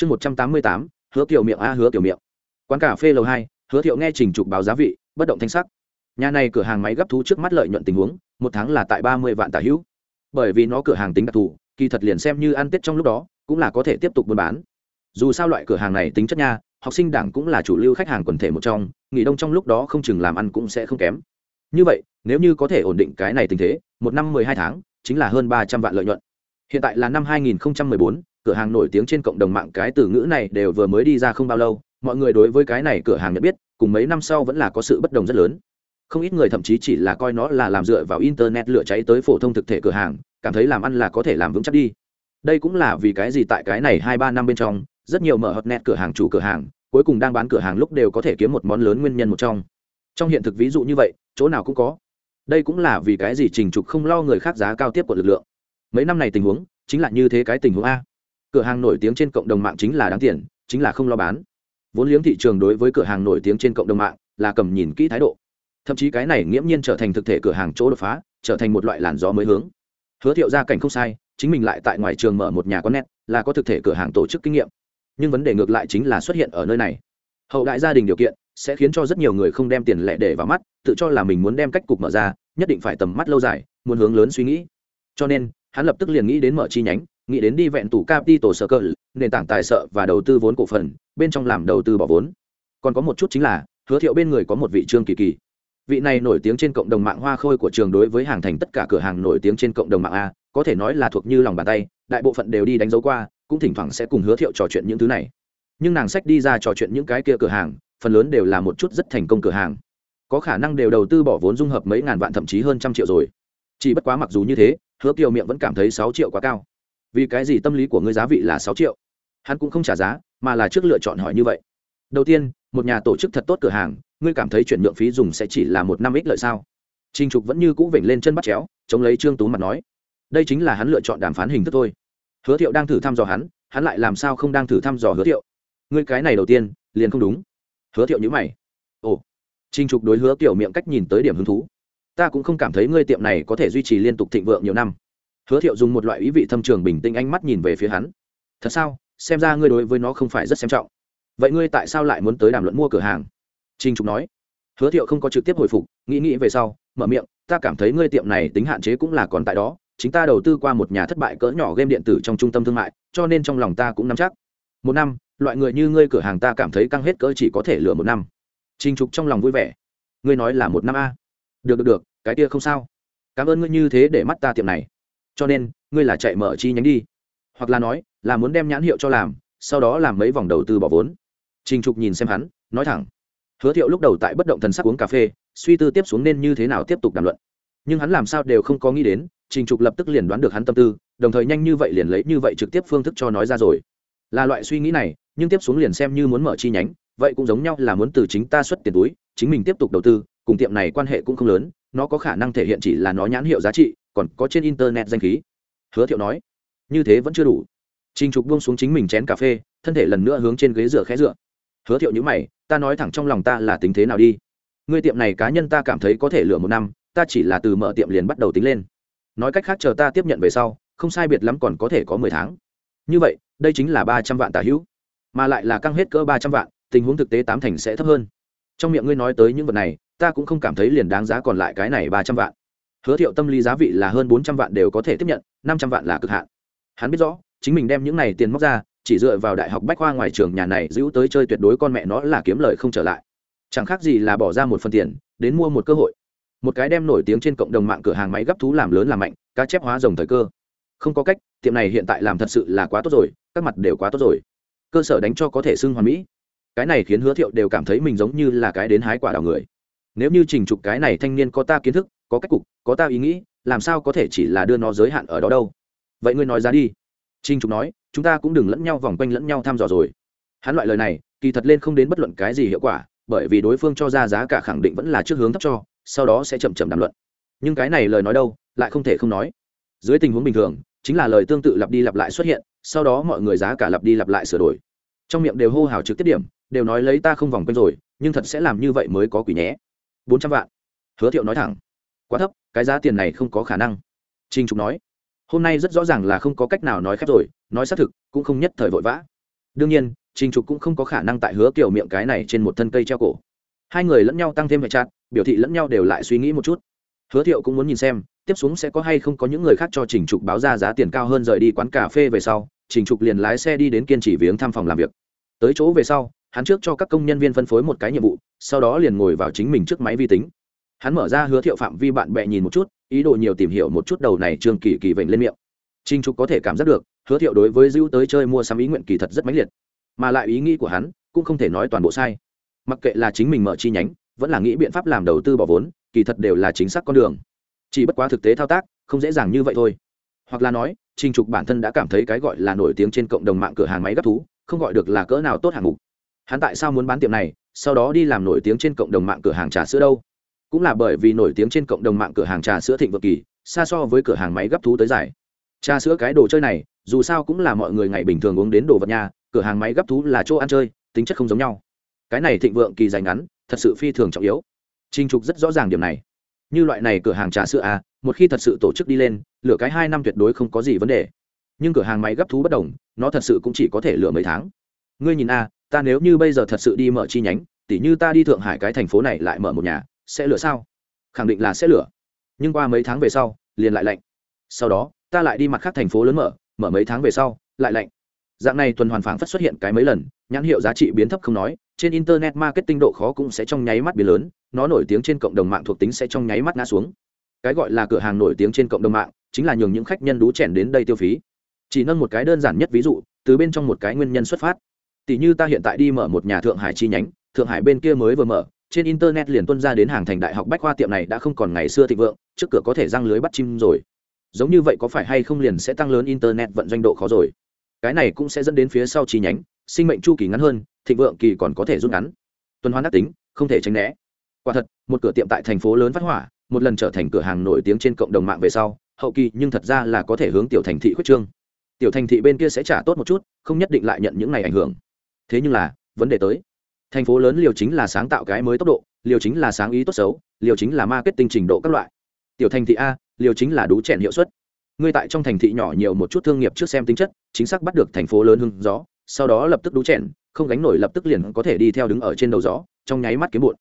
chương một trăm tám mươi tám, hứa kiểu miệng a, hứa kiểu miệng. Quán cà phê lầu hai, hứa thiệu nghe trình trục báo giá vị, bất động thanh sắc. Nhà này cửa hàng máy gấp thú trước mắt lợi nhuận tình huống, một tháng là tại ba mươi vạn tả hữu. Bởi vì nó cửa hàng tính đặc thù, kỳ thật liền xem như ăn tết trong lúc đó, cũng là có thể tiếp tục buôn bán. Dù sao loại cửa hàng này tính chất nha, học sinh đảng cũng là chủ lưu khách hàng quần thể một trong, nghỉ đông trong lúc đó không chừng làm ăn cũng sẽ không kém. Như vậy, nếu như có thể ổn định cái này tình thế, một năm mười hai tháng, chính là hơn ba trăm vạn lợi nhuận. Hiện tại là năm hai nghìn bốn cửa hàng nổi tiếng trên cộng đồng mạng cái từ ngữ này đều vừa mới đi ra không bao lâu, mọi người đối với cái này cửa hàng nhận biết, cùng mấy năm sau vẫn là có sự bất đồng rất lớn. Không ít người thậm chí chỉ là coi nó là làm dựa vào internet lửa cháy tới phổ thông thực thể cửa hàng, cảm thấy làm ăn là có thể làm vững chắc đi. Đây cũng là vì cái gì tại cái này hai ba năm bên trong, rất nhiều mở hot net cửa hàng chủ cửa hàng, cuối cùng đang bán cửa hàng lúc đều có thể kiếm một món lớn nguyên nhân một trong. Trong hiện thực ví dụ như vậy, chỗ nào cũng có. Đây cũng là vì cái gì trình trục không lo người khác giá cao tiếp của lực lượng. Mấy năm này tình huống, chính là như thế cái tình huống a cửa hàng nổi tiếng trên cộng đồng mạng chính là đáng tiền, chính là không lo bán. Vốn liếng thị trường đối với cửa hàng nổi tiếng trên cộng đồng mạng là cầm nhìn kỹ thái độ. Thậm chí cái này nghiễm nhiên trở thành thực thể cửa hàng chỗ đột phá, trở thành một loại làn gió mới hướng. Hứa thiệu gia cảnh không sai, chính mình lại tại ngoài trường mở một nhà con nét là có thực thể cửa hàng tổ chức kinh nghiệm. Nhưng vấn đề ngược lại chính là xuất hiện ở nơi này. Hậu đại gia đình điều kiện sẽ khiến cho rất nhiều người không đem tiền lẻ để vào mắt, tự cho là mình muốn đem cách cục mở ra, nhất định phải tầm mắt lâu dài, muốn hướng lớn suy nghĩ. Cho nên, hắn lập tức liền nghĩ đến mở chi nhánh nghĩ đến đi vẹn tủ capital circle nền tảng tài trợ và đầu tư vốn cổ phần, bên trong làm đầu tư bỏ vốn. Còn có một chút chính là, hứa thiệu bên người có một vị trương kỳ kỳ. Vị này nổi tiếng trên cộng đồng mạng hoa khôi của trường đối với hàng thành tất cả cửa hàng nổi tiếng trên cộng đồng mạng a, có thể nói là thuộc như lòng bàn tay, đại bộ phận đều đi đánh dấu qua, cũng thỉnh thoảng sẽ cùng hứa thiệu trò chuyện những thứ này. Nhưng nàng sách đi ra trò chuyện những cái kia cửa hàng, phần lớn đều là một chút rất thành công cửa hàng. Có khả năng đều đầu tư bỏ vốn dung hợp mấy ngàn vạn thậm chí hơn trăm triệu rồi. Chỉ bất quá mặc dù như thế, hứa kiều miệng vẫn cảm thấy sáu triệu quá cao vì cái gì tâm lý của ngươi giá vị là sáu triệu? Hắn cũng không trả giá, mà là trước lựa chọn hỏi như vậy. Đầu tiên, một nhà tổ chức thật tốt cửa hàng, ngươi cảm thấy chuyển nhượng phí dùng sẽ chỉ là một năm ích lợi sao? Trinh trục vẫn như cũ vểnh lên chân bắt chéo, chống lấy trương tú mặt nói, đây chính là hắn lựa chọn đàm phán hình thức thôi. Hứa thiệu đang thử thăm dò hắn hắn lại làm sao không đang thử thăm dò hứa thiệu? Ngươi cái này đầu tiên, liền không đúng. Hứa thiệu nhữ mày. Ồ. Trinh trục đối hứa tiểu miệng cách nhìn tới điểm hứng thú. Ta cũng không cảm thấy ngươi tiệm này có thể duy trì liên tục thịnh vượng nhiều năm hứa thiệu dùng một loại ý vị thâm trường bình tĩnh ánh mắt nhìn về phía hắn. Thật sao? Xem ra ngươi đối với nó không phải rất xem trọng. Vậy ngươi tại sao lại muốn tới đàm luận mua cửa hàng? Trinh trục nói. Hứa thiệu không có trực tiếp hồi phục, nghĩ nghĩ về sau, mở miệng, ta cảm thấy ngươi tiệm này tính hạn chế cũng là còn tại đó. Chính ta đầu tư qua một nhà thất bại cỡ nhỏ game điện tử trong trung tâm thương mại, cho nên trong lòng ta cũng nắm chắc. Một năm, loại người như ngươi cửa hàng ta cảm thấy căng hết cỡ chỉ có thể lựa một năm. Trinh trục trong lòng vui vẻ. Ngươi nói là một năm a? Được được được, cái kia không sao. Cảm ơn ngươi như thế để mắt ta tiệm này cho nên, ngươi là chạy mở chi nhánh đi. Hoặc là nói, là muốn đem nhãn hiệu cho làm, sau đó làm mấy vòng đầu tư bỏ vốn. Trình trục nhìn xem hắn, nói thẳng. Hứa thiệu lúc đầu tại bất động thần sắc uống cà phê, suy tư tiếp xuống nên như thế nào tiếp tục đàm luận. Nhưng hắn làm sao đều không có nghĩ đến, trình trục lập tức liền đoán được hắn tâm tư, đồng thời nhanh như vậy liền lấy như vậy trực tiếp phương thức cho nói ra rồi. Là loại suy nghĩ này, nhưng tiếp xuống liền xem như muốn mở chi nhánh, vậy cũng giống nhau là muốn từ chính ta xuất tiền túi, chính mình tiếp tục đầu tư, cùng tiệm này quan hệ cũng không lớn, nó có khả năng thể hiện chỉ là nó nhãn hiệu giá trị còn có trên internet danh khí. Hứa thiệu nói, như thế vẫn chưa đủ. Trình trục buông xuống chính mình chén cà phê, thân thể lần nữa hướng trên ghế rửa khẽ rửa hứa thiệu nhữ mày, ta nói thẳng trong lòng ta là tính thế nào đi. Ngươi tiệm này cá nhân ta cảm thấy có thể lựa một năm, ta chỉ là từ mở tiệm liền bắt đầu tính lên. Nói cách khác chờ ta tiếp nhận về sau, không sai biệt lắm còn có thể có mười tháng. Như vậy, đây chính là ba trăm vạn tả hữu, mà lại là căng hết cỡ ba trăm vạn, tình huống thực tế tám thành sẽ thấp hơn. Trong miệng ngươi nói tới những vật này, ta cũng không cảm thấy liền đáng giá còn lại cái này ba trăm vạn hứa thiệu tâm lý giá vị là hơn bốn trăm vạn đều có thể tiếp nhận, năm trăm vạn là cực hạn. Hắn biết rõ, chính mình đem những này tiền móc ra, chỉ dựa vào đại học bách khoa ngoài trường nhà này giữ tới chơi tuyệt đối con mẹ nó là kiếm lời không trở lại. Chẳng khác gì là bỏ ra một phần tiền, đến mua một cơ hội. Một cái đem nổi tiếng trên cộng đồng mạng cửa hàng máy gấp thú làm lớn làm mạnh, cá chép hóa rồng thời cơ. Không có cách, tiệm này hiện tại làm thật sự là quá tốt rồi, các mặt đều quá tốt rồi. Cơ sở đánh cho có thể xưng hoàn mỹ. Cái này khiến hứa thiệu đều cảm thấy mình giống như là cái đến hái quả đào người. Nếu như trình trục cái này thanh niên có ta kiến thức có cách cục, có ta ý nghĩ, làm sao có thể chỉ là đưa nó giới hạn ở đó đâu? Vậy ngươi nói ra đi. Trình trục nói, chúng ta cũng đừng lẫn nhau vòng quanh lẫn nhau thăm dò rồi. Hắn loại lời này, kỳ thật lên không đến bất luận cái gì hiệu quả, bởi vì đối phương cho ra giá cả khẳng định vẫn là trước hướng thấp cho, sau đó sẽ chậm chậm đàm luận. Nhưng cái này lời nói đâu, lại không thể không nói. Dưới tình huống bình thường, chính là lời tương tự lặp đi lặp lại xuất hiện, sau đó mọi người giá cả lặp đi lặp lại sửa đổi. Trong miệng đều hô hào trực tiếp điểm, đều nói lấy ta không vòng quanh rồi, nhưng thật sẽ làm như vậy mới có quỷ nhé. Bốn trăm vạn. Hứa thiệu nói thẳng quá thấp, cái giá tiền này không có khả năng. Trinh trục nói, hôm nay rất rõ ràng là không có cách nào nói khép rồi, nói xác thực, cũng không nhất thời vội vã. Đương nhiên, trình trục cũng không có khả năng tại hứa kiểu miệng cái này trên một thân cây treo cổ. Hai người lẫn nhau tăng thêm hệ chặt, biểu thị lẫn nhau đều lại suy nghĩ một chút. Hứa thiệu cũng muốn nhìn xem, tiếp xuống sẽ có hay không có những người khác cho trình trục báo ra giá tiền cao hơn rời đi quán cà phê về sau, trình trục liền lái xe đi đến kiên trì viếng thăm phòng làm việc. Tới chỗ về sau, hắn trước cho các công nhân viên phân phối một cái nhiệm vụ, sau đó liền ngồi vào chính mình trước máy vi tính hắn mở ra hứa thiệu phạm vi bạn bè nhìn một chút, ý đồ nhiều tìm hiểu một chút đầu này trương kỳ kỳ vệnh lên miệng. Trinh trục có thể cảm giác được, hứa thiệu đối với dữ tới chơi mua sắm ý nguyện kỳ thật rất mãnh liệt. Mà lại ý nghĩ của hắn cũng không thể nói toàn bộ sai. Mặc kệ là chính mình mở chi nhánh, vẫn là nghĩ biện pháp làm đầu tư bỏ vốn, kỳ thật đều là chính xác con đường. Chỉ bất quá thực tế thao tác, không dễ dàng như vậy thôi. Hoặc là nói, trình trục bản thân đã cảm thấy cái gọi là nổi tiếng trên cộng đồng mạng cửa hàng máy gấp thú, không gọi được là cỡ nào tốt hạng mục. Hắn tại sao muốn bán tiệm này, sau đó đi làm nổi tiếng trên cộng đồng mạng cửa hàng trà sữa đâu? Cũng là bởi vì nổi tiếng trên cộng đồng mạng cửa hàng trà sữa thịnh vượng kỳ xa so với cửa hàng máy gấp thú tới giải trà sữa cái đồ chơi này dù sao cũng là mọi người ngày bình thường uống đến đồ vật nhà cửa hàng máy gấp thú là chỗ ăn chơi tính chất không giống nhau. Cái này thịnh vượng kỳ dài ngắn thật sự phi thường trọng yếu. Trinh trục rất rõ ràng điểm này. Như loại này cửa hàng trà sữa à một khi thật sự tổ chức đi lên lửa cái hai năm tuyệt đối không có gì vấn đề. Nhưng cửa hàng máy gấp thú bất đồng nó thật sự cũng chỉ có thể lửa mấy tháng. Ngươi nhìn a à, ta nếu như bây giờ thật sự đi mở chi nhánh tỉ như ta đi thượng hải cái thành phố này lại mở một nhà sẽ lửa sao? Khẳng định là sẽ lửa. Nhưng qua mấy tháng về sau, liền lại lạnh. Sau đó, ta lại đi mặt khác thành phố lớn mở mở mấy tháng về sau, lại lạnh. Dạng này tuần hoàn phản phất xuất hiện cái mấy lần, nhãn hiệu giá trị biến thấp không nói, trên internet marketing độ khó cũng sẽ trong nháy mắt biến lớn, nó nổi tiếng trên cộng đồng mạng thuộc tính sẽ trong nháy mắt ngã xuống. Cái gọi là cửa hàng nổi tiếng trên cộng đồng mạng, chính là nhường những khách nhân đú chèn đến đây tiêu phí. Chỉ nâng một cái đơn giản nhất ví dụ, từ bên trong một cái nguyên nhân xuất phát. Tỷ như ta hiện tại đi mở một nhà thượng hải chi nhánh, thượng hải bên kia mới vừa mở trên internet liền tuân ra đến hàng thành đại học bách khoa tiệm này đã không còn ngày xưa thịnh vượng, trước cửa có thể răng lưới bắt chim rồi. Giống như vậy có phải hay không liền sẽ tăng lớn internet vận doanh độ khó rồi. Cái này cũng sẽ dẫn đến phía sau chi nhánh, sinh mệnh chu kỳ ngắn hơn, thịnh vượng kỳ còn có thể rút ngắn. Tuần hoàn đắc tính, không thể tránh né. Quả thật, một cửa tiệm tại thành phố lớn phát hỏa, một lần trở thành cửa hàng nổi tiếng trên cộng đồng mạng về sau, hậu kỳ nhưng thật ra là có thể hướng tiểu thành thị khuyết trương. Tiểu thành thị bên kia sẽ trả tốt một chút, không nhất định lại nhận những này ảnh hưởng. Thế nhưng là, vấn đề tới thành phố lớn liều chính là sáng tạo cái mới tốc độ, liều chính là sáng ý tốt xấu, liều chính là marketing trình độ các loại. Tiểu thành thị a, liều chính là đú chèn hiệu suất. Ngươi tại trong thành thị nhỏ nhiều một chút thương nghiệp trước xem tính chất, chính xác bắt được thành phố lớn hưng gió, sau đó lập tức đú chèn, không gánh nổi lập tức liền có thể đi theo đứng ở trên đầu gió, trong nháy mắt kiếm bụn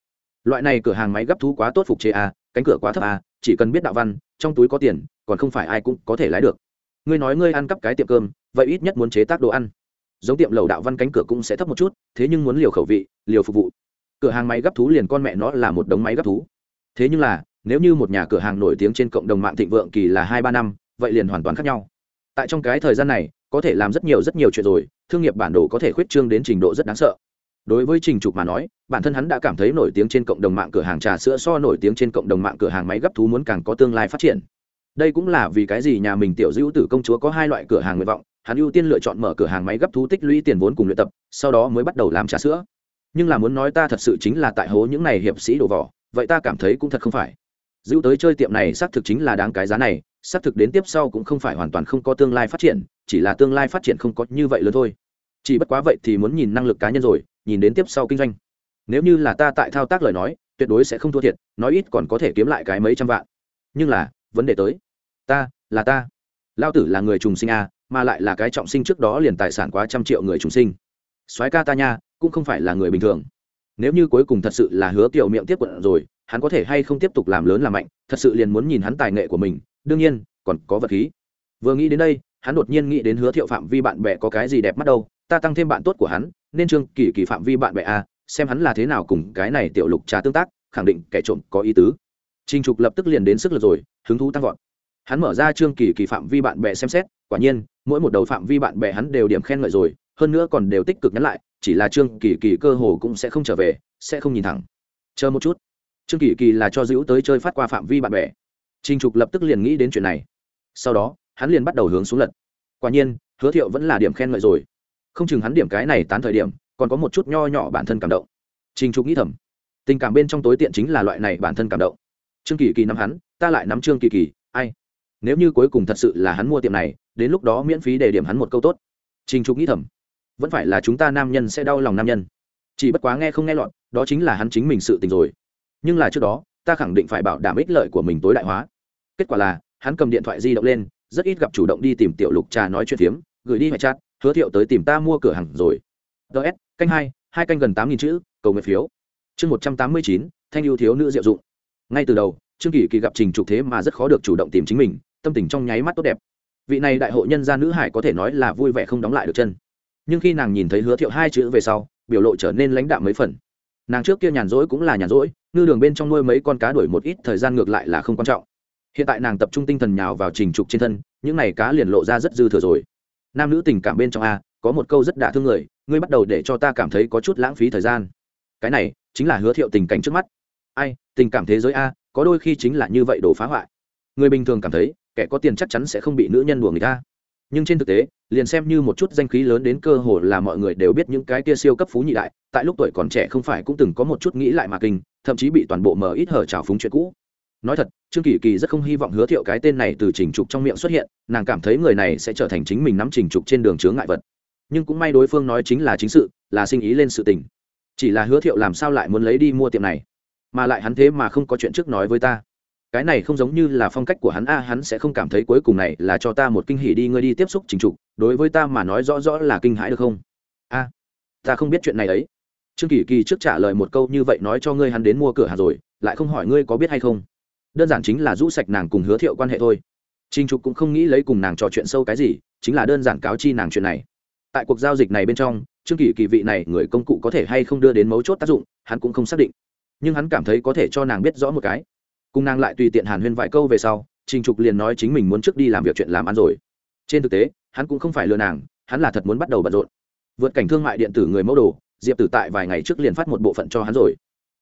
loại này cửa hàng máy gấp thú quá tốt phục chế a, cánh cửa quá thấp a, chỉ cần biết đạo văn, trong túi có tiền, còn không phải ai cũng có thể lái được. Ngươi nói ngươi ăn cắp cái tiệm cơm, vậy ít nhất muốn chế tác đồ ăn giống tiệm lầu đạo văn cánh cửa cũng sẽ thấp một chút, thế nhưng muốn liều khẩu vị, liều phục vụ. Cửa hàng máy gấp thú liền con mẹ nó là một đống máy gấp thú. Thế nhưng là, nếu như một nhà cửa hàng nổi tiếng trên cộng đồng mạng thịnh vượng kỳ là hai ba năm, vậy liền hoàn toàn khác nhau. Tại trong cái thời gian này, có thể làm rất nhiều rất nhiều chuyện rồi, thương nghiệp bản đồ có thể khuyết trương đến trình độ rất đáng sợ. Đối với trình trục mà nói, bản thân hắn đã cảm thấy nổi tiếng trên cộng đồng mạng cửa hàng trà sữa so nổi tiếng trên cộng đồng mạng cửa hàng máy gấp thú muốn càng có tương lai phát triển. Đây cũng là vì cái gì nhà mình tiểu dữ tử công chúa có hai loại cửa hàng nguyện vọng hắn ưu tiên lựa chọn mở cửa hàng máy gấp thú tích lũy tiền vốn cùng luyện tập, sau đó mới bắt đầu làm trà sữa. Nhưng là muốn nói ta thật sự chính là tại hố những này hiệp sĩ đổ vỏ, vậy ta cảm thấy cũng thật không phải. Dữ tới chơi tiệm này xác thực chính là đáng cái giá này, xác thực đến tiếp sau cũng không phải hoàn toàn không có tương lai phát triển, chỉ là tương lai phát triển không có như vậy lớn thôi. Chỉ bất quá vậy thì muốn nhìn năng lực cá nhân rồi, nhìn đến tiếp sau kinh doanh. Nếu như là ta tại thao tác lời nói, tuyệt đối sẽ không thua thiệt, nói ít còn có thể kiếm lại cái mấy trăm vạn. Nhưng là, vấn đề tới. Ta, là ta. Lao tử là người trùng sinh a mà lại là cái trọng sinh trước đó liền tài sản quá trăm triệu người trùng sinh. Soái ca ta nha, cũng không phải là người bình thường. Nếu như cuối cùng thật sự là hứa tiểu miệng tiếp quận rồi, hắn có thể hay không tiếp tục làm lớn làm mạnh, thật sự liền muốn nhìn hắn tài nghệ của mình. Đương nhiên, còn có vật khí. Vừa nghĩ đến đây, hắn đột nhiên nghĩ đến hứa thiệu phạm vi bạn bè có cái gì đẹp mắt đâu, ta tăng thêm bạn tốt của hắn, nên trương kỳ kỳ phạm vi bạn bè a, xem hắn là thế nào cùng cái này tiểu lục trà tương tác, khẳng định kẻ trộm có ý tứ. Trình trục lập tức liền đến sức lực rồi, hứng thú tăng vọt hắn mở ra trương kỳ kỳ phạm vi bạn bè xem xét, quả nhiên, mỗi một đầu phạm vi bạn bè hắn đều điểm khen ngợi rồi, hơn nữa còn đều tích cực nhắn lại, chỉ là trương kỳ kỳ cơ hồ cũng sẽ không trở về, sẽ không nhìn thẳng. Chờ một chút. Trương kỳ kỳ là cho dữ tới chơi phát qua phạm vi bạn bè. Trinh trục lập tức liền nghĩ đến chuyện này. Sau đó, hắn liền bắt đầu hướng xuống lật. Quả nhiên, hứa thiệu vẫn là điểm khen ngợi rồi. Không chừng hắn điểm cái này tán thời điểm, còn có một chút nho nhỏ bản thân cảm động. Trinh trục nghĩ thầm, tình cảm bên trong tối tiện chính là loại này bản thân cảm động. Trương kỳ kỳ nắm hắn, ta lại nắm trương kỳ kỳ, ai? Nếu như cuối cùng thật sự là hắn mua tiệm này, đến lúc đó miễn phí để điểm hắn một câu tốt. Trình trục nghĩ thầm, vẫn phải là chúng ta nam nhân sẽ đau lòng nam nhân. Chỉ bất quá nghe không nghe lọt, đó chính là hắn chính mình sự tình rồi. Nhưng là trước đó, ta khẳng định phải bảo đảm ích lợi của mình tối đại hóa. Kết quả là, hắn cầm điện thoại di động lên, rất ít gặp chủ động đi tìm tiểu lục trà nói chuyện phiếm, gửi đi hoại chat, hứa thiệu tới tìm ta mua cửa hàng rồi. Ts canh hai hai canh gần tám nghìn chữ, cầu nguyện phiếu. Chương một trăm tám mươi chín, thanh yêu thiếu nữ diệu dụng. Ngay từ đầu, trương kỳ kỳ gặp trình trục thế mà rất khó được chủ động tìm chính mình tâm tình trong nháy mắt tốt đẹp. Vị này đại hội nhân gia nữ hải có thể nói là vui vẻ không đóng lại được chân. Nhưng khi nàng nhìn thấy hứa thiệu hai chữ về sau, biểu lộ trở nên lãnh đạm mấy phần. Nàng trước kia nhàn rỗi cũng là nhàn rỗi, ngư đường bên trong nuôi mấy con cá đuổi một ít thời gian ngược lại là không quan trọng. Hiện tại nàng tập trung tinh thần nhào vào trình trục trên thân, những này cá liền lộ ra rất dư thừa rồi. Nam nữ tình cảm bên trong a, có một câu rất đả thương người, ngươi bắt đầu để cho ta cảm thấy có chút lãng phí thời gian. Cái này, chính là hứa thiệu tình cảnh trước mắt. Ai, tình cảm thế giới a, có đôi khi chính là như vậy đổ phá hoại. Người bình thường cảm thấy kẻ có tiền chắc chắn sẽ không bị nữ nhân đùa người ta. Nhưng trên thực tế, liền xem như một chút danh khí lớn đến cơ hồ là mọi người đều biết những cái kia siêu cấp phú nhị đại, tại lúc tuổi còn trẻ không phải cũng từng có một chút nghĩ lại mà kinh, thậm chí bị toàn bộ mờ ít hở trào phúng chuyện cũ. Nói thật, trương kỳ kỳ rất không hy vọng hứa thiệu cái tên này từ trình trục trong miệng xuất hiện, nàng cảm thấy người này sẽ trở thành chính mình nắm trình trục trên đường chướng ngại vật. Nhưng cũng may đối phương nói chính là chính sự, là sinh ý lên sự tình. Chỉ là hứa thiệu làm sao lại muốn lấy đi mua tiệm này? Mà lại hắn thế mà không có chuyện trước nói với ta cái này không giống như là phong cách của hắn. A, hắn sẽ không cảm thấy cuối cùng này là cho ta một kinh hỉ đi, ngươi đi tiếp xúc trình trục. Đối với ta mà nói rõ rõ là kinh hãi được không? A, ta không biết chuyện này ấy. Trương kỳ kỳ trước trả lời một câu như vậy nói cho ngươi hắn đến mua cửa hàng rồi, lại không hỏi ngươi có biết hay không. Đơn giản chính là rũ sạch nàng cùng hứa thiệu quan hệ thôi. Trình trục cũng không nghĩ lấy cùng nàng trò chuyện sâu cái gì, chính là đơn giản cáo chi nàng chuyện này. Tại cuộc giao dịch này bên trong, trương kỳ kỳ vị này người công cụ có thể hay không đưa đến mấu chốt tác dụng, hắn cũng không xác định. Nhưng hắn cảm thấy có thể cho nàng biết rõ một cái cùng nàng lại tùy tiện hàn huyên vài câu về sau, trình trục liền nói chính mình muốn trước đi làm việc chuyện làm ăn rồi. Trên thực tế, hắn cũng không phải lừa nàng, hắn là thật muốn bắt đầu bận rộn. Vượt cảnh thương mại điện tử người mẫu đồ, diệp tử tại vài ngày trước liền phát một bộ phận cho hắn rồi.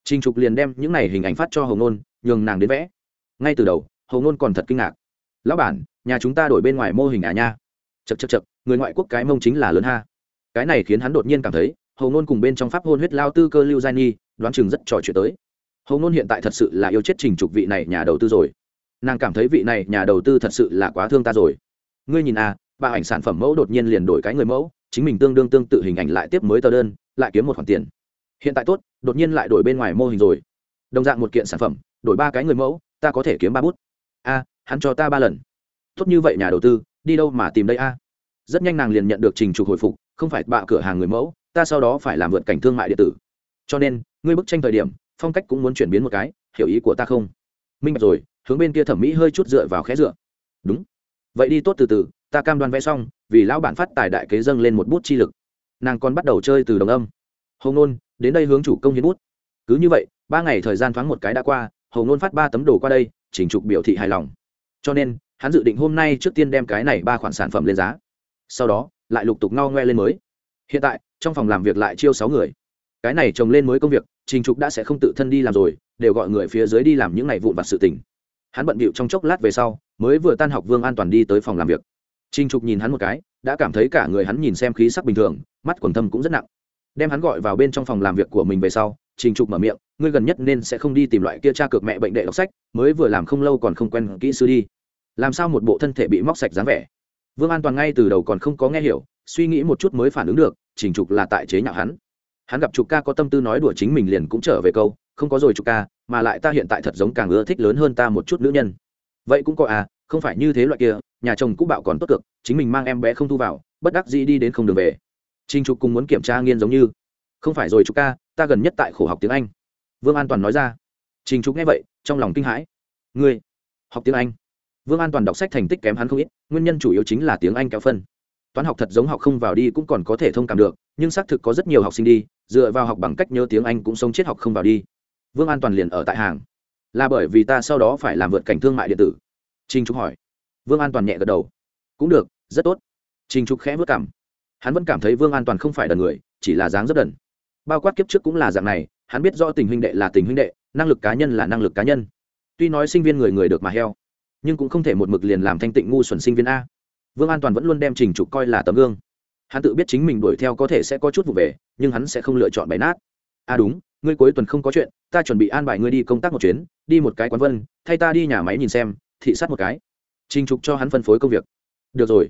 Trình trục liền đem những này hình ảnh phát cho hồng nôn, nhường nàng đến vẽ. Ngay từ đầu, hồng nôn còn thật kinh ngạc. Lão bản, nhà chúng ta đổi bên ngoài mô hình à nha? Chật chật chật người ngoại quốc cái mông chính là lớn ha. Cái này khiến hắn đột nhiên cảm thấy hầu ngôn cùng bên trong pháp hôn huyết lao tư cơ lưu giai nhi, đoán chừng rất trò chuyện tới hầu ngôn hiện tại thật sự là yêu chết trình trục vị này nhà đầu tư rồi. Nàng cảm thấy vị này nhà đầu tư thật sự là quá thương ta rồi. Ngươi nhìn à bà ảnh sản phẩm mẫu đột nhiên liền đổi cái người mẫu, chính mình tương đương tương tự hình ảnh lại tiếp mới tờ đơn, lại kiếm một khoản tiền. Hiện tại tốt, đột nhiên lại đổi bên ngoài mô hình rồi. Đồng dạng một kiện sản phẩm, đổi ba cái người mẫu, ta có thể kiếm ba bút. A, hắn cho ta ba lần. Tốt như vậy nhà đầu tư, đi đâu mà tìm đây a? Rất nhanh nàng liền nhận được trình trục hồi phục, không phải bạ cửa hàng người mẫu, ta sau đó phải làm vượt cảnh thương mại điện tử. Cho nên, ngươi bức tranh thời điểm phong cách cũng muốn chuyển biến một cái, hiểu ý của ta không? Minh bạch rồi, hướng bên kia thẩm mỹ hơi chút dựa vào khẽ dựa. Đúng. Vậy đi tốt từ từ, ta cam đoan vẽ xong, vì lão bản phát tài đại kế dâng lên một bút chi lực. Nàng còn bắt đầu chơi từ đồng âm. Hồng nôn đến đây hướng chủ công hiến bút. Cứ như vậy, ba ngày thời gian thoáng một cái đã qua hồng nôn phát ba tấm đồ qua đây, chỉnh trục biểu thị hài lòng. Cho nên, hắn dự định hôm nay trước tiên đem cái này ba khoản sản phẩm lên giá. Sau đó, lại lục tục ngao ngoe lên mới. Hiện tại, trong phòng làm việc lại chiêu sáu người cái này trồng lên mới công việc, trình trục đã sẽ không tự thân đi làm rồi, đều gọi người phía dưới đi làm những ngày vụn vặt sự tình. Hắn bận bịu trong chốc lát về sau, mới vừa tan học vương an toàn đi tới phòng làm việc. Trình trục nhìn hắn một cái, đã cảm thấy cả người hắn nhìn xem khí sắc bình thường, mắt quần thâm cũng rất nặng. Đem hắn gọi vào bên trong phòng làm việc của mình về sau, trình trục mở miệng, ngươi gần nhất nên sẽ không đi tìm loại kia cha cược mẹ bệnh đệ đọc sách, mới vừa làm không lâu còn không quen kỹ sư đi. Làm sao một bộ thân thể bị móc sạch dáng vẻ? Vương an toàn ngay từ đầu còn không có nghe hiểu, suy nghĩ một chút mới phản ứng được, trình trục là tại chế nhạo hắn hắn gặp trục ca có tâm tư nói đùa chính mình liền cũng trở về câu, không có rồi trục ca, mà lại ta hiện tại thật giống càng ưa thích lớn hơn ta một chút nữ nhân. Vậy cũng có à không phải như thế loại kia, nhà chồng cũng bạo còn tốt cực, chính mình mang em bé không thu vào, bất đắc dĩ đi đến không đường về. Trình trục cùng muốn kiểm tra nghiên giống như, không phải rồi trục ca, ta gần nhất tại khổ học tiếng anh. Vương an toàn nói ra. Trình trục nghe vậy, trong lòng kinh hãi. Ngươi, học tiếng anh? Vương an toàn đọc sách thành tích kém hắn không ít, nguyên nhân chủ yếu chính là tiếng anh kéo phân. Toán học thật giống học không vào đi cũng còn có thể thông cảm được nhưng xác thực có rất nhiều học sinh đi, dựa vào học bằng cách nhớ tiếng anh cũng sống chết học không vào đi. Vương an toàn liền ở tại hàng. Là bởi vì ta sau đó phải làm vượt cảnh thương mại điện tử. Trinh trúc hỏi. Vương an toàn nhẹ gật đầu. Cũng được, rất tốt. Trinh trúc khẽ vất cảm. Hắn vẫn cảm thấy vương an toàn không phải đần người, chỉ là dáng rất đần. Bao quát kiếp trước cũng là dạng này, hắn biết do tình huynh đệ là tình huynh đệ, năng lực cá nhân là năng lực cá nhân. Tuy nói sinh viên người người được mà heo, nhưng cũng không thể một mực liền làm thanh tịnh ngu xuẩn sinh viên a. Vương an toàn vẫn luôn đem trình trục coi là tấm gương hắn tự biết chính mình đuổi theo có thể sẽ có chút vụ về nhưng hắn sẽ không lựa chọn bày nát. À đúng ngươi cuối tuần không có chuyện ta chuẩn bị an bài ngươi đi công tác một chuyến đi một cái quán vân thay ta đi nhà máy nhìn xem thị sát một cái. Trình trục cho hắn phân phối công việc. Được rồi.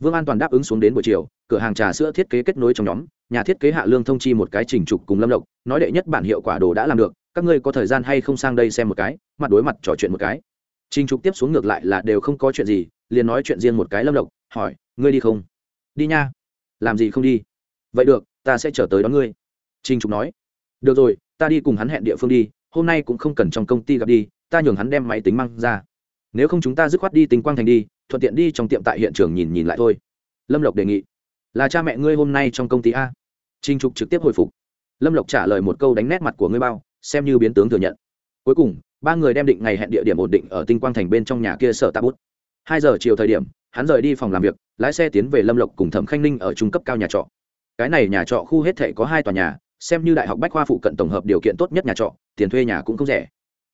Vương an toàn đáp ứng xuống đến buổi chiều cửa hàng trà sữa thiết kế kết nối trong nhóm nhà thiết kế hạ lương thông chi một cái trình trục cùng lâm lộc nói đệ nhất bản hiệu quả đồ đã làm được các ngươi có thời gian hay không sang đây xem một cái mặt đối mặt trò chuyện một cái. Trình Trục tiếp xuống ngược lại là đều không có chuyện gì, liền nói chuyện riêng một cái Lâm Lộc, hỏi, ngươi đi không? Đi nha. Làm gì không đi? Vậy được, ta sẽ trở tới đón ngươi. Trinh trục nói. Được rồi ta đi cùng hắn hẹn địa phương đi hôm nay cũng không cần trong công ty gặp đi ta nhường hắn đem máy tính mang ra. Nếu không chúng ta dứt khoát đi tính quang thành đi thuận tiện đi trong tiệm tại hiện trường nhìn nhìn lại thôi. Lâm lộc đề nghị. Là cha mẹ ngươi hôm nay trong công ty a? Trinh trục trực tiếp hồi phục. Lâm lộc trả lời một câu đánh nét mặt của ngươi bao xem như biến tướng thừa nhận. Cuối cùng ba người đem định ngày hẹn địa điểm ổn định ở tinh quang thành bên trong nhà kia sở tạ bút. Hai giờ chiều thời điểm hắn rời đi phòng làm việc lái xe tiến về lâm lộc cùng thẩm khanh ninh ở trung cấp cao nhà trọ. Cái này nhà trọ khu hết thể có hai tòa nhà, xem như đại học bách khoa phụ cận tổng hợp điều kiện tốt nhất nhà trọ, tiền thuê nhà cũng không rẻ.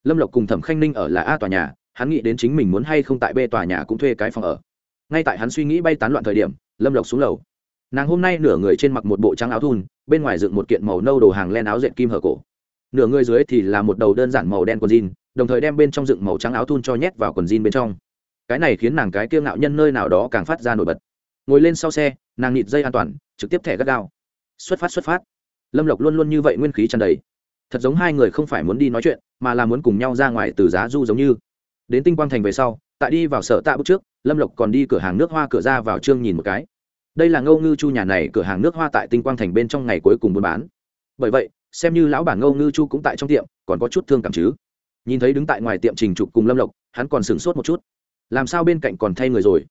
Lâm lộc cùng thẩm khanh ninh ở là a tòa nhà, hắn nghĩ đến chính mình muốn hay không tại b tòa nhà cũng thuê cái phòng ở. Ngay tại hắn suy nghĩ bay tán loạn thời điểm, lâm lộc xuống lầu. Nàng hôm nay nửa người trên mặc một bộ trắng áo thun, bên ngoài dựng một kiện màu nâu đồ hàng len áo dệt kim hở cổ. Nửa người dưới thì là một đầu đơn giản màu đen quần jean, đồng thời đem bên trong dựng màu trắng áo thun cho nhét vào quần jean bên trong cái này khiến nàng cái kiêu ngạo nhân nơi nào đó càng phát ra nổi bật. Ngồi lên sau xe, nàng nhịt dây an toàn, trực tiếp thẻ gắt gao. Xuất phát xuất phát. Lâm lộc luôn luôn như vậy nguyên khí tràn đầy. Thật giống hai người không phải muốn đi nói chuyện, mà là muốn cùng nhau ra ngoài từ giá du giống như. Đến tinh quang thành về sau, tại đi vào sở tạ bước trước, lâm lộc còn đi cửa hàng nước hoa cửa ra vào trương nhìn một cái. Đây là ngâu ngư chu nhà này cửa hàng nước hoa tại tinh quang thành bên trong ngày cuối cùng buôn bán. Bởi vậy, xem như lão bản ngâu ngư chu cũng tại trong tiệm, còn có chút thương cảm chứ. Nhìn thấy đứng tại ngoài tiệm trình trục cùng lâm lộc, hắn còn sửng sốt một chút làm sao bên cạnh còn thay người rồi?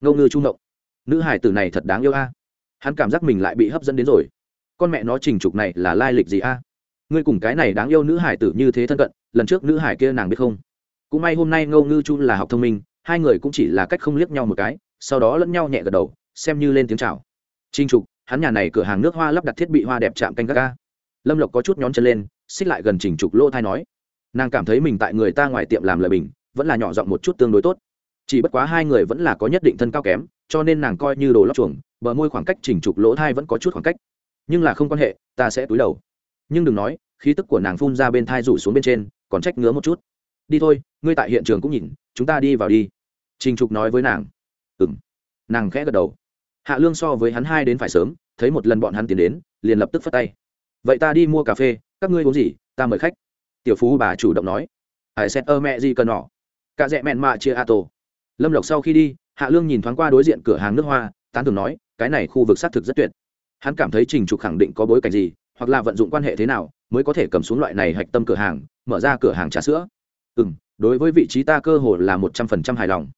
Ngâu ngư trung động nữ hải tử này thật đáng yêu a. Hắn cảm giác mình lại bị hấp dẫn đến rồi. Con mẹ nó trình trục này là lai lịch gì a? Ngươi cùng cái này đáng yêu nữ hải tử như thế thân cận, lần trước nữ hải kia nàng biết không? Cũng may hôm nay ngâu ngư chu là học thông minh, hai người cũng chỉ là cách không liếc nhau một cái, sau đó lẫn nhau nhẹ gật đầu, xem như lên tiếng chào. Trinh trục, hắn nhà này cửa hàng nước hoa lắp đặt thiết bị hoa đẹp chạm canh các ca lâm lộc có chút nhón chân lên, xích lại gần trình trục lỗ thai nói, nàng cảm thấy mình tại người ta ngoài tiệm làm lời bình, vẫn là nhỏ giọng một chút tương đối tốt chỉ bất quá hai người vẫn là có nhất định thân cao kém, cho nên nàng coi như đồ lóc chuồng, bờ môi khoảng cách chỉnh trục lỗ thai vẫn có chút khoảng cách. Nhưng là không quan hệ, ta sẽ túi đầu. Nhưng đừng nói, khí tức của nàng phun ra bên thai rủ xuống bên trên, còn trách ngứa một chút. Đi thôi, ngươi tại hiện trường cũng nhìn, chúng ta đi vào đi. Trình trục nói với nàng. Ừ m nàng khẽ gật đầu. Hạ lương so với hắn hai đến phải sớm, thấy một lần bọn hắn tiến đến, liền lập tức phất tay. Vậy ta đi mua cà phê, các ngươi uống gì, ta mời khách. Tiểu phú bà chủ động nói. Hải xét ơ mẹ gì cần nọ. Cả rẽ mẹn mạ chia a tổ lâm lộc sau khi đi, hạ lương nhìn thoáng qua đối diện cửa hàng nước hoa, tán thường nói, cái này khu vực xác thực rất tuyệt. Hắn cảm thấy trình trục khẳng định có bối cảnh gì, hoặc là vận dụng quan hệ thế nào mới có thể cầm xuống loại này hạch tâm cửa hàng, mở ra cửa hàng trà sữa. Ừ m đối với vị trí ta cơ hồ là một trăm phần trăm hài lòng.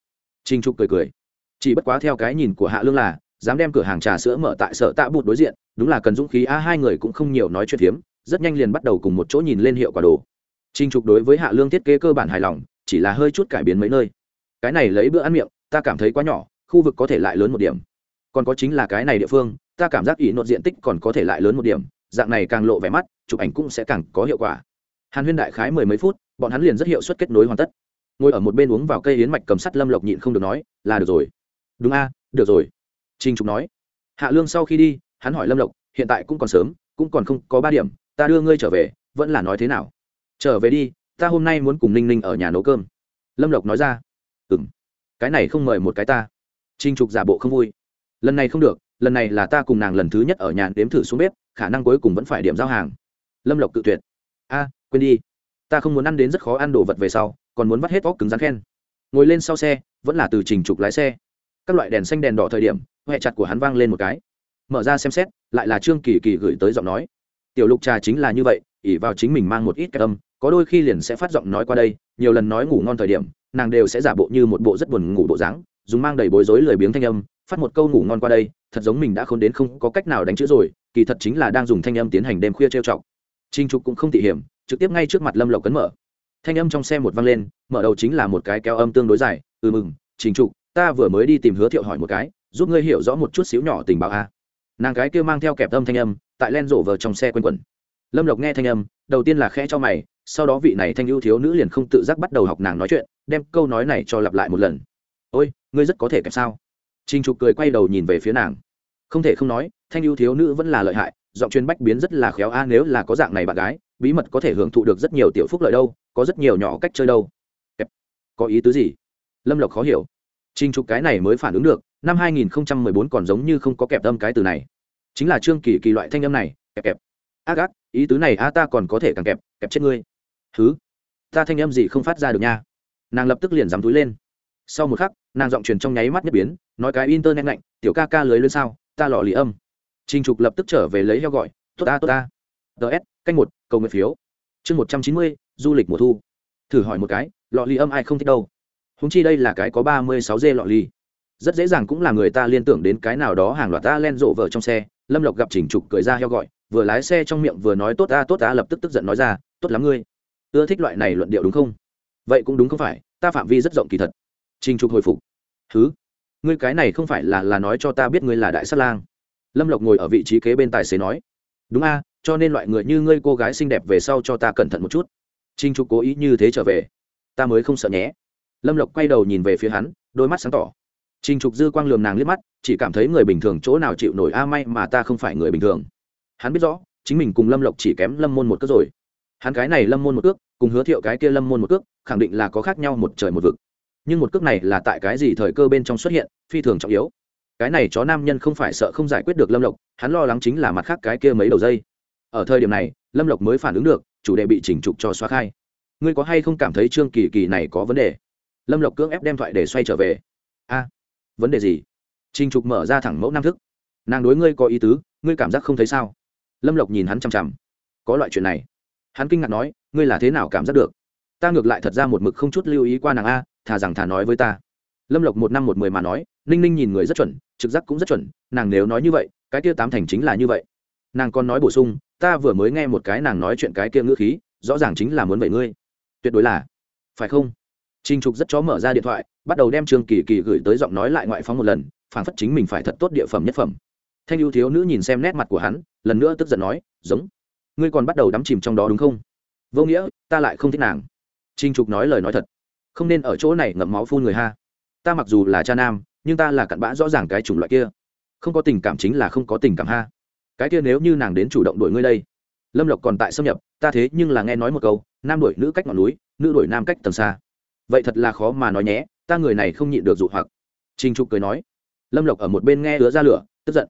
Trình trục cười cười. Chỉ bất quá theo cái nhìn của hạ lương là, dám đem cửa hàng trà sữa mở tại sở tạ bụt đối diện, đúng là cần dũng khí, a, hai người cũng không nhiều nói chuyện phiếm, rất nhanh liền bắt đầu cùng một chỗ nhìn lên hiệu quả đồ. Trình trục đối với hạ lương thiết kế cơ bản hài lòng, chỉ là hơi chút cải biến mấy nơi cái này lấy bữa ăn miệng, ta cảm thấy quá nhỏ, khu vực có thể lại lớn một điểm. Còn có chính là cái này địa phương, ta cảm giác ỷ nốt diện tích còn có thể lại lớn một điểm, dạng này càng lộ vẻ mắt, chụp ảnh cũng sẽ càng có hiệu quả. Hàn huyên đại khái mười mấy phút, bọn hắn liền rất hiệu suất kết nối hoàn tất. Ngồi ở một bên uống vào cây yến mạch cầm sắt lâm lộc nhịn không được nói, là được rồi. Đúng a, được rồi. Trinh trục nói. Hạ lương sau khi đi, hắn hỏi lâm lộc, hiện tại cũng còn sớm, cũng còn không có ba điểm, ta đưa ngươi trở về, vẫn là nói thế nào? Trở về đi, ta hôm nay muốn cùng ninh ninh ở nhà nấu cơm. Lâm lộc nói ra ừ m cái này không mời một cái ta. Trinh trục giả bộ không vui. Lần này không được, lần này là ta cùng nàng lần thứ nhất ở nhà đếm thử xuống bếp, khả năng cuối cùng vẫn phải điểm giao hàng. Lâm lộc cự tuyệt. A, quên đi. Ta không muốn ăn đến rất khó ăn đồ vật về sau, còn muốn vắt hết vóc cứng rắn khen. Ngồi lên sau xe, vẫn là từ trình trục lái xe. Các loại đèn xanh đèn đỏ thời điểm huệ chặt của hắn vang lên một cái. Mở ra xem xét, lại là trương kỳ kỳ gửi tới giọng nói. Tiểu lục trà chính là như vậy ỉ vào chính mình mang một ít cái âm có đôi khi liền sẽ phát giọng nói qua đây, nhiều lần nói ngủ ngon thời điểm nàng đều sẽ giả bộ như một bộ rất buồn ngủ bộ dáng, dùng mang đầy bối rối lười biếng thanh âm, phát một câu ngủ ngon qua đây, thật giống mình đã khốn đến không có cách nào đánh chữ rồi, kỳ thật chính là đang dùng thanh âm tiến hành đêm khuya trêu chọc. Trinh trục cũng không tỉ hiểm, trực tiếp ngay trước mặt lâm lộc cấn mở. Thanh âm trong xe một vang lên, mở đầu chính là một cái kéo âm tương đối dài ừ mừng, trình trục, ta vừa mới đi tìm hứa thiệu hỏi một cái, giúp ngươi hiểu rõ một chút xíu nhỏ tình báo a. Nàng cái kia mang theo kẹp âm thanh âm, tại len rổ vờ trong xe quanh quẩn. Lâm lộc nghe thanh âm, đầu tiên là khe cho mày, sau đó vị này thanh ưu thiếu nữ liền không tự giác bắt đầu học nàng nói chuyện đem câu nói này cho lặp lại một lần ôi ngươi rất có thể kẹp sao Trình Trục cười quay đầu nhìn về phía nàng. Không thể không nói, thanh ưu thiếu nữ vẫn là lợi hại, giọng truyền bách biến rất là khéo a nếu là có dạng này bạn gái, bí mật có thể hưởng thụ được rất nhiều tiểu phúc lợi đâu, có rất nhiều nhỏ cách chơi đâu. Kẹp. Có ý tứ gì? Lâm Lộc khó hiểu. Trình Trục cái này mới phản ứng được, năm 2014 còn giống như không có kẹp âm cái từ này. Chính là Trương Kỳ Kỳ loại thanh âm này, kẹp kẹp. Ác ác, ý tứ này a ta còn có thể càng kẹp, kẹp chết ngươi. Thứ, Ta thanh âm gì không phát ra được nha. Nàng lập tức liền dám túi lên. Sau một khắc, nàng giọng truyền trong nháy mắt nhất biến, nói cái internet lạnh tiểu ca ca lưới lên sao ta lọ lì âm. Trình trục lập tức trở về lấy heo gọi tốt ta tốt ta. Ts canh một cầu nguyện phiếu. Chương một trăm chín mươi du lịch mùa thu. Thử hỏi một cái lọ ly âm ai không thích đâu? Húng chi đây là cái có ba mươi sáu dê lọ ly rất dễ dàng cũng là người ta liên tưởng đến cái nào đó hàng loạt ta len rộ vợ trong xe. Lâm lộc gặp chỉnh trục cười ra heo gọi vừa lái xe trong miệng vừa nói tốt ta tốt ta lập tức tức giận nói ra tốt lắm ngươi. Ưa thích loại này luận điệu đúng không? Vậy cũng đúng không phải, ta phạm vi rất rộng kỳ thật. Trình trục hồi phục. Thứ ngươi cái này không phải là là nói cho ta biết ngươi là đại sát lang. Lâm lộc ngồi ở vị trí kế bên tài xế nói. Đúng a, cho nên loại người như ngươi cô gái xinh đẹp về sau cho ta cẩn thận một chút. Trinh trục cố ý như thế trở về. Ta mới không sợ nhé. Lâm lộc quay đầu nhìn về phía hắn, đôi mắt sáng tỏ. Trinh trục dư quang lườm nàng liếc mắt, chỉ cảm thấy người bình thường chỗ nào chịu nổi a, may mà ta không phải người bình thường. Hắn biết rõ, chính mình cùng lâm lộc chỉ kém lâm môn một cước rồi. Hắn cái này lâm môn một cước, cùng hứa thiệu cái kia lâm môn một cước khẳng định là có khác nhau một trời một vực. Nhưng một cước này là tại cái gì thời cơ bên trong xuất hiện, phi thường trọng yếu. Cái này chó nam nhân không phải sợ không giải quyết được lâm lộc, hắn lo lắng chính là mặt khác cái kia mấy đầu dây. Ở thời điểm này, lâm lộc mới phản ứng được, chủ đề bị chỉnh trục cho xóa khai. Ngươi có hay không cảm thấy trương kỳ kỳ này có vấn đề? Lâm lộc cưỡng ép đem thoại để xoay trở về. A, vấn đề gì? Trình trục mở ra thẳng mẫu nam thức. Nàng đối ngươi có ý tứ, ngươi cảm giác không thấy sao? Lâm lộc nhìn hắn chằm chằm. Có loại chuyện này. Hắn kinh ngạc nói, ngươi là thế nào cảm giác được? Ta ngược lại thật ra một mực không chút lưu ý qua nàng a, thà rằng thà nói với ta. Lâm lộc một năm một mười mà nói, ninh ninh nhìn người rất chuẩn, trực giác cũng rất chuẩn, nàng nếu nói như vậy, cái kia tám thành chính là như vậy. Nàng còn nói bổ sung, ta vừa mới nghe một cái nàng nói chuyện cái kia ngữ khí, rõ ràng chính là muốn vậy ngươi. Tuyệt đối là. Phải không? Trinh trục rất chó mở ra điện thoại, bắt đầu đem trương kỳ kỳ gửi tới giọng nói lại ngoại phóng một lần phản phất chính mình phải thật tốt địa phẩm nhất phẩm. Thanh ưu thiếu nữ nhìn xem nét mặt của hắn, lần nữa tức giận nói, giống. Ngươi còn bắt đầu đắm chìm trong đó đúng không? Vô nghĩa, ta lại không thích nàng trinh trục nói lời nói thật. Không nên ở chỗ này ngậm máu phun người ha. Ta mặc dù là cha nam, nhưng ta là cặn bã rõ ràng cái chủng loại kia. Không có tình cảm chính là không có tình cảm ha. Cái kia nếu như nàng đến chủ động đuổi ngươi đây. Lâm lộc còn tại xâm nhập, ta thế nhưng là nghe nói một câu, nam đuổi nữ cách ngọn núi, nữ đuổi nam cách tầng xa. Vậy thật là khó mà nói nhé, ta người này không nhịn được dụ hoặc. Trinh trục cười nói. Lâm lộc ở một bên nghe đứa ra lửa, tức giận.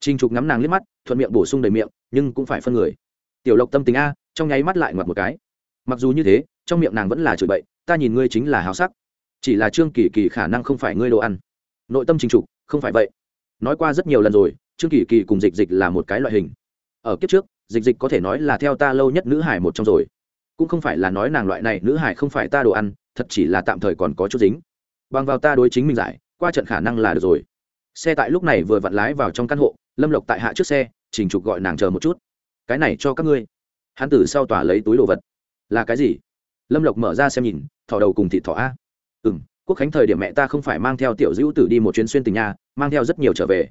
Trinh trục ngắm nàng liếc mắt, thuận miệng bổ sung đầy miệng, nhưng cũng phải phân người. Tiểu lộc tâm tình a, trong nháy mắt lại ngoặt một cái. Mặc dù như thế trong miệng nàng vẫn là chửi bậy, ta nhìn ngươi chính là háo sắc, chỉ là trương kỳ kỳ khả năng không phải ngươi đồ ăn. Nội tâm trình trục, không phải vậy. Nói qua rất nhiều lần rồi, trương kỳ kỳ cùng dịch dịch là một cái loại hình. Ở kiếp trước, dịch dịch có thể nói là theo ta lâu nhất nữ hải một trong rồi. Cũng không phải là nói nàng loại này nữ hải không phải ta đồ ăn, thật chỉ là tạm thời còn có chút dính. Bằng vào ta đối chính mình giải, qua trận khả năng là được rồi. Xe tại lúc này vừa vặn lái vào trong căn hộ, lâm lộc tại hạ trước xe, trình trục gọi nàng chờ một chút. Cái này cho các ngươi. Hắn từ sau tòa lấy túi đồ vật. Là cái gì? Lâm lộc mở ra xem nhìn, thỏ đầu cùng thịt thỏ a. Ừ m quốc khánh thời điểm mẹ ta không phải mang theo tiểu dữ tử đi một chuyến xuyên tình nhà, mang theo rất nhiều trở về.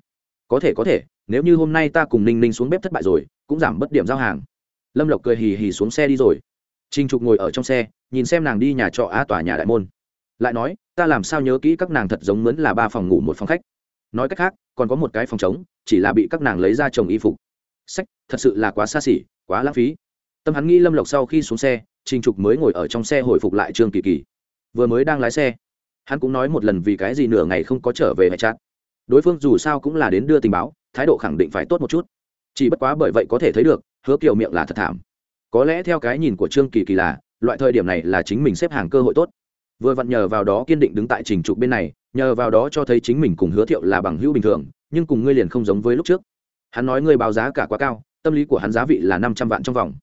Có thể có thể, nếu như hôm nay ta cùng ninh ninh xuống bếp thất bại rồi, cũng giảm bất điểm giao hàng. Lâm lộc cười hì hì xuống xe đi rồi. Trinh trục ngồi ở trong xe, nhìn xem nàng đi nhà trọ a tòa nhà đại môn. Lại nói, ta làm sao nhớ kỹ các nàng thật giống mướn là ba phòng ngủ một phòng khách. Nói cách khác, còn có một cái phòng trống, chỉ là bị các nàng lấy ra chồng y phục. Sách, thật sự là quá xa xỉ, quá lãng phí tâm hắn nghĩ lâm lộc sau khi xuống xe, trình trục mới ngồi ở trong xe hồi phục lại trương kỳ kỳ. Vừa mới đang lái xe, hắn cũng nói một lần vì cái gì nửa ngày không có trở về hệ chát đối phương dù sao cũng là đến đưa tình báo, thái độ khẳng định phải tốt một chút. Chỉ bất quá bởi vậy có thể thấy được, hứa kiểu miệng là thật thảm. Có lẽ theo cái nhìn của trương kỳ kỳ là, loại thời điểm này là chính mình xếp hàng cơ hội tốt. Vừa vặn nhờ vào đó kiên định đứng tại trình trục bên này, nhờ vào đó cho thấy chính mình cùng hứa thiệu là bằng hữu bình thường, nhưng cùng ngươi liền không giống với lúc trước. Hắn nói ngươi báo giá cả quá cao, tâm lý của hắn giá vị là năm trăm vạn trong vòng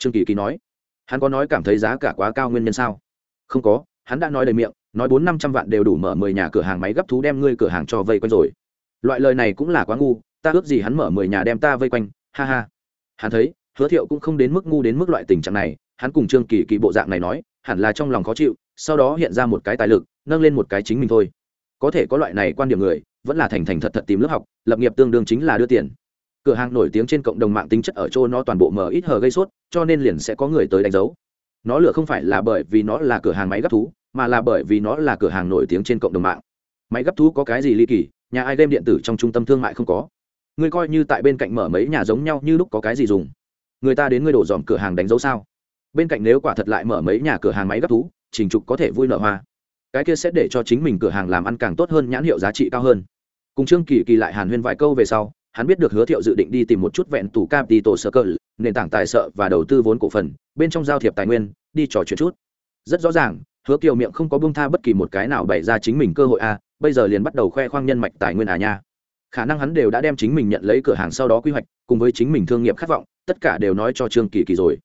trương kỳ kỳ nói, hắn có nói cảm thấy giá cả quá cao nguyên nhân sao? Không có, hắn đã nói đầy miệng, nói bốn năm trăm vạn đều đủ mở mười nhà cửa hàng máy gấp thú đem ngươi cửa hàng cho vây quanh rồi. Loại lời này cũng là quá ngu, ta ước gì hắn mở mười nhà đem ta vây quanh, ha ha. Hắn thấy, hứa thiệu cũng không đến mức ngu đến mức loại tình trạng này, hắn cùng trương kỳ kỳ bộ dạng này nói, hẳn là trong lòng khó chịu, sau đó hiện ra một cái tài lực, nâng lên một cái chính mình thôi. Có thể có loại này quan điểm người, vẫn là thành thành thật thật tìm lớp học, lập nghiệp tương đương chính là đưa tiền. Cửa hàng nổi tiếng trên cộng đồng mạng tính chất ở chỗ nó toàn bộ mở ít hờ gây sốt cho nên liền sẽ có người tới đánh dấu. Nó lựa không phải là bởi vì nó là cửa hàng máy gấp thú, mà là bởi vì nó là cửa hàng nổi tiếng trên cộng đồng mạng. Máy gấp thú có cái gì ly kỳ, nhà ai game điện tử trong trung tâm thương mại không có. Ngươi coi như tại bên cạnh mở mấy nhà giống nhau như lúc có cái gì dùng. Người ta đến ngươi đổ dòm cửa hàng đánh dấu sao? Bên cạnh nếu quả thật lại mở mấy nhà cửa hàng máy gấp thú, trình trục có thể vui nợ hoa. Cái kia sẽ để cho chính mình cửa hàng làm ăn càng tốt hơn, nhãn hiệu giá trị cao hơn. Cùng trương kỳ kỳ lại hàn huyên vài câu về sau, hắn biết được hứa thiệu dự định đi tìm một chút vẹn tủ capital circle nền tảng tài trợ và đầu tư vốn cổ phần, bên trong giao thiệp tài nguyên, đi trò chuyện chút. Rất rõ ràng, hứa kiều miệng không có bông tha bất kỳ một cái nào bày ra chính mình cơ hội a, bây giờ liền bắt đầu khoe khoang nhân mạch tài nguyên à nha. Khả năng hắn đều đã đem chính mình nhận lấy cửa hàng sau đó quy hoạch, cùng với chính mình thương nghiệp khát vọng, tất cả đều nói cho trương kỳ kỳ rồi.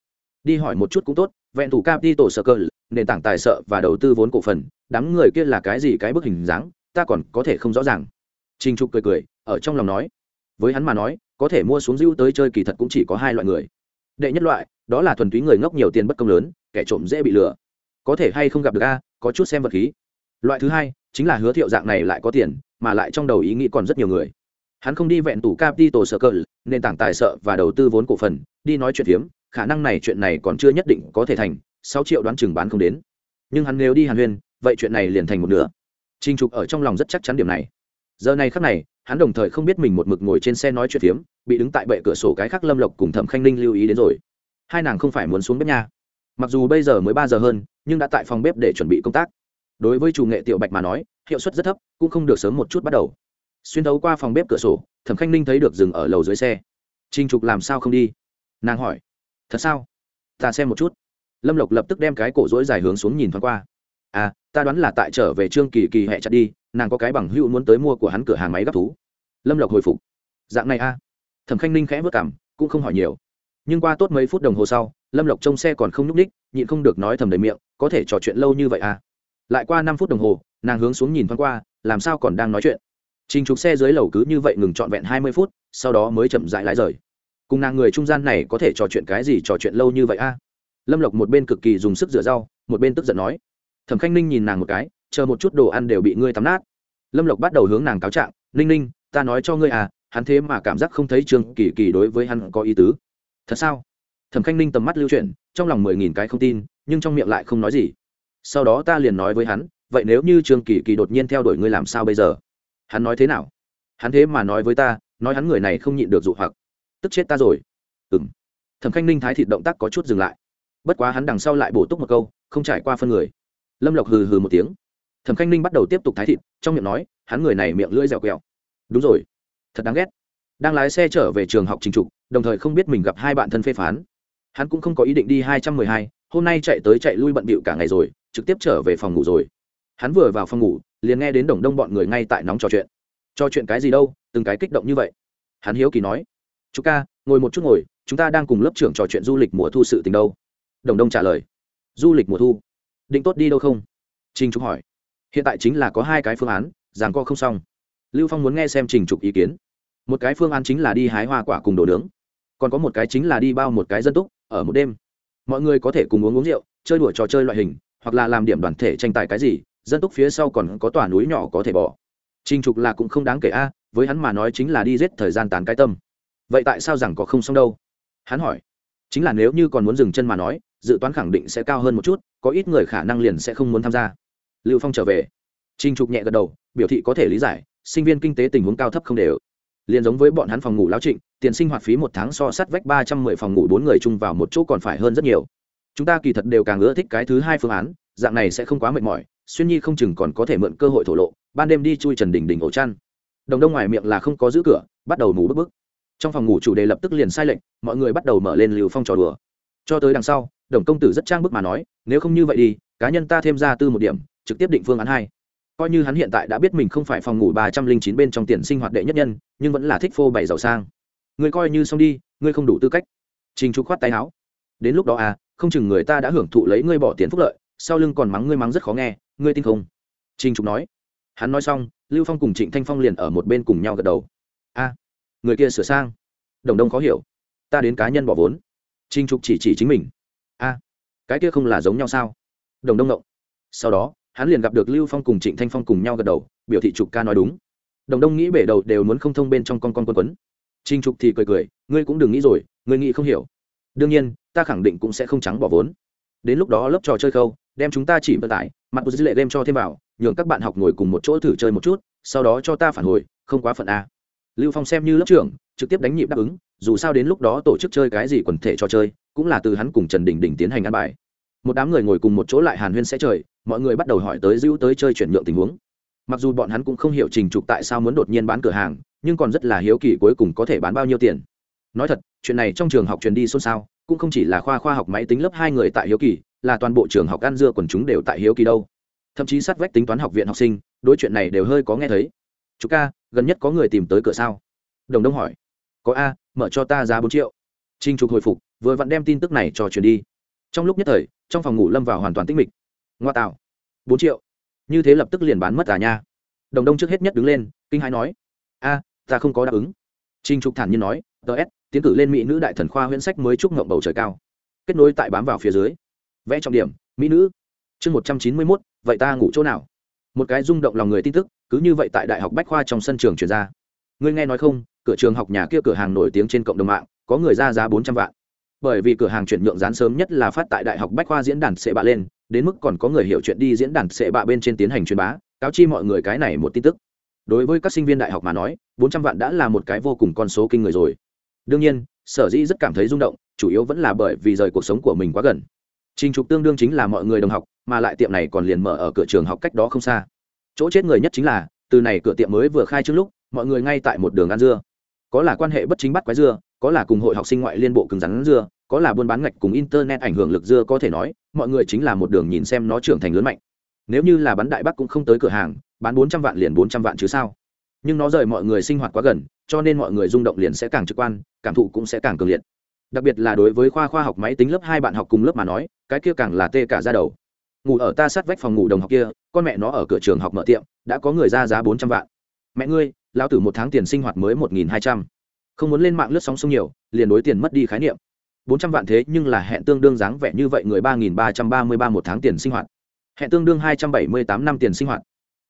Đi hỏi một chút cũng tốt, vẹn thủ capital circle, nền tảng tài trợ và đầu tư vốn cổ phần, đám người kia là cái gì cái bức hình dáng, ta còn có thể không rõ ràng. Trình trục cười cười, ở trong lòng nói. Với hắn mà nói có thể mua xuống dữ tới chơi kỳ thật cũng chỉ có hai loại người. Đệ nhất loại, đó là thuần túy người ngốc nhiều tiền bất công lớn, kẻ trộm dễ bị lừa. Có thể hay không gặp được a, có chút xem vật khí. Loại thứ hai, chính là hứa thiệu dạng này lại có tiền, mà lại trong đầu ý nghĩ còn rất nhiều người. Hắn không đi vẹn tủ capital circle nền tảng tài sợ và đầu tư vốn cổ phần, đi nói chuyện hiếm khả năng này chuyện này còn chưa nhất định có thể thành, sáu triệu đoán chừng bán không đến. Nhưng hắn nếu đi hàn huyên, vậy chuyện này liền thành một nửa. Trinh trục ở trong lòng rất chắc chắn điểm này. Giờ này khắc này hắn đồng thời không biết mình một mực ngồi trên xe nói chuyện phiếm, bị đứng tại bệ cửa sổ cái khác lâm lộc cùng thẩm khanh ninh lưu ý đến rồi. Hai nàng không phải muốn xuống bếp nha. Mặc dù bây giờ mới ba giờ hơn, nhưng đã tại phòng bếp để chuẩn bị công tác. Đối với chủ nghệ tiểu bạch mà nói, hiệu suất rất thấp, cũng không được sớm một chút bắt đầu. Xuyên thấu qua phòng bếp cửa sổ, thẩm khanh ninh thấy được dừng ở lầu dưới xe. Trinh trục làm sao không đi? nàng hỏi. Thật sao? Ta xem một chút. Lâm lộc lập tức đem cái cổ rỗi dài hướng xuống nhìn thoáng qua à ta đoán là tại trở về trương kỳ kỳ hẹ chặt đi, nàng có cái bằng hữu muốn tới mua của hắn cửa hàng máy gấp thú. Lâm lộc hồi phục. Dạng này a. À. thẩm khanh ninh khẽ vất cảm, cũng không hỏi nhiều. Nhưng qua tốt mấy phút đồng hồ sau, lâm lộc trông xe còn không nhúc ních nhịn không được nói thầm đầy miệng, có thể trò chuyện lâu như vậy à? Lại qua năm phút đồng hồ, nàng hướng xuống nhìn thoáng qua, làm sao còn đang nói chuyện? Trình trục xe dưới lầu cứ như vậy ngừng trọn vẹn hai mươi phút, sau đó mới chậm rãi lái rời. Cùng nàng người trung gian này có thể trò chuyện cái gì trò chuyện lâu như vậy a à? lâm lộc một bên cực kỳ dùng sức rửa rau, một bên tức giận nói thẩm khanh ninh nhìn nàng một cái, chờ một chút đồ ăn đều bị ngươi tắm nát. Lâm lộc bắt đầu hướng nàng cáo trạng, ninh ninh, ta nói cho ngươi à hắn thế mà cảm giác không thấy trương kỳ kỳ đối với hắn có ý tứ. Thật sao? Thẩm khanh ninh tầm mắt lưu chuyển, trong lòng mười nghìn cái không tin, nhưng trong miệng lại không nói gì. Sau đó ta liền nói với hắn, vậy nếu như trương kỳ kỳ đột nhiên theo đuổi ngươi làm sao bây giờ? Hắn nói thế nào? Hắn thế mà nói với ta, nói hắn người này không nhịn được dụ hoặc. Tức chết ta rồi. Ừ m thẩm khanh ninh thái thịt động tác có chút dừng lại. Bất quá hắn đằng sau lại bổ túc một câu, không trải qua phân người lâm lộc hừ hừ một tiếng. Thẩm khanh ninh bắt đầu tiếp tục thái thịt, trong miệng nói, hắn người này miệng lưỡi dẻo quẹo. Đúng rồi. Thật đáng ghét. Đang lái xe trở về trường học trình trục, đồng thời không biết mình gặp hai bạn thân phê phán. Hắn cũng không có ý định đi hai trăm mười hai, hôm nay chạy tới chạy lui bận bịu cả ngày rồi, trực tiếp trở về phòng ngủ rồi. Hắn vừa vào phòng ngủ, liền nghe đến đồng đông bọn người ngay tại nóng trò chuyện. Trò chuyện cái gì đâu, từng cái kích động như vậy. Hắn hiếu kỳ nói, chú ca, ngồi một chút ngồi, chúng ta đang cùng lớp trưởng trò chuyện du lịch mùa thu sự tình đâu. Đồng đông trả lời, du lịch mùa thu định tốt đi đâu không? Trình trục hỏi. Hiện tại chính là có hai cái phương án giảng co không xong. Lưu phong muốn nghe xem trình trục ý kiến. Một cái phương án chính là đi hái hoa quả cùng đồ nướng, còn có một cái chính là đi bao một cái dân túc, ở một đêm. Mọi người có thể cùng uống uống rượu, chơi đùa trò chơi loại hình, hoặc là làm điểm đoàn thể tranh tài cái gì, dân túc phía sau còn có tòa núi nhỏ có thể bỏ. Trình trục là cũng không đáng kể a, với hắn mà nói chính là đi giết thời gian tán cái tâm. Vậy tại sao rằng có không xong đâu? Hắn hỏi. Chính là nếu như còn muốn dừng chân mà nói dự toán khẳng định sẽ cao hơn một chút, có ít người khả năng liền sẽ không muốn tham gia. Lưu phong trở về. Trình trục nhẹ gật đầu, biểu thị có thể lý giải, sinh viên kinh tế tình huống cao thấp không đều. Liền giống với bọn hắn phòng ngủ lao trịnh, tiền sinh hoạt phí một tháng so sắt vách ba trăm mười phòng ngủ bốn người chung vào một chỗ còn phải hơn rất nhiều. Chúng ta kỳ thật đều càng ưa thích cái thứ hai phương án, dạng này sẽ không quá mệt mỏi, xuyên nhi không chừng còn có thể mượn cơ hội thổ lộ, ban đêm đi chui trần đình đình ổ chăn. Đồng đông ngoài miệng là không có giữ cửa, bắt đầu ngủ bức bức trong phòng ngủ chủ đề lập tức liền sai lệnh, mọi người bắt đầu mở lên liều phong trò đùa. Cho tới đằng sau đồng công tử rất trang bức mà nói, nếu không như vậy đi, cá nhân ta thêm ra tư một điểm, trực tiếp định phương án hai. Coi như hắn hiện tại đã biết mình không phải phòng ngủ ba trăm linh chín bên trong tiền sinh hoạt đệ nhất nhân, nhưng vẫn là thích phô bày giàu sang. Người coi như xong đi, ngươi không đủ tư cách. Trình trục khoát tay áo. Đến lúc đó à không chừng người ta đã hưởng thụ lấy ngươi bỏ tiền phúc lợi, sau lưng còn mắng ngươi mắng rất khó nghe, ngươi tin không? Trình trục nói. Hắn nói xong, lưu phong cùng trịnh thanh phong liền ở một bên cùng nhau gật đầu. A người kia sửa sang. Đồng đông khó hiểu. Ta đến cá nhân bỏ vốn. Trình trục chỉ chỉ chính mình a, cái kia không là giống nhau sao? Đồng đông ngộng. Sau đó, hắn liền gặp được lưu phong cùng trịnh thanh phong cùng nhau gật đầu, biểu thị trục ca nói đúng. Đồng đông nghĩ bể đầu đều muốn không thông bên trong con con quân quấn. Trinh trục thì cười cười, ngươi cũng đừng nghĩ rồi, ngươi nghĩ không hiểu. Đương nhiên, ta khẳng định cũng sẽ không trắng bỏ vốn. Đến lúc đó lớp trò chơi khâu, đem chúng ta chỉ vận tải, mặt của dữ lệ đem cho thêm vào, nhường các bạn học ngồi cùng một chỗ thử chơi một chút, sau đó cho ta phản hồi, không quá phận a. Lưu phong xem như lớp trưởng, trực tiếp đánh nhịp đáp ứng, dù sao đến lúc đó tổ chức chơi cái gì quần thể trò chơi cũng là từ hắn cùng trần đình đình tiến hành ăn bài. Một đám người ngồi cùng một chỗ lại hàn huyên sẽ trời, mọi người bắt đầu hỏi tới dữ tới chơi chuyển nhượng tình huống. Mặc dù bọn hắn cũng không hiểu trình trục tại sao muốn đột nhiên bán cửa hàng, nhưng còn rất là hiếu kỳ cuối cùng có thể bán bao nhiêu tiền. Nói thật, chuyện này trong trường học truyền đi xôn xao, cũng không chỉ là khoa khoa học máy tính lớp hai người tại hiếu kỳ, là toàn bộ trường học ăn dưa quần chúng đều tại hiếu kỳ đâu. Thậm chí sát vách tính toán học viện học sinh, đối chuyện này đều hơi có nghe thấy. Chú ca, gần nhất có người tìm tới cửa sao? Đồng đông hỏi. Có a, mở cho ta giá bốn triệu. Trinh trục hồi phục vừa vặn đem tin tức này cho truyền đi. Trong lúc nhất thời, trong phòng ngủ lâm vào hoàn toàn tĩnh mịch. Ngoa tạo. Bốn triệu. Như thế lập tức liền bán mất cả nha. Đồng đông trước hết nhất đứng lên, kinh hãi nói. A, ta không có đáp ứng. Trinh trục thản nhiên nói ts tiến cử lên mỹ nữ đại thần khoa huyễn sách mới chúc ngộng bầu trời cao. Kết nối tại bám vào phía dưới. Vẽ trọng điểm, mỹ nữ. Chương một trăm chín mươi mốt, vậy ta ngủ chỗ nào? Một cái rung động lòng người tin tức, cứ như vậy tại đại học bách khoa trong sân trường truyền ra. Ngươi nghe nói không, cửa trường học nhà kia cửa hàng nổi tiếng trên cộng đồng mạng, có người ra giá bốn trăm vạn bởi vì cửa hàng chuyển nhượng rán sớm nhất là phát tại đại học bách khoa diễn đàn sệ bạ lên, đến mức còn có người hiểu chuyện đi diễn đàn sệ bạ bên trên tiến hành truyền bá, cáo chi mọi người cái này một tin tức. Đối với các sinh viên đại học mà nói, bốn trăm vạn đã là một cái vô cùng con số kinh người rồi. Đương nhiên, sở dĩ rất cảm thấy rung động, chủ yếu vẫn là bởi vì rời cuộc sống của mình quá gần. Trình trục tương đương chính là mọi người đồng học, mà lại tiệm này còn liền mở ở cửa trường học cách đó không xa. Chỗ chết người nhất chính là, từ này cửa tiệm mới vừa khai trước lúc, mọi người ngay tại một đường ăn dưa. Có là quan hệ bất chính bắt quái dưa, có là cùng hội học sinh ngoại liên bộ cứng rắn dưa có là buôn bán ngạch cùng internet ảnh hưởng lực dưa có thể nói, mọi người chính là một đường nhìn xem nó trưởng thành lớn mạnh. Nếu như là bắn đại bắc cũng không tới cửa hàng, bán bốn trăm vạn liền bốn trăm vạn chứ sao? Nhưng nó rời mọi người sinh hoạt quá gần, cho nên mọi người rung động liền sẽ càng trực quan, cảm thụ cũng sẽ càng cường liệt. Đặc biệt là đối với khoa khoa học máy tính lớp hai bạn học cùng lớp mà nói, cái kia càng là tê cả ra đầu. Ngủ ở ta sát vách phòng ngủ đồng học kia, con mẹ nó ở cửa trường học mở tiệm, đã có người ra giá bốn trăm vạn. Mẹ ngươi lao tử một tháng tiền sinh hoạt mới một nghìn hai trăm. Không muốn lên mạng lướt sóng sông nhiều, liền đối tiền mất đi khái niệm bốn trăm vạn thế nhưng là hẹn tương đương dáng vẻ như vậy người ba nghìn ba trăm ba mươi ba một tháng tiền sinh hoạt. Hẹn tương đương hai trăm bảy mươi tám năm tiền sinh hoạt.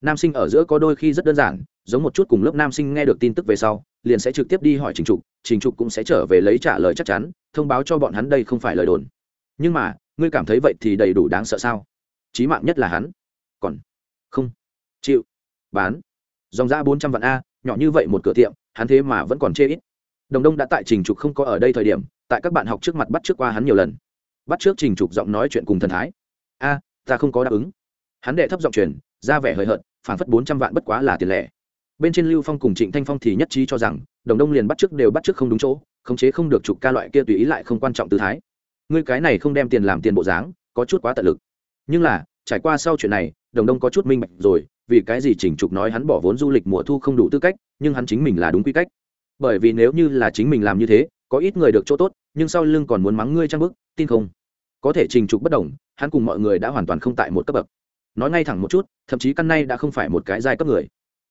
Nam sinh ở giữa có đôi khi rất đơn giản, giống một chút cùng lớp nam sinh nghe được tin tức về sau, liền sẽ trực tiếp đi hỏi trình trục trình trục cũng sẽ trở về lấy trả lời chắc chắn, thông báo cho bọn hắn đây không phải lời đồn. Nhưng mà, ngươi cảm thấy vậy thì đầy đủ đáng sợ sao? Chí mạng nhất là hắn. Còn không chịu. Bán. Dòng ra bốn trăm vạn a, nhỏ như vậy một cửa tiệm, hắn thế mà vẫn còn chê ít đồng đông đã tại trình trục không có ở đây thời điểm, tại các bạn học trước mặt bắt trước qua hắn nhiều lần. Bắt trước trình trục giọng nói chuyện cùng thần thái. A, ta không có đáp ứng. Hắn đệ thấp giọng truyền, ra vẻ hời hợt, phản phất bốn trăm vạn bất quá là tiền lẻ. Bên trên lưu phong cùng trịnh thanh phong thì nhất trí cho rằng, đồng đông liền bắt trước đều bắt trước không đúng chỗ, khống chế không được chụp ca loại kia tùy ý lại không quan trọng tư thái. Ngươi cái này không đem tiền làm tiền bộ dáng, có chút quá tận lực. Nhưng là, trải qua sau chuyện này, đồng đông có chút minh bạch rồi, vì cái gì chỉnh trục nói hắn bỏ vốn du lịch mùa thu không đủ tư cách, nhưng hắn chính mình là đúng quy cách bởi vì nếu như là chính mình làm như thế, có ít người được chỗ tốt, nhưng sau lưng còn muốn mắng ngươi trang bức, tin không? Có thể trình trục bất đồng, hắn cùng mọi người đã hoàn toàn không tại một cấp bậc. Nói ngay thẳng một chút, thậm chí căn nay đã không phải một cái giai cấp người.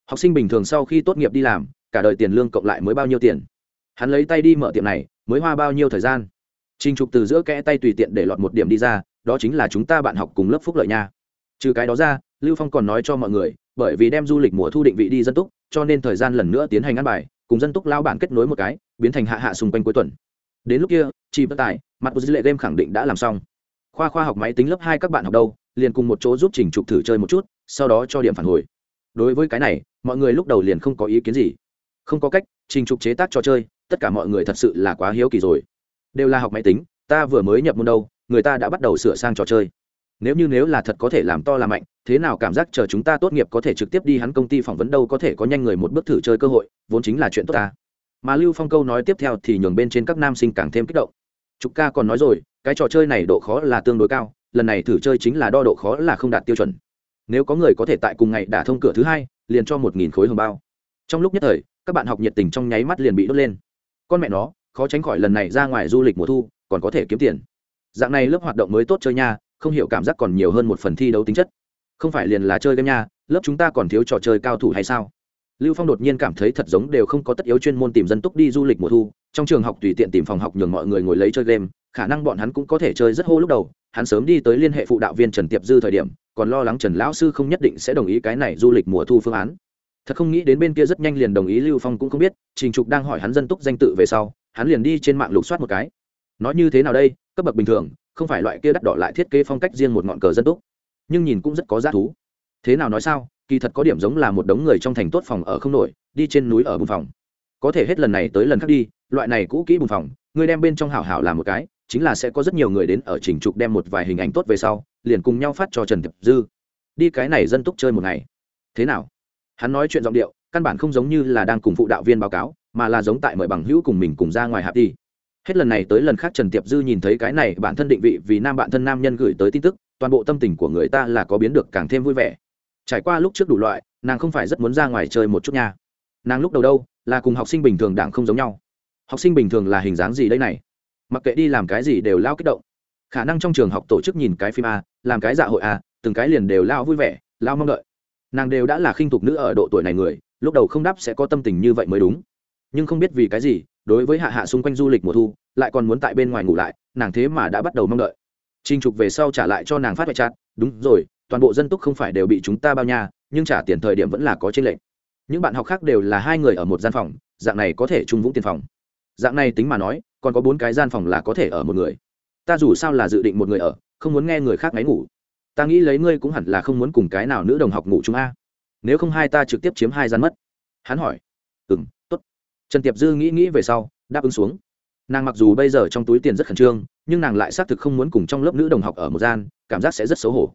Học sinh bình thường sau khi tốt nghiệp đi làm, cả đời tiền lương cộng lại mới bao nhiêu tiền? Hắn lấy tay đi mở tiệm này, mới hoa bao nhiêu thời gian? Trình trục từ giữa kẽ tay tùy tiện để lọt một điểm đi ra, đó chính là chúng ta bạn học cùng lớp phúc lợi nha. Trừ cái đó ra, lưu phong còn nói cho mọi người, bởi vì đem du lịch mùa thu định vị đi dân túc cho nên thời gian lần nữa tiến hành ăn bài, cùng dân túc lao bản kết nối một cái, biến thành hạ hạ xung quanh cuối tuần. Đến lúc kia chỉ bất tài, mặt của dữ lệ game khẳng định đã làm xong. Khoa khoa học máy tính lớp hai các bạn học đâu, liền cùng một chỗ giúp trình trục thử chơi một chút, sau đó cho điểm phản hồi. Đối với cái này, mọi người lúc đầu liền không có ý kiến gì. Không có cách, trình trục chế tác trò chơi, tất cả mọi người thật sự là quá hiếu kỳ rồi. Đều là học máy tính, ta vừa mới nhập môn đâu, người ta đã bắt đầu sửa sang trò chơi nếu như nếu là thật có thể làm to làm mạnh, thế nào cảm giác chờ chúng ta tốt nghiệp có thể trực tiếp đi hắn công ty phỏng vấn đâu có thể có nhanh người một bước thử chơi cơ hội, vốn chính là chuyện tốt ta. Mà lưu phong câu nói tiếp theo thì nhường bên trên các nam sinh càng thêm kích động. Trục ca còn nói rồi, cái trò chơi này độ khó là tương đối cao, lần này thử chơi chính là đo độ khó là không đạt tiêu chuẩn. Nếu có người có thể tại cùng ngày đả thông cửa thứ hai, liền cho một nghìn khối hồng bao. Trong lúc nhất thời, các bạn học nhiệt tình trong nháy mắt liền bị đốt lên. Con mẹ nó, khó tránh khỏi lần này ra ngoài du lịch mùa thu, còn có thể kiếm tiền. Dạng này lớp hoạt động mới tốt chơi nha không hiểu cảm giác còn nhiều hơn một phần thi đấu tính chất. Không phải liền là chơi game nha, lớp chúng ta còn thiếu trò chơi cao thủ hay sao? Lưu phong đột nhiên cảm thấy thật giống đều không có tất yếu chuyên môn tìm dân túc đi du lịch mùa thu, trong trường học tùy tiện tìm phòng học nhường mọi người ngồi lấy chơi game, khả năng bọn hắn cũng có thể chơi rất hô lúc đầu, hắn sớm đi tới liên hệ phụ đạo viên trần tiệp dư thời điểm, còn lo lắng trần lão sư không nhất định sẽ đồng ý cái này du lịch mùa thu phương án. Thật không nghĩ đến bên kia rất nhanh liền đồng ý lưu phong cũng không biết, trình trục đang hỏi hắn dân túc danh tự về sau, hắn liền đi trên mạng lục soát một cái. Nói như thế nào đây, cấp bậc bình thường không phải loại kia đắt đỏ lại thiết kế phong cách riêng một ngọn cờ dân túc. Nhưng nhìn cũng rất có giá thú. Thế nào nói sao, kỳ thật có điểm giống là một đống người trong thành tốt phòng ở không nổi, đi trên núi ở bùn phòng. Có thể hết lần này tới lần khác đi, loại này cũ kỹ bùn phòng, người đem bên trong hảo hảo làm một cái, chính là sẽ có rất nhiều người đến ở trình trục đem một vài hình ảnh tốt về sau, liền cùng nhau phát cho trần tiệp dư. Đi cái này dân túc chơi một ngày. Thế nào? Hắn nói chuyện giọng điệu, căn bản không giống như là đang cùng phụ đạo viên báo cáo, mà là giống tại mời bằng hữu cùng mình cùng ra ngoài hạp đi hết lần này tới lần khác trần tiệp dư nhìn thấy cái này bản thân định vị vì nam bạn thân nam nhân gửi tới tin tức, toàn bộ tâm tình của người ta là có biến được càng thêm vui vẻ. Trải qua lúc trước đủ loại, nàng không phải rất muốn ra ngoài chơi một chút nha. Nàng lúc đầu đâu, là cùng học sinh bình thường đảng không giống nhau. Học sinh bình thường là hình dáng gì đây này? Mặc kệ đi làm cái gì đều lao kích động. Khả năng trong trường học tổ chức nhìn cái phim a, làm cái dạ hội a, từng cái liền đều lao vui vẻ, lao mong đợi. Nàng đều đã là khinh thục nữ ở độ tuổi này người, lúc đầu không đáp sẽ có tâm tình như vậy mới đúng. Nhưng không biết vì cái gì đối với hạ hạ xung quanh du lịch mùa thu, lại còn muốn tại bên ngoài ngủ lại, nàng thế mà đã bắt đầu mong đợi. Trinh trục về sau trả lại cho nàng phát vệ chặt đúng rồi, toàn bộ dân túc không phải đều bị chúng ta bao nha, nhưng trả tiền thời điểm vẫn là có trên lệnh những bạn học khác đều là hai người ở một gian phòng, dạng này có thể trung vũng tiền phòng. Dạng này tính mà nói, còn có bốn cái gian phòng là có thể ở một người. Ta dù sao là dự định một người ở, không muốn nghe người khác ngáy ngủ. Ta nghĩ lấy ngươi cũng hẳn là không muốn cùng cái nào nữ đồng học ngủ chung a. Nếu không hai ta trực tiếp chiếm hai gian mất. Hắn hỏi trần tiệp dư nghĩ nghĩ về sau, đáp ứng xuống. Nàng mặc dù bây giờ trong túi tiền rất khẩn trương, nhưng nàng lại xác thực không muốn cùng trong lớp nữ đồng học ở một gian, cảm giác sẽ rất xấu hổ.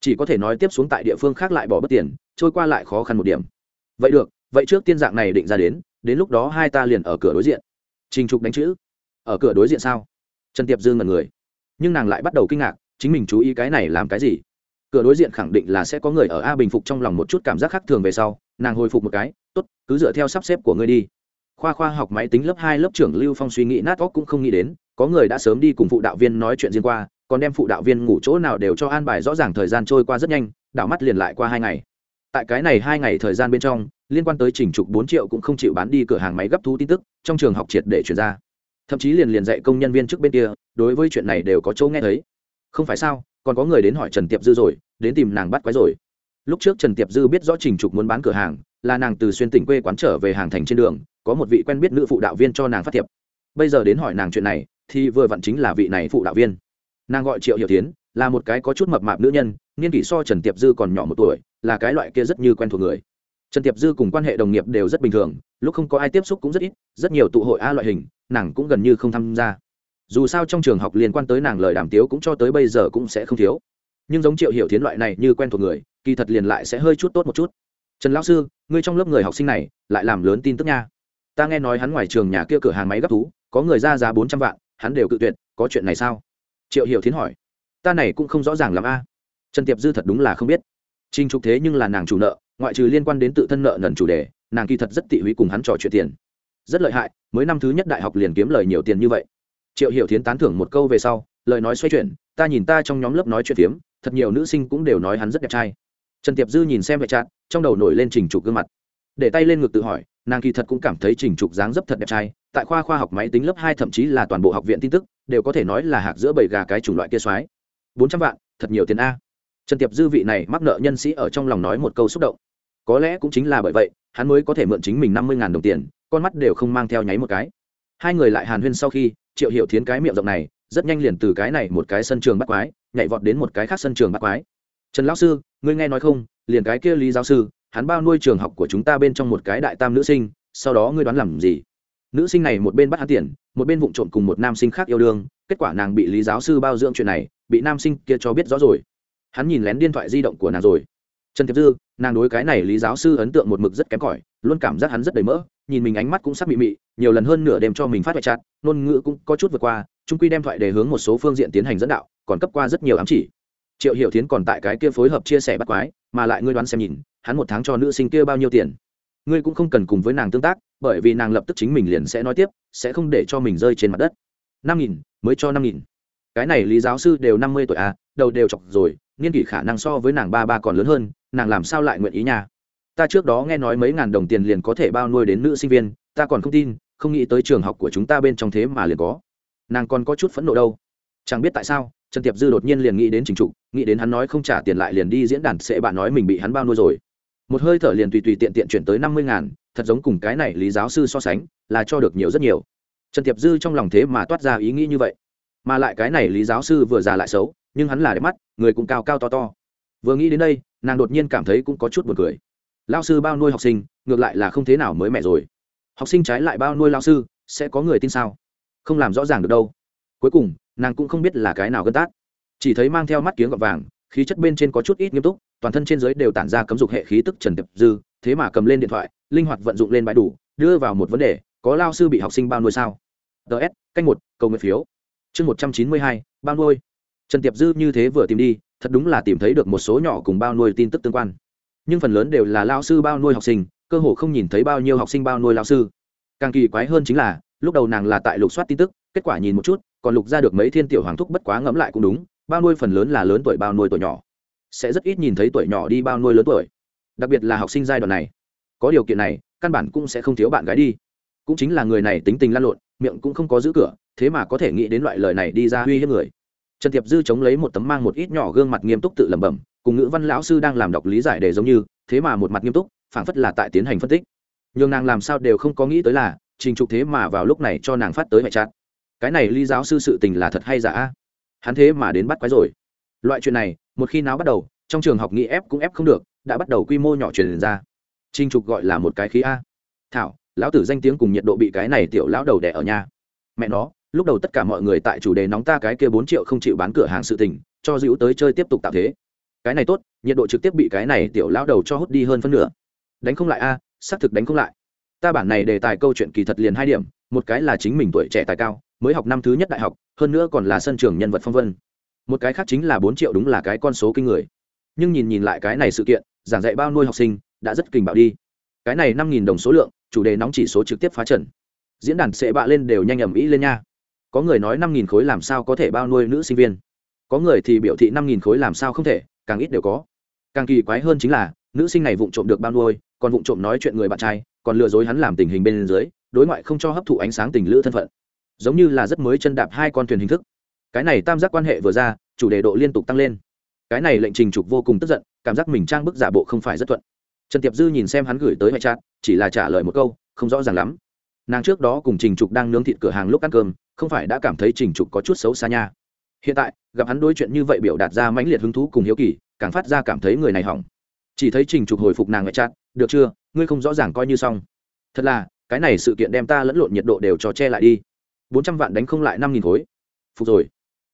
Chỉ có thể nói tiếp xuống tại địa phương khác lại bỏ bất tiền, trôi qua lại khó khăn một điểm. Vậy được, vậy trước tiên dạng này định ra đến đến lúc đó hai ta liền ở cửa đối diện. Trình trục đánh chữ. Ở cửa đối diện sao? Trần tiệp dư ngần người. Nhưng nàng lại bắt đầu kinh ngạc, chính mình chú ý cái này làm cái gì? Cửa đối diện khẳng định là sẽ có người ở a bình phục trong lòng một chút cảm giác khác thường về sau, nàng hồi phục một cái, tốt, cứ dựa theo sắp xếp của ngươi đi khoa khoa học máy tính lớp hai lớp trưởng lưu phong suy nghĩ nát óc cũng không nghĩ đến, có người đã sớm đi cùng phụ đạo viên nói chuyện riêng qua, còn đem phụ đạo viên ngủ chỗ nào đều cho an bài rõ ràng thời gian trôi qua rất nhanh, đảo mắt liền lại qua hai ngày. Tại cái này hai ngày thời gian bên trong, liên quan tới trình trục bốn triệu cũng không chịu bán đi cửa hàng máy gấp thú tin tức, trong trường học triệt để chuyển ra. Thậm chí liền liền dạy công nhân viên trước bên kia, đối với chuyện này đều có chỗ nghe thấy. Không phải sao, còn có người đến hỏi trần tiệp dư rồi, đến tìm nàng bắt quái rồi. Lúc trước trần tiệp dư biết rõ trình trục muốn bán cửa hàng, là nàng từ xuyên tỉnh quê quán trở về hàng thành trên đường có một vị quen biết nữ phụ đạo viên cho nàng phát thiệp. Bây giờ đến hỏi nàng chuyện này, thì vừa vặn chính là vị này phụ đạo viên. Nàng gọi triệu hiểu tiến, là một cái có chút mập mạp nữ nhân, niên kỷ so trần tiệp dư còn nhỏ một tuổi, là cái loại kia rất như quen thuộc người. Trần tiệp dư cùng quan hệ đồng nghiệp đều rất bình thường, lúc không có ai tiếp xúc cũng rất ít, rất nhiều tụ hội a loại hình, nàng cũng gần như không tham gia. Dù sao trong trường học liên quan tới nàng lời đàm tiếu cũng cho tới bây giờ cũng sẽ không thiếu. Nhưng giống triệu hiểu thiến loại này như quen thuộc người, kỳ thật liền lại sẽ hơi chút tốt một chút. Trần lão sư, ngươi trong lớp người học sinh này, lại làm lớn tin tức nha ta nghe nói hắn ngoài trường nhà kia cửa hàng máy gấp thú, có người ra giá bốn trăm vạn, hắn đều cự tuyệt, có chuyện này sao? Triệu hiểu thiến hỏi. Ta này cũng không rõ ràng l a. À. Trần tiệp dư thật đúng là không biết. Trinh trục thế nhưng là nàng chủ nợ, ngoại trừ liên quan đến tự thân nợ nần chủ đề, nàng kỳ thật rất tị húy cùng hắn trò chuyện tiền. Rất lợi hại, mới năm thứ nhất đại học liền kiếm lời nhiều tiền như vậy. Triệu hiểu thiến tán thưởng một câu về sau, lời nói xoay chuyển, ta nhìn ta trong nhóm lớp nói chuyện phiếm, thật nhiều nữ sinh cũng đều nói hắn rất đẹp trai. Trần tiệp dư nhìn xem vệ trát trong đầu nổi lên trình trục gương mặt. Để tay lên ngực tự hỏi nàng kỳ thật cũng cảm thấy trình trục dáng dấp thật đẹp trai, tại khoa khoa học máy tính lớp hai thậm chí là toàn bộ học viện tin tức, đều có thể nói là hạc giữa bầy gà cái chủng loại kia soái. Bốn trăm vạn, thật nhiều tiền a. Trần tiệp dư vị này mắc nợ nhân sĩ ở trong lòng nói một câu xúc động. Có lẽ cũng chính là bởi vậy, hắn mới có thể mượn chính mình năm mươi đồng tiền, con mắt đều không mang theo nháy một cái. Hai người lại hàn huyên sau khi, triệu Hiểu thiến cái miệng rộng này, rất nhanh liền từ cái này một cái sân trường bắt quái, nhảy vọt đến một cái khác sân trường bắt quái. Trần lão sư, ngươi nghe nói không, liền cái kia lý giáo sư hắn bao nuôi trường học của chúng ta bên trong một cái đại tam nữ sinh, sau đó ngươi đoán làm gì? Nữ sinh này một bên bắt hắn tiền, một bên vụng trộm cùng một nam sinh khác yêu đương, kết quả nàng bị lý giáo sư bao dưỡng chuyện này, bị nam sinh kia cho biết rõ rồi. Hắn nhìn lén điện thoại di động của nàng rồi. Trần thiệp dư, nàng đối cái này lý giáo sư ấn tượng một mực rất kém cỏi, luôn cảm giác hắn rất đầy mỡ, nhìn mình ánh mắt cũng sắp bị mị, nhiều lần hơn nửa đêm cho mình phát hoại chặt ngôn ngữ cũng có chút vượt qua, trung quy đem thoại để hướng một số phương diện tiến hành dẫn đạo, còn cấp qua rất nhiều ám chỉ triệu hiểu thiến còn tại cái kia phối hợp chia sẻ bắt quái, mà lại ngươi đoán xem nhìn, hắn một tháng cho nữ sinh kia bao nhiêu tiền? Ngươi cũng không cần cùng với nàng tương tác, bởi vì nàng lập tức chính mình liền sẽ nói tiếp, sẽ không để cho mình rơi trên mặt đất. Năm nghìn, mới cho năm nghìn. Cái này lý giáo sư đều năm mươi tuổi à đầu đều chọc rồi niên kỷ khả năng so với nàng ba ba còn lớn hơn, nàng làm sao lại nguyện ý nha? Ta trước đó nghe nói mấy ngàn đồng tiền liền có thể bao nuôi đến nữ sinh viên, ta còn không tin, không nghĩ tới trường học của chúng ta bên trong thế mà liền có. Nàng còn có chút phẫn nộ đâu. Chẳng biết tại sao trần tiệp dư đột nhiên liền nghĩ đến trình trục, nghĩ đến hắn nói không trả tiền lại liền đi diễn đàn sẽ bạn nói mình bị hắn bao nuôi rồi. Một hơi thở liền tùy tùy tiện tiện chuyển tới năm mươi ngàn, thật giống cùng cái này lý giáo sư so sánh, là cho được nhiều rất nhiều. Trần tiệp dư trong lòng thế mà toát ra ý nghĩ như vậy. Mà lại cái này lý giáo sư vừa già lại xấu, nhưng hắn là đẹp mắt, người cũng cao cao to to. Vừa nghĩ đến đây, nàng đột nhiên cảm thấy cũng có chút buồn cười. Lao sư bao nuôi học sinh, ngược lại là không thế nào mới mẹ rồi. Học sinh trái lại bao nuôi lao sư, sẽ có người tin sao? Không làm rõ ràng được đâu. Cuối cùng nàng cũng không biết là cái nào gân tát. Chỉ thấy mang theo mắt kiếng gọt vàng, khí chất bên trên có chút ít nghiêm túc, toàn thân trên giới đều tản ra cấm dục hệ khí tức trần tiệp dư, thế mà cầm lên điện thoại, linh hoạt vận dụng lên bãi đủ, đưa vào một vấn đề, có lao sư bị học sinh bao nuôi sao? Ts canh một, cầu nguyện phiếu. Chương một trăm chín mươi hai, bao nuôi. Trần tiệp dư như thế vừa tìm đi, thật đúng là tìm thấy được một số nhỏ cùng bao nuôi tin tức tương quan. Nhưng phần lớn đều là lao sư bao nuôi học sinh, cơ hồ không nhìn thấy bao nhiêu học sinh bao nuôi lao sư. Càng kỳ quái hơn chính là, lúc đầu nàng là tại lục soát tin tức, kết quả nhìn một chút còn lục ra được mấy thiên tiểu hoàng thúc bất quá ngẫm lại cũng đúng, bao nuôi phần lớn là lớn tuổi bao nuôi tuổi nhỏ. Sẽ rất ít nhìn thấy tuổi nhỏ đi bao nuôi lớn tuổi. Đặc biệt là học sinh giai đoạn này. Có điều kiện này, căn bản cũng sẽ không thiếu bạn gái đi. Cũng chính là người này tính tình lăn lộn, miệng cũng không có giữ cửa, thế mà có thể nghĩ đến loại lời này đi ra uy hiếp người. Trần tiệp dư chống lấy một tấm mang một ít nhỏ gương mặt nghiêm túc tự lẩm bẩm, cùng ngữ văn lão sư đang làm đọc lý giải đề giống như, thế mà một mặt nghiêm túc, phảng phất là tại tiến hành phân tích. Nhưng nàng làm sao đều không có nghĩ tới là, trình trục thế mà vào lúc này cho nàng phát tới mẹ chát cái này ly giáo sư sự tình là thật hay giả? Hắn thế mà đến bắt quái rồi. Loại chuyện này, một khi nào bắt đầu, trong trường học nghĩ ép cũng ép không được, đã bắt đầu quy mô nhỏ truyền ra. Trinh trục gọi là một cái khí a. Thảo, lão tử danh tiếng cùng nhiệt độ bị cái này tiểu lão đầu đẻ ở nhà. Mẹ nó, lúc đầu tất cả mọi người tại chủ đề nóng ta cái kia bốn triệu không chịu bán cửa hàng sự tình, cho dữ tới chơi tiếp tục tạo thế. Cái này tốt, nhiệt độ trực tiếp bị cái này tiểu lão đầu cho hút đi hơn phân nửa. Đánh không lại a, xác thực đánh không lại. Ta bản này đề tài câu chuyện kỳ thật liền hai điểm, một cái là chính mình tuổi trẻ tài cao mới học năm thứ nhất đại học, hơn nữa còn là sân trường nhân vật phong vân. Một cái khác chính là bốn triệu đúng là cái con số kinh người. Nhưng nhìn nhìn lại cái này sự kiện, giảng dạy bao nuôi học sinh, đã rất kình bạo đi. Cái này năm nghìn đồng số lượng, chủ đề nóng chỉ số trực tiếp phá trần. Diễn đàn sẽ bạ lên đều nhanh ầm ĩ lên nha. Có người nói năm nghìn khối làm sao có thể bao nuôi nữ sinh viên? Có người thì biểu thị năm nghìn khối làm sao không thể, càng ít đều có. Càng kỳ quái hơn chính là, nữ sinh này vụng trộm được bao nuôi, còn vụng trộm nói chuyện người bạn trai, còn lừa dối hắn làm tình hình bên dưới, đối ngoại không cho hấp thụ ánh sáng tình lữ thân phận giống như là rất mới chân đạp hai con thuyền hình thức. Cái này tam giác quan hệ vừa ra, chủ đề độ liên tục tăng lên. Cái này lệnh trình trục vô cùng tức giận, cảm giác mình trang bức giả bộ không phải rất thuận. Trần tiệp dư nhìn xem hắn gửi tới ngoại trạng chỉ là trả lời một câu, không rõ ràng lắm. Nàng trước đó cùng trình trục đang nướng thịt cửa hàng lúc ăn cơm, không phải đã cảm thấy trình trục có chút xấu xa nha. Hiện tại, gặp hắn đối chuyện như vậy biểu đạt ra mãnh liệt hứng thú cùng hiếu kỳ, càng phát ra cảm thấy người này hỏng. Chỉ thấy trình trục hồi phục nàng ngoại trạng được chưa? Ngươi không rõ ràng coi như xong. Thật là, cái này sự kiện đem ta lẫn lộn nhiệt độ đều cho che lại đi bốn trăm vạn đánh không lại năm nghìn khối phục rồi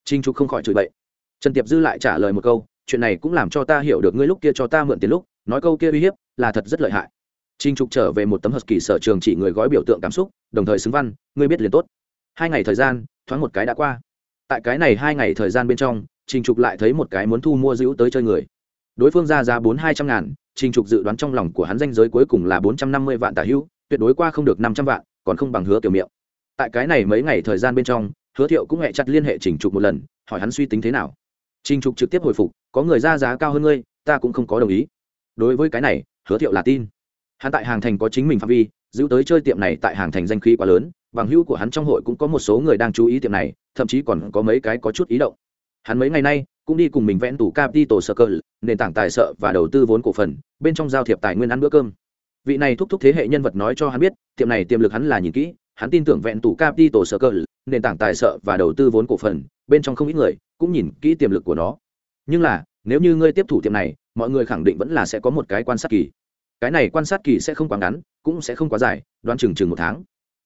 trình trục không khỏi chửi bậy trần tiệp dư lại trả lời một câu chuyện này cũng làm cho ta hiểu được ngươi lúc kia cho ta mượn tiền lúc nói câu kia uy hiếp là thật rất lợi hại Trình Trục trở về một tấm hợp kỳ sở trường chỉ người gói biểu tượng cảm xúc, đồng thời xứng văn, ngươi biết liền tốt. Hai ngày thời gian, thoáng một cái đã qua. Tại cái này hai ngày thời gian bên trong, Trình Trục lại thấy một cái muốn thu mua giữ tới chơi người. Đối phương ra giá bốn hai trăm ngàn, Trình Trục dự đoán trong lòng của hắn danh giới cuối cùng là bốn trăm năm mươi vạn tả hữu, tuyệt đối qua không được năm trăm vạn, còn không bằng hứa tiểu miệng. Tại cái này mấy ngày thời gian bên trong, Hứa Thiệu cũng hẹ chặt liên hệ Trình Trục một lần, hỏi hắn suy tính thế nào. Trình Trục trực tiếp hồi phục, có người ra giá cao hơn ngươi, ta cũng không có đồng ý. Đối với cái này, Hứa Thiệu là tin hắn tại hàng thành có chính mình phạm vi giữ tới chơi tiệm này tại hàng thành danh khí quá lớn bằng hữu của hắn trong hội cũng có một số người đang chú ý tiệm này thậm chí còn có mấy cái có chút ý động hắn mấy ngày nay cũng đi cùng mình vẽn tủ capital circle nền tảng tài trợ và đầu tư vốn cổ phần bên trong giao thiệp tài nguyên ăn bữa cơm vị này thúc thúc thế hệ nhân vật nói cho hắn biết tiệm này tiềm lực hắn là nhìn kỹ hắn tin tưởng vẹn tủ capital circle, nền tảng tài trợ và đầu tư vốn cổ phần, bên trong không ít người cũng nhìn kỹ tiềm lực của nó. Nhưng là, nếu như ngươi tiếp thủ tiệm này, mọi người khẳng định vẫn là sẽ có một cái quan sát kỳ. Cái này quan sát kỳ sẽ không quá ngắn, cũng sẽ không quá dài, đoán chừng chừng một tháng.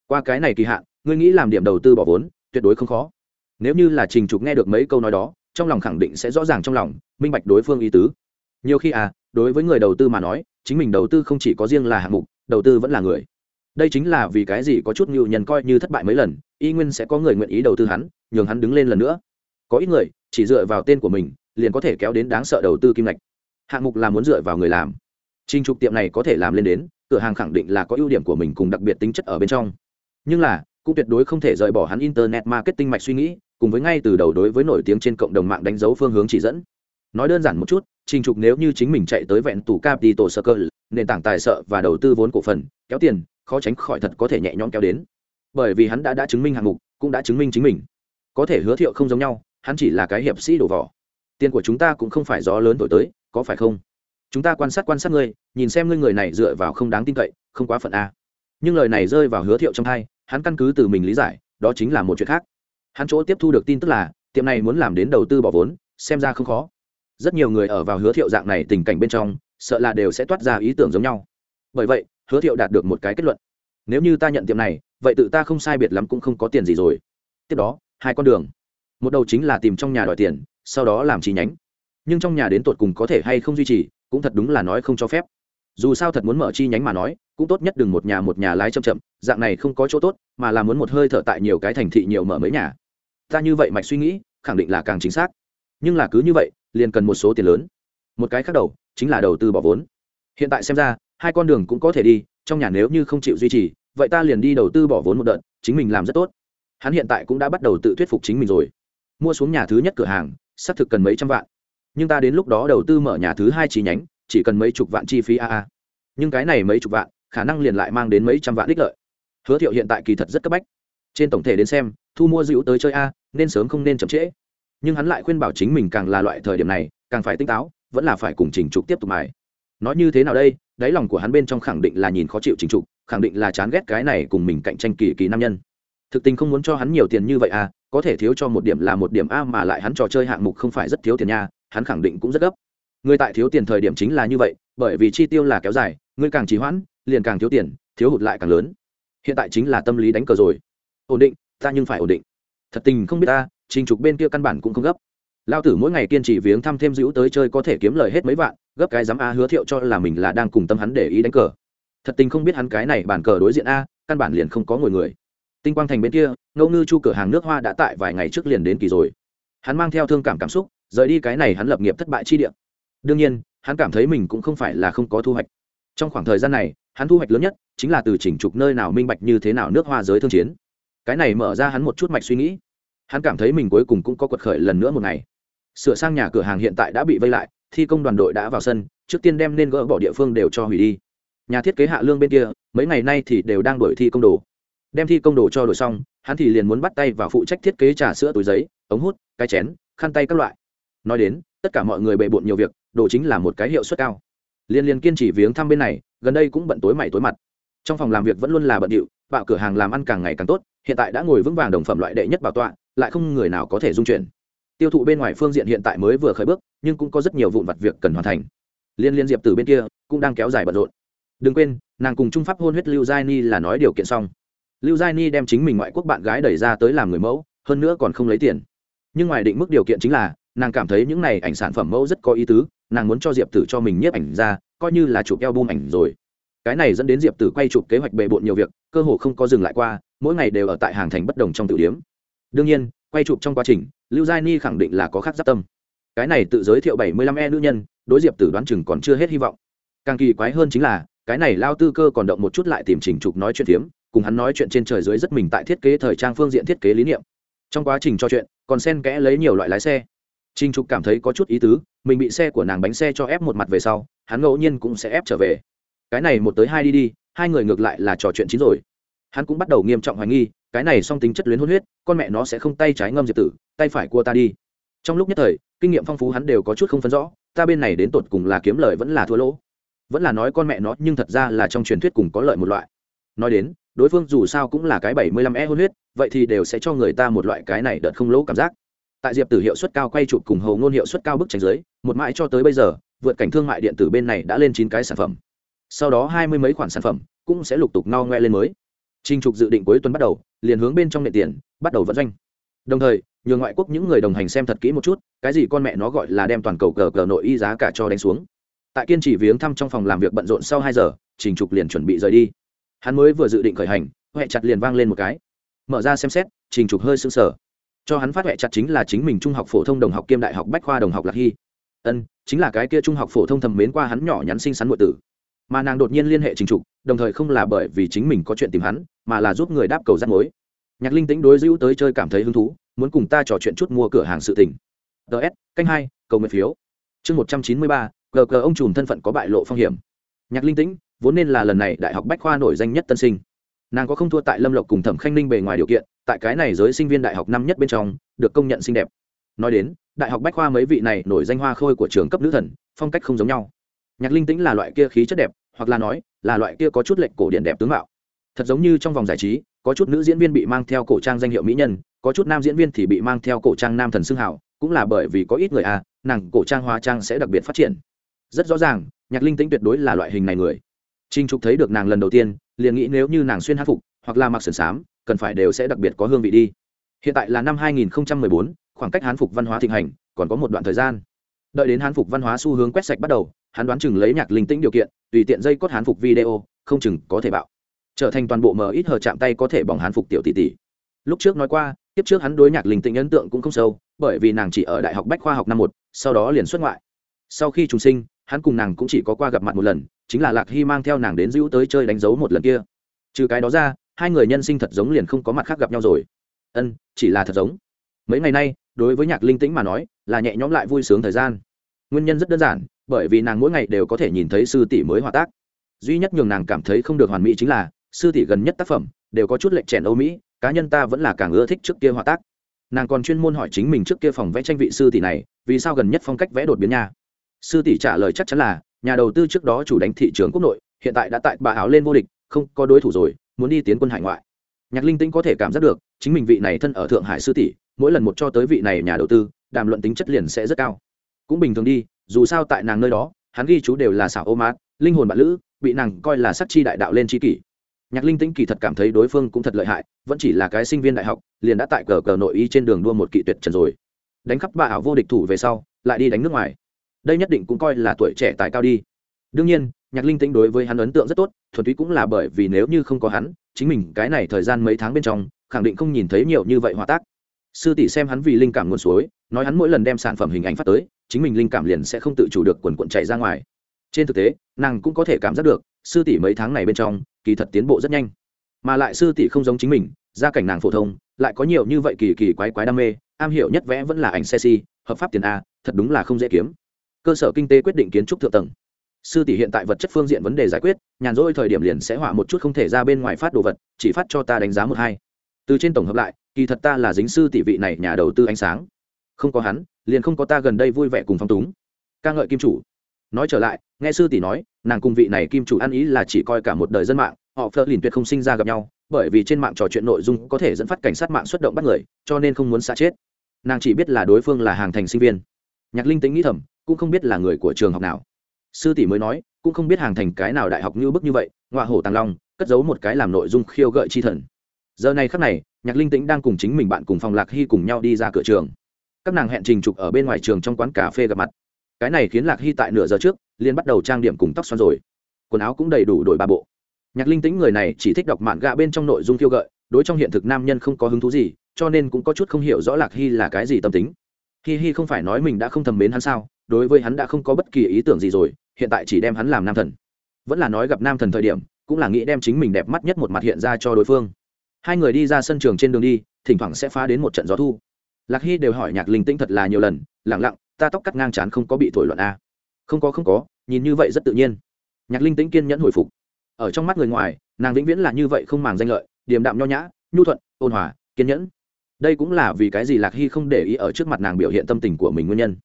Qua cái này kỳ hạn, ngươi nghĩ làm điểm đầu tư bỏ vốn, tuyệt đối không khó. Nếu như là trình trục nghe được mấy câu nói đó, trong lòng khẳng định sẽ rõ ràng trong lòng, minh bạch đối phương ý tứ. Nhiều khi à đối với người đầu tư mà nói, chính mình đầu tư không chỉ có riêng là hạng mục, đầu tư vẫn là người đây chính là vì cái gì có chút ngưu nhân coi như thất bại mấy lần y nguyên sẽ có người nguyện ý đầu tư hắn nhường hắn đứng lên lần nữa có ít người chỉ dựa vào tên của mình liền có thể kéo đến đáng sợ đầu tư kim ngạch hạng mục là muốn dựa vào người làm Trình trục tiệm này có thể làm lên đến, cửa hàng khẳng định là có ưu điểm của mình cùng đặc biệt tính chất ở bên trong. Nhưng là, cũng tuyệt đối không thể rời bỏ hắn internet marketing mạch suy nghĩ, cùng với ngay từ đầu đối với nổi tiếng trên cộng đồng mạng đánh dấu phương hướng chỉ dẫn. Nói đơn giản một chút, Trình Trục nếu như chính mình chạy tới vẹn tủ Capital Circle, nền tảng tài trợ và đầu tư vốn cổ phần, kéo tiền, khó tránh khỏi thật có thể nhẹ nhõm kéo đến. Bởi vì hắn đã đã chứng minh hạng mục, cũng đã chứng minh chính mình. Có thể hứa thiệu không giống nhau, hắn chỉ là cái hiệp sĩ đổ vỏ. Tiền của chúng ta cũng không phải gió lớn thổi tới, có phải không? chúng ta quan sát quan sát ngươi nhìn xem ngươi người này dựa vào không đáng tin cậy không quá phận a nhưng lời này rơi vào hứa thiệu trong hai hắn căn cứ từ mình lý giải đó chính là một chuyện khác hắn chỗ tiếp thu được tin tức là tiệm này muốn làm đến đầu tư bỏ vốn xem ra không khó rất nhiều người ở vào hứa thiệu dạng này tình cảnh bên trong sợ là đều sẽ toát ra ý tưởng giống nhau bởi vậy hứa thiệu đạt được một cái kết luận. Nếu như ta nhận tiệm này, vậy tự ta không sai biệt lắm cũng không có tiền gì rồi. Tiếp đó, hai con đường. Một đầu chính là tìm trong nhà đòi tiền, sau đó làm chi nhánh. Nhưng trong nhà đến tột cùng có thể hay không duy trì, cũng thật đúng là nói không cho phép. Dù sao thật muốn mở chi nhánh mà nói, cũng tốt nhất đừng một nhà một nhà lái chậm chậm, dạng này không có chỗ tốt, mà là muốn một hơi thở tại nhiều cái thành thị nhiều mở mấy nhà. Ta như vậy mạch suy nghĩ, khẳng định là càng chính xác. Nhưng là cứ như vậy, liền cần một số tiền lớn. Một cái khác đầu, chính là đầu tư bỏ vốn hiện tại xem ra, hai con đường cũng có thể đi, trong nhà nếu như không chịu duy trì, vậy ta liền đi đầu tư bỏ vốn một đợt, chính mình làm rất tốt. Hắn hiện tại cũng đã bắt đầu tự thuyết phục chính mình rồi. Mua xuống nhà thứ nhất cửa hàng, xác thực cần mấy trăm vạn. Nhưng ta đến lúc đó đầu tư mở nhà thứ hai chi nhánh, chỉ cần mấy chục vạn chi phí a a. Nhưng cái này mấy chục vạn, khả năng liền lại mang đến mấy trăm vạn đích lợi. Hứa thiệu hiện tại kỳ thật rất cấp bách. Trên tổng thể đến xem, thu mua dữ tới chơi a, nên sớm không nên chậm trễ. Nhưng hắn lại khuyên bảo chính mình càng là loại thời điểm này, càng phải tinh táo, vẫn là phải cùng trình trục tiếp tục mài nói như thế nào đây? Đáy lòng của hắn bên trong khẳng định là nhìn khó chịu chính trục khẳng định là chán ghét cái này cùng mình cạnh tranh kỳ kỳ nam nhân. Thực tình không muốn cho hắn nhiều tiền như vậy à có thể thiếu cho một điểm là một điểm a mà lại hắn trò chơi hạng mục không phải rất thiếu tiền nha, hắn khẳng định cũng rất gấp. Người tại thiếu tiền thời điểm chính là như vậy, bởi vì chi tiêu là kéo dài, người càng trì hoãn, liền càng thiếu tiền, thiếu hụt lại càng lớn. Hiện tại chính là tâm lý đánh cờ rồi. Ổn định, ta nhưng phải ổn định. Thật tình không biết ta, trình trục bên kia căn bản cũng không gấp lao tử mỗi ngày kiên trì viếng thăm thêm dữ tới chơi có thể kiếm lời hết mấy vạn, gấp cái dám a hứa thiệu cho là mình là đang cùng tâm hắn để ý đánh cờ. Thật tình không biết hắn cái này bàn cờ đối diện a, căn bản liền không có ngồi người. Tinh quang thành bên kia ngẫu ngư chu cửa hàng nước hoa đã tại vài ngày trước liền đến kỳ rồi. Hắn mang theo thương cảm cảm xúc, rời đi cái này hắn lập nghiệp thất bại chi địa. Đương nhiên, hắn cảm thấy mình cũng không phải là không có thu hoạch. Trong khoảng thời gian này, hắn thu hoạch lớn nhất chính là từ chỉnh trục nơi nào minh bạch như thế nào nước hoa giới thương chiến. Cái này mở ra hắn một chút mạch suy nghĩ. Hắn cảm thấy mình cuối cùng cũng có quật khởi lần nữa một ngày sửa sang nhà cửa hàng hiện tại đã bị vây lại, thi công đoàn đội đã vào sân, trước tiên đem nên gỡ bỏ địa phương đều cho hủy đi. Nhà thiết kế hạ lương bên kia, mấy ngày nay thì đều đang đổi thi công đồ. Đem thi công đồ cho đổi xong, hắn thì liền muốn bắt tay vào phụ trách thiết kế trà sữa túi giấy, ống hút, cái chén, khăn tay các loại. Nói đến, tất cả mọi người bề bộn nhiều việc, đồ chính là một cái hiệu suất cao. Liên liên kiên trì viếng thăm bên này, gần đây cũng bận tối mày tối mặt. Trong phòng làm việc vẫn luôn là bận điệu, bạo cửa hàng làm ăn càng ngày càng tốt, hiện tại đã ngồi vững vàng đồng phẩm loại đệ nhất bảo tọa, lại không người nào có thể dung chuyển tiêu thụ bên ngoài phương diện hiện tại mới vừa khởi bước, nhưng cũng có rất nhiều vụn vặt việc cần hoàn thành. Liên liên diệp từ bên kia cũng đang kéo dài bận rộn. Đừng quên, nàng cùng trung pháp hôn huyết lưu giai ni là nói điều kiện xong. Lưu giai ni đem chính mình ngoại quốc bạn gái đẩy ra tới làm người mẫu, hơn nữa còn không lấy tiền. Nhưng ngoài định mức điều kiện chính là, nàng cảm thấy những này ảnh sản phẩm mẫu rất có ý tứ, nàng muốn cho diệp tử cho mình nhiếp ảnh ra, coi như là chụp eo bum ảnh rồi. Cái này dẫn đến diệp tử quay chụp kế hoạch bề bộn nhiều việc, cơ hồ không có dừng lại qua, mỗi ngày đều ở tại hàng thành bất đồng trong tử điếm đương nhiên quay chụp trong quá trình, lưu giai ni khẳng định là có khác giáp tâm. Cái này tự giới thiệu bảy mươi lăm e nữ nhân, đối diệp tử đoán chừng còn chưa hết hy vọng. Càng kỳ quái hơn chính là, cái này lao tư cơ còn động một chút lại tìm trình trục nói chuyện phiếm, cùng hắn nói chuyện trên trời dưới rất mình tại thiết kế thời trang phương diện thiết kế lý niệm. Trong quá trình trò chuyện, còn xen kẽ lấy nhiều loại lái xe. Trình trục cảm thấy có chút ý tứ, mình bị xe của nàng bánh xe cho ép một mặt về sau, hắn ngẫu nhiên cũng sẽ ép trở về. Cái này một tới hai đi đi, hai người ngược lại là trò chuyện chín rồi hắn cũng bắt đầu nghiêm trọng hoài nghi, cái này song tính chất luyến hôn huyết, con mẹ nó sẽ không tay trái ngâm diệp tử, tay phải cua ta đi. Trong lúc nhất thời, kinh nghiệm phong phú hắn đều có chút không phân rõ, ta bên này đến tột cùng là kiếm lợi vẫn là thua lỗ. Vẫn là nói con mẹ nó, nhưng thật ra là trong truyền thuyết cùng có lợi một loại. Nói đến, đối phương dù sao cũng là cái bảy mươi lăm e hôn huyết, vậy thì đều sẽ cho người ta một loại cái này đợt không lỗ cảm giác. Tại diệp tử hiệu suất cao quay chụp cùng hầu ngôn hiệu suất cao bức tranh giới một mãi cho tới bây giờ, vượt cảnh thương mại điện tử bên này đã lên chín cái sản phẩm. Sau đó hai mươi mấy khoản sản phẩm cũng sẽ lục tục no ngoe lên mới. Trình Trục dự định cuối tuần bắt đầu, liền hướng bên trong nền tiền, bắt đầu vận doanh. Đồng thời, nhường ngoại quốc những người đồng hành xem thật kỹ một chút, cái gì con mẹ nó gọi là đem toàn cầu cờ cờ nội y giá cả cho đánh xuống. Tại kiên trì viếng thăm trong phòng làm việc bận rộn sau hai giờ, Trình Trục liền chuẩn bị rời đi. Hắn mới vừa dự định khởi hành, hệ chặt liền vang lên một cái. Mở ra xem xét, Trình Trục hơi sững sờ. Cho hắn phát hệ chặt chính là chính mình trung học phổ thông đồng học kiêm đại học bách khoa đồng học Lạc Hi, Ân, chính là cái kia trung học phổ thông thầm mến qua hắn nhỏ nhắn xinh xắn muội tử. Mà nàng đột nhiên liên hệ Trình Trục, đồng thời không là bởi vì chính mình có chuyện tìm hắn, mà là giúp người đáp cầu rắt mối. Nhạc linh tính đối dữ tới chơi cảm thấy hứng thú muốn cùng ta trò chuyện chút mua cửa hàng sự tình. Ts canh hai cầu nguyện phiếu. Chương một trăm chín mươi ba gờ gờ ông trùm thân phận có bại lộ phong hiểm. Nhạc linh tĩnh vốn nên là lần này đại học bách khoa nổi danh nhất tân sinh. Nàng có không thua tại lâm lộc cùng thẩm khanh ninh bề ngoài điều kiện tại cái này giới sinh viên đại học năm nhất bên trong được công nhận xinh đẹp. Nói đến đại học bách khoa mấy vị này nổi danh hoa khôi của trường cấp nữ thần phong cách không giống nhau. Nhạc linh tĩnh là loại kia khí chất đẹp hoặc là nói là loại kia có chút lệnh cổ điển đẹp tướng mạo. Thật giống như trong vòng giải trí có chút nữ diễn viên bị mang theo cổ trang danh hiệu mỹ nhân có chút nam diễn viên thì bị mang theo cổ trang nam thần xưng hảo cũng là bởi vì có ít người à nàng cổ trang hóa trang sẽ đặc biệt phát triển. Rất rõ ràng nhạc linh tĩnh tuyệt đối là loại hình này người. Trinh trục thấy được nàng lần đầu tiên liền nghĩ nếu như nàng xuyên hát phục hoặc là mặc sườn xám cần phải đều sẽ đặc biệt có hương vị đi. Hiện tại là năm 2014, khoảng cách hán phục văn hóa thịnh hành còn có một đoạn thời gian. Đợi đến hán phục văn hóa xu hướng quét sạch bắt đầu hắn đoán chừng lấy nhạc linh tĩnh điều kiện, tùy tiện dây cốt hán phục video, không chừng có thể bạo. Trở thành toàn bộ mờ ít hờ chạm tay có thể bỏng hán phục tiểu tỷ tỷ. Lúc trước nói qua, tiếp trước hắn đối nhạc linh tĩnh ấn tượng cũng không sâu, bởi vì nàng chỉ ở đại học bách khoa học năm một, sau đó liền xuất ngoại. Sau khi trùng sinh, hắn cùng nàng cũng chỉ có qua gặp mặt một lần, chính là lạc hy mang theo nàng đến dữ tới chơi đánh dấu một lần kia. Trừ cái đó ra, hai người nhân sinh thật giống liền không có mặt khác gặp nhau rồi. Ân, chỉ là thật giống. Mấy ngày nay, đối với nhạc linh tĩnh mà nói, là nhẹ nhõm lại vui sướng thời gian. Nguyên nhân rất đơn giản bởi vì nàng mỗi ngày đều có thể nhìn thấy sư tỷ mới hòa tác. Duy nhất nhường nàng cảm thấy không được hoàn mỹ chính là, sư tỷ gần nhất tác phẩm đều có chút lệnh trẻn âu mỹ, cá nhân ta vẫn là càng ưa thích trước kia hòa tác. Nàng còn chuyên môn hỏi chính mình trước kia phòng vẽ tranh vị sư tỷ này, vì sao gần nhất phong cách vẽ đột biến nha? Sư tỷ trả lời chắc chắn là, nhà đầu tư trước đó chủ đánh thị trường quốc nội, hiện tại đã tại bà áo lên vô địch, không có đối thủ rồi, muốn đi tiến quân hải ngoại. Nhạc linh tĩnh có thể cảm giác được, chính mình vị này thân ở thượng hải sư tỷ, mỗi lần một cho tới vị này nhà đầu tư, đàm luận tính chất liền sẽ rất cao. Cũng bình thường đi dù sao tại nàng nơi đó, hắn ghi chú đều là xảo ô mát, linh hồn bạn lữ, bị nàng coi là sắc chi đại đạo lên chi kỷ. Nhạc linh tĩnh kỳ thật cảm thấy đối phương cũng thật lợi hại, vẫn chỉ là cái sinh viên đại học, liền đã tại cờ cờ nội y trên đường đua một kỵ tuyệt trần rồi. Đánh khắp ba ảo vô địch thủ về sau, lại đi đánh nước ngoài. Đây nhất định cũng coi là tuổi trẻ tài cao đi. Đương nhiên, nhạc linh tĩnh đối với hắn ấn tượng rất tốt, thuần túy cũng là bởi vì nếu như không có hắn, chính mình cái này thời gian mấy tháng bên trong, khẳng định không nhìn thấy nhiều như vậy hòa tác. Sư tỷ xem hắn vì linh cảm nguồn suối, nói hắn mỗi lần đem sản phẩm hình ảnh phát tới chính mình linh cảm liền sẽ không tự chủ được quần quận chạy ra ngoài. Trên thực tế, nàng cũng có thể cảm giác được, sư tỷ mấy tháng này bên trong, kỳ thật tiến bộ rất nhanh. Mà lại sư tỷ không giống chính mình, gia cảnh nàng phổ thông, lại có nhiều như vậy kỳ kỳ quái quái đam mê, am hiểu nhất vẽ vẫn là ảnh xe si, hợp pháp tiền a, thật đúng là không dễ kiếm. Cơ sở kinh tế quyết định kiến trúc thượng tầng. Sư tỷ hiện tại vật chất phương diện vấn đề giải quyết, nhàn rỗi thời điểm liền sẽ họa một chút không thể ra bên ngoài phát đồ vật, chỉ phát cho ta đánh giá một hai. Từ trên tổng hợp lại, kỳ thật ta là dính sư tỷ vị này nhà đầu tư ánh sáng. Không có hắn liền không có ta gần đây vui vẻ cùng phong túng. Ca ngợi kim chủ. Nói trở lại, nghe sư tỷ nói, nàng cùng vị này kim chủ ăn ý là chỉ coi cả một đời dân mạng, họ phớt lìn tuyệt không sinh ra gặp nhau, bởi vì trên mạng trò chuyện nội dung có thể dẫn phát cảnh sát mạng xuất động bắt người, cho nên không muốn xả chết. Nàng chỉ biết là đối phương là hàng thành sinh viên. Nhạc linh tính nghĩ thầm, cũng không biết là người của trường học nào. Sư tỷ mới nói, cũng không biết hàng thành cái nào đại học như bức như vậy ngoại hổ tàng long, cất giấu một cái làm nội dung khiêu gợi chi thần. Giờ này khắc này, nhạc linh tĩnh đang cùng chính mình bạn cùng phòng lạc hy cùng nhau đi ra cửa trường các nàng hẹn trình trục ở bên ngoài trường trong quán cà phê gặp mặt. Cái này khiến lạc hy tại nửa giờ trước liên bắt đầu trang điểm cùng tóc xoăn rồi. Quần áo cũng đầy đủ đổi ba bộ. Nhạc linh tĩnh người này chỉ thích đọc mạn gạ bên trong nội dung khiêu gợi, đối trong hiện thực nam nhân không có hứng thú gì, cho nên cũng có chút không hiểu rõ lạc hy là cái gì tâm tính. Hi hi không phải nói mình đã không thầm mến hắn sao, đối với hắn đã không có bất kỳ ý tưởng gì rồi, hiện tại chỉ đem hắn làm nam thần. Vẫn là nói gặp nam thần thời điểm, cũng là nghĩ đem chính mình đẹp mắt nhất một mặt hiện ra cho đối phương. Hai người đi ra sân trường trên đường đi, thỉnh thoảng sẽ phá đến một trận gió thu lạc hy đều hỏi nhạc linh tĩnh thật là nhiều lần lẳng lặng ta tóc cắt ngang chán không có bị thổi loạn a không có không có nhìn như vậy rất tự nhiên. Nhạc linh tĩnh kiên nhẫn hồi phục. Ở trong mắt người ngoài nàng vĩnh viễn là như vậy không màng danh lợi điềm đạm nho nhã nhu thuận ôn hòa kiên nhẫn. Đây cũng là vì cái gì lạc hy không để ý ở trước mặt nàng biểu hiện tâm tình của mình nguyên nhân.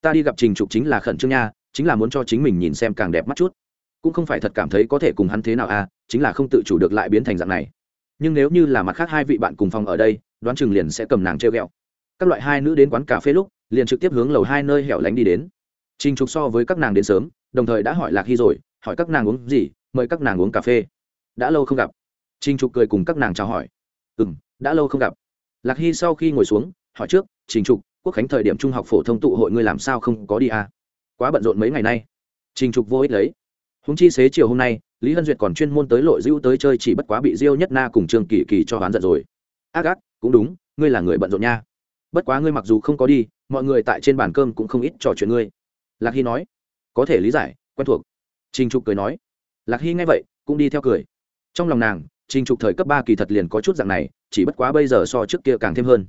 Ta đi gặp trình trục chính là khẩn trương nha chính là muốn cho chính mình nhìn xem càng đẹp mắt chút. Cũng không phải thật cảm thấy có thể cùng hắn thế nào à, chính là không tự chủ được lại biến thành dạng này. Nhưng nếu như là mặt khác hai vị bạn cùng phòng ở đây đoán chừng liền sẽ cầm nàng treo ghẹo các loại hai nữ đến quán cà phê lúc, liền trực tiếp hướng lầu hai nơi hẻo lánh đi đến. Trình trục so với các nàng đến sớm, đồng thời đã hỏi lạc hy rồi, hỏi các nàng uống gì, mời các nàng uống cà phê. Đã lâu không gặp. Trình trục cười cùng các nàng chào hỏi. Ừ m đã lâu không gặp. Lạc hy sau khi ngồi xuống, hỏi trước, trình trục, quốc khánh thời điểm trung học phổ thông tụ hội ngươi làm sao không có đi à? quá bận rộn mấy ngày nay. Trình trục vô ích lấy. Húng chi xế chiều hôm nay, lý hân duyệt còn chuyên môn tới lội dữ tới chơi chỉ bất quá bị diêu nhất na cùng trương kỳ kỳ cho hoán giận rồi. Ác ác, cũng đúng, ngươi là người bận rộn nha bất quá ngươi mặc dù không có đi, mọi người tại trên bàn cơm cũng không ít trò chuyện ngươi. Lạc hy nói, có thể lý giải, quen thuộc. Trình trục cười nói, lạc hy nghe vậy, cũng đi theo cười. Trong lòng nàng, trình trục thời cấp ba kỳ thật liền có chút dạng này, chỉ bất quá bây giờ so trước kia càng thêm hơn.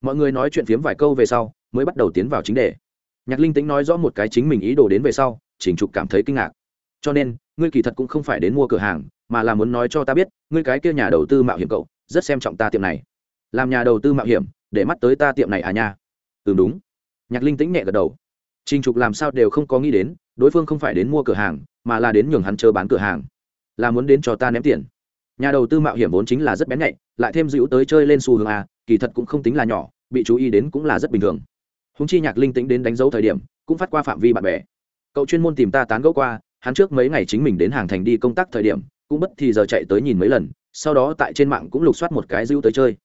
Mọi người nói chuyện phiếm vài câu về sau, mới bắt đầu tiến vào chính đề. Nhạc linh tính nói rõ một cái chính mình ý đồ đến về sau, trình trục cảm thấy kinh ngạc. Cho nên, ngươi kỳ thật cũng không phải đến mua cửa hàng, mà là muốn nói cho ta biết, ngươi cái kia nhà đầu tư mạo hiểm cậu, rất xem trọng ta tiệm này. Làm nhà đầu tư mạo hiểm để mắt tới ta tiệm này à nha. Ừ đúng. Nhạc linh tĩnh nhẹ gật đầu. Trình trục làm sao đều không có nghĩ đến đối phương không phải đến mua cửa hàng mà là đến nhường hắn chờ bán cửa hàng. Là muốn đến cho ta ném tiền. Nhà đầu tư mạo hiểm vốn chính là rất bén nhạy lại thêm dữ tới chơi lên xu hướng à, kỳ thật cũng không tính là nhỏ bị chú ý đến cũng là rất bình thường. Húng chi nhạc linh tĩnh đến đánh dấu thời điểm cũng phát qua phạm vi bạn bè. Cậu chuyên môn tìm ta tán gẫu qua hắn trước mấy ngày chính mình đến hàng thành đi công tác thời điểm cũng bất thì giờ chạy tới nhìn mấy lần sau đó tại trên mạng cũng lục soát một cái dữ tới chơi.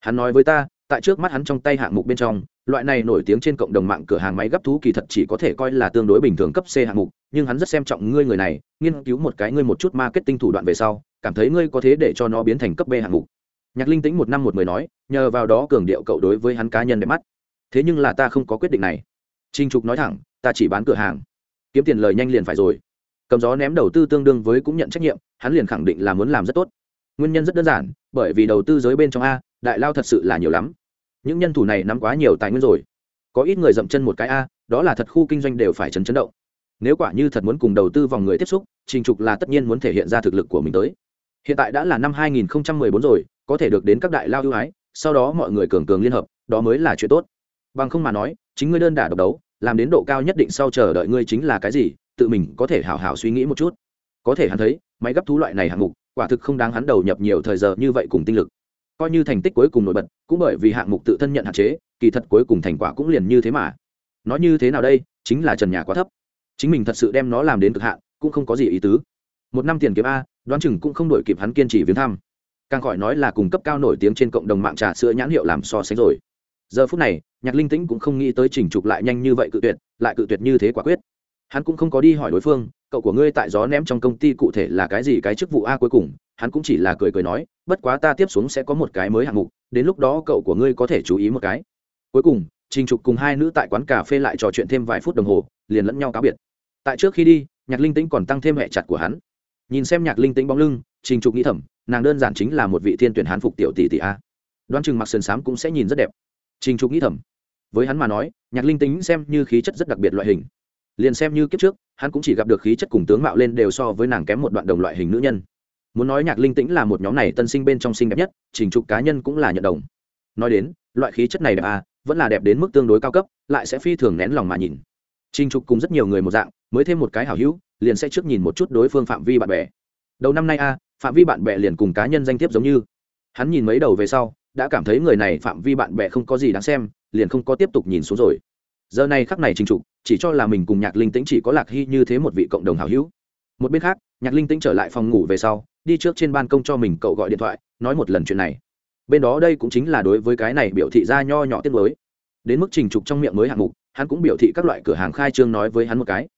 Hắn nói với ta tại trước mắt hắn trong tay hạng mục bên trong loại này nổi tiếng trên cộng đồng mạng cửa hàng máy gấp thú kỳ thật chỉ có thể coi là tương đối bình thường cấp C hạng mục, nhưng hắn rất xem trọng ngươi người này, nghiên cứu một cái ngươi một chút marketing thủ đoạn về sau, cảm thấy ngươi có thế để cho nó biến thành cấp B hạng mục. Nhạc Linh Tĩnh một năm một mười nói, nhờ vào đó cường điệu cậu đối với hắn cá nhân đẹp mắt. Thế nhưng là ta không có quyết định này. Trinh Trục nói thẳng, ta chỉ bán cửa hàng, kiếm tiền lời nhanh liền phải rồi. cầm gió ném đầu tư tương đương với cũng nhận trách nhiệm hắn liền khẳng định là muốn làm rất tốt nguyên nhân rất đơn giản bởi vì đầu tư giới bên trong a đại lao thật sự là nhiều lắm. Những nhân thủ này nắm quá nhiều tài nguyên rồi. Có ít người dậm chân một cái a, đó là thật khu kinh doanh đều phải chấn chấn động. Nếu quả như thật muốn cùng đầu tư vòng người tiếp xúc, trình trục là tất nhiên muốn thể hiện ra thực lực của mình tới. Hiện tại đã là năm 2014 rồi, có thể được đến các đại lao ưu ái, sau đó mọi người cường cường liên hợp, đó mới là chuyện tốt. Bằng không mà nói, chính ngươi đơn đả độc đấu, làm đến độ cao nhất định sau chờ đợi ngươi chính là cái gì, tự mình có thể hào hào suy nghĩ một chút. Có thể hắn thấy, máy gấp thú loại này hạng mục, quả thực không đáng hắn đầu nhập nhiều thời giờ như vậy cùng tinh lực coi như thành tích cuối cùng nổi bật, cũng bởi vì hạng mục tự thân nhận hạn chế, kỳ thật cuối cùng thành quả cũng liền như thế mà. Nó như thế nào đây, chính là trần nhà quá thấp. Chính mình thật sự đem nó làm đến cực hạn, cũng không có gì ý tứ. Một năm tiền kiếm a, đoán chừng cũng không đổi kịp hắn kiên trì viếng thăm. Càng khỏi nói là cung cấp cao nổi tiếng trên cộng đồng mạng trà sữa nhãn hiệu làm so sánh rồi. Giờ phút này, nhạc linh tĩnh cũng không nghĩ tới trình trục lại nhanh như vậy cự tuyệt, lại cự tuyệt như thế quả quyết. Hắn cũng không có đi hỏi đối phương, cậu của ngươi tại gió ném trong công ty cụ thể là cái gì, cái chức vụ a cuối cùng hắn cũng chỉ là cười cười nói, bất quá ta tiếp xuống sẽ có một cái mới hạng mục, đến lúc đó cậu của ngươi có thể chú ý một cái. Cuối cùng, trình trục cùng hai nữ tại quán cà phê lại trò chuyện thêm vài phút đồng hồ, liền lẫn nhau cáo biệt. Tại trước khi đi, nhạc linh tĩnh còn tăng thêm hẹ chặt của hắn. Nhìn xem nhạc linh tĩnh bóng lưng, trình trục nghĩ thầm, nàng đơn giản chính là một vị thiên tuyển hán phục tiểu tỷ tỷ a. Đoán chừng mặc sườn xám cũng sẽ nhìn rất đẹp. Trình trục nghĩ thầm. Với hắn mà nói, nhạc linh tính xem như khí chất rất đặc biệt loại hình. Liền xem như kiếp trước, hắn cũng chỉ gặp được khí chất cùng tướng mạo lên đều so với nàng kém một đoạn đồng loại hình nữ nhân muốn nói nhạc linh tĩnh là một nhóm này tân sinh bên trong sinh đẹp nhất, trình trục cá nhân cũng là nhận đồng. Nói đến, loại khí chất này đẹp à vẫn là đẹp đến mức tương đối cao cấp, lại sẽ phi thường nén lòng mà nhìn. Trình trục cùng rất nhiều người một dạng, mới thêm một cái hảo hữu, liền sẽ trước nhìn một chút đối phương phạm vi bạn bè. Đầu năm nay a phạm vi bạn bè liền cùng cá nhân danh thiếp giống như. Hắn nhìn mấy đầu về sau, đã cảm thấy người này phạm vi bạn bè không có gì đáng xem, liền không có tiếp tục nhìn xuống rồi. Giờ này khắc này trình trục, chỉ cho là mình cùng nhạc linh tĩnh chỉ có lạc hy như thế một vị cộng đồng hảo hữu. Một bên khác nhạc linh tĩnh trở lại phòng ngủ về sau, đi trước trên ban công cho mình cậu gọi điện thoại, nói một lần chuyện này. Bên đó đây cũng chính là đối với cái này biểu thị ra nho nhỏ tiết mới đến mức trình trục trong miệng mới hạng mục, hắn cũng biểu thị các loại cửa hàng khai trương nói với hắn một cái.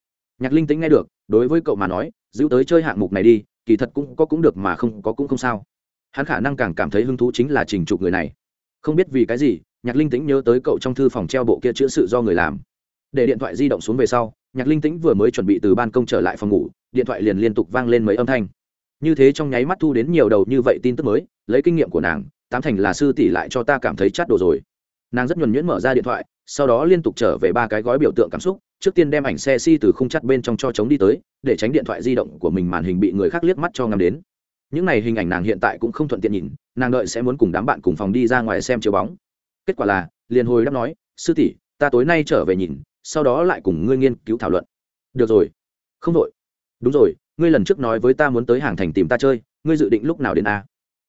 Nhạc linh tĩnh nghe được, đối với cậu mà nói, giữ tới chơi hạng mục này đi, kỳ thật cũng có cũng được mà không có cũng không sao. Hắn khả năng càng cảm thấy hứng thú chính là trình trục người này. Không biết vì cái gì, nhạc linh tĩnh nhớ tới cậu trong thư phòng treo bộ kia chữa sự do người làm. Để điện thoại di động xuống về sau nhạc linh tĩnh vừa mới chuẩn bị từ ban công trở lại phòng ngủ, điện thoại liền liên tục vang lên mấy âm thanh. Như thế trong nháy mắt thu đến nhiều đầu như vậy tin tức mới, lấy kinh nghiệm của nàng, tám thành là sư tỷ lại cho ta cảm thấy chát đồ rồi. Nàng rất nhuần nhuyễn mở ra điện thoại, sau đó liên tục trở về ba cái gói biểu tượng cảm xúc, trước tiên đem ảnh xe si từ khung chắt bên trong cho chống đi tới, để tránh điện thoại di động của mình màn hình bị người khác liếc mắt cho ngắm đến. Những này hình ảnh nàng hiện tại cũng không thuận tiện nhìn, nàng đợi sẽ muốn cùng đám bạn cùng phòng đi ra ngoài xem chiếu bóng. Kết quả là, liền hồi đáp nói, sư tỷ, ta tối nay trở về nhìn sau đó lại cùng ngươi nghiên cứu thảo luận. Được rồi. Không đội đúng rồi, ngươi lần trước nói với ta muốn tới hàng thành tìm ta chơi, ngươi dự định lúc nào đến a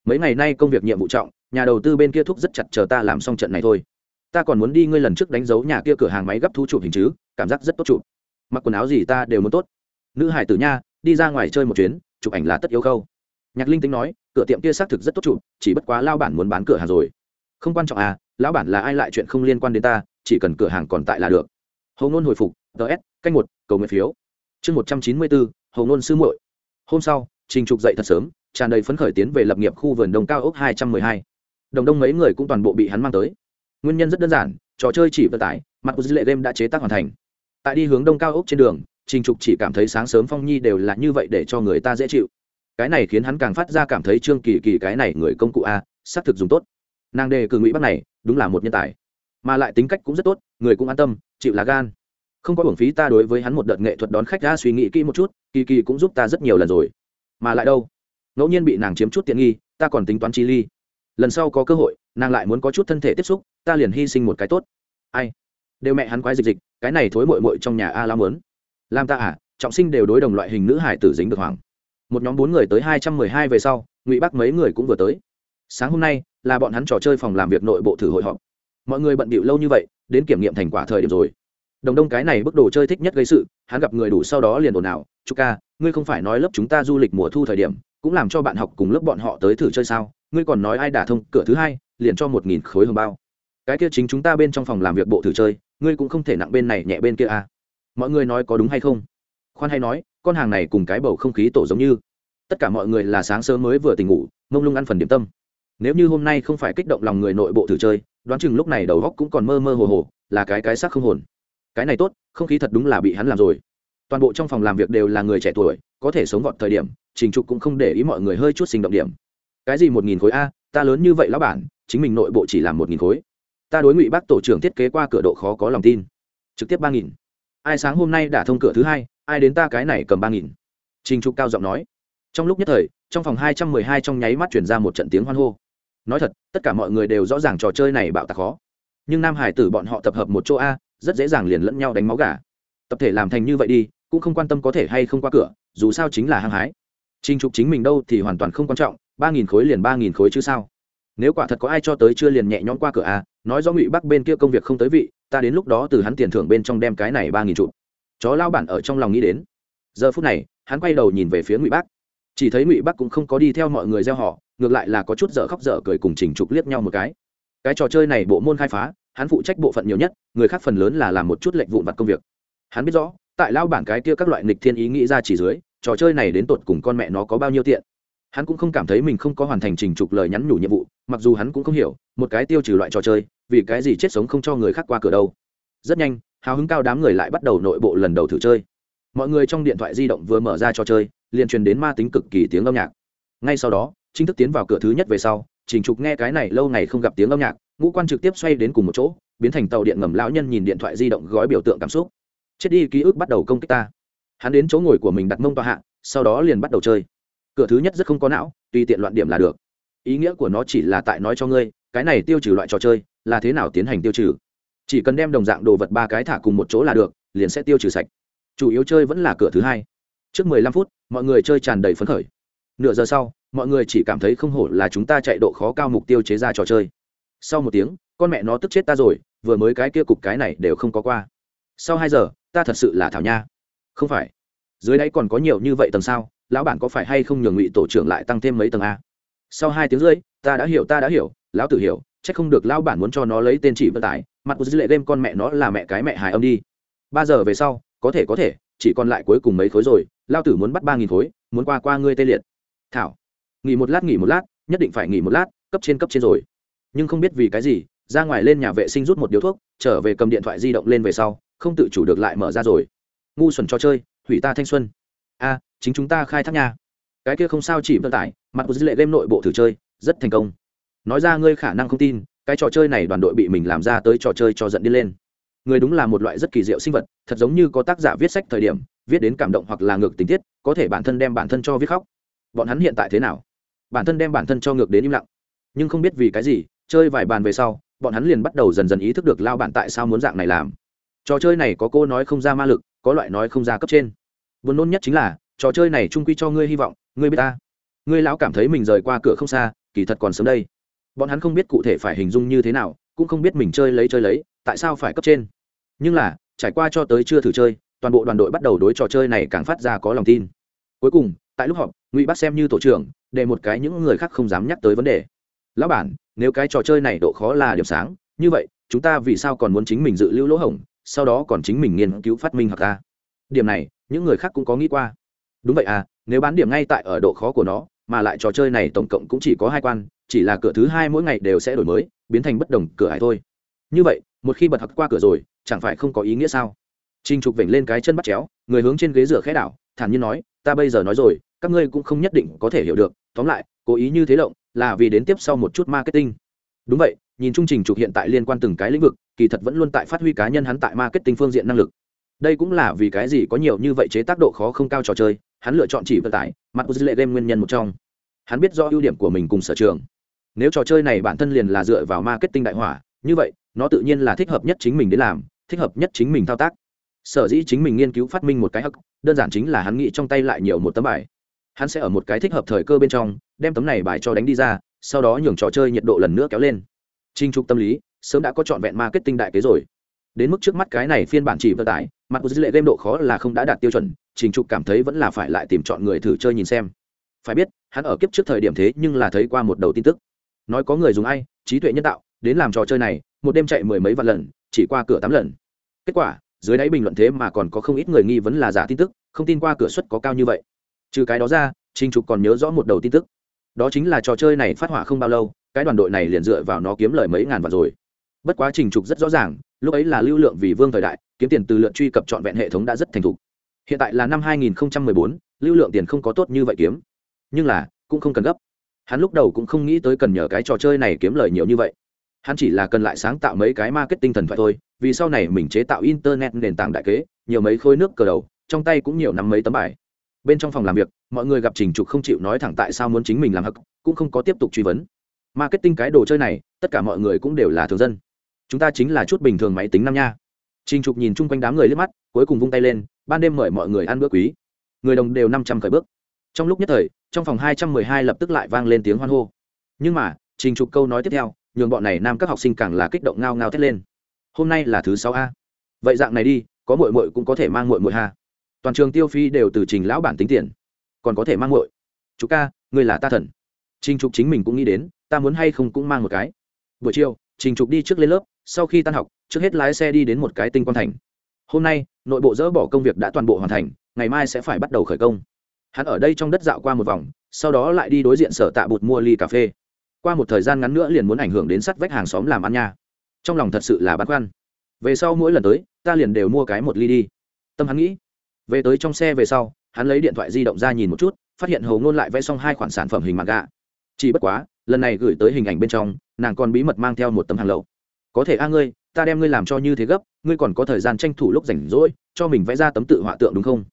mấy ngày nay công việc nhiệm vụ trọng, nhà đầu tư bên kia thúc rất chặt chờ ta làm xong trận này thôi. Ta còn muốn đi ngươi lần trước đánh dấu nhà kia cửa hàng máy gấp thu chụp hình chứ, cảm giác rất tốt chụp. Mặc quần áo gì ta đều muốn tốt. Nữ hải tử nha, đi ra ngoài chơi một chuyến, chụp ảnh là tất yếu khâu. Nhạc linh tính nói, cửa tiệm kia xác thực rất tốt chụp, chỉ bất quá lao bản muốn bán cửa hàng rồi. Không quan trọng à lão bản là ai lại chuyện không liên quan đến ta, chỉ cần cửa hàng còn tại là được hầu ngôn hồi phục ts canh một, cầu nguyện phiếu. Chương một trăm chín mươi bốn hầu ngôn sư muội. Hôm sau, trình trục dậy thật sớm, tràn đầy phấn khởi tiến về lập nghiệp khu vườn đông cao ốc hai trăm mười hai. Đồng đông mấy người cũng toàn bộ bị hắn mang tới. Nguyên nhân rất đơn giản, trò chơi chỉ vận tải, mặt của dữ lệ game đã chế tác hoàn thành. Tại đi hướng đông cao ốc trên đường, trình trục chỉ cảm thấy sáng sớm phong nhi đều là như vậy để cho người ta dễ chịu. Cái này khiến hắn càng phát ra cảm thấy trương kỳ kỳ cái này người công cụ a, xác thực dùng tốt. Nàng đề cử ngụy bắc này, đúng là một nhân tài mà lại tính cách cũng rất tốt, người cũng an tâm, chịu là gan. Không có hưởng phí ta đối với hắn một đợt nghệ thuật đón khách ra suy nghĩ kỹ một chút, kỳ kỳ cũng giúp ta rất nhiều lần rồi. Mà lại đâu? Ngẫu nhiên bị nàng chiếm chút tiện nghi, ta còn tính toán chi ly. Lần sau có cơ hội, nàng lại muốn có chút thân thể tiếp xúc, ta liền hy sinh một cái tốt. Ai? Đều mẹ hắn quái dịch dịch, cái này thối mội mội trong nhà a la mớn làm ta à trọng sinh đều đối đồng loại hình nữ hải tử dính được hoàng một nhóm bốn người tới hai trăm mười hai về sau, ngụy bắc mấy người cũng vừa tới. Sáng hôm nay, là bọn hắn trò chơi phòng làm việc nội bộ thử hội họp mọi người bận bịu lâu như vậy, đến kiểm nghiệm thành quả thời điểm rồi. Đồng đông cái này bức đồ chơi thích nhất gây sự, hắn gặp người đủ sau đó liền ồn ào, chu ca, ngươi không phải nói lớp chúng ta du lịch mùa thu thời điểm, cũng làm cho bạn học cùng lớp bọn họ tới thử chơi sao? Ngươi còn nói ai đả thông, cửa thứ hai, liền cho một nghìn khối hồng bao. Cái kia chính chúng ta bên trong phòng làm việc bộ thử chơi, ngươi cũng không thể nặng bên này nhẹ bên kia à. mọi người nói có đúng hay không? Khoan hay nói, con hàng này cùng cái bầu không khí tổ giống như. Tất cả mọi người là sáng sớm mới vừa tỉnh ngủ, mông lung ăn phần điểm tâm. Nếu như hôm nay không phải kích động lòng người nội bộ thử chơi đoán chừng lúc này đầu góc cũng còn mơ mơ hồ hồ, là cái cái xác không hồn. Cái này tốt, không khí thật đúng là bị hắn làm rồi. Toàn bộ trong phòng làm việc đều là người trẻ tuổi, có thể sống vọt thời điểm, trình trục cũng không để ý mọi người hơi chút sinh động điểm. Cái gì một nghìn khối a, ta lớn như vậy lão bản, chính mình nội bộ chỉ làm một nghìn khối. Ta đối ngụy bác tổ trưởng thiết kế qua cửa độ khó có lòng tin. Trực tiếp ba nghìn. Ai sáng hôm nay đã thông cửa thứ hai, ai đến ta cái này cầm ba nghìn. Trình trục cao giọng nói. Trong lúc nhất thời, trong phòng hai trăm mười hai trong nháy mắt chuyển ra một trận tiếng hoan hô nói thật, tất cả mọi người đều rõ ràng trò chơi này bạo tạc khó. Nhưng nam hải tử bọn họ tập hợp một chỗ a, rất dễ dàng liền lẫn nhau đánh máu gà. Tập thể làm thành như vậy đi, cũng không quan tâm có thể hay không qua cửa, dù sao chính là hăng hái. Trình trục chính mình đâu thì hoàn toàn không quan trọng, ba nghìn khối liền ba nghìn khối chứ sao? Nếu quả thật có ai cho tới chưa liền nhẹ nhõm qua cửa a, nói do ngụy bắc bên kia công việc không tới vị, ta đến lúc đó từ hắn tiền thưởng bên trong đem cái này ba nghìn chụp. Chó lao bản ở trong lòng nghĩ đến. Giờ phút này, hắn quay đầu nhìn về phía ngụy bắc chỉ thấy ngụy bắc cũng không có đi theo mọi người gieo họ, ngược lại là có chút dở khóc dở cười cùng trình trục liếc nhau một cái. Cái trò chơi này bộ môn khai phá, hắn phụ trách bộ phận nhiều nhất, người khác phần lớn là làm một chút lệnh vụn vặt công việc. Hắn biết rõ, tại lao bản cái kia các loại nịch thiên ý nghĩ ra chỉ dưới, trò chơi này đến tột cùng con mẹ nó có bao nhiêu tiện. Hắn cũng không cảm thấy mình không có hoàn thành trình trục lời nhắn nhủ nhiệm vụ, mặc dù hắn cũng không hiểu, một cái tiêu trừ loại trò chơi, vì cái gì chết sống không cho người khác qua cửa đâu. Rất nhanh, hào hứng cao đám người lại bắt đầu nội bộ lần đầu thử chơi. Mọi người trong điện thoại di động vừa mở ra trò chơi liền truyền đến ma tính cực kỳ tiếng âm nhạc. Ngay sau đó, chính thức tiến vào cửa thứ nhất về sau, trình trục nghe cái này lâu ngày không gặp tiếng âm nhạc, ngũ quan trực tiếp xoay đến cùng một chỗ, biến thành tàu điện ngầm lão nhân nhìn điện thoại di động gói biểu tượng cảm xúc. Chết đi, ký ức bắt đầu công kích ta. Hắn đến chỗ ngồi của mình đặt mông tọa hạ, sau đó liền bắt đầu chơi. Cửa thứ nhất rất không có não, tùy tiện loạn điểm là được. Ý nghĩa của nó chỉ là tại nói cho ngươi, cái này tiêu trừ loại trò chơi, là thế nào tiến hành tiêu trừ. Chỉ cần đem đồng dạng đồ vật ba cái thả cùng một chỗ là được, liền sẽ tiêu trừ sạch. Chủ yếu chơi vẫn là cửa thứ hai trước mười lăm phút, mọi người chơi tràn đầy phấn khởi. Nửa giờ sau, mọi người chỉ cảm thấy không hổ là chúng ta chạy độ khó cao mục tiêu chế ra trò chơi. Sau một tiếng, con mẹ nó tức chết ta rồi, vừa mới cái kia cục cái này đều không có qua. Sau hai giờ, ta thật sự là thảo nha. Không phải. Dưới đáy còn có nhiều như vậy tầng sao, lão bản có phải hay không nhường ngụy tổ trưởng lại tăng thêm mấy tầng a? Sau hai tiếng rưỡi, ta đã hiểu, ta đã hiểu, lão tử hiểu c h ắ c không được lão bản muốn cho nó lấy tên chỉ vận tải, mặt của dư lệ game con mẹ nó là mẹ cái mẹ hài âm đi. Ba giờ về sau, có thể có thể chỉ còn lại cuối cùng mấy khối rồi, lao tử muốn bắt ba nghìn khối, muốn qua qua ngươi tê liệt. Thảo, nghỉ một lát, nghỉ một lát, nhất định phải nghỉ một lát, cấp trên cấp trên rồi. Nhưng không biết vì cái gì, ra ngoài lên nhà vệ sinh rút một điếu thuốc, trở về cầm điện thoại di động lên về sau, không tự chủ được lại mở ra rồi. Ngu xuẩn cho chơi, hủy ta thanh xuân. A, chính chúng ta khai thác nha. Cái kia không sao chỉ vận tải, mặt của dữ lệ game nội bộ thử chơi, rất thành công. Nói ra ngươi khả năng không tin, cái trò chơi này đoàn đội bị mình làm ra tới trò chơi cho giận đi lên người đúng là một loại rất kỳ diệu sinh vật, thật giống như có tác giả viết sách thời điểm, viết đến cảm động hoặc là ngược tình tiết, có thể bản thân đem bản thân cho viết khóc. Bọn hắn hiện tại thế nào? Bản thân đem bản thân cho ngược đến im lặng. Nhưng không biết vì cái gì, chơi vài bàn về sau, bọn hắn liền bắt đầu dần dần ý thức được lao bản tại sao muốn dạng này làm. Trò chơi này có cô nói không ra ma lực, có loại nói không ra cấp trên. Buồn nôn nhất chính là, trò chơi này trung quy cho ngươi hy vọng, ngươi biết ta. Ngươi lão cảm thấy mình rời qua cửa không xa, kỳ thật còn sớm đây. Bọn hắn không biết cụ thể phải hình dung như thế nào, cũng không biết mình chơi lấy chơi lấy, tại sao phải cấp trên nhưng là, trải qua cho tới chưa thử chơi, toàn bộ đoàn đội bắt đầu đối trò chơi này càng phát ra có lòng tin. Cuối cùng, tại lúc họp, ngụy bắt xem như tổ trưởng, để một cái những người khác không dám nhắc tới vấn đề. Lão bản, nếu cái trò chơi này độ khó là điểm sáng, như vậy, chúng ta vì sao còn muốn chính mình dự lưu lỗ hổng, sau đó còn chính mình nghiên cứu phát minh hoặc ta điểm này, những người khác cũng có nghĩ qua. Đúng vậy à nếu bán điểm ngay tại ở độ khó của nó, mà lại trò chơi này tổng cộng cũng chỉ có hai quan, chỉ là cửa thứ hai mỗi ngày đều sẽ đổi mới, biến thành bất đồng cửa hải thôi. Như vậy một khi bật hặc qua cửa rồi, chẳng phải không có ý nghĩa sao? Trinh trục vểnh lên cái chân bắt chéo, người hướng trên ghế rửa khẽ đảo, thản nhiên nói, ta bây giờ nói rồi, các ngươi cũng không nhất định có thể hiểu được. Tóm lại, cố ý như thế lộng, là vì đến tiếp sau một chút marketing. Đúng vậy, nhìn chung trình trục hiện tại liên quan từng cái lĩnh vực, kỳ thật vẫn luôn tại phát huy cá nhân hắn tại marketing phương diện năng lực. Đây cũng là vì cái gì có nhiều như vậy chế tác độ khó không cao trò chơi, hắn lựa chọn chỉ vận tải, mặt của dư lệ game nguyên nhân một trong. Hắn biết do ưu điểm của mình cùng sở trường. Nếu trò chơi này bản thân liền là dựa vào marketing đại hỏa như vậy, nó tự nhiên là thích hợp nhất chính mình để làm, thích hợp nhất chính mình thao tác. Sở dĩ chính mình nghiên cứu phát minh một cái hắc, đơn giản chính là hắn nghĩ trong tay lại nhiều một tấm bài. Hắn sẽ ở một cái thích hợp thời cơ bên trong, đem tấm này bài cho đánh đi ra, sau đó nhường trò chơi nhiệt độ lần nữa kéo lên. Trinh trục tâm lý, sớm đã có trọn vẹn marketing đại kế rồi. Đến mức trước mắt cái này phiên bản chỉ vận tải, mặt của dữ lệ game độ khó là không đã đạt tiêu chuẩn, trình trục cảm thấy vẫn là phải lại tìm chọn người thử chơi nhìn xem. Phải biết, hắn ở kiếp trước thời điểm thế nhưng là thấy qua một đầu tin tức. Nói có người dùng ai, trí tuệ nhân tạo đến làm trò chơi này một đêm chạy mười mấy vạn lần chỉ qua cửa tám lần. Kết quả dưới đáy bình luận thế mà còn có không ít người nghi vấn là giả tin tức không tin qua cửa suất có cao như vậy. Trừ cái đó ra trình trục còn nhớ rõ một đầu tin tức. Đó chính là trò chơi này phát hỏa không bao lâu cái đoàn đội này liền dựa vào nó kiếm lời mấy ngàn vạn rồi. Bất quá trình trục rất rõ ràng lúc ấy là lưu lượng vì vương thời đại kiếm tiền từ lượt truy cập trọn vẹn hệ thống đã rất thành thục. Hiện tại là năm 2014, lưu lượng tiền không có tốt như vậy kiếm. Nhưng là cũng không cần gấp. Hắn lúc đầu cũng không nghĩ tới cần nhờ cái trò chơi này kiếm lời nhiều như vậy hắn chỉ là cần lại sáng tạo mấy cái marketing thần thoại thôi, vì sau này mình chế tạo internet nền tảng đại kế, nhiều mấy khối nước cờ đầu, trong tay cũng nhiều nắm mấy tấm bài. Bên trong phòng làm việc, mọi người gặp trình trục không chịu nói thẳng tại sao muốn chính mình làm hắc, cũng không có tiếp tục truy vấn. Marketing cái đồ chơi này, tất cả mọi người cũng đều là thường dân. Chúng ta chính là chút bình thường máy tính năm nha. Trình trục nhìn chung quanh đám người liếc mắt, cuối cùng vung tay lên, ban đêm mời mọi người ăn bữa quý. Người đồng đều năm trăm khởi bước. Trong lúc nhất thời, trong phòng hai trăm mười hai lập tức lại vang lên tiếng hoan hô. Nhưng mà, trình trục câu nói tiếp theo nhường bọn này nam các học sinh càng là kích động ngao ngao thét lên. Hôm nay là thứ sáu a. Vậy dạng này đi, có mội mội cũng có thể mang mội mội ha. Toàn trường tiêu phi đều từ trình lão bản tính tiền. Còn có thể mang mội chú ca, ngươi là ta thần. Trình trục chính mình cũng nghĩ đến, ta muốn hay không cũng mang một cái. Buổi chiều, trình trục đi trước lên lớp, sau khi tan học, trước hết lái xe đi đến một cái tinh quan thành. Hôm nay, nội bộ dỡ bỏ công việc đã toàn bộ hoàn thành, ngày mai sẽ phải bắt đầu khởi công. Hắn ở đây trong đất dạo qua một vòng, sau đó lại đi đối diện sở tạ bụt mua ly cà phê qua một thời gian ngắn nữa liền muốn ảnh hưởng đến sắt vách hàng xóm làm ăn nha. Trong lòng thật sự là băn khoăn. Về sau mỗi lần tới, ta liền đều mua cái một ly đi. Tâm hắn nghĩ. Về tới trong xe về sau, hắn lấy điện thoại di động ra nhìn một chút, phát hiện hầu ngôn lại vẽ xong hai khoản sản phẩm hình mặt gạ chỉ bất quá, lần này gửi tới hình ảnh bên trong, nàng còn bí mật mang theo một tấm hàng lậu. Có thể a ngươi, ta đem ngươi làm cho như thế gấp, ngươi còn có thời gian tranh thủ lúc rảnh rỗi, cho mình vẽ ra tấm tự họa tượng đúng không?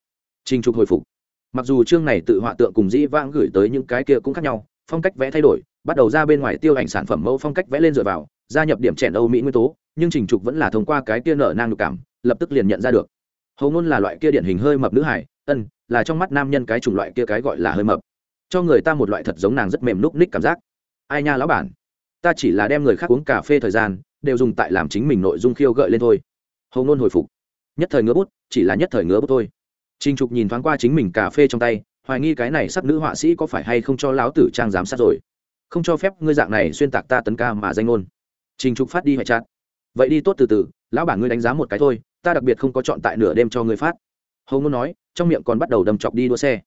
Trinh trục hồi phục. Mặc dù chương này tự họa tượng cùng dĩ vãng gửi tới những cái kia cũng khác nhau, phong cách vẽ thay đổi bắt đầu ra bên ngoài tiêu ảnh sản phẩm mẫu phong cách vẽ lên dựa vào gia nhập điểm chèn âu mỹ nguyên tố nhưng trình trục vẫn là thông qua cái kia nở nang nhục cảm lập tức liền nhận ra được. Hầu ngôn là loại kia điển hình hơi mập nữ hải ân là trong mắt nam nhân cái chủng loại kia cái gọi là hơi mập. Cho người ta một loại thật giống nàng rất mềm núc ních cảm giác. Ai nha lão bản? Ta chỉ là đem người khác uống cà phê thời gian đều dùng tại làm chính mình nội dung khiêu gợi lên thôi. Hầu ngôn hồi phục. Nhất thời ngứa bút chỉ là nhất thời ngứa bút thôi. Trình Trục nhìn thoáng qua chính mình cà phê trong tay, hoài nghi cái này sắc nữ họa sĩ có phải hay không cho lão tử trang giám sát rồi. Không cho phép ngươi dạng này xuyên tạc ta tấn ca mà danh ngôn. Trình Trục phát đi hệ chat. Vậy đi tốt từ từ, lão bản ngươi đánh giá một cái thôi, ta đặc biệt không có chọn tại nửa đêm cho ngươi phát. Hồng Ngôn nói, trong miệng còn bắt đầu đâm chọc đi đua xe.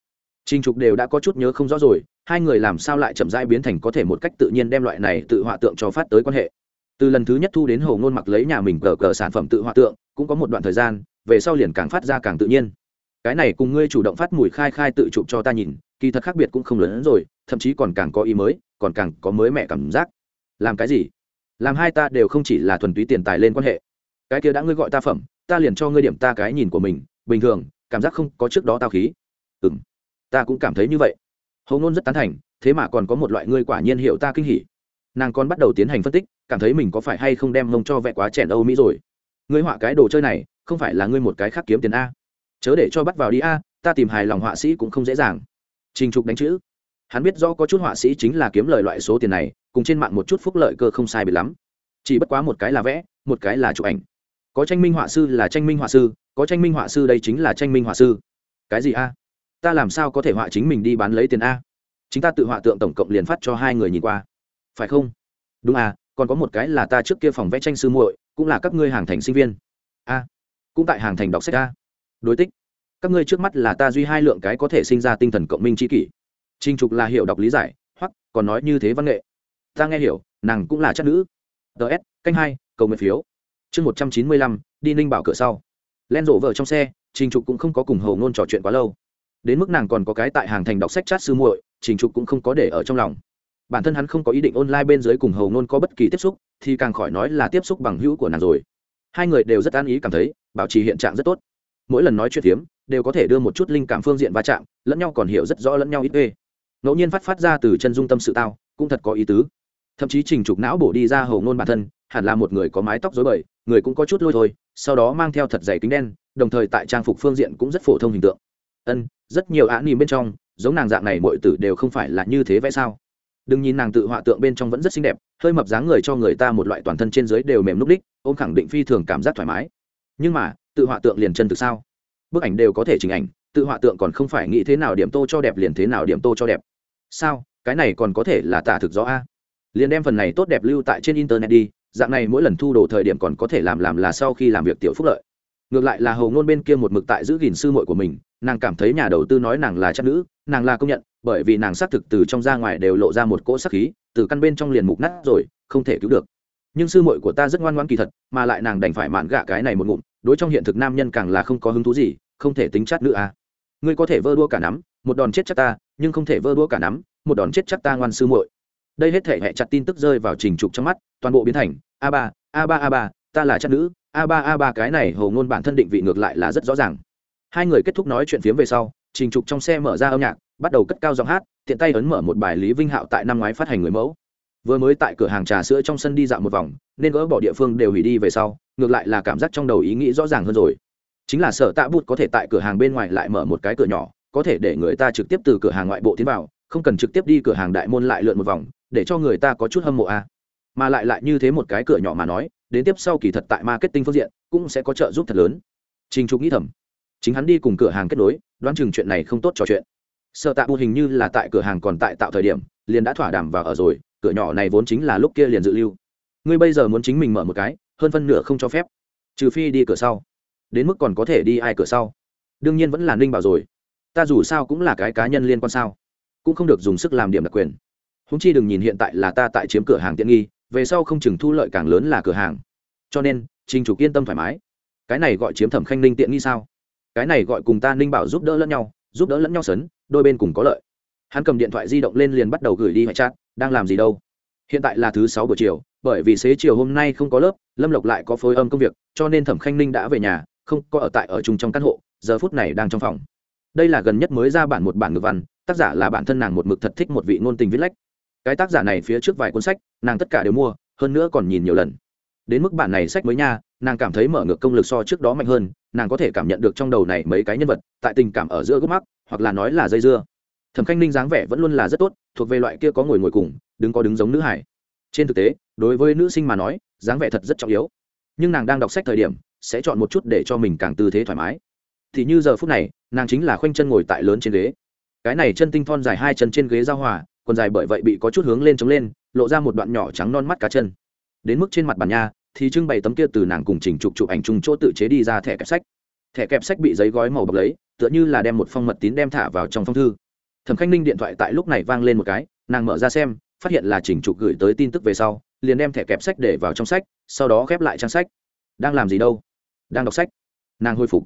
Trình Trục đều đã có chút nhớ không rõ rồi, hai người làm sao lại chậm rãi biến thành có thể một cách tự nhiên đem loại này tự họa tượng cho phát tới quan hệ. Từ lần thứ nhất thu đến hầu Ngôn mặc lấy nhà mình cờ cờ sản phẩm tự họa tượng, cũng có một đoạn thời gian, về sau liền càng phát ra càng tự nhiên cái này cùng ngươi chủ động phát mùi khai khai tự chụp cho ta nhìn kỳ thật khác biệt cũng không lớn hơn rồi thậm chí còn càng có ý mới còn càng có mới mẹ cảm giác. Làm cái gì? Làm hai ta đều không chỉ là thuần túy tiền tài lên quan hệ. Cái kia đã ngươi gọi ta phẩm, ta liền cho ngươi điểm ta cái nhìn của mình, bình thường, cảm giác không có trước đó tao khí. Ừ m ta cũng cảm thấy như vậy. Hầu ngôn rất tán thành, thế mà còn có một loại ngươi quả nhiên hiệu ta kinh hỉ. Nàng còn bắt đầu tiến hành phân tích, cảm thấy mình có phải hay không đem mông cho vẽ quá chèn âu mỹ rồi. Ngươi họa cái đồ chơi này, không phải là ngươi một cái khác kiếm tiền a. Chớ để cho bắt vào đi a, ta tìm hài lòng họa sĩ cũng không dễ dàng. Trình trục đánh chữ hắn biết rõ có chút họa sĩ chính là kiếm lời loại số tiền này, cùng trên mạng một chút phúc lợi cơ không sai biệt lắm. Chỉ bất quá một cái là vẽ, một cái là chụp ảnh. Có tranh minh họa sư là tranh minh họa sư, có tranh minh họa sư đây chính là tranh minh họa sư. Cái gì a? Ta làm sao có thể họa chính mình đi bán lấy tiền a? Chính ta tự họa tượng tổng cộng liền phát cho hai người nhìn qua. Phải không? Đúng à còn có một cái là ta trước kia phòng vẽ tranh sư muội, cũng là các ngươi hàng thành sinh viên. A, cũng tại hàng thành đọc sách a. Đối tích. Các ngươi trước mắt là ta duy hai lượng cái có thể sinh ra tinh thần cộng minh c kỷ. Trình trục là hiểu đọc lý giải hoặc còn nói như thế văn nghệ. Ta nghe hiểu nàng cũng là chất nữ. DS, canh hai cầu nguyện phiếu. Chương một trăm chín mươi lăm đi ninh bảo cửa sau. Len rộ vợ trong xe trình trục cũng không có cùng Hồ Nôn trò chuyện quá lâu. Đến mức nàng còn có cái tại hàng thành đọc sách chat sư muội trình trục cũng không có để ở trong lòng. Bản thân hắn không có ý định online bên dưới cùng Hồ Nôn có bất kỳ tiếp xúc thì càng khỏi nói là tiếp xúc bằng hữu của nàng rồi. Hai người đều rất an ý cảm thấy bảo trì hiện trạng rất tốt. Mỗi lần nói chuyện thiếm, đều có thể đưa một chút linh cảm phương diện va chạm lẫn nhau còn hiểu rất rõ lẫn nhau ít ê ngẫu nhiên phát phát ra từ chân dung tâm sự tao, cũng thật có ý tứ. Thậm chí trình trục não bổ đi ra hầu ngôn bản thân, hẳn là một người có mái tóc dối bời, người cũng có chút lôi thôi, sau đó mang theo thật dày kính đen, đồng thời tại trang phục phương diện cũng rất phổ thông hình tượng. Ân, rất nhiều ả nhìn bên trong, giống nàng dạng này mọi tử đều không phải là như thế vẽ sao? Đừng nhìn nàng tự họa tượng bên trong vẫn rất xinh đẹp, hơi mập dáng người cho người ta một loại toàn thân trên dưới đều mềm núp đích, ôm khẳng định phi thường cảm giác thoải mái. Nhưng mà, tự họa tượng liền chân thực sao? Bức ảnh đều có thể chỉnh ảnh tự họa tượng còn không phải nghĩ thế nào điểm tô cho đẹp liền thế nào điểm tô cho đẹp. Sao? Cái này còn có thể là tả thực rõ a? Liền đem phần này tốt đẹp lưu tại trên internet đi, dạng này mỗi lần thu đồ thời điểm còn có thể làm làm là sau khi làm việc tiểu phúc lợi. Ngược lại là hầu ngôn bên kia một mực tại giữ gìn sư muội của mình, nàng cảm thấy nhà đầu tư nói nàng là chất nữ, nàng là công nhận, bởi vì nàng xác thực từ trong ra ngoài đều lộ ra một cỗ sắc khí, từ căn bên trong liền mục nát rồi, không thể cứu được. Nhưng sư muội của ta rất ngoan ngoãn kỳ thật, mà lại nàng đành phải mạn gạ cái này một ngụm, đối trong hiện thực nam nhân càng là không có hứng thú gì, không thể tính chất nữ à ngươi có thể vơ đua cả nắm, một đòn chết chắc ta, nhưng không thể vơ đua cả nắm, một đòn chết chắc ta ngoan sư muội. Đây hết thể hệ chặt tin tức rơi vào trình trục trong mắt, toàn bộ biến thành, a ba a ba a ba, ta là chắc nữ, a ba a ba cái này hầu ngôn bản thân định vị ngược lại là rất rõ ràng. Hai người kết thúc nói chuyện phiếm về sau, trình trục trong xe mở ra âm nhạc, bắt đầu cất cao giọng hát, tiện tay ấn mở một bài lý vinh hạo tại năm ngoái phát hành người mẫu. Vừa mới tại cửa hàng trà sữa trong sân đi dạo một vòng, nên gỡ bỏ địa phương đều hủy đi về sau, ngược lại là cảm giác trong đầu ý nghĩ rõ ràng hơn rồi chính là sở tạ bút có thể tại cửa hàng bên ngoài lại mở một cái cửa nhỏ, có thể để người ta trực tiếp từ cửa hàng ngoại bộ tiến vào, không cần trực tiếp đi cửa hàng đại môn lại lượn một vòng, để cho người ta có chút hâm mộ a mà lại lại như thế một cái cửa nhỏ mà nói, đến tiếp sau kỳ thật tại marketing phương diện cũng sẽ có trợ giúp thật lớn. Trình trục nghĩ thầm, chính hắn đi cùng cửa hàng kết nối, đoán chừng chuyện này không tốt trò chuyện. Sợ tạ bụt hình như là tại cửa hàng còn tại tạo thời điểm, liền đã thỏa đàm và ở rồi, cửa nhỏ này vốn chính là lúc kia liền dự lưu. Ngươi bây giờ muốn chính mình mở một cái, hơn phân nửa không cho phép, trừ phi đi cửa sau đến mức còn có thể đi ai cửa sau. Đương nhiên vẫn là ninh bảo rồi. Ta dù sao cũng là cái cá nhân liên quan sao, cũng không được dùng sức làm điểm đặc quyền. Húng chi đừng nhìn hiện tại là ta tại chiếm cửa hàng tiện nghi, về sau không chừng thu lợi càng lớn là cửa hàng. Cho nên, trình chủ yên tâm thoải mái. Cái này gọi chiếm thẩm khanh ninh tiện nghi sao? Cái này gọi cùng ta ninh bảo giúp đỡ lẫn nhau, giúp đỡ lẫn nhau sấn, đôi bên cùng có lợi. Hắn cầm điện thoại di động lên liền bắt đầu gửi đi ngoại chat, đang làm gì đâu? Hiện tại là thứ sáu buổi chiều, bởi vì xế chiều hôm nay không có lớp, lâm lộc lại có phối âm công việc, cho nên thẩm khanh ninh đã về nhà không có ở tại ở chung trong căn hộ, giờ phút này đang trong phòng. Đây là gần nhất mới ra bản một bản ngữ văn, tác giả là bản thân nàng một mực thật thích một vị ngôn tình viết lách. Cái tác giả này phía trước vài cuốn sách, nàng tất cả đều mua, hơn nữa còn nhìn nhiều lần. Đến mức bản này sách mới nha, nàng cảm thấy mở ngược công lực so trước đó mạnh hơn, nàng có thể cảm nhận được trong đầu này mấy cái nhân vật, tại tình cảm ở giữa gốc mắc, hoặc là nói là dây dưa. Thẩm khanh ninh dáng vẻ vẫn luôn là rất tốt, thuộc về loại kia có ngồi ngồi cùng, đứng có đứng giống nữ hải. Trên thực tế, đối với nữ sinh mà nói, dáng vẻ thật rất trọng yếu. Nhưng nàng đang đọc sách thời điểm sẽ chọn một chút để cho mình càng tư thế thoải mái. Thì như giờ phút này, nàng chính là khoanh chân ngồi tại lớn trên ghế. Cái này chân tinh thon dài hai chân trên ghế giao hòa còn dài bởi vậy bị có chút hướng lên chống lên, lộ ra một đoạn nhỏ trắng non mắt cá chân. Đến mức trên mặt bàn nha, thì trưng bày tấm kia từ nàng cùng chỉnh chụp chụp ảnh chung chỗ tự chế đi ra thẻ kẹp sách. Thẻ kẹp sách bị giấy gói màu bọc lấy, tựa như là đem một phong mật tín đem thả vào trong phong thư. Thẩm khanh ninh điện thoại tại lúc này vang lên một cái, nàng mở ra xem, phát hiện là chỉnh chụp gửi tới tin tức về sau, liền đem thẻ kẹp sách để vào trong sách, sau đó khép lại trang sách. Đang làm gì đâu? Đang đọc sách. Nàng hồi phục.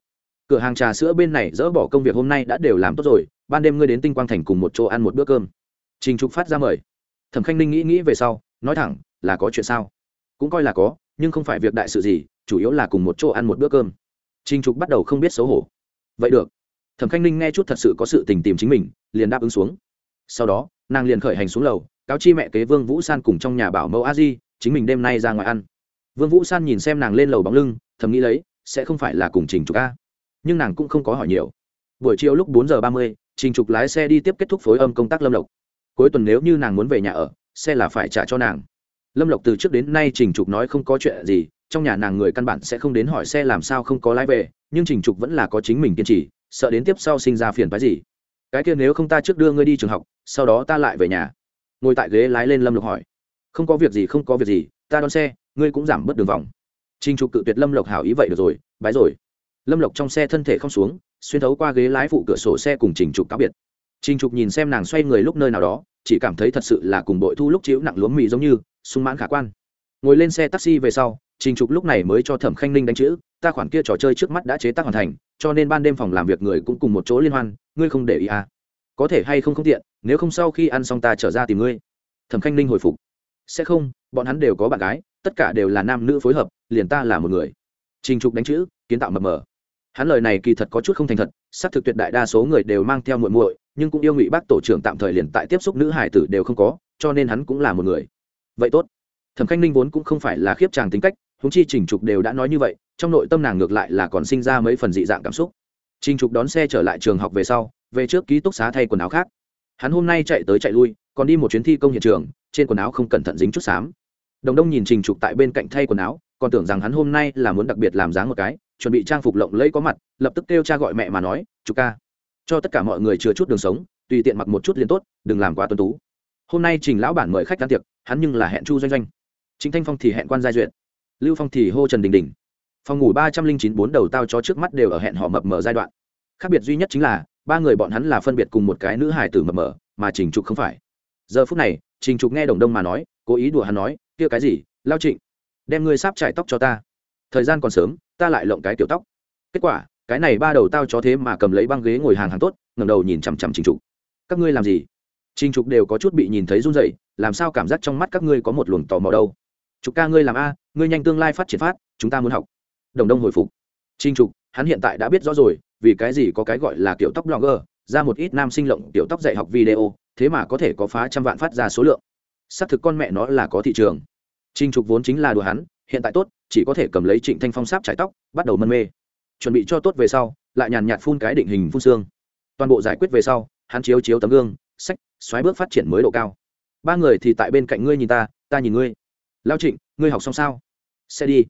Cửa hàng trà sữa bên này dỡ bỏ công việc hôm nay đã đều làm tốt rồi, ban đêm ngươi đến tinh quang thành cùng một chỗ ăn một bữa cơm. Trình trục phát ra mời. Thẩm khanh ninh nghĩ nghĩ về sau, nói thẳng, là có chuyện sao? Cũng coi là có, nhưng không phải việc đại sự gì, chủ yếu là cùng một chỗ ăn một bữa cơm. Trình trục bắt đầu không biết xấu hổ. Vậy được. Thẩm khanh ninh nghe chút thật sự có sự tình tìm chính mình, liền đáp ứng xuống. Sau đó, nàng liền khởi hành xuống lầu, cáo chi mẹ kế vương vũ san cùng trong nhà bảo mẫu a di, chính mình đêm nay ra ngoài ăn. Vương vũ san nhìn xem nàng lên lầu bóng lưng, thầm nghĩ lấy sẽ không phải là cùng trình trục a. Nhưng nàng cũng không có hỏi nhiều. Buổi chiều lúc bốn giờ ba mươi, trình trục lái xe đi tiếp kết thúc phối âm công tác lâm lộc. Cuối tuần nếu như nàng muốn về nhà ở, xe là phải trả cho nàng. Lâm lộc từ trước đến nay trình trục nói không có chuyện gì, trong nhà nàng người căn bản sẽ không đến hỏi xe làm sao không có lái về, nhưng trình trục vẫn là có chính mình kiên trì, sợ đến tiếp sau sinh ra phiền phái gì. Cái kia nếu không ta trước đưa ngươi đi trường học, sau đó ta lại về nhà. Ngồi tại ghế lái lên lâm lộc hỏi. Không có việc gì, không có việc gì, ta đón xe, ngươi cũng giảm bớt đường vòng trình trục cự tuyệt lâm lộc hảo ý vậy được rồi, bái rồi. Lâm lộc trong xe thân thể không xuống, xuyên thấu qua ghế lái phụ cửa sổ xe cùng trình trục cáo biệt. Trình trục nhìn xem nàng xoay người lúc nơi nào đó, chỉ cảm thấy thật sự là cùng bội thu lúc chiếu nặng luống mì giống như, sung mãn khả quan. Ngồi lên xe taxi về sau, trình trục lúc này mới cho thẩm khanh ninh đánh chữ, ta khoản kia trò chơi trước mắt đã chế tác hoàn thành, cho nên ban đêm phòng làm việc người cũng cùng một chỗ liên hoan, ngươi không để ý à? Có thể hay không không tiện, nếu không sau khi ăn xong ta trở ra tìm ngươi. Thẩm khanh ninh hồi phục. Sẽ không, bọn hắn đều có bạn gái tất cả đều là nam nữ phối hợp, liền ta là một người. Trình trục đánh chữ, kiến tạo mập mờ. Hắn lời này kỳ thật có chút không thành thật, xác thực tuyệt đại đa số người đều mang theo muội muội, nhưng cũng yêu ngụy bác tổ trưởng tạm thời liền tại tiếp xúc nữ hải tử đều không có, cho nên hắn cũng là một người. Vậy tốt. Thẩm khanh ninh vốn cũng không phải là khiếp chàng tính cách húng chi trình trục đều đã nói như vậy, trong nội tâm nàng ngược lại là còn sinh ra mấy phần dị dạng cảm xúc. Trình trục đón xe trở lại trường học về sau, về trước ký túc xá thay quần áo khác. Hắn hôm nay chạy tới chạy lui, còn đi một chuyến thi công hiện trường, trên quần áo không cẩn thận dính chút xám đồng đông nhìn trình trục tại bên cạnh thay quần áo, còn tưởng rằng hắn hôm nay là muốn đặc biệt làm dáng một cái, chuẩn bị trang phục lộng lẫy có mặt, lập tức kêu cha gọi mẹ mà nói chục ca, cho tất cả mọi người chừa chút đường sống, tùy tiện mặc một chút liền tốt, đừng làm quá tuân tú. Hôm nay trình lão bản mời khách ăn tiệc, hắn nhưng là hẹn chu doanh doanh. Chính thanh phong thì hẹn quan giai duyệt, lưu phong thì hô trần đình đình. Phòng ngủ ba trăm linh chín, bốn đầu tao cho trước mắt đều ở hẹn họ mập mờ giai đoạn. Khác biệt duy nhất chính là, ba người bọn hắn là phân biệt cùng một cái nữ hài tử mập mờ, mà trình trục không phải. Giờ phút này, trình trục nghe đồng đông mà nói, cố ý đùa hắn nói kia cái gì, lao trịnh, đem ngươi sáp trải tóc cho ta. Thời gian còn sớm, ta lại lộng cái tiểu tóc. Kết quả, cái này ba đầu tao chó thế mà cầm lấy băng ghế ngồi hàng hàng tốt ngầm đầu nhìn chằm chằm trình trục. Các ngươi làm gì? Trình trục đều có chút bị nhìn thấy run rẩy, làm sao cảm giác trong mắt các ngươi có một luồng tò mò đâu? Trục ca ngươi làm a, ngươi nhanh tương lai phát triển phát, chúng ta muốn học. Đồng đông hồi phục. Trình trục, hắn hiện tại đã biết rõ rồi, vì cái gì có cái gọi là kiểu tóc blogger, ra một ít nam sinh lộng tiểu tóc dạy học video, thế mà có thể có phá trăm vạn phát ra số lượng. Xác thực con mẹ nó là có thị trường. Trình trục vốn chính là đùa hắn, hiện tại tốt, chỉ có thể cầm lấy trịnh thanh phong sáp trải tóc, bắt đầu mân mê. Chuẩn bị cho tốt về sau, lại nhàn nhạt phun cái định hình phun xương. Toàn bộ giải quyết về sau, hắn chiếu chiếu tấm gương, sách, xoáy bước phát triển mới độ cao. Ba người thì tại bên cạnh ngươi nhìn ta ta nhìn ngươi. Lao trịnh, ngươi học xong sao? Sẽ đi.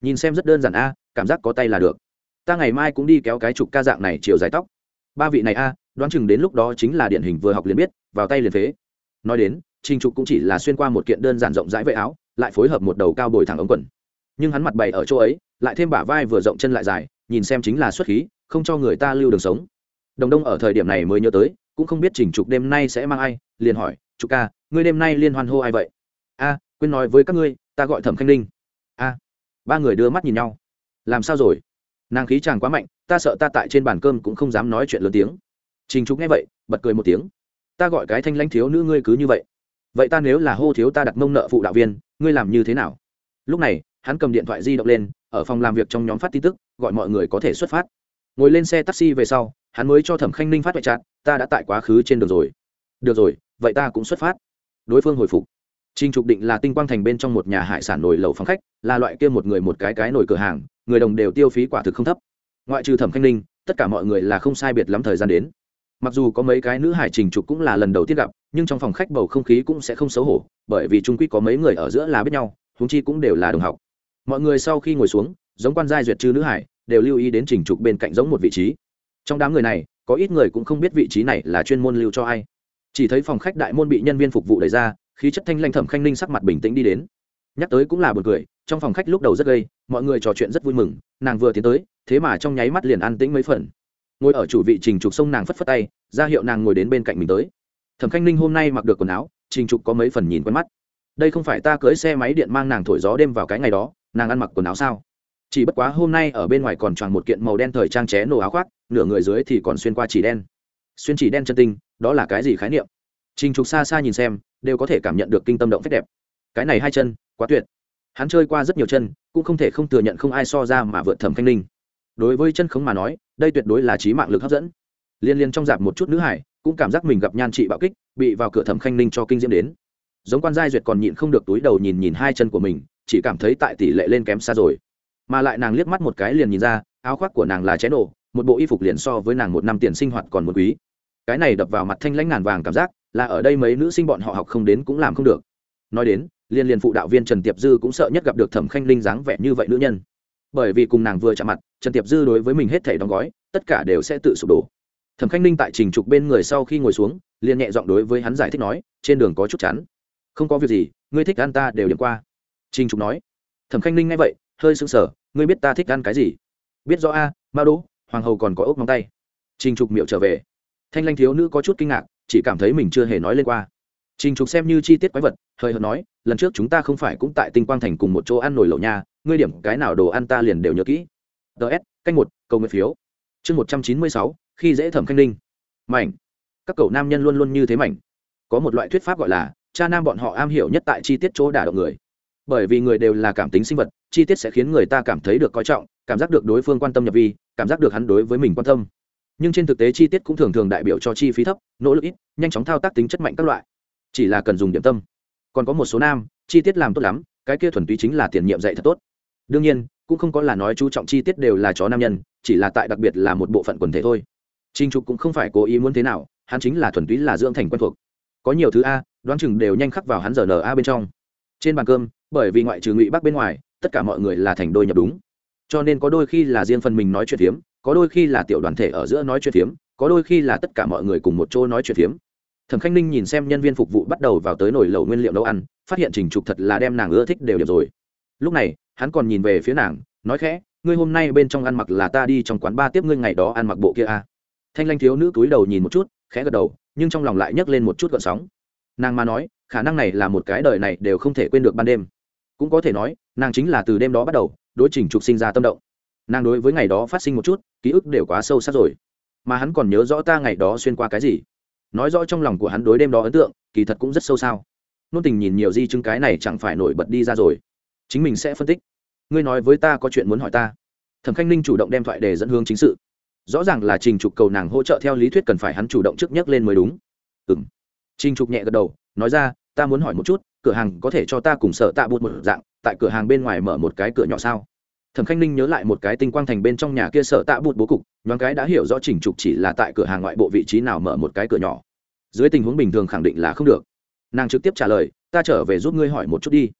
Nhìn xem rất đơn giản a, cảm giác có tay là được. Ta ngày mai cũng đi kéo cái trục ca dạng này chiều dài tóc. Ba vị này a, đoán chừng đến lúc đó chính là điển hình vừa học liền biết, vào tay liền phế. Nói đến, trình trục cũng chỉ là xuyên qua một kiện đơn giản rộng rãi vệ áo lại phối hợp một đầu cao bồi thẳng ống quần. Nhưng hắn mặt bày ở chỗ ấy, lại thêm bả vai vừa rộng chân lại dài, nhìn xem chính là xuất khí, không cho người ta lưu đường sống. Đồng đông ở thời điểm này mới nhớ tới, cũng không biết trình trục đêm nay sẽ mang ai, liền hỏi, trục ca, ngươi đêm nay liên hoan hô ai vậy? A, quên nói với các ngươi, ta gọi thẩm khanh ninh. A. Ba người đưa mắt nhìn nhau. Làm sao rồi? Nàng khí chàng quá mạnh, ta sợ ta tại trên bàn cơm cũng không dám nói chuyện lớn tiếng. Trình trục nghe vậy, bật cười một tiếng. Ta gọi cái thanh lãnh thiếu nữ ngươi cứ như vậy vậy ta nếu là hô thiếu ta đặt mông nợ phụ đạo viên ngươi làm như thế nào? Lúc này hắn cầm điện thoại di động lên ở phòng làm việc trong nhóm phát tin tức gọi mọi người có thể xuất phát. Ngồi lên xe taxi về sau hắn mới cho thẩm khanh ninh phát vệ trạng ta đã tại quá khứ trên đường rồi. Được rồi vậy ta cũng xuất phát. Đối phương hồi phục. Trình Trục định là tinh quang thành bên trong một nhà hải sản nồi lẩu phòng khách, là loại kia một người một cái cái nồi cửa hàng, người đồng đều tiêu phí quả thực không thấp. Ngoại trừ Thẩm Khanh Ninh, tất cả mọi người là không sai biệt lắm thời gian đến. Mặc dù có mấy cái nữ hải Trình Trục cũng là lần đầu tiên gặp, nhưng trong phòng khách bầu không khí cũng sẽ không xấu hổ, bởi vì trung quy có mấy người ở giữa là biết nhau, húng chi cũng đều là đồng học. Mọi người sau khi ngồi xuống, giống quan giai duyệt trừ nữ hải, đều lưu ý đến Trình Trục bên cạnh giống một vị trí. Trong đám người này, có ít người cũng không biết vị trí này là chuyên môn lưu cho ai. Chỉ thấy phòng khách đại môn bị nhân viên phục vụ đẩy ra, khí chất thanh lanh thẩm khanh ninh sắc mặt bình tĩnh đi đến nhắc tới cũng là b u ồ n cười trong phòng khách lúc đầu rất gây mọi người trò chuyện rất vui mừng nàng vừa tiến tới thế mà trong nháy mắt liền an tĩnh mấy phần ngồi ở chủ vị trình trục sông nàng phất phất tay, ra hiệu nàng ngồi đến bên cạnh mình tới. Thẩm khanh ninh hôm nay mặc được quần áo, trình trục có mấy phần nhìn quen mắt. Đây không phải ta cưới xe máy điện mang nàng thổi gió đêm vào cái ngày đó, nàng ăn mặc quần áo sao? Chỉ bất quá hôm nay ở bên ngoài còn tròn một kiện màu đen thời trang ché nổ áo khoác, nửa người dưới thì còn xuyên qua chỉ đen. Xuyên chỉ đen chân tinh, đó là cái gì khái niệm? Trình trục xa xa nhìn xem, đều có thể cảm nhận được kinh tâm động phép đẹp. Cái này hai chân, quá tuyệt. Hắn chơi qua rất nhiều chân, cũng không thể không thừa nhận không ai so ra mà vượt thẩm khanh ninh đối với chân khống mà nói, đây tuyệt đối là trí mạng lực hấp dẫn. Liên liên trong dạp một chút nữ hải, cũng cảm giác mình gặp nhan trị bạo kích, bị vào cửa thẩm khanh ninh cho kinh diễm đến. Giống quan giai duyệt còn nhịn không được túi đầu nhìn nhìn hai chân của mình, chỉ cảm thấy tại tỷ lệ lên kém xa rồi. Mà lại nàng liếc mắt một cái liền nhìn ra, áo khoác của nàng là cháy nổ, một bộ y phục liền so với nàng một năm tiền sinh hoạt còn một quý. Cái này đập vào mặt thanh lãnh ngàn vàng cảm giác, là ở đây mấy nữ sinh bọn họ học không đến cũng làm không được. Nói đến, liên liên phụ đạo viên trần tiệp dư cũng sợ nhất gặp được thẩm khanh linh dáng vẻ như vậy nữ nhân. Bởi vì cùng nàng vừa chạm mặt trần tiệp dư đối với mình hết thể đóng gói tất cả đều sẽ tự sụp đổ. Thẩm khanh Ninh tại trình trục bên người sau khi ngồi xuống liền nhẹ giọng đối với hắn giải thích nói trên đường có chút chắn không có việc gì ngươi thích ăn ta đều điểm qua. Trình trục nói. Thẩm khanh Ninh nghe vậy hơi sững sờ ngươi biết ta thích ăn cái gì? Biết rõ a à, ma đỗ hoàng hầu còn có ốc móng tay. Trình trục miệu trở về. Thanh lanh thiếu nữ có chút kinh ngạc chỉ cảm thấy mình chưa hề nói lên qua. Trình trục xem như chi tiết quái vật hơi hợt nói lần trước chúng ta không phải cũng tại tinh quang thành cùng một chỗ ăn nổi lẩu nha ngươi điểm cái nào đồ ăn ta liền đều nhớ kỹ ts canh một, cầu nguyện phiếu. Chương một trăm chín mươi sáu, khi dễ thẩm khanh ninh. Mảnh. Các cậu nam nhân luôn luôn như thế mảnh. Có một loại thuyết pháp gọi là, cha nam bọn họ am hiểu nhất tại chi tiết chỗ đả động người. Bởi vì người đều là cảm tính sinh vật, chi tiết sẽ khiến người ta cảm thấy được coi trọng, cảm giác được đối phương quan tâm nhập vi, cảm giác được hắn đối với mình quan tâm. Nhưng trên thực tế chi tiết cũng thường thường đại biểu cho chi phí thấp, nỗ lực ít, nhanh chóng thao tác tính chất mạnh các loại. Chỉ là cần dùng điểm tâm. Còn có một số nam, chi tiết làm tốt lắm, cái kia thuần túy chính là tiền nhiệm dạy thật tốt. Đương nhiên cũng không có là nói chú trọng chi tiết đều là chó nam nhân, chỉ là tại đặc biệt là một bộ phận quần thể thôi. Trinh trục cũng không phải cố ý muốn thế nào, hắn chính là thuần túy là dưỡng thành quen thuộc. Có nhiều thứ a, đoán chừng đều nhanh khắc vào hắn giờ n a bên trong. Trên bàn cơm, bởi vì ngoại trừ ngụy bắc bên ngoài, tất cả mọi người là thành đôi nhập đúng. Cho nên có đôi khi là riêng phần mình nói chuyện phiếm, có đôi khi là tiểu đoàn thể ở giữa nói chuyện phiếm, có đôi khi là tất cả mọi người cùng một chỗ nói chuyện phiếm. Thẩm khanh ninh nhìn xem nhân viên phục vụ bắt đầu vào tới nồi lẩu nguyên liệu nấu ăn, phát hiện trình trục thật là đem nàng ưa thích đều điểm rồi lúc này, hắn còn nhìn về phía nàng, nói khẽ, ngươi hôm nay bên trong ăn mặc là ta đi trong quán ba tiếp ngươi ngày đó ăn mặc bộ kia à. thanh lanh thiếu nữ túi đầu nhìn một chút, khẽ gật đầu, nhưng trong lòng lại nhấc lên một chút gợn sóng. Nàng mà nói, khả năng này là một cái đời này đều không thể quên được ban đêm. Cũng có thể nói, nàng chính là từ đêm đó bắt đầu, đối trình trục sinh ra tâm động. Nàng đối với ngày đó phát sinh một chút, ký ức đều quá sâu sắc rồi. Mà hắn còn nhớ rõ ta ngày đó xuyên qua cái gì. Nói rõ trong lòng của hắn đối đêm đó ấn tượng, kỳ thật cũng rất sâu sao. Nôn tình nhìn nhiều di chứng cái này chẳng phải nổi bật đi ra rồi chính mình sẽ phân tích. Ngươi nói với ta có chuyện muốn hỏi ta. Thẩm khanh ninh chủ động đem thoại để dẫn hướng chính sự. Rõ ràng là trình trục cầu nàng hỗ trợ theo lý thuyết cần phải hắn chủ động trước nhất lên mới đúng. Ừ m trình trục nhẹ gật đầu, nói ra, ta muốn hỏi một chút, cửa hàng có thể cho ta cùng sợ tạ bụt một dạng, tại cửa hàng bên ngoài mở một cái cửa nhỏ sao? Thẩm khanh ninh nhớ lại một cái tinh quang thành bên trong nhà kia sợ tạ bụt bố cục, nhoáng cái đã hiểu rõ trình trục chỉ là tại cửa hàng ngoại bộ vị trí nào mở một cái cửa nhỏ. Dưới tình huống bình thường khẳng định là không được. Nàng trực tiếp trả lời, ta trở về giúp ngươi hỏi một chút đi.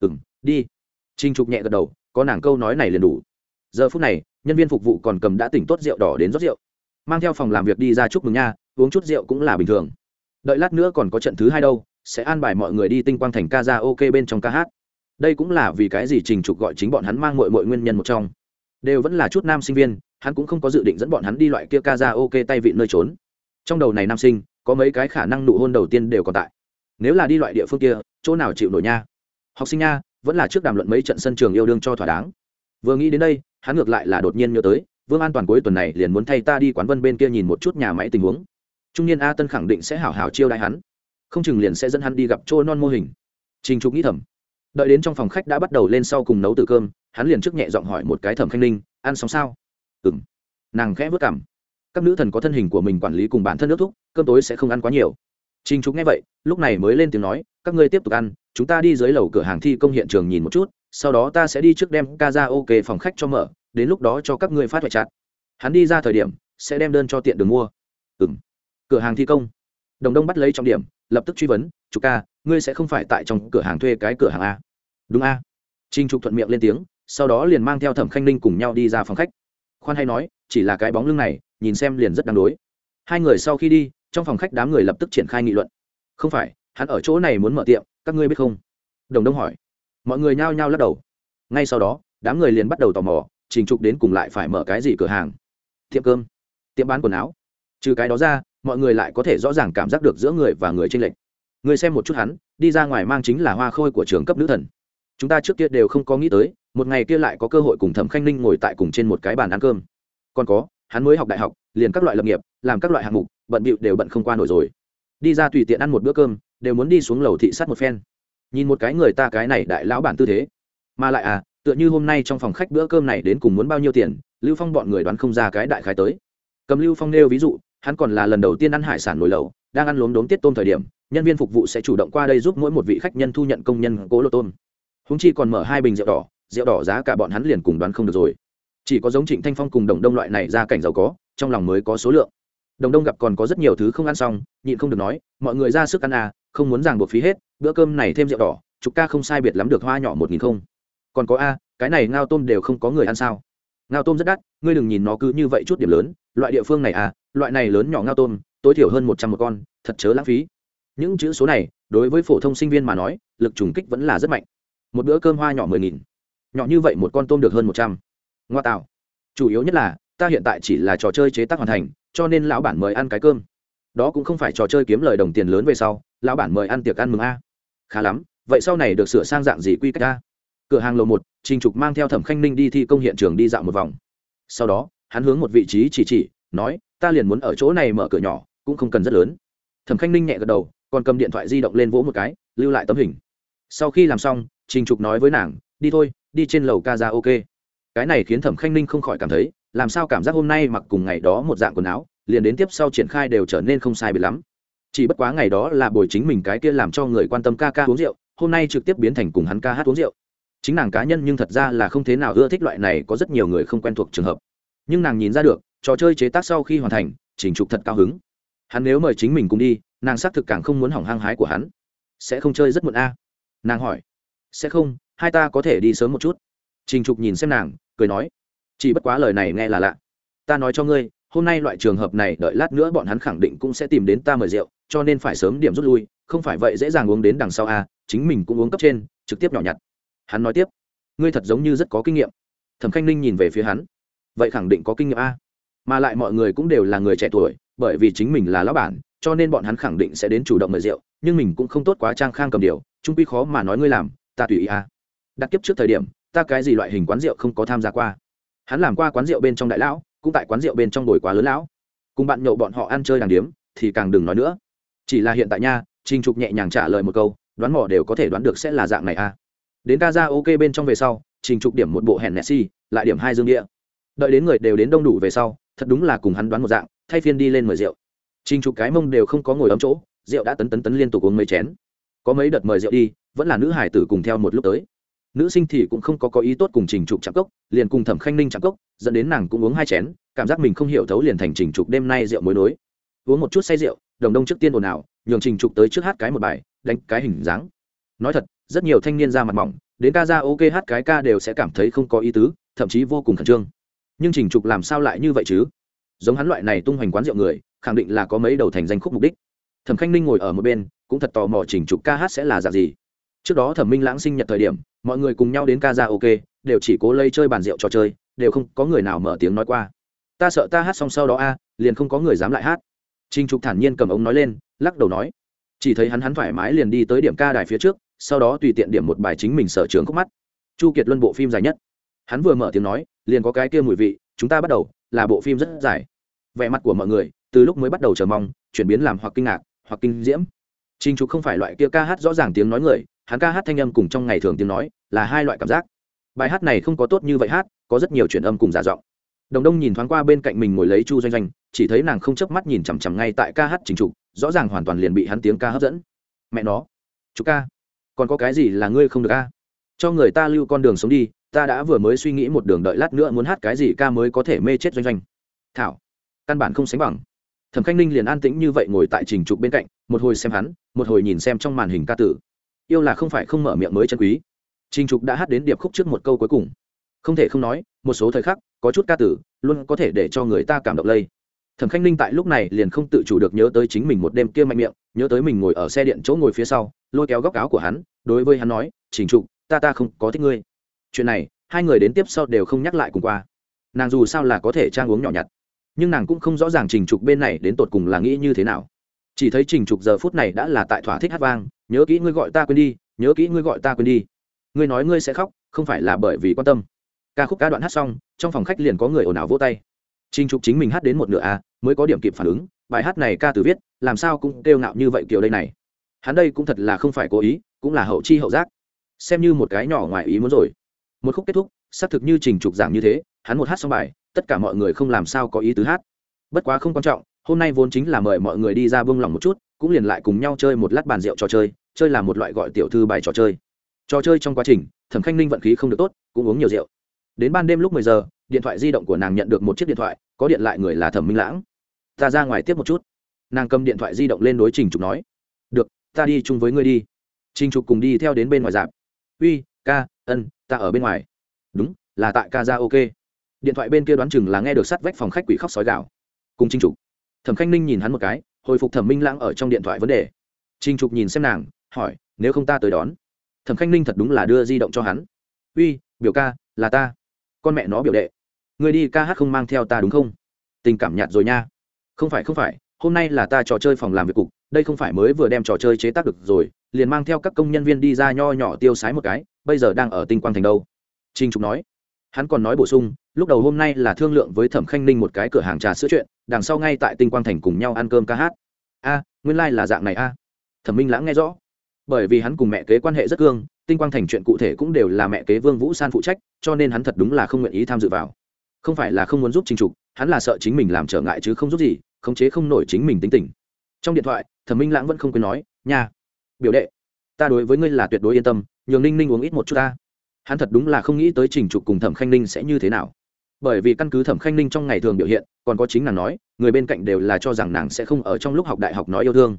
Ừ m đi trình trục nhẹ gật đầu, có nàng câu nói này liền đủ. Giờ phút này, nhân viên phục vụ còn cầm đã tỉnh tốt rượu đỏ đến rót rượu. Mang theo phòng làm việc đi ra chúc mừng nha, uống chút rượu cũng là bình thường. Đợi lát nữa còn có trận thứ hai đâu, sẽ an bài mọi người đi tinh quang thành Kaza ok bên trong ca hát. Đây cũng là vì cái gì trình trục gọi chính bọn hắn mang mọi mọi nguyên nhân một trong. Đều vẫn là chút nam sinh viên, hắn cũng không có dự định dẫn bọn hắn đi loại kia Kaza ok tay vị nơi trốn. Trong đầu này nam sinh, có mấy cái khả năng nụ hôn đầu tiên đều còn tại. Nếu là đi loại địa phương kia, chỗ nào chịu nổi nha? Học sinh nha vẫn là trước đàm luận mấy trận sân trường yêu đương cho thỏa đáng. Vừa nghĩ đến đây, hắn ngược lại là đột nhiên nhớ tới, vương an toàn cuối tuần này liền muốn thay ta đi quán vân bên kia nhìn một chút nhà máy tình huống. Trung niên a tân khẳng định sẽ hảo hảo chiêu đại hắn. Không chừng liền sẽ dẫn hắn đi gặp trôi non mô hình. Trình trục nghĩ thầm. Đợi đến trong phòng khách đã bắt đầu lên sau cùng nấu từ cơm, hắn liền trước nhẹ giọng hỏi một cái thẩm khanh ninh, ăn xong sao? Ừ m nàng khẽ vất cảm. Các nữ thần có thân hình của mình quản lý cùng bản thân nước thúc, cơm tối sẽ không ăn quá nhiều. Trình trục nghe vậy, lúc này mới lên tiếng nói, các ngươi tiếp tục ăn chúng ta đi dưới lầu cửa hàng thi công hiện trường nhìn một chút, sau đó ta sẽ đi trước đem ca ra ok phòng khách cho mở, đến lúc đó cho các ngươi phát hoại chặt. Hắn đi ra thời điểm, sẽ đem đơn cho tiện đường mua. Ừ m cửa hàng thi công. Đồng đông bắt lấy trọng điểm, lập tức truy vấn chủ ca, ngươi sẽ không phải tại trong cửa hàng thuê cái cửa hàng a. Đúng a. Trinh trục thuận miệng lên tiếng, sau đó liền mang theo thẩm khanh ninh cùng nhau đi ra phòng khách. Khoan hay nói, chỉ là cái bóng lưng này, nhìn xem liền rất đáng đối. Hai người sau khi đi, trong phòng khách đám người lập tức triển khai nghị luận. Không phải, hắn ở chỗ này muốn mở tiệm các ngươi biết không? Đồng đông hỏi. Mọi người nhao nhao lắc đầu. Ngay sau đó, đám người liền bắt đầu tò mò, trình trục đến cùng lại phải mở cái gì cửa hàng? Tiệm cơm. Tiệm bán quần áo. Trừ cái đó ra, mọi người lại có thể rõ ràng cảm giác được giữa người và người trên lệnh người xem một chút hắn, đi ra ngoài mang chính là hoa khôi của trường cấp nữ thần. Chúng ta trước kia đều không có nghĩ tới, một ngày kia lại có cơ hội cùng thẩm khanh ninh ngồi tại cùng trên một cái bàn ăn cơm. Còn có, hắn mới học đại học, liền các loại lập nghiệp, làm các loại hạng mục, bận bịu đều bận không qua nổi rồi. Đi ra tùy tiện ăn một bữa cơm đều muốn đi xuống lầu thị sát một phen. Nhìn một cái người ta cái này đại lão bản tư thế. Mà lại à tựa như hôm nay trong phòng khách bữa cơm này đến cùng muốn bao nhiêu tiền, lưu phong bọn người đoán không ra cái đại khái tới. Cầm lưu phong nêu ví dụ, hắn còn là lần đầu tiên ăn hải sản nồi lẩu, đang ăn lốm đốm tiết tôm thời điểm, nhân viên phục vụ sẽ chủ động qua đây giúp mỗi một vị khách nhân thu nhận công nhân cố lộ tôm. Húng chi còn mở hai bình rượu đỏ rượu đỏ giá cả bọn hắn liền cùng đoán không được rồi. Chỉ có giống trịnh thanh phong cùng đồng đông loại này ra cảnh giàu có, trong lòng mới có số lượng đồng đông gặp còn có rất nhiều thứ không ăn xong, nhịn không được nói, mọi người ra sức ăn à không muốn ràng buộc phí hết, bữa cơm này thêm rượu đỏ, chục ca không sai biệt lắm được hoa nhỏ một nghìn không. Còn có a, cái này ngao tôm đều không có người ăn sao? Ngao tôm rất đắt, ngươi đừng nhìn nó cứ như vậy chút điểm lớn, loại địa phương này à loại này lớn nhỏ ngao tôm, tối thiểu hơn một trăm một con, thật chớ lãng phí. Những chữ số này, đối với phổ thông sinh viên mà nói, lực trùng kích vẫn là rất mạnh. Một bữa cơm hoa nhỏ mười nghìn, nhỏ như vậy một con tôm được hơn một trăm. Ngoa tạo. Chủ yếu nhất là, ta hiện tại chỉ là trò chơi chế tác hoàn thành cho nên lão bản mời ăn cái cơm. Đó cũng không phải trò chơi kiếm lời đồng tiền lớn về sau, lão bản mời ăn tiệc ăn mừng a. Khá lắm, vậy sau này được sửa sang dạng gì quy cách a? Cửa hàng lầu một, trình trục mang theo thẩm khanh ninh đi thi công hiện trường đi dạo một vòng. Sau đó, hắn hướng một vị trí chỉ chỉ, nói, ta liền muốn ở chỗ này mở cửa nhỏ, cũng không cần rất lớn. Thẩm khanh ninh nhẹ gật đầu, còn cầm điện thoại di động lên vỗ một cái, lưu lại tấm hình. Sau khi làm xong, trình trục nói với nàng, đi thôi, đi trên lầu ca ra ok cái này khiến thẩm khanh ninh không khỏi cảm thấy làm sao cảm giác hôm nay mặc cùng ngày đó một dạng quần áo, liền đến tiếp sau triển khai đều trở nên không sai biệt lắm. Chỉ bất quá ngày đó là buổi chính mình cái kia làm cho người quan tâm ca ca uống rượu, hôm nay trực tiếp biến thành cùng hắn ca hát uống rượu. Chính nàng cá nhân nhưng thật ra là không thế nào ưa thích loại này có rất nhiều người không quen thuộc trường hợp. Nhưng nàng nhìn ra được, trò chơi chế tác sau khi hoàn thành, trình trục thật cao hứng. Hắn nếu mời chính mình cùng đi, nàng xác thực càng không muốn hỏng hăng hái của hắn. Sẽ không chơi rất muộn a? Nàng hỏi. Sẽ không, hai ta có thể đi sớm một chút. Trình trục nhìn xem nàng, cười nói chỉ bất quá lời này nghe là lạ. Ta nói cho ngươi, hôm nay loại trường hợp này, đợi lát nữa bọn hắn khẳng định cũng sẽ tìm đến ta mời rượu, cho nên phải sớm điểm rút lui, không phải vậy dễ dàng uống đến đằng sau a, chính mình cũng uống cấp trên, trực tiếp nhỏ nhặt. Hắn nói tiếp, ngươi thật giống như rất có kinh nghiệm. Thẩm khanh ninh nhìn về phía hắn, vậy khẳng định có kinh nghiệm a. Mà lại mọi người cũng đều là người trẻ tuổi, bởi vì chính mình là lão bản, cho nên bọn hắn khẳng định sẽ đến chủ động mời rượu, nhưng mình cũng không tốt quá trang khang cầm điều, trung quy khó mà nói ngươi làm, ta tùy ý a. Đặt kiếp trước thời điểm, ta cái gì loại hình quán rượu không có tham gia qua hắn làm qua quán rượu bên trong đại lão, cũng tại quán rượu bên trong đồi quá lớn lão. Cùng bạn nhậu bọn họ ăn chơi đàng điếm, thì càng đừng nói nữa. Chỉ là hiện tại nha, trình trục nhẹ nhàng trả lời một câu, đoán mò đều có thể đoán được sẽ là dạng này a à. đến ca ra ok bên trong về sau, trình trục điểm một bộ hẹn messi, lại điểm hai dương địa đợi đến người đều đến đông đủ về sau, thật đúng là cùng hắn đoán một dạng, thay phiên đi lên mời rượu. Trình trục cái mông đều không có ngồi ấm chỗ, rượu đã tấn tấn tấn liên tục uống mấy chén. Có mấy đợt mời rượu đi, vẫn là nữ hải tử cùng theo một lúc tới nữ sinh thì cũng không có có ý tốt cùng trình trục chạm cốc, liền cùng thẩm khanh ninh chạm cốc, dẫn đến nàng cũng uống hai chén, cảm giác mình không hiểu thấu liền thành trình trục đêm nay rượu mối nối. Uống một chút say rượu, đồng đông trước tiên ồn ào, nhường trình trục tới trước hát cái một bài, đánh cái hình dáng. Nói thật, rất nhiều thanh niên ra mặt mỏng, đến ca ra ok hát cái ca đều sẽ cảm thấy không có ý tứ, thậm chí vô cùng khẩn trương. Nhưng trình trục làm sao lại như vậy chứ? Giống hắn loại này tung hoành quán rượu người, khẳng định là có mấy đầu thành danh khúc mục đích. Thẩm khanh ninh ngồi ở một bên, cũng thật tò mò trình trục ca hát sẽ là dạng gì. Trước đó thẩm minh lãng sinh nhật thời điểm mọi người cùng nhau đến ca ra ok đều chỉ cố lây chơi bàn rượu trò chơi, đều không có người nào mở tiếng nói qua. Ta sợ ta hát xong sau đó a, liền không có người dám lại hát. Trinh trục thản nhiên cầm ống nói lên, lắc đầu nói. Chỉ thấy hắn hắn thoải mái liền đi tới điểm ca đài phía trước, sau đó tùy tiện điểm một bài chính mình sở trường khúc mắt. Chu kiệt luân bộ phim dài nhất. Hắn vừa mở tiếng nói, liền có cái kia mùi vị, chúng ta bắt đầu, là bộ phim rất dài. Vẻ mặt của mọi người, từ lúc mới bắt đầu chờ mong, chuyển biến làm hoặc kinh ngạc, hoặc kinh diễm trình trục không phải loại kia ca hát rõ ràng tiếng nói người, hắn ca hát thanh âm cùng trong ngày thường tiếng nói là hai loại cảm giác. Bài hát này không có tốt như vậy hát, có rất nhiều chuyển âm cùng giả giọng. Đồng đông nhìn thoáng qua bên cạnh mình ngồi lấy chu doanh doanh, chỉ thấy nàng không chớp mắt nhìn chằm chằm ngay tại ca hát trình trục, rõ ràng hoàn toàn liền bị hắn tiếng ca hấp dẫn. Mẹ nó, Trục ca, còn có cái gì là ngươi không được a? cho người ta lưu con đường sống đi, ta đã vừa mới suy nghĩ một đường đợi lát nữa muốn hát cái gì ca mới có thể mê chết doanh doanh. Thảo, căn bản không sánh bằng thẩm khanh ninh liền an tĩnh như vậy ngồi tại trình trục bên cạnh, một hồi xem hắn, một hồi nhìn xem trong màn hình ca tử. Yêu là không phải không mở miệng mới chân quý. Trình trục đã hát đến điệp khúc trước một câu cuối cùng. Không thể không nói, một số thời khắc, có chút ca tử luôn có thể để cho người ta cảm động lây. Thẩm khanh ninh tại lúc này liền không tự chủ được nhớ tới chính mình một đêm kia mạnh miệng, nhớ tới mình ngồi ở xe điện chỗ ngồi phía sau, lôi kéo góc áo của hắn, đối với hắn nói, trình trục, ta ta không có thích ngươi. Chuyện này, hai người đến tiếp sau đều không nhắc lại cùng qua. Nàng dù sao là có thể trang uống nhỏ nhặt nhưng nàng cũng không rõ ràng trình trục bên này đến tột cùng là nghĩ như thế nào. Chỉ thấy trình trục giờ phút này đã là tại thỏa thích hát vang, nhớ kỹ ngươi gọi ta quên đi, nhớ kỹ ngươi gọi ta quên đi. Ngươi nói ngươi sẽ khóc, không phải là bởi vì quan tâm. Ca khúc ca đoạn hát xong, trong phòng khách liền có người ồn ào vô tay. Trình trục chính mình hát đến một nửa a, mới có điểm kịp phản ứng, bài hát này ca từ viết, làm sao cũng kêu ngạo như vậy kiểu đây này. Hắn đây cũng thật là không phải cố ý, cũng là hậu chi hậu giác. Xem như một cái nhỏ ngoài ý muốn rồi. Một khúc kết thúc, xác thực như trình trục giảng như thế, hắn một hát xong bài tất cả mọi người không làm sao có ý tứ hát. Bất quá không quan trọng, hôm nay vốn chính là mời mọi người đi ra vương lòng một chút, cũng liền lại cùng nhau chơi một lát bàn rượu trò chơi chơi là một loại gọi tiểu thư bài trò chơi. Trò chơi trong quá trình, thẩm khanh ninh vận khí không được tốt, cũng uống nhiều rượu. Đến ban đêm lúc mười giờ, điện thoại di động của nàng nhận được một chiếc điện thoại, có điện lại người là thẩm minh lãng. Ta ra ngoài tiếp một chút. Nàng cầm điện thoại di động lên đối trình trục nói. Được, ta đi chung với ngươi đi. Trình trục cùng đi theo đến bên ngoài dạp. Uy, ca, ân, ta ở bên ngoài. Đúng, là tại ca ra ok điện thoại bên kia đoán chừng là nghe được sát vách phòng khách quỷ khóc sói gạo cùng trinh trục. Thẩm khanh ninh nhìn hắn một cái, hồi phục thẩm minh lãng ở trong điện thoại vấn đề. Trinh trục nhìn xem nàng, hỏi, nếu không ta tới đón? Thẩm khanh ninh thật đúng là đưa di động cho hắn. Uy, biểu ca, là ta. Con mẹ nó biểu đệ. Người đi ca hát không mang theo ta đúng không? Tình cảm nhạt rồi nha. Không phải không phải, hôm nay là ta trò chơi phòng làm việc cục, đây không phải mới vừa đem trò chơi chế tác được rồi, liền mang theo các công nhân viên đi ra nho nhỏ tiêu sái một cái, bây giờ đang ở tinh quang thành đâu? Trinh trục nói. Hắn còn nói bổ sung lúc đầu hôm nay là thương lượng với thẩm khanh ninh một cái cửa hàng trà sữa chuyện đằng sau ngay tại tinh quang thành cùng nhau ăn cơm ca hát. A nguyên lai、like、là dạng này a. Thẩm minh lãng nghe rõ. Bởi vì hắn cùng mẹ kế quan hệ rất cương tinh quang thành chuyện cụ thể cũng đều là mẹ kế vương vũ san phụ trách cho nên hắn thật đúng là không nguyện ý tham dự vào. Không phải là không muốn giúp trình trục hắn là sợ chính mình làm trở ngại chứ không giúp gì khống chế không nổi chính mình tính tình. Trong điện thoại thẩm minh lãng vẫn không quên nói nhà, biểu đệ ta đối với ngươi là tuyệt đối yên tâm nhường ninh ninh uống ít một chút ta. Hắn thật đúng là không nghĩ tới trình trục cùng thẩm khanh ninh sẽ như thế nào bởi vì căn cứ thẩm khanh ninh trong ngày thường biểu hiện, còn có chính nàng nói, người bên cạnh đều là cho rằng nàng sẽ không ở trong lúc học đại học nói yêu thương.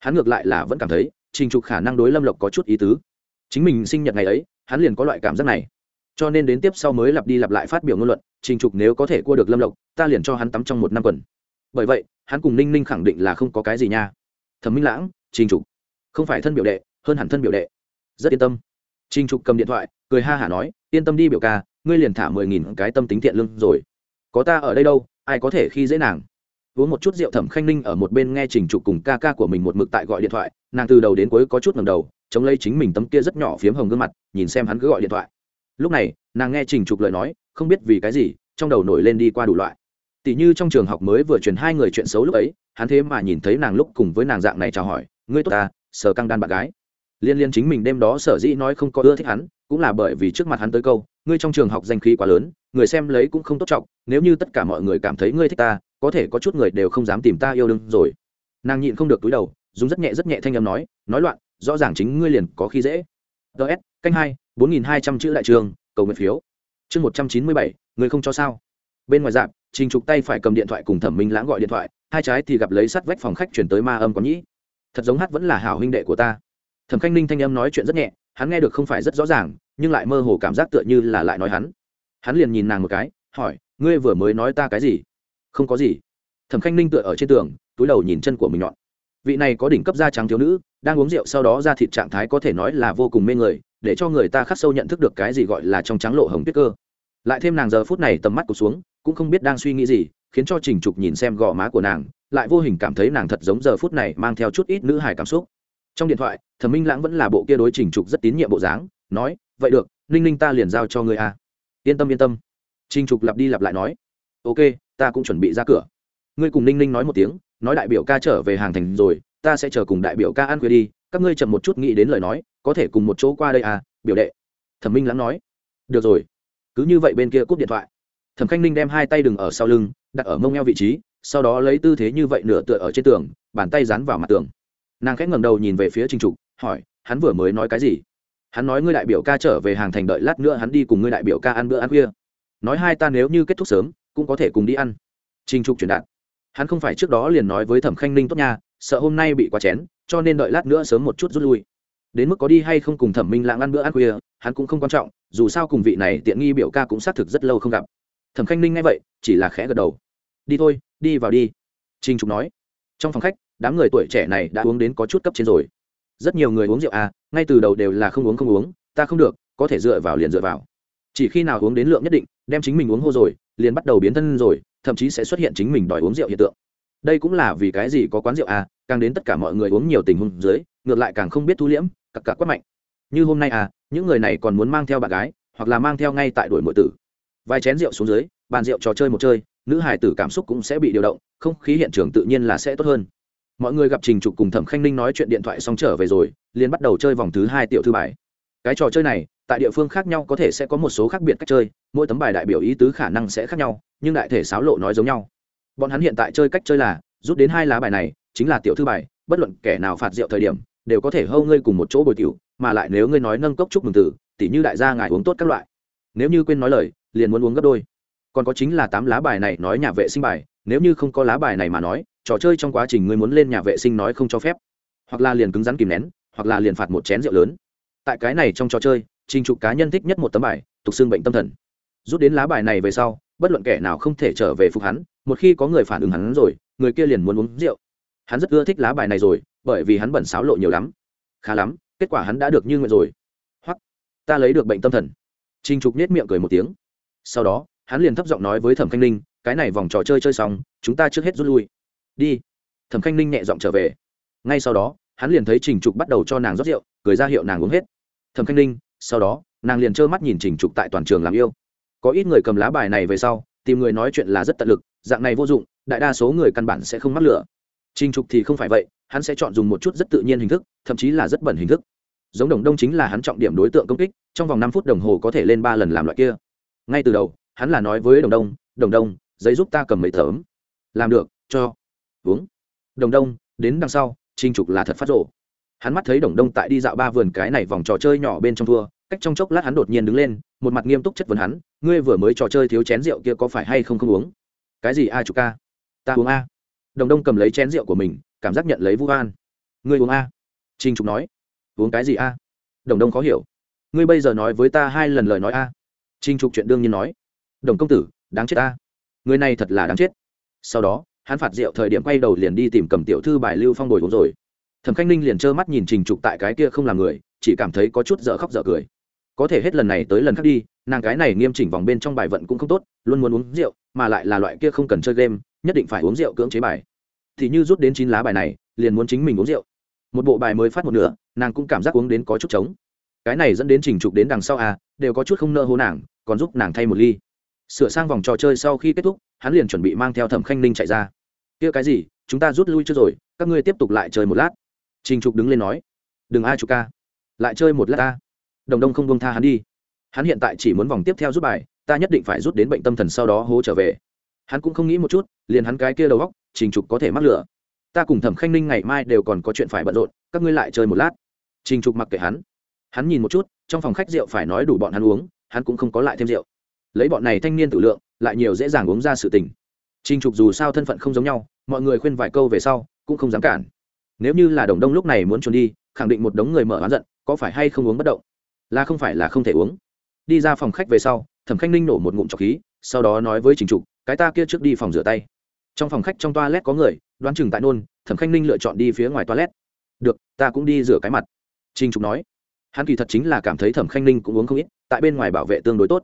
Hắn ngược lại là vẫn cảm thấy, trình trục khả năng đối lâm lộc có chút ý tứ. Chính mình sinh nhật ngày ấy, hắn liền có loại cảm giác này. Cho nên đến tiếp sau mới lặp đi lặp lại phát biểu ngôn luận, trình trục nếu có thể cua được lâm lộc, ta liền cho hắn tắm trong một năm tuần bởi vậy, hắn cùng ninh ninh khẳng định là không có cái gì nha. Thẩm minh lãng, trình trục. Không phải thân biểu đệ, hơn hẳn thân biểu đệ. Rất yên tâm. Trình trục cầm điện thoại, cười ha hả nói, yên tâm đi biểu ca ngươi liền thả mười nghìn cái tâm tính thiện lương rồi. Có ta ở đây đâu, ai có thể khi dễ nàng? Uống một chút rượu thẩm khanh ninh ở một bên nghe trình trục cùng ca ca của mình một mực tại gọi điện thoại, nàng từ đầu đến cuối có chút ngầm đầu, chống lấy chính mình tấm kia rất nhỏ phiếm hồng gương mặt, nhìn xem hắn cứ gọi điện thoại. Lúc này, nàng nghe trình trục lời nói, không biết vì cái gì, trong đầu nổi lên đi qua đủ loại. Tỷ như trong trường học mới vừa truyền hai người chuyện xấu lúc ấy, hắn thế mà nhìn thấy nàng lúc cùng với nàng dạng này chào hỏi, ngươi tốt ta, sở căng đan bạn gái. Liên liên chính mình đêm đó sở dĩ nói không có ưa thích hắn, cũng là bởi vì trước mặt hắn tới câu ngươi trong trường học danh khí quá lớn, người xem lấy cũng không tốt trọng, nếu như tất cả mọi người cảm thấy ngươi thích ta, có thể có chút người đều không dám tìm ta yêu đương rồi. Nàng nhịn không được túi đầu, dùng rất nhẹ rất nhẹ thanh âm nói nói loạn, rõ ràng chính ngươi liền có khi dễ. Ts canh hai, bốn nghìn hai trăm chữ đại trường, cầu nguyện phiếu. Chương một trăm chín mươi bảy, người không cho sao. Bên ngoài dạp, trình trục tay phải cầm điện thoại cùng thẩm minh lãng gọi điện thoại, hai trái thì gặp lấy sắt vách phòng khách chuyển tới ma âm có nhĩ. Thật giống hát vẫn là hảo huynh đệ của ta. Thẩm khanh ninh thanh âm nói chuyện rất nhẹ hắn nghe được không phải rất rõ ràng, nhưng lại mơ hồ cảm giác tựa như là lại nói hắn. Hắn liền nhìn nàng một cái, hỏi, ngươi vừa mới nói ta cái gì? Không có gì. Thẩm khanh ninh tựa ở trên tường, túi đầu nhìn chân của mình nhọn. Vị này có đỉnh cấp da trắng thiếu nữ, đang uống rượu sau đó ra thịt trạng thái có thể nói là vô cùng mê người, để cho người ta khắc sâu nhận thức được cái gì gọi là trong trắng lộ hồng tuyết cơ. Lại thêm nàng giờ phút này tầm mắt cụt xuống, cũng không biết đang suy nghĩ gì, khiến cho trình trục nhìn xem gò má của nàng, lại vô hình cảm thấy nàng thật giống giờ phút này mang theo chút ít nữ hài cảm xúc trong điện thoại, thẩm minh lãng vẫn là bộ kia đối trình trục rất tín nhiệm bộ dáng, nói, vậy được, ninh ninh ta liền giao cho ngươi a. Yên tâm yên tâm. Trình trục lặp đi lặp lại nói, ok, ta cũng chuẩn bị ra cửa. Ngươi cùng ninh ninh nói một tiếng, nói đại biểu ca trở về hàng thành rồi, ta sẽ chờ cùng đại biểu ca ăn khuya đi, các ngươi chậm một chút nghĩ đến lời nói, có thể cùng một chỗ qua đây à biểu đệ. Thẩm minh lãng nói, được rồi. Cứ như vậy bên kia cúp điện thoại. Thẩm khanh ninh đem hai tay đừng ở sau lưng, đặt ở mông eo vị trí, sau đó lấy tư thế như vậy nửa tựa ở trên tường, bàn tay dán vào mặt tường nàng khẽ ngầm đầu nhìn về phía trình trục, hỏi, hắn vừa mới nói cái gì? Hắn nói ngươi đại biểu ca trở về hàng thành đợi lát nữa hắn đi cùng ngươi đại biểu ca ăn bữa ăn khuya. Nói hai ta nếu như kết thúc sớm, cũng có thể cùng đi ăn. Trình trục truyền đạt. Hắn không phải trước đó liền nói với thẩm khanh ninh tốt nha, sợ hôm nay bị quá chén, cho nên đợi lát nữa sớm một chút rút lui. Đến mức có đi hay không cùng thẩm minh lãng ăn bữa ăn khuya, hắn cũng không quan trọng, dù sao cùng vị này tiện nghi biểu ca cũng xác thực rất lâu không gặp. Thẩm khanh ninh nghe vậy, chỉ là khẽ gật đầu. Đi thôi, đi vào đi. Trinh trục nói. Trong phòng khách đám người tuổi trẻ này đã uống đến có chút cấp trên rồi. Rất nhiều người uống rượu à ngay từ đầu đều là không uống không uống, ta không được, có thể dựa vào liền dựa vào. Chỉ khi nào uống đến lượng nhất định, đem chính mình uống hô rồi, liền bắt đầu biến thân rồi, thậm chí sẽ xuất hiện chính mình đòi uống rượu hiện tượng. Đây cũng là vì cái gì có quán rượu à càng đến tất cả mọi người uống nhiều tình huống dưới, ngược lại càng không biết thu liễm cặp cả quất mạnh. Như hôm nay à những người này còn muốn mang theo bạn gái, hoặc là mang theo ngay tại đuổi mọi tử. Vài chén rượu xuống dưới, bàn rượu trò chơi một chơi, nữ hải tử cảm xúc cũng sẽ bị điều động, không khí hiện trường tự nhiên là sẽ tốt hơn mọi người gặp trình trục cùng thẩm khanh ninh nói chuyện điện thoại xong trở về rồi, liền bắt đầu chơi vòng thứ hai tiểu thư bài. Cái trò chơi này, tại địa phương khác nhau có thể sẽ có một số khác biệt cách chơi, mỗi tấm bài đại biểu ý tứ khả năng sẽ khác nhau, nhưng đại thể sáo lộ nói giống nhau. Bọn hắn hiện tại chơi cách chơi là, rút đến hai lá bài này, chính là tiểu thư bài, bất luận kẻ nào phạt rượu thời điểm, đều có thể hâu ngươi cùng một chỗ bồi tiểu, mà lại nếu ngươi nói nâng cốc chúc mừng tử, tỉ như đại gia ngài uống tốt các loại. Nếu như quên nói lời, liền muốn uống gấp đôi. Còn có chính là tám lá bài này nói nhà vệ sinh bài, nếu như không có lá bài này mà nói trò chơi trong quá trình ngươi muốn lên nhà vệ sinh nói không cho phép, hoặc là liền cứng rắn kìm nén, hoặc là liền phạt một chén rượu lớn. Tại cái này trong trò chơi, trình trục cá nhân thích nhất một tấm bài, tục xương bệnh tâm thần. Rút đến lá bài này về sau, bất luận kẻ nào không thể trở về phục hắn, một khi có người phản ứng hắn rồi, người kia liền muốn uống rượu. Hắn rất ưa thích lá bài này rồi, bởi vì hắn bẩn xáo lộ nhiều lắm. Khá lắm, kết quả hắn đã được như nguyện rồi. Hoặc ta lấy được bệnh tâm thần. Trinh trục nết miệng cười một tiếng. Sau đó, hắn liền thấp giọng nói với thẩm khanh ninh, cái này vòng trò chơi chơi xong, chúng ta trước hết rút lui đi. Thẩm khanh ninh nhẹ giọng trở về. Ngay sau đó, hắn liền thấy trình trục bắt đầu cho nàng rót rượu, cười ra hiệu nàng uống hết. Thẩm khanh ninh, sau đó, nàng liền trơ mắt nhìn trình trục tại toàn trường làm yêu. Có ít người cầm lá bài này về sau, tìm người nói chuyện là rất tận lực, dạng này vô dụng, đại đa số người căn bản sẽ không mắc lửa. Trình trục thì không phải vậy, hắn sẽ chọn dùng một chút rất tự nhiên hình thức, thậm chí là rất bẩn hình thức. Giống đồng đông chính là hắn trọng điểm đối tượng công kích, trong vòng năm phút đồng hồ có thể lên ba lần làm loại kia. Ngay từ đầu, hắn là nói với đồng đông đồng đông, giấy giúp ta cầm mấy tấm. Làm được, cho uống. Đồng đông, đến đằng sau trinh trục là thật phát rộ hắn mắt thấy đồng đông tại đi dạo ba vườn cái này vòng trò chơi nhỏ bên trong thua, cách trong chốc lát hắn đột nhiên đứng lên, một mặt nghiêm túc chất vấn hắn, ngươi vừa mới trò chơi thiếu chén rượu kia có phải hay không không uống? Cái gì a chục ca? Ta uống a. Đồng đông cầm lấy chén rượu của mình, cảm giác nhận lấy vũ an ngươi uống a? Trinh trục nói. Uống cái gì a? Đồng đông khó hiểu. Ngươi bây giờ nói với ta hai lần lời nói a. Trinh trục chuyện đương nhiên nói. Đồng công tử, đáng chết ta người này thật là đáng chết. Sau đó hắn phạt rượu thời điểm quay đầu liền đi tìm cầm tiểu thư bài lưu phong bồi uống rồi. Thẩm khanh ninh liền trơ mắt nhìn trình trục tại cái kia không làm người, chỉ cảm thấy có chút dở khóc dở cười. Có thể hết lần này tới lần khác đi, nàng cái này nghiêm chỉnh vòng bên trong bài vận cũng không tốt, luôn muốn uống rượu, mà lại là loại kia không cần chơi game, nhất định phải uống rượu cưỡng chế bài. Thì như rút đến chín lá bài này, liền muốn chính mình uống rượu. Một bộ bài mới phát một nửa, nàng cũng cảm giác uống đến có chút trống. Cái này dẫn đến trình trục đến đằng sau à đều có chút không nợ hô nàng, còn giúp nàng thay một ly. Sửa sang vòng trò chơi sau khi kết thúc hắn liền chuẩn bị mang theo thẩm khanh ninh chạy ra kia cái gì chúng ta rút lui chưa rồi các ngươi tiếp tục lại chơi một lát trình trục đứng lên nói đừng ai chụp ca lại chơi một lát ta đồng đông không bông tha hắn đi hắn hiện tại chỉ muốn vòng tiếp theo rút bài ta nhất định phải rút đến bệnh tâm thần sau đó hố trở về hắn cũng không nghĩ một chút liền hắn cái kia đầu góc trình trục có thể mắc lửa ta cùng thẩm khanh ninh ngày mai đều còn có chuyện phải bận rộn các ngươi lại chơi một lát trình trục mặc kệ hắn hắn nhìn một chút trong phòng khách rượu phải nói đủ bọn hắn uống hắn cũng không có lại thêm rượu lấy bọn này thanh niên tự lượng, lại nhiều dễ dàng uống ra sự tình. Trình trục dù sao thân phận không giống nhau, mọi người khuyên vài câu về sau, cũng không dám cản. Nếu như là đồng đông lúc này muốn trốn đi, khẳng định một đống người mở oán giận, có phải hay không uống bất động? Là không phải là không thể uống. Đi ra phòng khách về sau, thẩm khanh ninh nổ một ngụm trọc khí, sau đó nói với trình trục, cái ta kia trước đi phòng rửa tay. Trong phòng khách trong toilet có người, đoán chừng tại nôn, thẩm khanh ninh lựa chọn đi phía ngoài toilet. Được, ta cũng đi rửa cái mặt. Trình trục nói. Hắn kỳ thật chính là cảm thấy thẩm khanh ninh cũng uống không ít, tại bên ngoài bảo vệ tương đối tốt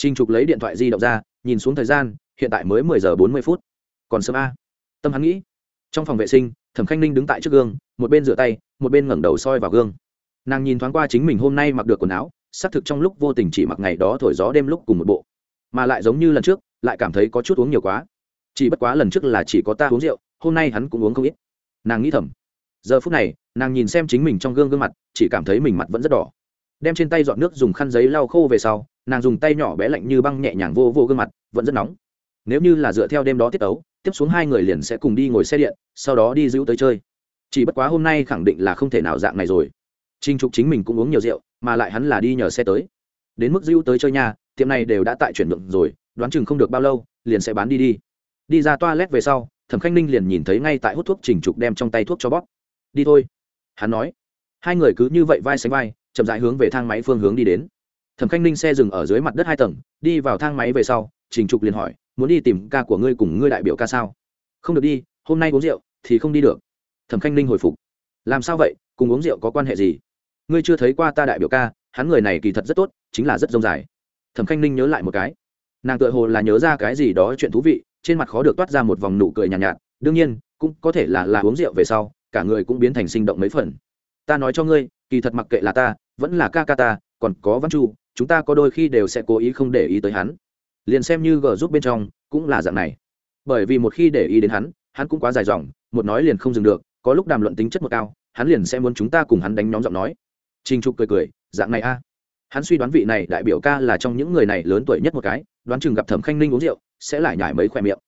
trình trục lấy điện thoại di động ra, nhìn xuống thời gian, hiện tại mới mười giờ bốn mươi phút. Còn sớm a. Tâm hắn nghĩ, trong phòng vệ sinh, thẩm khanh ninh đứng tại trước gương, một bên rửa tay, một bên ngẩng đầu soi vào gương. Nàng nhìn thoáng qua chính mình hôm nay mặc được quần áo, xác thực trong lúc vô tình chỉ mặc ngày đó thổi gió đêm lúc cùng một bộ, mà lại giống như lần trước, lại cảm thấy có chút uống nhiều quá. Chỉ bất quá lần trước là chỉ có ta uống rượu, hôm nay hắn cũng uống không ít. Nàng nghĩ thầm, giờ phút này, nàng nhìn xem chính mình trong gương gương mặt, chỉ cảm thấy mình mặt vẫn rất đỏ. Đem trên tay giọt nước dùng khăn giấy lau khô về sau nàng dùng tay nhỏ bé lạnh như băng nhẹ nhàng vô vô gương mặt, vẫn rất nóng. Nếu như là dựa theo đêm đó tiết ấu, tiếp xuống hai người liền sẽ cùng đi ngồi xe điện, sau đó đi giữ tới chơi. Chỉ bất quá hôm nay khẳng định là không thể nào dạng này rồi. Trinh trục chính mình cũng uống nhiều rượu, mà lại hắn là đi nhờ xe tới. Đến mức giữ tới chơi nhà, tiệm này đều đã tại chuyển nhượng rồi, đoán chừng không được bao lâu, liền sẽ bán đi đi. Đi ra toilet về sau, thẩm khanh ninh liền nhìn thấy ngay tại hút thuốc trình trục đem trong tay thuốc cho bóp. Đi thôi. Hắn nói. Hai người cứ như vậy vai sánh vai, chậm rãi hướng về thang máy phương hướng đi đến thẩm khanh ninh xe dừng ở dưới mặt đất hai tầng đi vào thang máy về sau trình trục liền hỏi muốn đi tìm ca của ngươi cùng ngươi đại biểu ca sao? Không được đi hôm nay uống rượu thì không đi được. Thẩm khanh ninh hồi phục làm sao vậy? Cùng uống rượu có quan hệ gì? Ngươi chưa thấy qua ta đại biểu ca hắn người này kỳ thật rất tốt chính là rất rông dài. Thẩm khanh ninh nhớ lại một cái nàng tự hồ là nhớ ra cái gì đó chuyện thú vị trên mặt khó được toát ra một vòng nụ cười nhàn nhạt, nhạt đương nhiên cũng có thể là là uống rượu về sau cả người cũng biến thành sinh động mấy phần. Ta nói cho ngươi kỳ thật mặc kệ là ta vẫn là ca ca ta còn có văn chu chúng ta có đôi khi đều sẽ cố ý không để ý tới hắn. Liền xem như g giúp bên trong, cũng là dạng này. Bởi vì một khi để ý đến hắn hắn cũng quá dài dòng, một nói liền không dừng được, có lúc đàm luận tính chất một cao, hắn liền sẽ muốn chúng ta cùng hắn đánh nhóm giọng nói. Trình trục cười cười, dạng này a. Hắn suy đoán vị này đại biểu ca là trong những người này lớn tuổi nhất một cái, đoán chừng gặp thẩm khanh ninh uống rượu, sẽ lại nhải mấy khoe miệng.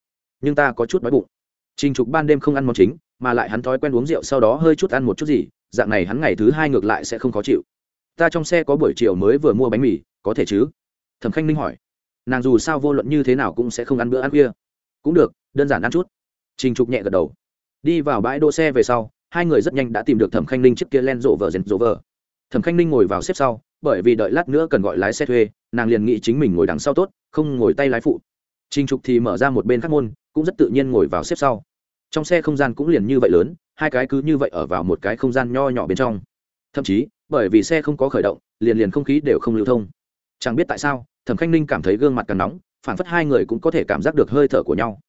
Nhưng ta có chút đói bụng. Trình trục ban đêm không ăn món chính, mà lại hắn thói quen uống rượu sau đó hơi chút ăn một chút gì, dạng này hắn ngày thứ hai ngược lại sẽ không khó chịu ta trong xe có buổi chiều mới vừa mua bánh mì, có thể chứ? Thẩm khanh ninh hỏi. Nàng dù sao vô luận như thế nào cũng sẽ không ăn bữa ăn khuya. Cũng được, đơn giản ăn chút. Trình trục nhẹ gật đầu. Đi vào bãi đỗ xe về sau, hai người rất nhanh đã tìm được thẩm khanh ninh chiếc kia len rộ vờ rèn rộ vờ thẩm khanh ninh ngồi vào xếp sau, bởi vì đợi lát nữa cần gọi lái xe thuê, nàng liền nghĩ chính mình ngồi đằng sau tốt, không ngồi tay lái phụ. Trình trục thì mở ra một bên khắc môn, cũng rất tự nhiên ngồi vào xếp sau. Trong xe không gian cũng liền như vậy lớn, hai cái cứ như vậy ở vào một cái không gian nho nhỏ bên trong. Thậm chí bởi vì xe không có khởi động, liền liền không khí đều không lưu thông. Chẳng biết tại sao, thẩm khanh ninh cảm thấy gương mặt càng nóng, phản phất hai người cũng có thể cảm giác được hơi thở của nhau.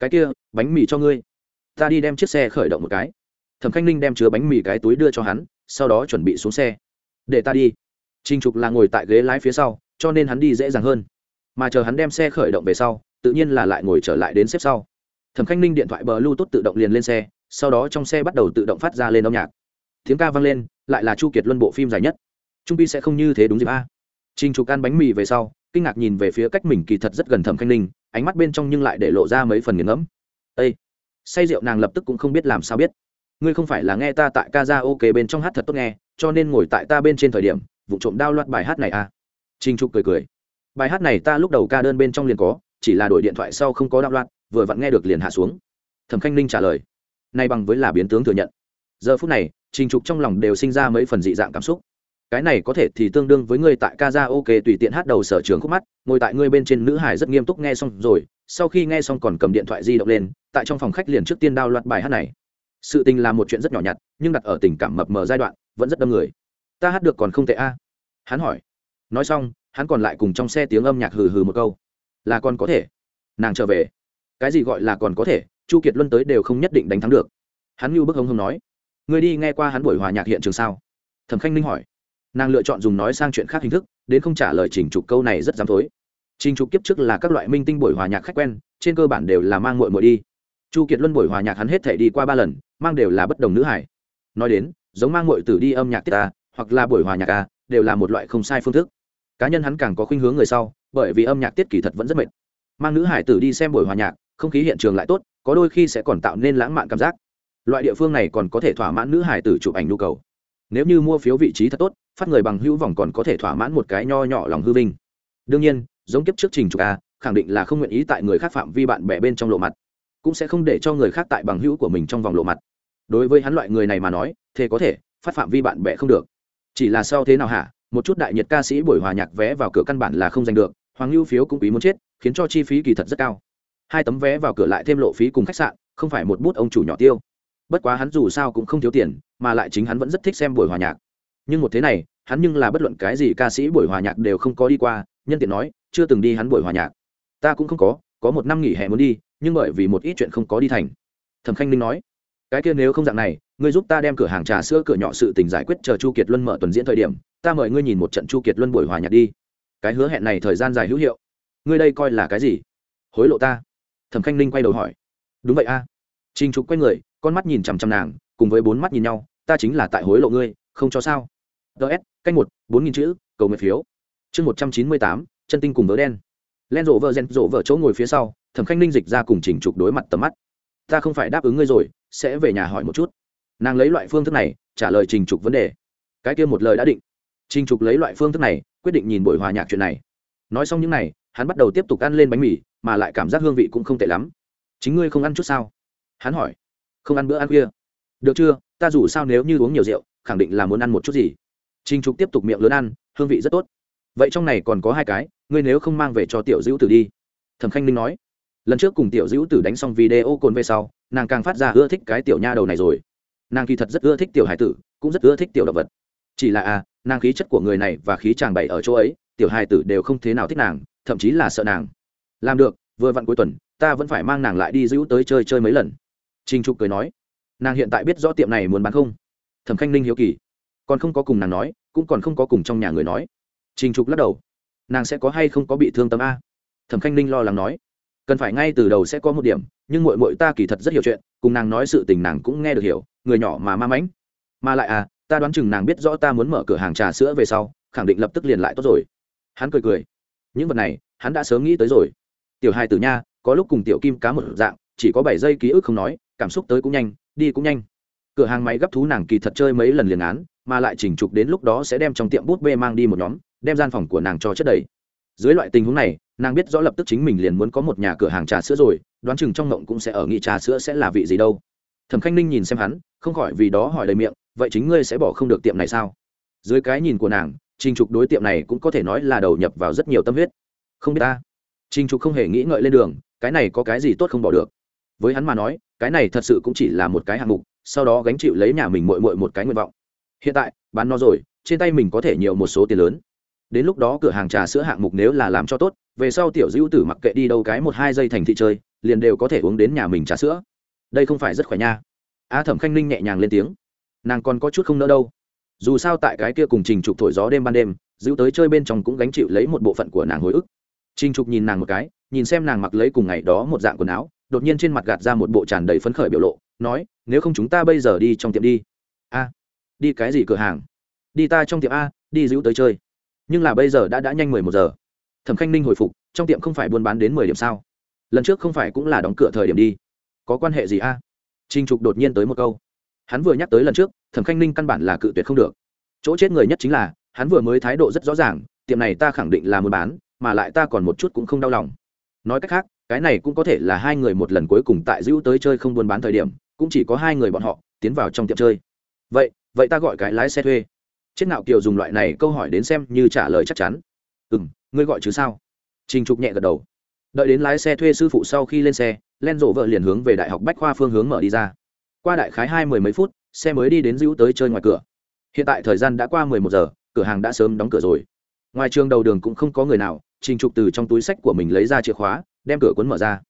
Cái kia, bánh mì cho ngươi. Ta đi đem chiếc xe khởi động một cái. Thẩm khanh ninh đem chứa bánh mì cái túi đưa cho hắn, sau đó chuẩn bị xuống xe. Để ta đi. Trinh trục là ngồi tại ghế lái phía sau, cho nên hắn đi dễ dàng hơn. Mà chờ hắn đem xe khởi động về sau, tự nhiên là lại ngồi trở lại đến xếp sau. Thẩm khanh ninh điện thoại bờ bluetooth tự động liền lên xe, sau đó trong xe bắt đầu tự động phát ra lên âm nhạc. Tiếng ca vang lên lại là chu kiệt luân bộ phim dài nhất. Trung pi sẽ không như thế đúng dịp a. Trình trục ăn bánh mì về sau, kinh ngạc nhìn về phía cách mình kỳ thật rất gần thẩm khanh ninh, ánh mắt bên trong nhưng lại để lộ ra mấy phần nghiền ngẫm. Ây say rượu nàng lập tức cũng không biết làm sao biết. Ngươi không phải là nghe ta tại ca ra ok bên trong hát thật tốt nghe, cho nên ngồi tại ta bên trên thời điểm, vụ trộm đao loạt bài hát này à? Trình trục cười cười. Bài hát này ta lúc đầu ca đơn bên trong liền có, chỉ là đổi điện thoại sau không có đạo loạt, vừa vặn nghe được liền hạ xuống. Thẩm khanh ninh trả lời. Nay bằng với là biến tướng thừa nhận giờ phút này, trình trục trong lòng đều sinh ra mấy phần dị dạng cảm xúc. Cái này có thể thì tương đương với ngươi tại ca ra ok tùy tiện hát đầu sở trường khúc mắt, ngồi tại ngươi bên trên nữ hải rất nghiêm túc nghe xong rồi, sau khi nghe xong còn cầm điện thoại di động lên, tại trong phòng khách liền trước tiên đao loạt bài hát này. Sự tình là một chuyện rất nhỏ nhặt, nhưng đặt ở tình cảm mập mờ giai đoạn, vẫn rất đâm người. Ta hát được còn không tệ a. Hắn hỏi. Nói xong, hắn còn lại cùng trong xe tiếng âm nhạc hừ hừ một câu. Là còn có thể. Nàng trở về. Cái gì gọi là còn có thể, chu kiệt luân tới đều không nhất định đánh thắng được. Hắn như bức hông hông nói người đi nghe qua hắn buổi hòa nhạc hiện trường sao? Thẩm khanh ninh hỏi. Nàng lựa chọn dùng nói sang chuyện khác hình thức, đến không trả lời chỉnh trục câu này rất dám thối. Trình trục kiếp trước là các loại minh tinh buổi hòa nhạc khách quen, trên cơ bản đều là mang muội muội đi. Chu kiệt luân buổi hòa nhạc hắn hết thể đi qua ba lần, mang đều là bất đồng nữ hải. Nói đến, giống mang muội tử đi âm nhạc tiết ta, hoặc là buổi hòa nhạc a đều là một loại không sai phương thức. Cá nhân hắn càng có khuynh hướng người sau, bởi vì âm nhạc tiết kỳ thật vẫn rất mệt. Mang nữ hải tử đi xem buổi hòa nhạc, không khí hiện trường lại tốt, có đôi khi sẽ còn tạo nên lãng mạn cảm giác loại địa phương này còn có thể thỏa mãn nữ hải tử chụp ảnh nhu cầu. Nếu như mua phiếu vị trí thật tốt, phát người bằng hữu vòng còn có thể thỏa mãn một cái nho nhỏ lòng hư vinh. Đương nhiên, giống kiếp trước trình chụp a, khẳng định là không nguyện ý tại người khác phạm vi bạn bè bên trong lộ mặt. Cũng sẽ không để cho người khác tại bằng hữu của mình trong vòng lộ mặt. Đối với hắn loại người này mà nói, thế có thể, phát phạm vi bạn bè không được. Chỉ là sao thế nào hả? Một chút đại nhiệt ca sĩ buổi hòa nhạc vé vào cửa căn bản là không giành được, hoàng lưu phiếu cũng quý muốn chết, khiến cho chi phí kỳ thật rất cao. Hai tấm vé vào cửa lại thêm lộ phí cùng khách sạn, không phải một bút ông chủ nhỏ tiêu bất quá hắn dù sao cũng không thiếu tiền, mà lại chính hắn vẫn rất thích xem buổi hòa nhạc. Nhưng một thế này, hắn nhưng là bất luận cái gì ca sĩ buổi hòa nhạc đều không có đi qua, nhân tiện nói, chưa từng đi hắn buổi hòa nhạc. Ta cũng không có có một năm nghỉ hè muốn đi, nhưng bởi vì một ít chuyện không có đi thành. Thẩm khanh ninh nói, cái kia nếu không dạng này, ngươi giúp ta đem cửa hàng trà sữa cửa nhỏ sự tình giải quyết chờ chu kiệt luân mở tuần diễn thời điểm, ta mời ngươi nhìn một trận chu kiệt luân buổi hòa nhạc đi. Cái hứa hẹn này thời gian dài hữu hiệu. Ngươi đây coi là cái gì? Hối lộ ta. Thẩm khanh ninh quay đầu hỏi. Đúng vậy a. À. trinh trục quay người con mắt nhìn chằm chằm nàng, cùng với bốn mắt nhìn nhau, ta chính là tại hối lộ ngươi, không cho sao. Ts canh một, bốn nghìn chữ, cầu nguyện phiếu. Chương một trăm chín mươi tám, chân tinh cùng vớ đen. Len rộ vợ rèn rộ vợ chỗ ngồi phía sau, thẩm khanh ninh dịch ra cùng chỉnh trục đối mặt tầm mắt. Ta không phải đáp ứng ngươi rồi, sẽ về nhà hỏi một chút. Nàng lấy loại phương thức này, trả lời trình trục vấn đề. Cái kia một lời đã định. Trình trục lấy loại phương thức này, quyết định nhìn buổi hòa nhạc chuyện này. Nói xong những n à y hắn bắt đầu tiếp tục ăn lên bánh mì, mà lại cảm giác hương vị cũng không tệ lắm. Chính ngươi không ăn chút sao? Hắn hỏi không ăn bữa ăn khuya. Được chưa? Ta dù sao nếu như uống nhiều rượu, khẳng định là muốn ăn một chút gì. Trinh trục tiếp tục miệng lớn ăn, hương vị rất tốt. Vậy trong này còn có hai cái, ngươi nếu không mang về cho tiểu dữ tử đi. Thẩm khanh ninh nói. Lần trước cùng tiểu dữ tử đánh xong video cồn về sau, nàng càng phát ra ưa thích cái tiểu nha đầu này rồi. Nàng kỳ thật rất ưa thích tiểu hải tử, cũng rất ưa thích tiểu động vật. Chỉ là à nàng khí chất của người này và khí chàng bày ở chỗ ấy, tiểu hải tử đều không thế nào thích nàng, thậm chí là sợ nàng. Làm được, vừa vặn cuối tuần, ta vẫn phải mang nàng lại đi giữ tới chơi chơi mấy lần. Trình trục cười nói, nàng hiện tại biết rõ tiệm này muốn bán không? Thẩm khanh ninh hiếu kỳ, còn không có cùng nàng nói, cũng còn không có cùng trong nhà người nói. Trình trục lắc đầu, nàng sẽ có hay không có bị thương tâm a? Thẩm khanh ninh lo lắng nói, cần phải ngay từ đầu sẽ có một điểm, nhưng muội muội ta kỳ thật rất hiểu chuyện, cùng nàng nói sự tình nàng cũng nghe được hiểu, người nhỏ mà ma mãnh. Mà lại à ta đoán chừng nàng biết rõ ta muốn mở cửa hàng trà sữa về sau, khẳng định lập tức liền lại tốt rồi. Hắn cười cười, những vật này, hắn đã sớm nghĩ tới rồi. Tiểu hai tử nha, có lúc cùng tiểu kim cá một dạng, chỉ có bảy giây ký ức không nói cảm xúc tới cũng nhanh, đi cũng nhanh. Cửa hàng máy gấp thú nàng kỳ thật chơi mấy lần liền án, mà lại chỉnh trục đến lúc đó sẽ đem trong tiệm bút bê mang đi một nhóm, đem gian phòng của nàng cho chất đầy. Dưới loại tình huống này, nàng biết rõ lập tức chính mình liền muốn có một nhà cửa hàng trà sữa rồi, đoán chừng trong ngộng cũng sẽ ở nghị trà sữa sẽ là vị gì đâu. Thẩm khanh ninh nhìn xem hắn, không khỏi vì đó hỏi đầy miệng, vậy chính ngươi sẽ bỏ không được tiệm này sao? Dưới cái nhìn của nàng, trình trục đối tiệm này cũng có thể nói là đầu nhập vào rất nhiều tâm huyết. Không biết ta. Trình trục không hề nghĩ ngợi lên đường, cái này có cái gì tốt không bỏ được? Với hắn mà nói cái này thật sự cũng chỉ là một cái hạng mục, sau đó gánh chịu lấy nhà mình mội mội một cái nguyện vọng. Hiện tại, bán nó rồi, trên tay mình có thể nhiều một số tiền lớn. Đến lúc đó cửa hàng trà sữa hạng mục nếu là làm cho tốt, về sau tiểu dữ tử mặc kệ đi đâu cái một hai giây thành thị chơi, liền đều có thể uống đến nhà mình trà sữa. Đây không phải rất khỏe nha. A thẩm khanh ninh nhẹ nhàng lên tiếng. Nàng còn có chút không nỡ đâu. Dù sao tại cái kia cùng trình trục thổi gió đêm ban đêm giữ tới chơi bên trong cũng gánh chịu lấy một bộ phận của nàng hồi ức. Trình trục nhìn nàng một cái, nhìn xem nàng mặc lấy cùng ngày đó một dạng quần áo đột nhiên trên mặt gạt ra một bộ tràn đầy phấn khởi biểu lộ, nói, nếu không chúng ta bây giờ đi trong tiệm đi. A, đi cái gì cửa hàng? Đi ta trong tiệm a, đi giữ tới chơi. Nhưng là bây giờ đã đã nhanh mười một giờ. Thẩm khanh ninh hồi phục, trong tiệm không phải buôn bán đến mười điểm sao? Lần trước không phải cũng là đóng cửa thời điểm đi. Có quan hệ gì a? À? trinh trục đột nhiên tới một câu. Hắn vừa nhắc tới lần trước, thẩm khanh ninh căn bản là cự tuyệt không được. Chỗ chết người nhất chính là, hắn vừa mới thái độ rất rõ ràng, tiệm này ta khẳng định là muốn bán, mà lại ta còn một chút cũng không đau lòng. Nói cách khác cái này cũng có thể là hai người một lần cuối cùng tại giữ tới chơi không buôn bán thời điểm, cũng chỉ có hai người bọn họ tiến vào trong tiệm chơi. Vậy vậy ta gọi cái lái xe thuê. Chết nạo kiều dùng loại này câu hỏi đến xem như trả lời chắc chắn. Ừ m ngươi gọi chứ sao? Trình trục nhẹ gật đầu. Đợi đến lái xe thuê sư phụ sau khi lên xe, len rộ vợ liền hướng về đại học bách khoa phương hướng mở đi ra. Qua đại khái hai mười mấy phút, xe mới đi đến giữ tới chơi ngoài cửa. Hiện tại thời gian đã qua mười một giờ, cửa hàng đã sớm đóng cửa rồi. Ngoài trường đầu đường cũng không có người nào, trình trục từ trong túi sách của mình lấy ra chìa khóa đem cửa cuốn mở ra.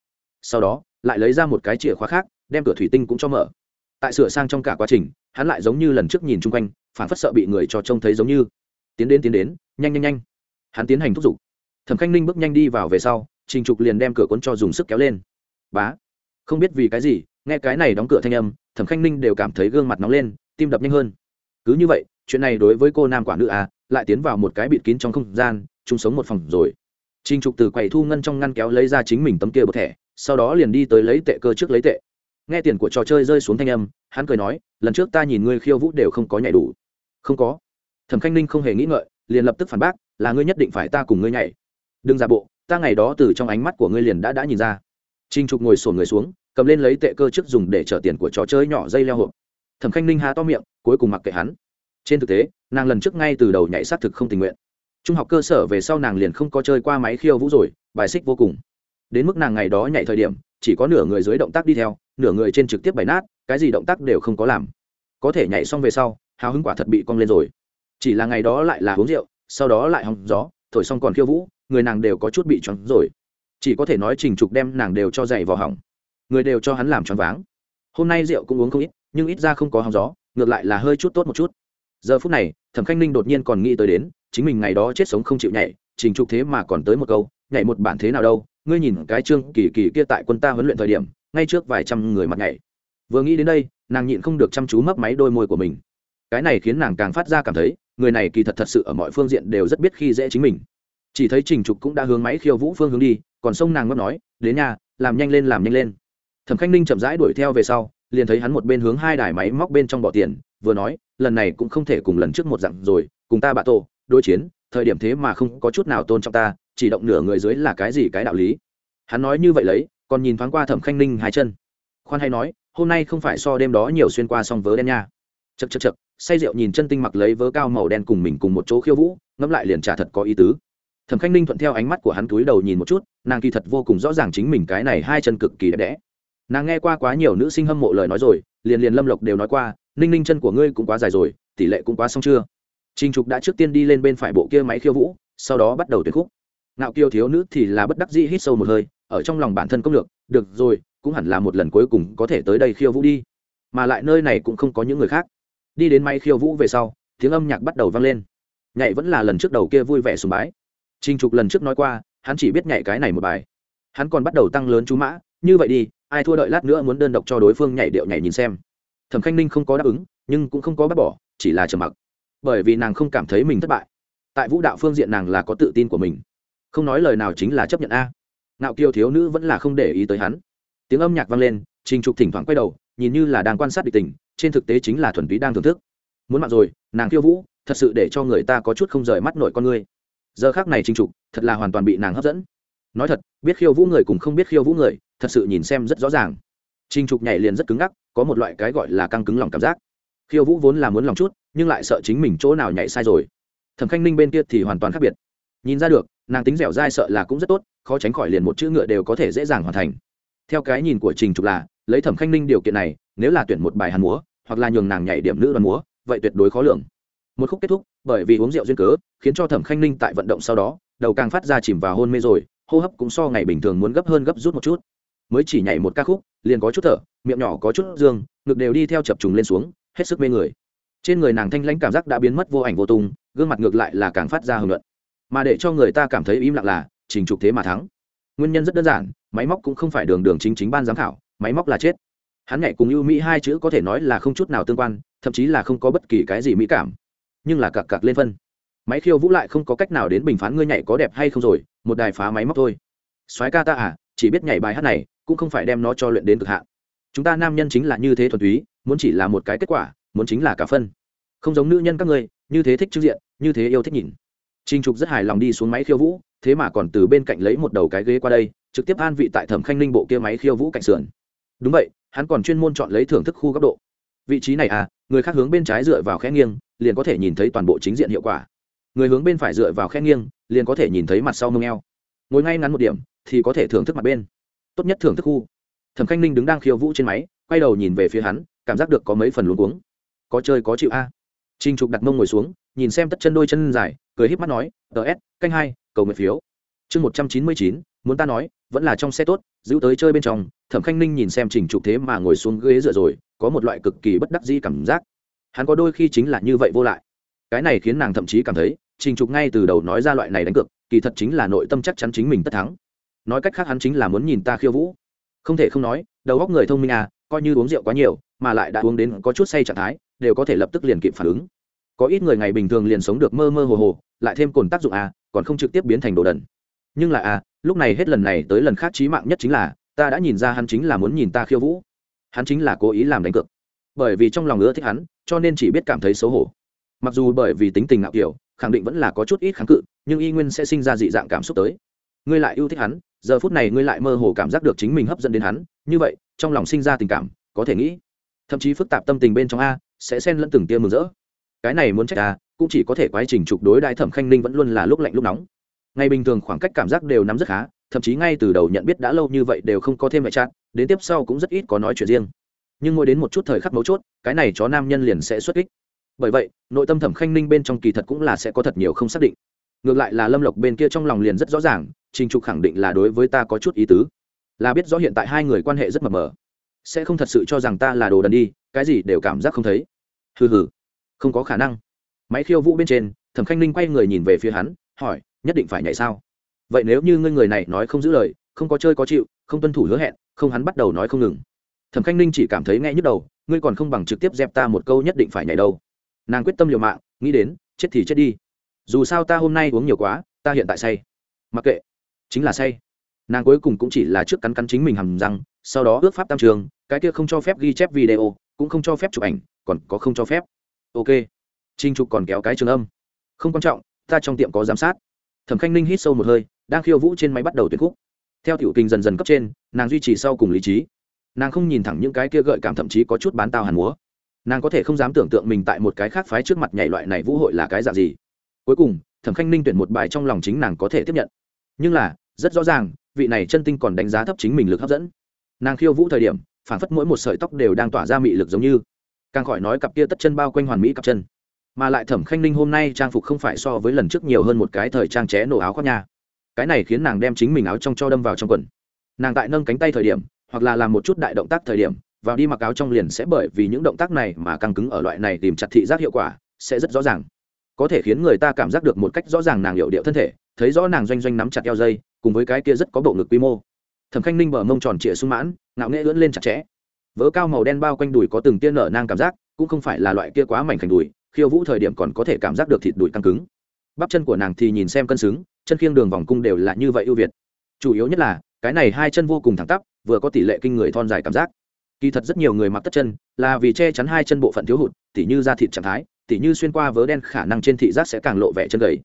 Sau đó, lại lấy ra một cái chìa khóa khác, đem cửa thủy tinh cũng cho mở. Tại sửa sang trong cả quá trình, hắn lại giống như lần trước nhìn chung quanh phản phất sợ bị người cho trông thấy giống như. Tiến đến tiến đến, nhanh nhanh nhanh. Hắn tiến hành thúc giục. Thẩm khanh ninh bước nhanh đi vào về sau, trình trục liền đem cửa cuốn cho dùng sức kéo lên. Bá. Không biết vì cái gì, nghe cái này đóng cửa thanh âm, thẩm khanh ninh đều cảm thấy gương mặt nóng lên, tim đập nhanh hơn. Cứ như vậy, chuyện này đối với cô nam quả nữ à lại tiến vào một cái bịt kín trong không gian, chung sống một phòng rồi trình trục từ quầy thu ngân trong ngăn kéo lấy ra chính mình tấm kia bật thẻ, sau đó liền đi tới lấy tệ cơ trước lấy tệ. Nghe tiền của trò chơi rơi xuống thanh âm, hắn cười nói, lần trước ta nhìn ngươi khiêu vũ đều không có nhảy đủ. Không có. Thẩm khanh ninh không hề nghĩ ngợi, liền lập tức phản bác, là ngươi nhất định phải ta cùng ngươi nhảy. Đừng giả bộ, ta ngày đó từ trong ánh mắt của ngươi liền đã đã nhìn ra. Trình trục ngồi xổm người xuống, cầm lên lấy tệ cơ trước dùng để trở tiền của trò chơi nhỏ dây leo hộp. Thẩm khanh ninh há to miệng, cuối cùng mặc kệ hắn. Trên thực tế, nàng lần trước ngay từ đầu nhảy sát thực không tình nguyện trung học cơ sở về sau nàng liền không có chơi qua máy khiêu vũ rồi, bài xích vô cùng. Đến mức nàng ngày đó nhảy thời điểm, chỉ có nửa người dưới động tác đi theo, nửa người trên trực tiếp bày nát, cái gì động tác đều không có làm. Có thể nhảy xong về sau, hào hứng quả thật bị cong lên rồi. Chỉ là ngày đó lại là uống rượu, sau đó lại hòng gió, thổi xong còn khiêu vũ, người nàng đều có chút bị choáng rồi. Chỉ có thể nói trình trục đem nàng đều cho dày vào hỏng. Người đều cho hắn làm choáng váng. Hôm nay rượu cũng uống không ít, nhưng ít ra không có hòng gió, ngược lại là hơi chút tốt một chút. Giờ phút này, thẩm khanh ninh đột nhiên còn nghĩ tới đến chính mình ngày đó chết sống không chịu nhảy, trình trục thế mà còn tới một câu, nhảy một bản thế nào đâu, ngươi nhìn cái trương kỳ kỳ kia tại quân ta huấn luyện thời điểm, ngay trước vài trăm người mặt nhảy. Vừa nghĩ đến đây, nàng nhịn không được chăm chú mấp máy đôi môi của mình. Cái này khiến nàng càng phát ra cảm thấy, người này kỳ thật thật sự ở mọi phương diện đều rất biết khi dễ chính mình. Chỉ thấy trình trục cũng đã hướng máy khiêu vũ phương hướng đi, còn sông nàng ngấp nói, đến nhà làm nhanh lên, làm nhanh lên. Thẩm khanh ninh chậm rãi đuổi theo về sau, liền thấy hắn một bên hướng hai đài máy móc bên trong bỏ tiền, vừa nói, lần này cũng không thể cùng lần trước một dặn rồi, cùng ta bạ tổ đối chiến, thời điểm thế mà không có chút nào tôn trọng ta, chỉ động nửa người dưới là cái gì cái đạo lý? Hắn nói như vậy lấy, còn nhìn thoáng qua thẩm khanh ninh hai chân. Khoan hay nói, hôm nay không phải so đêm đó nhiều xuyên qua song vớ đen nha. Chật chật chật say rượu nhìn chân tinh mặc lấy vớ cao màu đen cùng mình cùng một chỗ khiêu vũ, ngẫm lại liền trả thật có ý tứ. Thẩm khanh ninh thuận theo ánh mắt của hắn túi đầu nhìn một chút, nàng kỳ thật vô cùng rõ ràng chính mình cái này hai chân cực kỳ đẹp đẽ. Nàng nghe qua quá nhiều nữ sinh hâm mộ lời nói rồi, liền liền lâm lộc đều nói qua, ninh ninh chân của ngươi cũng quá dài rồi, tỷ lệ cũng quá xong chưa? Trình trục đã trước tiên đi lên bên phải bộ kia máy khiêu vũ, sau đó bắt đầu tuyệt khúc. Ngạo kiêu thiếu nữ thì là bất đắc dĩ hít sâu một hơi, ở trong lòng bản thân công lược, được rồi, cũng hẳn là một lần cuối cùng có thể tới đây khiêu vũ đi. Mà lại nơi này cũng không có những người khác. Đi đến máy khiêu vũ về sau, tiếng âm nhạc bắt đầu vang lên. Nhảy vẫn là lần trước đầu kia vui vẻ sùng bái. Trình trục lần trước nói qua, hắn chỉ biết nhảy cái này một bài. Hắn còn bắt đầu tăng lớn chú mã, như vậy đi, ai thua đợi lát nữa muốn đơn độc cho đối phương nhảy điệu nhảy nhìn xem. Thẩm khanh ninh không có đáp ứng, nhưng cũng không có bác bỏ, chỉ là trầm mặc bởi vì nàng không cảm thấy mình thất bại. Tại vũ đạo phương diện nàng là có tự tin của mình. Không nói lời nào chính là chấp nhận a. Ngạo kiều thiếu nữ vẫn là không để ý tới hắn. Tiếng âm nhạc vang lên, trình trục thỉnh thoảng quay đầu, nhìn như là đang quan sát địch tình, trên thực tế chính là thuần túy đang thưởng thức. Muốn mặn rồi, nàng khiêu vũ, thật sự để cho người ta có chút không rời mắt nổi con ngươi giờ khác này trình trục, thật là hoàn toàn bị nàng hấp dẫn. Nói thật, biết khiêu vũ người cùng không biết khiêu vũ người, thật sự nhìn xem rất rõ ràng. Trình trục nhảy liền rất cứng ngắc, có một loại cái gọi là căng cứng lòng cảm giác khiêu vũ vốn là muốn lòng chút, nhưng lại sợ chính mình chỗ nào nhảy sai rồi. Thẩm khanh ninh bên kia thì hoàn toàn khác biệt. Nhìn ra được, nàng tính dẻo dai sợ là cũng rất tốt, khó tránh khỏi liền một chữ ngựa đều có thể dễ dàng hoàn thành. Theo cái nhìn của trình trục là, lấy thẩm khanh ninh điều kiện này, nếu là tuyển một bài hàn múa, hoặc là nhường nàng nhảy điểm nữ đoàn múa, vậy tuyệt đối khó lường. Một khúc kết thúc, bởi vì uống rượu duyên cớ, khiến cho thẩm khanh ninh tại vận động sau đó, đầu càng phát ra chìm vào hôn mê rồi, hô hấp cũng so ngày bình thường muốn gấp hơn gấp rút một chút. Mới chỉ nhảy một ca khúc, liền có chút thở, miệng nhỏ có chút dương, ngực đều đi theo chập trùng lên xuống hết sức mê người. Trên người nàng thanh lãnh cảm giác đã biến mất vô ảnh vô tung, gương mặt ngược lại là càng phát ra hưởng luận mà để cho người ta cảm thấy im lặng là, trình trục thế mà thắng. Nguyên nhân rất đơn giản, máy móc cũng không phải đường đường chính chính ban giám khảo, máy móc là chết. Hắn nhảy cùng ưu mỹ hai chữ có thể nói là không chút nào tương quan, thậm chí là không có bất kỳ cái gì mỹ cảm. Nhưng là cặc cặc lên phân. Máy khiêu vũ lại không có cách nào đến bình phán ngươi nhảy có đẹp hay không rồi, một đài phá máy móc thôi. Soái ca ta à chỉ biết nhảy bài hát này, cũng không phải đem nó cho luyện đến cực hạn. Chúng ta nam nhân chính là như thế thuần túy muốn chỉ là một cái kết quả muốn chính là cả phân không giống nữ nhân các ngươi như thế thích trước diện như thế yêu thích nhìn Trình Trục rất hài lòng đi xuống máy khiêu vũ, thế mà còn từ bên cạnh lấy một đầu cái ghế qua đây, trực tiếp an vị tại Thẩm Khanh Ninh bộ kia máy khiêu vũ cạnh sườn. Đúng vậy, hắn còn chuyên môn chọn lấy thưởng thức khu góc độ. Vị trí này à, người khác hướng bên trái dựa vào khẽ nghiêng, liền có thể nhìn thấy toàn bộ chính diện hiệu quả. Người hướng bên phải dựa vào khẽ nghiêng, liền có thể nhìn thấy mặt sau mông eo. Ngồi ngay ngắn một điểm, thì có thể thưởng thức mặt bên. Tốt nhất thưởng thức khu. Thẩm Khanh Ninh đứng đang khiêu vũ trên máy, quay đầu nhìn về phía hắn, cảm giác được có mấy phần luống cuống. Có chơi có chịu a. À. Trình Trục đặt mông ngồi xuống, nhìn xem tất chân đôi chân dài, cười híp mắt nói ts canh hai cầu nguyện phiếu chương một trăm chín mươi chín muốn ta nói vẫn là trong xe tốt giữ tới chơi bên trong thẩm khanh ninh nhìn xem trình trục thế mà ngồi xuống ghế dựa rồi có một loại cực kỳ bất đắc dĩ cảm giác hắn có đôi khi chính là như vậy vô lại cái này khiến nàng thậm chí cảm thấy trình trục ngay từ đầu nói ra loại này đánh cược kỳ thật chính là nội tâm chắc chắn chính mình tất thắng nói cách khác hắn chính là muốn nhìn ta khiêu vũ không thể không nói đầu óc người thông minh à coi như uống rượu quá nhiều, mà lại đã uống đến có chút say trạng thái, đều có thể lập tức liền kịp phản ứng. Có ít người ngày bình thường liền sống được mơ mơ hồ hồ, lại thêm cồn tác dụng à còn không trực tiếp biến thành đồ đần. Nhưng là à lúc này hết lần này tới lần khác trí mạng nhất chính là, ta đã nhìn ra hắn chính là muốn nhìn ta khiêu vũ. Hắn chính là cố ý làm đánh cược. Bởi vì trong lòng ưa thích hắn, cho nên chỉ biết cảm thấy xấu hổ. Mặc dù bởi vì tính tình ngạo kiểu, khẳng định vẫn là có chút ít kháng cự, nhưng y nguyên sẽ sinh ra dị dạng cảm xúc tới. Ngươi lại yêu thích hắn, giờ phút này ngươi lại mơ hồ cảm giác được chính mình hấp dẫn đến hắn, như vậy trong lòng sinh ra tình cảm, có thể nghĩ, thậm chí phức tạp tâm tình bên trong a, sẽ xen lẫn từng tia mừng rỡ. Cái này muốn trách a, cũng chỉ có thể quái trình trục đối đại thẩm khanh ninh vẫn luôn là lúc lạnh lúc nóng. Ngày bình thường khoảng cách cảm giác đều nắm rất khá, thậm chí ngay từ đầu nhận biết đã lâu như vậy đều không có thêm mẹ trạng, đến tiếp sau cũng rất ít có nói chuyện riêng. Nhưng ngồi đến một chút thời khắc mấu chốt, cái này chó nam nhân liền sẽ xuất kích. Bởi vậy, nội tâm thẩm khanh ninh bên trong kỳ thật cũng là sẽ có thật nhiều không xác định. Ngược lại là lâm lộc bên kia trong lòng liền rất rõ ràng, trình trục khẳng định là đối với ta có chút ý tứ là biết rõ hiện tại hai người quan hệ rất mập mờ. Sẽ không thật sự cho rằng ta là đồ đần đi, cái gì đều cảm giác không thấy. Hừ hừ, không có khả năng. Máy khiêu vũ bên trên, thẩm khanh ninh quay người nhìn về phía hắn, hỏi, nhất định phải nhảy sao? Vậy nếu như ngươi người này nói không giữ lời, không có chơi có chịu, không tuân thủ hứa hẹn, không hắn bắt đầu nói không ngừng. Thẩm khanh ninh chỉ cảm thấy nghe nhức đầu, ngươi còn không bằng trực tiếp dẹp ta một câu nhất định phải nhảy đâu. Nàng quyết tâm liều mạng, nghĩ đến, chết thì chết đi. Dù sao ta hôm nay uống nhiều quá, ta hiện tại say. Mặc kệ, chính là say nàng cuối cùng cũng chỉ là trước cắn cắn chính mình hầm răng, sau đó ước pháp tam trường, cái kia không cho phép ghi chép video, cũng không cho phép chụp ảnh, còn có không cho phép. Ok. Trinh trục còn kéo cái trường âm. Không quan trọng, ta trong tiệm có giám sát. Thẩm khanh ninh hít sâu một hơi, đang khiêu vũ trên máy bắt đầu tuyệt khúc. Theo tiểu kinh dần dần cấp trên, nàng duy trì sau cùng lý trí. Nàng không nhìn thẳng những cái kia gợi cảm thậm chí có chút bán tao hàn múa. Nàng có thể không dám tưởng tượng mình tại một cái khác phái trước mặt nhảy loại này vũ hội là cái dạng gì. Cuối cùng, thẩm khanh ninh tuyển một bài trong lòng chính nàng có thể tiếp nhận. Nhưng là rất rõ ràng, vị này chân tinh còn đánh giá thấp chính mình lực hấp dẫn. Nàng khiêu vũ thời điểm phản phất mỗi một sợi tóc đều đang tỏa ra mị lực giống như. Càng khỏi nói cặp kia tất chân bao quanh hoàn mỹ cặp chân. Mà lại thẩm khanh ninh hôm nay trang phục không phải so với lần trước nhiều hơn một cái thời trang ché nổ áo khoác nha. Cái này khiến nàng đem chính mình áo trong cho đâm vào trong quần. Nàng tại nâng cánh tay thời điểm, hoặc là làm một chút đại động tác thời điểm, vào đi mặc áo trong liền sẽ bởi vì những động tác này mà căng cứng ở loại này tìm chặt thị giác hiệu quả, sẽ rất rõ ràng. Có thể khiến người ta cảm giác được một cách rõ ràng nàng hiệu điệu thân thể, thấy rõ nàng doanh doanh nắm chặt eo dây cùng với cái kia rất có bộ ngực quy mô. Thẩm khanh ninh bờ mông tròn trịa sung mãn, ngạo nghễ lưỡn lên chặt chẽ. Vỡ cao màu đen bao quanh đùi có từng tia nở nang cảm giác, cũng không phải là loại kia quá mảnh khảnh đùi, khiêu vũ thời điểm còn có thể cảm giác được thịt đùi căng cứng. Bắp chân của nàng thì nhìn xem cân xứng, chân khiêng đường vòng cung đều là như vậy ưu việt. Chủ yếu nhất là, cái này hai chân vô cùng thẳng tắp, vừa có tỷ lệ kinh người thon dài cảm giác. Kỳ thật rất nhiều người mặc tất chân, là vì che chắn hai chân bộ phận thiếu hụt, tỉ như da thịt trạng thái, tỉ như xuyên qua vớ đen khả năng trên thị giác sẽ càng lộ vẻ chân gầy.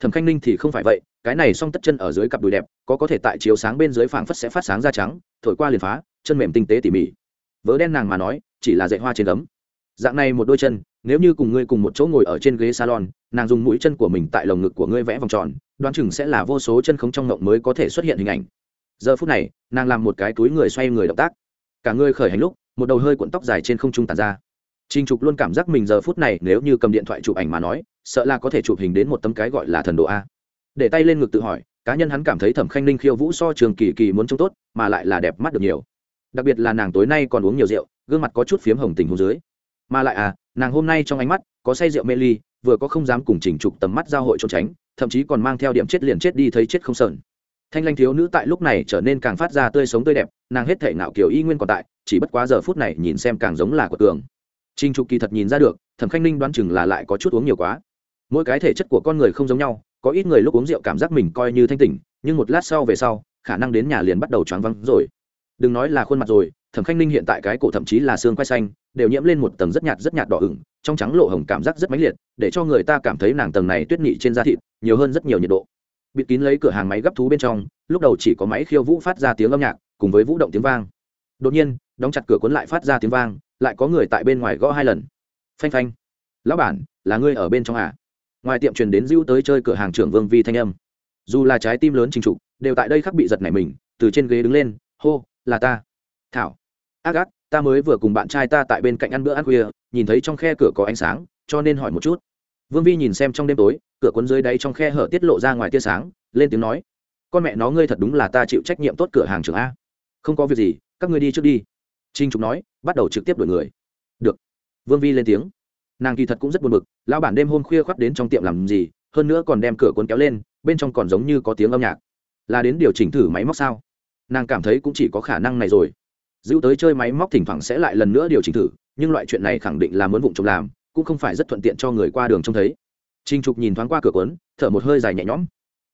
Thẩm khanh ninh thì không phải vậy cái này song tất chân ở dưới cặp đùi đẹp có có thể tại chiếu sáng bên dưới phảng phất sẽ phát sáng da trắng thổi qua liền phá chân mềm tinh tế tỉ mỉ. Vớ đen nàng mà nói chỉ là dạy hoa trên gấm. Dạng này một đôi chân nếu như cùng ngươi cùng một chỗ ngồi ở trên ghế salon nàng dùng mũi chân của mình tại lồng ngực của ngươi vẽ vòng tròn đoán chừng sẽ là vô số chân không trong ngộng mới có thể xuất hiện hình ảnh. Giờ phút này nàng làm một cái túi người xoay người động tác. Cả người khởi hành lúc một đầu hơi cuộn tóc dài trên không trung tàn ra. Trình Trục luôn cảm giác mình giờ phút này nếu như cầm điện thoại chụp ảnh mà nói, sợ là có thể chụp hình đến một tấm cái gọi là thần độ a. Để tay lên ngực tự hỏi, cá nhân hắn cảm thấy Thẩm Khanh Ninh khiêu vũ so Trường Kỳ Kỳ muốn trông tốt, mà lại là đẹp mắt được nhiều. Đặc biệt là nàng tối nay còn uống nhiều rượu, gương mặt có chút phiếm hồng tình hồ dưới. Mà lại à, nàng hôm nay trong ánh mắt có say rượu mê ly, vừa có không dám cùng Trình Trục tầm mắt giao hội trốn tránh, thậm chí còn mang theo điểm chết liền chết đi thấy chết không sờn. Thanh Lanh thiếu nữ tại lúc này trở nên càng phát ra tươi sống tươi đẹp, nàng hết thể ngạo kiểu y nguyên còn tại, chỉ bất quá giờ phút này nhìn xem càng giống là của tường Trình Trục kỳ thật nhìn ra được, Thẩm Khanh Ninh đoán chừng là lại có chút uống nhiều quá. Mỗi cái thể chất của con người không giống nhau, có ít người lúc uống rượu cảm giác mình coi như thanh tỉnh, nhưng một lát sau về sau, khả năng đến nhà liền bắt đầu choáng văng, rồi. Đừng nói là khuôn mặt rồi, Thẩm Khanh Ninh hiện tại cái cổ thậm chí là xương quai xanh, đều nhiễm lên một tầng rất nhạt rất nhạt đỏ ửng, trong trắng lộ hồng cảm giác rất mãnh liệt, để cho người ta cảm thấy nàng tầng này tuyết nhị trên da thịt, nhiều hơn rất nhiều nhiệt độ. Bịt kín lấy cửa hàng máy gấp thú bên trong, lúc đầu chỉ có máy khiêu vũ phát ra tiếng âm nhạc, cùng với vũ động tiếng vang. Đột nhiên, đóng chặt cửa cuốn lại phát ra tiếng vang, lại có người tại bên ngoài gõ hai lần phanh phanh lão bản là ngươi ở bên trong à ngoài tiệm truyền đến dữ tới chơi cửa hàng trưởng vương vi thanh âm. Dù là trái tim lớn trình trục, đều tại đây khắc bị giật nảy mình, từ trên ghế đứng lên, hô, là ta. Thảo. Ác ác, ta mới vừa cùng bạn trai ta tại bên cạnh ăn bữa ăn khuya, nhìn thấy trong khe cửa có ánh sáng, cho nên hỏi một chút. Vương vi nhìn xem trong đêm tối, cửa cuốn dưới đáy trong khe hở tiết lộ ra ngoài tia sáng, lên tiếng nói, con mẹ nó ngươi thật đúng là ta chịu trách nhiệm tốt cửa hàng trưởng a. Không có việc gì, các ngươi đi trước đi. Trinh trục nói, bắt đầu trực tiếp đổi người. Được. Vương vi lên tiếng nàng kỳ thật cũng rất buồn bực lao bản đêm hôm khuya khoắt đến trong tiệm làm gì hơn nữa còn đem cửa cuốn kéo lên bên trong còn giống như có tiếng âm nhạc. Là đến điều chỉnh thử máy móc sao? Nàng cảm thấy cũng chỉ có khả năng này rồi. Giữ tới chơi máy móc thỉnh thoảng sẽ lại lần nữa điều chỉnh thử nhưng loại chuyện này khẳng định là muốn vụng trộm làm cũng không phải rất thuận tiện cho người qua đường trông thấy. Trinh trục nhìn thoáng qua cửa cuốn, thở một hơi dài nhẹ nhõm.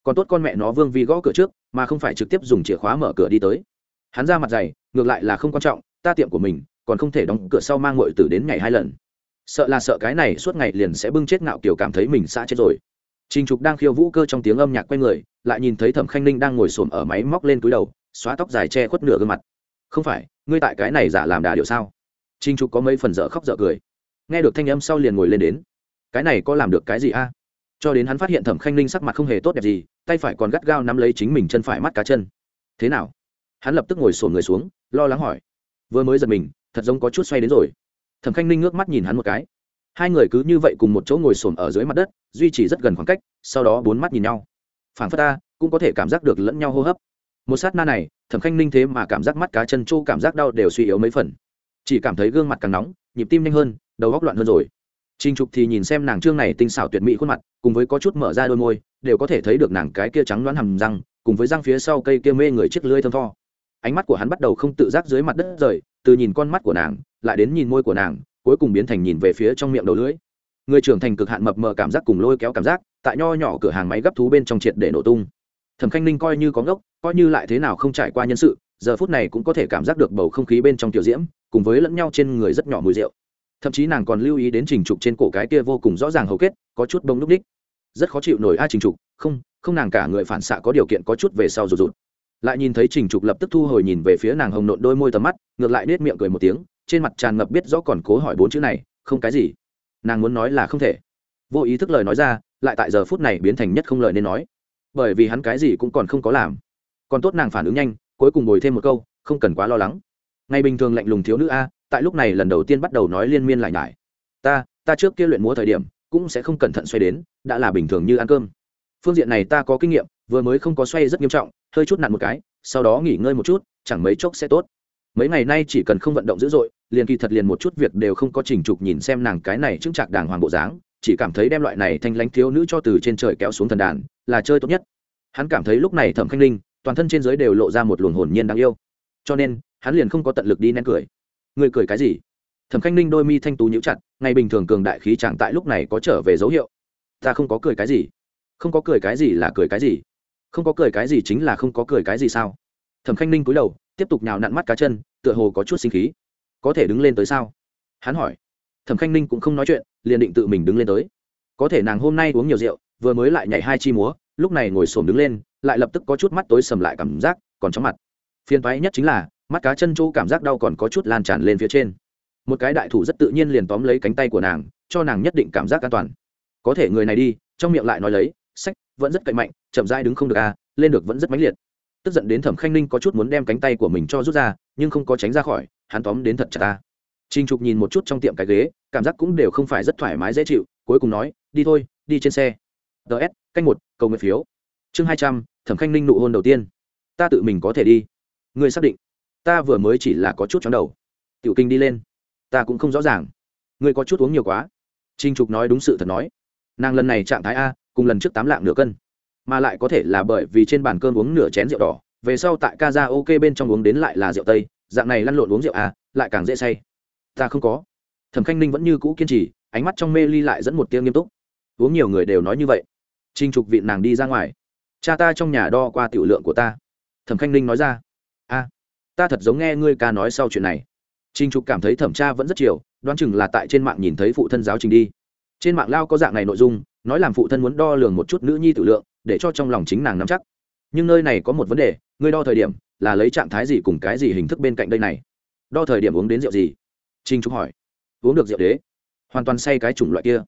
Còn tốt con mẹ nó vương vi gõ cửa trước mà không phải trực tiếp dùng chìa khóa mở cửa đi tới. Hắn ra mặt dày ngược lại là không quan trọng ta tiệm của mình còn không thể đóng cửa sau mang ngội tử đến ngày hai lần sợ là sợ cái này suốt ngày liền sẽ bưng chết ngạo kiểu cảm thấy mình xa chết rồi Trình Trục đang khiêu vũ cơ trong tiếng âm nhạc quay người, lại nhìn thấy Thẩm Khanh Ninh đang ngồi xổm ở máy móc lên túi đầu, xóa tóc dài che khuất nửa gương mặt. "Không phải, ngươi tại cái này giả làm đà điệu sao?" Trình Trục có mấy phần dở khóc dở cười. Nghe được thanh âm sau liền ngồi lên đến. "Cái này có làm được cái gì a?" Cho đến hắn phát hiện Thẩm Khanh Ninh sắc mặt không hề tốt đẹp gì, tay phải còn gắt gao nắm lấy chính mình chân phải mắt cá chân. "Thế nào?" Hắn lập tức ngồi sổn người xuống, lo lắng hỏi. Vừa mới giật mình, thật giống có chút xoay đến rồi. Thẩm Khanh Ninh ngước mắt nhìn hắn một cái. Hai người cứ như vậy cùng một chỗ ngồi xổm ở dưới mặt đất, duy trì rất gần khoảng cách, sau đó bốn mắt nhìn nhau. Phản phất ta cũng có thể cảm giác được lẫn nhau hô hấp. Một sát na này, thẩm khanh ninh thế mà cảm giác mắt cá chân trô cảm giác đau đều suy yếu mấy phần. Chỉ cảm thấy gương mặt càng nóng, nhịp tim nhanh hơn, đầu góc loạn hơn rồi. Trinh trục thì nhìn xem nàng trương này tinh xảo tuyệt mỹ khuôn mặt, cùng với có chút mở ra đôi môi, đều có thể thấy được nàng cái kia trắng đoán hầm răng, cùng với răng phía sau cây kia mê người chiếc lưỡi thơm tho. Ánh mắt của hắn bắt đầu không tự giác dưới mặt đất rời, từ nhìn con mắt của nàng lại đến nhìn môi của nàng, cuối cùng biến thành nhìn về phía trong miệng đầu lưỡi. Người trưởng thành cực hạn mập mờ cảm giác cùng lôi kéo cảm giác, tại nho nhỏ cửa hàng máy gấp thú bên trong triệt để nổ tung. Thẩm khanh ninh coi như có ngốc, coi như lại thế nào không trải qua nhân sự, giờ phút này cũng có thể cảm giác được bầu không khí bên trong tiểu diễm, cùng với lẫn nhau trên người rất nhỏ mùi rượu. Thậm chí nàng còn lưu ý đến trình trục trên cổ cái kia vô cùng rõ ràng hầu kết, có chút bông núp ních. Rất khó chịu nổi a à, trình trục, không không nàng cả người phản xạ có điều kiện có chút về sau rụt rụt. Lại nhìn thấy trình trục lập tức thu hồi nhìn về phía nàng hồng nộn đôi môi tầm mắt, ngược lại nết miệng cười một tiếng trên mặt tràn ngập biết rõ còn cố hỏi bốn chữ này, không cái gì. Nàng muốn nói là không thể. Vô ý thức lời nói ra, lại tại giờ phút này biến thành nhất không lời nên nói. Bởi vì hắn cái gì cũng còn không có làm. Còn tốt nàng phản ứng nhanh, cuối cùng bồi thêm một câu, không cần quá lo lắng. Ngày bình thường lạnh lùng thiếu nữ a, tại lúc này lần đầu tiên bắt đầu nói liên miên lại nhải. Ta ta trước kia luyện múa thời điểm, cũng sẽ không cẩn thận xoay đến, đã là bình thường như ăn cơm. Phương diện này ta có kinh nghiệm, vừa mới không có xoay rất nghiêm trọng, hơi chút nặn một cái, sau đó nghỉ ngơi một chút, chẳng mấy chốc sẽ tốt. Mấy ngày nay chỉ cần không vận động dữ dội liền kỳ thật liền một chút việc đều không có trình trục nhìn xem nàng cái này chứng chạc đàng hoàng bộ dáng, chỉ cảm thấy đem loại này thanh lãnh thiếu nữ cho từ trên trời kéo xuống thần đàn, là chơi tốt nhất. Hắn cảm thấy lúc này thẩm khanh linh toàn thân trên giới đều lộ ra một luồng hồn nhiên đáng yêu. Cho nên, hắn liền không có tận lực đi nén cười. Người cười cái gì? Thẩm khanh ninh đôi mi thanh tú nhíu chặt, ngày bình thường cường đại khí trạng tại lúc này có trở về dấu hiệu. Ta không có cười cái gì. Không có cười cái gì là cười cái gì. Không có cười cái gì chính là không có cười cái gì sao? Thẩm khanh ninh cúi đầu, tiếp tục nhào nặn mắt cá chân, tựa hồ có chút sinh khí có thể đứng lên tới sao? Hắn hỏi. Thẩm khanh ninh cũng không nói chuyện, liền định tự mình đứng lên tới. Có thể nàng hôm nay uống nhiều rượu, vừa mới lại nhảy hai chi múa, lúc này ngồi xổm đứng lên, lại lập tức có chút mắt tối sầm lại cảm giác, còn chóng mặt. Phiền toái nhất chính là, mắt cá chân chỗ cảm giác đau còn có chút lan tràn lên phía trên. Một cái đại thủ rất tự nhiên liền tóm lấy cánh tay của nàng, cho nàng nhất định cảm giác an toàn. Có thể người này đi, trong miệng lại nói lấy, sách, vẫn rất cậy mạnh, chậm dai đứng không được à lên được vẫn rất mãnh liệt. Tức giận đến thẩm khanh ninh có chút muốn đem cánh tay của mình cho rút ra, nhưng không có tránh ra khỏi hắn tóm đến thật chặt ta. Trinh trục nhìn một chút trong tiệm cái ghế, cảm giác cũng đều không phải rất thoải mái dễ chịu, cuối cùng nói, đi thôi, đi trên xe. Ts canh một, cầu nguyện phiếu. Chương hai trăm, thẩm khanh ninh nụ hôn đầu tiên. Ta tự mình có thể đi. Ngươi xác định? Ta vừa mới chỉ là có chút chóng đầu. Tiểu kinh đi lên. Ta cũng không rõ ràng. Ngươi có chút uống nhiều quá. Trinh trục nói đúng sự thật nói. Nàng lần này trạng thái a, cùng lần trước tám lạng nửa cân, mà lại có thể là bởi vì trên bàn cơm uống nửa chén rượu đỏ, về sau tại ca ra ok bên trong uống đến lại là rượu tây dạng này lăn lộn uống rượu à lại càng dễ say. Ta không có. Thẩm khanh ninh vẫn như cũ kiên trì, ánh mắt trong mê ly lại dẫn một tiếng nghiêm túc. Uống nhiều người đều nói như vậy. Trinh trục vị nàng đi ra ngoài. Cha ta trong nhà đo qua tiểu lượng của ta. Thẩm khanh ninh nói ra. A ta thật giống nghe ngươi ca nói sau chuyện này. Trinh trục cảm thấy thẩm cha vẫn rất chiều, đoán chừng là tại trên mạng nhìn thấy phụ thân giáo trình đi. Trên mạng lao có dạng này nội dung, nói làm phụ thân muốn đo lường một chút nữ nhi tự lượng, để cho trong lòng chính nàng nắm chắc. Nhưng nơi này có một vấn đề, ngươi đo thời điểm là lấy trạng thái gì cùng cái gì hình thức bên cạnh đây này? Đo thời điểm uống đến rượu gì? Trinh trúc hỏi. Uống được rượu đế. Hoàn toàn say cái chủng loại kia.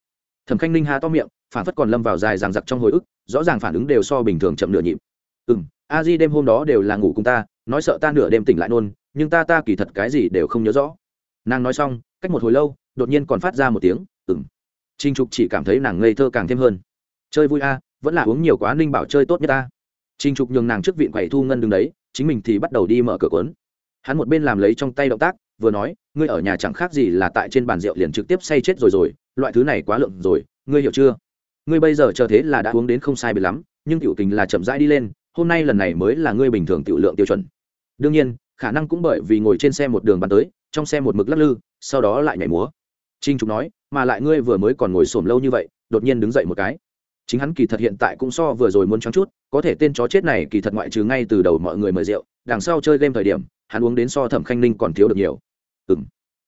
Thẩm khanh ninh ha to miệng, phản phất còn lâm vào dài ràng giặc trong hồi ức, rõ ràng phản ứng đều so bình thường chậm nửa nhịp. Ừ m a di đêm hôm đó đều là ngủ cùng ta, nói sợ ta nửa đêm tỉnh lại nôn, nhưng ta ta kỳ thật cái gì đều không nhớ rõ. Nàng nói xong, cách một hồi lâu, đột nhiên còn phát ra một tiếng ừng trinh trục chỉ cảm thấy nàng ngây thơ càng thêm hơn. Chơi vui a, vẫn là uống nhiều quá ninh bảo chơi tốt nhất ta. Trinh trục nhường nàng trước viện quầy thu ngân đứng đấy chính mình thì bắt đầu đi mở cửa cuốn. Hắn một bên làm lấy trong tay động tác, vừa nói, ngươi ở nhà chẳng khác gì là tại trên bàn rượu liền trực tiếp say chết rồi rồi, loại thứ này quá lượng rồi, ngươi hiểu chưa? Ngươi bây giờ chờ thế là đã uống đến không sai bị lắm, nhưng tiểu tình là chậm rãi đi lên, hôm nay lần này mới là ngươi bình thường tiểu lượng tiêu chuẩn. Đương nhiên, khả năng cũng bởi vì ngồi trên xe một đường bắn tới, trong xe một mực lắc lư, sau đó lại nhảy múa. Trinh trục nói, mà lại ngươi vừa mới còn ngồi xổm lâu như vậy, đột nhiên đứng dậy một cái chính hắn kỳ thật hiện tại cũng so vừa rồi muốn trắng chút, có thể tên chó chết này kỳ thật ngoại trừ ngay từ đầu mọi người mời rượu, đằng sau chơi game thời điểm, hắn uống đến so thẩm khanh ninh còn thiếu được nhiều. Ừng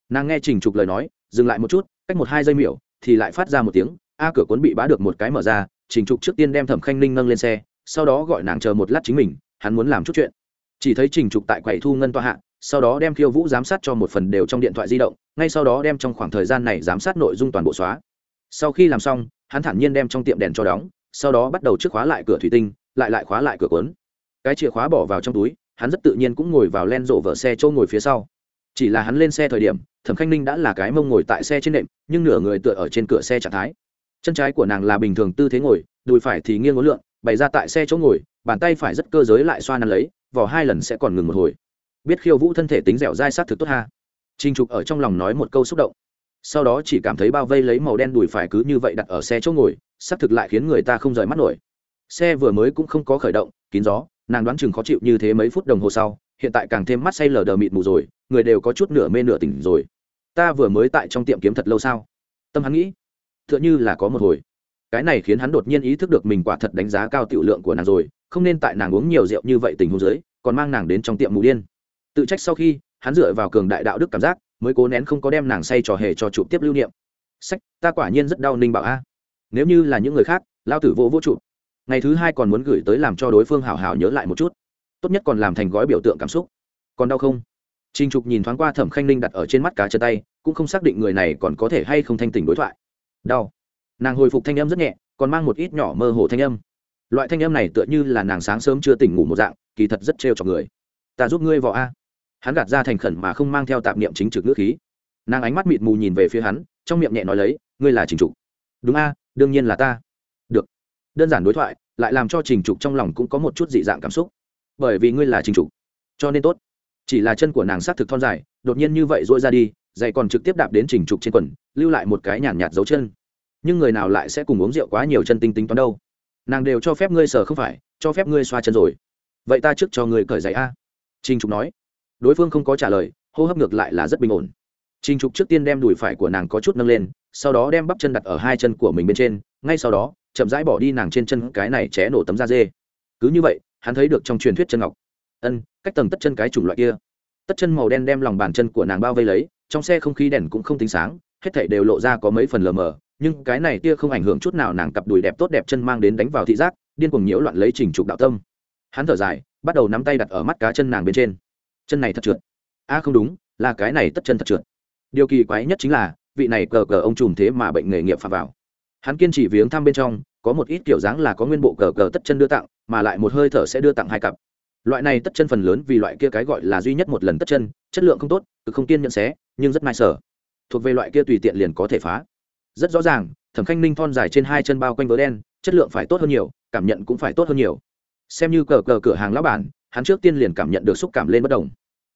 nàng nghe trình trục lời nói, dừng lại một chút, cách một hai giây miểu, thì lại phát ra một tiếng, a cửa cuốn bị bá được một cái mở ra, trình trục trước tiên đem thẩm khanh ninh nâng lên xe, sau đó gọi nàng chờ một lát chính mình, hắn muốn làm chút chuyện. Chỉ thấy trình trục tại quầy thu ngân toa hạ, sau đó đem khiêu vũ giám sát cho một phần đều trong điện thoại di động, ngay sau đó đem trong khoảng thời gian này giám sát nội dung toàn bộ xóa. Sau khi làm xong hắn thản nhiên đem trong tiệm đèn cho đóng sau đó bắt đầu trước khóa lại cửa thủy tinh lại lại khóa lại cửa cuốn. Cái chìa khóa bỏ vào trong túi hắn rất tự nhiên cũng ngồi vào len rộ vợ xe chỗ ngồi phía sau. Chỉ là hắn lên xe thời điểm thẩm khanh ninh đã là cái mông ngồi tại xe trên nệm nhưng nửa người tựa ở trên cửa xe trạng thái. Chân trái của nàng là bình thường tư thế ngồi đùi phải thì nghiêng ngối lượn, bày ra tại xe chỗ ngồi bàn tay phải rất cơ giới lại xoa nắn lấy vỏ hai lần sẽ còn ngừng một hồi. Biết khiêu vũ thân thể tính dẻo dai sát thực tốt ha. Trinh trục ở trong lòng nói một câu xúc động sau đó chỉ cảm thấy bao vây lấy màu đen đùi phải cứ như vậy đặt ở xe chỗ ngồi xác thực lại khiến người ta không rời mắt nổi. Xe vừa mới cũng không có khởi động, kín gió, nàng đoán chừng khó chịu như thế mấy phút đồng hồ sau, hiện tại càng thêm mắt say lờ đờ mịt mù rồi, người đều có chút nửa mê nửa tỉnh rồi. Ta vừa mới tại trong tiệm kiếm thật lâu sao? Tâm hắn nghĩ t h ư ợ n h ư là có một hồi. Cái này khiến hắn đột nhiên ý thức được mình quả thật đánh giá cao tiểu lượng của nàng rồi, không nên tại nàng uống nhiều rượu như vậy tình huống dưới, còn mang nàng đến trong tiệm mù điên. Tự trách sau khi, hắn dựa vào cường đại đạo đức cảm giác mới cố nén không có đem nàng say trò hề cho chụp tiếp lưu niệm sách ta quả nhiên rất đau ninh bảo a à? nếu như là những người khác lao tử vô vô chụp ngày thứ hai còn muốn gửi tới làm cho đối phương hào hào nhớ lại một chút tốt nhất còn làm thành gói biểu tượng cảm xúc còn đau không Trình Trục nhìn thoáng qua Thẩm Khanh Ninh đặt ở trên mắt cá chân tay, cũng không xác định người này còn có thể hay không thanh tỉnh đối thoại. Đau. Nàng hồi phục thanh âm rất nhẹ, còn mang một ít nhỏ mơ hồ thanh âm. Loại thanh âm này tựa như là nàng sáng sớm chưa tỉnh ngủ một dạng, kỳ thật rất trêu cho người. Ta giúp ngươi vò a. Hắn gạt ra thành khẩn mà không mang theo tạp niệm chính trực ngữ khí. Nàng ánh mắt mịt mù nhìn về phía hắn, trong miệng nhẹ nói lấy, ngươi là Trình Trục. Đúng a, đương nhiên là ta. Được. Đơn giản đối thoại, lại làm cho Trình Trục trong lòng cũng có một chút dị dạng cảm xúc. Bởi vì ngươi là Trình Trục, cho nên tốt chỉ là chân của nàng s á c thực thon dài đột nhiên như vậy dội ra đi dày còn trực tiếp đạp đến trình trục trên quần lưu lại một cái nhàn nhạt, dấu chân nhưng người nào lại sẽ cùng uống rượu quá nhiều chân tinh tính toán đâu nàng đều cho phép ngươi sờ không phải cho phép ngươi xoa chân rồi vậy ta trước cho ngươi cởi giày a trình trục nói đối phương không có trả lời, hô hấp ngược lại là rất bình ổn. Trình trục trước tiên đem đùi phải của nàng có chút nâng lên, sau đó đem bắp chân đặt ở hai chân của mình bên trên, ngay sau đó, chậm rãi bỏ đi nàng trên chân cái này ché nổ tấm da dê. Cứ như vậy, hắn thấy được trong truyền thuyết chân ngọc. Ân, cách tầng tất chân cái chủng loại kia. Tất chân màu đen đem lòng bàn chân của nàng bao vây lấy, trong xe không khí đèn cũng không tính sáng, hết thảy đều lộ ra có mấy phần lờ mờ, nhưng cái này tia không ảnh hưởng chút nào nàng cặp đùi đẹp tốt đẹp chân mang đến đánh vào thị giác, điên cuồng nhiễu loạn lấy trình trục đạo tâm. Hắn thở dài, bắt đầu nắm tay đặt ở mắt cá chân nàng bên trên chân này thật trượt. A không đúng, là cái này tất chân thật trượt. Điều kỳ quái nhất chính là, vị này cờ cờ ông trùm thế mà bệnh nghề nghiệp phạm vào. Hắn kiên trì viếng thăm bên trong, có một ít kiểu dáng là có nguyên bộ cờ cờ tất chân đưa tặng, mà lại một hơi thở sẽ đưa tặng hai cặp. Loại này tất chân phần lớn vì loại kia cái gọi là duy nhất một lần tất chân, chất lượng không tốt, cực không kiên nhận xé, nhưng rất mai sở. Thuộc về loại kia tùy tiện liền có thể phá. Rất rõ ràng, thẩm khanh ninh thon dài trên hai chân bao quanh vớ đen, chất lượng phải tốt hơn nhiều, cảm nhận cũng phải tốt hơn nhiều. Xem như cờ cờ cửa hàng lão bản hắn trước tiên liền cảm nhận được xúc cảm lên bất đồng.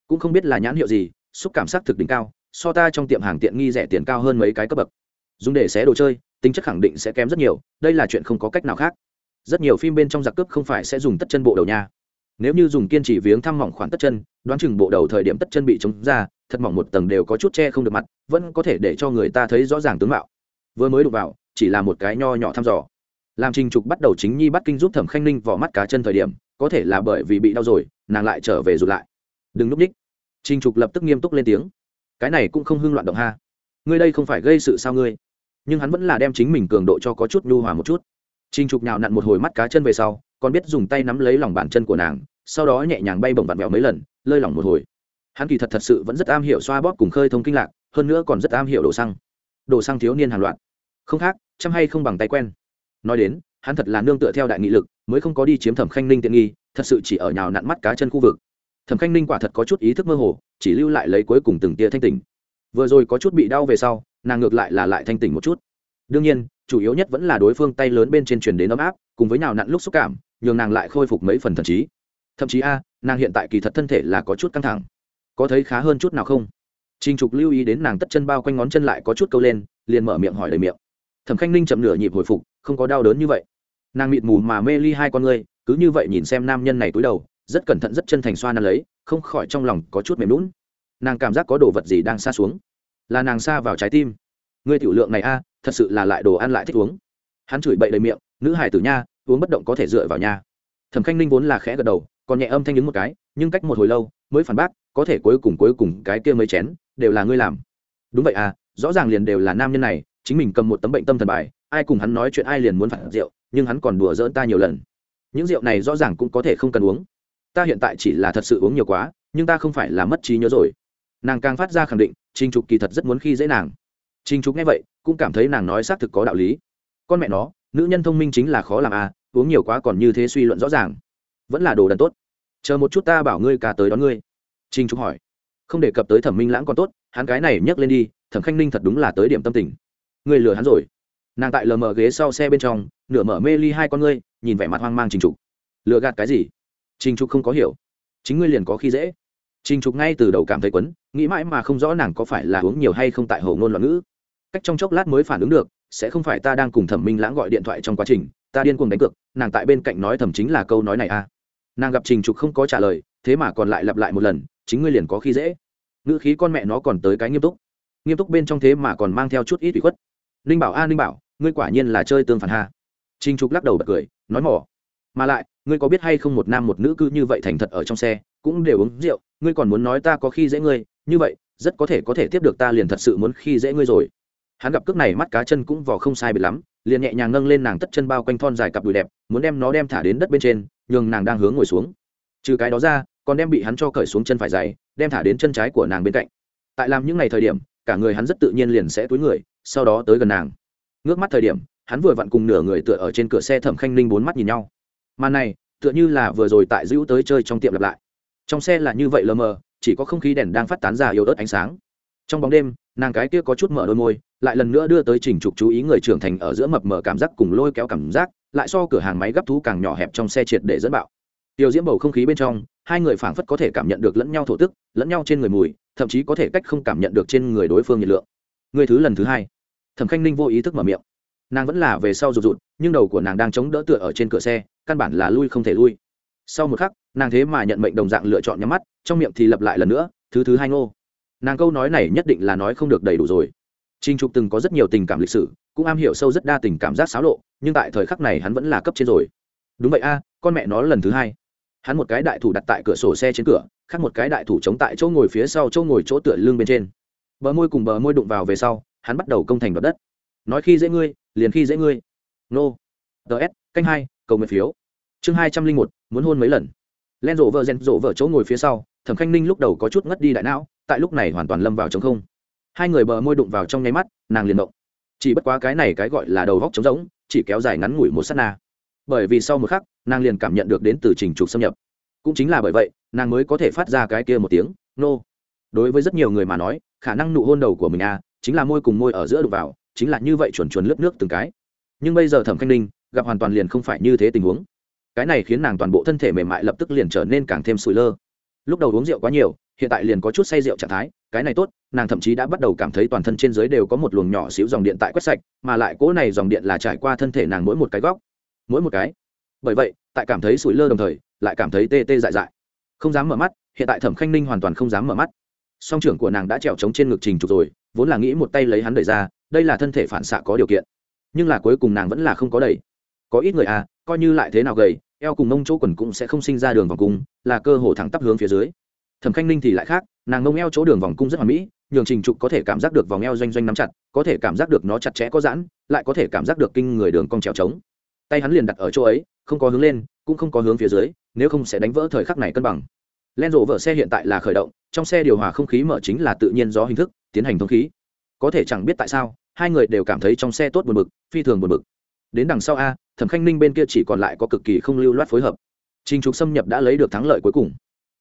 Cũng không biết là nhãn hiệu gì, xúc cảm sắc thực đỉnh cao, so ta trong tiệm hàng tiện nghi rẻ tiền cao hơn mấy cái cấp bậc. Dùng để xé đồ chơi, tính chất khẳng định sẽ kém rất nhiều, đây là chuyện không có cách nào khác. Rất nhiều phim bên trong giặc cướp không phải sẽ dùng tất chân bộ đầu nha. Nếu như dùng kiên trì viếng thăm mỏng khoản tất chân, đoán chừng bộ đầu thời điểm tất chân bị chống ra, thật mỏng một tầng đều có chút che không được mặt, vẫn có thể để cho người ta thấy rõ ràng tướng mạo. Vừa mới đụng vào, chỉ là một cái nho nhỏ thăm dò làm trình trục bắt đầu chính nhi bắt kinh giúp thẩm khanh ninh vỏ mắt cá chân thời điểm, có thể là bởi vì bị đau rồi, nàng lại trở về rụt lại. Đừng núp ních trình trục lập tức nghiêm túc lên tiếng. Cái này cũng không hưng loạn động ha. Ngươi đây không phải gây sự sao ngươi? Nhưng hắn vẫn là đem chính mình cường độ cho có chút nhu hòa một chút. Trình trục nhào nặn một hồi mắt cá chân về sau, còn biết dùng tay nắm lấy lòng bàn chân của nàng, sau đó nhẹ nhàng bay bổng vặn vẹo mấy lần, lơi lỏng một hồi. Hắn kỳ thật thật sự vẫn rất am hiểu xoa bóp cùng khơi thông kinh lạc, hơn nữa còn rất am hiểu đổ xăng. Đổ xăng thiếu niên hàng loạt. Không khác, chăm hay không bằng tay quen nói đến hắn thật là nương tựa theo đại nghị lực mới không có đi chiếm thẩm khanh ninh tiện nghi thật sự chỉ ở nhào nặn mắt cá chân khu vực. Thẩm khanh ninh quả thật có chút ý thức mơ hồ chỉ lưu lại lấy cuối cùng từng tia thanh tỉnh. Vừa rồi có chút bị đau về sau nàng ngược lại là lại thanh tỉnh một chút. Đương nhiên chủ yếu nhất vẫn là đối phương tay lớn bên trên truyền đến ấm áp cùng với nào nặn lúc xúc cảm nhường nàng lại khôi phục mấy phần thần trí. Thậm chí a nàng hiện tại kỳ thật thân thể là có chút căng thẳng. Có thấy khá hơn chút nào không? Trình Trục lưu ý đến nàng tất chân bao quanh ngón chân lại có chút câu lên, liền mở miệng hỏi đầy miệng. Thẩm Khanh Ninh chậm nửa nhịp hồi phục, không có đau đớn như vậy. nàng mịt mù mà mê ly hai con ngươi, cứ như vậy nhìn xem nam nhân này túi đầu, rất cẩn thận rất chân thành xoa năn lấy, không khỏi trong lòng có chút mềm lún nàng cảm giác có đồ vật gì đang xa xuống. Là nàng xa vào trái tim. Ngươi tiểu lượng này a, thật sự là lại đồ ăn lại thích uống. Hắn chửi bậy đầy miệng, nữ hải tử nha, uống bất động có thể dựa vào nhà thẩm khanh ninh vốn là khẽ gật đầu, còn nhẹ âm thanh đứng một cái, nhưng cách một hồi lâu, mới phản bác, có thể cuối cùng cuối cùng cái kia mới chén, đều là ngươi làm. Đúng vậy à rõ ràng liền đều là nam nhân này, chính mình cầm một tấm bệnh tâm thần bài ai cùng hắn nói chuyện ai liền muốn phản rượu, nhưng hắn còn đùa giỡn ta nhiều lần. Những rượu này rõ ràng cũng có thể không cần uống. Ta hiện tại chỉ là thật sự uống nhiều quá, nhưng ta không phải là mất trí nhớ rồi. Nàng càng phát ra khẳng định trinh trục kỳ thật rất muốn khi dễ nàng. Trinh trục nghe vậy, cũng cảm thấy nàng nói xác thực có đạo lý. Con mẹ nó, nữ nhân thông minh chính là khó làm à uống nhiều quá còn như thế suy luận rõ ràng. Vẫn là đồ đần tốt. Chờ một chút ta bảo ngươi ca tới đón ngươi. Trinh trục hỏi. Không đề cập tới thẩm minh lãng còn tốt, hắn cái này nhấc lên đi, thẩm khanh ninh thật đúng là tới điểm tâm tình. Ngươi lừa hắn rồi nàng tại lờ mờ ghế sau xe bên trong, nửa mở mê ly hai con ngươi, nhìn vẻ mặt hoang mang trình trục. Lừa gạt cái gì? Trình trục không có hiểu. Chính ngươi liền có khi dễ. Trình trục ngay từ đầu cảm thấy quấn, nghĩ mãi mà không rõ nàng có phải là uống nhiều hay không tại hồ ngôn loạn ngữ. Cách trong chốc lát mới phản ứng được, sẽ không phải ta đang cùng thẩm minh lãng gọi điện thoại trong quá trình, ta điên cuồng đánh cược, nàng tại bên cạnh nói thẩm chính là câu nói này à. Nàng gặp trình trục không có trả lời, thế mà còn lại lặp lại một lần, chính ngươi liền có khi dễ. Ngữ khí con mẹ nó còn tới cái nghiêm túc. Nghiêm túc bên trong thế mà còn mang theo chút ít bị khuất. Ninh bảo a, ninh bảo ngươi quả nhiên là chơi tương phản ha. Trinh trục lắc đầu bật cười, nói mỏ. Mà lại, ngươi có biết hay không một nam một nữ cứ như vậy thành thật ở trong xe, cũng đều uống rượu, ngươi còn muốn nói ta có khi dễ ngươi, như vậy, rất có thể có thể tiếp được ta liền thật sự muốn khi dễ ngươi rồi. Hắn gặp cước này mắt cá chân cũng vò không sai bị lắm, liền nhẹ nhàng nâng lên nàng tất chân bao quanh thon dài cặp đùi đẹp, muốn đem nó đem thả đến đất bên trên, nhường nàng đang hướng ngồi xuống. Trừ cái đó ra, còn đem bị hắn cho cởi xuống chân phải dày đem thả đến chân trái của nàng bên cạnh. Tại làm những ngày thời điểm, cả người hắn rất tự nhiên liền sẽ túi người, sau đó tới gần nàng ngước mắt thời điểm, hắn vừa vặn cùng nửa người tựa ở trên cửa xe thẩm khanh ninh bốn mắt nhìn nhau. Màn này, tựa như là vừa rồi tại dữ tới chơi trong tiệm lặp lại. Trong xe là như vậy lờ mờ, chỉ có không khí đèn đang phát tán ra yếu ớt ánh sáng. Trong bóng đêm, nàng cái kia có chút mở đôi môi, lại lần nữa đưa tới trình trục chú ý người trưởng thành ở giữa mập mờ cảm giác cùng lôi kéo cảm giác, lại so cửa hàng máy gấp thú càng nhỏ hẹp trong xe triệt để dẫn bạo. Tiêu diễm bầu không khí bên trong, hai người phảng phất có thể cảm nhận được lẫn nhau thổ tức, lẫn nhau trên người mùi, thậm chí có thể cách không cảm nhận được trên người đối phương nhiệt lượng. Người thứ lần thứ hai thẩm khanh ninh vô ý thức mở miệng. Nàng vẫn là về sau rụt rụt, nhưng đầu của nàng đang chống đỡ tựa ở trên cửa xe, căn bản là lui không thể lui. Sau một khắc, nàng thế mà nhận mệnh đồng dạng lựa chọn nhắm mắt, trong miệng thì lặp lại lần nữa, thứ thứ hai ngô. Nàng câu nói này nhất định là nói không được đầy đủ rồi. Trinh trục từng có rất nhiều tình cảm lịch sử, cũng am hiểu sâu rất đa tình cảm giác xáo lộ, nhưng tại thời khắc này hắn vẫn là cấp trên rồi. Đúng vậy a, con mẹ nó lần thứ hai. Hắn một cái đại thủ đặt tại cửa sổ xe trên cửa, khác một cái đại thủ chống tại chỗ ngồi phía sau, chỗ ngồi chỗ tựa lưng bên trên. Bờ môi cùng bờ môi đụng vào về sau hắn bắt đầu công thành đoạt đất. Nói khi dễ ngươi, liền khi dễ ngươi. Nô. Ts canh hai, cầu nguyện phiếu. Chương hai trăm linh một, muốn hôn mấy lần? Len rộ vợ rèn rộ vợ chỗ ngồi phía sau, thẩm khanh ninh lúc đầu có chút ngất đi đại não, tại lúc này hoàn toàn lâm vào trống không. Hai người bờ môi đụng vào trong nháy mắt, nàng liền động. Chỉ bất quá cái này cái gọi là đầu góc trống rỗng, chỉ kéo dài ngắn ngủi một s á t na. Bởi vì sau một khắc, nàng liền cảm nhận được đến từ trình trục xâm nhập. Cũng chính là bởi vậy, nàng mới có thể phát ra cái kia một tiếng, nô. Đối với rất nhiều người mà nói, khả năng nụ hôn đầu của mình à chính là môi cùng môi ở giữa đục vào, chính là như vậy chuẩn chuẩn lớp nước từng cái. Nhưng bây giờ thẩm khanh ninh gặp hoàn toàn liền không phải như thế tình huống. Cái này khiến nàng toàn bộ thân thể mềm mại lập tức liền trở nên càng thêm sủi lơ. Lúc đầu uống rượu quá nhiều, hiện tại liền có chút say rượu trạng thái, cái này tốt, nàng thậm chí đã bắt đầu cảm thấy toàn thân trên dưới đều có một luồng nhỏ xíu dòng điện tại quét sạch, mà lại cỗ này dòng điện là trải qua thân thể nàng mỗi một cái góc, mỗi một cái. Bởi vậy, tại cảm thấy sủi lơ đồng thời, lại cảm thấy tê tê dại dại. Không dám mở mắt, hiện tại thẩm khanh ninh hoàn toàn không dám mở mắt. Song trưởng của nàng đã trèo trống trên ngực trình trục rồi vốn là nghĩ một tay lấy hắn đẩy ra, đây là thân thể phản xạ có điều kiện. Nhưng là cuối cùng nàng vẫn là không có đẩy. Có ít người à coi như lại thế nào gầy, eo cùng mông chỗ quần cũng sẽ không sinh ra đường vòng cung, là cơ hồ thẳng tắp hướng phía dưới. Thẩm khanh ninh thì lại khác, nàng mông eo chỗ đường vòng cung rất hoàn mỹ, nhường trình trục có thể cảm giác được vòng eo doanh doanh nắm chặt, có thể cảm giác được nó chặt chẽ có giãn, lại có thể cảm giác được kinh người đường cong trèo trống. Tay hắn liền đặt ở chỗ ấy, không có hướng lên, cũng không có hướng phía dưới, nếu không sẽ đánh vỡ thời khắc này cân bằng. Len rộ vợ xe hiện tại là khởi động, trong xe điều hòa không khí mở chính là tự nhiên gió hình thức tiến hành thông khí. Có thể chẳng biết tại sao, hai người đều cảm thấy trong xe tốt buồn bực, phi thường buồn bực. Đến đằng sau a, thẩm khanh ninh bên kia chỉ còn lại có cực kỳ không lưu loát phối hợp. Trình trục xâm nhập đã lấy được thắng lợi cuối cùng.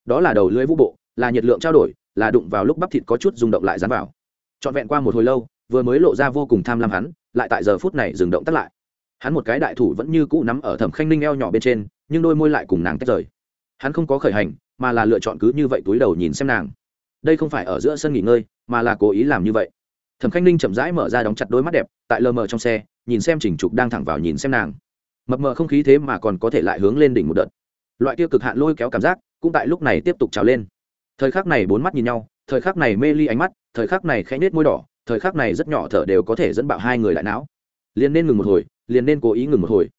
Đó là đầu lưỡi vũ bộ, là nhiệt lượng trao đổi, là đụng vào lúc bắp thịt có chút rung động lại dán vào. Trọn vẹn qua một hồi lâu, vừa mới lộ ra vô cùng tham lam hắn, lại tại giờ phút này dừng động tắt lại. Hắn một cái đại thủ vẫn như cũ nắm ở thẩm khanh ninh eo nhỏ bên trên, nhưng đôi môi lại cùng nàng tách rời. Hắn không có khởi hành, mà là lựa chọn cứ như vậy túi đầu nhìn xem nàng đây không phải ở giữa sân nghỉ ngơi, mà là cố ý làm như vậy. Thẩm khanh ninh chậm rãi mở ra đóng chặt đôi mắt đẹp, tại lờ mờ trong xe, nhìn xem chỉnh trục đang thẳng vào nhìn xem nàng. Mập mờ không khí thế mà còn có thể lại hướng lên đỉnh một đợt. Loại kia cực hạn lôi kéo cảm giác, cũng tại lúc này tiếp tục trào lên. Thời khắc này bốn mắt nhìn nhau, thời khắc này mê ly ánh mắt, thời khắc này khẽ nết môi đỏ, thời khắc này rất nhỏ thở đều có thể dẫn bạo hai người lại não. Liền nên ngừng một hồi, liền nên cố ý ngừng một hồi.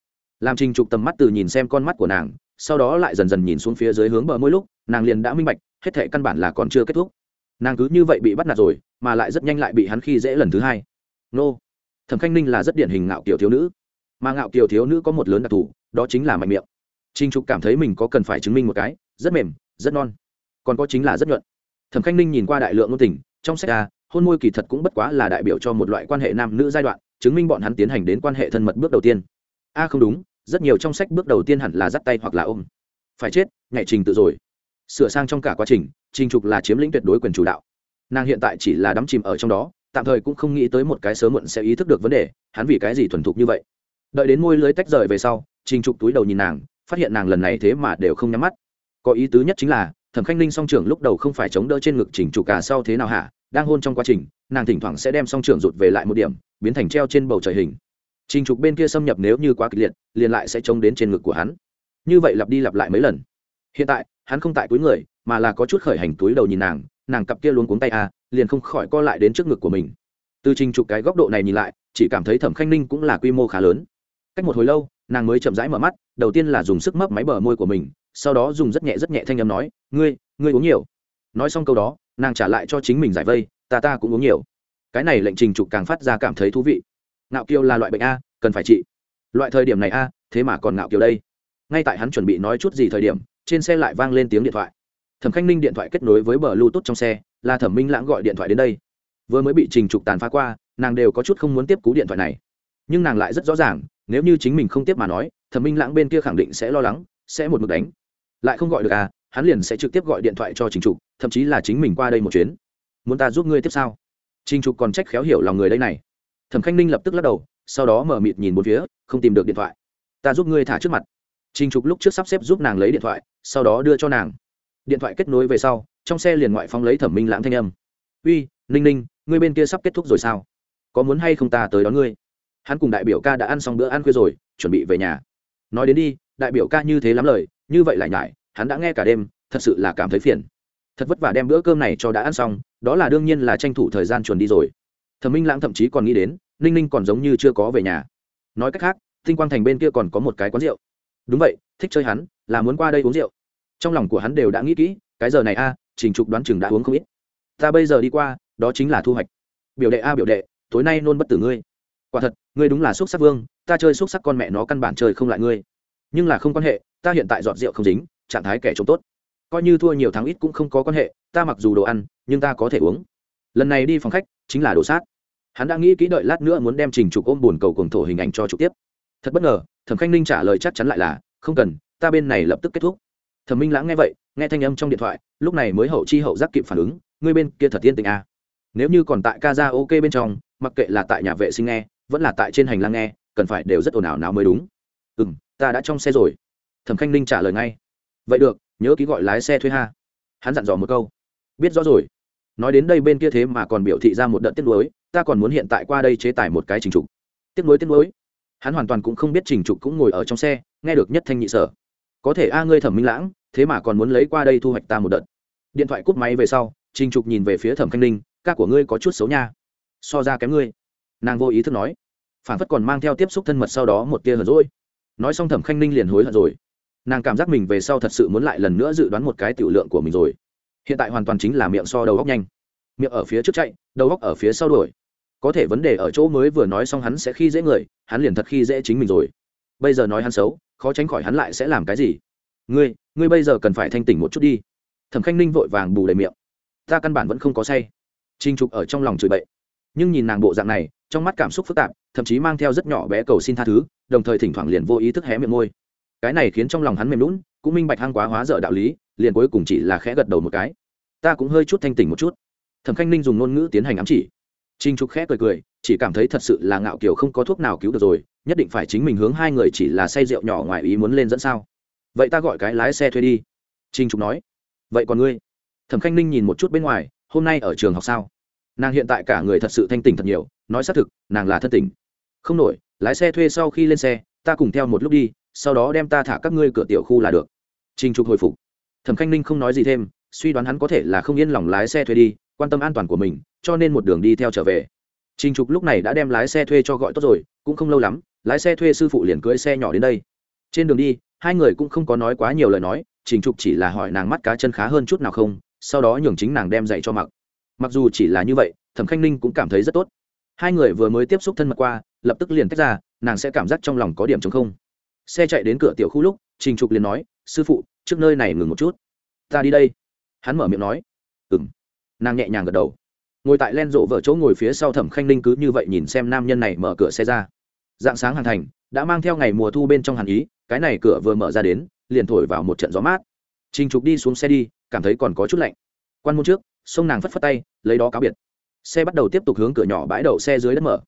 Làm trình trục tầm mắt từ nhìn xem con mắt của nàng, sau đó lại dần dần nhìn xuống phía dưới hướng bờ mỗi lúc, nàng liền đã minh bạch, hết thệ căn bản là còn chưa kết thúc nàng cứ như vậy bị bắt nạt rồi, mà lại rất nhanh lại bị hắn khi dễ lần thứ hai. Nô. Thẩm khanh ninh là rất điển hình ngạo kiểu thiếu nữ. Mà ngạo kiểu thiếu nữ có một lớn đặc thù, đó chính là mạnh miệng. Trinh trục cảm thấy mình có cần phải chứng minh một cái, rất mềm, rất non. Còn có chính là rất nhuận. Thẩm khanh ninh nhìn qua đại lượng ngôn tình, trong sách ra, hôn môi kỳ thật cũng bất quá là đại biểu cho một loại quan hệ nam nữ giai đoạn, chứng minh bọn hắn tiến hành đến quan hệ thân mật bước đầu tiên. A, không đúng, rất nhiều trong sách bước đầu tiên hẳn là dắt tay hoặc là ôm. Phải chết, nhảy trình tự rồi sửa sang trong cả quá trình trình trục là chiếm lĩnh tuyệt đối quyền chủ đạo. Nàng hiện tại chỉ là đắm chìm ở trong đó, tạm thời cũng không nghĩ tới một cái sớm muộn sẽ ý thức được vấn đề, hắn vì cái gì thuần thục như vậy? Đợi đến môi lưới tách rời về sau, trình trục túi đầu nhìn nàng, phát hiện nàng lần này thế mà đều không nhắm mắt. Có ý tứ nhất chính là, thẩm khanh ninh song trưởng lúc đầu không phải chống đỡ trên ngực trình trục cả sau thế nào hả? Đang hôn trong quá trình, nàng thỉnh thoảng sẽ đem song trưởng rụt về lại một điểm, biến thành treo trên bầu trời hình. Trình trục bên kia xâm nhập nếu như quá kịch liệt, liền lại sẽ chống đến trên ngực của hắn. Như vậy lặp đi lặp lại mấy lần. Hiện tại hắn không tại túi người, mà là có chút khởi hành túi đầu nhìn nàng nàng cặp kia luôn cuống tay a liền không khỏi co lại đến trước ngực của mình. Từ trình trục cái góc độ này nhìn lại, chỉ cảm thấy thẩm khanh ninh cũng là quy mô khá lớn. Cách một hồi lâu, nàng mới chậm rãi mở mắt, đầu tiên là dùng sức mấp máy bờ môi của mình, sau đó dùng rất nhẹ rất nhẹ thanh âm nói, ngươi ngươi uống nhiều. Nói xong câu đó, nàng trả lại cho chính mình giải vây, ta ta cũng uống nhiều. Cái này lệnh trình trục càng phát ra cảm thấy thú vị. Ngạo kiêu là loại bệnh a, cần phải trị. Loại thời điểm này a, thế mà còn ngạo kiều đây. Ngay tại hắn chuẩn bị nói chút gì thời điểm trên xe lại vang lên tiếng điện thoại. Thẩm khanh ninh điện thoại kết nối với bờ bluetooth trong xe, là thẩm minh lãng gọi điện thoại đến đây. Vừa mới bị trình trục tàn phá qua, nàng đều có chút không muốn tiếp cú điện thoại này. Nhưng nàng lại rất rõ ràng, nếu như chính mình không tiếp mà nói, thẩm minh lãng bên kia khẳng định sẽ lo lắng, sẽ một mực đánh. Lại không gọi được à hắn liền sẽ trực tiếp gọi điện thoại cho trình trục, thậm chí là chính mình qua đây một chuyến. Muốn ta giúp ngươi tiếp sao? Trình trục còn trách khéo hiểu lòng người đây này. Thẩm khanh ninh lập tức lắc đầu, sau đó mở mịt nhìn một phía, không tìm được điện thoại. Ta giúp ngươi thả trước mặt trình trục lúc trước sắp xếp giúp nàng lấy điện thoại sau đó đưa cho nàng. Điện thoại kết nối về sau trong xe liền ngoại phóng lấy thẩm minh lãng thanh âm. Uy ninh ninh ngươi bên kia sắp kết thúc rồi sao? Có muốn hay không ta tới đón ngươi? Hắn cùng đại biểu ca đã ăn xong bữa ăn khuya rồi chuẩn bị về nhà. Nói đến đi đại biểu ca như thế lắm lời như vậy lại nhại, hắn đã nghe cả đêm thật sự là cảm thấy phiền. Thật vất vả đem bữa cơm này cho đã ăn xong đó là đương nhiên là tranh thủ thời gian chuẩn đi rồi. Thẩm minh lãng thậm chí còn nghĩ đến ninh ninh còn giống như chưa có về nhà. Nói cách khác tinh quang thành bên kia còn có một cái quán rượu đúng vậy, thích chơi hắn, là muốn qua đây uống rượu. Trong lòng của hắn đều đã nghĩ kỹ, cái giờ này a, trình trục đoán chừng đã uống không ít. Ta bây giờ đi qua, đó chính là thu hoạch. Biểu đệ a biểu đệ, tối nay nôn bất tử ngươi. Quả thật, ngươi đúng là xúc sắc vương, ta chơi xúc sắc con mẹ nó căn bản chơi không lại ngươi. Nhưng là không quan hệ, ta hiện tại dọn rượu không dính, trạng thái kẻ trống tốt. Coi như thua nhiều tháng ít cũng không có quan hệ, ta mặc dù đồ ăn, nhưng ta có thể uống. Lần này đi phòng khách, chính là đồ sát. Hắn đã nghĩ kỹ đợi lát nữa muốn đem trình trục ôm bồn cầu cùng thổ hình ảnh cho trực tiếp. Thật bất ngờ thẩm khanh ninh trả lời chắc chắn lại là, không cần, ta bên này lập tức kết thúc. Thẩm minh lãng nghe vậy, nghe thanh âm trong điện thoại, lúc này mới hậu chi hậu giác kịp phản ứng, ngươi bên kia thật tiên tình à. nếu như còn tại ca ra ok bên trong, mặc kệ là tại nhà vệ sinh nghe, vẫn là tại trên hành lang nghe, cần phải đều rất ồn ào nào mới đúng. Ừ m ta đã trong xe rồi. Thẩm khanh ninh trả lời ngay. Vậy được, nhớ ký gọi lái xe thuê ha. Hắn dặn dò một câu. Biết rõ rồi. Nói đến đây bên kia thế mà còn biểu thị ra một đợt tiết lối ta còn muốn hiện tại qua đây chế tài một cái trình trục. Tiết lối tiết lối hắn hoàn toàn cũng không biết trình trục cũng ngồi ở trong xe, nghe được nhất thanh nhị sở. Có thể a ngươi thẩm minh lãng, thế mà còn muốn lấy qua đây thu hoạch ta một đợt. Điện thoại cúp máy về sau, trình trục nhìn về phía thẩm khanh ninh, ca của ngươi có chút xấu nha. So ra kém ngươi. Nàng vô ý thức nói. Phản phất còn mang theo tiếp xúc thân mật sau đó một tia hờn rỗi nói xong thẩm khanh ninh liền hối hận rồi. Nàng cảm giác mình về sau thật sự muốn lại lần nữa dự đoán một cái tiểu lượng của mình rồi. Hiện tại hoàn toàn chính là miệng so đầu góc nhanh. Miệng ở phía trước chạy, đầu góc ở phía sau đuổi có thể vấn đề ở chỗ mới vừa nói xong hắn sẽ khi dễ người, hắn liền thật khi dễ chính mình rồi. Bây giờ nói hắn xấu, khó tránh khỏi hắn lại sẽ làm cái gì? Ngươi ngươi bây giờ cần phải thanh tỉnh một chút đi. Thẩm khanh ninh vội vàng bù đầy miệng. Ta căn bản vẫn không có say. Trinh trục ở trong lòng chửi bậy. Nhưng nhìn nàng bộ dạng này, trong mắt cảm xúc phức tạp, thậm chí mang theo rất nhỏ bé cầu xin tha thứ, đồng thời thỉnh thoảng liền vô ý thức hé miệng môi. Cái này khiến trong lòng hắn mềm lún cũng minh bạch hăng quá hóa dở đạo lý, liền cuối cùng chỉ là khẽ gật đầu một cái. Ta cũng hơi chút thanh tỉnh một chút. Thẩm khanh ninh dùng ngôn ngữ tiến hành ám chỉ. Trình trục khẽ cười cười, chỉ cảm thấy thật sự là ngạo kiều không có thuốc nào cứu được rồi, nhất định phải chính mình hướng hai người chỉ là say rượu nhỏ ngoài ý muốn lên dẫn sao. Vậy ta gọi cái lái xe thuê đi. Trình trục nói. Vậy còn ngươi? Thẩm khanh ninh nhìn một chút bên ngoài, hôm nay ở trường học sao? Nàng hiện tại cả người thật sự thanh tỉnh thật nhiều, nói xác thực, nàng là thân tỉnh không nổi, lái xe thuê sau khi lên xe, ta cùng theo một lúc đi, sau đó đem ta thả các ngươi cửa tiểu khu là được. Trình trục hồi phục. Thẩm khanh ninh không nói gì thêm, suy đoán hắn có thể là không yên lòng lái xe thuê đi quan tâm an toàn của mình, cho nên một đường đi theo trở về. Trình trục lúc này đã đem lái xe thuê cho gọi tốt rồi, cũng không lâu lắm, lái xe thuê sư phụ liền cưỡi xe nhỏ đến đây. Trên đường đi, hai người cũng không có nói quá nhiều lời nói, trình trục chỉ là hỏi nàng mắt cá chân khá hơn chút nào không, sau đó nhường chính nàng đem dạy cho mặc. Mặc dù chỉ là như vậy, thẩm khanh ninh cũng cảm thấy rất tốt. Hai người vừa mới tiếp xúc thân mật qua, lập tức liền tách ra, nàng sẽ cảm giác trong lòng có điểm chống không. Xe chạy đến cửa tiểu khu lúc, trình trục liền nói, sư phụ, trước nơi này ngừng một chút. Ta đi đây. Hắn mở miệng nói ừ m nàng nhẹ nhàng gật đầu. Ngồi tại len rộ vợ chỗ ngồi phía sau thẩm khanh ninh cứ như vậy nhìn xem nam nhân này mở cửa xe ra. Dạng sáng hàn thành, đã mang theo ngày mùa thu bên trong hàn ý, cái này cửa vừa mở ra đến, liền thổi vào một trận gió mát. Trình trục đi xuống xe đi, cảm thấy còn có chút lạnh. Quan môn trước, sông nàng phất phất tay, lấy đó cáo biệt. Xe bắt đầu tiếp tục hướng cửa nhỏ bãi đậu xe dưới đất mở.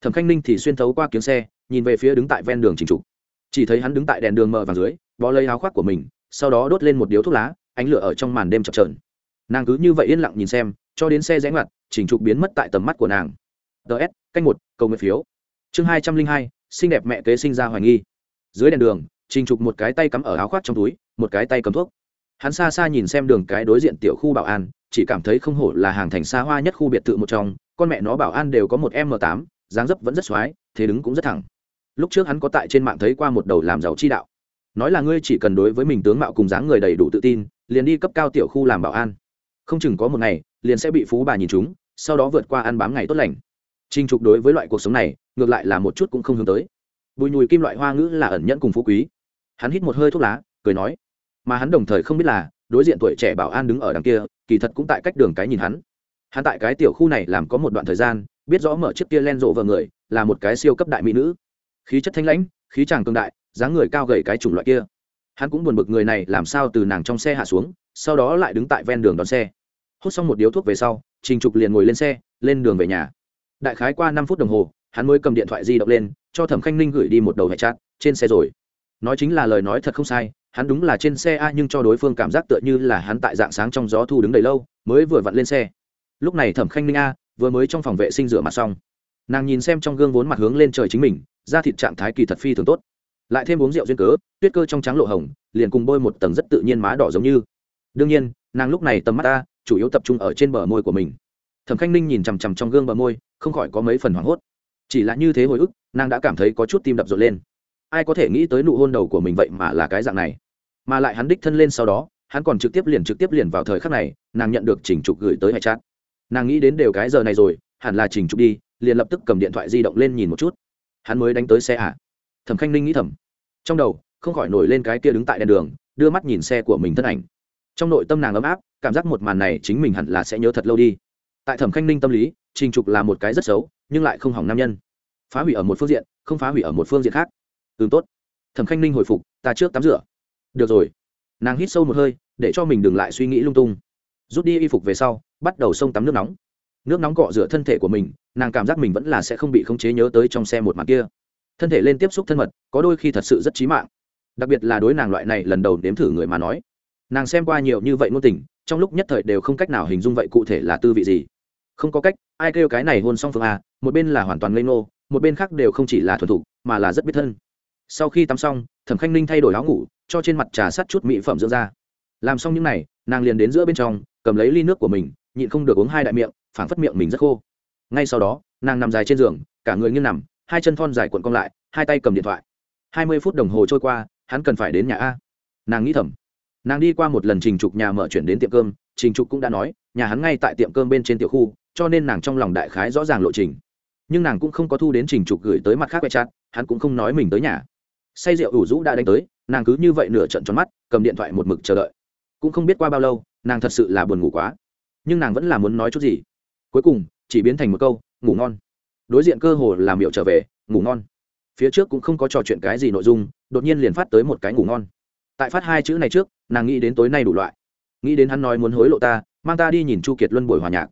Thẩm khanh ninh thì xuyên thấu qua kiếm xe, nhìn về phía đứng tại ven đường trình trục. Chỉ thấy hắn đứng tại đèn đường mở vàng dưới, bó lấy áo khoác của mình, sau đó đốt lên một điếu thuốc lá, ánh lửa ở trong màn đêm chập trờn nàng cứ như vậy yên lặng nhìn xem, cho đến xe rẽ ngoặt, chỉnh trục biến mất tại tầm mắt của nàng. Ts canh một, cầu nguyện phiếu. Chương hai trăm linh hai, xinh đẹp mẹ kế sinh ra hoài nghi. Dưới đèn đường trình trục một cái tay cắm ở áo khoác trong túi, một cái tay cầm thuốc. Hắn xa xa nhìn xem đường cái đối diện tiểu khu bảo an, chỉ cảm thấy không hổ là hàng thành xa hoa nhất khu biệt thự một trong, con mẹ nó bảo an đều có một m tám, dáng dấp vẫn rất x o á i thế đứng cũng rất thẳng. Lúc trước hắn có tại trên mạng thấy qua một đầu làm giàu chi đạo. Nói là ngươi chỉ cần đối với mình tướng mạo cùng dáng người đầy đủ tự tin, liền đi cấp cao tiểu khu làm bảo an không chừng có một ngày, liền sẽ bị phú bà nhìn chúng, sau đó vượt qua ăn bám ngày tốt lành. Trinh trục đối với loại cuộc sống này, ngược lại là một chút cũng không hướng tới. Bùi nhùi kim loại hoa ngữ là ẩn nhẫn cùng phú quý. Hắn hít một hơi thuốc lá, cười nói, mà hắn đồng thời không biết là, đối diện tuổi trẻ bảo an đứng ở đằng kia, kỳ thật cũng tại cách đường cái nhìn hắn. Hắn tại cái tiểu khu này làm có một đoạn thời gian, biết rõ mở chiếc kia len rộ vợ người, là một cái siêu cấp đại mỹ nữ. Khí chất thanh lãnh, khí tràng cương đại, dáng người cao gầy cái chủng loại kia hắn cũng buồn bực người này làm sao từ nàng trong xe hạ xuống, sau đó lại đứng tại ven đường đón xe. Hút xong một điếu thuốc về sau, trình trục liền ngồi lên xe, lên đường về nhà. Đại khái qua năm phút đồng hồ, hắn mới cầm điện thoại di động lên, cho thẩm khanh ninh gửi đi một đầu hệ chat, trên xe rồi. Nói chính là lời nói thật không sai, hắn đúng là trên xe a nhưng cho đối phương cảm giác tựa như là hắn tại dạng sáng trong gió thu đứng đầy lâu, mới vừa vặn lên xe. Lúc này thẩm khanh ninh a, vừa mới trong phòng vệ sinh rửa mặt xong. Nàng nhìn xem trong gương vốn mặt hướng lên trời chính mình, da thịt trạng thái kỳ thật phi thường tốt lại thêm uống rượu duyên cớ, tuyết cơ trong trắng lộ hồng, liền cùng bôi một tầng rất tự nhiên má đỏ giống như. Đương nhiên, nàng lúc này tầm mắt ta, chủ yếu tập trung ở trên bờ môi của mình. Thẩm khanh ninh nhìn chằm chằm trong gương bờ môi, không khỏi có mấy phần hoảng hốt. Chỉ là như thế hồi ức, nàng đã cảm thấy có chút tim đập rộn lên. Ai có thể nghĩ tới nụ hôn đầu của mình vậy mà là cái dạng này? Mà lại hắn đích thân lên sau đó, hắn còn trực tiếp liền trực tiếp liền vào thời khắc này, nàng nhận được chỉnh trục gửi tới hệ chat. Nàng nghĩ đến đều cái giờ này rồi, hẳn là chỉnh trục đi, liền lập tức cầm điện thoại di động lên nhìn một chút. Hắn mới đánh tới xe ạ à thẩm khanh ninh nghĩ thầm. Trong đầu, không khỏi nổi lên cái kia đứng tại đèn đường, đưa mắt nhìn xe của mình thân ảnh. Trong nội tâm nàng ấm áp, cảm giác một màn này chính mình hẳn là sẽ nhớ thật lâu đi. Tại thẩm khanh ninh tâm lý, trình trục là một cái rất xấu, nhưng lại không hỏng nam nhân. Phá hủy ở một phương diện, không phá hủy ở một phương diện khác. Ừ tốt. Thẩm khanh ninh hồi phục, ta trước tắm rửa. Được rồi. Nàng hít sâu một hơi, để cho mình đừng lại suy nghĩ lung tung. Rút đi y phục về sau, bắt đầu xông tắm nước nóng. Nước nóng cọ rửa thân thể của mình, nàng cảm giác mình vẫn là sẽ không bị khống chế nhớ tới trong xe một mặt kia thân thể lên tiếp xúc thân mật, có đôi khi thật sự rất trí mạng. Đặc biệt là đối nàng loại này lần đầu nếm thử người mà nói. Nàng xem qua nhiều như vậy ngôn tình, trong lúc nhất thời đều không cách nào hình dung vậy cụ thể là tư vị gì. Không có cách, ai kêu cái này hôn xong phương a, một bên là hoàn toàn ngây ngô, một bên khác đều không chỉ là thuần thục, mà là rất biết thân. Sau khi tắm xong, thẩm khanh ninh thay đổi áo ngủ, cho trên mặt trà sắt chút mỹ phẩm dưỡng da. Làm xong những n à y nàng liền đến giữa bên trong, cầm lấy ly nước của mình, nhịn không được uống hai đại miệng, phảng phất miệng mình rất khô. Ngay sau đó, nàng nằm dài trên giường, cả người nghiêng nằm hai chân thon dài cuộn cong lại, hai tay cầm điện thoại. Hai mươi phút đồng hồ trôi qua, hắn cần phải đến nhà a. Nàng nghĩ thầm. Nàng đi qua một lần trình trục nhà mở chuyển đến tiệm cơm, trình trục cũng đã nói, nhà hắn ngay tại tiệm cơm bên trên tiểu khu, cho nên nàng trong lòng đại khái rõ ràng lộ trình. Nhưng nàng cũng không có thu đến trình trục gửi tới mặt khác quay chặt hắn cũng không nói mình tới nhà. Say rượu ủ rũ đã đánh tới, nàng cứ như vậy nửa trận tròn mắt, cầm điện thoại một mực chờ đợi. Cũng không biết qua bao lâu, nàng thật sự là buồn ngủ quá. Nhưng nàng vẫn là muốn nói chút gì. Cuối cùng, chỉ biến thành một câu, ngủ ngon đối diện cơ hồ làm miệu trở về, ngủ ngon. Phía trước cũng không có trò chuyện cái gì nội dung, đột nhiên liền phát tới một cái ngủ ngon. Tại phát hai chữ này trước, nàng nghĩ đến tối nay đủ loại. Nghĩ đến hắn nói muốn hối lộ ta, mang ta đi nhìn chu kiệt luân buổi hòa nhạc.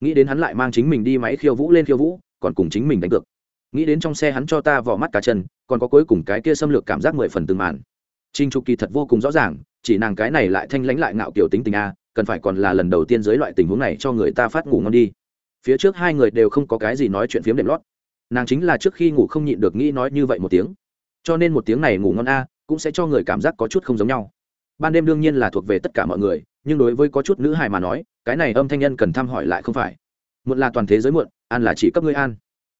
Nghĩ đến hắn lại mang chính mình đi máy khiêu vũ lên khiêu vũ, còn cùng chính mình đánh cược. Nghĩ đến trong xe hắn cho ta vỏ mắt cả chân, còn có cuối cùng cái kia xâm lược cảm giác mười phần từng màn. Trinh trục kỳ thật vô cùng rõ ràng, chỉ nàng cái này lại thanh lãnh lại ngạo kiểu tính tình a, cần phải còn là lần đầu tiên dưới loại tình huống này cho người ta phát ngủ ngon đi phía trước hai người đều không có cái gì nói chuyện phiếm đệm lót. Nàng chính là trước khi ngủ không nhịn được nghĩ nói như vậy một tiếng. Cho nên một tiếng này ngủ ngon a, cũng sẽ cho người cảm giác có chút không giống nhau. Ban đêm đương nhiên là thuộc về tất cả mọi người, nhưng đối với có chút nữ hài mà nói, cái này âm thanh nhân cần thăm hỏi lại không phải. Muộn là toàn thế giới muộn, an là chỉ cấp ngươi an.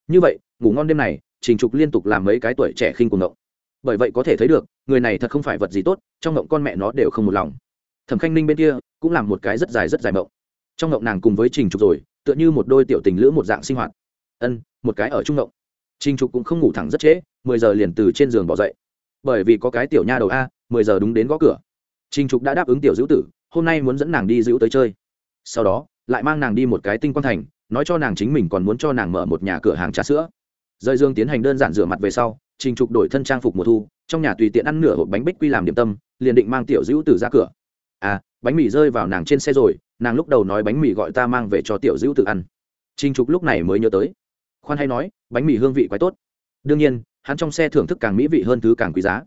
Như vậy, ngủ ngon đêm này, trình trục liên tục làm mấy cái tuổi trẻ khinh cùng ngộng. Bởi vậy có thể thấy được, người này thật không phải vật gì tốt, trong ngộng con mẹ nó đều không một lòng. Thẩm khanh ninh bên kia, cũng làm một cái rất dài rất dài mộng. Trong ngộng nàng cùng với trình trục rồi tựa như một đôi tiểu tình lữ một dạng sinh hoạt. Ân, một cái ở trung ngộng. Trình trục cũng không ngủ thẳng rất trễ, mười giờ liền từ trên giường bỏ dậy. Bởi vì có cái tiểu nha đầu a, mười giờ đúng đến gõ cửa. Trình trục đã đáp ứng tiểu dữ tử, hôm nay muốn dẫn nàng đi dữ tới chơi. Sau đó, lại mang nàng đi một cái tinh quang thành, nói cho nàng chính mình còn muốn cho nàng mở một nhà cửa hàng trà sữa. Rời dương tiến hành đơn giản rửa mặt về sau, trình trục đổi thân trang phục mùa thu, trong nhà tùy tiện ăn nửa hộp bánh bích quy làm điểm tâm, liền định mang tiểu dữ tử ra cửa. À bánh mì rơi vào nàng trên xe rồi nàng lúc đầu nói bánh mì gọi ta mang về cho tiểu dữ tử ăn. Trình trục lúc này mới nhớ tới. Khoan hay nói, bánh mì hương vị quái tốt. Đương nhiên, hắn trong xe thưởng thức càng mỹ vị hơn thứ càng quý giá.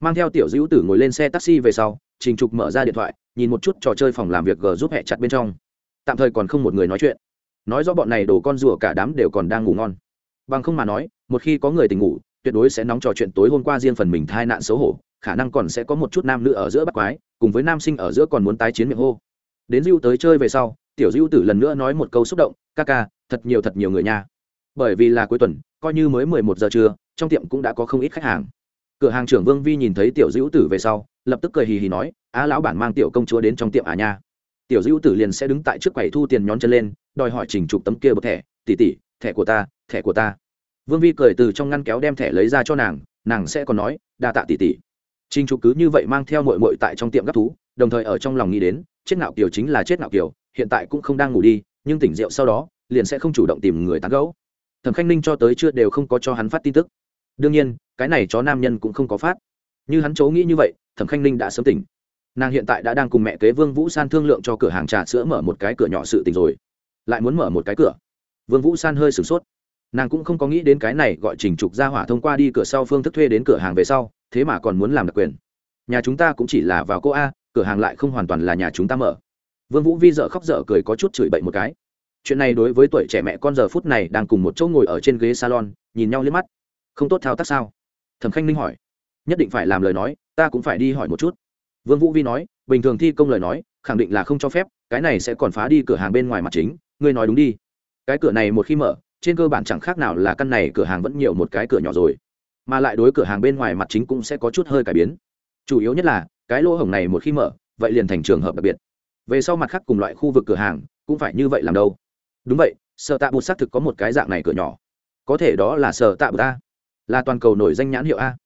Mang theo tiểu dữ tử ngồi lên xe taxi về sau, trình trục mở ra điện thoại, nhìn một chút trò chơi phòng làm việc g giúp hẹ chặt bên trong. Tạm thời còn không một người nói chuyện. Nói rõ bọn này đổ con rùa cả đám đều còn đang ngủ ngon. Bằng không mà nói, một khi có người tỉnh ngủ, tuyệt đối sẽ nóng trò chuyện tối hôm qua riêng phần mình thai nạn xấu hổ, khả năng còn sẽ có một chút nam nữ ở giữa bắt quái, cùng với nam sinh ở giữa còn muốn tái chiến miệng hô đến dưu tới chơi về sau, tiểu dưu tử lần nữa nói một câu xúc động, ca ca, thật nhiều thật nhiều người nha. Bởi vì là cuối tuần, coi như mới mười một giờ trưa, trong tiệm cũng đã có không ít khách hàng. Cửa hàng trưởng vương vi nhìn thấy tiểu dữ tử về sau, lập tức cười hì hì nói, á, lão bản mang tiểu công chúa đến trong tiệm à nha. Tiểu dữ tử liền sẽ đứng tại trước quầy thu tiền nhón chân lên, đòi hỏi chỉnh chụp tấm kia bậc thẻ tỉ tỉ thẻ của ta, thẻ của ta. Vương vi cười từ trong ngăn kéo đem thẻ lấy ra cho nàng nàng sẽ còn nói, đa tạ tỉ tỉ trình trục cứ như vậy mang theo mội mội tại trong tiệm gấp thú đồng thời ở trong lòng nghĩ đến, chết ngạo kiều chính là chết ngạo kiều, hiện tại cũng không đang ngủ đi, nhưng tỉnh rượu sau đó, liền sẽ không chủ động tìm người tán gẫu. Thẩm khanh ninh cho tới chưa đều không có cho hắn phát tin tức. Đương nhiên, cái này chó nam nhân cũng không có phát. Như hắn chấu nghĩ như vậy, thẩm khanh ninh đã sớm tỉnh. Nàng hiện tại đã đang cùng mẹ kế vương vũ san thương lượng cho cửa hàng trà sữa mở một cái cửa nhỏ sự tình rồi. Lại muốn mở một cái cửa. Vương vũ san hơi sửng sốt. Nàng cũng không có nghĩ đến cái này gọi trình trục ra hỏa thông qua đi cửa sau phương thức thuê đến cửa hàng về sau, thế mà còn muốn làm đặc quyền. Nhà chúng ta cũng chỉ là vào cô a cửa hàng lại không hoàn toàn là nhà chúng ta mở. Vương vũ vi dợ khóc dở cười có chút chửi bậy một cái. Chuyện này đối với tuổi trẻ mẹ con giờ phút này đang cùng một chỗ ngồi ở trên ghế salon, nhìn nhau liếc mắt. Không tốt thao tác sao? Thẩm khanh ninh hỏi. Nhất định phải làm lời nói, ta cũng phải đi hỏi một chút. Vương vũ vi nói, bình thường thi công lời nói, khẳng định là không cho phép, cái này sẽ còn phá đi cửa hàng bên ngoài mặt chính, ngươi nói đúng đi. Cái cửa này một khi mở, trên cơ bản chẳng khác nào là căn này cửa hàng vẫn nhiều một cái cửa nhỏ rồi. Mà lại đối cửa hàng bên ngoài mặt chính cũng sẽ có chút hơi cải biến. Chủ yếu nhất là cái lỗ hổng này một khi mở, vậy liền thành trường hợp đặc biệt. Về sau mặt khác cùng loại khu vực cửa hàng, cũng phải như vậy làm đâu. Đúng vậy, sở tạ bụt xác thực có một cái dạng này cửa nhỏ. Có thể đó là sở tạ bụt a. Là toàn cầu nổi danh nhãn hiệu a.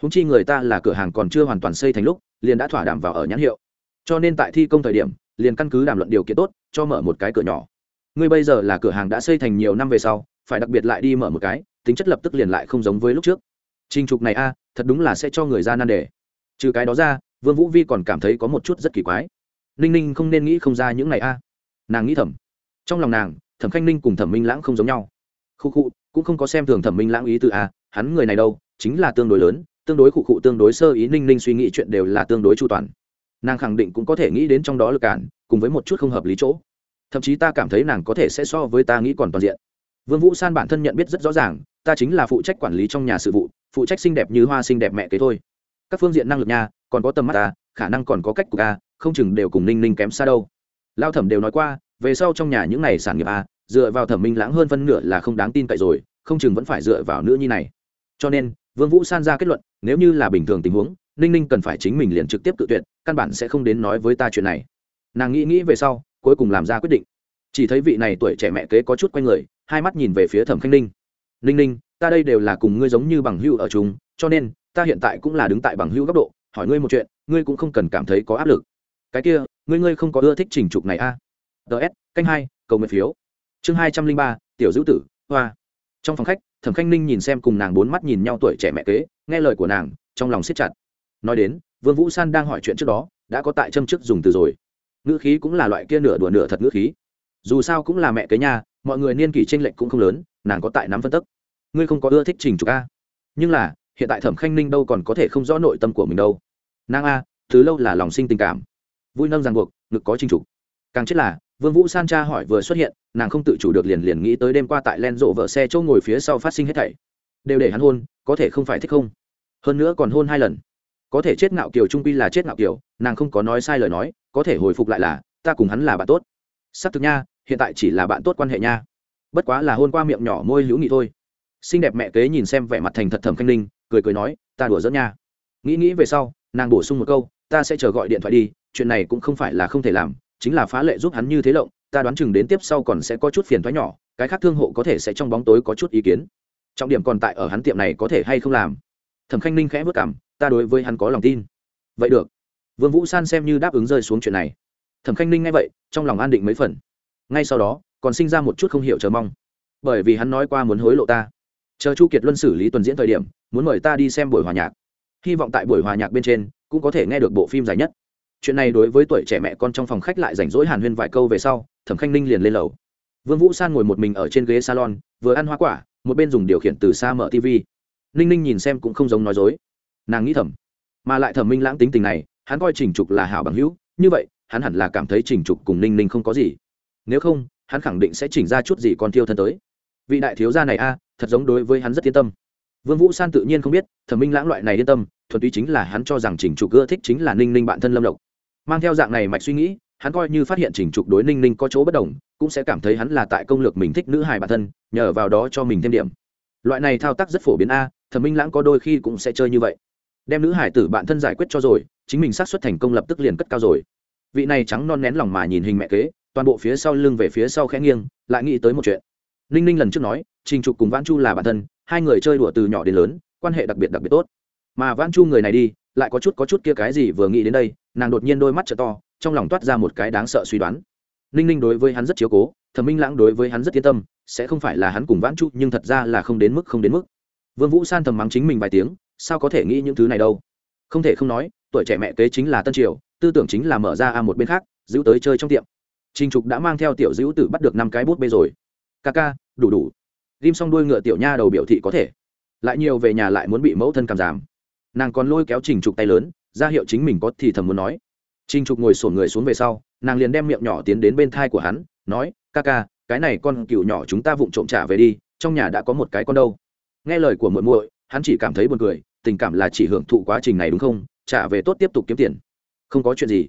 Húng chi người ta là cửa hàng còn chưa hoàn toàn xây thành lúc, liền đã thỏa đảm vào ở nhãn hiệu. Cho nên tại thi công thời điểm, liền căn cứ đàm luận điều kiện tốt, cho mở một cái cửa nhỏ. Ngươi bây giờ là cửa hàng đã xây thành nhiều năm về sau, phải đặc biệt lại đi mở một cái, tính chất lập tức liền lại không giống với lúc trước. Trình trục này a, thật đúng là sẽ cho người ra nan đề. Trừ cái đó ra vương vũ vi còn cảm thấy có một chút rất kỳ quái. Ninh ninh không nên nghĩ không ra những này a. Nàng nghĩ thầm. Trong lòng nàng, thẩm khanh ninh cùng thẩm minh lãng không giống nhau. Khu khu cũng không có xem thường thẩm minh lãng ý từ a, hắn người này đâu, chính là tương đối lớn, tương đối cụ cụ tương đối sơ ý, ninh ninh suy nghĩ chuyện đều là tương đối chu toàn. Nàng khẳng định cũng có thể nghĩ đến trong đó lực cản, cùng với một chút không hợp lý chỗ. Thậm chí ta cảm thấy nàng có thể sẽ so với ta nghĩ còn toàn diện. Vương vũ san bản thân nhận biết rất rõ ràng, ta chính là phụ trách quản lý trong nhà sự vụ, phụ trách xinh đẹp như hoa xinh đẹp mẹ kế thôi các phương diện năng lực nha còn có tầm mắt ta khả năng còn có cách của ta không chừng đều cùng ninh ninh kém xa đâu. Lao thẩm đều nói qua về sau trong nhà những này sản nghiệp a dựa vào thẩm minh lãng hơn phân nửa là không đáng tin cậy rồi không chừng vẫn phải dựa vào nữ nhi này. Cho nên vương vũ san ra kết luận nếu như là bình thường tình huống ninh ninh cần phải chính mình liền trực tiếp tự tuyệt căn bản sẽ không đến nói với ta chuyện này. Nàng nghĩ nghĩ về sau cuối cùng làm ra quyết định. Chỉ thấy vị này tuổi trẻ mẹ kế có chút quay người hai mắt nhìn về phía thẩm khanh ninh. Ninh ninh ta đây đều là cùng ngươi giống như bằng hưu ở chúng, cho nên ta hiện tại cũng là đứng tại bằng hưu góc độ, hỏi ngươi một chuyện, ngươi cũng không cần cảm thấy có áp lực. Cái kia, ngươi ngươi không có ưa thích trình trục này à? a ts canh hai, cầu nguyện phiếu. Chương hai trăm linh ba, tiểu dữ tử, hoa. Trong phòng khách, thẩm khanh ninh nhìn xem cùng nàng bốn mắt nhìn nhau tuổi trẻ mẹ kế, nghe lời của nàng, trong lòng siết chặt. Nói đến, vương vũ san đang hỏi chuyện trước đó, đã có tại châm chức dùng từ rồi. Ngữ khí cũng là loại kia nửa đùa nửa thật ngữ khí. Dù sao cũng là mẹ kế nhà mọi người niên kỷ tranh lệch cũng không lớn, nàng có tại nắm phân tức. Ngươi không có ưa thích trình trục a nhưng là hiện tại thẩm khanh ninh đâu còn có thể không rõ nội tâm của mình đâu. Nàng a thứ lâu là lòng sinh tình cảm. Vui nâng ràng buộc, ngực có trinh trục càng chết là, vương vũ san cha hỏi vừa xuất hiện, nàng không tự chủ được liền liền nghĩ tới đêm qua tại len rộ vợ xe chỗ ngồi phía sau phát sinh hết thảy. Đều để hắn hôn, có thể không phải thích không? Hơn nữa còn hôn hai lần. Có thể chết ngạo kiều trung quy là chết ngạo kiều, nàng không có nói sai lời nói, có thể hồi phục lại là, ta cùng hắn là bạn tốt. Sắp thực nha, hiện tại chỉ là bạn tốt quan hệ nha. Bất quá là hôn qua miệng nhỏ môi hữu nghị thôi. Xinh đẹp mẹ kế nhìn xem vẻ mặt thành thật thẩm khanh ninh cười cười nói, ta đùa dẫn nha. Nghĩ nghĩ về sau, nàng bổ sung một câu, ta sẽ chờ gọi điện thoại đi, chuyện này cũng không phải là không thể làm, chính là phá lệ giúp hắn như thế lộng, ta đoán chừng đến tiếp sau còn sẽ có chút phiền thoái nhỏ, cái khác thương hộ có thể sẽ trong bóng tối có chút ý kiến. Trọng điểm còn tại ở hắn tiệm này có thể hay không làm. Thẩm khanh ninh khẽ vất cảm, ta đối với hắn có lòng tin. Vậy được. Vương vũ san xem như đáp ứng rơi xuống chuyện này. Thẩm khanh ninh nghe vậy, trong lòng an định mấy phần. Ngay sau đó, còn sinh ra một chút không hiểu chờ mong. Bởi vì hắn nói qua muốn hối lộ ta chờ chu kiệt luân xử lý tuần diễn thời điểm, muốn mời ta đi xem buổi hòa nhạc. Hy vọng tại buổi hòa nhạc bên trên, cũng có thể nghe được bộ phim dài nhất. Chuyện này đối với tuổi trẻ mẹ con trong phòng khách lại rảnh rỗi hàn huyên vài câu về sau, thẩm khanh ninh liền lên lầu. Vương vũ san ngồi một mình ở trên ghế salon, vừa ăn hoa quả, một bên dùng điều khiển từ xa mở tv ninh ninh nhìn xem cũng không giống nói dối. Nàng nghĩ thầm, mà lại thẩm minh lãng tính tình này, hắn coi trình trục là hảo bằng hữu, như vậy, hắn hẳn là cảm thấy trình trục cùng ninh ninh không có gì. Nếu không, hắn khẳng định sẽ chỉnh ra chút gì con thiêu thân tới. Vị đại thiếu gia này a thật giống đối với hắn rất yên tâm. Vương vũ san tự nhiên không biết, thẩm minh lãng loại này yên tâm, thuần túy chính là hắn cho rằng trình trục ưa thích chính là ninh ninh bạn thân lâm lộc. Mang theo dạng này mạch suy nghĩ, hắn coi như phát hiện trình trục đối ninh ninh có chỗ bất đồng, cũng sẽ cảm thấy hắn là tại công lược mình thích nữ hài bản thân, nhờ vào đó cho mình thêm điểm. Loại này thao tác rất phổ biến a, thẩm minh lãng có đôi khi cũng sẽ chơi như vậy. Đem nữ hải tử bạn thân giải quyết cho rồi, chính mình xác suất thành công lập tức liền cất cao rồi. Vị này trắng non nén lòng mà nhìn hình mẹ kế, toàn bộ phía sau lưng về phía sau khẽ nghiêng, lại nghĩ tới một chuyện ninh ninh lần trước nói, trình trục cùng vãn chu là bạn thân, hai người chơi đùa từ nhỏ đến lớn, quan hệ đặc biệt đặc biệt tốt. Mà vãn chu người này đi, lại có chút có chút kia cái gì vừa nghĩ đến đây, nàng đột nhiên đôi mắt t to, trong lòng toát ra một cái đáng sợ suy đoán. Ninh ninh đối với hắn rất chiếu cố, thẩm minh lãng đối với hắn rất yên tâm, sẽ không phải là hắn cùng vãn chu, nhưng thật ra là không đến mức, không đến mức. Vương vũ san thầm mắng chính mình vài tiếng, sao có thể nghĩ những thứ này đâu? Không thể không nói, tuổi trẻ mẹ kế chính là tân triều, tư tưởng chính là mở ra a một bên khác, giữ tới chơi trong tiệm. Trình Trục đã mang theo tiểu Dữu Tử bắt được năm cái bút bê rồi. Ca ca, đủ đủ. ghim xong đuôi ngựa tiểu nha đầu biểu thị có thể. Lại nhiều về nhà lại muốn bị mẫu thân cảm giảm. Nàng còn lôi kéo Trình Trục tay lớn, ra hiệu chính mình có thì thầm muốn nói. Trình Trục ngồi sổn người xuống về sau, nàng liền đem miệng nhỏ tiến đến bên thai của hắn, nói: "Ca ca, cái này con cừu nhỏ chúng ta vụng trộm trả về đi, trong nhà đã có một cái con đâu." Nghe lời của muội muội, hắn chỉ cảm thấy buồn cười, tình cảm là chỉ hưởng thụ quá trình này đúng không? Trả về tốt tiếp tục kiếm tiền. Không có chuyện gì.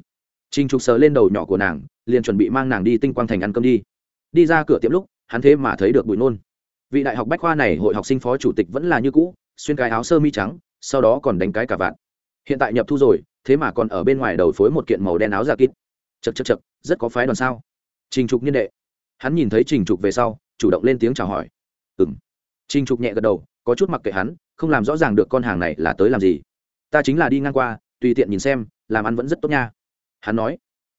Trình Trục sờ lên đầu nhỏ của nàng, liền chuẩn bị mang nàng đi tinh quang thành ăn cơm đi đi ra cửa tiệm lúc hắn thế mà thấy được bụi nôn. Vị đại học bách khoa này hội học sinh phó chủ tịch vẫn là như cũ xuyên cái áo sơ mi trắng sau đó còn đánh cái cả vạn hiện tại nhập thu rồi thế mà còn ở bên ngoài đầu phối một kiện màu đen áo giả kít chật chật chật rất có phái đoàn sao? Trình trục niên đệ. Hắn nhìn thấy trình trục về sau chủ động lên tiếng chào hỏi. Ừng trình trục nhẹ gật đầu có chút mặc kệ hắn không làm rõ ràng được con hàng này là tới làm gì. Ta chính là đi ngang qua tùy tiện nhìn xem làm ăn vẫn rất tốt nha. Hắn nói.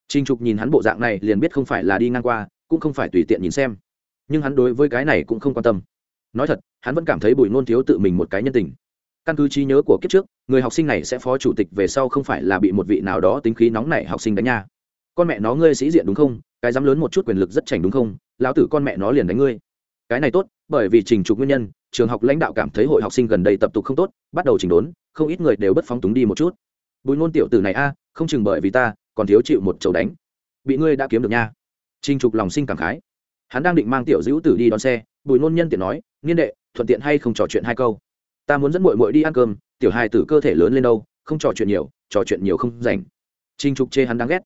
Trình Trục nhìn hắn bộ dạng này liền biết không phải là đi ngang qua, cũng không phải tùy tiện nhìn xem. Nhưng hắn đối với cái này cũng không quan tâm. Nói thật, hắn vẫn cảm thấy Bùi Nôn thiếu tự mình một cái nhân tình. Căn cứ trí nhớ của kiếp trước, người học sinh này sẽ phó chủ tịch về sau không phải là bị một vị nào đó tính khí nóng nảy học sinh đánh nha. Con mẹ nó ngươi sĩ diện đúng không? Cái dám lớn một chút quyền lực rất chảnh đúng không? Lão tử con mẹ nó liền đánh ngươi. Cái này tốt, bởi vì trình trục nguyên nhân, trường học lãnh đạo cảm thấy hội học sinh gần đây tập tục không tốt, bắt đầu chỉnh đốn, không ít người đều bất phóng túng đi một chút. Bùi Nôn tiểu tử này a, không chừng bởi vì ta, còn thiếu chịu một chầu đánh bị ngươi đã kiếm được nha trình trục lòng sinh cảm khái hắn đang định mang tiểu dữ tử đi đón xe, bùi nôn nhân tiện nói, niên đệ, thuận tiện hay không trò chuyện hai câu? Ta muốn dẫn mội mội đi ăn cơm, tiểu hai tử cơ thể lớn lên đâu, không trò chuyện nhiều, trò chuyện nhiều không rảnh. Trinh trục chê hắn đáng ghét.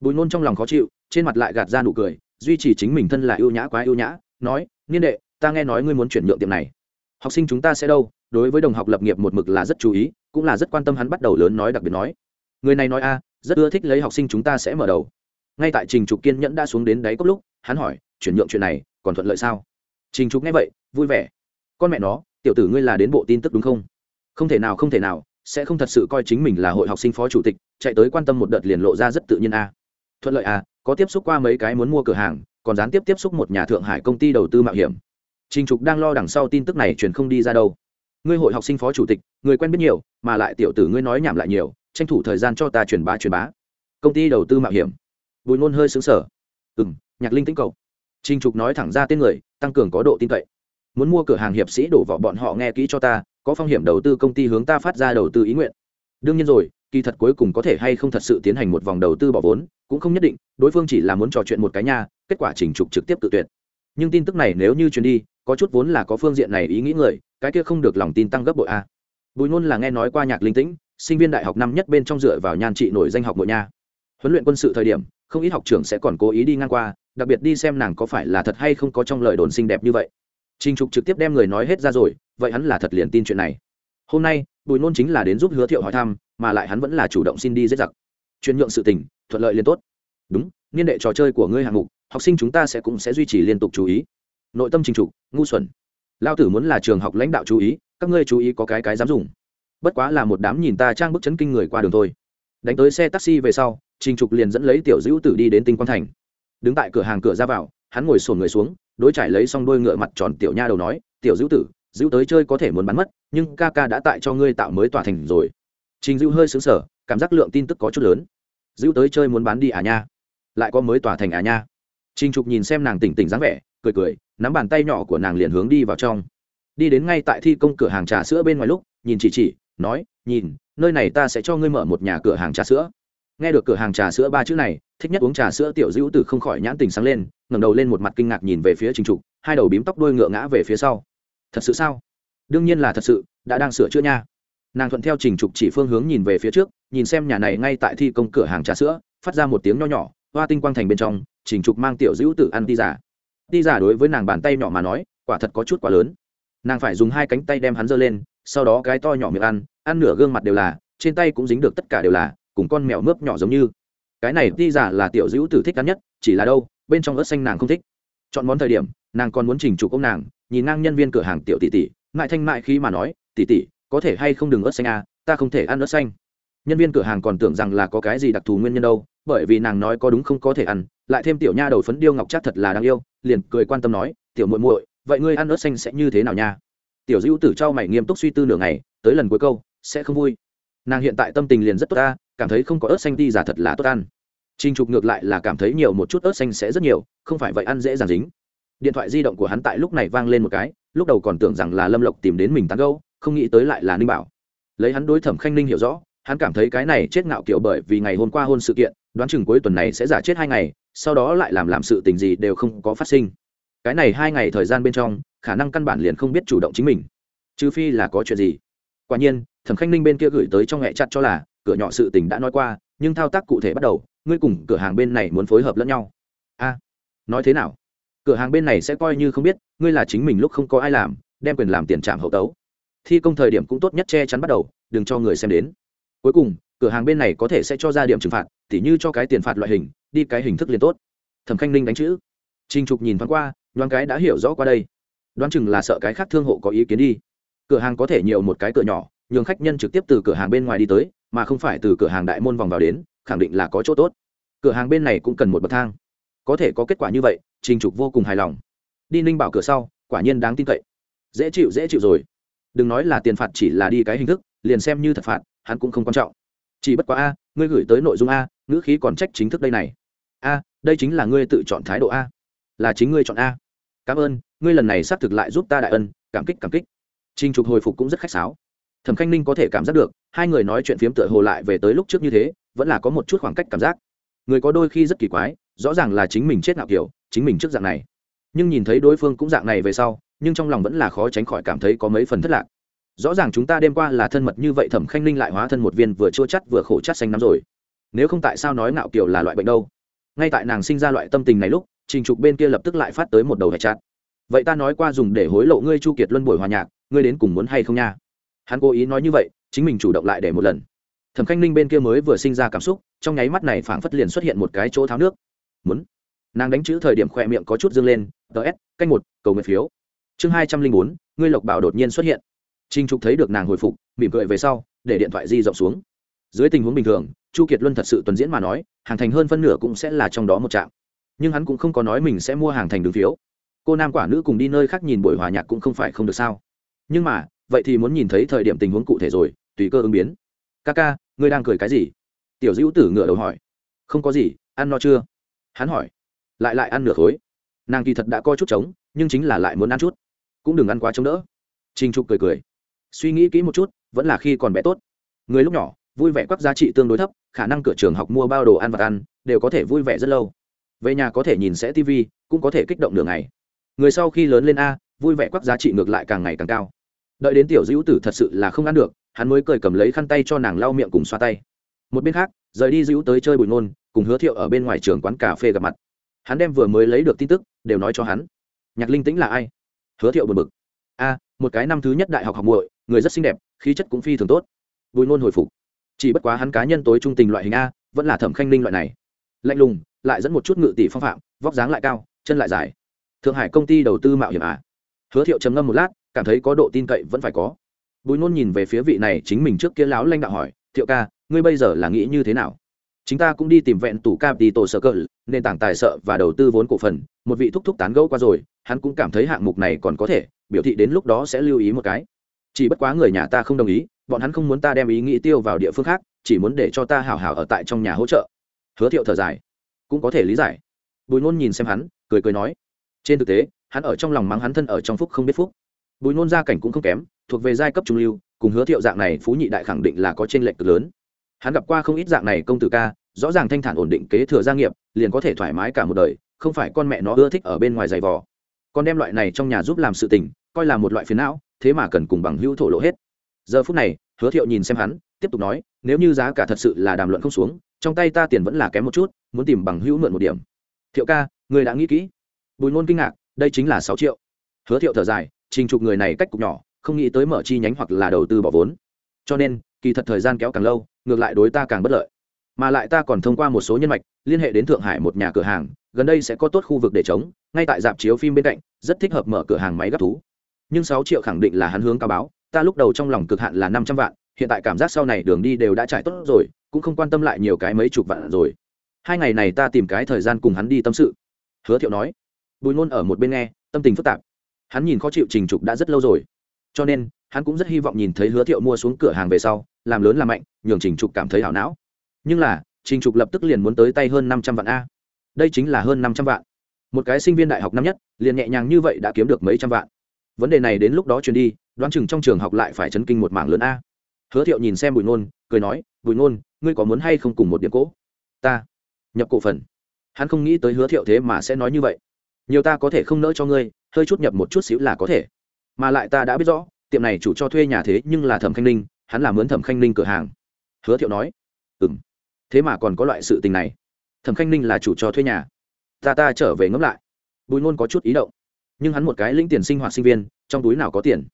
Bùi nôn trong lòng khó chịu, trên mặt lại gạt ra nụ cười, duy trì chính mình thân là ưu nhã quá ưu nhã, nói, niên đệ, ta nghe nói ngươi muốn chuyển nhượng tiệm này. Học sinh chúng ta sẽ đâu, đối với đồng học lập nghiệp một mực là rất chú ý, cũng là rất quan tâm hắn bắt đầu lớn nói đặc biệt nói. Người này nói a, rất ưa thích lấy học sinh chúng ta sẽ mở đầu. Ngay tại trình trục kiên nhẫn đã xuống đến đáy cốc lúc, hắn hỏi chuyển nhượng chuyện này, còn thuận lợi sao? Trình trục nghe vậy, vui vẻ. Con mẹ nó, tiểu tử ngươi là đến bộ tin tức đúng không? Không thể nào, không thể nào, sẽ không thật sự coi chính mình là hội học sinh phó chủ tịch, chạy tới quan tâm một đợt liền lộ ra rất tự nhiên a. Thuận lợi a có tiếp xúc qua mấy cái muốn mua cửa hàng, còn gián tiếp tiếp xúc một nhà thượng hải công ty đầu tư mạo hiểm. Trình trục đang lo đằng sau tin tức này truyền không đi ra đâu. Ngươi hội học sinh phó chủ tịch, người quen biết nhiều, mà lại tiểu tử ngươi nói nhảm lại nhiều, tranh thủ thời gian cho ta truyền bá truyền bá. Công ty đầu tư mạo hiểm. Bùi ngôn hơi xứng sở ừ m nhạc linh tĩnh cầu Trình trục nói thẳng ra tên người, tăng cường có độ tin cậy. Muốn mua cửa hàng hiệp sĩ đổ vỏ bọn họ nghe kỹ cho ta, có phong hiểm đầu tư công ty hướng ta phát ra đầu tư ý nguyện. Đương nhiên rồi, kỳ thật cuối cùng có thể hay không thật sự tiến hành một vòng đầu tư bỏ vốn, cũng không nhất định, đối phương chỉ là muốn trò chuyện một cái nha. kết quả trình trục trực tiếp tự tuyệt. Nhưng tin tức này nếu như truyền đi, có chút vốn là có phương diện này ý nghĩ người, cái kia không được lòng tin tăng gấp bội a. Bùi Nôn là nghe nói qua nhạc linh tĩnh, sinh viên đại học năm nhất bên trong dựa vào nhan trị nổi danh học nội nha. Huấn luyện quân sự thời điểm, không ít học trưởng sẽ còn cố ý đi ngang qua đặc biệt đi xem nàng có phải là thật hay không có trong lời đồn xinh đẹp như vậy Trình Trục trực tiếp đem người nói hết ra rồi, vậy hắn là thật liền tin chuyện này. Hôm nay, Bùi Nôn chính là đến giúp Hứa Thiệu hỏi thăm, mà lại hắn vẫn là chủ động xin đi giết giặc. Chuyển nhượng sự tình, thuận lợi liên tốt. Đúng, niên đệ trò chơi của ngươi hạng mục, học sinh chúng ta sẽ cũng sẽ duy trì liên tục chú ý. Nội tâm Trình Trục, ngu xuẩn. Lao tử muốn là trường học lãnh đạo chú ý, các ngươi chú ý có cái cái dám dùng. Bất quá là một đám nhìn ta trang bức chấn kinh người qua đường thôi. Đánh tới xe taxi về sau, Trình Trục liền dẫn lấy tiểu Dữu Tử đi đến Tinh Quang Thành. Đứng tại cửa hàng cửa ra vào, hắn ngồi sồn người xuống, đối trải lấy xong đôi ngựa mặt tròn tiểu nha đầu nói tiểu dữ tử dữ tới chơi có thể muốn bắn mất nhưng ca ca đã tại cho ngươi tạo mới tòa thành rồi. Trình dữ hơi xứng sở cảm giác lượng tin tức có chút lớn. Dữ tới chơi muốn bán đi à nha? Lại có mới tòa thành à nha? Trình trục nhìn xem nàng tỉnh tỉnh dáng vẻ cười cười nắm bàn tay nhỏ của nàng liền hướng đi vào trong. Đi đến ngay tại thi công cửa hàng trà sữa bên ngoài lúc nhìn chỉ chỉ nói nhìn nơi này ta sẽ cho ngươi mở một nhà cửa hàng trà sữa. Nghe được cửa hàng trà sữa ba chữ này thích nhất uống trà sữa tiểu dữ từ không khỏi nhãn tình sáng lên, ngẩng đầu lên một mặt kinh ngạc nhìn về phía trình trục, hai đầu bím tóc đôi ngựa ngã về phía sau. Thật sự sao? Đương nhiên là thật sự, đã đang sửa chữa nha. Nàng thuận theo trình trục chỉ phương hướng nhìn về phía trước, nhìn xem nhà này ngay tại thi công cửa hàng trà sữa, phát ra một tiếng nho nhỏ, hoa tinh quang thành bên trong, trình trục mang tiểu dữ tử ăn ti giả ti giả đối với nàng bàn tay nhỏ mà nói, quả thật có chút quá lớn. Nàng phải dùng hai cánh tay đem hắn giơ lên, sau đó cái to nhỏ miệng ăn ăn nửa gương mặt đều là, trên tay cũng dính được tất cả đều là, cùng con mèo mướp nhỏ giống như cái này ti giả là tiểu dữ tử thích ăn nhất, chỉ là đâu, bên trong ớt xanh nàng không thích. Chọn món thời điểm, nàng còn muốn chỉnh chủ công nàng, nhìn ngang nhân viên cửa hàng tiểu tỷ tỷ mại thanh mại khi mà nói, tỷ tỷ, có thể hay không đừng ớt xanh à ta không thể ăn ớt xanh. Nhân viên cửa hàng còn tưởng rằng là có cái gì đặc thù nguyên nhân đâu, bởi vì nàng nói có đúng không có thể ăn, lại thêm tiểu nha đầu phấn điêu ngọc chắc thật là đáng yêu, liền cười quan tâm nói, tiểu muội muội, vậy ngươi ăn ớt xanh sẽ như thế nào nha? Tiểu dữ tử trao mày nghiêm túc suy tư nửa ngày, tới lần cuối câu, sẽ không vui. Nàng hiện tại tâm tình liền rất tốt ta, cảm thấy không có ớt xanh đi giả thật là tốt ăn. Trình Trục ngược lại là cảm thấy nhiều một chút ớt xanh sẽ rất nhiều, không phải vậy ăn dễ dàng dính. Điện thoại di động của hắn tại lúc này vang lên một cái, lúc đầu còn tưởng rằng là Lâm Lộc tìm đến mình tán gẫu, không nghĩ tới lại là Ninh Bảo. Lấy hắn đối Thẩm Khanh Ninh hiểu rõ, hắn cảm thấy cái này chết ngạo kiểu bởi vì ngày hôm qua hôn sự kiện, đoán chừng cuối tuần này sẽ giả chết hai ngày, sau đó lại làm làm sự tình gì đều không có phát sinh. Cái này hai ngày thời gian bên trong, khả năng căn bản liền không biết chủ động chính mình, trừ phi là có chuyện gì. Quả nhiên, Thẩm Khanh Ninh bên kia gửi tới trong hệ chặt cho là, cửa nhỏ sự tình đã nói qua, nhưng thao tác cụ thể bắt đầu, ngươi cùng cửa hàng bên này muốn phối hợp lẫn nhau. A, nói thế nào? Cửa hàng bên này sẽ coi như không biết, ngươi là chính mình lúc không có ai làm, đem quyền làm tiền trạm hậu tấu. Thi công thời điểm cũng tốt nhất che chắn bắt đầu, đừng cho người xem đến. Cuối cùng, cửa hàng bên này có thể sẽ cho ra điểm trừng phạt, tỉ như cho cái tiền phạt loại hình, đi cái hình thức liền tốt. Thẩm khanh ninh đánh chữ. Trinh trục nhìn thoáng qua đoán cái đã hiểu rõ qua đây. Đoán chừng là sợ cái khác thương hộ có ý kiến đi. Cửa hàng có thể nhiều một cái cửa nhỏ, nhường khách nhân trực tiếp từ cửa hàng bên ngoài đi tới, mà không phải từ cửa hàng đại môn vòng vào đến khẳng định là có chỗ tốt. Cửa hàng bên này cũng cần một bậc thang. Có thể có kết quả như vậy, trình trục vô cùng hài lòng. Đi ninh bảo cửa sau, quả nhiên đáng tin cậy. Dễ chịu dễ chịu rồi. Đừng nói là tiền phạt chỉ là đi cái hình thức, liền xem như thật phạt, hắn cũng không quan trọng. Chỉ bất quá a, ngươi gửi tới nội dung a, ngữ khí còn trách chính thức đây này. A, đây chính là ngươi tự chọn thái độ a. Là chính ngươi chọn a. Cảm ơn, ngươi lần này xác thực lại giúp ta đại ân, cảm kích cảm kích. Trình trục hồi phục cũng rất khách sáo. Thẩm khanh ninh có thể cảm giác được, hai người nói chuyện phiếm tựa hồ lại về tới lúc trước như thế vẫn là có một chút khoảng cách cảm giác. Người có đôi khi rất kỳ quái, rõ ràng là chính mình chết ngạo kiểu, chính mình trước dạng này. Nhưng nhìn thấy đối phương cũng dạng này về sau, nhưng trong lòng vẫn là khó tránh khỏi cảm thấy có mấy phần thất lạc. Rõ ràng chúng ta đêm qua là thân mật như vậy thẩm khanh ninh lại hóa thân một viên vừa chua chắt vừa khổ chắt xanh lắm rồi. Nếu không tại sao nói ngạo kiểu là loại bệnh đâu? Ngay tại nàng sinh ra loại tâm tình này lúc, trình trục bên kia lập tức lại phát tới một đầu hẹn chát vậy ta nói qua dùng để hối lộ ngươi chu kiệt luân buổi hòa nhạc, ngươi đến cùng muốn hay không nha? Hắn cố ý nói như vậy, chính mình chủ động lại để một lần thẩm khanh ninh bên kia mới vừa sinh ra cảm xúc, trong nháy mắt này phảng phất liền xuất hiện một cái chỗ tháo nước. Muốn. Nàng đánh chữ thời điểm khỏe miệng có chút dâng lên ts canh một, cầu nguyện phiếu. Chương hai trăm linh bốn, ngươi lộc bảo đột nhiên xuất hiện. Trinh trục thấy được nàng hồi phục, mỉm cười về sau, để điện thoại di rộng xuống. Dưới tình huống bình thường, chu kiệt luân thật sự tuần diễn mà nói, hàng thành hơn phân nửa cũng sẽ là trong đó một trạm. Nhưng hắn cũng không có nói mình sẽ mua hàng thành đường phiếu. Cô nam quả nữ cùng đi nơi khác nhìn buổi hòa nhạc cũng không phải không được sao. Nhưng mà, vậy thì muốn nhìn thấy thời điểm tình huống cụ thể rồi, tùy cơ ứng biến. Ca ca ngươi đang cười cái gì? Tiểu dữ tử ngựa đầu hỏi. Không có gì, ăn no chưa? Hắn hỏi. Lại lại ăn nửa khối. Nàng kỳ thật đã coi chút trống, nhưng chính là lại muốn ăn chút. Cũng đừng ăn quá chống đỡ. Trinh trục cười cười. Suy nghĩ kỹ một chút, vẫn là khi còn bé tốt. Người lúc nhỏ, vui vẻ quắc giá trị tương đối thấp, khả năng cửa trường học mua bao đồ ăn vật ăn, đều có thể vui vẻ rất lâu. Về nhà có thể nhìn sẽ tv cũng có thể kích động nửa ngày. Người sau khi lớn lên a, vui vẻ quắc giá trị ngược lại càng ngày càng cao. Đợi đến tiểu dữ tử thật sự là không ăn được hắn mới cười cầm lấy khăn tay cho nàng lau miệng cùng xoa tay. Một bên khác, rời đi dữ tới chơi bùi nôn cùng hứa thiệu ở bên ngoài trường quán cà phê gặp mặt. Hắn đem vừa mới lấy được tin tức, đều nói cho hắn. Nhạc linh tĩnh là ai? Hứa thiệu buồn bực. A, một cái năm thứ nhất đại học học muội, người rất xinh đẹp, khí chất cũng phi thường tốt. Bùi nôn hồi phục. Chỉ bất quá hắn cá nhân tối trung tình loại hình a, vẫn là thẩm khanh linh loại này. Lạnh lùng, lại dẫn một chút ngự tỷ phong phạm, vóc dáng lại cao, chân lại dài. Thượng hải công ty đầu tư mạo hiểm à hứa thiệu trầm ngâm một lát, cảm thấy có độ tin cậy vẫn phải có bùi nôn nhìn về phía vị này chính mình trước kia lão lanh đạo hỏi, thiệu ca, ngươi bây giờ là nghĩ như thế nào? Chúng ta cũng đi tìm vẹn tủ cap đi tổ sở cỡ nền tảng tài sợ và đầu tư vốn cổ phần, một vị thúc thúc tán gẫu qua rồi, hắn cũng cảm thấy hạng mục này còn có thể, biểu thị đến lúc đó sẽ lưu ý một cái. Chỉ bất quá người nhà ta không đồng ý, bọn hắn không muốn ta đem ý nghĩ tiêu vào địa phương khác, chỉ muốn để cho ta hảo hảo ở tại trong nhà hỗ trợ. Hứa thiệu thở dài. Cũng có thể lý giải. Bùi nôn nhìn xem hắn, cười cười nói. Trên thực tế, hắn ở trong lòng mắng hắn thân ở trong phúc không biết phúc. Bùi nôn gia cảnh cũng không kém thuộc về giai cấp trung lưu, cùng hứa thiệu dạng này phú nhị đại khẳng định là có t r ê n lệch cực lớn. Hắn gặp qua không ít dạng này công tử ca, rõ ràng thanh thản ổn định kế thừa gia nghiệp, liền có thể thoải mái cả một đời, không phải con mẹ nó ưa thích ở bên ngoài giày vò. Con đem loại này trong nhà giúp làm sự tình, coi là một loại phiến não, thế mà cần cùng bằng hữu thổ lộ hết. Giờ phút này, hứa thiệu nhìn xem hắn, tiếp tục nói, nếu như giá cả thật sự là đàm luận không xuống, trong tay ta tiền vẫn là kém một chút, muốn tìm bằng hữu mượn một điểm. Thiệu ca, người đã nghĩ kỹ. Bùi ngôn kinh ngạc, đây chính là sáu triệu. Hứa thiệu thở dài, trình trục người này cách cục nhỏ không nghĩ tới mở chi nhánh hoặc là đầu tư bỏ vốn. Cho nên, kỳ thật thời gian kéo càng lâu, ngược lại đối ta càng bất lợi. Mà lại ta còn thông qua một số nhân mạch, liên hệ đến thượng hải một nhà cửa hàng, gần đây sẽ có tốt khu vực để chống ngay tại dạp chiếu phim bên cạnh, rất thích hợp mở cửa hàng máy gấp thú. Nhưng sáu triệu khẳng định là hắn hướng cao báo, ta lúc đầu trong lòng cực hạn là năm trăm vạn, hiện tại cảm giác sau này đường đi đều đã trải tốt rồi, cũng không quan tâm lại nhiều cái mấy chục vạn rồi. Hai ngày này ta tìm cái thời gian cùng hắn đi tâm sự. Hứa thiệu nói. Bùi ngôn ở một bên nghe, tâm tình phức tạp. Hắn nhìn khó chịu trình trục đã rất lâu rồi cho nên, hắn cũng rất hy vọng nhìn thấy hứa thiệu mua xuống cửa hàng về sau, làm lớn làm mạnh, nhường trình trục cảm thấy hảo não. Nhưng là, trình trục lập tức liền muốn tới tay hơn năm trăm vạn a. Đây chính là hơn năm trăm vạn. Một cái sinh viên đại học năm nhất, liền nhẹ nhàng như vậy đã kiếm được mấy trăm vạn. Vấn đề này đến lúc đó truyền đi, đoán chừng trong trường học lại phải chấn kinh một mảng lớn a. Hứa thiệu nhìn xem bùi ngôn, cười nói, bùi ngôn, ngươi có muốn hay không cùng một điểm cỗ ta. Nhập cổ phần. Hắn không nghĩ tới hứa thiệu thế mà sẽ nói như vậy. Nhiều ta có thể không nỡ cho ngươi, hơi chút nhập một chút xíu là có thể mà lại ta đã biết rõ, tiệm này chủ cho thuê nhà thế nhưng là thẩm khanh ninh, hắn là mướn thẩm khanh ninh cửa hàng. Hứa thiệu nói ừ m thế mà còn có loại sự tình này. Thẩm khanh ninh là chủ cho thuê nhà. Ta ta trở về ngẫm lại. Bùi ngôn có chút ý động, nhưng hắn một cái lĩnh tiền sinh hoạt sinh viên, trong túi nào có tiền?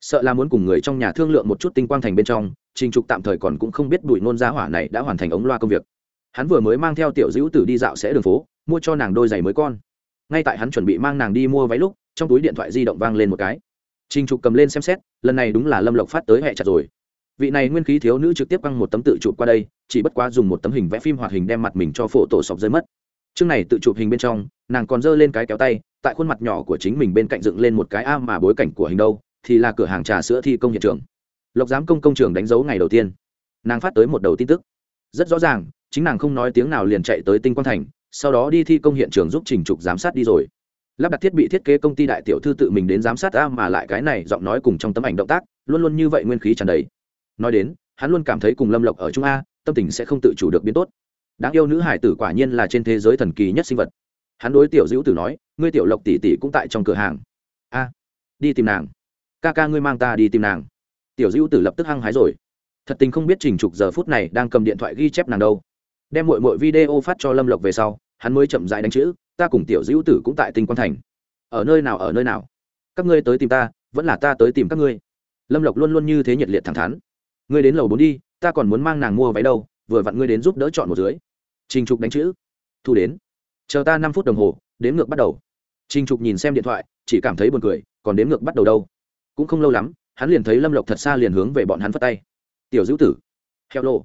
Sợ là muốn cùng người trong nhà thương lượng một chút tinh quang thành bên trong, trình trục tạm thời còn cũng không biết bùi ngôn giá hỏa này đã hoàn thành ống loa công việc. Hắn vừa mới mang theo tiểu dữ tử đi dạo sẽ đường phố, mua cho nàng đôi giày mới con. Ngay tại hắn chuẩn bị mang nàng đi mua váy lúc, trong túi điện thoại di động vang lên một cái trình trục cầm lên xem xét, lần này đúng là lâm lộc phát tới hệ chặt rồi. Vị này nguyên khí thiếu nữ trực tiếp băng một tấm tự chụp qua đây, chỉ bất quá dùng một tấm hình vẽ phim hoạt hình đem mặt mình cho phổ tổ sọc rơi mất. Chương này tự chụp hình bên trong, nàng còn giơ lên cái kéo tay, tại khuôn mặt nhỏ của chính mình bên cạnh dựng lên một cái a mà bối cảnh của hình đâu, thì là cửa hàng trà sữa thi công hiện trường. Lộc giám công công trường đánh dấu ngày đầu tiên. Nàng phát tới một đầu tin tức. Rất rõ ràng, chính nàng không nói tiếng nào liền chạy tới tinh quang thành, sau đó đi thi công hiện trường giúp trình trục giám sát đi rồi lắp đặt thiết bị thiết kế công ty đại tiểu thư tự mình đến giám sát a mà lại cái này giọng nói cùng trong tấm ảnh động tác, luôn luôn như vậy nguyên khí tràn đầy. Nói đến, hắn luôn cảm thấy cùng lâm lộc ở trung a, tâm tình sẽ không tự chủ được biến tốt. Đáng yêu nữ hải tử quả nhiên là trên thế giới thần kỳ nhất sinh vật. Hắn đối tiểu dữ tử nói, ngươi tiểu lộc tỷ tỷ cũng tại trong cửa hàng. A, đi tìm nàng. Ca ca ngươi mang ta đi tìm nàng. Tiểu dữ tử lập tức hăng hái rồi. Thật tình không biết trình trục giờ phút này đang cầm điện thoại ghi chép nàng đâu. Đem mọi mọi video phát cho lâm lộc về sau hắn mới chậm rãi đánh chữ, ta cùng tiểu dữ tử cũng tại tinh quan thành. Ở nơi nào, ở nơi nào? Các ngươi tới tìm ta, vẫn là ta tới tìm các ngươi. Lâm lộc luôn luôn như thế nhiệt liệt thẳng thắn. Ngươi đến lầu bốn đi, ta còn muốn mang nàng mua váy đâu, vừa vặn ngươi đến giúp đỡ chọn một dưới. Trình trục đánh chữ. Thu đến. Chờ ta năm phút đồng hồ, đến ngược bắt đầu. Trình trục nhìn xem điện thoại, chỉ cảm thấy buồn cười, còn đến ngược bắt đầu đâu? Cũng không lâu lắm, hắn liền thấy lâm lộc thật xa liền hướng về bọn hắn phất tay. Tiểu dữ tử. Heo lộ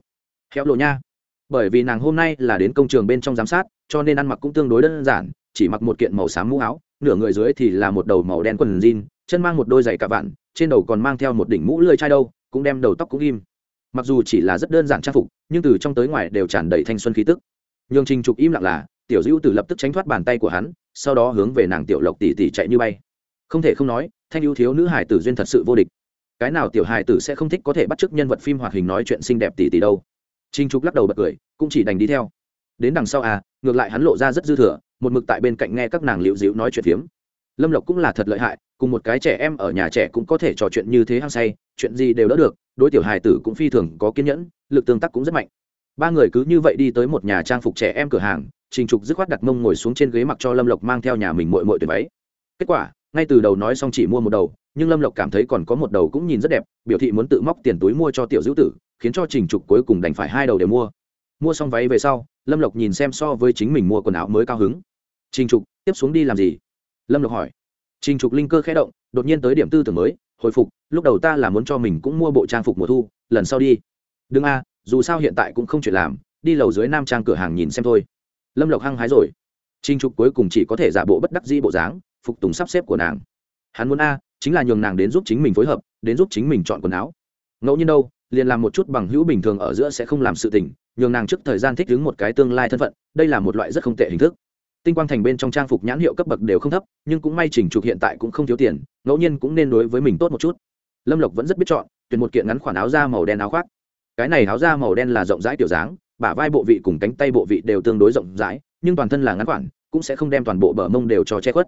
heo lộ nha. Bởi vì nàng hôm nay là đến công trường bên trong giám sát cho nên ăn mặc cũng tương đối đơn giản chỉ mặc một kiện màu xám mũ áo nửa người dưới thì là một đầu màu đen quần jean chân mang một đôi giày cả vạn trên đầu còn mang theo một đỉnh mũ lưỡi chai đâu cũng đem đầu tóc cũng im. Mặc dù chỉ là rất đơn giản trang phục nhưng từ trong tới ngoài đều tràn đầy thanh xuân khí tức. Nhường trình trục im lặng là tiểu dữ từ lập tức tránh thoát bàn tay của hắn sau đó hướng về nàng tiểu lộc tỷ tỷ chạy như bay. Không thể không nói thanh ưu thiếu nữ hải tử duyên thật sự vô địch. Cái nào tiểu hải tử sẽ không thích có thể bắt chước nhân vật phim hoạt hình nói chuyện xinh đẹp tỷ tỷ đâu. Trình Trục lắc đầu bật cười, cũng chỉ đành đi theo. Đến đằng sau à, ngược lại hắn lộ ra rất dư thừa, một mực tại bên cạnh nghe các nàng liễu dịu nói chuyện phiếm. Lâm Lộc cũng là thật lợi hại, cùng một cái trẻ em ở nhà trẻ cũng có thể trò chuyện như thế hăng say, chuyện gì đều đỡ được, đối tiểu hài tử cũng phi thường có kiên nhẫn lực tương tác cũng rất mạnh. Ba người cứ như vậy đi tới một nhà trang phục trẻ em cửa hàng trình trục dứt khoát đặt mông ngồi xuống trên ghế mặc cho lâm lộc mang theo nhà mình mội mội tuyển váy. Kết quả ngay từ đầu nói xong chỉ mua một đầu nhưng lâm lộc cảm thấy còn có một đầu cũng nhìn rất đẹp biểu thị muốn tự móc tiền túi mua cho tiểu dữ tử khiến cho trình trục cuối cùng đành phải hai đầu để mua mua xong váy về sau, lâm lộc nhìn xem so với chính mình mua quần áo mới cao hứng. Trình trục, tiếp xuống đi làm gì? Lâm lộc hỏi. Trình trục linh cơ khẽ động, đột nhiên tới điểm tư tưởng mới, hồi phục, lúc đầu ta là muốn cho mình cũng mua bộ trang phục mùa thu, lần sau đi. Đừng a, dù sao hiện tại cũng không chuyện làm, đi lầu dưới nam trang cửa hàng nhìn xem thôi. Lâm lộc hăng hái rồi. Trình trục cuối cùng chỉ có thể giả bộ bất đắc dĩ bộ dáng, phục tùng sắp xếp của nàng. Hắn muốn a, chính là nhường nàng đến giúp chính mình phối hợp, đến giúp chính mình chọn quần áo. Ngẫu nhiên đâu, liền làm một chút bằng hữu bình thường ở giữa sẽ không làm sự tình nhường nàng trước thời gian thích ứng một cái tương lai thân phận, đây là một loại rất không tệ hình thức. Tinh quang thành bên trong trang phục nhãn hiệu cấp bậc đều không thấp, nhưng cũng may chỉnh trục hiện tại cũng không thiếu tiền, ngẫu nhiên cũng nên đối với mình tốt một chút. Lâm lộc vẫn rất biết chọn, tuyển một kiện ngắn khoản áo da màu đen áo khoác. Cái này áo da màu đen là rộng rãi kiểu dáng, bả vai bộ vị cùng cánh tay bộ vị đều tương đối rộng rãi, nhưng toàn thân là ngắn khoản, cũng sẽ không đem toàn bộ bờ mông đều cho che khuất.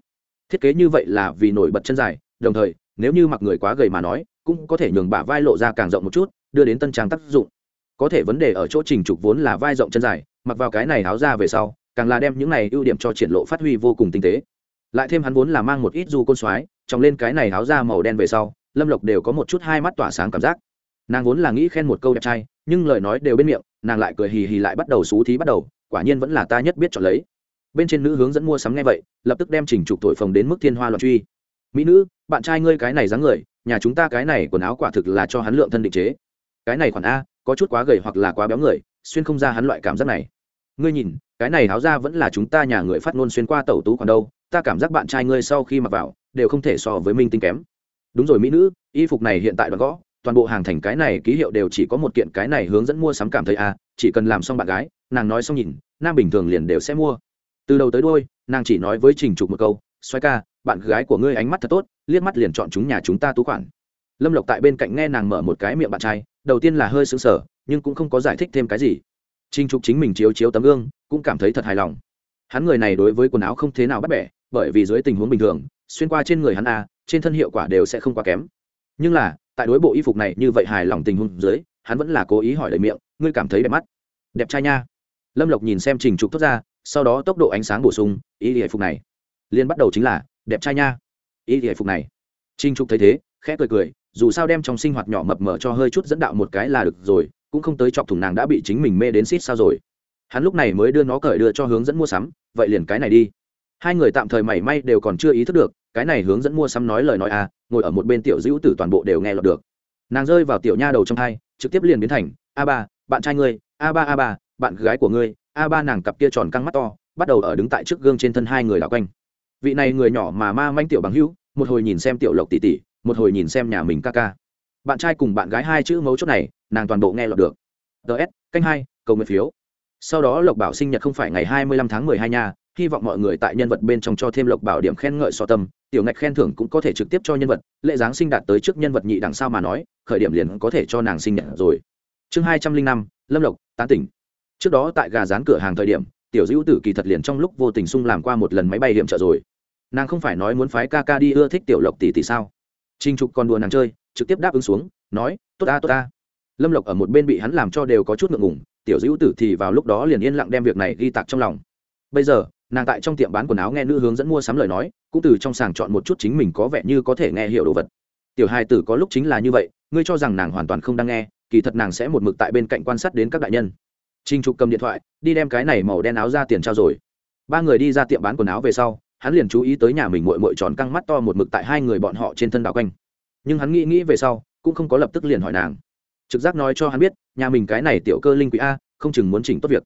Thiết kế như vậy là vì nổi bật chân dài, đồng thời, nếu như mặc người quá gầy mà nói, cũng có thể nhường bả vai lộ ra càng rộng một chút, đưa đến tân trang tác dụng có thể vấn đề ở chỗ trình trục vốn là vai rộng chân dài, mặc vào cái này áo ra về sau, càng là đem những này ưu điểm cho triển lộ phát huy vô cùng tinh tế. Lại thêm hắn vốn là mang một ít du côn soái trong lên cái này áo ra màu đen về sau, lâm lộc đều có một chút hai mắt tỏa sáng cảm giác. Nàng vốn là nghĩ khen một câu đẹp trai, nhưng lời nói đều bên miệng, nàng lại cười hì hì lại bắt đầu xú thí bắt đầu, quả nhiên vẫn là ta nhất biết chọn lấy. Bên trên nữ hướng dẫn mua sắm nghe vậy, lập tức đem chỉnh trục thổi phồng đến mức thiên hoa loạn truy. Mỹ nữ, bạn trai ngươi cái này dáng người, nhà chúng ta cái này quần áo quả thực là cho hắn lượng thân định chế. Cái này khoản a có chút quá gầy hoặc là quá béo người, xuyên không ra hắn loại cảm giác này. Ngươi nhìn, cái này áo ra vẫn là chúng ta nhà người phát ngôn xuyên qua tẩu tú còn đâu, ta cảm giác bạn trai ngươi sau khi mặc vào, đều không thể so với minh tinh kém. Đúng rồi, mỹ nữ, y phục này hiện tại đoạn gõ, toàn bộ hàng thành cái này ký hiệu đều chỉ có một kiện cái này hướng dẫn mua sắm cảm thấy à chỉ cần làm xong bạn gái, nàng nói xong nhìn, nam bình thường liền đều sẽ mua. Từ đầu tới đôi nàng chỉ nói với trình trục một câu xoay ca, bạn gái của ngươi ánh mắt thật tốt, liếc mắt liền chọn chúng nhà chúng ta tú khoản. Lâm lộc tại bên cạnh nghe nàng mở một cái miệng bạn trai đầu tiên là hơi sững sờ, nhưng cũng không có giải thích thêm cái gì. Trinh trục chính mình chiếu chiếu tấm gương, cũng cảm thấy thật hài lòng. Hắn người này đối với quần áo không thế nào bắt bẻ, bởi vì dưới tình huống bình thường, xuyên qua trên người hắn a trên thân hiệu quả đều sẽ không quá kém. Nhưng là, tại đối bộ y phục này như vậy hài lòng tình huống dưới, hắn vẫn là cố ý hỏi lời miệng, ngươi cảm thấy đẹp mắt? Đẹp trai nha. Lâm lộc nhìn xem trình trục thốt ra, sau đó tốc độ ánh sáng bổ sung, ý y phục này. Liên bắt đầu chính là, đẹp trai nha. Ý y phục này. Trình trục thấy thế khẽ cười cười, dù sao đem trong sinh hoạt nhỏ mập mờ cho hơi chút dẫn đạo một cái là được rồi, cũng không tới chọc thủng nàng đã bị chính mình mê đến xít sao rồi. Hắn lúc này mới đưa nó cởi đưa cho hướng dẫn mua sắm, vậy liền cái này đi. Hai người tạm thời mảy may đều còn chưa ý thức được, cái này hướng dẫn mua sắm nói lời nói à ngồi ở một bên tiểu dữ tử toàn bộ đều nghe lọt được. Nàng rơi vào tiểu nha đầu trong hai, trực tiếp liền biến thành, a ba, bạn trai ngươi, a ba a ba, bạn gái của ngươi. A ba nàng cặp kia tròn căng mắt to, bắt đầu ở đứng tại trước gương trên thân hai người đảo quanh. Vị này người nhỏ mà ma manh tiểu bằng hữu, một hồi nhìn xem tiểu lộc tỉ tỉ một hồi nhìn xem nhà mình ca ca. Bạn trai cùng bạn gái hai chữ mấu chốt này, nàng toàn bộ nghe lọt được. Ts canh hai, cầu nguyện phiếu. Sau đó lộc bảo sinh nhật không phải ngày hai mươi lăm tháng mười hai nha, hy vọng mọi người tại nhân vật bên trong cho thêm lộc bảo điểm khen ngợi so tâm, tiểu ngạch khen thưởng cũng có thể trực tiếp cho nhân vật, lễ giáng sinh đạt tới trước nhân vật nhị đằng sau mà nói, khởi điểm liền có thể cho nàng sinh nhật rồi. Chương hai trăm linh năm, lâm lộc, tán tỉnh. Trước đó tại gà rán cửa hàng thời điểm, tiểu dữ tử kỳ thật liền trong lúc vô tình sung làm qua một lần máy bay hiểm trợ rồi. Nàng không phải nói muốn phái ca ca đi ưa thích tiểu lộc tỷ tỷ sao? Trình trục còn đùa nàng chơi, trực tiếp đáp ứng xuống, nói, tốt ta tốt ta. Lâm lộc ở một bên bị hắn làm cho đều có chút ngượng ngùng, tiểu dữ tử thì vào lúc đó liền yên lặng đem việc này ghi tạc trong lòng. Bây giờ, nàng tại trong tiệm bán quần áo nghe nữ hướng dẫn mua sắm lời nói, cũng từ trong sàng chọn một chút chính mình có vẻ như có thể nghe hiểu đồ vật. Tiểu hai tử có lúc chính là như vậy, ngươi cho rằng nàng hoàn toàn không đang nghe, kỳ thật nàng sẽ một mực tại bên cạnh quan sát đến các đại nhân. Trinh trục cầm điện thoại, đi đem cái này màu đen áo ra tiền trao rồi. Ba người đi ra tiệm bán quần áo về sau hắn liền chú ý tới nhà mình mội mội tròn căng mắt to một mực tại hai người bọn họ trên thân đảo quanh. Nhưng hắn nghĩ nghĩ về sau, cũng không có lập tức liền hỏi nàng. Trực giác nói cho hắn biết, nhà mình cái này tiểu cơ linh quỷ a, không chừng muốn chỉnh tốt việc.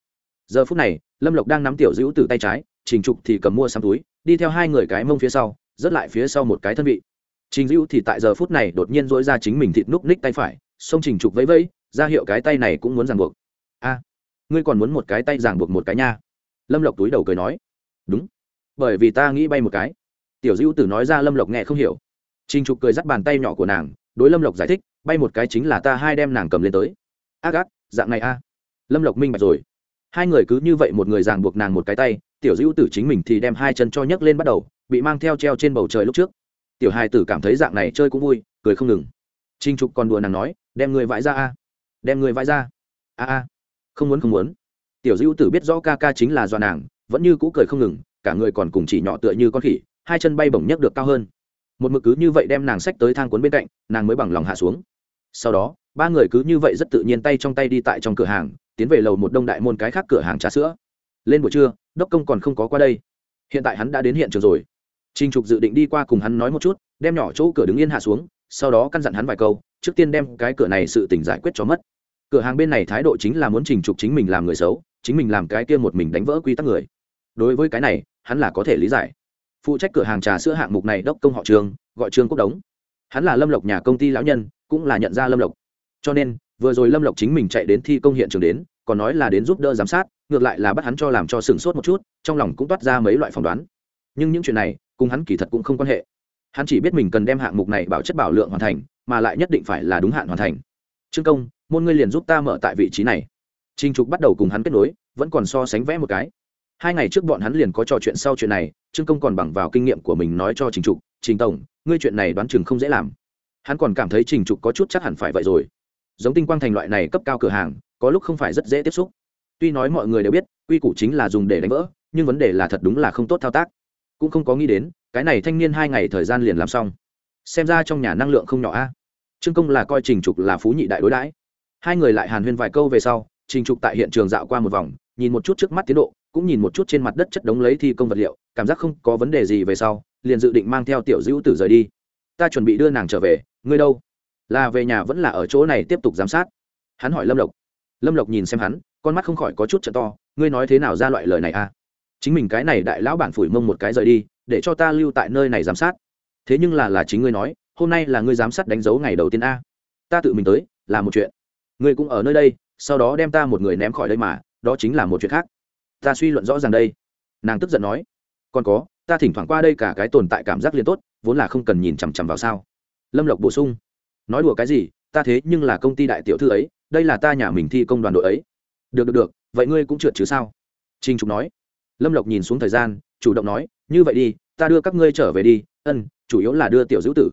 Giờ phút này, lâm lộc đang nắm tiểu dữ từ tay trái, trình trục thì cầm mua xăm túi, đi theo hai người cái mông phía sau, rớt lại phía sau một cái thân vị. Trình dữ thì tại giờ phút này đột nhiên dỗi ra chính mình thịt núc ních tay phải, xông trình trục vẫy vẫy, ra hiệu cái tay này cũng muốn ràng buộc. A, ngươi còn muốn một cái tay ràng buộc một cái nha. Lâm lộc túi đầu cười nói. Đúng bởi vì ta nghĩ bay một cái. Tiểu dữ tử nói ra lâm lộc nghe không hiểu. Trinh trục cười dắt bàn tay nhỏ của nàng, đối lâm lộc giải thích, bay một cái chính là ta hai đem nàng cầm lên tới. Ác ác, dạng này a. Lâm lộc minh bạch rồi. Hai người cứ như vậy một người ràng buộc nàng một cái tay, tiểu dữ tử chính mình thì đem hai chân cho nhấc lên bắt đầu, bị mang theo treo trên bầu trời lúc trước. Tiểu hai tử cảm thấy dạng này chơi cũng vui, cười không ngừng. Trinh trục còn đùa nàng nói, đem người vãi ra a, đem người vãi ra. A a, không muốn không muốn. Tiểu dữ tử biết rõ ca ca chính là do nàng, vẫn như cũ cười không ngừng cả người còn cùng chỉ nhỏ tựa như con khỉ, hai chân bay bổng nhấc được cao hơn. Một mực cứ như vậy đem nàng sách tới thang cuốn bên cạnh, nàng mới bằng lòng hạ xuống. Sau đó, ba người cứ như vậy rất tự nhiên tay trong tay đi tại trong cửa hàng, tiến về lầu một đông đại môn cái khác cửa hàng trà sữa. Lên buổi trưa, đốc công còn không có qua đây. Hiện tại hắn đã đến hiện trường rồi. Trinh trục dự định đi qua cùng hắn nói một chút, đem nhỏ chỗ cửa đứng yên hạ xuống, sau đó căn dặn hắn vài câu, trước tiên đem cái cửa này sự tỉnh giải quyết cho mất. Cửa hàng bên này thái độ chính là muốn trình trục chính mình làm người xấu, chính mình làm cái kia một mình đánh vỡ quy tắc người đối với cái này, hắn là có thể lý giải. Phụ trách cửa hàng trà sữa hạng mục này đốc công họ trường, gọi trương quốc đống. Hắn là lâm lộc nhà công ty lão nhân, cũng là nhận ra lâm lộc. Cho nên, vừa rồi lâm lộc chính mình chạy đến thi công hiện trường đến, còn nói là đến giúp đỡ giám sát, ngược lại là bắt hắn cho làm cho sửng sốt một chút, trong lòng cũng toát ra mấy loại phỏng đoán. Nhưng những chuyện này, cùng hắn kỳ thật cũng không quan hệ. Hắn chỉ biết mình cần đem hạng mục này bảo chất bảo lượng hoàn thành, mà lại nhất định phải là đúng hạn hoàn thành. Trương công, môn ngươi liền giúp ta mở tại vị trí này. Trinh trục bắt đầu cùng hắn kết nối, vẫn còn so sánh vẽ một cái hai ngày trước bọn hắn liền có trò chuyện sau chuyện này, trương công còn bằng vào kinh nghiệm của mình nói cho trình trục, trình tổng, ngươi chuyện này đoán chừng không dễ làm. Hắn còn cảm thấy trình trục có chút chắc hẳn phải vậy rồi. Giống tinh quang thành loại này cấp cao cửa hàng, có lúc không phải rất dễ tiếp xúc. Tuy nói mọi người đều biết, quy củ chính là dùng để đánh vỡ, nhưng vấn đề là thật đúng là không tốt thao tác. Cũng không có nghĩ đến, cái này thanh niên hai ngày thời gian liền làm xong. Xem ra trong nhà năng lượng không nhỏ a. Trương công là coi trình trục là phú nhị đại đối đãi. Hai người lại hàn huyên vài câu về sau, trình trục tại hiện trường dạo qua một vòng, nhìn một chút trước mắt tiến độ cũng nhìn một chút trên mặt đất chất đống lấy thi công vật liệu, cảm giác không có vấn đề gì về sau, liền dự định mang theo tiểu dữ tử rời đi. Ta chuẩn bị đưa nàng trở về, ngươi đâu? Là về nhà vẫn là ở chỗ này tiếp tục giám sát? Hắn hỏi lâm lộc. Lâm lộc nhìn xem hắn, con mắt không khỏi có chút t to, ngươi nói thế nào ra loại lời này a chính mình cái này đại lão bản phủi mông một cái rời đi, để cho ta lưu tại nơi này giám sát. Thế nhưng là là chính ngươi nói, hôm nay là ngươi giám sát đánh dấu ngày đầu tiên a. Ta tự mình tới, là một chuyện. Ngươi cũng ở nơi đây, sau đó đem ta một người ném khỏi đây mà, đó chính là một chuyện khác ta suy luận rõ ràng đây. Nàng tức giận nói, còn có, ta thỉnh thoảng qua đây cả cái tồn tại cảm giác liền tốt, vốn là không cần nhìn chằm chằm vào sao. Lâm lộc bổ sung, nói đùa cái gì, ta thế nhưng là công ty đại tiểu thư ấy, đây là ta nhà mình thi công đoàn đội ấy. Được được được, vậy ngươi cũng trượt chứ sao? Trinh trục nói. Lâm lộc nhìn xuống thời gian, chủ động nói, như vậy đi, ta đưa các ngươi trở về đi, ân, chủ yếu là đưa tiểu dữ tử.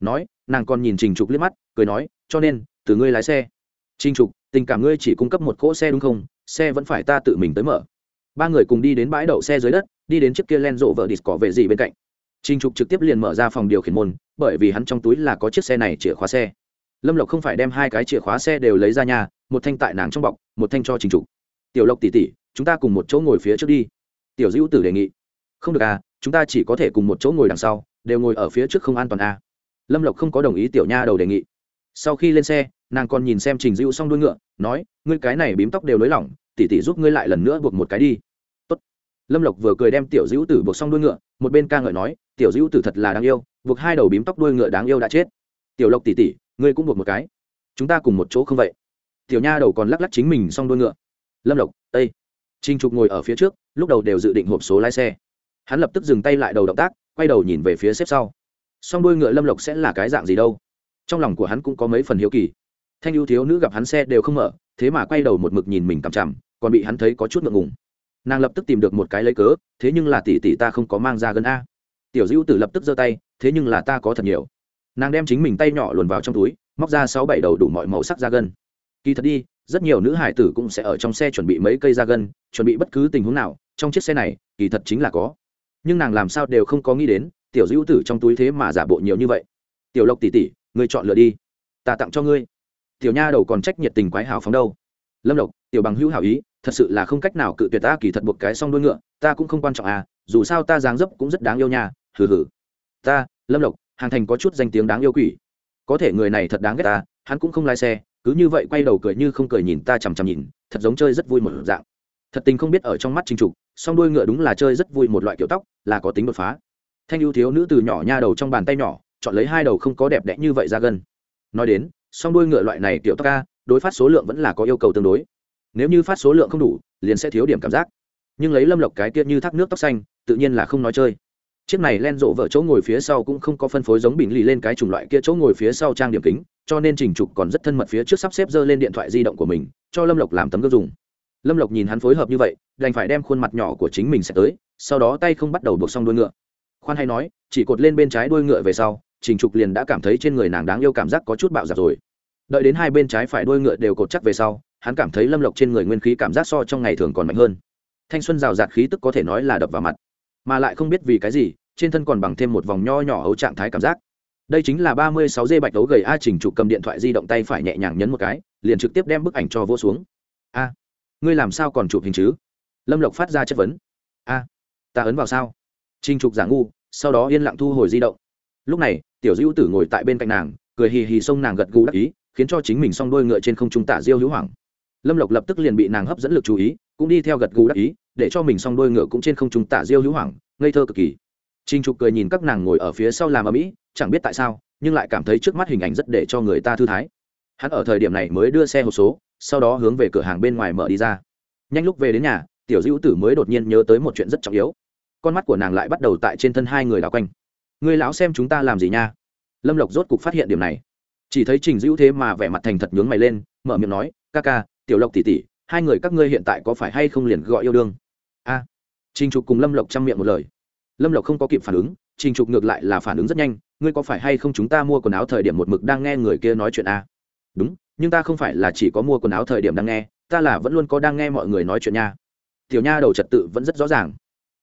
Nói, nàng còn nhìn trình trục liếc mắt, cười nói, cho nên, từ ngươi lái xe. Trình trục, tình cảm ngươi chỉ cung cấp một cỗ xe đúng không? Xe vẫn phải ta tự mình tới mở ba người cùng đi đến bãi đậu xe dưới đất, đi đến chiếc kia len rộ vợ đít cỏ về gì bên cạnh. Trình trục trực tiếp liền mở ra phòng điều khiển môn, bởi vì hắn trong túi là có chiếc xe này chìa khóa xe. Lâm lộc không phải đem hai cái chìa khóa xe đều lấy ra nhà một thanh tại nàng trong bọc, một thanh cho trình trục. Tiểu lộc tỉ tỉ chúng ta cùng một chỗ ngồi phía trước đi. Tiểu dữ tử đề nghị. Không được à chúng ta chỉ có thể cùng một chỗ ngồi đằng sau, đều ngồi ở phía trước không an toàn à. lâm lộc không có đồng ý tiểu nha đầu đề nghị. Sau khi lên xe, nàng còn nhìn xem trình dữ xong đuôi ngựa, nói, ngươi cái này bím tóc đều lối lỏng tỉ tỉ giúp ngươi lại lần nữa buộc một cái đi. Tốt. lâm lộc vừa cười đem tiểu dữ tử buộc xong đuôi ngựa, một bên ca ngợi nói, tiểu dữ tử thật là đáng yêu, buộc hai đầu bím tóc đuôi ngựa đáng yêu đã chết. Tiểu lộc tỉ tỉ ngươi cũng buộc một cái. Chúng ta cùng một chỗ không vậy? Tiểu nha đầu còn lắc lắc chính mình xong đuôi ngựa. Lâm lộc tây trinh trục ngồi ở phía trước, lúc đầu đều dự định hộp số lái xe. Hắn lập tức dừng tay lại đầu động tác, quay đầu nhìn về phía xếp sau. Song đuôi ngựa lâm lộc sẽ là cái dạng gì đâu? Trong lòng của hắn cũng có mấy phần hiếu kỳ thanh ưu thiếu nữ gặp hắn xe đều không mở, thế mà quay đầu một mực nhìn mình cằm chằm, còn bị hắn thấy có chút ngượng ngùng. Nàng lập tức tìm được một cái lấy cớ, thế nhưng là tỷ tỷ ta không có mang ra gần a. Tiểu dữ tử lập tức giơ tay, thế nhưng là ta có thật nhiều. Nàng đem chính mình tay nhỏ luồn vào trong túi, móc ra sáu bảy đầu đủ mọi màu sắc ra gân. Kỳ thật đi, rất nhiều nữ hải tử cũng sẽ ở trong xe chuẩn bị mấy cây ra gân, chuẩn bị bất cứ tình huống nào, trong chiếc xe này, kỳ thật chính là có. Nhưng nàng làm sao đều không có nghĩ đến, tiểu dữ tử trong túi thế mà giả bộ nhiều như vậy. Tiểu lộc tỉ tỉ ngươi chọn lựa đi. Ta tặng cho ngươi tiểu nha đầu còn trách nhiệt tình quái hào phóng đâu. Lâm lộc, tiểu bằng hữu hảo ý, thật sự là không cách nào cự tuyệt ta kỳ thật buộc cái xong đuôi ngựa, ta cũng không quan trọng à dù sao ta dáng dấp cũng rất đáng yêu nha, hừ hừ. Ta, lâm lộc, hàng thành có chút danh tiếng đáng yêu quỷ. Có thể người này thật đáng ghét ta, hắn cũng không lái xe, cứ như vậy quay đầu cười như không cười nhìn ta chằm chằm nhìn, thật giống chơi rất vui một dạng. Thật tình không biết ở trong mắt trinh trục, song đuôi ngựa đúng là chơi rất vui một loại kiểu tóc, là có tính đột phá. Thanh ưu thiếu nữ từ nhỏ nha đầu trong bàn tay nhỏ, chọn lấy hai đầu không có đẹp đẽ như vậy ra gân. Nói đến song đuôi ngựa loại này kiểu tóc ca, đối phát số lượng vẫn là có yêu cầu tương đối. Nếu như phát số lượng không đủ, liền sẽ thiếu điểm cảm giác. Nhưng lấy lâm lộc cái kia như thác nước tóc xanh, tự nhiên là không nói chơi. Chiếc này len rộ vợ chỗ ngồi phía sau cũng không có phân phối giống bình lì lên cái chủng loại kia chỗ ngồi phía sau trang điểm kính, cho nên trình trục còn rất thân mật phía trước sắp xếp dơ lên điện thoại di động của mình, cho lâm lộc làm tấm gương dùng. Lâm lộc nhìn hắn phối hợp như vậy, đành phải đem khuôn mặt nhỏ của chính mình sẽ tới, sau đó tay không bắt đầu buộc xong đuôi ngựa. Khoan hay nói, chỉ cột lên bên trái đuôi ngựa về sau trình trục liền đã cảm thấy trên người nàng đáng yêu cảm giác có chút bạo giặc rồi. Đợi đến hai bên trái phải đuôi ngựa đều cột chắc về sau, hắn cảm thấy lâm lộc trên người nguyên khí cảm giác so trong ngày thường còn mạnh hơn. Thanh xuân rào rạt khí tức có thể nói là đập vào mặt, mà lại không biết vì cái gì, trên thân còn bằng thêm một vòng nho nhỏ ấu trạng thái cảm giác. Đây chính là ba mươi sáu dê bạch đấu gầy a trình trục cầm điện thoại di động tay phải nhẹ nhàng nhấn một cái, liền trực tiếp đem bức ảnh cho vô xuống. A, ngươi làm sao còn chụp hình chứ? Lâm lộc phát ra chất vấn. A, ta ấn vào sao? Trình trục giả ngu, sau đó yên lặng thu hồi di động. Lúc này tiểu dữ tử ngồi tại bên cạnh nàng cười hì hì xông nàng gật gù đắc ý khiến cho chính mình s o n g đôi ngựa trên không trung tả diêu hữu hoảng lâm lộc lập tức liền bị nàng hấp dẫn lực chú ý cũng đi theo gật gù đắc ý để cho mình s o n g đôi ngựa cũng trên không trung tả diêu hữu hoảng ngây thơ cực kỳ Trình Trục cười nhìn các nàng ngồi ở phía sau làm ở mỹ, chẳng biết tại sao, nhưng lại cảm thấy trước mắt hình ảnh rất để cho người ta thư thái. Hắn ở thời điểm này mới đưa xe hộp số, sau đó hướng về cửa hàng bên ngoài mở đi ra. Nhanh lúc về đến nhà, tiểu dữ Tử mới đột nhiên nhớ tới một chuyện rất trọng yếu. Con mắt của nàng lại bắt đầu tại trên thân hai người đảo quanh. Ngươi lão xem chúng ta làm gì nha? Lâm Lộc rốt cục phát hiện điểm này. Chỉ thấy trình dữ thế mà vẻ mặt thành thật nhướng mày lên, mở miệng nói, ca ca, tiểu lộc tỉ tỉ hai người các ngươi hiện tại có phải hay không liền gọi yêu đương? A. Trình trục cùng lâm lộc chăm miệng một lời. Lâm lộc không có kịp phản ứng, trình trục ngược lại là phản ứng rất nhanh, ngươi có phải hay không chúng ta mua quần áo thời điểm một mực đang nghe người kia nói chuyện a? Đúng, nhưng ta không phải là chỉ có mua quần áo thời điểm đang nghe, ta là vẫn luôn có đang nghe mọi người nói chuyện nha. Tiểu nha đầu trật tự vẫn rất rõ ràng.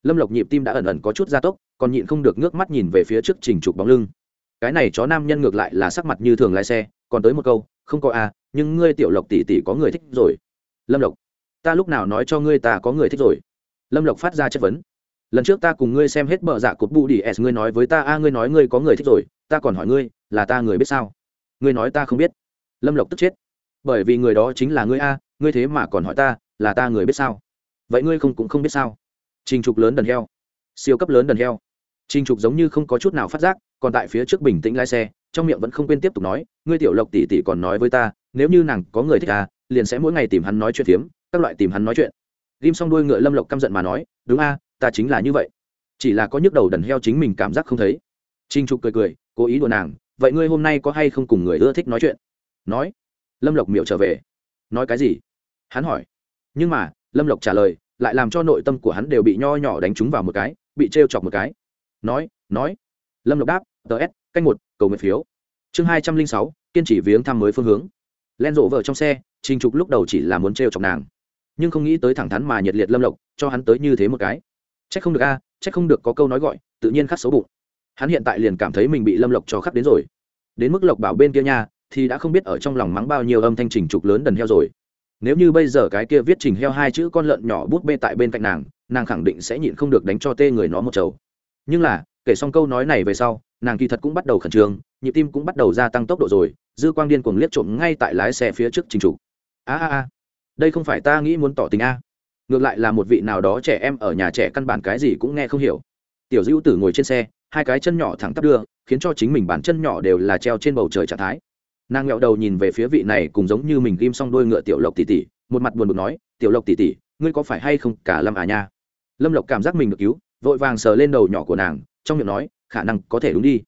Lâm lộc nhịp tim đã ẩn ẩn có chút gia tốc còn nhịn không được nước mắt nhìn về phía trước trình trục bóng lưng. Cái này chó nam nhân ngược lại là sắc mặt như thường lái xe còn tới một câu không có a à, nhưng ngươi tiểu lộc tỷ tỷ có người thích rồi. Lâm lộc ta lúc nào nói cho ngươi ta có người thích rồi? Lâm lộc phát ra chất vấn. Lần trước ta cùng ngươi xem hết bờ dạ cột bụ đi s ngươi nói với ta a ngươi nói ngươi có người thích rồi ta còn hỏi ngươi là ta người biết sao? Ngươi nói ta không biết. Lâm lộc tức chết. Bởi vì người đó chính là ngươi a ngươi thế mà còn hỏi ta là ta người biết sao? Vậy ngươi không cũng không biết sao? Trình trục lớn đần heo. Siêu cấp lớn đần heo trình trục giống như không có chút nào phát giác, còn tại phía trước bình tĩnh lái xe, trong miệng vẫn không quên tiếp tục nói, ngươi tiểu lộc tỷ tỷ còn nói với ta, nếu như nàng có người thích ta, liền sẽ mỗi ngày tìm hắn nói chuyện phiếm, các loại tìm hắn nói chuyện. Rim xong đuôi ngựa lâm lộc căm giận mà nói, đúng a, ta chính là như vậy. Chỉ là có nhức đầu đần heo chính mình cảm giác không thấy. Trình trục cười cười, cố ý đùa nàng, vậy ngươi hôm nay có hay không cùng người ưa thích nói chuyện? Nói. Lâm lộc miểu trở về. Nói cái gì? Hắn hỏi. Nhưng mà, lâm lộc trả lời, lại làm cho nội tâm của hắn đều bị nho nhỏ đánh trúng vào một cái, bị trêu chọc một cái nói nói. Lâm lộc đáp ts canh một cầu nguyện phiếu. Chương hai trăm linh sáu kiên trì viếng thăm mới phương hướng. Len rộ vợ trong xe trình trục lúc đầu chỉ là muốn t chọc nàng. Nhưng không nghĩ tới thẳng thắn mà nhiệt liệt lâm lộc cho hắn tới như thế một cái. C h ắ c không được a à, c h ắ c không được có câu nói gọi tự nhiên khắc xấu bụng. Hắn hiện tại liền cảm thấy mình bị lâm lộc cho khắc đến rồi. Đến mức lộc bảo bên kia nha thì đã không biết ở trong lòng mắng bao nhiêu âm thanh trình trục lớn đần heo rồi. Nếu như bây giờ cái kia viết trình heo hai chữ con lợn nhỏ bút bê tại bên cạnh nàng nàng khẳng định sẽ nhịn không được đánh cho tê người nó một chầu nhưng là, kể xong câu nói này về sau, nàng kỳ thật cũng bắt đầu khẩn trương, nhịp tim cũng bắt đầu gia tăng tốc độ rồi, dư quang điên cuồng liếc trộm ngay tại lái xe phía trước trình chủ a a a, đây không phải ta nghĩ muốn tỏ tình a. Ngược lại là một vị nào đó trẻ em ở nhà trẻ căn bản cái gì cũng nghe không hiểu. Tiểu dữ tử ngồi trên xe, hai cái chân nhỏ thẳng tắp đưa, khiến cho chính mình bản chân nhỏ đều là treo trên bầu trời trạng thái. Nàng nghẹo đầu nhìn về phía vị này cùng giống như mình ghim xong đôi ngựa tiểu lộc tỷ tỷ, một mặt buồn bực nói, tiểu lộc tỷ tỷ, ngươi có phải hay không cả lâm à nha? Lâm lộc cảm giác mình được cứu vội vàng sờ lên đầu nhỏ của nàng, trong miệng nói, khả năng có thể đúng đi.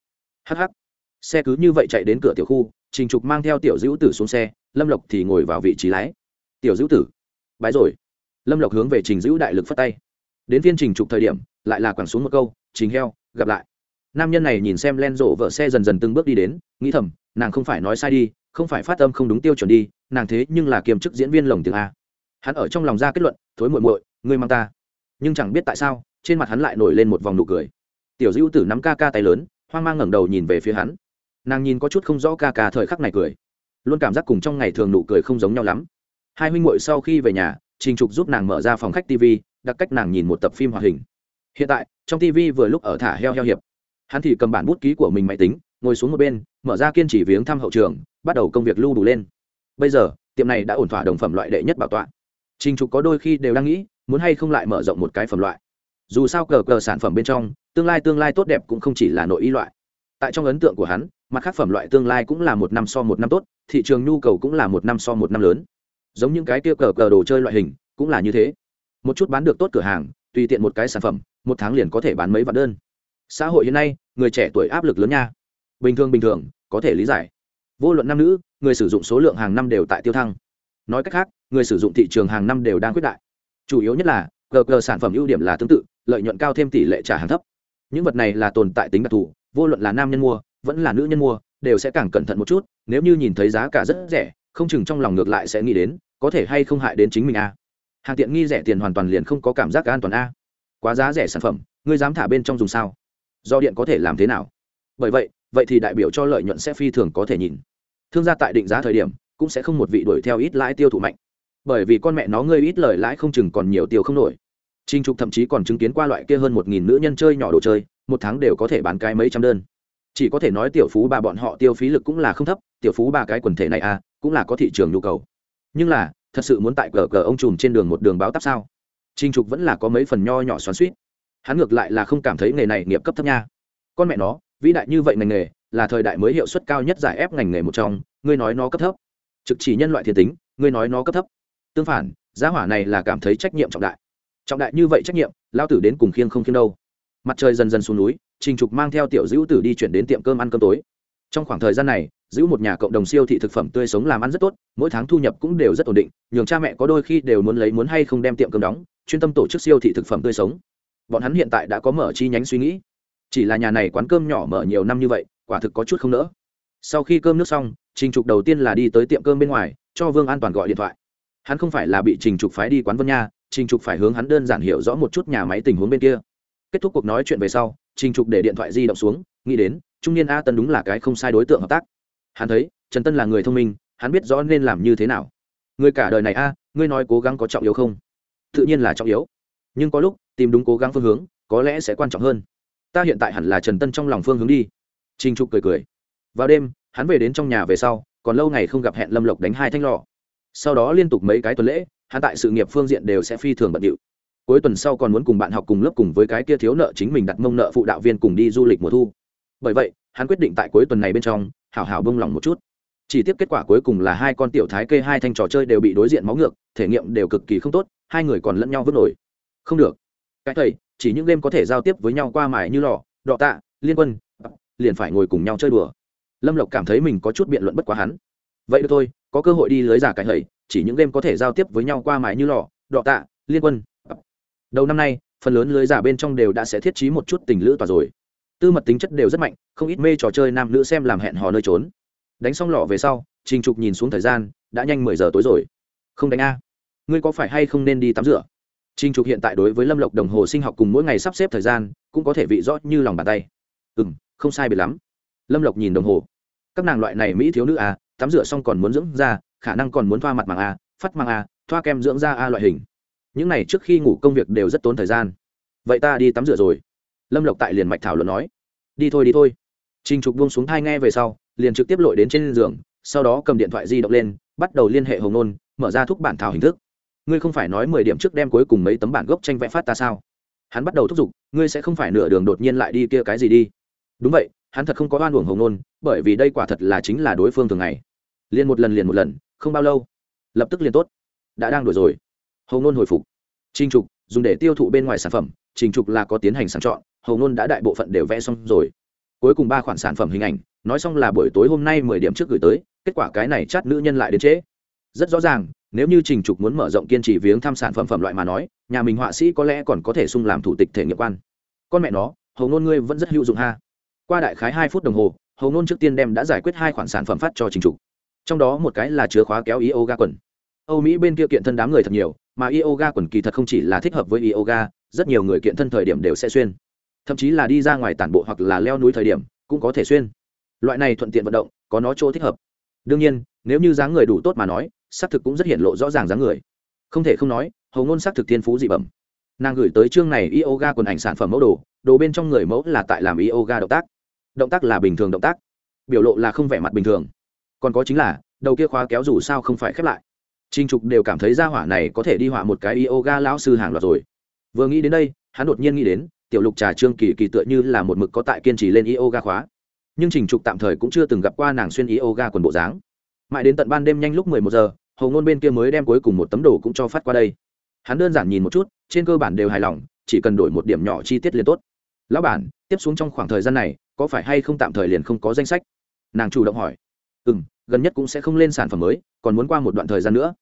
Hh xe cứ như vậy chạy đến cửa tiểu khu, trình trục mang theo tiểu dữ tử xuống xe, lâm lộc thì ngồi vào vị trí lái. Tiểu dữ tử, bái rồi. Lâm lộc hướng về trình dữ đại lực phất tay. Đến viên trình trục thời điểm, lại là quẳng xuống một câu, trình heo, gặp lại. Nam nhân này nhìn xem len rộ vợ xe dần dần từng bước đi đến, nghĩ thầm, nàng không phải nói sai đi, không phải phát âm không đúng tiêu chuẩn đi, nàng thế nhưng là kiềm chức diễn viên lồng tiếng a. Hắn ở trong lòng ra kết luận, thối muội muội, ngươi mang ta. Nhưng chẳng biết tại sao trên mặt hắn lại nổi lên một vòng nụ cười. Tiểu dữ tử nắm ca ca tay lớn, hoang mang ngẩng đầu nhìn về phía hắn. Nàng nhìn có chút không rõ ca ca thời khắc này cười. Luôn cảm giác cùng trong ngày thường nụ cười không giống nhau lắm. Hai huynh muội sau khi về nhà, trình trục giúp nàng mở ra phòng khách tv đặt cách nàng nhìn một tập phim hoạt hình. Hiện tại, trong tv vừa lúc ở thả heo heo hiệp. Hắn thì cầm bản bút ký của mình máy tính, ngồi xuống một bên, mở ra kiên trì viếng thăm hậu trường, bắt đầu công việc lưu đủ lên. Bây giờ, tiệm này đã ổn thỏa đồng phẩm loại đệ nhất bảo tọa. Trình trục có đôi khi đều đang nghĩ, muốn hay không lại mở rộng một cái phẩm loại dù sao cờ cờ sản phẩm bên trong, tương lai tương lai tốt đẹp cũng không chỉ là nội y loại. Tại trong ấn tượng của hắn, mặt khác phẩm loại tương lai cũng là một năm so một năm tốt, thị trường nhu cầu cũng là một năm so một năm lớn. Giống những cái kia cờ cờ đồ chơi loại hình, cũng là như thế. Một chút bán được tốt cửa hàng, tùy tiện một cái sản phẩm, một tháng liền có thể bán mấy vạn đơn. Xã hội hiện nay, người trẻ tuổi áp lực lớn nha. Bình thường bình thường, có thể lý giải. Vô luận nam nữ, người sử dụng số lượng hàng năm đều tại tiêu thăng. Nói cách khác, người sử dụng thị trường hàng năm đều đang quyết đại. Chủ yếu nhất là gg sản phẩm ưu điểm là tương tự, lợi nhuận cao thêm tỷ lệ trả hàng thấp. Những vật này là tồn tại tính đặc thù, vô luận là nam nhân mua, vẫn là nữ nhân mua, đều sẽ càng cẩn thận một chút, nếu như nhìn thấy giá cả rất rẻ, không chừng trong lòng ngược lại sẽ nghĩ đến, có thể hay không hại đến chính mình a. Hàng tiện nghi rẻ tiền hoàn toàn liền không có cảm giác an toàn a. Quá giá rẻ sản phẩm, ngươi dám thả bên trong dùng sao? Do điện có thể làm thế nào? Bởi vậy vậy thì đại biểu cho lợi nhuận sẽ phi thường có thể nhìn. Thương gia tại định giá thời điểm, cũng sẽ không một vị đuổi theo ít lãi tiêu thụ mạnh bởi vì con mẹ nó ngươi ít lời lãi không chừng còn nhiều tiêu không nổi. Trinh trục thậm chí còn chứng kiến qua loại kia hơn một nghìn nữ nhân chơi nhỏ đồ chơi, một tháng đều có thể bán cái mấy trăm đơn. Chỉ có thể nói tiểu phú bà bọn họ tiêu phí lực cũng là không thấp, tiểu phú bà cái quần thể này à cũng là có thị trường nhu cầu. Nhưng là, thật sự muốn tại cờ cờ ông trùm trên đường một đường báo tắp sao? Trinh trục vẫn là có mấy phần nho nhỏ xoắn suýt hắn ngược lại là không cảm thấy nghề này nghiệp cấp thấp nha. Con mẹ nó, vĩ đại như vậy ngành nghề, là thời đại mới hiệu suất cao nhất giải ép ngành nghề một trong, ngươi nói nó cấp thấp. Trực chỉ nhân loại thiên tính, ngươi nói nó cấp thấp tương phản giá hỏa này là cảm thấy trách nhiệm trọng đại. Trọng đại như vậy trách nhiệm lao tử đến cùng khiêng không khiêng đâu. Mặt trời dần dần xuống núi, trình trục mang theo tiểu dữ tử đi chuyển đến tiệm cơm ăn cơm tối. Trong khoảng thời gian này giữ một nhà cộng đồng siêu thị thực phẩm tươi sống làm ăn rất tốt, mỗi tháng thu nhập cũng đều rất ổn định, nhường cha mẹ có đôi khi đều muốn lấy muốn hay không đem tiệm cơm đóng, chuyên tâm tổ chức siêu thị thực phẩm tươi sống. Bọn hắn hiện tại đã có mở chi nhánh suy nghĩ. Chỉ là nhà này quán cơm nhỏ mở nhiều năm như vậy, quả thực có chút không nỡ. Sau khi cơm nước xong, trình trục đầu tiên là đi tới tiệm cơm bên ngoài, cho vương an toàn gọi điện thoại hắn không phải là bị trình trục phái đi quán vân nha, trình trục phải hướng hắn đơn giản hiểu rõ một chút nhà máy tình huống bên kia. Kết thúc cuộc nói chuyện về sau, trình trục để điện thoại di động xuống, nghĩ đến, trung niên a tân đúng là cái không sai đối tượng hợp tác. Hắn thấy, trần tân là người thông minh, hắn biết rõ nên làm như thế nào. Người cả đời này a, ngươi nói cố gắng có trọng yếu không? Tự nhiên là trọng yếu. Nhưng có lúc, tìm đúng cố gắng phương hướng, có lẽ sẽ quan trọng hơn. Ta hiện tại hẳn là trần tân trong lòng phương hướng đi. Trình trục cười cười. Vào đêm, hắn về đến trong nhà về sau, còn lâu ngày không gặp hẹn lâm lộc đánh hai thanh lọ sau đó liên tục mấy cái tuần lễ, hắn tại sự nghiệp phương diện đều sẽ phi thường bận điệu. Cuối tuần sau còn muốn cùng bạn học cùng lớp cùng với cái kia thiếu nợ chính mình đặt mông nợ phụ đạo viên cùng đi du lịch mùa thu. Bởi vậy, hắn quyết định tại cuối tuần này bên trong, hảo hảo bông lòng một chút. Chỉ tiếp kết quả cuối cùng là hai con tiểu thái kê hai thanh trò chơi đều bị đối diện máu ngược, thể nghiệm đều cực kỳ không tốt, hai người còn lẫn nhau vứt nổi. Không được. Cái thầy, chỉ những game có thể giao tiếp với nhau qua mải như lò, đọ tạ, liên quân, liền phải ngồi cùng nhau chơi đùa. Lâm lộc cảm thấy mình có chút biện luận bất quá hắn vậy được thôi, có cơ hội đi lưới giả cái thầy chỉ những game có thể giao tiếp với nhau qua mái như lò, đọ tạ, liên quân. Đầu năm nay, phần lớn lưới giả bên trong đều đã sẽ thiết trí một chút tình lữ tòa rồi. Tư mật tính chất đều rất mạnh, không ít mê trò chơi nam nữ xem làm hẹn hò nơi trốn. Đánh xong lọ về sau, trình trục nhìn xuống thời gian, đã nhanh mười giờ tối rồi. Không đánh a. Ngươi có phải hay không nên đi tắm rửa? Trình trục hiện tại đối với lâm lộc đồng hồ sinh học cùng mỗi ngày sắp xếp thời gian, cũng có thể vị rõ như lòng bàn tay. Ừ m không sai biệt lắm. Lâm lộc nhìn đồng hồ các nàng loại này mỹ thiếu nữ a tắm rửa xong còn muốn dưỡng da, khả năng còn muốn thoa mặt màng a phát màng a thoa kem dưỡng da a loại hình. Những này trước khi ngủ công việc đều rất tốn thời gian. Vậy ta đi tắm rửa rồi. Lâm lộc tại liền mạch thảo luận nói. Đi thôi đi thôi. Trình trục buông xuống thai nghe về sau, liền trực tiếp lội đến trên giường, sau đó cầm điện thoại di động lên, bắt đầu liên hệ hồng nôn, mở ra thúc bản thảo hình thức. Ngươi không phải nói mười điểm trước đem cuối cùng mấy tấm bản gốc tranh vẽ phát ta sao? Hắn bắt đầu thúc giục, ngươi sẽ không phải nửa đường đột nhiên lại đi kia cái gì đi. Đúng vậy hắn thật không có oan uổng hồng nôn, bởi vì đây quả thật là chính là đối phương thường ngày. Liền một lần liền một lần, không bao lâu, lập tức liền tốt. Đã đang đổi rồi. Hồng nôn hồi phục. Trình trục, dùng để tiêu thụ bên ngoài sản phẩm, trình trục là có tiến hành sàng chọn, Hồng nôn đã đại bộ phận đều vẽ xong rồi. Cuối cùng ba khoản sản phẩm hình ảnh, nói xong là buổi tối hôm nay mười điểm trước gửi tới, kết quả cái này chát nữ nhân lại đến trễ. Rất rõ ràng, nếu như trình trục muốn mở rộng kiên trì viếng thăm sản phẩm phẩm loại mà nói, nhà mình họa sĩ có lẽ còn có thể sung làm thủ tịch thể nghiệm quan. Con mẹ nó hầu nôn ngươi vẫn rất hữu dụng ha qua đại khái hai phút đồng hồ hầu nôn trước tiên đem đã giải quyết hai khoản sản phẩm phát cho chính trục. Trong đó một cái là chứa khóa kéo yoga quần. Âu mỹ bên kia kiện thân đám người thật nhiều, mà yoga quần kỳ thật không chỉ là thích hợp với yoga, rất nhiều người kiện thân thời điểm đều sẽ xuyên. Thậm chí là đi ra ngoài tản bộ hoặc là leo núi thời điểm, cũng có thể xuyên. Loại này thuận tiện vận động, có nó chỗ thích hợp. Đương nhiên, nếu như dáng người đủ tốt mà nói, xác thực cũng rất hiện lộ rõ ràng dáng người. Không thể không nói hầu ngôn xác thực thiên phú dị bẩm. Nàng gửi tới chương này yoga quần ảnh sản phẩm mẫu đồ đồ bên trong người mẫu là tại làm yoga động tác động tác là bình thường động tác biểu lộ là không vẻ mặt bình thường còn có chính là đầu kia khóa kéo dù sao không phải khép lại Trình Trục đều cảm thấy gia hỏa này có thể đi họa một cái yoga lão sư hàng loạt rồi. Vừa nghĩ đến đây, hắn đột nhiên nghĩ đến, tiểu lục trà trương kỳ kỳ tựa như là một mực có tại kiên trì lên yoga khóa. Nhưng Trình Trục tạm thời cũng chưa từng gặp qua nàng xuyên yoga quần bộ dáng. Mãi đến tận ban đêm nhanh lúc mười một giờ, Hồ Nôn bên kia mới đem cuối cùng một tấm đồ cũng cho phát qua đây. Hắn đơn giản nhìn một chút, trên cơ bản đều hài lòng, chỉ cần đổi một điểm nhỏ chi tiết liền tốt. Lão bản, tiếp xuống trong khoảng thời gian này, có phải hay không tạm thời liền không có danh sách? Nàng chủ động hỏi. Ừm, gần nhất cũng sẽ không lên sản phẩm mới, còn muốn qua một đoạn thời gian nữa.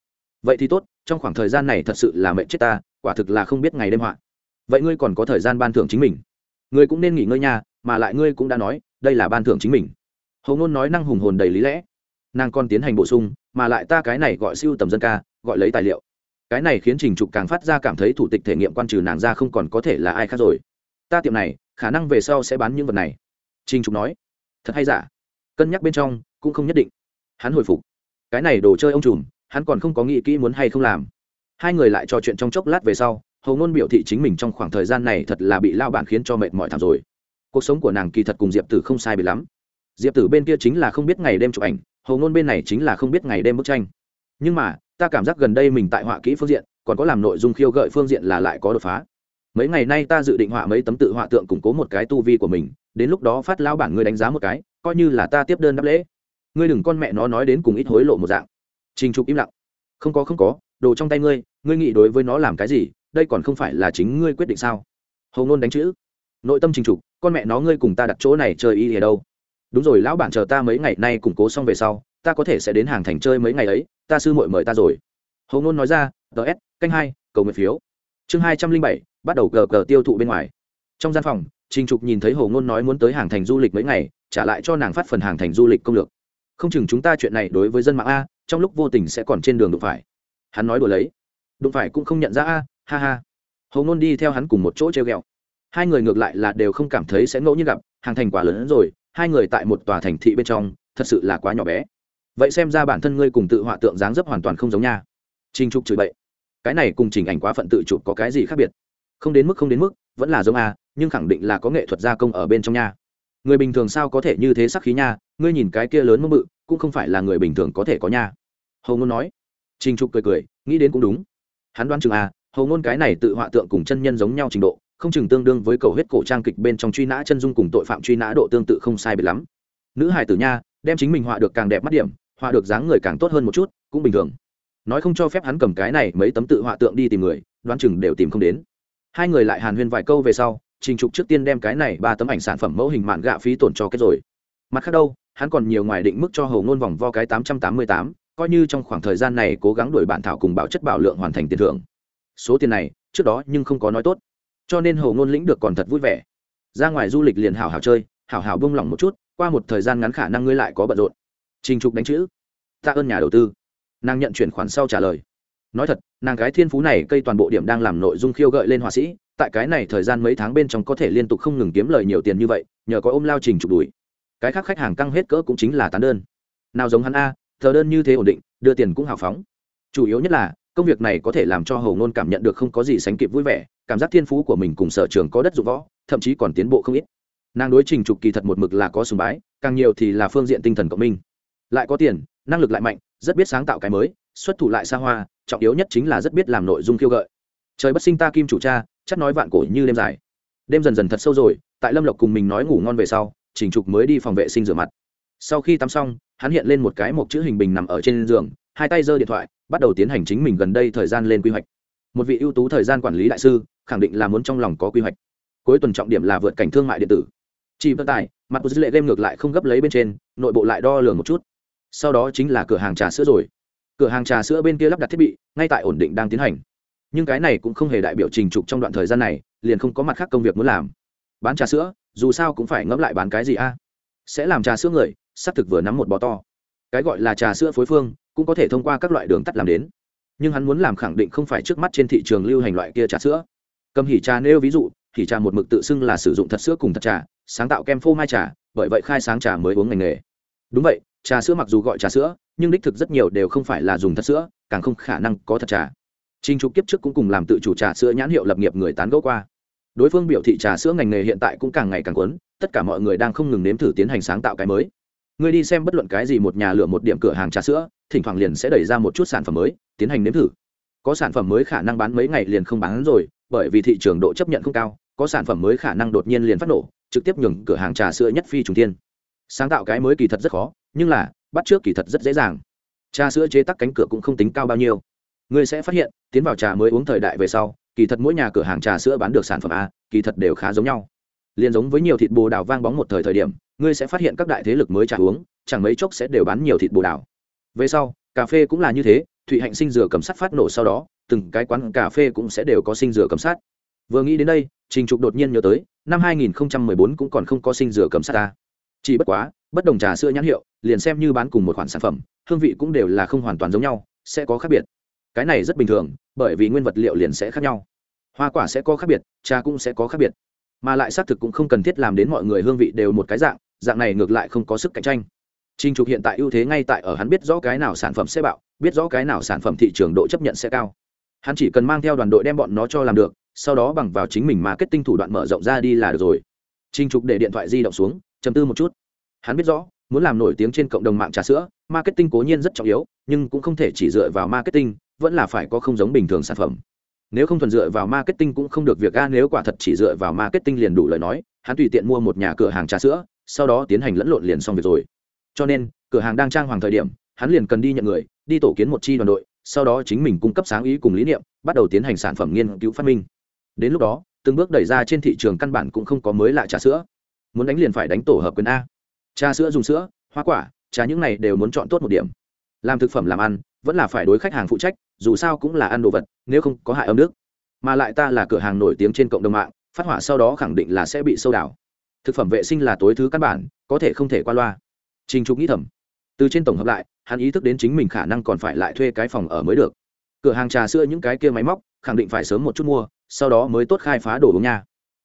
Vậy thì tốt trong khoảng thời gian này thật sự là mệnh chết ta quả thực là không biết ngày đêm họa. Vậy ngươi còn có thời gian ban thưởng chính mình? Ngươi cũng nên nghỉ ngơi nha mà lại ngươi cũng đã nói đây là ban thưởng chính mình. Hầu ngôn nói năng hùng hồn đầy lý lẽ. Nàng còn tiến hành bổ sung mà lại ta cái này gọi siêu tầm dân ca gọi lấy tài liệu. Cái này khiến trình trục càng phát ra cảm thấy thủ tịch thể nghiệm quan trừ nàng ra không còn có thể là ai khác rồi. Ta tiệm này khả năng về sau sẽ bán những vật này trình trục nói, thật hay giả? Cân nhắc bên trong cũng không nhất định. Hắn hồi phục, cái này đồ chơi ông trùm, hắn còn không có nghĩ kỹ muốn hay không làm. Hai người lại trò chuyện trong chốc lát về sau, hầu ngôn biểu thị chính mình trong khoảng thời gian này thật là bị lao bản khiến cho mệt mỏi thảm rồi. Cuộc sống của nàng kỳ thật cùng diệp tử không sai bị lắm. Diệp tử bên kia chính là không biết ngày đêm chụp ảnh, hầu ngôn bên này chính là không biết ngày đêm bức tranh. Nhưng mà, ta cảm giác gần đây mình tại họa kỹ phương diện, còn có làm nội dung khiêu gợi phương diện là lại có đột phá. Mấy ngày nay ta dự định họa mấy tấm tự họa tượng củng cố một cái tu vi của mình đến lúc đó phát lao bản ngươi đánh giá một cái, coi như là ta tiếp đơn đáp lễ. Ngươi đừng con mẹ nó nói đến cùng ít hối lộ một dạng. Trình trục im lặng. Không có không có, đồ trong tay ngươi ngươi nghĩ đối với nó làm cái gì, đây còn không phải là chính ngươi quyết định sao? Hầu ngôn đánh chữ. Nội tâm trình trục, con mẹ nó ngươi cùng ta đặt chỗ này chơi y ở đâu. Đúng rồi, lão bản chờ ta mấy ngày nay củng cố xong về sau, ta có thể sẽ đến hàng thành chơi mấy ngày ấy, ta sư muội mời ta rồi. Hầu ngôn nói ra ts canh hai, cầu nguyện phiếu. Chương hai trăm linh bảy, bắt đầu cờ cờ tiêu thụ bên ngoài. Trong gian phòng trình trục nhìn thấy Hồ ngôn nói muốn tới hàng thành du lịch mấy ngày, trả lại cho nàng phát phần hàng thành du lịch công lược. Không chừng chúng ta chuyện này đối với dân mạng a, trong lúc vô tình sẽ còn trên đường đụng phải. Hắn nói đùa lấy. Đụng phải cũng không nhận ra a, ha ha. Hồ ngôn đi theo hắn cùng một chỗ treo ghẹo. Hai người ngược lại là đều không cảm thấy sẽ ngẫu nhiên gặp, hàng thành quả lớn hơn rồi, hai người tại một tòa thành thị bên trong, thật sự là quá nhỏ bé. Vậy xem ra bản thân ngươi cùng tự họa tượng dáng dấp hoàn toàn không giống nha. Trình trục chửi bậy. Cái này cùng chỉnh ảnh quá phận tự chụp có cái gì khác biệt? Không đến mức, không đến mức, vẫn là giống a nhưng khẳng định là có nghệ thuật gia công ở bên trong nha. Người bình thường sao có thể như thế sắc khí nha, ngươi nhìn cái kia lớn mơ mự cũng không phải là người bình thường có thể có nha. Hầu ngôn nói. Trình trục cười cười, nghĩ đến cũng đúng. Hắn đoán chừng à, a hầu ngôn cái này tự họa tượng cùng chân nhân giống nhau trình độ, không chừng tương đương với cầu huyết cổ trang kịch bên trong truy nã chân dung cùng tội phạm truy nã độ tương tự không sai biệt lắm. Nữ hải tử nha, đem chính mình họa được càng đẹp mắt điểm, họa được dáng người càng tốt hơn một chút, cũng bình thường. Nói không cho phép hắn cầm cái này mấy tấm tự họa tượng đi tìm người, đoán chừng đều tìm không đến. Hai người lại hàn huyên vài câu về sau trình trục trước tiên đem cái này ba tấm ảnh sản phẩm mẫu hình mạn gạ phí tổn cho kết rồi. Mặt khác đâu, hắn còn nhiều ngoài định mức cho hầu ngôn vòng vo cái tám trăm tám mươi tám, coi như trong khoảng thời gian này cố gắng đuổi bản thảo cùng bảo chất bảo lượng hoàn thành tiền thưởng. Số tiền này, trước đó nhưng không có nói tốt. Cho nên hầu ngôn lĩnh được còn thật vui vẻ. Ra ngoài du lịch liền hảo hảo chơi hảo hảo bông lỏng một chút, qua một thời gian ngắn khả năng ngươi lại có bận rộn. Trình trục đánh chữ. Tạ ơn nhà đầu tư. Nàng nhận chuyển khoản sau trả lời. Nói thật, nàng gái thiên phú này cây toàn bộ điểm đang làm nội dung khiêu gợi lên họa sĩ tại cái này thời gian mấy tháng bên trong có thể liên tục không ngừng kiếm lời nhiều tiền như vậy, nhờ có ôm lao trình trục đuổi. Cái khác khách hàng căng hết cỡ cũng chính là tán đơn. Nào giống hắn a, thờ đơn như thế ổn định, đưa tiền cũng hào phóng. Chủ yếu nhất là, công việc này có thể làm cho hầu ngôn cảm nhận được không có gì sánh kịp vui vẻ, cảm giác thiên phú của mình cùng sở trường có đất dụng võ, thậm chí còn tiến bộ không ít. Nàng đối trình trục kỳ thật một mực là có sùng bái, càng nhiều thì là phương diện tinh thần cộng minh. Lại có tiền, năng lực lại mạnh, rất biết sáng tạo cái mới, xuất thủ lại xa hoa, trọng yếu nhất chính là rất biết làm nội dung khiêu gợi. Trời bất sinh ta kim chủ cha chắc nói vạn cổ như đêm dài. Đêm dần dần thật sâu rồi, tại lâm lộc cùng mình nói ngủ ngon về sau, trình trục mới đi phòng vệ sinh rửa mặt. Sau khi tắm xong, hắn hiện lên một cái mộc chữ hình bình nằm ở trên giường, hai tay giơ điện thoại, bắt đầu tiến hành chính mình gần đây thời gian lên quy hoạch. Một vị ưu tú thời gian quản lý đại sư, khẳng định là muốn trong lòng có quy hoạch. Cuối tuần trọng điểm là vượt cảnh thương mại điện tử. Chỉ vận tải mặt của dữ lệ game ngược lại không gấp lấy bên trên, nội bộ lại đo lường một chút. Sau đó chính là cửa hàng trà sữa rồi. Cửa hàng trà sữa bên kia lắp đặt thiết bị, ngay tại ổn định đang tiến hành nhưng cái này cũng không hề đại biểu trình trục trong đoạn thời gian này, liền không có mặt khác công việc muốn làm. Bán trà sữa, dù sao cũng phải ngẫm lại bán cái gì a? Sẽ làm trà sữa người, sắp thực vừa nắm một bò to. Cái gọi là trà sữa phối phương, cũng có thể thông qua các loại đường tắt làm đến. Nhưng hắn muốn làm khẳng định không phải trước mắt trên thị trường lưu hành loại kia trà sữa. Cầm hỉ trà nêu ví dụ, hỉ trà một mực tự xưng là sử dụng thật sữa cùng thật trà, sáng tạo kem phô mai trà, bởi vậy khai sáng trà mới uống ngành nghề. Đúng vậy, trà sữa mặc dù gọi trà sữa, nhưng đích thực rất nhiều đều không phải là dùng thật sữa, càng không khả năng có thật trà. Trình Trục kiếp trước cũng cùng làm tự chủ trà sữa nhãn hiệu lập nghiệp người tán gẫu qua. Đối phương biểu thị trà sữa ngành nghề hiện tại cũng càng ngày càng cuốn, tất cả mọi người đang không ngừng nếm thử tiến hành sáng tạo cái mới. Người đi xem bất luận cái gì một nhà lựa một điểm cửa hàng trà sữa, thỉnh thoảng liền sẽ đẩy ra một chút sản phẩm mới, tiến hành nếm thử. Có sản phẩm mới khả năng bán mấy ngày liền không bán rồi, bởi vì thị trường độ chấp nhận không cao, có sản phẩm mới khả năng đột nhiên liền phát nổ, trực tiếp nhường cửa hàng trà sữa nhất phi trùng thiên. Sáng tạo cái mới kỳ thật rất khó, nhưng là bắt trước kỳ thật rất dễ dàng. Trà sữa chế tác cánh cửa cũng không tính cao bao nhiêu ngươi sẽ phát hiện, tiến vào trà mới uống thời đại về sau, kỳ thật mỗi nhà cửa hàng trà sữa bán được sản phẩm a, kỳ thật đều khá giống nhau. Liền giống với nhiều thịt bồ đào vang bóng một thời thời điểm, ngươi sẽ phát hiện các đại thế lực mới trà uống, chẳng mấy chốc sẽ đều bán nhiều thịt bồ đào. Về sau, cà phê cũng là như thế, thụy hạnh sinh dừa cầm sắt phát nổ sau đó, từng cái quán cà phê cũng sẽ đều có sinh dừa cầm sắt. Vừa nghĩ đến đây, trình trục đột nhiên nhớ tới, năm 2014 cũng còn không có sinh dừa cầm sắt ta chỉ bất quá, bất đồng trà sữa nhãn hiệu, liền xem như bán cùng một khoản sản phẩm, hương vị cũng đều là không hoàn toàn giống nhau, sẽ có khác biệt cái này rất bình thường bởi vì nguyên vật liệu liền sẽ khác nhau hoa quả sẽ có khác biệt trà cũng sẽ có khác biệt mà lại xác thực cũng không cần thiết làm đến mọi người hương vị đều một cái dạng dạng này ngược lại không có sức cạnh tranh Trình Trục hiện tại ưu thế ngay tại ở hắn biết rõ cái nào sản phẩm sẽ bạo, biết rõ cái nào sản phẩm thị trường độ chấp nhận sẽ cao. Hắn chỉ cần mang theo đoàn đội đem bọn nó cho làm được, sau đó bằng vào chính mình marketing thủ đoạn mở rộng ra đi là được rồi. Trình Trục để điện thoại di động xuống, trầm tư một chút. Hắn biết rõ, muốn làm nổi tiếng trên cộng đồng mạng trà sữa, marketing cố nhiên rất trọng yếu, nhưng cũng không thể chỉ dựa vào marketing, vẫn là phải có không giống bình thường sản phẩm. Nếu không thuần dựa vào marketing cũng không được việc a, nếu quả thật chỉ dựa vào marketing liền đủ lời nói, hắn tùy tiện mua một nhà cửa hàng trà sữa, sau đó tiến hành lẫn lộn liền xong việc rồi. Cho nên cửa hàng đang trang hoàng thời điểm hắn liền cần đi nhận người đi tổ kiến một chi đoàn đội sau đó chính mình cung cấp sáng ý cùng lý niệm bắt đầu tiến hành sản phẩm nghiên cứu phát minh. Đến lúc đó từng bước đẩy ra trên thị trường căn bản cũng không có mới lạ trà sữa. Muốn đánh liền phải đánh tổ hợp quyền a. Trà sữa dùng sữa hoa quả trà những này đều muốn chọn tốt một điểm. Làm thực phẩm làm ăn vẫn là phải đối khách hàng phụ trách dù sao cũng là ăn đồ vật nếu không có hại âm nước mà lại ta là cửa hàng nổi tiếng trên cộng đồng mạng phát hỏa sau đó khẳng định là sẽ bị sâu đảo thực phẩm vệ sinh là tối thứ căn bản có thể không thể qua loa Trình Trục nghĩ thầm. Từ trên tổng hợp lại, hắn ý thức đến chính mình khả năng còn phải lại thuê cái phòng ở mới được. Cửa hàng trà sữa những cái kia máy móc, khẳng định phải sớm một chút mua, sau đó mới tốt khai phá đồ uống nha.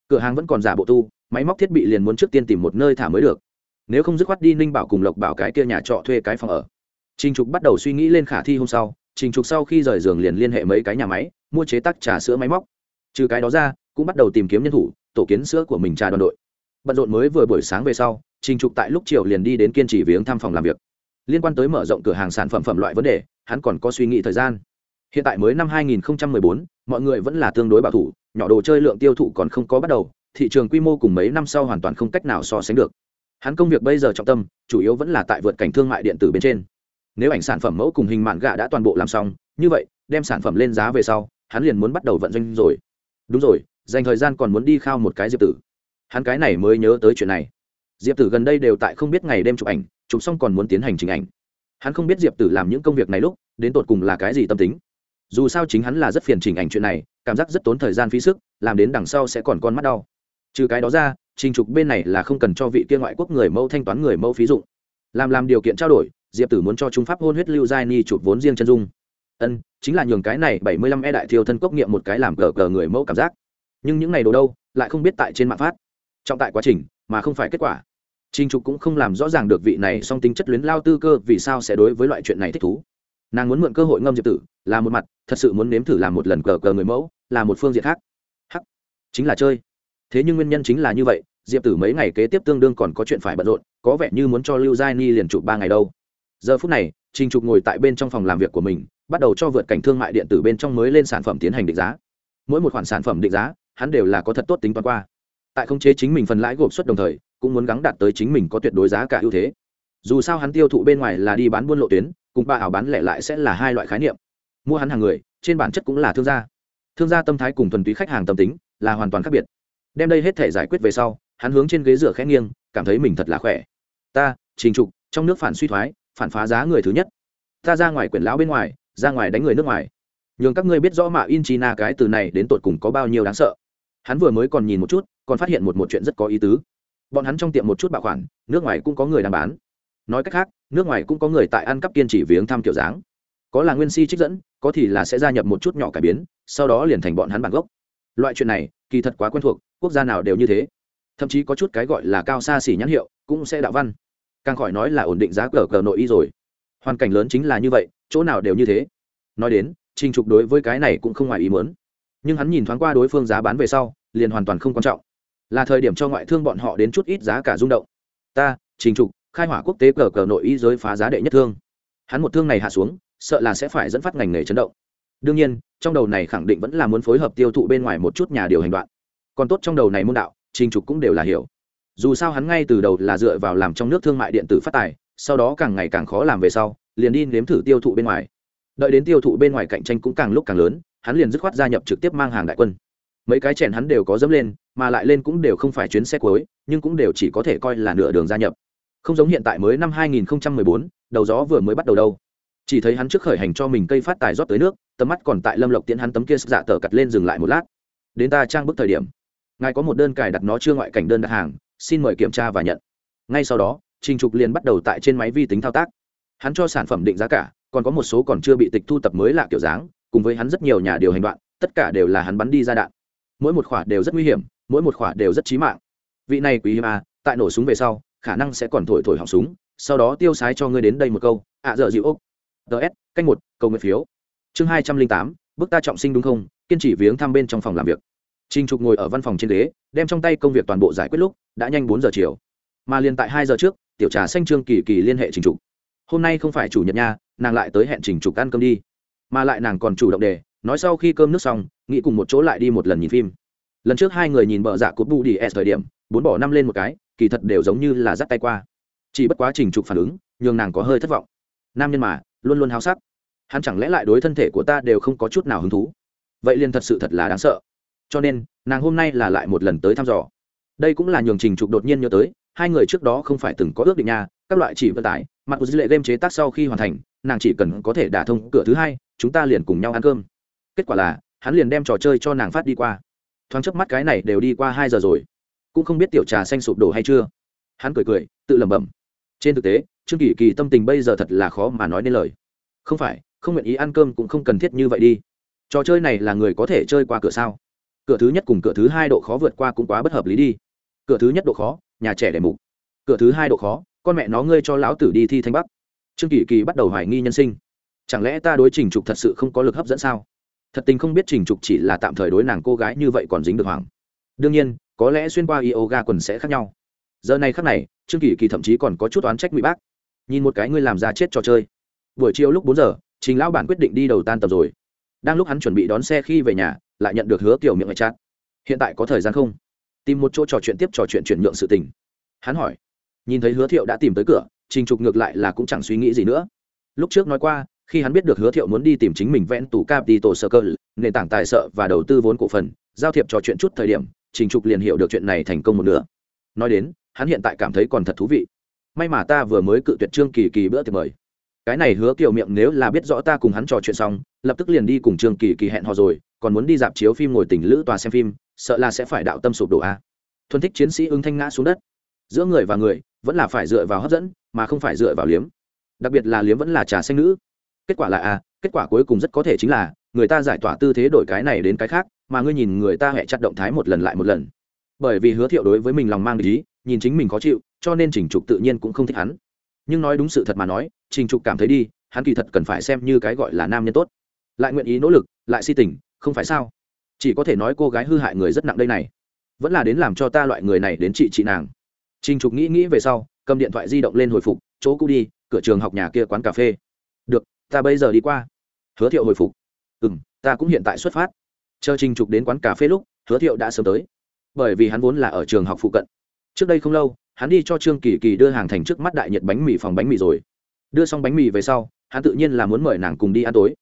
Cửa hàng vẫn còn giả bộ tu, máy móc thiết bị liền muốn trước tiên tìm một nơi thả mới được. Nếu không dứt khoát đi Ninh Bảo cùng Lộc Bảo cái kia nhà trọ thuê cái phòng ở. Trình Trục bắt đầu suy nghĩ lên khả thi hôm sau, Trình Trục sau khi rời giường liền liên hệ mấy cái nhà máy, mua chế tác trà sữa máy móc. Trừ cái đó ra, cũng bắt đầu tìm kiếm nhân thủ, tổ kiến sữa của mình trà đoàn đội. Bận rộn mới vừa buổi sáng về sau, trình trục tại lúc chiều liền đi đến kiên trì viếng thăm phòng làm việc liên quan tới mở rộng cửa hàng sản phẩm phẩm loại vấn đề hắn còn có suy nghĩ thời gian hiện tại mới năm 2014, mọi người vẫn là tương đối bảo thủ nhỏ đồ chơi lượng tiêu thụ còn không có bắt đầu thị trường quy mô cùng mấy năm sau hoàn toàn không cách nào so sánh được hắn công việc bây giờ trọng tâm chủ yếu vẫn là tại vượt cảnh thương mại điện tử bên trên nếu ảnh sản phẩm mẫu cùng hình mạn gạ đã toàn bộ làm xong, như vậy, đem sản phẩm lên giá về sau, hắn liền muốn bắt đầu vận doanh rồi. Đúng rồi, dành thời gian còn muốn đi khao một cái diệp tử. Hắn cái này mới nhớ tới chuyện này. Diệp tử gần đây đều tại không biết ngày đêm chụp ảnh, chụp xong còn muốn tiến hành trình ảnh. Hắn không biết diệp tử làm những công việc này lúc, đến tột cùng là cái gì tâm tính. Dù sao chính hắn là rất phiền trình ảnh chuyện này, cảm giác rất tốn thời gian phí sức, làm đến đằng sau sẽ còn con mắt đau. Trừ cái đó ra, trình trục bên này là không cần cho vị kia ngoại quốc người mẫu thanh toán người mẫu phí dụng. Làm làm điều kiện trao đổi diệp tử muốn cho trung pháp hôn huyết lưu giai ni chụp vốn riêng chân dung ân chính là nhường cái này bảy mươi lăm e đại thiêu thân cốc nghiệm một cái làm cờ cờ người mẫu cảm giác nhưng những này đồ đâu lại không biết tại trên mạng phát trọng tại quá trình mà không phải kết quả Trinh Trục cũng không làm rõ ràng được vị này song tính chất luyến lao tư cơ vì sao sẽ đối với loại chuyện này thích thú. Nàng muốn mượn cơ hội ngâm Diệp Tử, là một mặt, thật sự muốn nếm thử làm một lần cờ cờ người mẫu, là một phương diện khác. Hắc, chính là chơi. Thế nhưng nguyên nhân chính là như vậy, Diệp Tử mấy ngày kế tiếp tương đương còn có chuyện phải bận rộn, có vẻ như muốn cho Lưu Giai Ni liền chụp ba ngày đâu. Giờ phút này, Trình Trục ngồi tại bên trong phòng làm việc của mình, bắt đầu cho vượt cảnh thương mại điện tử bên trong mới lên sản phẩm tiến hành định giá. Mỗi một khoản sản phẩm định giá, hắn đều là có thật tốt tính toán qua. Tại không chế chính mình phần lãi gộp suất đồng thời, cũng muốn gắng đạt tới chính mình có tuyệt đối giá cả ưu thế. Dù sao hắn tiêu thụ bên ngoài là đi bán buôn lộ tuyến cùng ba ảo bán lẻ lại sẽ là hai loại khái niệm. Mua hắn hàng người trên bản chất cũng là thương gia. Thương gia tâm thái cùng thuần túy khách hàng tâm tính là hoàn toàn khác biệt. Đem đây hết thể giải quyết về sau hắn hướng trên ghế rửa khẽ nghiêng cảm thấy mình thật là khỏe. Ta trình trục trong nước phản suy thoái phản phá giá người thứ nhất. Ta ra ngoài quyển lão bên ngoài, ra ngoài đánh người nước ngoài. Nhường các ngươi biết rõ mạ in china cái từ này đến tột cùng có bao nhiêu đáng sợ. Hắn vừa mới còn nhìn một chút, còn phát hiện một một chuyện rất có ý tứ. Bọn hắn trong tiệm một chút bảo khoản nước ngoài cũng có người đang bán. Nói cách khác, nước ngoài cũng có người tại ăn cắp kiên trì viếng thăm kiểu dáng. Có là nguyên si trích dẫn, có thì là sẽ gia nhập một chút nhỏ cải biến, sau đó liền thành bọn hắn bản gốc. Loại chuyện này, kỳ thật quá quen thuộc, quốc gia nào đều như thế. Thậm chí có chút cái gọi là cao xa xỉ nhãn hiệu, cũng sẽ đạo văn càng khỏi nói là ổn định giá cờ cờ nội y rồi. Hoàn cảnh lớn chính là như vậy, chỗ nào đều như thế. Nói đến, trình trục đối với cái này cũng không ngoài ý muốn. Nhưng hắn nhìn thoáng qua đối phương giá bán về sau, liền hoàn toàn không quan trọng. Là thời điểm cho ngoại thương bọn họ đến chút ít giá cả rung động. Ta, trình trục, khai hỏa quốc tế cờ cờ nội y giới phá giá đệ nhất thương. Hắn một thương này hạ xuống, sợ là sẽ phải dẫn phát ngành nghề chấn động. Đương nhiên, trong đầu này khẳng định vẫn là muốn phối hợp tiêu thụ bên ngoài một chút nhà điều hành đoạn. Còn tốt trong đầu này môn đạo, trình trục cũng đều là hiểu dù sao hắn ngay từ đầu là dựa vào làm trong nước thương mại điện tử phát tài sau đó càng ngày càng khó làm về sau liền đi nếm thử tiêu thụ bên ngoài. Đợi đến tiêu thụ bên ngoài cạnh tranh cũng càng lúc càng lớn hắn liền dứt khoát gia nhập trực tiếp mang hàng đại quân. Mấy cái chèn hắn đều có dẫm lên mà lại lên cũng đều không phải chuyến xe cuối nhưng cũng đều chỉ có thể coi là nửa đường gia nhập. Không giống hiện tại mới năm 2014, đầu gió vừa mới bắt đầu đâu. Chỉ thấy hắn trước khởi hành cho mình cây phát tài rót tới nước tầm mắt còn tại lâm lộc tiễn hắn tấm kia dạ tờ cặt lên dừng lại một lát. Đến ta trang bức thời điểm. Ngài có một đơn cài đặt nó chưa ngoại cảnh đơn đặt hàng xin mời kiểm tra và nhận. Ngay sau đó trình trục liền bắt đầu tại trên máy vi tính thao tác. Hắn cho sản phẩm định giá cả còn có một số còn chưa bị tịch thu tập mới lạ kiểu dáng cùng với hắn rất nhiều nhà điều hành đoạn tất cả đều là hắn bắn đi ra đạn. Mỗi một khỏa đều rất nguy hiểm mỗi một khỏa đều rất chí mạng. Vị này quý hiếm à tại nổ súng về sau khả năng sẽ còn thổi thổi họng súng sau đó tiêu sái cho ngươi đến đây một câu ạ à, dở dịu ốc. Ts canh một câu nguyện phiếu. Chương hai trăm linh tám bước ta trọng sinh đúng không? Kiên trì viếng thăm bên trong phòng làm việc. Trình Trục ngồi ở văn phòng trên ghế, đem trong tay công việc toàn bộ giải quyết lúc, đã nhanh bốn giờ chiều. Mà liền tại hai giờ trước, tiểu trà xanh Trương Kỳ Kỳ liên hệ Trình Trục. Hôm nay không phải chủ nhật nha, nàng lại tới hẹn Trình Trục ăn cơm đi. Mà lại nàng còn chủ động đề, nói sau khi cơm nước xong, nghĩ cùng một chỗ lại đi một lần nhìn phim. Lần trước hai người nhìn bợ dạ bu đi S thời điểm, bốn bỏ năm lên một cái, kỳ thật đều giống như là dắt tay qua. Chỉ bất quá Trình Trục phản ứng, nhường nàng có hơi thất vọng. Nam nhân mà, luôn luôn háo sắc. Hắn chẳng lẽ lại đối thân thể của ta đều không có chút nào hứng thú? Vậy liền thật sự thật là đáng sợ cho nên nàng hôm nay là lại một lần tới thăm dò. Đây cũng là nhường trình trục đột nhiên nhớ tới hai người trước đó không phải từng có ước định nhà, các loại chỉ vận tải mặt của dữ lệ game chế tác sau khi hoàn thành nàng chỉ cần có thể đả thông cửa thứ hai chúng ta liền cùng nhau ăn cơm. Kết quả là hắn liền đem trò chơi cho nàng phát đi qua. Thoáng chớp mắt cái này đều đi qua hai giờ rồi. Cũng không biết tiểu trà xanh sụp đổ hay chưa. Hắn cười cười tự lẩm bẩm. Trên thực tế trương kỳ kỳ tâm tình bây giờ thật là khó mà nói nên lời. Không phải không nguyện ý ăn cơm cũng không cần thiết như vậy đi. Trò chơi này là người có thể chơi qua cửa sao? Cửa thứ nhất cùng cửa thứ hai độ khó vượt qua cũng quá bất hợp lý đi. Cửa thứ nhất độ khó, nhà trẻ để mục. Cửa thứ hai độ khó, con mẹ nó ngươi cho lão tử đi thi thanh bắc. Trương kỳ kỳ bắt đầu hoài nghi nhân sinh. Chẳng lẽ ta đối trình trục thật sự không có lực hấp dẫn sao? Thật tình không biết trình trục chỉ là tạm thời đối nàng cô gái như vậy còn dính được hoàng đương nhiên, có lẽ xuyên qua yoga quần sẽ khác nhau. Giờ này khác này, trương kỳ kỳ thậm chí còn có chút oán trách ngụy bác. Nhìn một cái ngươi làm ra chết trò chơi. Buổi chiều lúc bốn giờ, trình lão bản quyết định đi đầu tan tập rồi. Đang lúc hắn chuẩn bị đón xe khi về nhà lại nhận được hứa kiểu miệng ngoại chat hiện tại có thời gian không? Tìm một chỗ trò chuyện tiếp, trò chuyện chuyển nhượng sự tình. Hắn hỏi. Nhìn thấy hứa thiệu đã tìm tới cửa, trình trục ngược lại là cũng chẳng suy nghĩ gì nữa. Lúc trước nói qua, khi hắn biết được hứa thiệu muốn đi tìm chính mình vẽn tủ capital circle, nền tảng tài sợ và đầu tư vốn cổ phần, giao thiệp trò chuyện chút thời điểm, trình trục liền hiểu được chuyện này thành công một nửa. Nói đến, hắn hiện tại cảm thấy còn thật thú vị. May mà ta vừa mới cự tuyệt trương kỳ kỳ bữa tiệc mời. Cái này hứa kiểu miệng nếu là biết rõ ta cùng hắn trò chuyện xong, lập tức liền đi cùng trương kỳ kỳ hẹn hò rồi còn muốn đi dạp chiếu phim ngồi tỉnh lữ tòa xem phim, sợ là sẽ phải đạo tâm sụp đổ a. Thuần thích chiến sĩ ứng thanh ngã xuống đất. Giữa người và người, vẫn là phải dựa vào hấp dẫn, mà không phải dựa vào liếm. Đặc biệt là liếm vẫn là trà xanh nữ. Kết quả là a, kết quả cuối cùng rất có thể chính là, người ta giải tỏa tư thế đổi cái này đến cái khác, mà ngươi nhìn người ta hẹ chặt động thái một lần lại một lần. Bởi vì hứa thiệu đối với mình lòng mang ý, nhìn chính mình khó chịu, cho nên trình trục tự nhiên cũng không thích hắn. Nhưng nói đúng sự thật mà nói, trình trục cảm thấy đi, hắn kỳ thật cần phải xem như cái gọi là nam nhân tốt. Lại nguyện ý nỗ lực, lại si tình không phải sao? Chỉ có thể nói cô gái hư hại người rất nặng đây này. Vẫn là đến làm cho ta loại người này đến trị trị nàng. Trình trục nghĩ nghĩ về sau, cầm điện thoại di động lên hồi phục, chỗ cũ đi, cửa trường học nhà kia quán cà phê. Được, ta bây giờ đi qua. Hứa thiệu hồi phục. Ừ m ta cũng hiện tại xuất phát. Chờ trình trục đến quán cà phê lúc, hứa thiệu đã sớm tới. Bởi vì hắn vốn là ở trường học phụ cận. Trước đây không lâu, hắn đi cho trương kỳ kỳ đưa hàng thành trước mắt đại nhiệt bánh mì phòng bánh mì rồi. Đưa xong bánh mì về sau, hắn tự nhiên là muốn mời nàng cùng đi ăn tối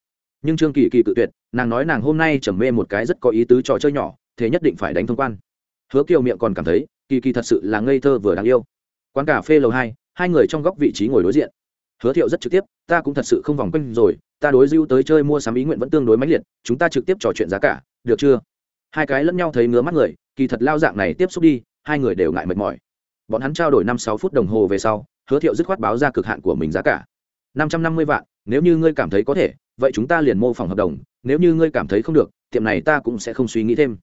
nhưng trương kỳ kỳ tự tuyệt, nàng nói nàng hôm nay trầm mê một cái rất có ý tứ trò chơi nhỏ, thế nhất định phải đánh thông quan. Hứa kiều miệng còn cảm thấy, kỳ kỳ thật sự là ngây thơ vừa đáng yêu. Quán cà phê lầu hai hai người trong góc vị trí ngồi đối diện. Hứa thiệu rất trực tiếp, ta cũng thật sự không vòng quanh rồi, ta đối dưu tới chơi mua sắm ý nguyện vẫn tương đối mãnh liệt, chúng ta trực tiếp trò chuyện giá cả, được chưa? Hai cái lẫn nhau thấy ngứa mắt người, kỳ thật lao dạng này tiếp xúc đi, hai người đều ngại mệt mỏi. Bọn hắn trao đổi năm sáu phút đồng hồ về sau, hứa thiệu dứt khoát báo ra cực hạn của mình giá cả năm trăm năm mươi vạn, nếu như ngươi cảm thấy có thể, vậy chúng ta liền mô phỏng hợp đồng, nếu như ngươi cảm thấy không được, tiệm này ta cũng sẽ không suy nghĩ thêm.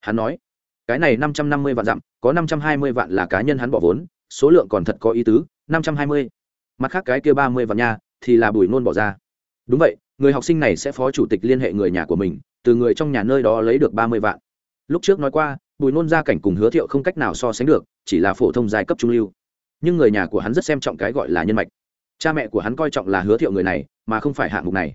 Hắn nói, cái này năm trăm năm mươi vạn dặm, có năm trăm hai mươi vạn là cá nhân hắn bỏ vốn, số lượng còn thật có ý tứ, năm trăm hai mươi. Mặt khác cái kia ba mươi vạn nha, thì là bùi nôn bỏ ra. Đúng vậy, người học sinh này sẽ phó chủ tịch liên hệ người nhà của mình, từ người trong nhà nơi đó lấy được ba mươi vạn. Lúc trước nói qua, bùi nôn gia cảnh cùng hứa thiệu không cách nào so sánh được, chỉ là phổ thông giai cấp trung lưu. Nhưng người nhà của hắn rất xem trọng cái gọi là nhân mạch cha mẹ của hắn coi trọng là hứa thiệu người này, mà không phải hạng mục này.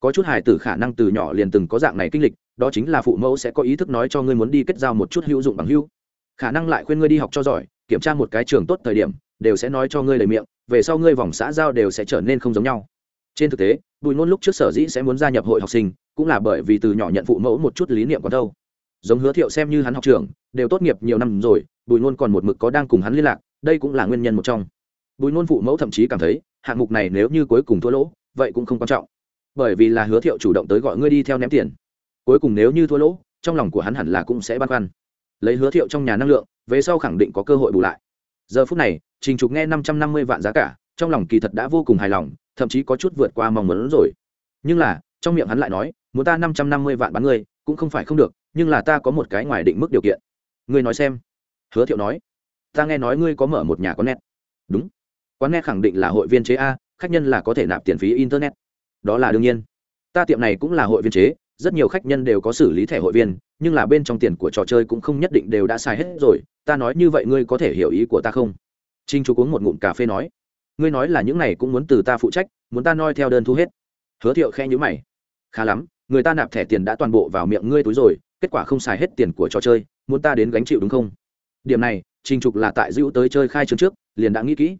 Có chút hài tử khả năng từ nhỏ liền từng có dạng này kinh lịch, đó chính là phụ mẫu sẽ có ý thức nói cho ngươi muốn đi kết giao một chút hữu dụng bằng hữu. Khả năng lại khuyên ngươi đi học cho giỏi, kiểm tra một cái trường tốt thời điểm, đều sẽ nói cho ngươi lời miệng, về sau ngươi vòng xã giao đều sẽ trở nên không giống nhau. Trên thực tế, bùi ngôn lúc trước sở dĩ sẽ muốn gia nhập hội học sinh, cũng là bởi vì từ nhỏ nhận phụ mẫu một chút lý niệm còn đâu. Giống hứa thiệu xem như hắn học trường, đều tốt nghiệp nhiều năm rồi, bùi ngôn còn một mực có đang cùng hắn liên lạc, đây cũng là nguyên nhân một trong. Bùi ngôn phụ mẫu thậm chí cảm thấy hạng mục này nếu như cuối cùng thua lỗ, vậy cũng không quan trọng. Bởi vì là hứa thiệu chủ động tới gọi ngươi đi theo ném tiền. Cuối cùng nếu như thua lỗ, trong lòng của hắn hẳn là cũng sẽ băn khoăn. Lấy hứa thiệu trong nhà năng lượng, về sau khẳng định có cơ hội bù lại. Giờ phút này, trình trục nghe năm trăm năm mươi vạn giá cả, trong lòng kỳ thật đã vô cùng hài lòng, thậm chí có chút vượt qua mong muốn rồi. Nhưng là, trong miệng hắn lại nói, muốn ta năm trăm năm mươi vạn bán ngươi, cũng không phải không được, nhưng là ta có một cái ngoài định mức điều kiện. Ngươi nói xem. Hứa thiệu nói, ta nghe nói ngươi có mở một nhà có nét. Đúng quán net khẳng định là hội viên chế a, khách nhân là có thể nạp tiền phí internet. Đó là đương nhiên. Ta tiệm này cũng là hội viên chế, rất nhiều khách nhân đều có xử lý thẻ hội viên, nhưng là bên trong tiền của trò chơi cũng không nhất định đều đã xài hết rồi. Ta nói như vậy ngươi có thể hiểu ý của ta không? Trinh chú uống một ngụm cà phê nói. Ngươi nói là những này cũng muốn từ ta phụ trách, muốn ta noi theo đơn thu hết. Hứa thiệu khe nhữ mày. Khá lắm, người ta nạp thẻ tiền đã toàn bộ vào miệng ngươi túi rồi, kết quả không xài hết tiền của trò chơi, muốn ta đến gánh chịu đúng không? Điểm này trình trục là tại dữ tới chơi khai trương trước, liền đã nghĩ kỹ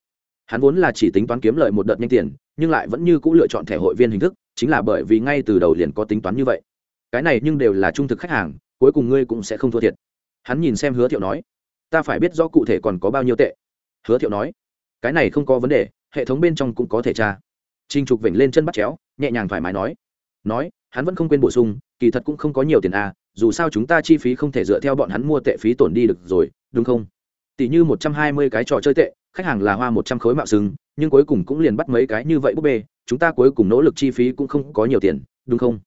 hắn vốn là chỉ tính toán kiếm lợi một đợt nhanh tiền, nhưng lại vẫn như c ũ lựa chọn thẻ hội viên hình thức, chính là bởi vì ngay từ đầu liền có tính toán như vậy. Cái này nhưng đều là trung thực khách hàng, cuối cùng ngươi cũng sẽ không thua thiệt. Hắn nhìn xem hứa thiệu nói, ta phải biết rõ cụ thể còn có bao nhiêu tệ. Hứa thiệu nói, cái này không có vấn đề, hệ thống bên trong cũng có thể tra. Trinh trục vểnh lên chân bắt chéo, nhẹ nhàng thoải mái nói nói, hắn vẫn không quên bổ sung, kỳ thật cũng không có nhiều tiền à dù sao chúng ta chi phí không thể dựa theo bọn hắn mua tệ phí tổn đi được rồi, đúng không? Tỷ như một trăm hai mươi cái trò chơi tệ khách hàng là hoa một trăm khối mạo sừng, nhưng cuối cùng cũng liền bắt mấy cái như vậy búp bê, chúng ta cuối cùng nỗ lực chi phí cũng không có nhiều tiền, đúng không?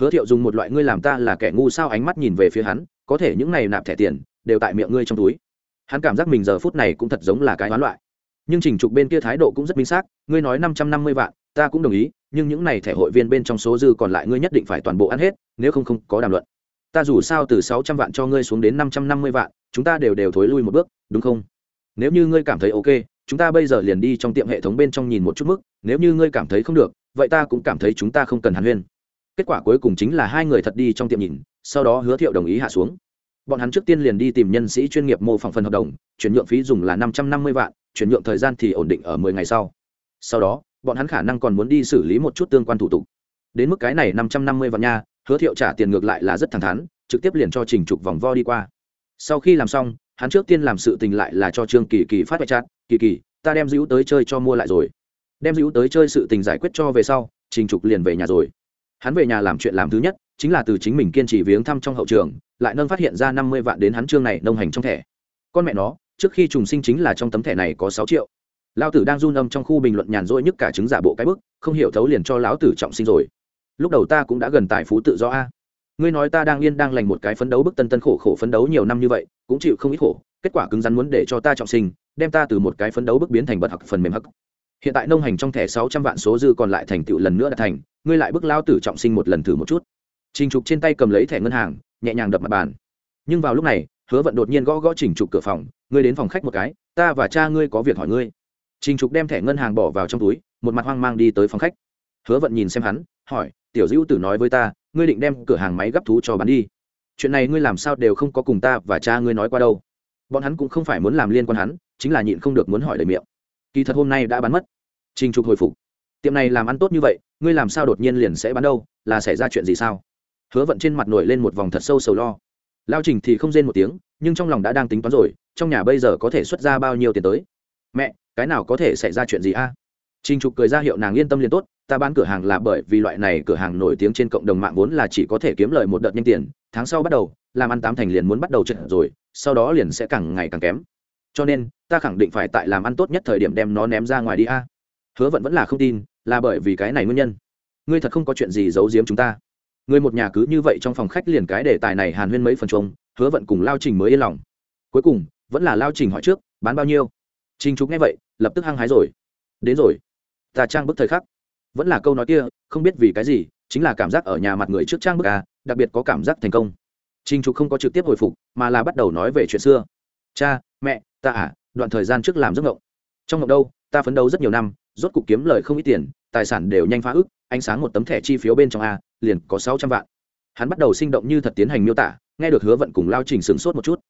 Hứa thiệu dùng một loại ngươi làm ta là kẻ ngu sao ánh mắt nhìn về phía hắn, có thể những này nạp thẻ tiền, đều tại miệng ngươi trong túi. Hắn cảm giác mình giờ phút này cũng thật giống là cái hoán loại. Nhưng trình trục bên kia thái độ cũng rất minh xác, ngươi nói năm trăm năm mươi vạn, ta cũng đồng ý, nhưng những này thẻ hội viên bên trong số dư còn lại ngươi nhất định phải toàn bộ ăn hết, nếu không không có đàm luận. Ta dù sao từ sáu trăm vạn cho ngươi xuống đến năm trăm năm mươi vạn, chúng ta đều đều thối lui một bước, đúng không? Nếu như ngươi cảm thấy ok, chúng ta bây giờ liền đi trong tiệm hệ thống bên trong nhìn một chút mức, nếu như ngươi cảm thấy không được, vậy ta cũng cảm thấy chúng ta không cần hàn huyên. Kết quả cuối cùng chính là hai người thật đi trong tiệm nhìn, sau đó hứa thiệu đồng ý hạ xuống. Bọn hắn trước tiên liền đi tìm nhân sĩ chuyên nghiệp mô phỏng phần hợp đồng, chuyển nhượng phí dùng là năm trăm năm mươi vạn, chuyển nhượng thời gian thì ổn định ở mười ngày sau. Sau đó, bọn hắn khả năng còn muốn đi xử lý một chút tương quan thủ tục. Đến mức cái này năm trăm năm mươi vạn nha, hứa thiệu trả tiền ngược lại là rất thẳng thắn, trực tiếp liền cho trình trục vòng vo đi qua. Sau khi làm xong hắn trước tiên làm sự tình lại là cho trương kỳ kỳ phát vệ chát, kỳ kỳ, ta đem dữ tới chơi cho mua lại rồi. Đem dữ tới chơi sự tình giải quyết cho về sau, trình trục liền về nhà rồi. Hắn về nhà làm chuyện làm thứ nhất, chính là từ chính mình kiên trì viếng thăm trong hậu trường, lại nâng phát hiện ra năm mươi vạn đến hắn trương này nông hành trong thẻ. Con mẹ nó, trước khi trùng sinh chính là trong tấm thẻ này có sáu triệu. Lao tử đang run âm trong khu bình luận nhàn rỗi nhất cả chứng giả bộ cái bức, không hiểu thấu liền cho lão tử trọng sinh rồi. Lúc đầu ta cũng đã gần tài phú tự do a ngươi nói ta đang yên đang lành một cái phấn đấu bức tân tân khổ khổ phấn đấu nhiều năm như vậy, cũng chịu không ít khổ, kết quả cứng rắn muốn để cho ta trọng sinh, đem ta từ một cái phấn đấu bức biến thành bật học phần mềm hắc hiện tại nông hành trong thẻ sáu trăm vạn số dư còn lại thành tựu lần nữa đã thành, ngươi lại bức lao tử trọng sinh một lần thử một chút. Trình trục trên tay cầm lấy thẻ ngân hàng, nhẹ nhàng đập mặt bàn. Nhưng vào lúc này, hứa vận đột nhiên gõ gõ trình trục cửa phòng, ngươi đến phòng khách một cái, ta và cha ngươi có việc hỏi ngươi. Trình trục đem thẻ ngân hàng bỏ vào trong túi, một mặt hoang mang đi tới phòng khách. Hứa vận nhìn xem hắn, hỏi, tiểu dữ tử nói với ta ngươi định đem cửa hàng máy gấp thú cho bán đi. Chuyện này ngươi làm sao đều không có cùng ta và cha ngươi nói qua đâu. Bọn hắn cũng không phải muốn làm liên quan hắn, chính là nhịn không được muốn hỏi lời miệng. Kỳ thật hôm nay đã bán mất. Trình trục hồi phục. Tiệm này làm ăn tốt như vậy, ngươi làm sao đột nhiên liền sẽ bán đâu, là xảy ra chuyện gì sao? Hứa vận trên mặt nổi lên một vòng thật sâu sầu lo. Lao trình thì không rên một tiếng, nhưng trong lòng đã đang tính toán rồi, trong nhà bây giờ có thể xuất ra bao nhiêu tiền tới? Mẹ, cái nào có thể xảy ra chuyện gì a? à? Trình trục cười ra hiệu nàng yên tâm liền tốt, ta bán cửa hàng là bởi vì loại này cửa hàng nổi tiếng trên cộng đồng mạng vốn là chỉ có thể kiếm lời một đợt nhanh tiền, tháng sau bắt đầu, làm ăn tám thành liền muốn bắt đầu trận rồi, sau đó liền sẽ càng ngày càng kém. Cho nên, ta khẳng định phải tại làm ăn tốt nhất thời điểm đem nó ném ra ngoài đi a. Hứa vận vẫn là không tin, là bởi vì cái này nguyên nhân. Ngươi thật không có chuyện gì giấu giếm chúng ta. Ngươi một nhà cứ như vậy trong phòng khách liền cái đề tài này hàn huyên mấy phần chung hứa vận cùng lao trình mới yên lòng. Cuối cùng, vẫn là lao trình hỏi trước, bán bao nhiêu? Trình trục nghe vậy, lập tức hăng hái rồi. Đến rồi ta trang bức thời khắc. Vẫn là câu nói kia, không biết vì cái gì, chính là cảm giác ở nhà mặt người trước trang bức à đặc biệt có cảm giác thành công. Trình trục không có trực tiếp hồi phục, mà là bắt đầu nói về chuyện xưa. Cha, mẹ, ta à đoạn thời gian trước làm giấc ngộng trong ngộng đâu, ta phấn đấu rất nhiều năm, rốt cục kiếm lời không ít tiền, tài sản đều nhanh phá ức, ánh sáng một tấm thẻ chi phiếu bên trong a, liền có sáu trăm vạn. Hắn bắt đầu sinh động như thật tiến hành miêu tả, nghe được hứa vận cùng lao trình sửng sốt một chút.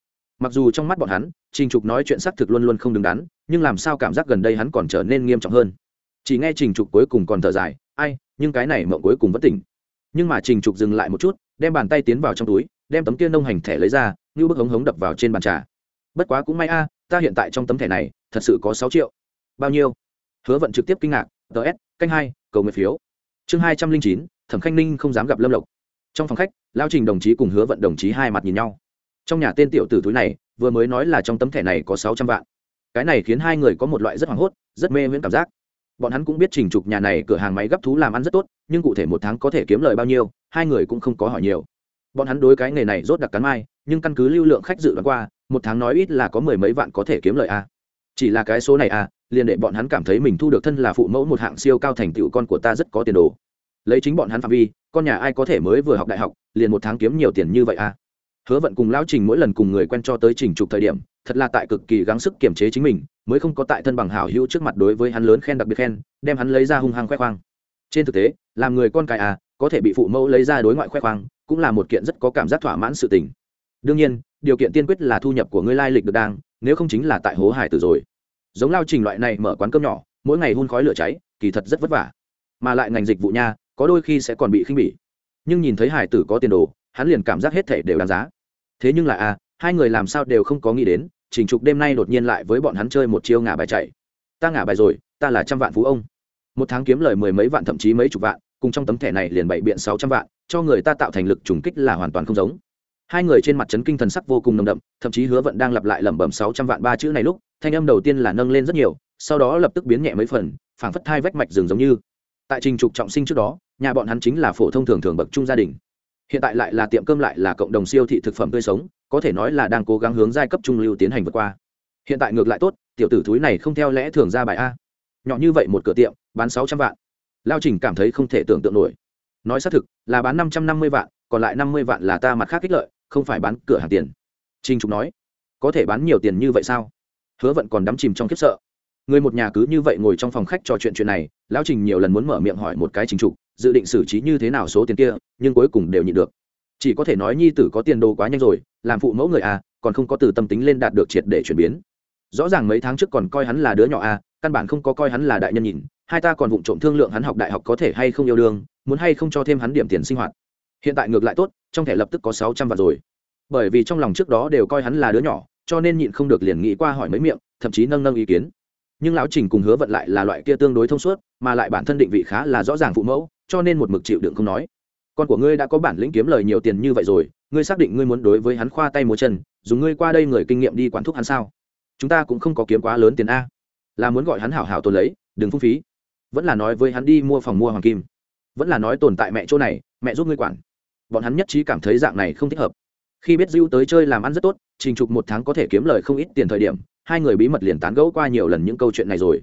Mặc dù trong mắt bọn hắn, trình trục nói chuyện xác thực luôn luôn không đứng đắn, nhưng làm sao cảm giác gần đây hắn còn trở nên nghiêm trọng hơn? Chỉ nghe trình trục cuối cùng còn thở dài, ai, nhưng cái này mộng cuối cùng vẫn tỉnh. Nhưng mà trình trục dừng lại một chút, đem bàn tay tiến vào trong túi, đem tấm kia nông hành thẻ lấy ra, như bức hống hống đập vào trên bàn trà. Bất quá cũng may a, ta hiện tại trong tấm thẻ này, thật sự có sáu triệu. Bao nhiêu? Hứa vận trực tiếp kinh ngạc ts canh hai, cầu nguyện phiếu. Chương hai trăm linh chín, thẩm khanh ninh không dám gặp lâm lộc. Trong phòng khách, lao trình đồng chí cùng hứa vận đồng chí hai mặt nhìn nhau. Trong nhà tên tiểu tử túi này, vừa mới nói là trong tấm thẻ này có sáu trăm vạn. Cái này khiến hai người có một loại rất hoảng hốt, rất mê miễn cảm giác bọn hắn cũng biết trình trục nhà này cửa hàng máy gấp thú làm ăn rất tốt, nhưng cụ thể một tháng có thể kiếm lời bao nhiêu, hai người cũng không có hỏi nhiều. Bọn hắn đối cái nghề này rốt đặc cắn mai, nhưng căn cứ lưu lượng khách dự đoán qua, một tháng nói ít là có mười mấy vạn có thể kiếm lời a. Chỉ là cái số này a, liền để bọn hắn cảm thấy mình thu được thân là phụ mẫu một hạng siêu cao thành tựu con của ta rất có tiền đồ. Lấy chính bọn hắn phạm vi, con nhà ai có thể mới vừa học đại học, liền một tháng kiếm nhiều tiền như vậy a. Hứa vận cùng lão trình mỗi lần cùng người quen cho tới trình trục thời điểm, thật là tại cực kỳ gắng sức kiềm chế chính mình mới không có tại thân bằng hảo hữu trước mặt đối với hắn lớn khen đặc biệt khen đem hắn lấy ra hung hăng khoe khoang. Trên thực tế làm người con cái à có thể bị phụ mẫu lấy ra đối ngoại khoe khoang cũng là một kiện rất có cảm giác thỏa mãn sự tình. Đương nhiên điều kiện tiên quyết là thu nhập của ngươi lai lịch được đang nếu không chính là tại hố hải tử rồi. Giống lao trình loại này mở quán cơm nhỏ mỗi ngày hun khói lửa cháy kỳ thật rất vất vả. Mà lại ngành dịch vụ nha có đôi khi sẽ còn bị khinh bỉ. Nhưng nhìn thấy hải tử có tiền đồ hắn liền cảm giác hết thể đều đáng giá. Thế nhưng là a à, hai người làm sao đều không có nghĩ đến trình trục đêm nay đột nhiên lại với bọn hắn chơi một chiêu ngả bài chạy. Ta ngả bài rồi, ta là trăm vạn phú ông. Một tháng kiếm lời mười mấy vạn thậm chí mấy chục vạn, cùng trong tấm thẻ này liền bảy biện sáu trăm vạn, cho người ta tạo thành lực trùng kích là hoàn toàn không giống. Hai người trên mặt trấn kinh thần sắc vô cùng nồng đậm, thậm chí hứa vận đang lặp lại lẩm bẩm sáu trăm vạn ba chữ này lúc, thanh âm đầu tiên là nâng lên rất nhiều, sau đó lập tức biến nhẹ mấy phần, phảng phất thai vách mạch rừng giống như. Tại trình trục trọng sinh trước đó, nhà bọn hắn chính là phổ thông thường thường bậc trung gia đình. Hiện tại lại là tiệm cơm lại là cộng đồng siêu thị thực phẩm tươi sống có thể nói là đang cố gắng hướng giai cấp trung lưu tiến hành vượt qua. Hiện tại ngược lại tốt, tiểu tử thúi này không theo lẽ thường ra bài a. Nhỏ như vậy một cửa tiệm, bán sáu trăm vạn. Lao trình cảm thấy không thể tưởng tượng nổi. Nói xác thực, là bán năm trăm năm mươi vạn, còn lại năm mươi vạn là ta mặt khác kích lợi, không phải bán cửa hàng tiền. Trinh trục nói, có thể bán nhiều tiền như vậy sao? Hứa vận còn đắm chìm trong khiếp sợ. Người một nhà cứ như vậy ngồi trong phòng khách trò chuyện chuyện này lão trình nhiều lần muốn mở miệng hỏi một cái trình trục, dự định xử trí như thế nào số tiền kia, nhưng cuối cùng đều nhịn được. Chỉ có thể nói nhi tử có tiền đồ quá nhanh rồi làm phụ mẫu người à còn không có từ tâm tính lên đạt được triệt để chuyển biến. Rõ ràng mấy tháng trước còn coi hắn là đứa nhỏ à căn bản không có coi hắn là đại nhân nhìn, hai ta còn vụng trộm thương lượng hắn học đại học có thể hay không yêu đương, muốn hay không cho thêm hắn điểm tiền sinh hoạt. Hiện tại ngược lại tốt, trong thẻ lập tức có sáu trăm vạn rồi. Bởi vì trong lòng trước đó đều coi hắn là đứa nhỏ, cho nên nhịn không được liền nghĩ qua hỏi mấy miệng, thậm chí nâng nâng ý kiến. Nhưng lão trình cùng hứa vận lại là loại kia tương đối thông suốt, mà lại bản thân định vị khá là rõ ràng phụ mẫu, cho nên một mực chịu đựng không nói. Con của ngươi đã có bản lĩnh kiếm lời nhiều tiền như vậy rồi ngươi xác định ngươi muốn đối với hắn khoa tay múa chân dùng ngươi qua đây người kinh nghiệm đi quản thúc hắn sao? Chúng ta cũng không có kiếm quá lớn tiền a. Là muốn gọi hắn hảo hảo tồn lấy, đừng phung phí. Vẫn là nói với hắn đi mua phòng mua hoàng kim. Vẫn là nói tồn tại mẹ chỗ này, mẹ giúp ngươi quản. Bọn hắn nhất trí cảm thấy dạng này không thích hợp. Khi biết dưu tới chơi làm ăn rất tốt, trình trục một tháng có thể kiếm lời không ít tiền thời điểm, hai người bí mật liền tán gẫu qua nhiều lần những câu chuyện này rồi.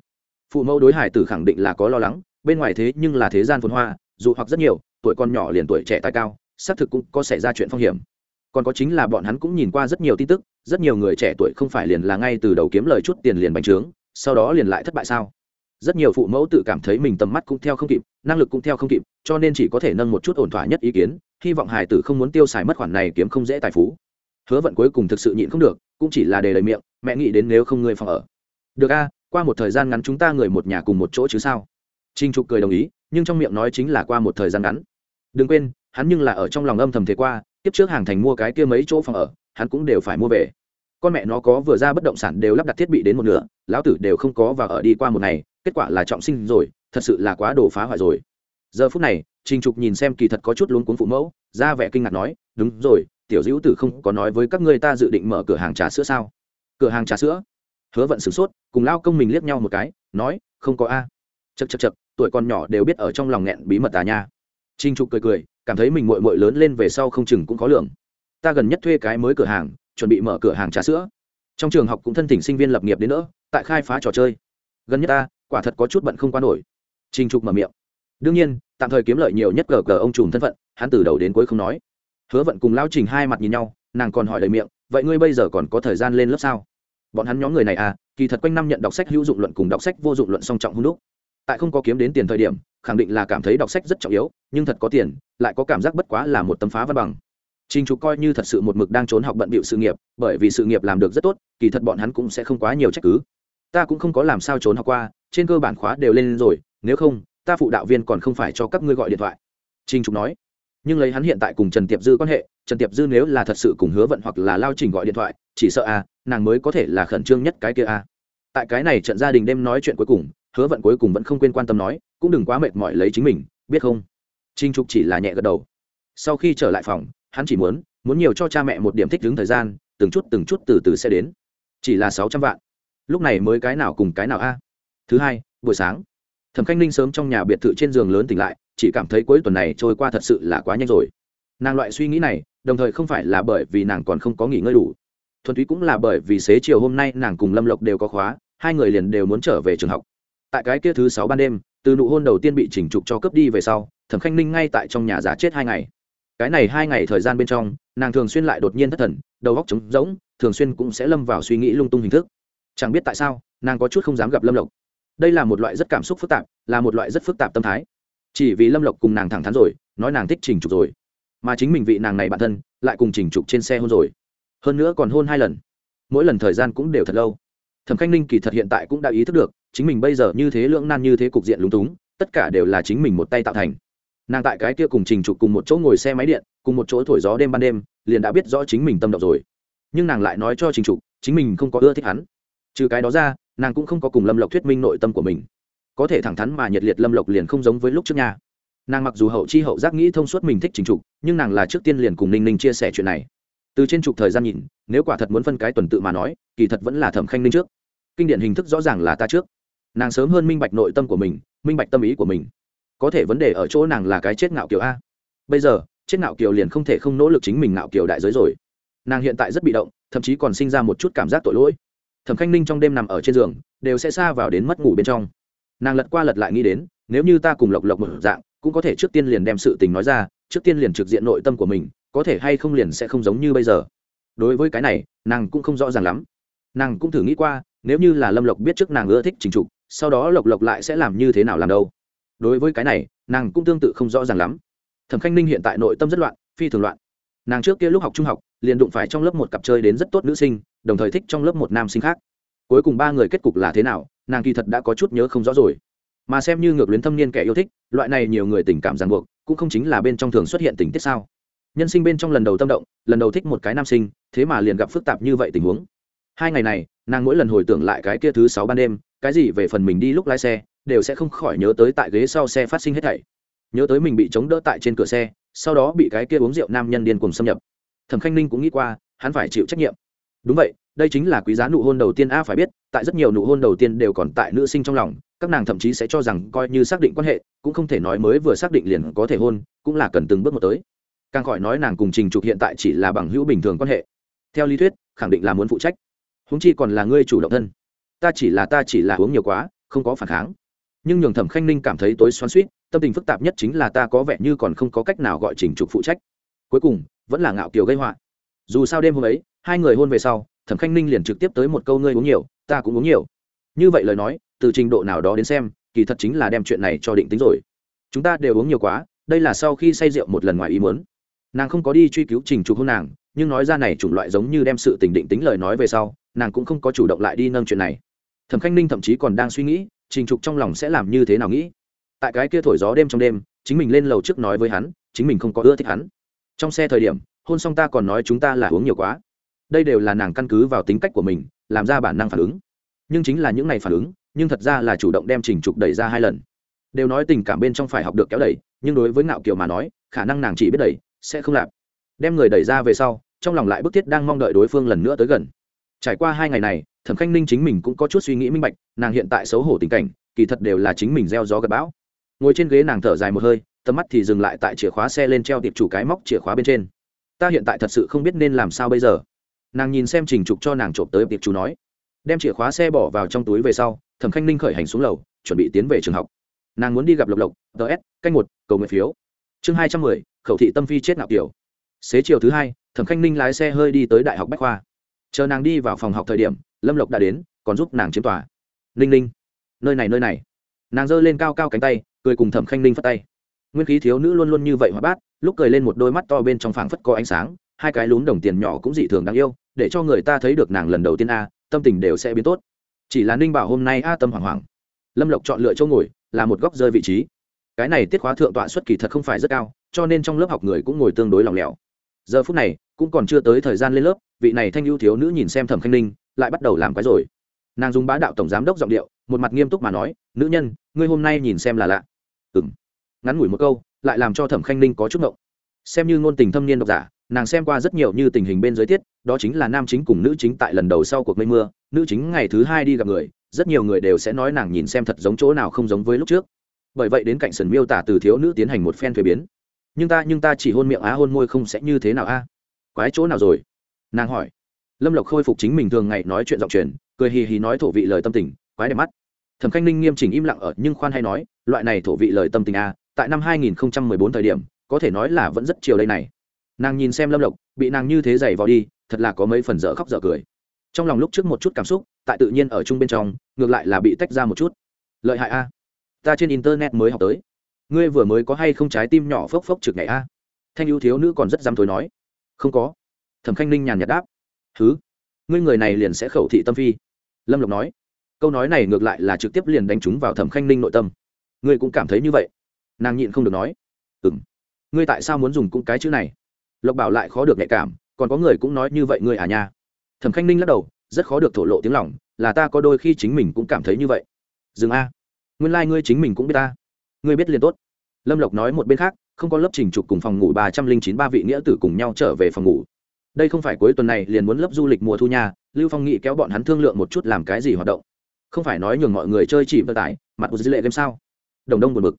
Phụ mẫu đối hải tử khẳng định là có lo lắng, bên ngoài thế nhưng là thế gian phồn hoa, dù hoặc rất nhiều, tuổi con nhỏ liền tuổi trẻ tài cao xác thực cũng có xảy ra chuyện phong hiểm. Còn có chính là bọn hắn cũng nhìn qua rất nhiều tin tức, rất nhiều người trẻ tuổi không phải liền là ngay từ đầu kiếm lời chút tiền liền bành trướng, sau đó liền lại thất bại sao? Rất nhiều phụ mẫu tự cảm thấy mình tầm mắt cũng theo không kịp, năng lực cũng theo không kịp, cho nên chỉ có thể nâng một chút ổn thỏa nhất ý kiến, hy vọng hải tử không muốn tiêu xài mất khoản này kiếm không dễ tài phú. Hứa vận cuối cùng thực sự nhịn không được, cũng chỉ là để lời miệng, mẹ nghĩ đến nếu không ngươi phòng ở. Được a, qua một thời gian ngắn chúng ta người một nhà cùng một chỗ chứ sao? Trinh trục cười đồng ý, nhưng trong miệng nói chính là qua một thời gian ngắn. Đừng quên hắn nhưng là ở trong lòng âm thầm thế qua, tiếp trước hàng thành mua cái kia mấy chỗ phòng ở, hắn cũng đều phải mua về. Con mẹ nó có vừa ra bất động sản đều lắp đặt thiết bị đến một nửa, lão tử đều không có và ở đi qua một ngày, kết quả là trọng sinh rồi, thật sự là quá đồ phá hoại rồi. Giờ phút này, trình trục nhìn xem kỳ thật có chút luống cuống phụ mẫu, ra vẻ kinh ngạc nói, đúng rồi, tiểu dữ tử không có nói với các ngươi ta dự định mở cửa hàng trà sữa sao? Cửa hàng trà sữa? Hứa vận sửng sốt, cùng lao công mình liếc nhau một cái, nói, không có a. Chật chật chật tuổi con nhỏ đều biết ở trong lòng nghẹn bí mật à nha. Trinh trục cười cười cảm thấy mình muội muội lớn lên về sau không chừng cũng có lượng ta gần nhất thuê cái mới cửa hàng, chuẩn bị mở cửa hàng trà sữa. Trong trường học cũng thân thỉnh sinh viên lập nghiệp đến nữa, tại khai phá trò chơi. Gần nhất ta, quả thật có chút bận không qua nổi. Trình trục mở miệng. Đương nhiên, tạm thời kiếm lợi nhiều nhất gờ gờ ông trùm thân phận, hắn từ đầu đến cuối không nói. Hứa vận cùng lao trình hai mặt nhìn nhau, nàng còn hỏi đầy miệng, vậy ngươi bây giờ còn có thời gian lên lớp sao? Bọn hắn nhóm người này à kỳ thật quanh năm nhận đọc sách hữu dụng luận cùng đọc sách vô dụng luận song trọng hung đúc. Tại không có kiếm đến tiền thời điểm khẳng định là cảm thấy đọc sách rất trọng yếu nhưng thật có tiền lại có cảm giác bất quá là một tấm phá văn bằng Trình Trục coi như thật sự một mực đang trốn học bận bịu sự nghiệp, bởi vì sự nghiệp làm được rất tốt, kỳ thật bọn hắn cũng sẽ không quá nhiều trách cứ. Ta cũng không có làm sao trốn học qua, trên cơ bản khóa đều lên rồi, nếu không, ta phụ đạo viên còn không phải cho các ngươi gọi điện thoại. Trình Trục nói. Nhưng lấy hắn hiện tại cùng Trần Tiệp Dư quan hệ, Trần Tiệp Dư nếu là thật sự cùng Hứa Vận hoặc là Lao Trình gọi điện thoại, chỉ sợ a, à, nàng mới có thể là khẩn trương nhất cái kia a. À. Tại cái này trận gia đình đêm nói chuyện cuối cùng, hứa vận cuối cùng vẫn không quên quan tâm nói cũng đừng quá mệt mỏi lấy chính mình, biết không? Trinh trục chỉ là nhẹ gật đầu. Sau khi trở lại phòng, hắn chỉ muốn muốn nhiều cho cha mẹ một điểm thích đứng thời gian, từng chút từng chút từ từ sẽ đến. Chỉ là sáu trăm vạn. Lúc này mới cái nào cùng cái nào a? Thứ hai, buổi sáng. Thẩm khanh ninh sớm trong nhà biệt thự trên giường lớn tỉnh lại, chỉ cảm thấy cuối tuần này trôi qua thật sự là quá nhanh rồi. Nàng loại suy nghĩ này, đồng thời không phải là bởi vì nàng còn không có nghỉ ngơi đủ. Thuần túy cũng là bởi vì xế chiều hôm nay nàng cùng lâm lộc đều có khóa, hai người liền đều muốn trở về trường học. Tại cái kia thứ sáu ban đêm từ nụ hôn đầu tiên bị chỉnh trục cho cướp đi về sau, thẩm khanh ninh ngay tại trong nhà giả chết hai ngày. Cái này hai ngày thời gian bên trong, nàng thường xuyên lại đột nhiên thất thần, đầu góc trống rỗng, thường xuyên cũng sẽ lâm vào suy nghĩ lung tung hình thức. Chẳng biết tại sao, nàng có chút không dám gặp lâm lộc. Đây là một loại rất cảm xúc phức tạp, là một loại rất phức tạp tâm thái. Chỉ vì lâm lộc cùng nàng thẳng thắn rồi, nói nàng thích trình trục rồi. Mà chính mình vị nàng này bản thân, lại cùng trình trục trên xe hôn rồi. Hơn nữa còn hôn hai lần. Mỗi lần thời gian cũng đều thật lâu thẩm khanh ninh kỳ thật hiện tại cũng đã ý thức được, chính mình bây giờ như thế lưỡng nan như thế cục diện lúng túng, tất cả đều là chính mình một tay tạo thành. Nàng tại cái kia cùng trình trục cùng một chỗ ngồi xe máy điện, cùng một chỗ thổi gió đêm ban đêm, liền đã biết rõ chính mình tâm động rồi. Nhưng nàng lại nói cho trình trục, chính mình không có ưa thích hắn. Trừ cái đó ra, nàng cũng không có cùng lâm lộc thuyết minh nội tâm của mình. Có thể thẳng thắn mà nhiệt liệt lâm lộc liền không giống với lúc trước nhà nàng mặc dù hậu chi hậu giác nghĩ thông suốt mình thích trình trục, nhưng nàng là trước tiên liền cùng ninh ninh chia sẻ chuyện này từ trên trục thời gian nhìn, nếu quả thật muốn phân cái tuần tự mà nói, kỳ thật vẫn là thẩm khanh ninh trước. Kinh điển hình thức rõ ràng là ta trước. Nàng sớm hơn minh bạch nội tâm của mình, minh bạch tâm ý của mình. Có thể vấn đề ở chỗ nàng là cái chết ngạo kiều a. Bây giờ, chết ngạo kiều liền không thể không nỗ lực chính mình ngạo kiều đại giới rồi. Nàng hiện tại rất bị động, thậm chí còn sinh ra một chút cảm giác tội lỗi. Thẩm khanh ninh trong đêm nằm ở trên giường, đều sẽ xa vào đến mất ngủ bên trong. Nàng lật qua lật lại nghĩ đến, nếu như ta cùng lộc lộc một dạng, cũng có thể trước tiên liền đem sự tình nói ra, trước tiên liền trực diện nội tâm của mình có thể hay không liền sẽ không giống như bây giờ. Đối với cái này, nàng cũng không rõ ràng lắm. Nàng cũng thử nghĩ qua, nếu như là lâm lộc biết trước nàng ưa thích trình trục sau đó lộc lộc lại sẽ làm như thế nào làm đâu. Đối với cái này, nàng cũng tương tự không rõ ràng lắm. Thẩm khanh ninh hiện tại nội tâm rất loạn, phi thường loạn. Nàng trước kia lúc học trung học, liền đụng phải trong lớp một cặp chơi đến rất tốt nữ sinh, đồng thời thích trong lớp một nam sinh khác. Cuối cùng ba người kết cục là thế nào, nàng kỳ thật đã có chút nhớ không rõ rồi. Mà xem như ngược luyến thâm niên kẻ yêu thích, loại này nhiều người tình cảm ràng buộc, cũng không chính là bên trong thường xuất hiện tình tiết sao nhân sinh bên trong lần đầu tâm động, lần đầu thích một cái nam sinh, thế mà liền gặp phức tạp như vậy tình huống. Hai ngày này, nàng mỗi lần hồi tưởng lại cái kia thứ sáu ban đêm, cái gì về phần mình đi lúc lái xe, đều sẽ không khỏi nhớ tới tại ghế sau xe phát sinh hết thảy. Nhớ tới mình bị chống đỡ tại trên cửa xe, sau đó bị cái kia uống rượu nam nhân điên cùng xâm nhập. Thẩm khanh ninh cũng nghĩ qua, hắn phải chịu trách nhiệm. Đúng vậy, đây chính là quý giá nụ hôn đầu tiên a, phải biết, tại rất nhiều nụ hôn đầu tiên đều còn tại nữ sinh trong lòng, các nàng thậm chí sẽ cho rằng coi như xác định quan hệ, cũng không thể nói mới vừa xác định liền có thể hôn, cũng là cần từng bước một tới càng khỏi nói nàng cùng trình trục hiện tại chỉ là bằng hữu bình thường quan hệ. Theo lý thuyết, khẳng định là muốn phụ trách. Húng chi còn là ngươi chủ động thân. Ta chỉ là ta chỉ là uống nhiều quá, không có phản kháng. Nhưng nhường thẩm khanh ninh cảm thấy tối xoắn suýt tâm tình phức tạp nhất chính là ta có vẻ như còn không có cách nào gọi trình trục phụ trách. Cuối cùng, vẫn là ngạo kiều gây họa. Dù sao đêm hôm ấy, hai người hôn về sau, thẩm khanh ninh liền trực tiếp tới một câu ngươi uống nhiều, ta cũng uống nhiều. Như vậy lời nói, từ trình độ nào đó đến xem, kỳ thật chính là đem chuyện này cho định tính rồi. Chúng ta đều uống nhiều quá, đây là sau khi say rượu một lần ngoài ý muốn nàng không có đi truy cứu trình trục hôn nàng, nhưng nói ra này chủng loại giống như đem sự tình định tính lời nói về sau, nàng cũng không có chủ động lại đi nâng chuyện này. Thẩm khanh ninh thậm chí còn đang suy nghĩ, trình trục trong lòng sẽ làm như thế nào nghĩ. Tại cái kia thổi gió đêm trong đêm, chính mình lên lầu trước nói với hắn, chính mình không có ưa thích hắn. Trong xe thời điểm, hôn xong ta còn nói chúng ta là uống nhiều quá. Đây đều là nàng căn cứ vào tính cách của mình, làm ra bản năng phản ứng. Nhưng chính là những ngày phản ứng, nhưng thật ra là chủ động đem trình trục đẩy ra hai lần. Đều nói tình cảm bên trong phải học được kéo đẩy, nhưng đối với ngạo kiều mà nói, khả năng nàng chỉ biết đẩy sẽ không lạp. Đem người đẩy ra về sau, trong lòng lại bức thiết đang mong đợi đối phương lần nữa tới gần. Trải qua hai ngày này, thẩm khanh ninh chính mình cũng có chút suy nghĩ minh bạch, nàng hiện tại xấu hổ tình cảnh, kỳ thật đều là chính mình gieo gió gặp bão. Ngồi trên ghế nàng thở dài một hơi, tầm mắt thì dừng lại tại chìa khóa xe lên treo tiệp chủ cái móc chìa khóa bên trên. Ta hiện tại thật sự không biết nên làm sao bây giờ. Nàng nhìn xem trình trục cho nàng trộm tới tiệp chủ nói. Đem chìa khóa xe bỏ vào trong túi về sau, thẩm khanh ninh khởi hành xuống lầu, chuẩn bị tiến về trường học. Nàng muốn đi gặp lộc lộc ts canh một, cầu nguyện phiếu. Chương hai trăm mười khẩu thị tâm phi chết nạo kiểu. Xế chiều thứ hai, thẩm khanh ninh lái xe hơi đi tới đại học bách khoa. Chờ nàng đi vào phòng học thời điểm, lâm lộc đã đến, còn giúp nàng chiếm tòa. Ninh ninh, nơi này nơi này. Nàng giơ lên cao cao cánh tay, cười cùng thẩm khanh ninh phất tay. Nguyên khí thiếu nữ luôn luôn như vậy hóa bát, lúc cười lên một đôi mắt to bên trong phảng phất có ánh sáng, hai cái lún đồng tiền nhỏ cũng dị thường đáng yêu, để cho người ta thấy được nàng lần đầu tiên a, tâm tình đều sẽ biến tốt. Chỉ là ninh bảo hôm nay a tâm hoảng hoảng. Lâm lộc chọn lựa chỗ ngồi, là một góc rơi vị trí cái này tiết khóa thượng tọa xuất kỳ thật không phải rất cao, cho nên trong lớp học người cũng ngồi tương đối lòng lẻo. Giờ phút này, cũng còn chưa tới thời gian lên lớp, vị này thanh ưu thiếu nữ nhìn xem thẩm khanh ninh, lại bắt đầu làm cái rồi. Nàng dùng bá đạo tổng giám đốc giọng điệu, một mặt nghiêm túc mà nói, nữ nhân, ngươi hôm nay nhìn xem là lạ. Ừng ngắn ngủi một câu, lại làm cho thẩm khanh ninh có chút ngộng. Xem như ngôn tình thâm niên độc giả, nàng xem qua rất nhiều như tình hình bên dưới tiết, đó chính là nam chính cùng nữ chính tại lần đầu sau cuộc mây mưa, nữ chính ngày thứ hai đi gặp người, rất nhiều người đều sẽ nói nàng nhìn xem thật giống chỗ nào không giống với lúc trước bởi vậy đến cạnh sần miêu tả từ thiếu nữ tiến hành một phen thuế biến. Nhưng ta nhưng ta chỉ hôn miệng á, hôn môi không sẽ như thế nào a quái chỗ nào rồi? Nàng hỏi. Lâm lộc khôi phục chính mình thường ngày nói chuyện giọng truyền, cười hì hì nói thổ vị lời tâm tình, quái đẹp mắt. Thẩm khanh ninh nghiêm chỉnh im lặng ở, nhưng khoan hay nói, loại này thổ vị lời tâm tình a tại năm 2014 thời điểm, có thể nói là vẫn rất chiều đây này. Nàng nhìn xem lâm lộc, bị nàng như thế giày vào đi, thật là có mấy phần dở khóc dở cười. Trong lòng lúc trước một chút cảm xúc, tại tự nhiên ở chung bên trong, ngược lại là bị tách ra một chút. Lợi hại a ta trên internet mới học tới. Ngươi vừa mới có hay không trái tim nhỏ phốc phốc trực ngày a? Thanh ưu thiếu nữ còn rất dám thối nói. Không có. Thẩm khanh ninh nhàn nhạt đáp. Thứ ngươi người này liền sẽ khẩu thị tâm phi. Lâm lộc nói. Câu nói này ngược lại là trực tiếp liền đánh trúng vào thẩm khanh ninh nội tâm. Ngươi cũng cảm thấy như vậy? Nàng nhịn không được nói. Ừng ngươi tại sao muốn dùng cũng cái chữ này? Lộc bảo lại khó được nhạy cảm, còn có người cũng nói như vậy ngươi à nha. Thẩm khanh ninh lắc đầu, rất khó được thổ lộ tiếng lòng, là ta có đôi khi chính mình cũng cảm thấy như vậy. Dừng a nguyên lai、like、ngươi chính mình cũng biết ta. Ngươi biết liền tốt. Lâm lộc nói một bên khác, không có lớp trình trục cùng phòng ngủ ba trăm linh chín ba vị nghĩa tử cùng nhau trở về phòng ngủ. Đây không phải cuối tuần này liền muốn lớp du lịch mùa thu nhà lưu phong nghị kéo bọn hắn thương lượng một chút làm cái gì hoạt động. Không phải nói nhường mọi người chơi chỉ vận tải, mặt một dư lệ game sao? Đồng đông buồn bực.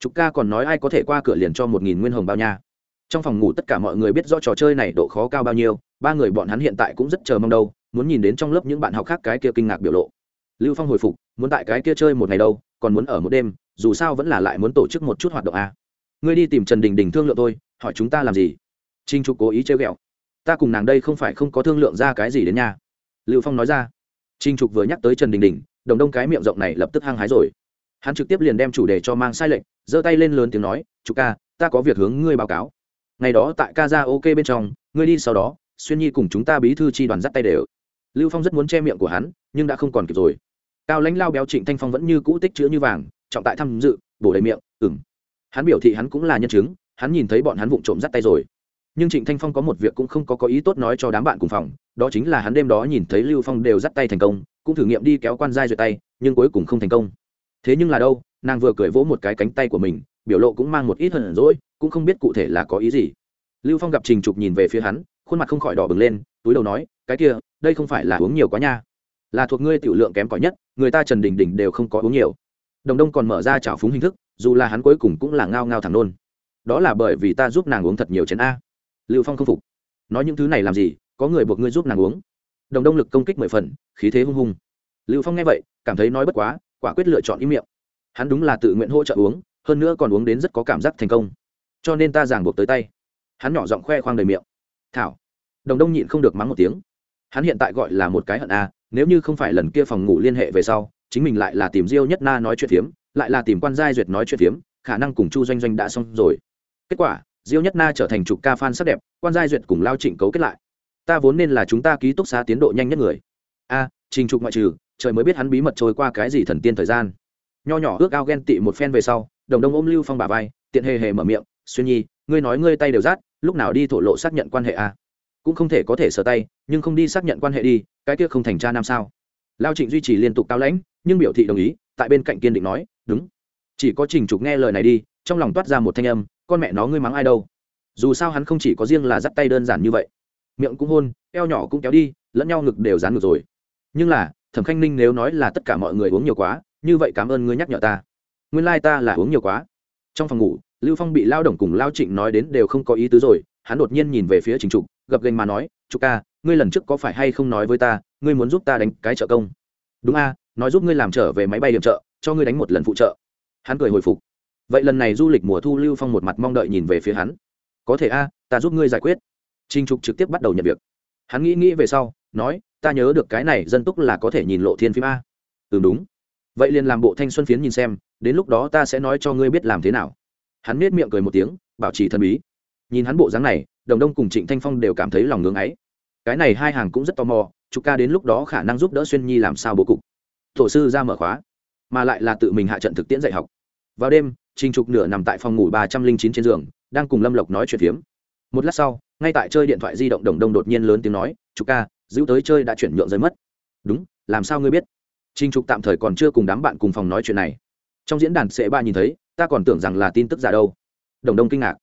Trục ca còn nói ai có thể qua cửa liền cho một nghìn nguyên hồng bao nha. Trong phòng ngủ tất cả mọi người biết rõ trò chơi này độ khó cao bao nhiêu, ba người bọn hắn hiện tại cũng rất chờ mong đâu, muốn nhìn đến trong lớp những bạn học khác cái kia kinh ngạc biểu lộ. Lưu phong hồi phục, muốn tại cái kia chơi một ngày đâu còn muốn ở một đêm, dù sao vẫn là lại muốn tổ chức một chút hoạt động à. ngươi đi tìm trần đình đình thương lượng tôi hỏi chúng ta làm gì? Trinh trục cố ý chơi ghẹo. Ta cùng nàng đây không phải không có thương lượng ra cái gì đến nhà lưu phong nói ra. Trinh trục vừa nhắc tới trần đình đình, đồng đông cái miệng rộng này lập tức hăng hái rồi. Hắn trực tiếp liền đem chủ đề cho mang sai lệnh giơ tay lên lớn tiếng nói chục ca, ta có việc hướng ngươi báo cáo. Ngày đó tại ca ra ok bên trong, ngươi đi sau đó, xuyên nhi cùng chúng ta bí thư chi đoàn dắt tay đều. Lưu phong rất muốn che miệng của hắn, nhưng đã không còn kịp rồi cao lãnh lao béo trịnh thanh phong vẫn như cũ tích chữ như vàng, trọng tại tham dự, bổ đầy miệng ừng hắn biểu thị hắn cũng là nhân chứng, hắn nhìn thấy bọn hắn vụng trộm dắt tay rồi. Nhưng trịnh thanh phong có một việc cũng không có có ý tốt nói cho đám bạn cùng phòng, đó chính là hắn đêm đó nhìn thấy lưu phong đều dắt tay thành công, cũng thử nghiệm đi kéo quan giai duyệt tay, nhưng cuối cùng không thành công. Thế nhưng là đâu, nàng vừa cười vỗ một cái cánh tay của mình, biểu lộ cũng mang một ít hận rỗi cũng không biết cụ thể là có ý gì. Lưu phong gặp trình trục nhìn về phía hắn, khuôn mặt không khỏi đỏ bừng lên, túi đầu nói, cái kia, đây không phải là uống nhiều quá nha là thuộc ngươi tiểu lượng kém cỏi nhất, người ta trần đình đình đều không có uống nhiều. Đồng đông còn mở ra trào phúng hình thức, dù là hắn cuối cùng cũng là ngao ngao thẳng nôn. Đó là bởi vì ta giúp nàng uống thật nhiều chén a. Lưu phong không phục. Nói những thứ này làm gì, có người buộc ngươi giúp nàng uống. Đồng đông lực công kích mười phần, khí thế hung hung. Lưu phong nghe vậy, cảm thấy nói bất quá, quả quyết lựa chọn im miệng. Hắn đúng là tự nguyện hỗ trợ uống, hơn nữa còn uống đến rất có cảm giác thành công. Cho nên ta giảng buộc tới tay. Hắn nhỏ giọng khoe khoang đầy miệng. Thảo. Đồng đông nhịn không được mắng một tiếng. Hắn hiện tại gọi là một cái hận a nếu như không phải lần kia phòng ngủ liên hệ về sau, chính mình lại là tìm diêu nhất na nói chuyện phiếm, lại là tìm quan giai duyệt nói chuyện phiếm, khả năng cùng chu doanh doanh đã xong rồi. Kết quả, diêu nhất na trở thành trục ca fan sắc đẹp, quan giai duyệt cùng lao trịnh cấu kết lại. Ta vốn nên là chúng ta ký túc xá tiến độ nhanh nhất người. A, trình trục ngoại trừ, trời mới biết hắn bí mật trôi qua cái gì thần tiên thời gian. Nho nhỏ ước ao ghen tị một phen về sau, đồng đông ôm lưu phong bà vai, tiện hề hề mở miệng, xuyên nhi, ngươi nói ngươi tay đều rát, lúc nào đi thổ lộ xác nhận quan hệ a? Cũng không thể có thể sờ tay, nhưng không đi xác nhận quan hệ đi cái kia không thành cha nam sao? Lao trịnh duy trì liên tục cao lãnh, nhưng biểu thị đồng ý, tại bên cạnh kiên định nói, đúng. Chỉ có trình trục nghe lời này đi, trong lòng toát ra một thanh âm, con mẹ nó ngươi mắng ai đâu? Dù sao hắn không chỉ có riêng là dắt tay đơn giản như vậy. Miệng cũng hôn, eo nhỏ cũng kéo đi, lẫn nhau ngực đều dán ngược rồi. Nhưng là, thẩm khanh ninh nếu nói là tất cả mọi người uống nhiều quá, như vậy cảm ơn ngươi nhắc nhở ta. Nguyên lai、like、ta là uống nhiều quá. Trong phòng ngủ, lưu phong bị lao động cùng lao trịnh nói đến đều không có ý tứ rồi, hắn đột nhiên nhìn về phía trình trục, gập gành mà nói, trục ca ngươi lần trước có phải hay không nói với ta, ngươi muốn giúp ta đánh cái trợ công? Đúng a, nói giúp ngươi làm trở về máy bay điểm trợ cho ngươi đánh một lần phụ trợ. Hắn cười hồi phục. Vậy lần này du lịch mùa thu lưu phong một mặt mong đợi nhìn về phía hắn. Có thể a, ta giúp ngươi giải quyết. Trinh trục trực tiếp bắt đầu nhận việc. Hắn nghĩ nghĩ về sau, nói, ta nhớ được cái này dân túc là có thể nhìn lộ thiên phim a. Ừ đúng. Vậy liền làm bộ thanh xuân phiến nhìn xem, đến lúc đó ta sẽ nói cho ngươi biết làm thế nào. Hắn nết miệng cười một tiếng, bảo trì thần bí. Nhìn hắn bộ dáng này, đồng đông cùng trịnh thanh phong đều cảm thấy lòng ngưng ấy cái này hai hàng cũng rất tò mò chục ca đến lúc đó khả năng giúp đỡ xuyên nhi làm sao bố cục. Tổ sư ra mở khóa, mà lại là tự mình hạ trận thực tiễn dạy học. Vào đêm, trình trục nửa nằm tại phòng ngủ ba trăm linh chín trên giường, đang cùng lâm lộc nói chuyện phiếm. Một lát sau, ngay tại chơi điện thoại di động đồng đông đột nhiên lớn tiếng nói chục ca, giữ tới chơi đã chuyển nhượng rơi mất. Đúng, làm sao ngươi biết? Trình trục tạm thời còn chưa cùng đám bạn cùng phòng nói chuyện này. Trong diễn đàn sẽ ba nhìn thấy, ta còn tưởng rằng là tin tức giả đâu. Đồng đông kinh ngạc.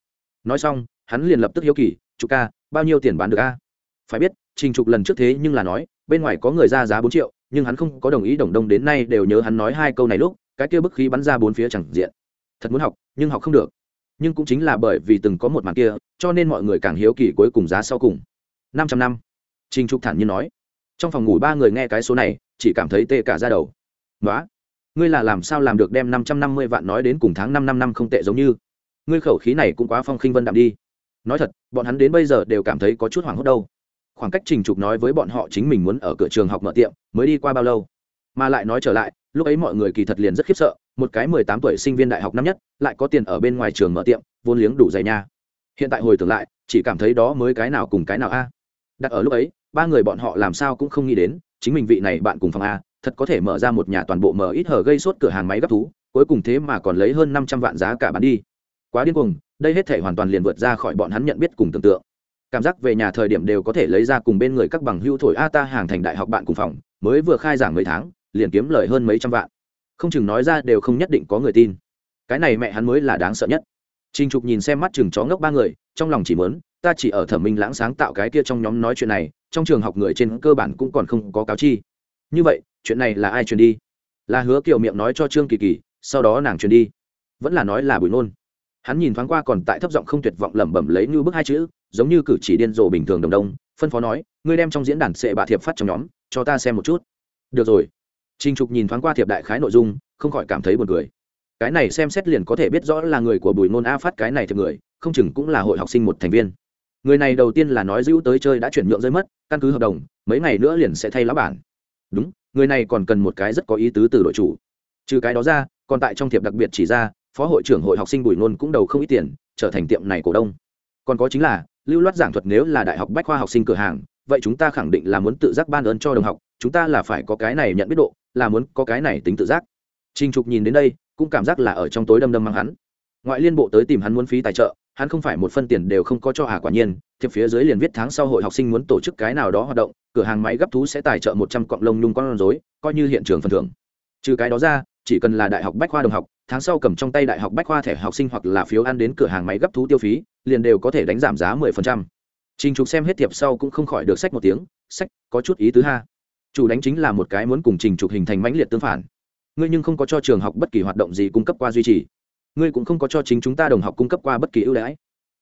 Nói xong, hắn liền lập tức hiếu kỳ chục ca, bao nhiêu tiền bán được a? Phải biết, trình trục lần trước thế nhưng là nói, bên ngoài có người ra giá bốn triệu, nhưng hắn không có đồng ý đồng đông đến nay đều nhớ hắn nói hai câu này lúc, cái kia bức khí bắn ra bốn phía chẳng diện. Thật muốn học, nhưng học không được. Nhưng cũng chính là bởi vì từng có một màn kia, cho nên mọi người càng hiếu kỳ cuối cùng giá sau cùng. Năm trăm năm. Trình trục thản nhiên nói. Trong phòng ngủ ba người nghe cái số này, chỉ cảm thấy tê cả ra đầu. Nói ngươi là làm sao làm được đem năm trăm năm mươi vạn nói đến cùng tháng năm năm năm không tệ giống như? Ngươi khẩu khí này cũng quá phong khinh vân đạm đi. Nói thật, bọn hắn đến bây giờ đều cảm thấy có chút hoảng hốt đâu khoảng cách trình trục nói với bọn họ chính mình muốn ở cửa trường học mở tiệm mới đi qua bao lâu. Mà lại nói trở lại, lúc ấy mọi người kỳ thật liền rất khiếp sợ, một cái mười tám tuổi sinh viên đại học năm nhất, lại có tiền ở bên ngoài trường mở tiệm, vốn liếng đủ dày nha. Hiện tại hồi tưởng lại, chỉ cảm thấy đó mới cái nào cùng cái nào a. Đặt ở lúc ấy, ba người bọn họ làm sao cũng không nghĩ đến, chính mình vị này bạn cùng phòng a, thật có thể mở ra một nhà toàn bộ mở ít hở gây sốt cửa hàng máy gấp thú, cuối cùng thế mà còn lấy hơn năm trăm vạn giá cả bán đi. Quá điên cuồng, đây hết thể hoàn toàn liền vượt ra khỏi bọn hắn nhận biết cùng tưởng tượng cảm giác về nhà thời điểm đều có thể lấy ra cùng bên người các bằng hưu thổi a ta hàng thành đại học bạn cùng phòng mới vừa khai giảng mấy tháng liền kiếm lời hơn mấy trăm vạn không chừng nói ra đều không nhất định có người tin cái này mẹ hắn mới là đáng sợ nhất Trình Trục nhìn xem mắt chừng chó ngốc ba người, trong lòng chỉ muốn, ta chỉ ở Thẩm Minh Lãng sáng tạo cái kia trong nhóm nói chuyện này, trong trường học người trên cơ bản cũng còn không có cáo chi. Như vậy, chuyện này là ai truyền đi? Là Hứa Kiều miệng nói cho Trương Kỳ Kỳ, sau đó nàng truyền đi. Vẫn là nói là Bùi Nôn. Hắn nhìn thoáng qua còn tại thấp giọng không tuyệt vọng lẩm bẩm lấy như bức hai chữ, giống như cử chỉ điên rồ bình thường đồng đông, phân phó nói, ngươi đem trong diễn đàn sẽ bạ thiệp phát trong nhóm, cho ta xem một chút. Được rồi. Trình Trục nhìn thoáng qua thiệp đại khái nội dung, không khỏi cảm thấy buồn cười cái này xem xét liền có thể biết rõ là người của bùi ngôn a phát cái này thiệp người không chừng cũng là hội học sinh một thành viên người này đầu tiên là nói giữ tới chơi đã chuyển nhượng rơi mất căn cứ hợp đồng mấy ngày nữa liền sẽ thay lá bản đúng người này còn cần một cái rất có ý tứ từ đội chủ trừ cái đó ra còn tại trong thiệp đặc biệt chỉ ra phó hội trưởng hội học sinh bùi nôn cũng đầu không ít tiền trở thành tiệm này cổ đông còn có chính là lưu loát giảng thuật nếu là đại học bách khoa học sinh cửa hàng vậy chúng ta khẳng định là muốn tự giác ban ơn cho đồng học chúng ta là phải có cái này nhận biết độ là muốn có cái này tính tự giác Trình Trục nhìn đến đây, cũng cảm giác là ở trong tối đâm đâm mang hắn. Ngoại liên bộ tới tìm hắn muốn phí tài trợ, hắn không phải một phân tiền đều không có cho à quả nhiên, thiệp phía dưới liền viết tháng sau hội học sinh muốn tổ chức cái nào đó hoạt động, cửa hàng máy gấp thú sẽ tài trợ một trăm cọng lông nhung con rối, coi như hiện trường phần thưởng. Trừ cái đó ra, chỉ cần là đại học bách khoa đồng học, tháng sau cầm trong tay đại học bách khoa thẻ học sinh hoặc là phiếu ăn đến cửa hàng máy gấp thú tiêu phí, liền đều có thể đánh giảm giá mười phần trăm. Trình Trục xem hết thiệp sau cũng không khỏi được sách một tiếng, sách, có chút ý tứ ha. Chủ đánh chính là một cái muốn cùng Trình Trục hình thành mãnh liệt tương phản ngươi nhưng không có cho trường học bất kỳ hoạt động gì cung cấp qua duy trì ngươi cũng không có cho chính chúng ta đồng học cung cấp qua bất kỳ ưu đãi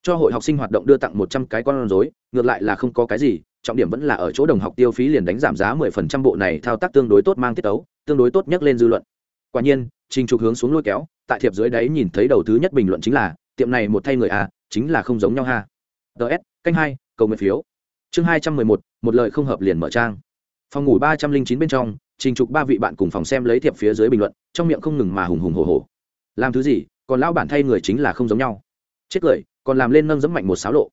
cho hội học sinh hoạt động đưa tặng một trăm cái con rối ngược lại là không có cái gì trọng điểm vẫn là ở chỗ đồng học tiêu phí liền đánh giảm giá mười phần trăm bộ này thao tác tương đối tốt mang tiết tấu tương đối tốt nhất lên dư luận quả nhiên, trình trục hướng xuống lôi kéo, tại thiệp dưới đáy nhìn thấy đầu thứ nhất bình luận chính là, tiệm này một thay người à chính là không giống nhau ha. Ts canh hai, cầu nguyện phiếu. Chương hai trăm mười một một lời không hợp liền mở trang. Phòng ngủ ba trăm linh chín bên trong, trình trục ba vị bạn cùng phòng xem lấy thiệp phía dưới bình luận, trong miệng không ngừng mà hùng hùng hồ hồ làm thứ gì, còn lão bản thay người chính là không giống nhau. Chết cười, còn làm lên nâng dẫm mạnh một sáo lộ.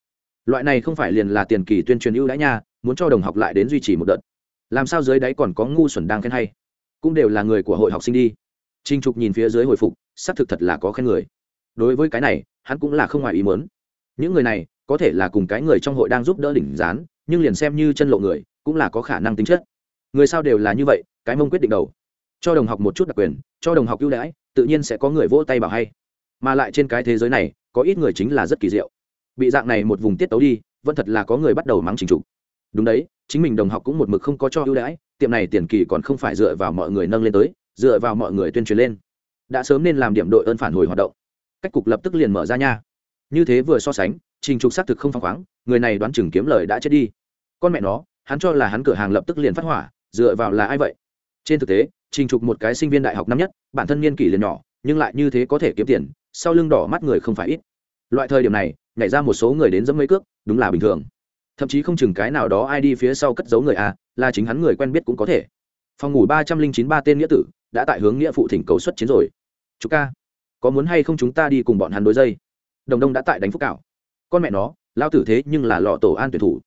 Loại này không phải liền là tiền kỳ tuyên truyền ưu đãi nha, muốn cho đồng học lại đến duy trì một đợt. Làm sao dưới đáy còn có ngu xuẩn đang khen hay? Cũng đều là người của hội học sinh đi. Trình Trục nhìn phía dưới hồi phục, xác thực thật là có khen người. Đối với cái này, hắn cũng là không ngoài ý muốn. Những người này, có thể là cùng cái người trong hội đang giúp đỡ đỉnh gián, nhưng liền xem như chân lộ người, cũng là có khả năng tính chất. Người sao đều là như vậy, cái mông quyết định đầu cho đồng học một chút đặc quyền cho đồng học ưu đãi tự nhiên sẽ có người vỗ tay bảo hay mà lại trên cái thế giới này có ít người chính là rất kỳ diệu bị dạng này một vùng tiết tấu đi vẫn thật là có người bắt đầu mắng trình trục đúng đấy chính mình đồng học cũng một mực không có cho ưu đãi tiệm này tiền kỳ còn không phải dựa vào mọi người nâng lên tới dựa vào mọi người tuyên truyền lên. Đã sớm nên làm điểm đội ơn phản hồi hoạt động. Cách cục lập tức liền mở ra nha. Như thế vừa so sánh, trình trục xác thực không phăng khoáng, người này đoán chừng kiếm lời đã chết đi. Con mẹ nó, hắn cho là hắn cửa hàng lập tức liền phát hỏa, dựa vào là ai vậy? Trên thực tế, trình trục một cái sinh viên đại học năm nhất, bản thân niên kỷ liền nhỏ, nhưng lại như thế có thể kiếm tiền, sau lưng đỏ mắt người không phải ít. Loại thời điểm này, nhảy ra một số người đến dẫm mấy cước, đúng là bình thường. Thậm chí không chừng cái nào đó ai đi phía sau cất giấu người à là chính hắn người quen biết cũng có thể phòng ngủ ba trăm linh chín ba tên nghĩa tử đã tại hướng nghĩa phụ thỉnh cầu xuất chiến rồi. Chú ca, có muốn hay không chúng ta đi cùng bọn hắn đối dây? Đồng đông đã tại đánh phúc cảo. Con mẹ nó lao tử thế nhưng là lọ tổ an tuyển thủ.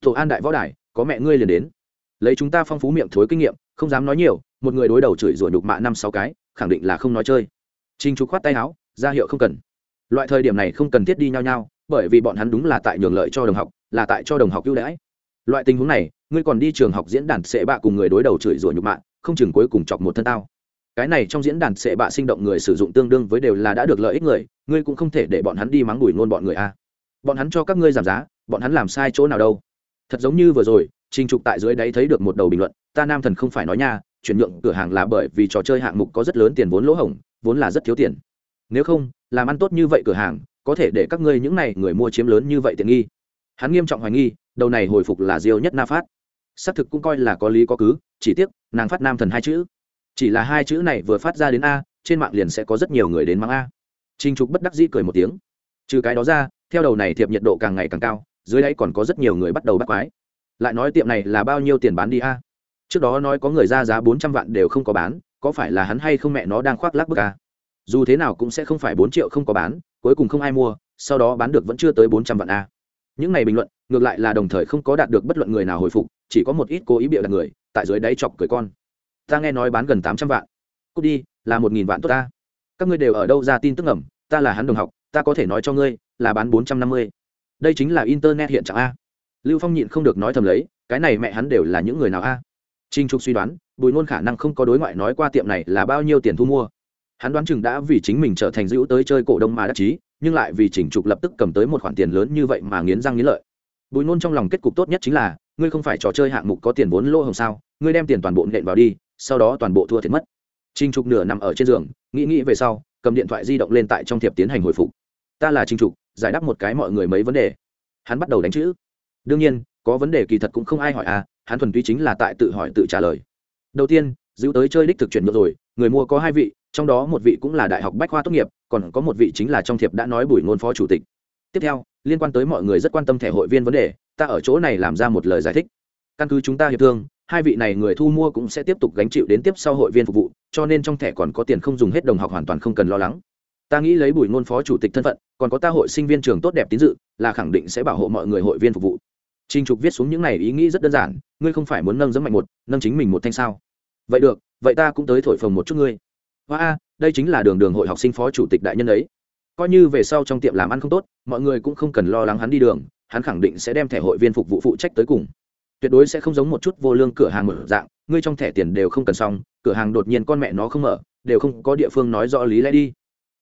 Tổ an đại võ đài, có mẹ ngươi liền đến. Lấy chúng ta phong phú miệng thối kinh nghiệm, không dám nói nhiều, một người đối đầu chửi rủa nhục mạ năm sáu cái, khẳng định là không nói chơi. Trình trục khoát tay áo, ra hiệu không cần. Loại thời điểm này không cần thiết đi nhau nhau bởi vì bọn hắn đúng là tại nhường lợi cho đồng học, là tại cho đồng học ưu đãi. Loại tình huống này ngươi còn đi trường học diễn đàn sẽ bạ cùng người đối đầu chửi rủa nhục mạ, không chừng cuối cùng chọc một thân tao. Cái này trong diễn đàn sẽ bạ sinh động người sử dụng tương đương với đều là đã được lợi ích người, ngươi cũng không thể để bọn hắn đi mắng đùi ngôn bọn người a. Bọn hắn cho các ngươi giảm giá, bọn hắn làm sai chỗ nào đâu. Thật giống như vừa rồi, trình trục tại dưới đấy thấy được một đầu bình luận, ta nam thần không phải nói nha, chuyển nhượng cửa hàng là bởi vì trò chơi hạng mục có rất lớn tiền vốn lỗ hổng, vốn là rất thiếu tiền. Nếu không, làm ăn tốt như vậy cửa hàng, có thể để các ngươi những này người mua chiếm lớn như vậy tiện nghi. Hắn nghiêm trọng hoài nghi đầu này hồi phục là diêu nhất na phát. Xác thực cũng coi là có lý có cứ, chỉ tiếc, nàng phát nam thần hai chữ. Chỉ là hai chữ này vừa phát ra đến a, trên mạng liền sẽ có rất nhiều người đến mắng a. Trinh trục bất đắc dĩ cười một tiếng. Trừ cái đó ra, theo đầu này thiệp nhiệt độ càng ngày càng cao, dưới đáy còn có rất nhiều người bắt đầu bắt quái. Lại nói tiệm này là bao nhiêu tiền bán đi a? Trước đó nói có người ra giá bốn trăm vạn đều không có bán, có phải là hắn hay không mẹ nó đang khoác lắc bức a? Dù thế nào cũng sẽ không phải bốn triệu không có bán, cuối cùng không ai mua, sau đó bán được vẫn chưa tới bốn trăm vạn a những này bình luận, ngược lại là đồng thời không có đạt được bất luận người nào hồi phục, chỉ có một ít cố ý bịa đặt người, tại dưới đáy chọc cười con. Ta nghe nói bán gần tám trăm vạn. Cút đi, là một nghìn vạn tốt ta. Các ngươi đều ở đâu ra tin tức ẩm ta là hắn đồng học, ta có thể nói cho ngươi, là bán bốn trăm năm mươi. Đây chính là internet hiện trạng a. Lưu phong nhịn không được nói thầm lấy, cái này mẹ hắn đều là những người nào a? Trinh trục suy đoán, bùi ngôn khả năng không có đối ngoại nói qua tiệm này là bao nhiêu tiền thu mua. Hắn đoán chừng đã vì chính mình trở thành dữ tới chơi cổ đông mà đắc chí nhưng lại vì chỉnh trục lập tức cầm tới một khoản tiền lớn như vậy mà nghiến răng nghiến lợi. Bùi nôn trong lòng kết cục tốt nhất chính là, ngươi không phải trò chơi hạng mục có tiền vốn lô hồng sao, ngươi đem tiền toàn bộ nện vào đi, sau đó toàn bộ thua thiệt mất. Trinh trục nửa nằm ở trên giường, nghĩ nghĩ về sau, cầm điện thoại di động lên tại trong thiệp tiến hành hồi phục. Ta là trinh trục, giải đáp một cái mọi người mấy vấn đề. Hắn bắt đầu đánh chữ. Đương nhiên, có vấn đề kỳ thật cũng không ai hỏi à hắn thuần túy chính là tại tự hỏi tự trả lời. Đầu tiên, giữ tới chơi đích thực chuyển nhượng rồi, người mua có hai vị, trong đó một vị cũng là đại học bách khoa tốt nghiệp còn có một vị chính là trong thiệp đã nói bùi ngôn phó chủ tịch tiếp theo liên quan tới mọi người rất quan tâm thẻ hội viên vấn đề ta ở chỗ này làm ra một lời giải thích căn cứ chúng ta hiệp thương hai vị này người thu mua cũng sẽ tiếp tục gánh chịu đến tiếp sau hội viên phục vụ cho nên trong thẻ còn có tiền không dùng hết đồng học hoàn toàn không cần lo lắng ta nghĩ lấy bùi ngôn phó chủ tịch thân phận còn có ta hội sinh viên trường tốt đẹp tín dự là khẳng định sẽ bảo hộ mọi người hội viên phục vụ Trình Trục viết xuống những này ý nghĩ rất đơn giản, ngươi không phải muốn nâng dẫm mạnh một, nâng chính mình một thanh sao? Vậy được, vậy ta cũng tới thổi phồng một chút ngươi. Hoa a, đây chính là đường đường hội học sinh phó chủ tịch đại nhân ấy. Coi như về sau trong tiệm làm ăn không tốt, mọi người cũng không cần lo lắng hắn đi đường, hắn khẳng định sẽ đem thẻ hội viên phục vụ phụ trách tới cùng. Tuyệt đối sẽ không giống một chút vô lương cửa hàng mở dạng, ngươi trong thẻ tiền đều không cần xong, cửa hàng đột nhiên con mẹ nó không mở, đều không có địa phương nói rõ lý lẽ đi.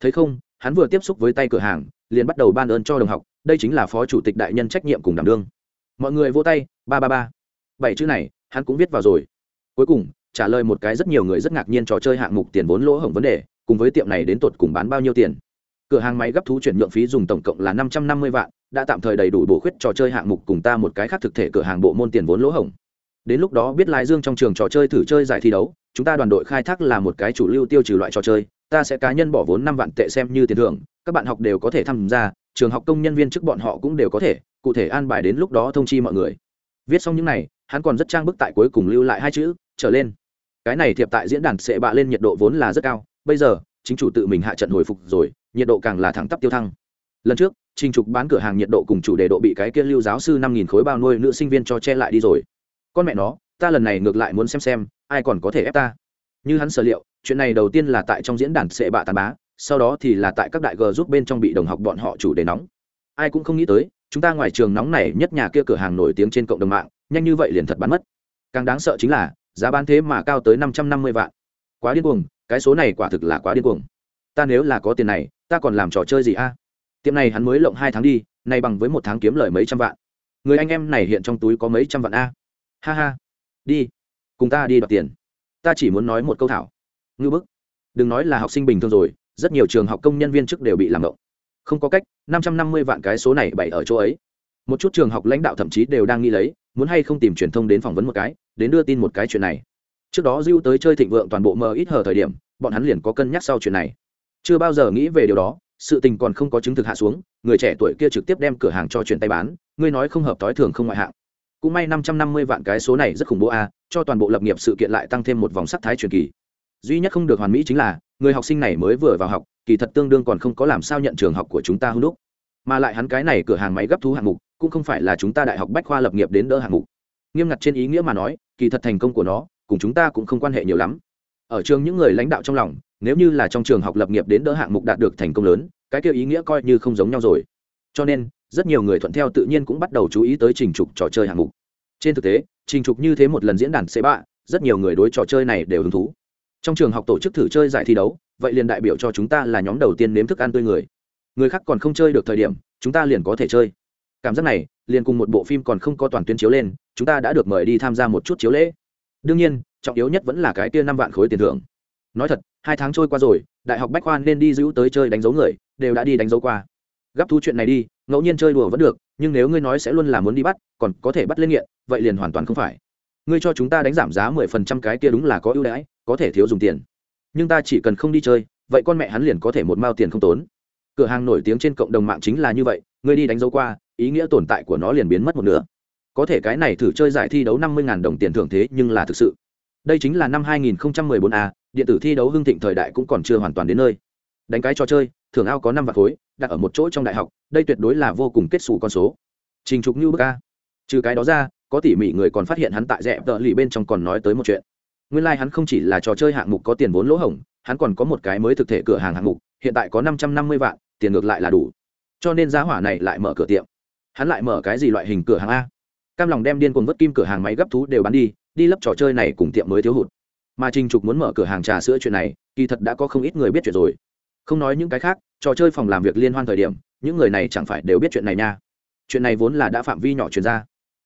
Thấy không, hắn vừa tiếp xúc với tay cửa hàng, liền bắt đầu ban ơn cho đồng học, đây chính là phó chủ tịch đại nhân trách nhiệm cùng đảm đương mọi người vô tay ba ba ba bảy chữ này hắn cũng viết vào rồi cuối cùng trả lời một cái rất nhiều người rất ngạc nhiên trò chơi hạng mục tiền vốn lỗ hổng vấn đề, cùng với tiệm này đến tột cùng bán bao nhiêu tiền. Cửa hàng máy gấp thú chuyển nhượng phí dùng tổng cộng là năm trăm năm mươi vạn, đã tạm thời đầy đủ bổ khuyết trò chơi hạng mục cùng ta một cái khác thực thể cửa hàng bộ môn tiền vốn lỗ hổng. Đến lúc đó biết lái dương trong trường trò chơi thử chơi giải thi đấu, chúng ta đoàn đội khai thác là một cái chủ lưu tiêu trừ loại trò chơi, ta sẽ cá nhân bỏ vốn năm vạn tệ xem như tiền thưởng, các bạn học đều có thể tham gia, trường học công nhân viên chức bọn họ cũng đều có thể, cụ thể an bài đến lúc đó thông chi mọi người. Viết xong những này, hắn còn rất trang bức tại cuối cùng lưu lại hai chữ, trở lên cái này thiệp tại diễn đàn sẽ bạ lên nhiệt độ vốn là rất cao, bây giờ, chính chủ tự mình hạ trận hồi phục rồi, nhiệt độ càng là thẳng tắp tiêu thăng. Lần trước, trình trục bán cửa hàng nhiệt độ cùng chủ đề độ bị cái kia lưu giáo sư năm nghìn khối bao nuôi nữ sinh viên cho che lại đi rồi. Con mẹ nó, ta lần này ngược lại muốn xem xem, ai còn có thể ép ta. Như hắn sở liệu, chuyện này đầu tiên là tại trong diễn đàn sẽ bạ tàn bá, sau đó thì là tại các đại g giúp bên trong bị đồng học bọn họ chủ đề nóng. Ai cũng không nghĩ tới, chúng ta ngoài trường nóng này nhất nhà kia cửa hàng nổi tiếng trên cộng đồng mạng, nhanh như vậy liền thật bán mất. Càng đáng sợ chính là giá bán thế mà cao tới năm trăm năm mươi vạn. Quá điên cuồng, cái số này quả thực là quá điên cuồng. Ta nếu là có tiền này, ta còn làm trò chơi gì a? Tiệm này hắn mới lộng hai tháng đi, nay bằng với một tháng kiếm lời mấy trăm vạn. Người anh em này hiện trong túi có mấy trăm vạn a? Ha ha. Đi, cùng ta đi đoạt tiền. Ta chỉ muốn nói một câu thảo. Ngư bức. Đừng nói là học sinh bình thường rồi, rất nhiều trường học công nhân viên chức đều bị làm ngộng. Không có cách, năm trăm năm mươi vạn cái số này bày ở chỗ ấy. Một chút trường học lãnh đạo thậm chí đều đang nghĩ lấy, muốn hay không tìm truyền thông đến phỏng vấn một cái đến đưa tin một cái chuyện này. Trước đó dưu tới chơi thịnh vượng toàn bộ mờ ít hờ thời điểm, bọn hắn liền có cân nhắc sau chuyện này. Chưa bao giờ nghĩ về điều đó, sự tình còn không có chứng thực hạ xuống, người trẻ tuổi kia trực tiếp đem cửa hàng cho chuyển tay bán, ngươi nói không hợp tối thường không ngoại hạng. Cũng may năm trăm năm mươi vạn cái số này rất khủng bố a, cho toàn bộ lập nghiệp sự kiện lại tăng thêm một vòng sắc thái truyền kỳ. Duy nhất không được hoàn mỹ chính là, người học sinh này mới vừa vào học, kỳ thật tương đương còn không có làm sao nhận trường học của chúng ta hưng đúc. Mà lại hắn cái này cửa hàng máy gấp thú hạng mục, cũng không phải là chúng ta đại học bách khoa lập nghiệp đến đỡ hạng mục nghiêm ngặt trên ý nghĩa mà nói, kỳ thật thành công của nó cùng chúng ta cũng không quan hệ nhiều lắm. Ở trường những người lãnh đạo trong lòng, nếu như là trong trường học lập nghiệp đến đỡ hạng mục đạt được thành công lớn, cái kia ý nghĩa coi như không giống nhau rồi. Cho nên, rất nhiều người thuận theo tự nhiên cũng bắt đầu chú ý tới trình trục trò chơi hạng mục. Trên thực tế, trình trục như thế một lần diễn đàn c bạ, rất nhiều người đối trò chơi này đều hứng thú. Trong trường học tổ chức thử chơi giải thi đấu, vậy liền đại biểu cho chúng ta là nhóm đầu tiên nếm thức ăn tươi người. Người khác còn không chơi được thời điểm, chúng ta liền có thể chơi. Cảm giác này liền cùng một bộ phim còn không có toàn tuyến chiếu lên, chúng ta đã được mời đi tham gia một chút chiếu lễ. Đương nhiên, trọng yếu nhất vẫn là cái kia năm vạn khối tiền thưởng. Nói thật, hai tháng trôi qua rồi, đại học bách khoa nên đi giữ tới chơi đánh dấu người, đều đã đi đánh dấu qua. Gấp thu chuyện này đi, ngẫu nhiên chơi đùa vẫn được, nhưng nếu ngươi nói sẽ luôn là muốn đi bắt, còn có thể bắt lên nghiện, vậy liền hoàn toàn không phải. Ngươi cho chúng ta đánh giảm giá mười phần trăm cái kia đúng là có ưu đãi, có thể thiếu dùng tiền. Nhưng ta chỉ cần không đi chơi, vậy con mẹ hắn liền có thể một mao tiền không tốn cửa hàng nổi tiếng trên cộng đồng mạng chính là như vậy, ngươi đi đánh dấu qua, ý nghĩa tồn tại của nó liền biến mất một nửa. Có thể cái này thử chơi giải thi đấu năm mươi đồng tiền thưởng thế nhưng là thực sự. Đây chính là năm 2014 a, điện tử thi đấu hưng thịnh thời đại cũng còn chưa hoàn toàn đến nơi. Đánh cái trò chơi, thưởng ao có năm vạn khối, đặt ở một chỗ trong đại học, đây tuyệt đối là vô cùng kết xù con số. Trình trục như bức a. Trừ cái đó ra, có tỉ mỉ người còn phát hiện hắn tại rẽ tợ lì bên trong còn nói tới một chuyện. Nguyên lai、like、hắn không chỉ là trò chơi hạng mục có tiền vốn lỗ hổng, hắn còn có một cái mới thực thể cửa hàng hạng mục hiện tại có năm trăm năm mươi vạn, tiền ngược lại là đủ. Cho nên giá hỏa này lại mở cửa tiệm. Hắn lại mở cái gì loại hình cửa hàng a? Cam lòng đem điên cuồng vứt kim cửa hàng máy gấp thú đều bán đi đi lấp trò chơi này cùng tiệm mới thiếu hụt. Mà trình trục muốn mở cửa hàng trà sữa chuyện này, kỳ thật đã có không ít người biết chuyện rồi. Không nói những cái khác, trò chơi phòng làm việc liên hoan thời điểm, những người này chẳng phải đều biết chuyện này nha. Chuyện này vốn là đã phạm vi nhỏ chuyển ra.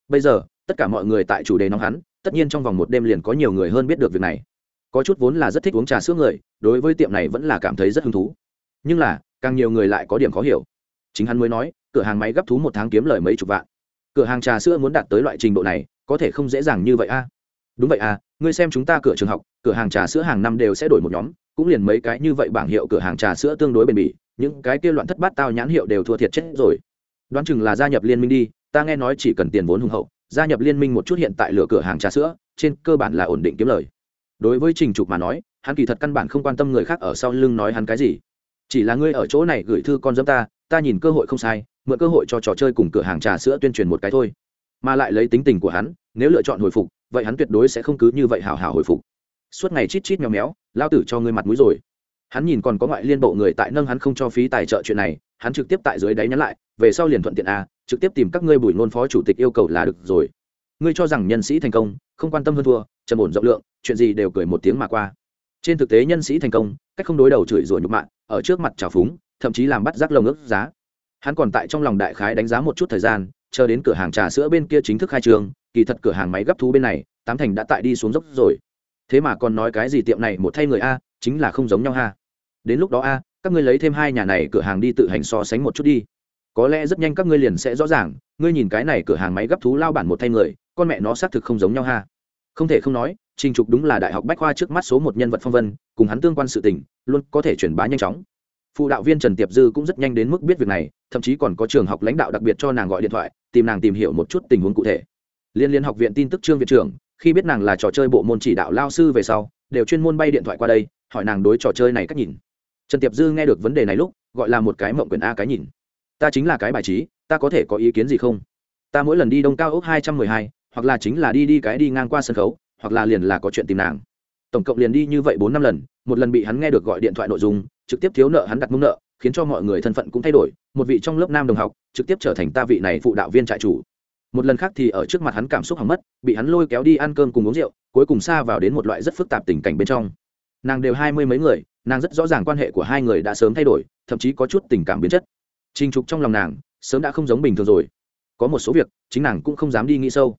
Bây giờ, tất cả mọi người tại chủ đề nóng hắn, tất nhiên trong vòng một đêm liền có nhiều người hơn biết được việc này. Có chút vốn là rất thích uống trà sữa người, đối với tiệm này vẫn là cảm thấy rất hứng thú nhưng là, càng nhiều người lại có điểm khó hiểu. Chính hắn mới nói, cửa hàng máy gấp thú một tháng kiếm lời mấy chục vạn. Cửa hàng trà sữa muốn đạt tới loại trình độ này, có thể không dễ dàng như vậy a đúng vậy à ngươi xem chúng ta cửa trường học, cửa hàng trà sữa hàng năm đều sẽ đổi một nhóm, cũng liền mấy cái như vậy bảng hiệu cửa hàng trà sữa tương đối bền bỉ, những cái kia loạn thất bát tao nhãn hiệu đều thua thiệt chết rồi. Đoán chừng là gia nhập liên minh đi, ta nghe nói chỉ cần tiền vốn hùng hậu, gia nhập liên minh một chút hiện tại lửa cửa hàng trà sữa, trên cơ bản là ổn định kiếm lời. Đối với trình trục mà nói, hắn kỳ thật căn bản không quan tâm người khác ở sau lưng nói hắn cái gì chỉ là ngươi ở chỗ này gửi thư con dâm ta ta nhìn cơ hội không sai, mượn cơ hội cho trò chơi cùng cửa hàng trà sữa tuyên truyền một cái thôi. Mà lại lấy tính tình của hắn, nếu lựa chọn hồi phục, vậy hắn tuyệt đối sẽ không cứ như vậy hào hào hồi phục. Suốt ngày chít chít mèo méo, lao tử cho ngươi mặt mũi rồi. Hắn nhìn còn có ngoại liên bộ người tại nâng hắn không cho phí tài trợ chuyện này, hắn trực tiếp tại dưới đáy nhắn lại, về sau liền thuận tiện a trực tiếp tìm các ngươi bùi ngôn phó chủ tịch yêu cầu là được rồi. Ngươi cho rằng nhân sĩ thành công, không quan tâm hơn thua, trầm ổn rộng lượng, chuyện gì đều cười một tiếng mà qua trên thực tế nhân sĩ thành công, cách không đối đầu chửi rủa nhục mạ, ở trước mặt trào phúng, thậm chí làm bắt rác lồng ước giá. Hắn còn tại trong lòng đại khái đánh giá một chút thời gian, chờ đến cửa hàng trà sữa bên kia chính thức khai trường kỳ thật cửa hàng máy gấp thú bên này, tám thành đã tại đi xuống dốc rồi. Thế mà còn nói cái gì tiệm này một thay người a, chính là không giống nhau ha. Đến lúc đó a, các ngươi lấy thêm hai nhà này cửa hàng đi tự hành so sánh một chút đi. Có lẽ rất nhanh các ngươi liền sẽ rõ ràng, ngươi nhìn cái này cửa hàng máy gấp thú lao bản một thay người, con mẹ nó xác thực không giống nhau ha không thể không nói, trình trục đúng là đại học bách khoa trước mắt số một nhân vật phong vân, cùng hắn tương quan sự tình, luôn có thể truyền bá nhanh chóng. Phụ đạo viên trần tiệp dư cũng rất nhanh đến mức biết việc này, thậm chí còn có trường học lãnh đạo đặc biệt cho nàng gọi điện thoại, tìm nàng tìm hiểu một chút tình huống cụ thể. Liên liên học viện tin tức trương viện trưởng, khi biết nàng là trò chơi bộ môn chỉ đạo lao sư về sau, đều chuyên môn bay điện thoại qua đây, hỏi nàng đối trò chơi này cách nhìn. Trần tiệp dư nghe được vấn đề này lúc, gọi là một cái mộng quyền a cái nhìn. Ta chính là cái bài trí, ta có thể có ý kiến gì không? Ta mỗi lần đi đông cao ốc hai trăm mười hai hoặc là chính là đi đi cái đi ngang qua sân khấu, hoặc là liền là có chuyện tìm nàng. Tổng cộng liền đi như vậy bốn năm lần, một lần bị hắn nghe được gọi điện thoại nội dung, trực tiếp thiếu nợ hắn đặt mông nợ, khiến cho mọi người thân phận cũng thay đổi, một vị trong lớp nam đồng học trực tiếp trở thành ta vị này phụ đạo viên trại chủ. Một lần khác thì ở trước mặt hắn cảm xúc hỏng mất, bị hắn lôi kéo đi ăn cơm cùng uống rượu, cuối cùng xa vào đến một loại rất phức tạp tình cảnh bên trong. Nàng đều hai mươi mấy người, nàng rất rõ ràng quan hệ của hai người đã sớm thay đổi, thậm chí có chút tình cảm biến chất. Trinh trục trong lòng nàng sớm đã không giống bình thường rồi. Có một số việc, chính nàng cũng không dám đi nghĩ sâu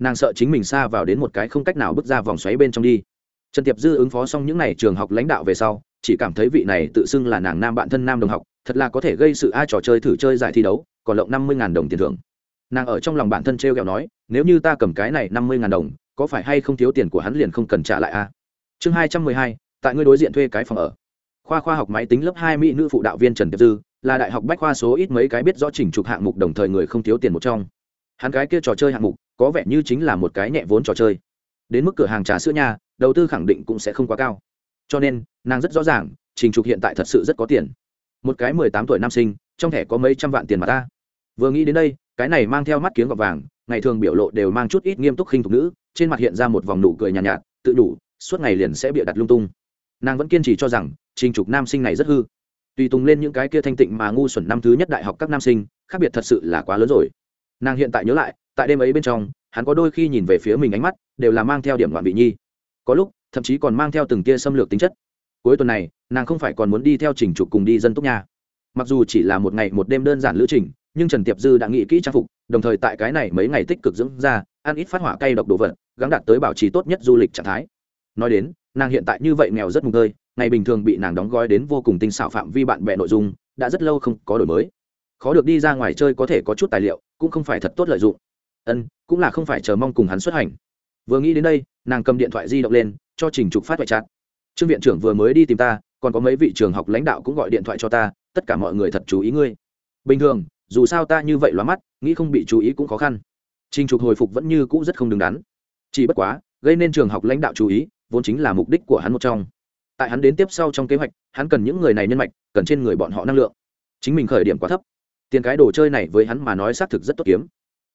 nàng sợ chính mình xa vào đến một cái không cách nào bước ra vòng xoáy bên trong đi. Trần tiệp dư ứng phó xong những n à y trường học lãnh đạo về sau, chỉ cảm thấy vị này tự xưng là nàng nam bạn thân nam đồng học, thật là có thể gây sự ai trò chơi thử chơi giải thi đấu, còn lộng năm mươi đồng tiền thưởng. Nàng ở trong lòng bản thân t r e o kẹo nói, nếu như ta cầm cái này năm mươi đồng, có phải hay không thiếu tiền của hắn liền không cần trả lại a? Chương hai trăm mười hai, tại ngươi đối diện thuê cái phòng ở. Khoa khoa học máy tính lớp hai mỹ nữ phụ đạo viên trần tiệp dư, là đại học bách khoa số ít mấy cái biết rõ chỉnh trục hạng mục đồng thời người không thiếu tiền một trong. Hắn cái kia trò chơi hạng mục có vẻ như chính là một cái nhẹ vốn trò chơi. Đến mức cửa hàng trà sữa nha đầu tư khẳng định cũng sẽ không quá cao. Cho nên nàng rất rõ ràng trình trục hiện tại thật sự rất có tiền. Một cái mười tám tuổi nam sinh trong thẻ có mấy trăm vạn tiền mà ta. Vừa nghĩ đến đây cái này mang theo mắt kiếng gọt vàng ngày thường biểu lộ đều mang chút ít nghiêm túc khinh thục nữ trên mặt hiện ra một vòng nụ cười nhàn nhạt, nhạt tự đủ suốt ngày liền sẽ bịa đặt lung tung. Nàng vẫn kiên trì cho rằng trình trục nam sinh này rất hư. Tùy tùng lên những cái kia thanh tịnh mà ngu xuẩn năm thứ nhất đại học các nam sinh khác biệt thật sự là quá lớn rồi. Nàng hiện tại nhớ lại tại đêm ấy bên trong, hắn có đôi khi nhìn về phía mình ánh mắt, đều là mang theo điểm loạn vị nhi. Có lúc, thậm chí còn mang theo từng tia xâm lược tính chất. Cuối tuần này, nàng không phải còn muốn đi theo trình trục cùng đi dân túc nha mặc dù chỉ là một ngày một đêm đơn giản lữ trình, nhưng trần tiệp dư đã nghĩ kỹ trang phục, đồng thời tại cái này mấy ngày tích cực dưỡng ra ăn ít phát hỏa cay độc đồ vật gắn đạt tới bảo trì tốt nhất du lịch trạng thái. Nói đến, nàng hiện tại như vậy nghèo rất mùng tơi, ngày bình thường bị nàng đóng gói đến vô cùng tinh xảo phạm vi bạn bè nội dung, đã rất lâu không có đổi mới. Khó được đi ra ngoài chơi có thể có chút tài liệu, cũng không phải thật tốt lợi dụng ân, cũng là không phải chờ mong cùng hắn xuất hành. Vừa nghĩ đến đây, nàng cầm điện thoại di động lên, cho trình trục phát ngoại trạng trương viện trưởng vừa mới đi tìm ta, còn có mấy vị trường học lãnh đạo cũng gọi điện thoại cho ta, tất cả mọi người thật chú ý ngươi. Bình thường, dù sao ta như vậy loa mắt, nghĩ không bị chú ý cũng khó khăn. Trình trục hồi phục vẫn như cũ rất không đứng đắn. Chỉ bất quá, gây nên trường học lãnh đạo chú ý, vốn chính là mục đích của hắn một trong. Tại hắn đến tiếp sau trong kế hoạch, hắn cần những người này nhân mạch, cần trên người bọn họ năng lượng. Chính mình khởi điểm quá thấp. Tiền cái đồ chơi này với hắn mà nói xác thực rất tốt kiếm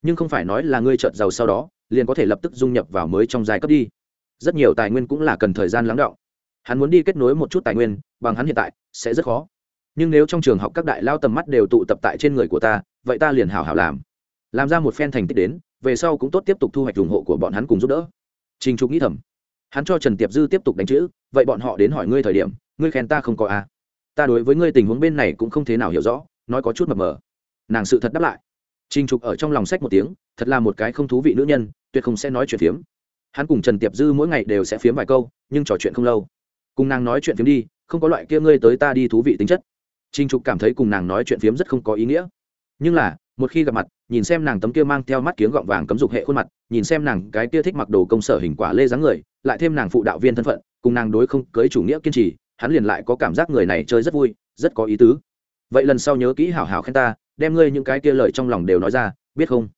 nhưng không phải nói là ngươi trợt giàu sau đó, liền có thể lập tức dung nhập vào mới trong giai cấp đi. Rất nhiều tài nguyên cũng là cần thời gian lắng đọng hắn muốn đi kết nối một chút tài nguyên, bằng hắn hiện tại, sẽ rất khó. Nhưng nếu trong trường học các đại lao tầm mắt đều tụ tập tại trên người của ta, vậy ta liền hảo hảo làm. Làm ra một phen thành tích đến, về sau cũng tốt tiếp tục thu hoạch ủng hộ của bọn hắn cùng giúp đỡ. Trình trục nghĩ thầm. Hắn cho trần tiệp dư tiếp tục đánh chữ, vậy bọn họ đến hỏi ngươi thời điểm, ngươi khen ta không có a à. ta đối với ngươi tình huống bên này cũng không thế nào hiểu rõ, nói có chút mập mờ. Nàng sự thật đáp lại trình trục ở trong lòng sách một tiếng, thật là một cái không thú vị nữ nhân, tuyệt không sẽ nói chuyện phiếm. Hắn cùng trần tiệp dư mỗi ngày đều sẽ phiếm vài câu, nhưng trò chuyện không lâu. Cùng nàng nói chuyện phiếm đi, không có loại kia ngươi tới ta đi thú vị tính chất. Trình trục cảm thấy cùng nàng nói chuyện phiếm rất không có ý nghĩa. Nhưng là, một khi gặp mặt, nhìn xem nàng tấm kia mang theo mắt kiếng gọng vàng cấm dục hệ khuôn mặt, nhìn xem nàng cái kia thích mặc đồ công sở hình quả lê dáng người, lại thêm nàng phụ đạo viên thân phận, cùng nàng đối không cưới chủ nghĩa kiên trì, hắn liền lại có cảm giác người này chơi rất vui, rất có ý tứ. Vậy lần sau nhớ kỹ hảo hảo khen ta đem ngươi những cái kia lời trong lòng đều nói ra, biết không?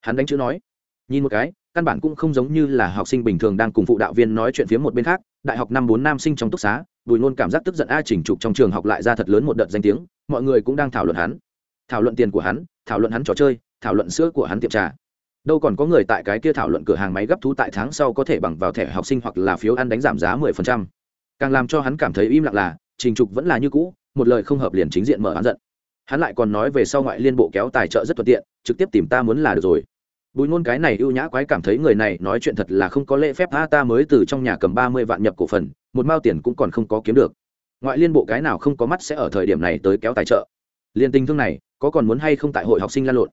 Hắn đánh chữ nói. Nhìn một cái, căn bản cũng không giống như là học sinh bình thường đang cùng phụ đạo viên nói chuyện phía một bên khác. Đại học năm bốn nam sinh trong túc xá, bùi nôn cảm giác tức giận a chỉnh trục trong trường học lại ra thật lớn một đợt danh tiếng, mọi người cũng đang thảo luận hắn. Thảo luận tiền của hắn, thảo luận hắn trò chơi, thảo luận sữa của hắn tiệm trà. Đâu còn có người tại cái kia thảo luận cửa hàng máy gấp thú tại tháng sau có thể bằng vào thẻ học sinh hoặc là phiếu ăn đánh giảm giá mười phần trăm. Càng làm cho hắn cảm thấy im lặng là, trình trục vẫn là như cũ, một lời không hợp liền chính diện mở hắn giận hắn lại còn nói về sau ngoại liên bộ kéo tài trợ rất thuận tiện, trực tiếp tìm ta muốn là được rồi. Bùi ngôn cái này ưu nhã quái cảm thấy người này nói chuyện thật là không có lễ phép tha ta mới từ trong nhà cầm ba mươi vạn nhập cổ phần, một mao tiền cũng còn không có kiếm được. Ngoại liên bộ cái nào không có mắt sẽ ở thời điểm này tới kéo tài trợ. Liên tình thương này, có còn muốn hay không tại hội học sinh lan lộn?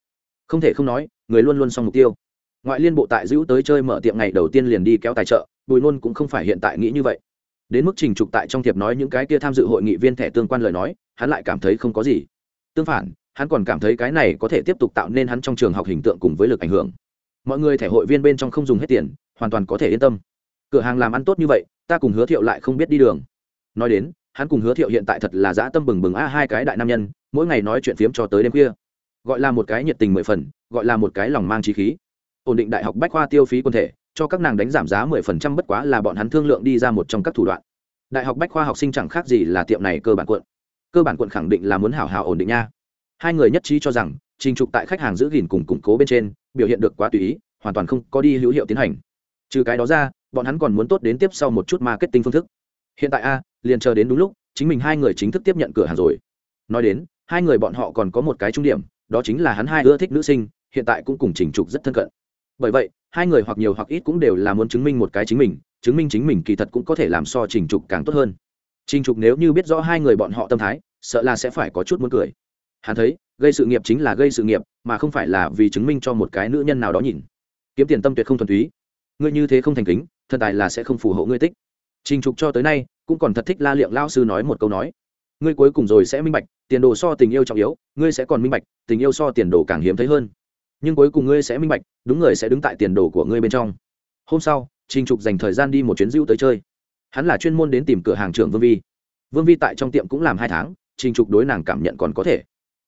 Không thể không nói, người luôn luôn xong mục tiêu. Ngoại liên bộ tại giữ tới chơi mở tiệm ngày đầu tiên liền đi kéo tài trợ, bùi nôn cũng không phải hiện tại nghĩ như vậy. Đến mức trình trục tại trong thiệp nói những cái kia tham dự hội nghị viên thẻ tương quan lời nói, hắn lại cảm thấy không có gì tương phản, hắn còn cảm thấy cái này có thể tiếp tục tạo nên hắn trong trường học hình tượng cùng với lực ảnh hưởng. Mọi người thẻ hội viên bên trong không dùng hết tiền, hoàn toàn có thể yên tâm. Cửa hàng làm ăn tốt như vậy, ta cùng hứa thiệu lại không biết đi đường. Nói đến, hắn cùng hứa thiệu hiện tại thật là dã tâm bừng bừng a hai cái đại nam nhân, mỗi ngày nói chuyện phiếm cho tới đêm khuya. Gọi là một cái nhiệt tình mười phần, gọi là một cái lòng mang trí khí. Ổn định đại học bách khoa tiêu phí quân thể, cho các nàng đánh giảm giá mười phần trăm bất quá là bọn hắn thương lượng đi ra một trong các thủ đoạn. Đại học bách khoa học sinh chẳng khác gì là tiệm này cơ bản quận cơ bản quận khẳng định là muốn hảo hảo ổn định nha. Hai người nhất trí cho rằng, trình trục tại khách hàng giữ gìn cùng củng cố bên trên, biểu hiện được quá tùy ý, hoàn toàn không có đi hữu hiệu tiến hành. Trừ cái đó ra, bọn hắn còn muốn tốt đến tiếp sau một chút marketing phương thức. Hiện tại a, liền chờ đến đúng lúc, chính mình hai người chính thức tiếp nhận cửa hàng rồi. Nói đến, hai người bọn họ còn có một cái trung điểm, đó chính là hắn hai ưa thích nữ sinh, hiện tại cũng cùng trình trục rất thân cận. Bởi vậy, hai người hoặc nhiều hoặc ít cũng đều là muốn chứng minh một cái chính mình, chứng minh chính mình kỳ thật cũng có thể làm so trình trục càng tốt hơn trình trục nếu như biết rõ hai người bọn họ tâm thái, sợ là sẽ phải có chút muốn cười. Hắn thấy, gây sự nghiệp chính là gây sự nghiệp, mà không phải là vì chứng minh cho một cái nữ nhân nào đó nhìn. Kiếm tiền tâm tuyệt không thuần túy. Ngươi như thế không thành kính thân tài là sẽ không phù hộ ngươi tích. Trình trục cho tới nay, cũng còn thật thích la liệng lão sư nói một câu nói. Ngươi cuối cùng rồi sẽ minh bạch, tiền đồ so tình yêu trọng yếu, ngươi sẽ còn minh bạch, tình yêu so tiền đồ càng hiếm thấy hơn. Nhưng cuối cùng ngươi sẽ minh bạch, đúng người sẽ đứng tại tiền đồ của ngươi bên trong. Hôm sau, trình trục dành thời gian đi một chuyến dữ tới chơi hắn là chuyên môn đến tìm cửa hàng trưởng vương vi. Vương vi tại trong tiệm cũng làm hai tháng, trình trục đối nàng cảm nhận còn có thể.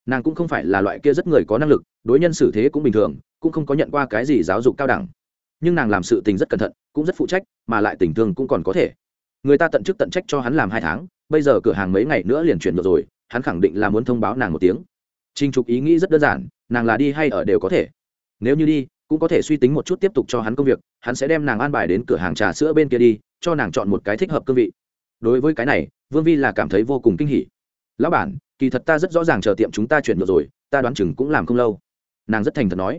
Nàng cũng không phải là loại kia rất người có năng lực, đối nhân xử thế cũng bình thường, cũng không có nhận qua cái gì giáo dục cao đẳng. Nhưng nàng làm sự tình rất cẩn thận, cũng rất phụ trách, mà lại tình thương cũng còn có thể. Người ta tận chức tận trách cho hắn làm hai tháng, bây giờ cửa hàng mấy ngày nữa liền chuyển được rồi, hắn khẳng định là muốn thông báo nàng một tiếng. Trình trục ý nghĩ rất đơn giản, nàng là đi hay ở đều có thể. Nếu như đi cũng có thể suy tính một chút tiếp tục cho hắn công việc, hắn sẽ đem nàng an bài đến cửa hàng trà sữa bên kia đi, cho nàng chọn một cái thích hợp cương vị. Đối với cái này, vương vi là cảm thấy vô cùng kinh hỉ. Lão bản, kỳ thật ta rất rõ ràng chờ tiệm chúng ta chuyển được rồi, ta đoán chừng cũng làm không lâu. Nàng rất thành thật nói.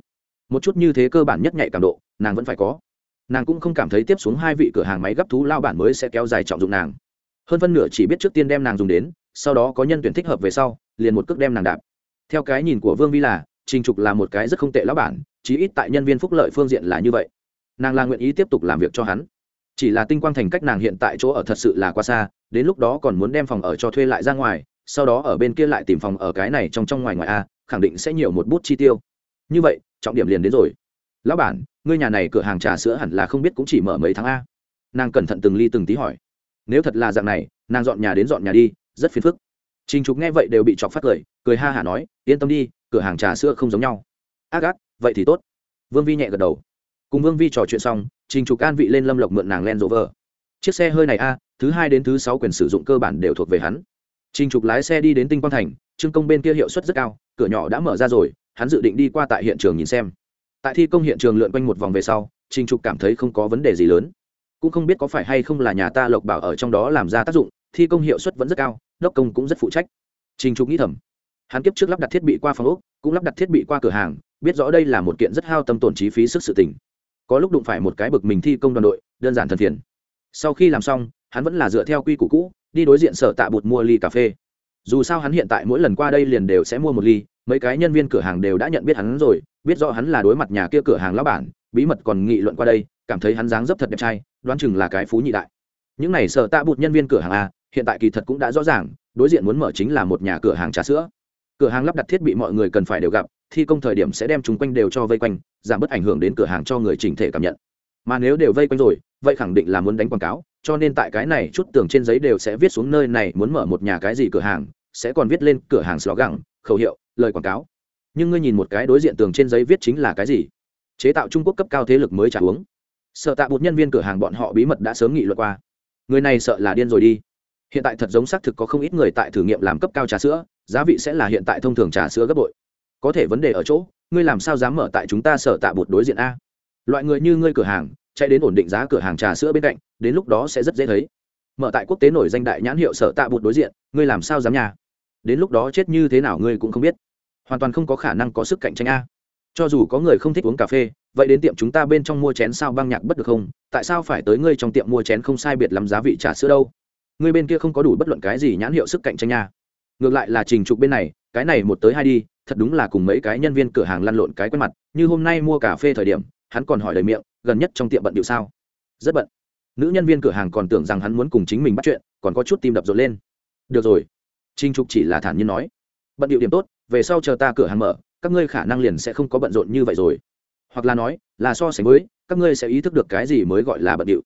Một chút như thế cơ bản nhất nhạy cảm độ, nàng vẫn phải có. Nàng cũng không cảm thấy tiếp xuống hai vị cửa hàng máy gấp thú lao bản mới sẽ kéo dài trọng dụng nàng. Hơn phân nửa chỉ biết trước tiên đem nàng dùng đến, sau đó có nhân tuyển thích hợp về sau, liền một cước đem nàng đạp. Theo cái nhìn của vương vi là, trình trục là một cái rất không tệ lão bản chí ít tại nhân viên phúc lợi phương diện là như vậy. Nàng là nguyện ý tiếp tục làm việc cho hắn. Chỉ là tinh quang thành cách nàng hiện tại chỗ ở thật sự là quá xa, đến lúc đó còn muốn đem phòng ở cho thuê lại ra ngoài, sau đó ở bên kia lại tìm phòng ở cái này trong trong ngoài ngoài a, khẳng định sẽ nhiều một bút chi tiêu. Như vậy, trọng điểm liền đến rồi. Lão bản, ngươi nhà này cửa hàng trà sữa hẳn là không biết cũng chỉ mở mấy tháng a. Nàng cẩn thận từng ly từng tí hỏi. Nếu thật là dạng này, nàng dọn nhà đến dọn nhà đi, rất phiền phức. Trình trục nghe vậy đều bị chọc phát cười cười ha hả nói, yên tâm đi, cửa hàng trà sữa không giống nhau. Ác ác vậy thì tốt. Vương vi nhẹ gật đầu. Cùng vương vi trò chuyện xong, trình trục an vị lên lâm lộc mượn nàng len rộ vờ chiếc xe hơi này a, thứ hai đến thứ sáu quyền sử dụng cơ bản đều thuộc về hắn. Trình trục lái xe đi đến tinh quang thành, trương công bên kia hiệu suất rất cao, cửa nhỏ đã mở ra rồi, hắn dự định đi qua tại hiện trường nhìn xem. Tại thi công hiện trường lượn quanh một vòng về sau, trình trục cảm thấy không có vấn đề gì lớn. Cũng không biết có phải hay không là nhà ta lộc bảo ở trong đó làm ra tác dụng, thi công hiệu suất vẫn rất cao, đốc công cũng rất phụ trách. Trình trục nghĩ thầm. Hắn kiếp trước lắp đặt thiết bị qua phòng úc cũng lắp đặt thiết bị qua cửa hàng biết rõ đây là một kiện rất hao tâm tổn chi phí sức sự tình. Có lúc đụng phải một cái bực mình thi công đoàn đội, đơn giản thân phiền. Sau khi làm xong, hắn vẫn là dựa theo quy củ cũ, đi đối diện sở tạ bụt mua ly cà phê. Dù sao hắn hiện tại mỗi lần qua đây liền đều sẽ mua một ly, mấy cái nhân viên cửa hàng đều đã nhận biết hắn rồi, biết rõ hắn là đối mặt nhà kia cửa hàng lão bản, bí mật còn nghị luận qua đây, cảm thấy hắn dáng dấp thật đẹp trai, đoán chừng là cái phú nhị đại. Những này sở tạ bụt nhân viên cửa hàng a, hiện tại kỳ thật cũng đã rõ ràng, đối diện muốn mở chính là một nhà cửa hàng trà sữa. Cửa hàng lắp đặt thiết bị mọi người cần phải đều gặp thi công thời điểm sẽ đem chúng quanh đều cho vây quanh, giảm bớt ảnh hưởng đến cửa hàng cho người chỉnh thể cảm nhận. Mà nếu đều vây quanh rồi, vậy khẳng định là muốn đánh quảng cáo, cho nên tại cái này chút tường trên giấy đều sẽ viết xuống nơi này muốn mở một nhà cái gì cửa hàng, sẽ còn viết lên cửa hàng slogan, khẩu hiệu, lời quảng cáo. Nhưng ngươi nhìn một cái đối diện tường trên giấy viết chính là cái gì? Chế tạo trung quốc cấp cao thế lực mới trả uống. Sợ tạ bụt nhân viên cửa hàng bọn họ bí mật đã sớm nghị luật qua. Người này sợ là điên rồi đi. Hiện tại thật giống xác thực có không ít người tại thử nghiệm làm cấp cao trà sữa, giá vị sẽ là hiện tại thông thường trà sữa gấp bội có thể vấn đề ở chỗ, ngươi làm sao dám mở tại chúng ta sở tạ bột đối diện a? Loại người như ngươi cửa hàng, chạy đến ổn định giá cửa hàng trà sữa bên cạnh, đến lúc đó sẽ rất dễ thấy. Mở tại quốc tế nổi danh đại nhãn hiệu sở tạ bột đối diện, ngươi làm sao dám nhà? Đến lúc đó chết như thế nào ngươi cũng không biết. Hoàn toàn không có khả năng có sức cạnh tranh a. Cho dù có người không thích uống cà phê, vậy đến tiệm chúng ta bên trong mua chén sao băng nhạc bất được không? Tại sao phải tới ngươi trong tiệm mua chén không sai biệt lắm giá vị trà sữa đâu? Ngươi bên kia không có đủ bất luận cái gì nhãn hiệu sức cạnh tranh nha. Ngược lại là trình trục bên này cái này một tới hai đi, thật đúng là cùng mấy cái nhân viên cửa hàng lăn lộn cái quen mặt, như hôm nay mua cà phê thời điểm, hắn còn hỏi lời miệng, gần nhất trong tiệm bận điệu sao? Rất bận. Nữ nhân viên cửa hàng còn tưởng rằng hắn muốn cùng chính mình bắt chuyện, còn có chút tim đập rộn lên. Được rồi. Trinh trục chỉ là thản nhiên nói. Bận điệu điểm tốt, về sau chờ ta cửa hàng mở, các ngươi khả năng liền sẽ không có bận rộn như vậy rồi. Hoặc là nói, là so sánh với, các ngươi sẽ ý thức được cái gì mới gọi là bận điệu.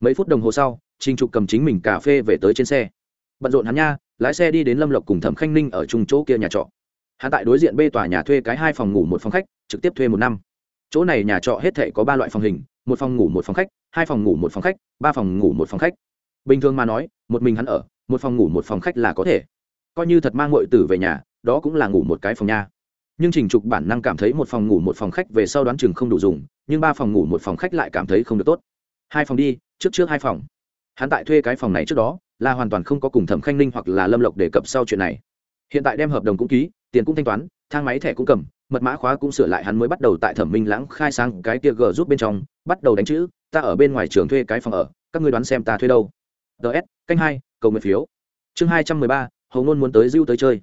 Mấy phút đồng hồ sau trinh trục cầm chính mình cà phê về tới trên xe bận rộn hắn nha lái xe đi đến lâm lộc cùng thẩm khanh ninh ở chung chỗ kia nhà trọ hắn tại đối diện bê tòa nhà thuê cái hai phòng ngủ một phòng khách trực tiếp thuê một năm chỗ này nhà trọ hết thể có ba loại phòng hình một phòng ngủ một phòng khách hai phòng ngủ một phòng khách ba phòng ngủ một phòng khách bình thường mà nói một mình hắn ở một phòng ngủ một phòng khách là có thể coi như thật mang ngội tử về nhà đó cũng là ngủ một cái phòng nha nhưng trình trục bản năng cảm thấy một phòng ngủ một phòng khách về sau đoán chừng không đủ dùng nhưng ba phòng ngủ một phòng khách lại cảm thấy không được tốt hai phòng đi trước trước hai phòng hắn tại thuê cái phòng này trước đó là hoàn toàn không có cùng thẩm khanh ninh hoặc là lâm lộc đề cập sau chuyện này. Hiện tại đem hợp đồng cũng ký, tiền cũng thanh toán, thang máy thẻ cũng cầm, mật mã khóa cũng sửa lại hắn mới bắt đầu tại thẩm minh lãng khai sang cái kia g giúp bên trong, bắt đầu đánh chữ, ta ở bên ngoài trường thuê cái phòng ở, các ngươi đoán xem ta thuê đâu. Ts canh hai, cầu nguyện phiếu. Chương hai trăm mười ba, hầu ngôn muốn tới diêu tới chơi.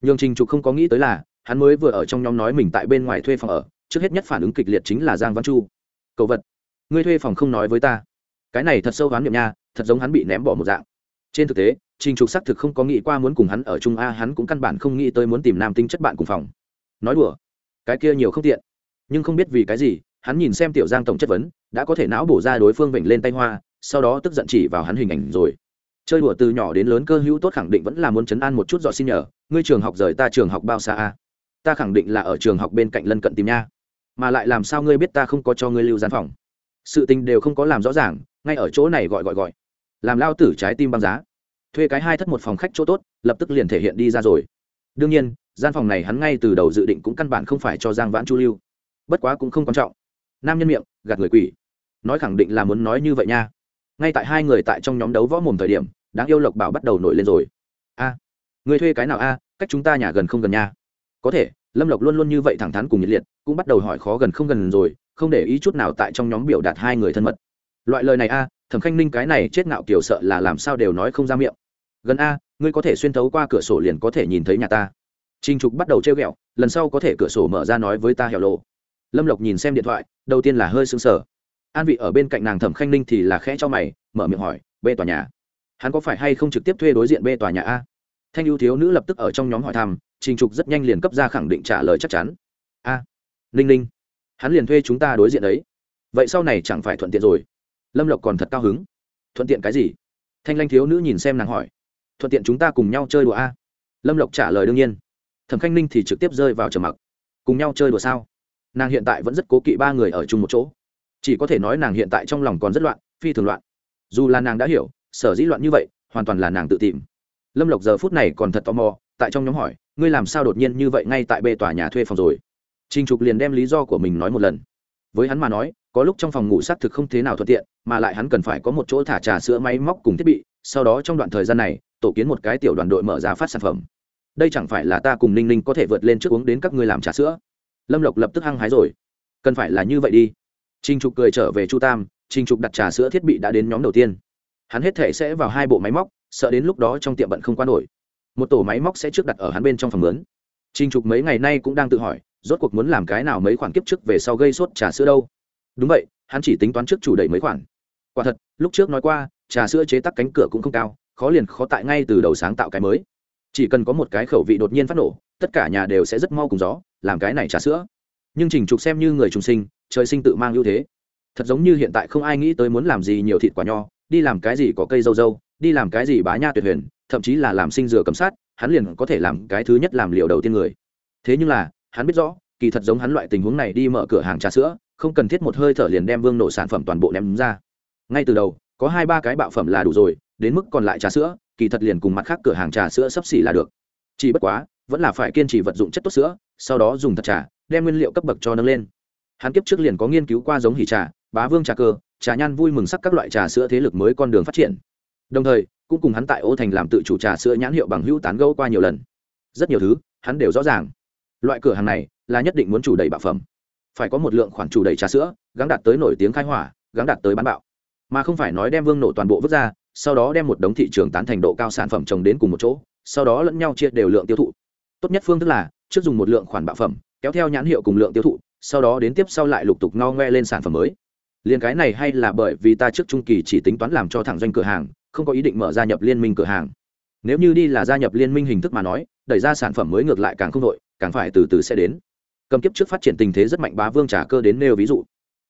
Nhường trình trục không có nghĩ tới là, hắn mới vừa ở trong nhóm nói mình tại bên ngoài thuê phòng ở, trước hết nhất phản ứng kịch liệt chính là giang văn chu. Cầu vật, ngươi thuê phòng không nói với ta. Cái này thật sâu hoán niệm nha, thật giống hắn bị ném bỏ một dạng trên thực tế, trình trục xác thực không có nghĩ qua muốn cùng hắn ở chung, a, hắn cũng căn bản không nghĩ tới muốn tìm nam tinh chất bạn cùng phòng. Nói đùa, cái kia nhiều không tiện. Nhưng không biết vì cái gì, hắn nhìn xem tiểu giang tổng chất vấn, đã có thể não bổ ra đối phương vểnh lên tay hoa, sau đó tức giận chỉ vào hắn hình ảnh rồi. Chơi đùa từ nhỏ đến lớn cơ hữu tốt khẳng định vẫn là muốn chấn an một chút dọ xin nhờ, ngươi trường học rời ta trường học bao xa a? Ta khẳng định là ở trường học bên cạnh lân cận tìm nha. Mà lại làm sao ngươi biết ta không có cho ngươi lưu gian phòng? Sự tình đều không có làm rõ ràng, ngay ở chỗ này gọi gọi gọi. Làm lao tử trái tim băng giá thuê cái hai thất một phòng khách chỗ tốt, lập tức liền thể hiện đi ra rồi. Đương nhiên, gian phòng này hắn ngay từ đầu dự định cũng căn bản không phải cho giang vãn chu lưu. Bất quá cũng không quan trọng. Nam nhân miệng, gạt người quỷ. Nói khẳng định là muốn nói như vậy nha. Ngay tại hai người tại trong nhóm đấu võ mồm thời điểm, đáng yêu lộc bảo bắt đầu nổi lên rồi. A, người thuê cái nào a? Cách chúng ta nhà gần không gần nha. Có thể, lâm lộc luôn luôn như vậy thẳng thắn cùng nhiệt liệt, cũng bắt đầu hỏi khó gần không gần rồi, không để ý chút nào tại trong nhóm biểu đạt hai người thân mật. Loại lời này a, thẩm khanh ninh cái này chết ngạo kiểu sợ là làm sao đều nói không ra miệng gần a, ngươi có thể xuyên thấu qua cửa sổ liền có thể nhìn thấy nhà ta. Trinh trục bắt đầu trêu ghẹo, lần sau có thể cửa sổ mở ra nói với ta hẻo lộ lâm lộc nhìn xem điện thoại, đầu tiên là hơi sững sờ. An vị ở bên cạnh nàng thẩm khanh ninh thì là khẽ cho mày, mở miệng hỏi, bê tòa nhà? Hắn có phải hay không trực tiếp thuê đối diện bê tòa nhà a? Thanh ưu thiếu nữ lập tức ở trong nhóm hỏi thăm, trình trục rất nhanh liền cấp ra khẳng định trả lời chắc chắn. A, ninh ninh, hắn liền thuê chúng ta đối diện đấy. Vậy sau này chẳng phải thuận tiện rồi. Lâm lộc còn thật cao hứng. Thuận tiện cái gì? Thanh lanh thiếu nữ nhìn xem nàng hỏi thuận tiện chúng ta cùng nhau chơi đùa a. Lâm lộc trả lời đương nhiên. Thẩm khanh ninh thì trực tiếp rơi vào trầm mặc. Cùng nhau chơi đùa sao? Nàng hiện tại vẫn rất cố kỵ ba người ở chung một chỗ. Chỉ có thể nói nàng hiện tại trong lòng còn rất loạn, phi thường loạn. Dù là nàng đã hiểu, sở dĩ loạn như vậy, hoàn toàn là nàng tự tìm. Lâm lộc giờ phút này còn thật tò mò, tại trong nhóm hỏi, ngươi làm sao đột nhiên như vậy ngay tại bê tòa nhà thuê phòng rồi? Trinh trục liền đem lý do của mình nói một lần. Với hắn mà nói, có lúc trong phòng ngủ xác thực không thế nào thuận tiện, mà lại hắn cần phải có một chỗ thả trà sữa máy móc cùng thiết bị, sau đó trong đoạn thời gian này tổ kiến một cái tiểu đoàn đội mở ra phát sản phẩm. Đây chẳng phải là ta cùng ninh ninh có thể vượt lên trước uống đến các ngươi làm trà sữa? Lâm lộc lập tức hăng hái rồi. Cần phải là như vậy đi. Trinh trục cười trở về chu tam trinh trục đặt trà sữa thiết bị đã đến nhóm đầu tiên. Hắn hết thể sẽ vào hai bộ máy móc, sợ đến lúc đó trong tiệm bận không qua nổi. Một tổ máy móc sẽ trước đặt ở hắn bên trong phòng lớn. Trinh trục mấy ngày nay cũng đang tự hỏi, rốt cuộc muốn làm cái nào mấy khoản kiếp trước về sau gây sốt trà sữa đâu. Đúng vậy, hắn chỉ tính toán trước chủ đẩy mấy khoản. Quả thật, lúc trước nói qua, trà sữa chế tắc cánh cửa cũng không cao khó liền khó tại ngay từ đầu sáng tạo cái mới. Chỉ cần có một cái khẩu vị đột nhiên phát nổ, tất cả nhà đều sẽ rất mau cùng gió, làm cái này trà sữa. Nhưng trình trục xem như người trùng sinh, trời sinh tự mang ưu thế. Thật giống như hiện tại không ai nghĩ tới muốn làm gì nhiều thịt quả nho, đi làm cái gì có cây dâu dâu, đi làm cái gì bá nha tuyệt huyền, thậm chí là làm sinh dừa cầm sát, hắn liền có thể làm cái thứ nhất làm liệu đầu tiên người. Thế nhưng là, hắn biết rõ, kỳ thật giống hắn loại tình huống này đi mở cửa hàng trà sữa, không cần thiết một hơi thở liền đem vương nổ sản phẩm toàn bộ ném ra. Ngay từ đầu, có hai ba cái bạo phẩm là đủ rồi đến mức còn lại trà sữa, kỳ thật liền cùng mặt khác cửa hàng trà sữa sấp xỉ là được. Chỉ bất quá, vẫn là phải kiên trì vật dụng chất tốt sữa, sau đó dùng thật trà, đem nguyên liệu cấp bậc cho nâng lên. Hắn kiếp trước liền có nghiên cứu qua giống hỉ trà, bá vương trà cơ, trà nhan vui mừng sắc các loại trà sữa thế lực mới con đường phát triển. Đồng thời, cũng cùng hắn tại ô thành làm tự chủ trà sữa nhãn hiệu bằng hữu tán gẫu qua nhiều lần. Rất nhiều thứ, hắn đều rõ ràng. Loại cửa hàng này là nhất định muốn chủ đầy bạo phẩm. Phải có một lượng khoản chủ đầy trà sữa gắn đạt tới nổi tiếng khai hỏa gắn đạt tới bán bạo. Mà không phải nói đem vương nổ toàn bộ vứt ra sau đó đem một đống thị trường tán thành độ cao sản phẩm trồng đến cùng một chỗ, sau đó lẫn nhau chia đều lượng tiêu thụ. Tốt nhất phương thức là, trước dùng một lượng khoản bạo phẩm, kéo theo nhãn hiệu cùng lượng tiêu thụ, sau đó đến tiếp sau lại lục tục ngao ngoe lên sản phẩm mới. Liền cái này hay là bởi vì ta trước trung kỳ chỉ tính toán làm cho thẳng doanh cửa hàng, không có ý định mở gia nhập liên minh cửa hàng. Nếu như đi là gia nhập liên minh hình thức mà nói, đẩy ra sản phẩm mới ngược lại càng không đội càng phải từ từ sẽ đến. Cầm kiếp trước phát triển tình thế rất mạnh bá vương trà cơ đến nêu ví dụ.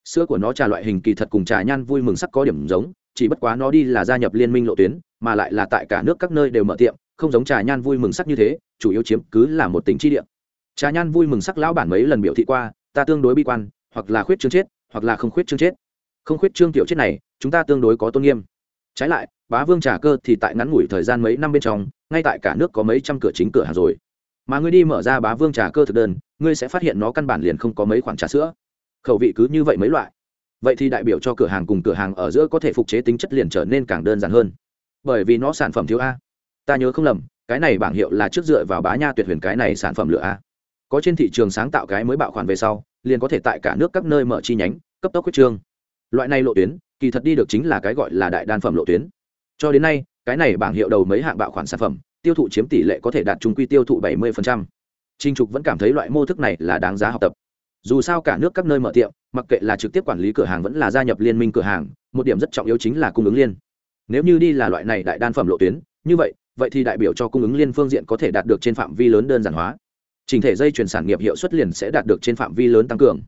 Sữa của nó trà loại hình kỳ thật cùng trà nhan vui mừng sắc có điểm giống chỉ bất quá nó đi là gia nhập liên minh lộ tuyến, mà lại là tại cả nước các nơi đều mở tiệm, không giống trà nhan vui mừng sắc như thế, chủ yếu chiếm cứ là một tỉnh chi địa. Trà nhan vui mừng sắc lão bản mấy lần biểu thị qua, ta tương đối bi quan, hoặc là khuyết chương chết, hoặc là không khuyết chương chết. Không khuyết chương tiểu chết này, chúng ta tương đối có tôn nghiêm. Trái lại, bá vương trà cơ thì tại ngắn ngủi thời gian mấy năm bên trong, ngay tại cả nước có mấy trăm cửa chính cửa hàng rồi. Mà ngươi đi mở ra bá vương trà cơ thực đơn, ngươi sẽ phát hiện nó căn bản liền không có mấy khoản trà sữa. Khẩu vị cứ như vậy mấy loại vậy thì đại biểu cho cửa hàng cùng cửa hàng ở giữa có thể phục chế tính chất liền trở nên càng đơn giản hơn. Bởi vì nó sản phẩm thiếu a. Ta nhớ không lầm, cái này bảng hiệu là trước dựa vào bá nha tuyệt huyền cái này sản phẩm lựa a. Có trên thị trường sáng tạo cái mới bạo khoản về sau, liền có thể tại cả nước các nơi mở chi nhánh, cấp tốc quyết trương. Loại này lộ tuyến, kỳ thật đi được chính là cái gọi là đại đan phẩm lộ tuyến. Cho đến nay, cái này bảng hiệu đầu mấy hạng bạo khoản sản phẩm, tiêu thụ chiếm tỷ lệ có thể đạt trung quy tiêu thụ 70%. Trình Trục vẫn cảm thấy loại mô thức này là đáng giá học tập. Dù sao cả nước các nơi mở tiệm, mặc kệ là trực tiếp quản lý cửa hàng vẫn là gia nhập liên minh cửa hàng, một điểm rất trọng yếu chính là cung ứng liên. Nếu như đi là loại này đại đan phẩm lộ tuyến, như vậy, vậy thì đại biểu cho cung ứng liên phương diện có thể đạt được trên phạm vi lớn đơn giản hóa. Trình thể dây chuyển sản nghiệp hiệu suất liền sẽ đạt được trên phạm vi lớn tăng cường.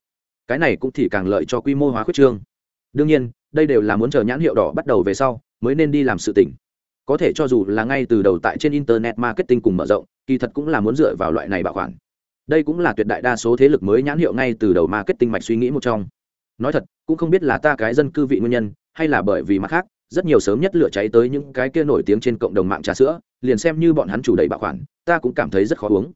Cái này cũng thì càng lợi cho quy mô hóa khuyết trương. Đương nhiên, đây đều là muốn chờ nhãn hiệu đỏ bắt đầu về sau, mới nên đi làm sự tỉnh có thể cho dù là ngay từ đầu tại trên internet marketing cùng mở rộng kỳ thật cũng là muốn dựa vào loại này bảo quản đây cũng là tuyệt đại đa số thế lực mới nhãn hiệu ngay từ đầu marketing mạch suy nghĩ một trong. Nói thật, cũng không biết là ta cái dân cư vị nguyên nhân, hay là bởi vì mặt khác, rất nhiều sớm nhất lửa cháy tới những cái kia nổi tiếng trên cộng đồng mạng trà sữa, liền xem như bọn hắn chủ đầy bạo khoản ta cũng cảm thấy rất khó uống.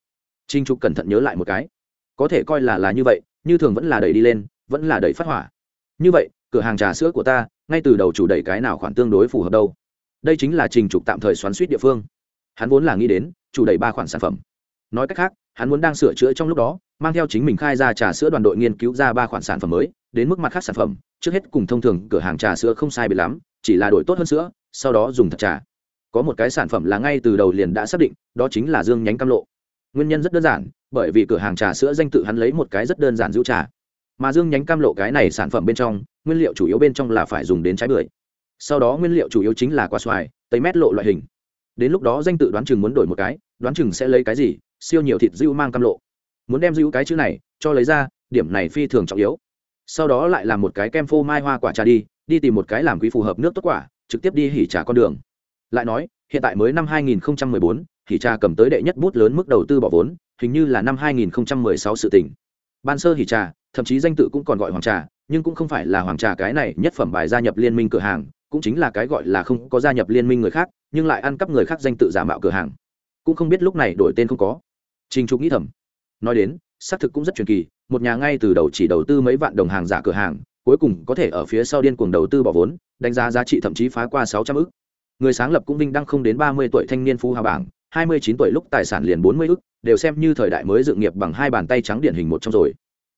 Trinh trục cẩn thận nhớ lại một cái. Có thể coi là là như vậy, như thường vẫn là đẩy đi lên, vẫn là đẩy phát hỏa. Như vậy, cửa hàng trà sữa của ta, ngay từ đầu chủ đẩy cái nào khoản tương đối phù hợp đâu. Đây chính là trình trục tạm thời xoắn suýt địa phương. Hắn vốn là nghĩ đến, chủ đẩy ba khoản sản phẩm. Nói cách khác hắn muốn đang sửa chữa trong lúc đó, mang theo chính mình khai ra trà sữa đoàn đội nghiên cứu ra ba khoản sản phẩm mới, đến mức mặt khác sản phẩm, trước hết cùng thông thường cửa hàng trà sữa không sai biệt lắm, chỉ là đổi tốt hơn sữa, sau đó dùng thật trà. Có một cái sản phẩm là ngay từ đầu liền đã xác định, đó chính là dương nhánh cam lộ. Nguyên nhân rất đơn giản, bởi vì cửa hàng trà sữa danh tự hắn lấy một cái rất đơn giản giữ trà. Mà dương nhánh cam lộ cái này sản phẩm bên trong, nguyên liệu chủ yếu bên trong là phải dùng đến trái bưởi. Sau đó nguyên liệu chủ yếu chính là quả xoài, tây mét lộ loại hình. Đến lúc đó danh tự đoán chừng muốn đổi một cái, đoán chừng sẽ lấy cái gì siêu nhiều thịt dưu mang cam lộ. Muốn đem dưu cái chữ này cho lấy ra điểm này phi thường trọng yếu. Sau đó lại làm một cái kem phô mai hoa quả trà đi đi tìm một cái làm quý phù hợp nước tốt quả trực tiếp đi hỉ trà con đường. Lại nói hiện tại mới năm 2014, hỉ trà cầm tới đệ nhất bút lớn mức đầu tư bỏ vốn hình như là năm 2016 sự tỉnh ban sơ hỉ trà thậm chí danh tự cũng còn gọi hoàng trà nhưng cũng không phải là hoàng trà cái này nhất phẩm bài gia nhập liên minh cửa hàng cũng chính là cái gọi là không có gia nhập liên minh người khác nhưng lại ăn cắp người khác danh tự giả mạo cửa hàng. Cũng không biết lúc này đổi tên không có trình trục nghĩ thầm. Nói đến, xác thực cũng rất truyền kỳ, một nhà ngay từ đầu chỉ đầu tư mấy vạn đồng hàng giả cửa hàng, cuối cùng có thể ở phía sau điên cuồng đầu tư bỏ vốn, đánh giá giá trị thậm chí phá qua sáu trăm ức. Người sáng lập cũng vinh đăng không đến ba mươi tuổi thanh niên phú hào bảng, hai mươi chín tuổi lúc tài sản liền bốn mươi ức, đều xem như thời đại mới dựng nghiệp bằng hai bàn tay trắng điển hình một trong rồi.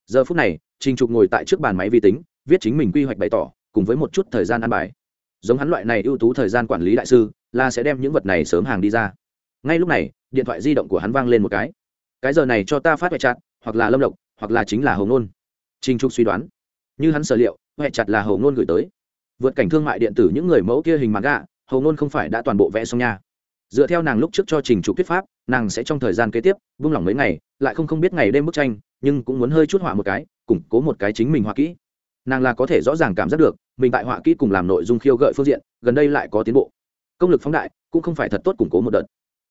Giờ phút này, trình trục ngồi tại trước bàn máy vi tính, viết chính mình quy hoạch bày tỏ, cùng với một chút thời gian ăn bài. Giống hắn loại này ưu tú thời gian quản lý đại sư, là sẽ đem những vật này sớm hàng đi ra. Ngay lúc này, điện thoại di động của hắn vang lên một cái cái giờ này cho ta phát huệ chặt, hoặc là lâm lộc, hoặc là chính là hồng nôn trinh trục suy đoán. Như hắn sở liệu, huệ chặt là hồng nôn gửi tới. Vượt cảnh thương mại điện tử những người mẫu kia hình mặt gạ hồng nôn không phải đã toàn bộ vẽ xong nha. Dựa theo nàng lúc trước cho trình trục thuyết pháp, nàng sẽ trong thời gian kế tiếp, vung lòng mấy ngày, lại không không biết ngày đêm bức tranh, nhưng cũng muốn hơi chút họa một cái, củng cố một cái chính mình họa kỹ. Nàng là có thể rõ ràng cảm giác được, mình tại họa kỹ cùng làm nội dung khiêu gợi phương diện, gần đây lại có tiến bộ. Công lực phóng đại, cũng không phải thật tốt củng cố một đợt.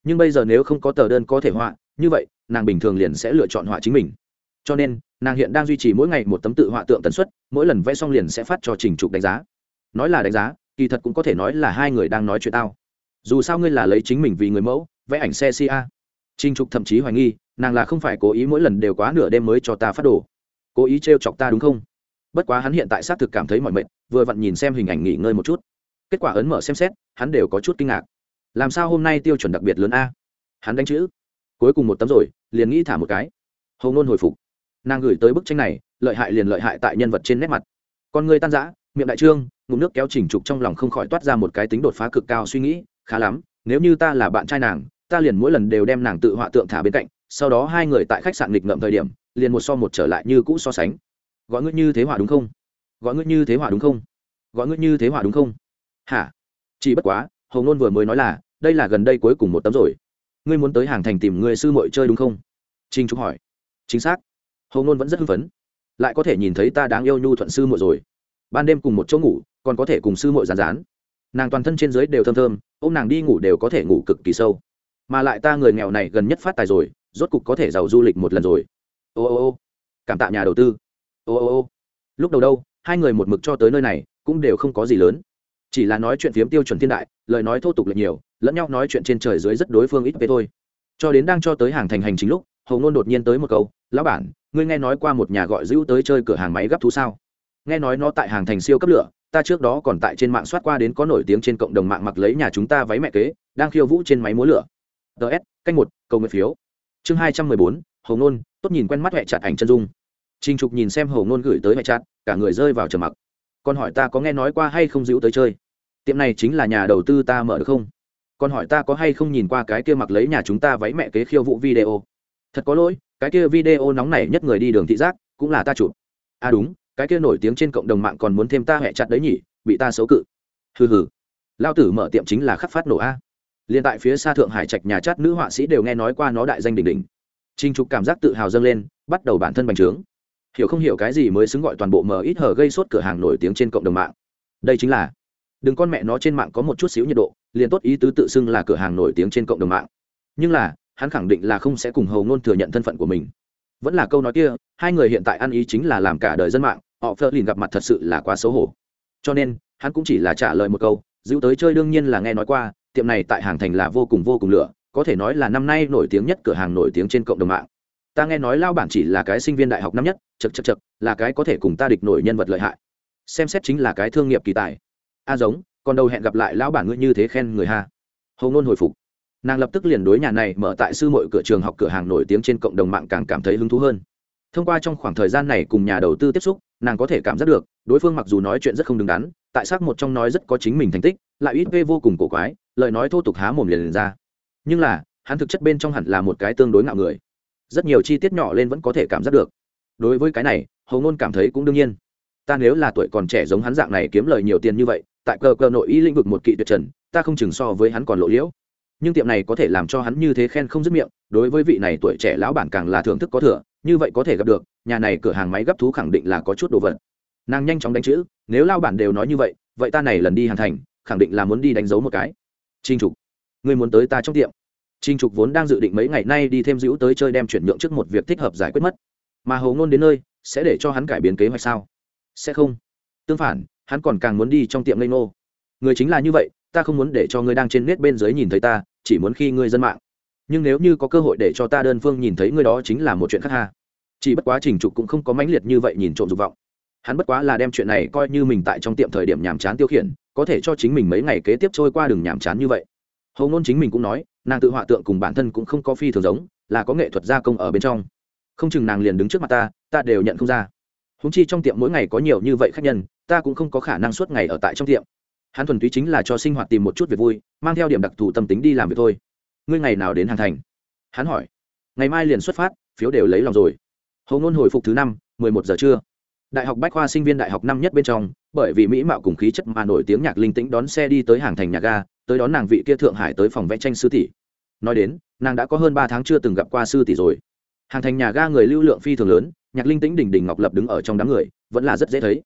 Nhưng bây giờ nếu không có tờ đơn có thể họa, như vậy nàng bình thường liền sẽ lựa chọn họa chính mình. Cho nên, nàng hiện đang duy trì mỗi ngày một tấm tự họa tượng tần suất, mỗi lần vẽ xong liền sẽ phát cho trình trục đánh giá. Nói là đánh giá, kỳ thật cũng có thể nói là hai người đang nói chuyện tao. Dù sao ngươi là lấy chính mình vì người mẫu, vẽ ảnh xe cia trình trục thậm chí hoài nghi, nàng là không phải cố ý mỗi lần đều quá nửa đêm mới cho ta phát đồ. Cố ý t chọc ta đúng không? Bất quá hắn hiện tại xác thực cảm thấy mọi mệt, vừa vặn nhìn xem hình ảnh nghỉ ngơi một chút. Kết quả ấn mở xem xét, hắn đều có chút kinh ngạc. Làm sao hôm nay tiêu chuẩn đặc biệt lớn a? Hắn đánh chữ cuối cùng một tấm rồi, liền nghĩ thả một cái. Hầu ngôn hồi phục. Nàng gửi tới bức tranh này, lợi hại liền lợi hại tại nhân vật trên nét mặt. Con người tan giã miệng đại trương, ngụm nước kéo chỉnh trục trong lòng không khỏi toát ra một cái tính đột phá cực cao suy nghĩ, khá lắm, nếu như ta là bạn trai nàng, ta liền mỗi lần đều đem nàng tự họa tượng thả bên cạnh, sau đó hai người tại khách sạn nghịch ngợm thời điểm, liền một so một trở lại như cũ so sánh. Gọi ngươi như thế họa đúng không? Gọi ngươi như thế họa đúng không? Gọi ngươi như thế họa đúng không? Hả? Chỉ bất quá, hầu ngôn vừa mới nói là, đây là gần đây cuối cùng một tấm rồi ngươi muốn tới hàng thành tìm người sư muội chơi đúng không? Trinh trúc hỏi. Chính xác. Hầu ngôn vẫn rất hưng phấn. Lại có thể nhìn thấy ta đáng yêu nhu thuận sư muội rồi. Ban đêm cùng một chỗ ngủ, còn có thể cùng sư muội rán rán nàng toàn thân trên dưới đều thơm thơm ô m nàng đi ngủ đều có thể ngủ cực kỳ sâu. Mà lại ta người nghèo này gần nhất phát tài rồi, rốt cục có thể giàu du lịch một lần rồi. Ô ô ô. Cảm tạ nhà đầu tư. Ô ô ô. Lúc đầu đâu, hai người một mực cho tới nơi này, cũng đều không có gì lớn chỉ là nói chuyện phiếm tiêu chuẩn thiên đại lời nói thô tục lệch nhiều lẫn nhau nói chuyện trên trời dưới rất đối phương ít về thôi. Cho đến đang cho tới hàng thành hành chính lúc hầu ngôn đột nhiên tới một câu lão bản ngươi nghe nói qua một nhà gọi dữ tới chơi cửa hàng máy gấp thú sao? Nghe nói nó tại hàng thành siêu cấp lửa ta trước đó còn tại trên mạng soát qua đến có nổi tiếng trên cộng đồng mạng mặc lấy nhà chúng ta váy mẹ kế đang khiêu vũ trên máy múa lửa. Ts canh một cầu nguyện phiếu. Chương hai trăm mười bốn hầu ngôn tốt nhìn quen mắt huệ chặt ảnh chân dung. Trinh Trục nhìn xem Hầu Nôn gửi tới hệ chặt, cả người rơi vào trầm mặc. Con hỏi ta có nghe nói qua hay không dịu tới chơi? Tiệm này chính là nhà đầu tư ta mở được không? Còn hỏi ta có hay không nhìn qua cái kia mặc lấy nhà chúng ta váy mẹ kế khiêu vụ video? Thật có lỗi, cái kia video nóng này nhất người đi đường thị giác, cũng là ta chụp. À đúng, cái kia nổi tiếng trên cộng đồng mạng còn muốn thêm ta hệ chặt đấy nhỉ, bị ta xấu cự. Hừ hừ. Lao tử mở tiệm chính là khắc phát nổ a. Liên tại phía xa Thượng Hải trạch nhà chát nữ họa sĩ đều nghe nói qua nó đại danh đỉnh đỉnh. Trinh Trục cảm giác tự hào dâng lên, bắt đầu bản thân bành trướng hiểu không hiểu cái gì mới xứng gọi toàn bộ mờ ít hở gây sốt cửa hàng nổi tiếng trên cộng đồng mạng đây chính là đừng con mẹ nó trên mạng có một chút xíu nhiệt độ, liền tốt ý tứ tự xưng là cửa hàng nổi tiếng trên cộng đồng mạng. Nhưng là, hắn khẳng định là không sẽ cùng hầu ngôn thừa nhận thân phận của mình. Vẫn là câu nói kia, hai người hiện tại ăn ý chính là làm cả đời dân mạng, họ phớt lìn gặp mặt thật sự là quá xấu hổ. Cho nên, hắn cũng chỉ là trả lời một câu giữ tới chơi đương nhiên là nghe nói qua, tiệm này tại hàng thành là vô cùng vô cùng lửa, có thể nói là năm nay nổi tiếng nhất cửa hàng nổi tiếng trên cộng đồng mạng. Ta nghe nói lao bản chỉ là cái sinh viên đại học năm nhất chật chật chật là cái có thể cùng ta địch nổi nhân vật lợi hại. Xem xét chính là cái thương nghiệp kỳ tài a à giống còn đâu hẹn gặp lại lão bản ngươi như thế khen người ha. Hầu ngôn hồi phục. Nàng lập tức liền đối nhà này mở tại sư mội cửa trường học cửa hàng nổi tiếng trên cộng đồng mạng càng cảm thấy hứng thú hơn. Thông qua trong khoảng thời gian này cùng nhà đầu tư tiếp xúc nàng có thể cảm giác được đối phương mặc dù nói chuyện rất không đứng đắn tại xác một trong nói rất có chính mình thành tích lại ít vê vô cùng cổ quái lời nói thô tục há mồm liền, liền ra. Nhưng là hắn thực chất bên trong hẳn là một cái tương đối ngạo người. Rất nhiều chi tiết nhỏ lên vẫn có thể cảm giác được. Đối với cái này hầu ngôn cảm thấy cũng đương nhiên. Ta nếu là tuổi còn trẻ giống hắn dạng này kiếm lời nhiều tiền như vậy tại cờ cờ nội y lĩnh vực một kỵ tuyệt trần, ta không chừng so với hắn còn lộ liễu. Nhưng tiệm này có thể làm cho hắn như thế khen không dứt miệng, đối với vị này tuổi trẻ lão bản càng là thưởng thức có thừa, như vậy có thể gặp được, nhà này cửa hàng máy gấp thú khẳng định là có chút đồ vật. Nàng nhanh chóng đánh chữ, nếu lao bản đều nói như vậy vậy ta này lần đi hàng thành, khẳng định là muốn đi đánh dấu một cái. Trinh trục người muốn tới ta trong tiệm. Trinh trục vốn đang dự định mấy ngày nay đi thêm giữ tới chơi đem chuyển nhượng trước một việc thích hợp giải quyết mất. Mà hầu ngôn đến nơi, sẽ để cho hắn cải biến kế hoạch sao? Sẽ không. Tương phản hắn còn càng muốn đi trong tiệm lây nô người chính là như vậy, ta không muốn để cho ngươi đang trên nét bên dưới nhìn thấy ta, chỉ muốn khi ngươi dân mạng. Nhưng nếu như có cơ hội để cho ta đơn phương nhìn thấy ngươi đó chính là một chuyện khác ha. Chỉ bất quá trình trục cũng không có mãnh liệt như vậy nhìn trộm dục vọng. Hắn bất quá là đem chuyện này coi như mình tại trong tiệm thời điểm nhàm chán tiêu khiển, có thể cho chính mình mấy ngày kế tiếp trôi qua đường nhàm chán như vậy. Hầu ngôn chính mình cũng nói, nàng tự họa tượng cùng bản thân cũng không có phi thường giống, là có nghệ thuật gia công ở bên trong. Không chừng nàng liền đứng trước mặt ta ta đều nhận không ra húng chi trong tiệm mỗi ngày có nhiều như vậy khách nhân, ta cũng không có khả năng suốt ngày ở tại trong tiệm. Hắn thuần túy chính là cho sinh hoạt tìm một chút việc vui, mang theo điểm đặc thù tâm tính đi làm việc thôi. Ngươi ngày nào đến hàng thành? Hắn hỏi. Ngày mai liền xuất phát, phiếu đều lấy lòng rồi. Hầu ngôn hồi phục thứ năm, mười một giờ trưa. Đại học bách khoa sinh viên đại học năm nhất bên trong, bởi vì mỹ mạo cùng khí chất mà nổi tiếng nhạc linh tĩnh đón xe đi tới hàng thành nhà ga, tới đón nàng vị kia thượng hải tới phòng vẽ tranh sư tỷ. Nói đến, nàng đã có hơn ba tháng chưa từng gặp qua sư tỷ rồi. Hàng thành nhà ga người lưu lượng phi thường lớn nhạc linh tĩnh đỉnh đỉnh ngọc lập đứng ở trong đám người, vẫn là rất dễ thấy.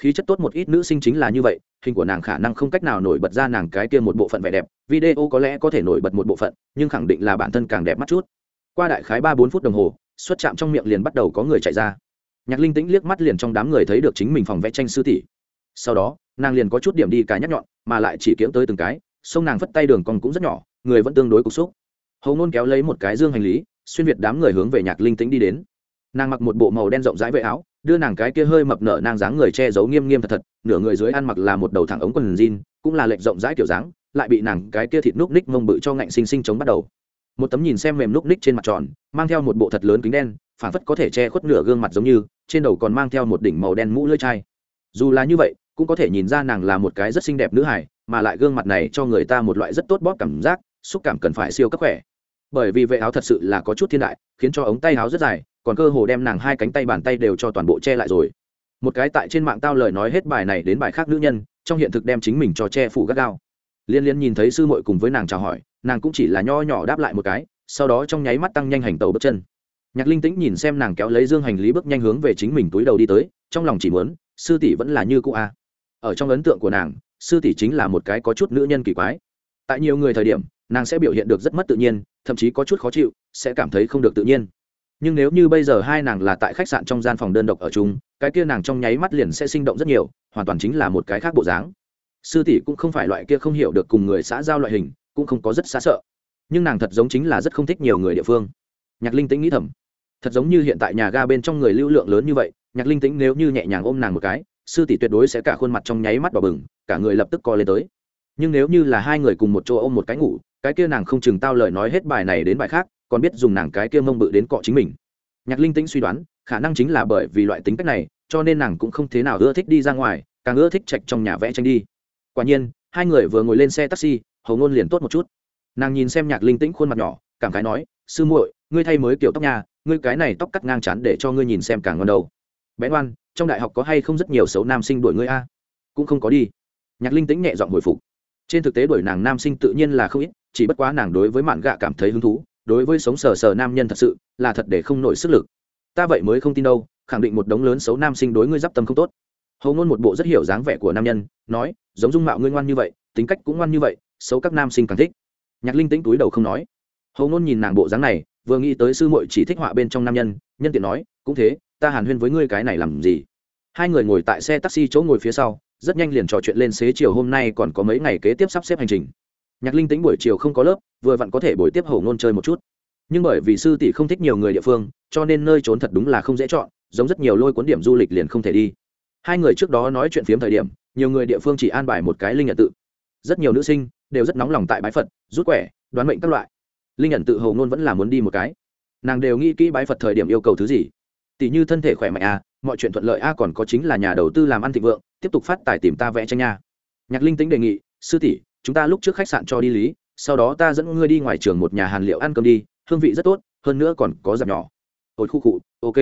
Khí chất tốt một ít nữ sinh chính là như vậy, hình của nàng khả năng không cách nào nổi bật ra nàng cái kia một bộ phận vẻ đẹp, video có lẽ có thể nổi bật một bộ phận, nhưng khẳng định là bản thân càng đẹp mắt chút. Qua đại khái ba bốn phút đồng hồ, xuất chạm trong miệng liền bắt đầu có người chạy ra. Nhạc linh tĩnh liếc mắt liền trong đám người thấy được chính mình phòng vẽ tranh sư tỷ. Sau đó, nàng liền có chút điểm đi cái nhắc nhọn, mà lại chỉ kiếm tới từng cái sông nàng vất tay đường còn cũng rất nhỏ, người vẫn tương đối cục xúc. Hầu Nôn kéo lấy một cái dương hành lý, xuyên việt đám người hướng về nhạc linh tĩnh đi đến nàng mặc một bộ màu đen rộng rãi vệ áo, đưa nàng cái kia hơi mập nở nàng dáng người che giấu nghiêm nghiêm thật thật, nửa người dưới ăn mặc là một đầu thẳng ống quần jean, cũng là lệch rộng rãi kiểu dáng, lại bị nàng cái kia thịt núc ních mông bự cho ngạnh xinh xinh chống bắt đầu. Một tấm nhìn xem mềm núc ních trên mặt tròn, mang theo một bộ thật lớn kính đen phản phất có thể che khuất nửa gương mặt giống như, trên đầu còn mang theo một đỉnh màu đen mũ lưỡi chai. Dù là như vậy, cũng có thể nhìn ra nàng là một cái rất xinh đẹp nữ hải mà lại gương mặt này cho người ta một loại rất tốt bóp cảm giác, xúc cảm cần phải siêu cấp khỏe. Bởi vì vệ áo thật sự là có chút thiên đại, khiến cho ống tay áo rất dài còn cơ hồ đem nàng hai cánh tay bàn tay đều cho toàn bộ che lại rồi. Một cái tại trên mạng tao lời nói hết bài này đến bài khác nữ nhân, trong hiện thực đem chính mình cho che phủ gắt gao. Liên liên nhìn thấy sư muội cùng với nàng chào hỏi, nàng cũng chỉ là nho nhỏ đáp lại một cái, sau đó trong nháy mắt tăng nhanh hành tàu bước chân. Nhạc linh tĩnh nhìn xem nàng kéo lấy dương hành lý bước nhanh hướng về chính mình túi đầu đi tới, trong lòng chỉ muốn, sư tỷ vẫn là như cũ a. Ở trong ấn tượng của nàng, sư tỷ chính là một cái có chút nữ nhân kỳ quái. Tại nhiều người thời điểm, nàng sẽ biểu hiện được rất mất tự nhiên, thậm chí có chút khó chịu, sẽ cảm thấy không được tự nhiên nhưng nếu như bây giờ hai nàng là tại khách sạn trong gian phòng đơn độc ở chung, cái kia nàng trong nháy mắt liền sẽ sinh động rất nhiều, hoàn toàn chính là một cái khác bộ dáng. Sư tỷ cũng không phải loại kia không hiểu được cùng người xã giao loại hình, cũng không có rất xa sợ. Nhưng nàng thật giống chính là rất không thích nhiều người địa phương. Nhạc linh tĩnh nghĩ thầm. Thật giống như hiện tại nhà ga bên trong người lưu lượng lớn như vậy, nhạc linh tĩnh nếu như nhẹ nhàng ôm nàng một cái, sư tỷ tuyệt đối sẽ cả khuôn mặt trong nháy mắt đỏ bừng, cả người lập tức co lên tới. Nhưng nếu như là hai người cùng một chỗ ôm một cái ngủ, cái kia nàng không chừng tao lời nói hết bài này đến bài khác còn biết dùng nàng cái kia mông bự đến cọ chính mình. Nhạc linh tĩnh suy đoán, khả năng chính là bởi vì loại tính cách này, cho nên nàng cũng không thế nào ưa thích đi ra ngoài, càng ưa thích chạch trong nhà vẽ tranh đi. Quả nhiên, hai người vừa ngồi lên xe taxi, hầu ngôn liền tốt một chút. Nàng nhìn xem nhạc linh tĩnh khuôn mặt nhỏ, cảm khái nói, sư muội, ngươi thay mới kiểu tóc nhà, ngươi cái này tóc cắt ngang chắn để cho ngươi nhìn xem càng ngon đầu bé ngoan, trong đại học có hay không rất nhiều xấu nam sinh đuổi ngươi a? Cũng không có đi. Nhạc linh tĩnh nhẹ giọng hồi phục. Trên thực tế đuổi nàng nam sinh tự nhiên là không ít, chỉ bất quá nàng đối với mạn gạ cảm thấy hứng thú đối với sống sờ sờ nam nhân thật sự là thật để không nổi sức lực. Ta vậy mới không tin đâu, khẳng định một đống lớn xấu nam sinh đối ngươi d i p tâm không tốt. Hầu ngôn một bộ rất hiểu dáng vẻ của nam nhân, nói, giống dung mạo ngươi ngoan như vậy, tính cách cũng ngoan như vậy, xấu các nam sinh càng thích. Nhạc linh tĩnh túi đầu không nói. Hầu ngôn nhìn nàng bộ dáng này, vừa nghĩ tới sư muội chỉ thích họa bên trong nam nhân nhân tiện nói, cũng thế, ta hàn huyên với ngươi cái này làm gì? Hai người ngồi tại xe taxi chỗ ngồi phía sau, rất nhanh liền trò chuyện lên xế chiều hôm nay còn có mấy ngày kế tiếp sắp xếp hành trình nhạc linh tĩnh buổi chiều không có lớp, vừa vặn có thể buổi tiếp hầu ngôn chơi một chút. Nhưng bởi vì sư tỷ không thích nhiều người địa phương, cho nên nơi trốn thật đúng là không dễ chọn, giống rất nhiều lôi cuốn điểm du lịch liền không thể đi. Hai người trước đó nói chuyện phiếm thời điểm, nhiều người địa phương chỉ an bài một cái linh nhận tự. Rất nhiều nữ sinh đều rất nóng lòng tại bái phật, rút quẻ, đoán mệnh các loại. Linh nhận tự hầu ngôn vẫn là muốn đi một cái. Nàng đều nghĩ kỹ bái phật thời điểm yêu cầu thứ gì. Tỷ như thân thể khỏe mạnh à mọi chuyện thuận lợi a còn có chính là nhà đầu tư làm ăn thịnh vượng, tiếp tục phát tài tìm ta vẽ tranh nha. Nhạc linh tính đề nghị, sư tỷ chúng ta lúc trước khách sạn cho đi lý, sau đó ta dẫn ngươi đi ngoài trường một nhà hàn liệu ăn cơm đi, hương vị rất tốt, hơn nữa còn có giảm nhỏ. Ôi, khu cụ ok.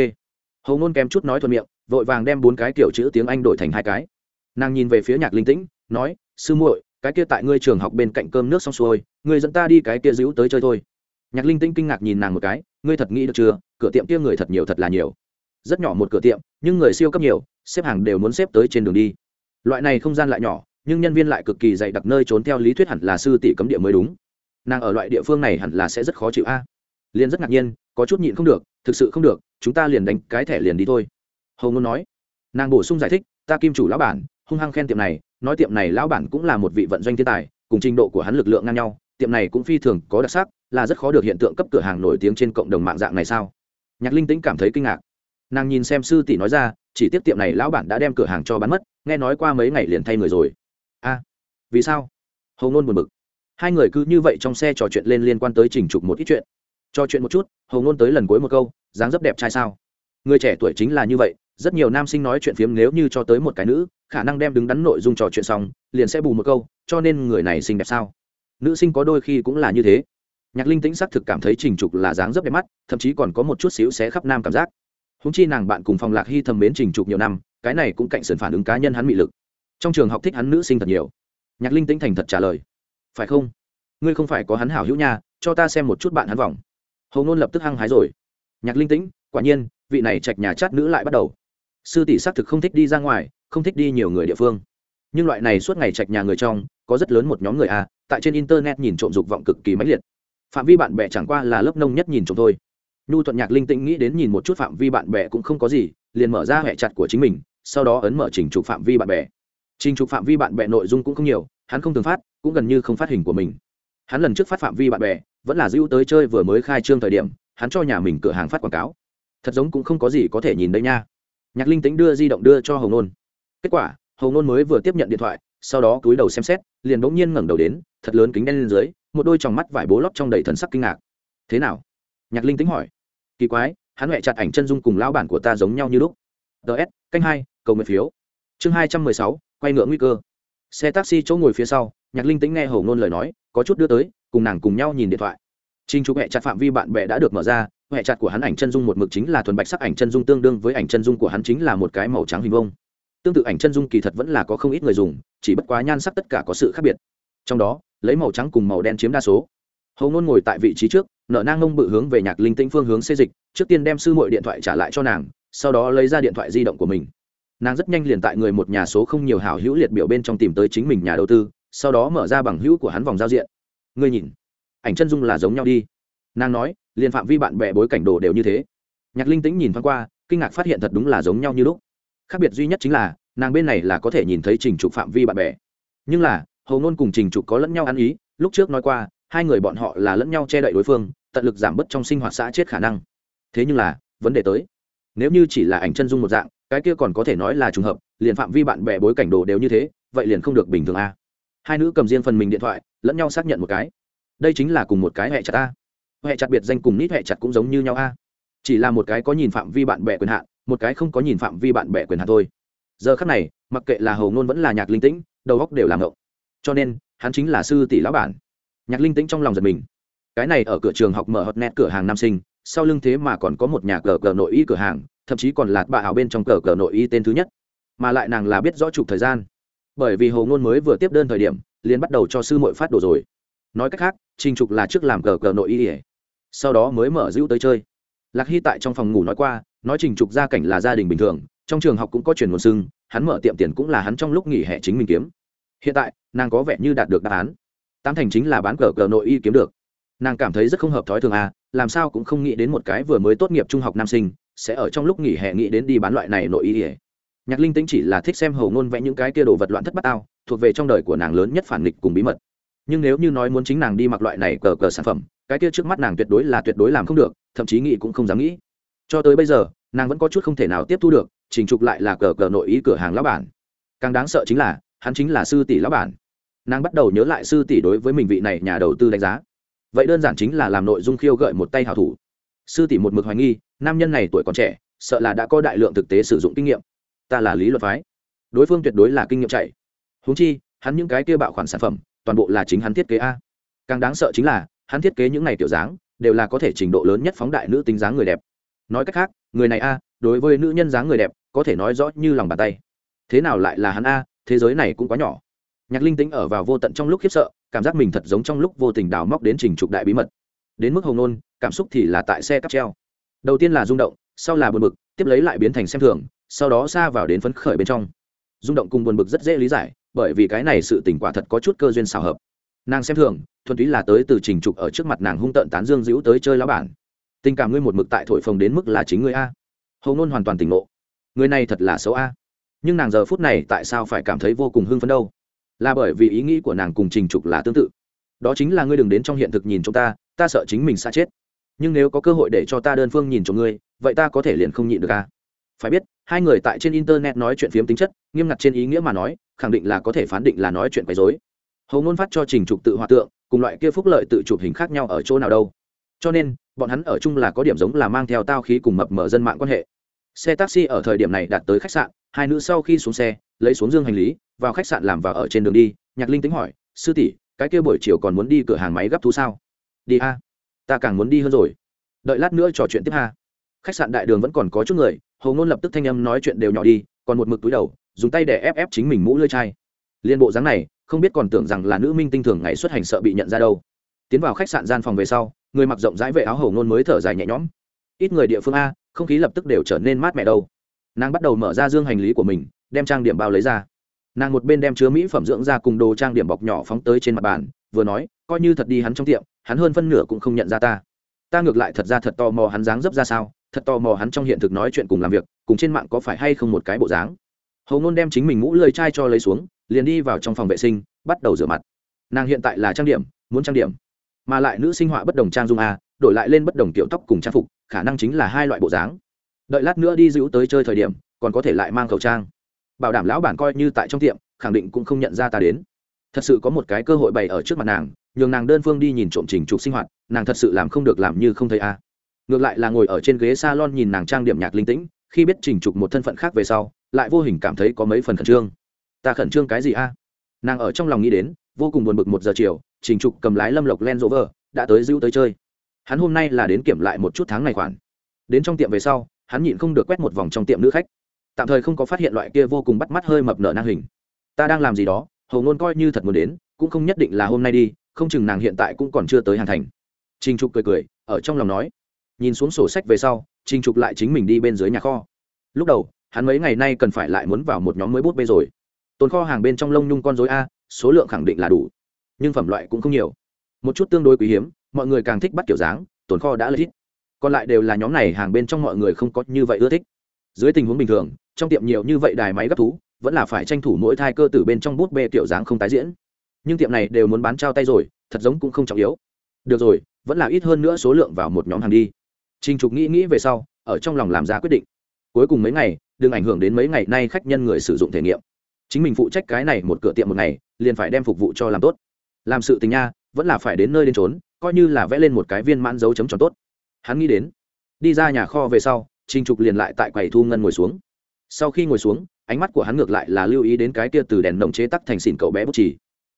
Hầu ngôn kém chút nói thuận miệng, vội vàng đem bốn cái kiểu chữ tiếng anh đổi thành hai cái. Nàng nhìn về phía nhạc linh tĩnh, nói, sư muội, cái kia tại ngươi trường học bên cạnh cơm nước xong xuôi, ngươi dẫn ta đi cái kia giữ tới chơi thôi. Nhạc linh tĩnh kinh ngạc nhìn nàng một cái, ngươi thật nghĩ được chưa, cửa tiệm kia người thật nhiều thật là nhiều. Rất nhỏ một cửa tiệm, nhưng người siêu cấp nhiều, xếp hàng đều muốn xếp tới trên đường đi. Loại này không gian lại nhỏ nhưng nhân viên lại cực kỳ dày đặc nơi trốn theo lý thuyết hẳn là sư tỷ cấm địa mới đúng. Nàng ở loại địa phương này hẳn là sẽ rất khó chịu a. Liền rất ngạc nhiên, có chút nhịn không được, thực sự không được, chúng ta liền đánh cái thẻ liền đi thôi. Hầu ngôn nói. Nàng bổ sung giải thích, ta kim chủ lão bản, hung hăng khen tiệm này, nói tiệm này lão bản cũng là một vị vận doanh thiên tài, cùng trình độ của hắn lực lượng ngang nhau, tiệm này cũng phi thường có đặc sắc, là rất khó được hiện tượng cấp cửa hàng nổi tiếng trên cộng đồng mạng dạng này sao? Nhạc linh tĩnh cảm thấy kinh ngạc. Nàng nhìn xem sư tỷ nói ra, chỉ tiếp tiệm này lão bản đã đem cửa hàng cho bán mất, nghe nói qua mấy ngày liền thay người rồi a vì sao? Hầu ngôn buồn bực. Hai người cứ như vậy trong xe trò chuyện lên liên quan tới trình trục một ít chuyện. Trò chuyện một chút hầu ngôn tới lần cuối một câu, dáng dấp đẹp trai sao? Người trẻ tuổi chính là như vậy, rất nhiều nam sinh nói chuyện phiếm nếu như cho tới một cái nữ, khả năng đem đứng đắn nội dung trò chuyện xong, liền sẽ bù một câu, cho nên người này xinh đẹp sao? Nữ sinh có đôi khi cũng là như thế. Nhạc linh tĩnh xác thực cảm thấy trình trục là dáng dấp đẹp mắt, thậm chí còn có một chút xíu xé khắp nam cảm giác. Húng chi nàng bạn cùng phòng lạc hy thầm mến trình trục nhiều năm, cái này cũng cạnh sườn phản ứng cá nhân hắn mị lực trong trường học thích hắn nữ sinh thật nhiều. Nhạc linh tĩnh thành thật trả lời. Phải không? Ngươi không phải có hắn hảo hữu nha, cho ta xem một chút bạn hắn vòng. Hầu ngôn lập tức hăng hái rồi. Nhạc linh tĩnh, quả nhiên, vị này trạch nhà chát nữ lại bắt đầu. Sư tỷ xác thực không thích đi ra ngoài, không thích đi nhiều người địa phương. Nhưng loại này suốt ngày trạch nhà người trong, có rất lớn một nhóm người a tại trên internet nhìn trộm dục vọng cực kỳ mãnh liệt. Phạm vi bạn bè chẳng qua là lớp nông nhất nhìn trộm thôi. Nhu thuận nhạc linh tĩnh nghĩ đến nhìn một chút phạm vi bạn bè cũng không có gì, liền mở ra hệ chặt của chính mình, sau đó ấn mở trình trục phạm vi bạn bè trình trục phạm vi bạn bè nội dung cũng không nhiều, hắn không thường phát, cũng gần như không phát hình của mình. Hắn lần trước phát phạm vi bạn bè, vẫn là dữ tới chơi vừa mới khai trương thời điểm, hắn cho nhà mình cửa hàng phát quảng cáo. Thật giống cũng không có gì có thể nhìn đây nha. Nhạc linh tính đưa di động đưa cho hồng nôn. Kết quả, hồng nôn mới vừa tiếp nhận điện thoại, sau đó cúi đầu xem xét, liền bỗng nhiên ngẩng đầu đến, thật lớn kính đen lên dưới, một đôi tròng mắt vải bố lót trong đầy thần sắc kinh ngạc. Thế nào? Nhạc linh tính hỏi. Kỳ quái, hắn huệ chặt ảnh chân dung cùng lão bản của ta giống nhau như lúc. Ts canh hai, cầu nguyện phiếu. Chương hai trăm mười sáu quay ngựa nguy cơ xe taxi chỗ ngồi phía sau nhạc linh tĩnh nghe hầu ngôn lời nói có chút đưa tới cùng nàng cùng nhau nhìn điện thoại Trình Trục hệ chặt phạm vi bạn bè đã được mở ra, hệ chặt của hắn ảnh chân dung một mực chính là thuần bạch sắc ảnh chân dung tương đương với ảnh chân dung của hắn chính là một cái màu trắng hình vông. Tương tự ảnh chân dung kỳ thật vẫn là có không ít người dùng, chỉ bất quá nhan sắc tất cả có sự khác biệt. Trong đó, lấy màu trắng cùng màu đen chiếm đa số. Hầu ngôn ngồi tại vị trí trước, nợ nang ngông bự hướng về Nhạc Linh Tĩnh phương hướng xê dịch, trước tiên đem sư muội điện thoại trả lại cho nàng, sau đó lấy ra điện thoại di động của mình. Nàng rất nhanh liền tại người một nhà số không nhiều hảo hữu liệt biểu bên trong tìm tới chính mình nhà đầu tư, sau đó mở ra bằng hữu của hắn vòng giao diện. Ngươi nhìn, ảnh chân dung là giống nhau đi. Nàng nói liền phạm vi bạn bè bối cảnh đồ đều như thế. Nhạc linh tĩnh nhìn thoáng qua kinh ngạc phát hiện thật đúng là giống nhau như lúc. Khác biệt duy nhất chính là nàng bên này là có thể nhìn thấy trình trục phạm vi bạn bè. Nhưng là hầu ngôn cùng trình trục có lẫn nhau ăn ý lúc trước nói qua hai người bọn họ là lẫn nhau che đậy đối phương tận lực giảm bớt trong sinh hoạt xã chết khả năng. Thế nhưng là vấn đề tới. Nếu như chỉ là ảnh chân dung một dạng cái kia còn có thể nói là trùng hợp, liền phạm vi bạn bè bối cảnh đồ đều như thế, vậy liền không được bình thường a hai nữ cầm riêng phần mình điện thoại, lẫn nhau xác nhận một cái. Đây chính là cùng một cái hệ chặt a hệ chặt biệt danh cùng nít hệ chặt cũng giống như nhau a. Chỉ là một cái có nhìn phạm vi bạn bè quyền hạn, một cái không có nhìn phạm vi bạn bè quyền hạn thôi. Giờ khắc này, mặc kệ là hầu ngôn vẫn là nhạc linh tĩnh, đầu góc đều làm ngộng. Cho nên, hắn chính là sư tỷ lão bản. Nhạc linh tĩnh trong lòng giật mình. Cái này ở cửa trường học mở hot net cửa hàng nam sinh, sau lưng thế mà còn có một nhà cờ cờ nội y cửa hàng thậm chí còn lạt bà ảo bên trong cờ cờ nội y tên thứ nhất. Mà lại nàng là biết rõ chụp thời gian. Bởi vì hồ ngôn mới vừa tiếp đơn thời điểm, liền bắt đầu cho sư mội phát đồ rồi. Nói cách khác, trình trục là trước làm cờ cờ nội y ỉa sau đó mới mở giữ tới chơi. Lạc hy tại trong phòng ngủ nói qua, nói trình trục gia cảnh là gia đình bình thường, trong trường học cũng có truyền nguồn sưng hắn mở tiệm tiền cũng là hắn trong lúc nghỉ hè chính mình kiếm. Hiện tại, nàng có vẻ như đạt được đáp án. Tám thành chính là bán cờ cờ nội y kiếm được. Nàng cảm thấy rất không hợp thói thường à làm sao cũng không nghĩ đến một cái vừa mới tốt nghiệp trung học nam sinh sẽ ở trong lúc nghỉ hè nghĩ đến đi bán loại này nội y ỉa. Nhạc linh tính chỉ là thích xem hầu ngôn vẽ những cái kia đồ vật loạn thất bát ao thuộc về trong đời của nàng lớn nhất phản nghịch cùng bí mật. Nhưng nếu như nói muốn chính nàng đi mặc loại này cờ cờ sản phẩm, cái kia trước mắt nàng tuyệt đối là tuyệt đối làm không được, thậm chí nghĩ cũng không dám nghĩ. Cho tới bây giờ, nàng vẫn có chút không thể nào tiếp thu được trình trục lại là cờ cờ nội ý cửa hàng lão bản. Càng đáng sợ chính là, hắn chính là sư tỷ lão bản. Nàng bắt đầu nhớ lại sư tỷ đối với mình vị này nhà đầu tư đánh giá. Vậy đơn giản chính là làm nội dung khiêu gợi một tay hảo thủ sư tỷ một mực hoài nghi, nam nhân này tuổi còn trẻ, sợ là đã có đại lượng thực tế sử dụng kinh nghiệm. Ta là lý luật phái. Đối phương tuyệt đối là kinh nghiệm chạy. Húng chi, hắn những cái kia bạo khoản sản phẩm, toàn bộ là chính hắn thiết kế a. Càng đáng sợ chính là, hắn thiết kế những này tiểu dáng, đều là có thể trình độ lớn nhất phóng đại nữ tính dáng người đẹp. Nói cách khác, người này a, đối với nữ nhân dáng người đẹp, có thể nói rõ như lòng bàn tay. Thế nào lại là hắn a, thế giới này cũng quá nhỏ. Nhạc linh tính ở vào vô tận trong lúc khiếp sợ, cảm giác mình thật giống trong lúc vô tình đào móc đến trình trục đại bí mật đến mức hồng nôn, cảm xúc thì là tại xe cắp treo. Đầu tiên là rung động, sau là buồn bực, tiếp lấy lại biến thành xem thường, sau đó xa vào đến phấn khởi bên trong. Rung động cùng buồn bực rất dễ lý giải, bởi vì cái này sự tỉnh quả thật có chút cơ duyên xào hợp. Nàng xem thường, thuần túy là tới từ trình trục ở trước mặt nàng hung tợn tán dương dữ tới chơi lá bản. Tình cảm ngươi một mực tại thổi phồng đến mức là chính ngươi a. Hầu Nôn hoàn toàn tỉnh ngộ. Người này thật là xấu a. Nhưng nàng giờ phút này tại sao phải cảm thấy vô cùng hưng phấn đâu? Là bởi vì ý nghĩ của nàng cùng trình trục là tương tự. Đó chính là ngươi đừng đến trong hiện thực nhìn chúng ta ta sợ chính mình xa chết. Nhưng nếu có cơ hội để cho ta đơn phương nhìn cho ngươi, vậy ta có thể liền không nhịn được ca phải biết, hai người tại trên internet nói chuyện phiếm tính chất, nghiêm ngặt trên ý nghĩa mà nói, khẳng định là có thể phán định là nói chuyện quấy dối hầu ngôn phát cho trình trục tự hòa tượng, cùng loại kia phúc lợi tự chụp hình khác nhau ở chỗ nào đâu. Cho nên, bọn hắn ở chung là có điểm giống là mang theo tao khí cùng mập mở dân mạng quan hệ. Xe taxi ở thời điểm này đạt tới khách sạn, hai nữ sau khi xuống xe, lấy xuống dương hành lý, vào khách sạn làm vào ở trên đường đi, nhạc linh tính hỏi, sư tỷ, cái kia buổi chiều còn muốn đi cửa hàng máy gấp thú sao? Đi a. Ta càng muốn đi hơn rồi. Đợi lát nữa trò chuyện tiếp ha. Khách sạn đại đường vẫn còn có chút người hầu ngôn lập tức thanh âm nói chuyện đều nhỏ đi, còn một mực túi đầu, dùng tay để ép ép chính mình mũ lơi chai. Liên bộ dáng này, không biết còn tưởng rằng là nữ minh tinh thường ngày xuất hành sợ bị nhận ra đâu. Tiến vào khách sạn gian phòng về sau, người mặc rộng rãi vệ áo hầu ngôn mới thở dài nhẹ nhõm. Ít người địa phương a, không khí lập tức đều trở nên mát mẻ đâu. Nàng bắt đầu mở ra dương hành lý của mình, đem trang điểm bao lấy ra. Nàng một bên đem chứa mỹ phẩm dưỡng ra cùng đồ trang điểm bọc nhỏ phóng tới trên mặt bàn, vừa nói coi như thật đi hắn trong tiệm, hắn hơn phân nửa cũng không nhận ra ta. Ta ngược lại thật ra thật tò mò hắn dáng dấp ra sao, thật tò mò hắn trong hiện thực nói chuyện cùng làm việc, cùng trên mạng có phải hay không một cái bộ dáng. Hầu ngôn đem chính mình mũ lơi chai cho lấy xuống, liền đi vào trong phòng vệ sinh, bắt đầu rửa mặt. Nàng hiện tại là trang điểm, muốn trang điểm. Mà lại nữ sinh họa bất đồng trang dung a đổi lại lên bất đồng tiểu tóc cùng trang phục, khả năng chính là hai loại bộ dáng. Đợi lát nữa đi giữ tới chơi thời điểm, còn có thể lại mang khẩu trang. Bảo đảm lão bản coi như tại trong tiệm, khẳng định cũng không nhận ra ta đến. Thật sự có một cái cơ hội bày ở trước mặt nàng nhường nàng đơn phương đi nhìn trộm trình trục sinh hoạt, nàng thật sự làm không được làm như không thấy a. Ngược lại là ngồi ở trên ghế salon nhìn nàng trang điểm nhạc linh tĩnh, khi biết trình trục một thân phận khác về sau, lại vô hình cảm thấy có mấy phần khẩn trương. Ta khẩn trương cái gì a? Nàng ở trong lòng nghĩ đến, vô cùng buồn bực một giờ chiều, trình trục cầm lái lâm lộc len rỗ vờ đã tới giữ tới chơi. Hắn hôm nay là đến kiểm lại một chút tháng này khoản. Đến trong tiệm về sau, hắn nhịn không được quét một vòng trong tiệm nữ khách. Tạm thời không có phát hiện loại kia vô cùng bắt mắt hơi mập nở năng hình. Ta đang làm gì đó, hầu ngôn coi như thật muốn đến, cũng không nhất định là hôm nay đi không chừng nàng hiện tại cũng còn chưa tới hàn thành. Trình trục cười cười, ở trong lòng nói. Nhìn xuống sổ sách về sau, trình trục lại chính mình đi bên dưới nhà kho. Lúc đầu, hắn mấy ngày nay cần phải lại muốn vào một nhóm mới bút bê rồi. Tồn kho hàng bên trong lông nhung con dối a, số lượng khẳng định là đủ. Nhưng phẩm loại cũng không nhiều. Một chút tương đối quý hiếm, mọi người càng thích bắt kiểu dáng, tồn kho đã lấy ít còn lại đều là nhóm này hàng bên trong mọi người không có như vậy ưa thích. Dưới tình huống bình thường, trong tiệm nhiều như vậy đài máy gấp thú, vẫn là phải tranh thủ mỗi thai cơ tử bên trong bút bê kiểu dáng không tái diễn nhưng tiệm này đều muốn bán trao tay rồi thật giống cũng không trọng yếu được rồi vẫn là ít hơn nữa số lượng vào một nhóm hàng đi Trình Trục nghĩ nghĩ về sau, ở trong lòng làm ra quyết định. Cuối cùng mấy ngày, đừng ảnh hưởng đến mấy ngày nay khách nhân người sử dụng thể nghiệm. Chính mình phụ trách cái này một cửa tiệm một ngày, liền phải đem phục vụ cho làm tốt. Làm sự tình nha, vẫn là phải đến nơi đến trốn, coi như là vẽ lên một cái viên mãn dấu chấm tròn tốt. Hắn nghĩ đến, đi ra nhà kho về sau, Trình Trục liền lại tại quầy thu ngân ngồi xuống. Sau khi ngồi xuống, ánh mắt của hắn ngược lại là lưu ý đến cái kia từ đèn đồng chế tắc thành xỉn cậu bé bút chỉ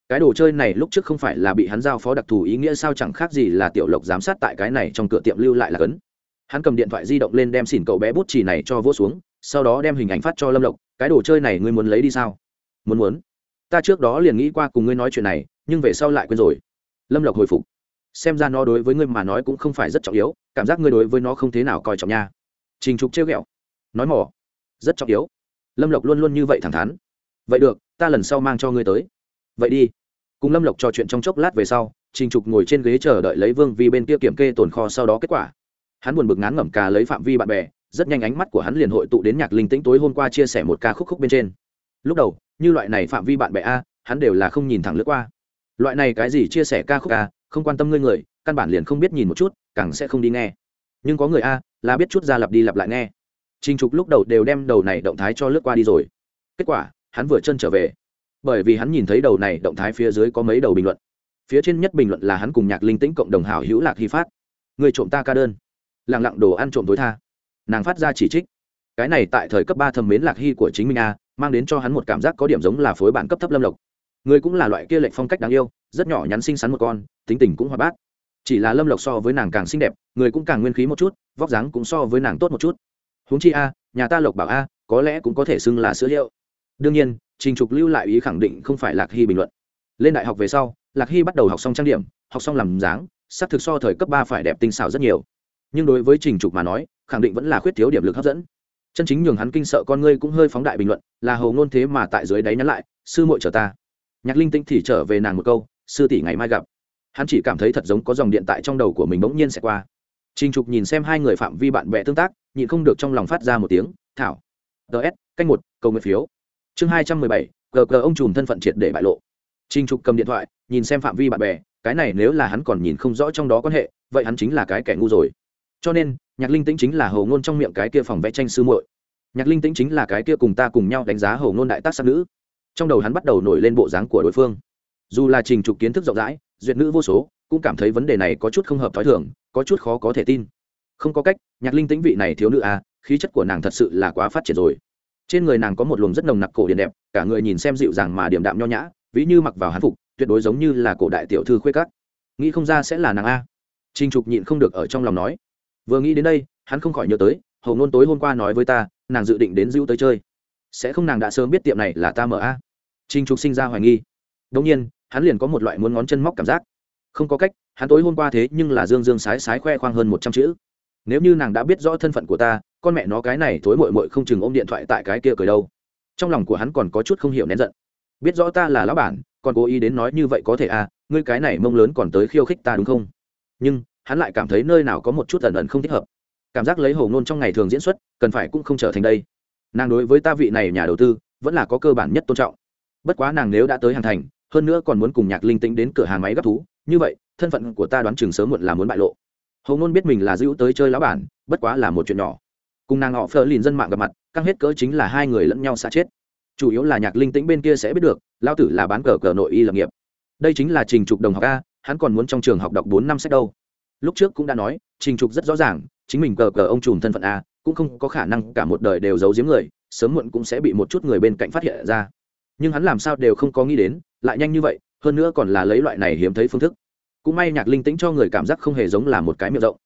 cái đồ chơi này lúc trước không phải là bị hắn giao phó đặc thù ý nghĩa sao chẳng khác gì là tiểu lộc giám sát tại cái này trong cửa tiệm lưu lại là cấn. Hắn cầm điện thoại di động lên đem xỉn cậu bé bút chỉ này cho vỗ xuống, sau đó đem hình ảnh phát cho lâm lộc, cái đồ chơi này ngươi muốn lấy đi sao? Muốn muốn. Ta trước đó liền nghĩ qua cùng ngươi nói chuyện này, nhưng về sau lại quên rồi. Lâm lộc hồi phục. Xem ra nó đối với ngươi mà nói cũng không phải rất trọng yếu, cảm giác ngươi đối với nó không thế nào coi trọng nha. Trình trục trêu ghẹo. Nói mỏ. Rất trọng yếu. Lâm lộc luôn luôn như vậy thẳng thắn. Vậy được, ta lần sau mang cho ngươi tới. Vậy đi cùng lâm lộc trò chuyện trong chốc lát về sau, trình trục ngồi trên ghế chờ đợi lấy vương vi bên kia kiểm kê tồn kho sau đó kết quả. Hắn buồn bực ngán ngẩm cà lấy phạm vi bạn bè, rất nhanh ánh mắt của hắn liền hội tụ đến nhạc linh tĩnh tối hôm qua chia sẻ một ca khúc khúc bên trên. Lúc đầu, như loại này phạm vi bạn bè a, hắn đều là không nhìn thẳng lướt qua. Loại này cái gì chia sẻ ca khúc a, không quan tâm ngươi người, căn bản liền không biết nhìn một chút, càng sẽ không đi nghe. Nhưng có người a, là biết chút ra lặp đi lặp lại nghe. Trình trục lúc đầu đều đem đầu này động thái cho lướt qua đi rồi. Kết quả, hắn vừa chân trở về bởi vì hắn nhìn thấy đầu này động thái phía dưới có mấy đầu bình luận. Phía trên nhất bình luận là hắn cùng nhạc linh tĩnh cộng đồng hảo hữu lạc hy phát. Người trộm ta ca đơn. Lẳng lặng đồ ăn trộm tối tha. Nàng phát ra chỉ trích. Cái này tại thời cấp ba thầm mến lạc hy của chính mình a, mang đến cho hắn một cảm giác có điểm giống là phối bản cấp thấp lâm lộc. Người cũng là loại kia lệnh phong cách đáng yêu, rất nhỏ nhắn xinh xắn một con, tính tình cũng hoạt bát. Chỉ là lâm lộc so với nàng càng xinh đẹp, người cũng càng nguyên khí một chút, vóc dáng cũng so với nàng tốt một chút. Huống chi a, nhà ta lộc bảo a, có lẽ cũng có thể xưng là sữa hiệu đương nhiên, trình trục lưu lại ý khẳng định không phải lạc hy bình luận. Lên đại học về sau, lạc hy bắt đầu học xong trang điểm, học xong làm dáng sắc thực so thời cấp ba phải đẹp tinh xảo rất nhiều. Nhưng đối với trình trục mà nói, khẳng định vẫn là khuyết thiếu điểm lực hấp dẫn. Chân chính nhường hắn kinh sợ con ngươi cũng hơi phóng đại bình luận, là hầu ngôn thế mà tại dưới đáy nhắn lại, sư muội chờ ta. Nhạc linh tinh thì trở về nàng một câu, sư tỷ ngày mai gặp. Hắn chỉ cảm thấy thật giống có dòng điện tại trong đầu của mình bỗng nhiên sẽ qua. Trình trục nhìn xem hai người phạm vi bạn bè tương tác, nhịn không được trong lòng phát ra một tiếng, thảo. Ts canh một, cầu nguyện phiếu chương hai trăm mười bảy gờ gờ ông trùm thân phận triệt để bại lộ. Trình trục cầm điện thoại, nhìn xem phạm vi bạn bè, cái này nếu là hắn còn nhìn không rõ trong đó quan hệ, vậy hắn chính là cái kẻ ngu rồi. Cho nên, nhạc linh tĩnh chính là hầu ngôn trong miệng cái kia phòng vẽ tranh sư muội. Nhạc linh tĩnh chính là cái kia cùng ta cùng nhau đánh giá hầu ngôn đại tác sắc nữ. Trong đầu hắn bắt đầu nổi lên bộ dáng của đối phương. Dù là trình trục kiến thức rộng rãi, duyệt nữ vô số, cũng cảm thấy vấn đề này có chút không hợp t h ó i thường, có chút khó có thể tin. Không có cách, nhạc linh tĩnh vị này thiếu nữ à khí chất của nàng thật sự là quá phát triển rồi trên người nàng có một luồng rất nồng nặc cổ điển đẹp, cả người nhìn xem dịu dàng mà điểm đạm nho nhã, ví như mặc vào hán phục, tuyệt đối giống như là cổ đại tiểu thư khuê cắt nghĩ không ra sẽ là nàng a. Trình trục nhịn không được ở trong lòng nói. Vừa nghĩ đến đây, hắn không khỏi nhớ tới, hầu ngôn tối hôm qua nói với ta, nàng dự định đến giữ tới chơi. Sẽ không nàng đã sớm biết tiệm này là ta mở a. Trình trục sinh ra hoài nghi. Đông nhiên, hắn liền có một loại muốn ngón chân móc cảm giác. Không có cách, hắn tối hôm qua thế nhưng là dương dương sái sái khoe khoang hơn một trăm chữ. Nếu như nàng đã biết rõ thân phận của ta con mẹ nó cái này thối mội mội không chừng ôm điện thoại tại cái kia cười đâu. Trong lòng của hắn còn có chút không hiểu nén giận. Biết rõ ta là lão bản, còn cố ý đến nói như vậy có thể à ngươi cái này mông lớn còn tới khiêu khích ta đúng không? Nhưng, hắn lại cảm thấy nơi nào có một chút ẩn ẩn không thích hợp. Cảm giác lấy hầu ngôn trong ngày thường diễn xuất, cần phải cũng không trở thành đây. Nàng đối với ta vị này nhà đầu tư, vẫn là có cơ bản nhất tôn trọng. Bất quá nàng nếu đã tới hàng thành, hơn nữa còn muốn cùng nhạc linh tĩnh đến cửa hàng máy gấp thú, như vậy, thân phận của ta đoán chừng sớm muộn là muốn bại lộ. Hầu ngôn biết mình là giữ tới chơi lão bản, bất quá là một chuyện nhỏ cùng nàng họ phờ lìn dân mạng gặp mặt, căng hết cỡ chính là hai người lẫn nhau xa chết. Chủ yếu là nhạc linh tĩnh bên kia sẽ biết được lao tử là bán cờ cờ nội y lập nghiệp. Đây chính là trình trục đồng học a, hắn còn muốn trong trường học đọc bốn năm sách đâu. Lúc trước cũng đã nói, trình trục rất rõ ràng, chính mình cờ cờ ông trùm thân phận a, cũng không có khả năng cả một đời đều giấu giếm người, sớm muộn cũng sẽ bị một chút người bên cạnh phát hiện ra. Nhưng hắn làm sao đều không có nghĩ đến, lại nhanh như vậy, hơn nữa còn là lấy loại này hiếm thấy phương thức. Cũng may nhạc linh tĩnh cho người cảm giác không hề giống là một cái miệng rộng.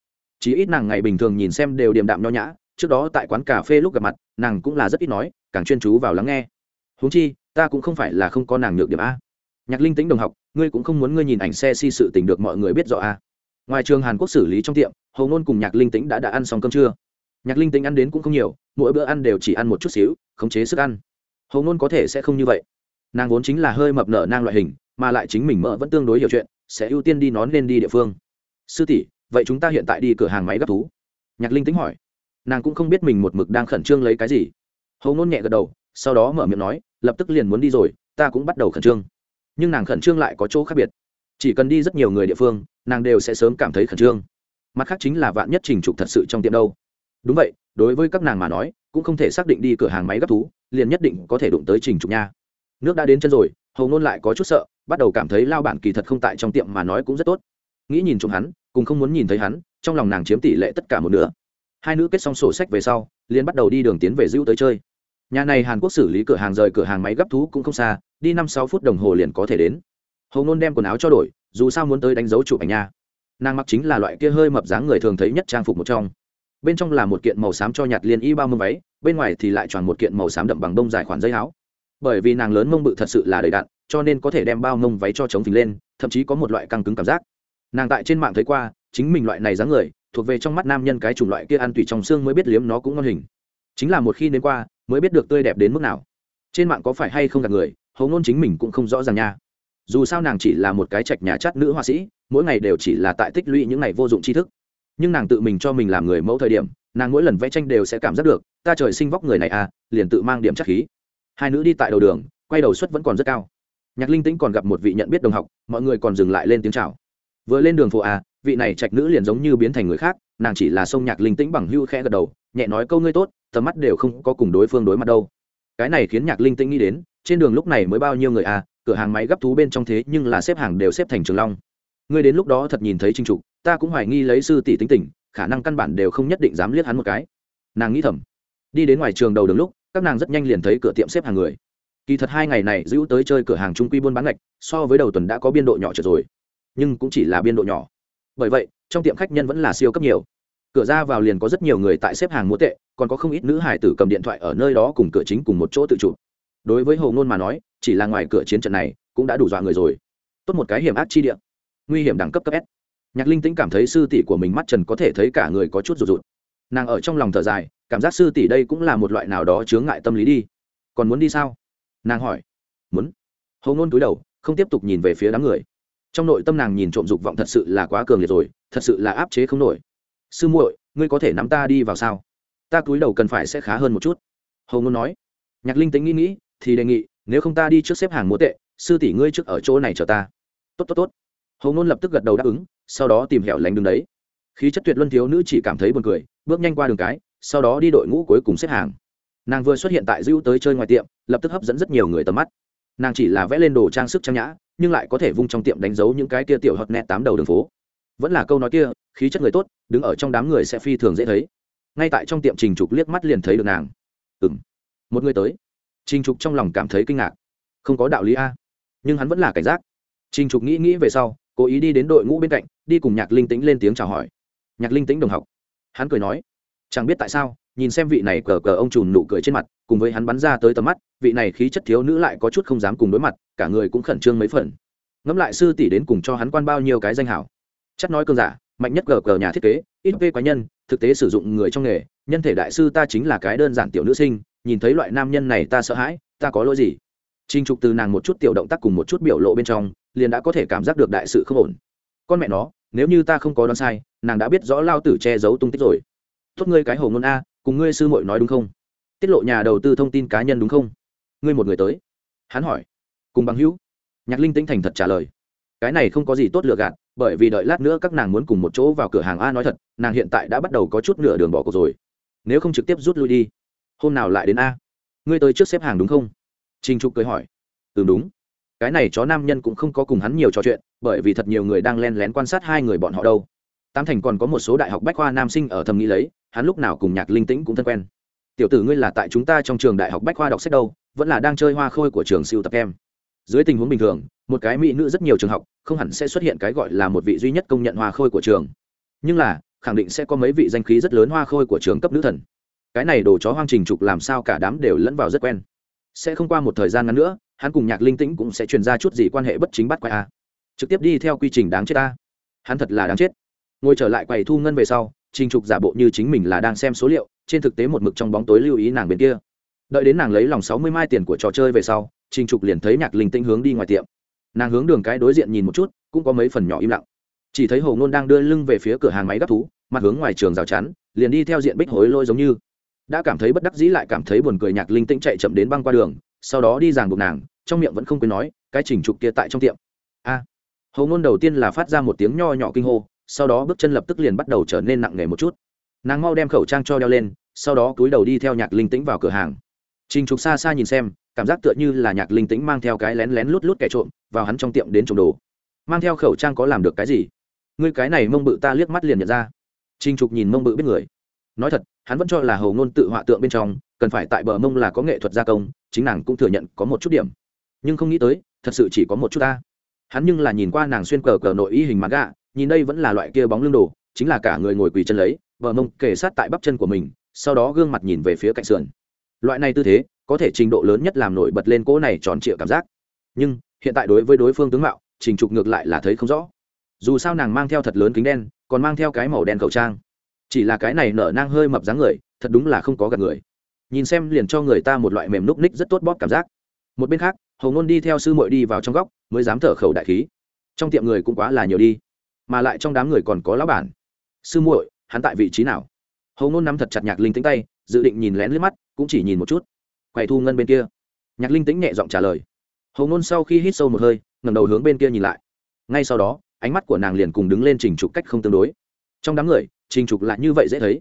Chỉ ít nàng ngày bình thường nhìn xem đều điềm đạm nho nhã trước đó tại quán cà phê lúc gặp mặt, nàng cũng là rất ít nói, càng chuyên chú vào lắng nghe. Huống chi, ta cũng không phải là không có nàng nhược điểm a. Nhạc linh tĩnh đồng học, ngươi cũng không muốn ngươi nhìn ảnh xe si sự tình được mọi người biết rõ a. Ngoài trường hàn quốc xử lý trong tiệm, hầu Nôn cùng nhạc linh tĩnh đã đã ăn xong cơm trưa. Nhạc linh tĩnh ăn đến cũng không nhiều, mỗi bữa ăn đều chỉ ăn một chút xíu, khống chế sức ăn. Hầu Nôn có thể sẽ không như vậy. Nàng vốn chính là hơi mập nở nang loại hình, mà lại chính mình mỡ vẫn tương đối hiểu chuyện, sẽ ưu tiên đi nón lên đi địa phương. Sư tỷ, vậy chúng ta hiện tại đi cửa hàng máy gấp thú? Nhạc linh tính hỏi nàng cũng không biết mình một mực đang khẩn trương lấy cái gì. Hầu ngôn nhẹ gật đầu, sau đó mở miệng nói, lập tức liền muốn đi rồi, ta cũng bắt đầu khẩn trương. Nhưng nàng khẩn trương lại có chỗ khác biệt. Chỉ cần đi rất nhiều người địa phương, nàng đều sẽ sớm cảm thấy khẩn trương. Mặt khác chính là vạn nhất trình trục thật sự trong tiệm đâu. Đúng vậy, đối với các nàng mà nói, cũng không thể xác định đi cửa hàng máy gấp thú, liền nhất định có thể đụng tới trình trục nha. Nước đã đến chân rồi hầu ngôn lại có chút sợ, bắt đầu cảm thấy lao bản kỳ thật không tại trong tiệm mà nói cũng rất tốt. Nghĩ nhìn chung hắn cùng không muốn nhìn thấy hắn, trong lòng nàng chiếm tỷ lệ tất cả một nửa hai nữ kết xong sổ sách về sau, liền bắt đầu đi đường tiến về dữ tới chơi. Nhà này hàn quốc xử lý cửa hàng rời cửa hàng máy gấp thú cũng không xa, đi năm sáu phút đồng hồ liền có thể đến. Hầu Nôn đem quần áo cho đổi, dù sao muốn tới đánh dấu chụp ảnh nha. Nàng mặc chính là loại kia hơi mập dáng người thường thấy nhất trang phục một trong. Bên trong là một kiện màu xám cho nhạt liền y bao mông váy, bên ngoài thì lại tròn một kiện màu xám đậm bằng bông dài khoản dây áo. Bởi vì nàng lớn mông bự thật sự là đầy đặn, cho nên có thể đem bao mông váy cho chống phình lên, thậm chí có một loại căng cứng cảm giác. Nàng tại trên mạng thấy qua, chính mình loại này dáng người thuộc về trong mắt nam nhân cái chủng loại kia ăn tùy trong xương mới biết liếm nó cũng ngon hình. Chính là một khi đến qua, mới biết được tươi đẹp đến mức nào. Trên mạng có phải hay không gặp người, hầu ngôn chính mình cũng không rõ ràng nha. Dù sao nàng chỉ là một cái trạch nhà chát nữ họa sĩ, mỗi ngày đều chỉ là tại tích lũy những ngày vô dụng tri thức. Nhưng nàng tự mình cho mình làm người mẫu thời điểm, nàng mỗi lần vẽ tranh đều sẽ cảm giác được, ta trời sinh vóc người này à liền tự mang điểm chắc khí. Hai nữ đi tại đầu đường, quay đầu suất vẫn còn rất cao. Nhạc linh tĩnh còn gặp một vị nhận biết đồng học, mọi người còn dừng lại lên tiếng chào vừa lên đường phụ à vị này trạch nữ liền giống như biến thành người khác, nàng chỉ là sông nhạc linh tĩnh bằng hưu khẽ gật đầu, nhẹ nói câu ngươi tốt, tầm mắt đều không có cùng đối phương đối mặt đâu. Cái này khiến nhạc linh tĩnh nghĩ đến, trên đường lúc này mới bao nhiêu người à cửa hàng máy gấp thú bên trong thế nhưng là xếp hàng đều xếp thành trường long. Ngươi đến lúc đó thật nhìn thấy trinh trục, ta cũng hoài nghi lấy sư tỷ tính tình, khả năng căn bản đều không nhất định dám liếc hắn một cái. Nàng nghĩ thầm. Đi đến ngoài trường đầu đường lúc, các nàng rất nhanh liền thấy cửa tiệm xếp hàng người. Kỳ thật hai ngày này giữ tới chơi cửa hàng trung quy buôn bán ngạch, so với đầu tuần đã có biên độ nhỏ trở rồi nhưng cũng chỉ là biên độ nhỏ. Bởi vậy, trong tiệm khách nhân vẫn là siêu cấp nhiều. Cửa ra vào liền có rất nhiều người tại xếp hàng mua tệ, còn có không ít nữ hải tử cầm điện thoại ở nơi đó cùng cửa chính cùng một chỗ tự chụp đối với hồ ngôn mà nói, chỉ là ngoài cửa chiến trận này cũng đã đủ dọa người rồi. Tốt một cái hiểm ác chi địa. Nguy hiểm đẳng cấp cấp s. Nhạc linh tĩnh cảm thấy sư tỷ của mình mắt trần có thể thấy cả người có chút rụt rụt. Nàng ở trong lòng thở dài, cảm giác sư tỷ đây cũng là một loại nào đó chướng ngại tâm lý đi. Còn muốn đi sao? Nàng hỏi. Muốn. Hầu ngôn túi đầu, không tiếp tục nhìn về phía đám người trong nội tâm nàng nhìn trộm dục vọng thật sự là quá cường liệt rồi, thật sự là áp chế không nổi. Sư muội, ngươi có thể nắm ta đi vào sao? Ta cúi đầu cần phải sẽ khá hơn một chút. Hầu ngôn nói. Nhạc linh tính nghĩ nghĩ, thì đề nghị, nếu không ta đi trước xếp hàng múa tệ, sư tỷ ngươi trước ở chỗ này chờ ta. Tốt tốt tốt. Hầu ngôn lập tức gật đầu đáp ứng, sau đó tìm hẻo lánh đường đấy. Khí chất tuyệt luân thiếu nữ chỉ cảm thấy buồn cười, bước nhanh qua đường cái, sau đó đi đội ngũ cuối cùng xếp hàng. Nàng vừa xuất hiện tại dữ tới chơi ngoài tiệm, lập tức hấp dẫn rất nhiều người tầm mắt. Nàng chỉ là vẽ lên đồ trang sức trang nhã nhưng lại có thể vung trong tiệm đánh dấu những cái kia tiểu hot net tám đầu đường phố. Vẫn là câu nói kia, khí chất người tốt, đứng ở trong đám người sẽ phi thường dễ thấy. Ngay tại trong tiệm trình trục liếc mắt liền thấy được nàng. Ừ m một người tới. Trình trục trong lòng cảm thấy kinh ngạc. Không có đạo lý a. Nhưng hắn vẫn là cảnh giác. Trình trục nghĩ nghĩ về sau, cố ý đi đến đội ngũ bên cạnh, đi cùng nhạc linh tĩnh lên tiếng chào hỏi. Nhạc linh tĩnh đồng học. Hắn cười nói, chẳng biết tại sao nhìn xem vị này cờ cờ ông trùm nụ cười trên mặt, cùng với hắn bắn ra tới tầm mắt, vị này khí chất thiếu nữ lại có chút không dám cùng đối mặt, cả người cũng khẩn trương mấy phần. Ngẫm lại sư tỷ đến cùng cho hắn quan bao nhiêu cái danh hảo. Chắc nói cơn giả, mạnh nhất cờ cờ nhà thiết kế, ít vê quái nhân, thực tế sử dụng người trong nghề, nhân thể đại sư ta chính là cái đơn giản tiểu nữ sinh, nhìn thấy loại nam nhân này ta sợ hãi, ta có lỗi gì? Trinh trục từ nàng một chút tiểu động tác cùng một chút biểu lộ bên trong, liền đã có thể cảm giác được đại sự không ổn. Con mẹ nó, nếu như ta không có đoán sai, nàng đã biết rõ lao tử che giấu tung tích rồi. Tốt ngươi cái hồ ngôn a cùng ngươi sư muội nói đúng không? Tiết lộ nhà đầu tư thông tin cá nhân đúng không? Ngươi một người tới. Hắn hỏi. Cùng bằng hữu. Nhạc linh tĩnh thành thật trả lời. Cái này không có gì tốt lựa gạt, bởi vì đợi lát nữa các nàng muốn cùng một chỗ vào cửa hàng a nói thật, nàng hiện tại đã bắt đầu có chút nửa đường bỏ cuộc rồi. Nếu không trực tiếp rút lui đi, hôm nào lại đến a? Ngươi tới trước xếp hàng đúng không? Trinh trục cười hỏi. Ừ đúng. Cái này chó nam nhân cũng không có cùng hắn nhiều trò chuyện, bởi vì thật nhiều người đang len lén quan sát hai người bọn họ đâu tam thành còn có một số đại học bách khoa nam sinh ở thầm nghĩ lấy, hắn lúc nào cùng nhạc linh tĩnh cũng thân quen. Tiểu tử ngươi là tại chúng ta trong trường đại học bách khoa đọc sách đâu, vẫn là đang chơi hoa khôi của trường siêu tập em. Dưới tình huống bình thường, một cái mỹ nữ rất nhiều trường học, không hẳn sẽ xuất hiện cái gọi là một vị duy nhất công nhận hoa khôi của trường. Nhưng là, khẳng định sẽ có mấy vị danh khí rất lớn hoa khôi của trường cấp nữ thần. Cái này đồ chó hoang trình trục làm sao cả đám đều lẫn vào rất quen. Sẽ không qua một thời gian ngắn nữa, hắn cùng nhạc linh tĩnh cũng sẽ truyền ra chút gì quan hệ bất chính bắt quay a. Trực tiếp đi theo quy trình đáng chết à? hắn thật là đáng chết ngồi trở lại quầy thu ngân về sau trình trục giả bộ như chính mình là đang xem số liệu trên thực tế một mực trong bóng tối lưu ý nàng bên kia. Đợi đến nàng lấy lòng sáu mươi mai tiền của trò chơi về sau trình trục liền thấy nhạc linh tĩnh hướng đi ngoài tiệm. Nàng hướng đường cái đối diện nhìn một chút cũng có mấy phần nhỏ im lặng. Chỉ thấy hồ ngôn đang đưa lưng về phía cửa hàng máy gắp thú mặt hướng ngoài trường rào chắn liền đi theo diện bích hối lôi giống như. Đã cảm thấy bất đắc dĩ lại cảm thấy buồn cười nhạc linh tĩnh chạy chậm đến băng qua đường sau đó đi ràng buộc nàng trong miệng vẫn không quên nói cái Trình trục kia tại trong tiệm. A. À, hầu ngôn đầu tiên là phát ra một tiếng nho nhỏ kinh hô sau đó bước chân lập tức liền bắt đầu trở nên nặng nề một chút. Nàng mau đem khẩu trang cho đeo lên, sau đó cúi đầu đi theo nhạc linh tĩnh vào cửa hàng. Trình trục xa xa nhìn xem, cảm giác tựa như là nhạc linh tĩnh mang theo cái lén lén lút lút kẻ trộm vào hắn trong tiệm đến trộm đồ. Mang theo khẩu trang có làm được cái gì? Ngươi cái này mông bự ta liếc mắt liền nhận ra. Trình trục nhìn mông bự biết người. Nói thật, hắn vẫn cho là hầu ngôn tự họa tượng bên trong, cần phải tại bờ mông là có nghệ thuật gia công, chính nàng cũng thừa nhận có một chút điểm. Nhưng không nghĩ tới, thật sự chỉ có một chút ta. Hắn nhưng là nhìn qua nàng xuyên cờ cờ nội y hình mặt gạ nhìn đây vẫn là loại kia bóng lưng đồ, chính là cả người ngồi quỳ chân lấy, vợ mông kề sát tại bắp chân của mình, sau đó gương mặt nhìn về phía cạnh sườn. Loại này tư thế, có thể trình độ lớn nhất làm nổi bật lên cỗ này tròn trịa cảm giác. Nhưng, hiện tại đối với đối phương tướng mạo, trình trục ngược lại là thấy không rõ. Dù sao nàng mang theo thật lớn kính đen, còn mang theo cái màu đen khẩu trang. Chỉ là cái này nở nang hơi mập dáng người, thật đúng là không có gặp người. Nhìn xem liền cho người ta một loại mềm núc ních rất tốt bóp cảm giác. Một bên khác, hầu ngôn đi theo sư muội đi vào trong góc, mới dám thở khẩu đại khí. Trong tiệm người cũng quá là nhiều đi mà lại trong đám người còn có lão bản. Sư muội, hắn tại vị trí nào? Hầu ngôn nắm thật chặt nhạc linh tính tay, dự định nhìn lén lướt mắt, cũng chỉ nhìn một chút. Quầy thu ngân bên kia. Nhạc linh tính nhẹ giọng trả lời. Hầu ngôn sau khi hít sâu một hơi ngầm đầu hướng bên kia nhìn lại. Ngay sau đó, ánh mắt của nàng liền cùng đứng lên trình trục cách không tương đối. Trong đám người, trình trục lại như vậy dễ thấy.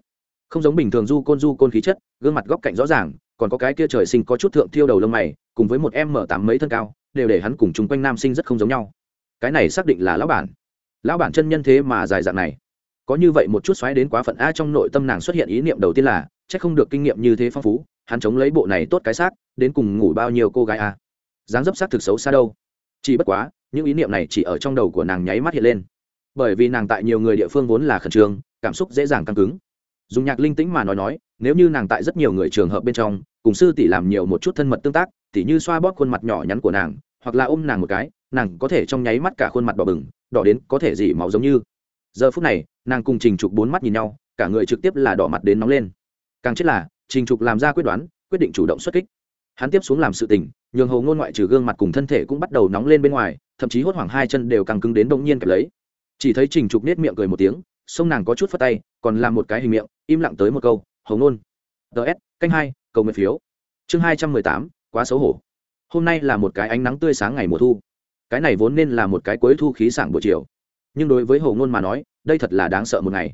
Không giống bình thường du côn du côn khí chất, gương mặt góc cạnh rõ ràng, còn có cái kia trời sinh có chút thượng thiêu đầu lông mày, cùng với một em mở tám mấy thân cao, đều để hắn cùng chung quanh nam sinh rất không giống nhau. Cái này xác định là lão bản lão bản chân nhân thế mà dài dạng này. Có như vậy một chút xoáy đến quá phận a trong nội tâm nàng xuất hiện ý niệm đầu tiên là c h ắ c không được kinh nghiệm như thế phong phú hắn chống lấy bộ này tốt cái xác đến cùng ngủ bao nhiêu cô gái a, dáng dấp xác thực xấu xa đâu. Chỉ bất quá những ý niệm này chỉ ở trong đầu của nàng nháy mắt hiện lên. Bởi vì nàng tại nhiều người địa phương vốn là khẩn trương cảm xúc dễ dàng căng cứng. Dùng nhạc linh tĩnh mà nói nói nếu như nàng tại rất nhiều người trường hợp bên trong cùng sư tỷ làm nhiều một chút thân mật tương tác tỷ như xoa bóp khuôn mặt nhỏ nhắn của nàng hoặc là ôm nàng một cái nàng có thể trong nháy mắt cả khuôn mặt đỏ bừng, đỏ đến có thể dỉ máu giống như. Giờ phút này, nàng cùng trình trục bốn mắt nhìn nhau, cả người trực tiếp là đỏ mặt đến nóng lên. Càng chết là, trình trục làm ra quyết đoán, quyết định chủ động xuất kích. Hắn tiếp xuống làm sự tình, nhường hầu ngôn ngoại trừ gương mặt cùng thân thể cũng bắt đầu nóng lên bên ngoài, thậm chí hốt hoảng hai chân đều càng cứng đến đông nhiên kẹp lấy. Chỉ thấy trình trục nết miệng cười một tiếng sông nàng có chút phất tay, còn làm một cái hình miệng, im lặng tới một câu hầu ngôn. Ts canh hai, cầu nguyện phiếu. Chương hai trăm mười tám, quá xấu hổ. Hôm nay là một cái ánh nắng tươi sáng ngày mùa thu cái này vốn nên là một cái cuối thu khí sảng buổi chiều. Nhưng đối với hồ ngôn mà nói đây thật là đáng sợ một ngày.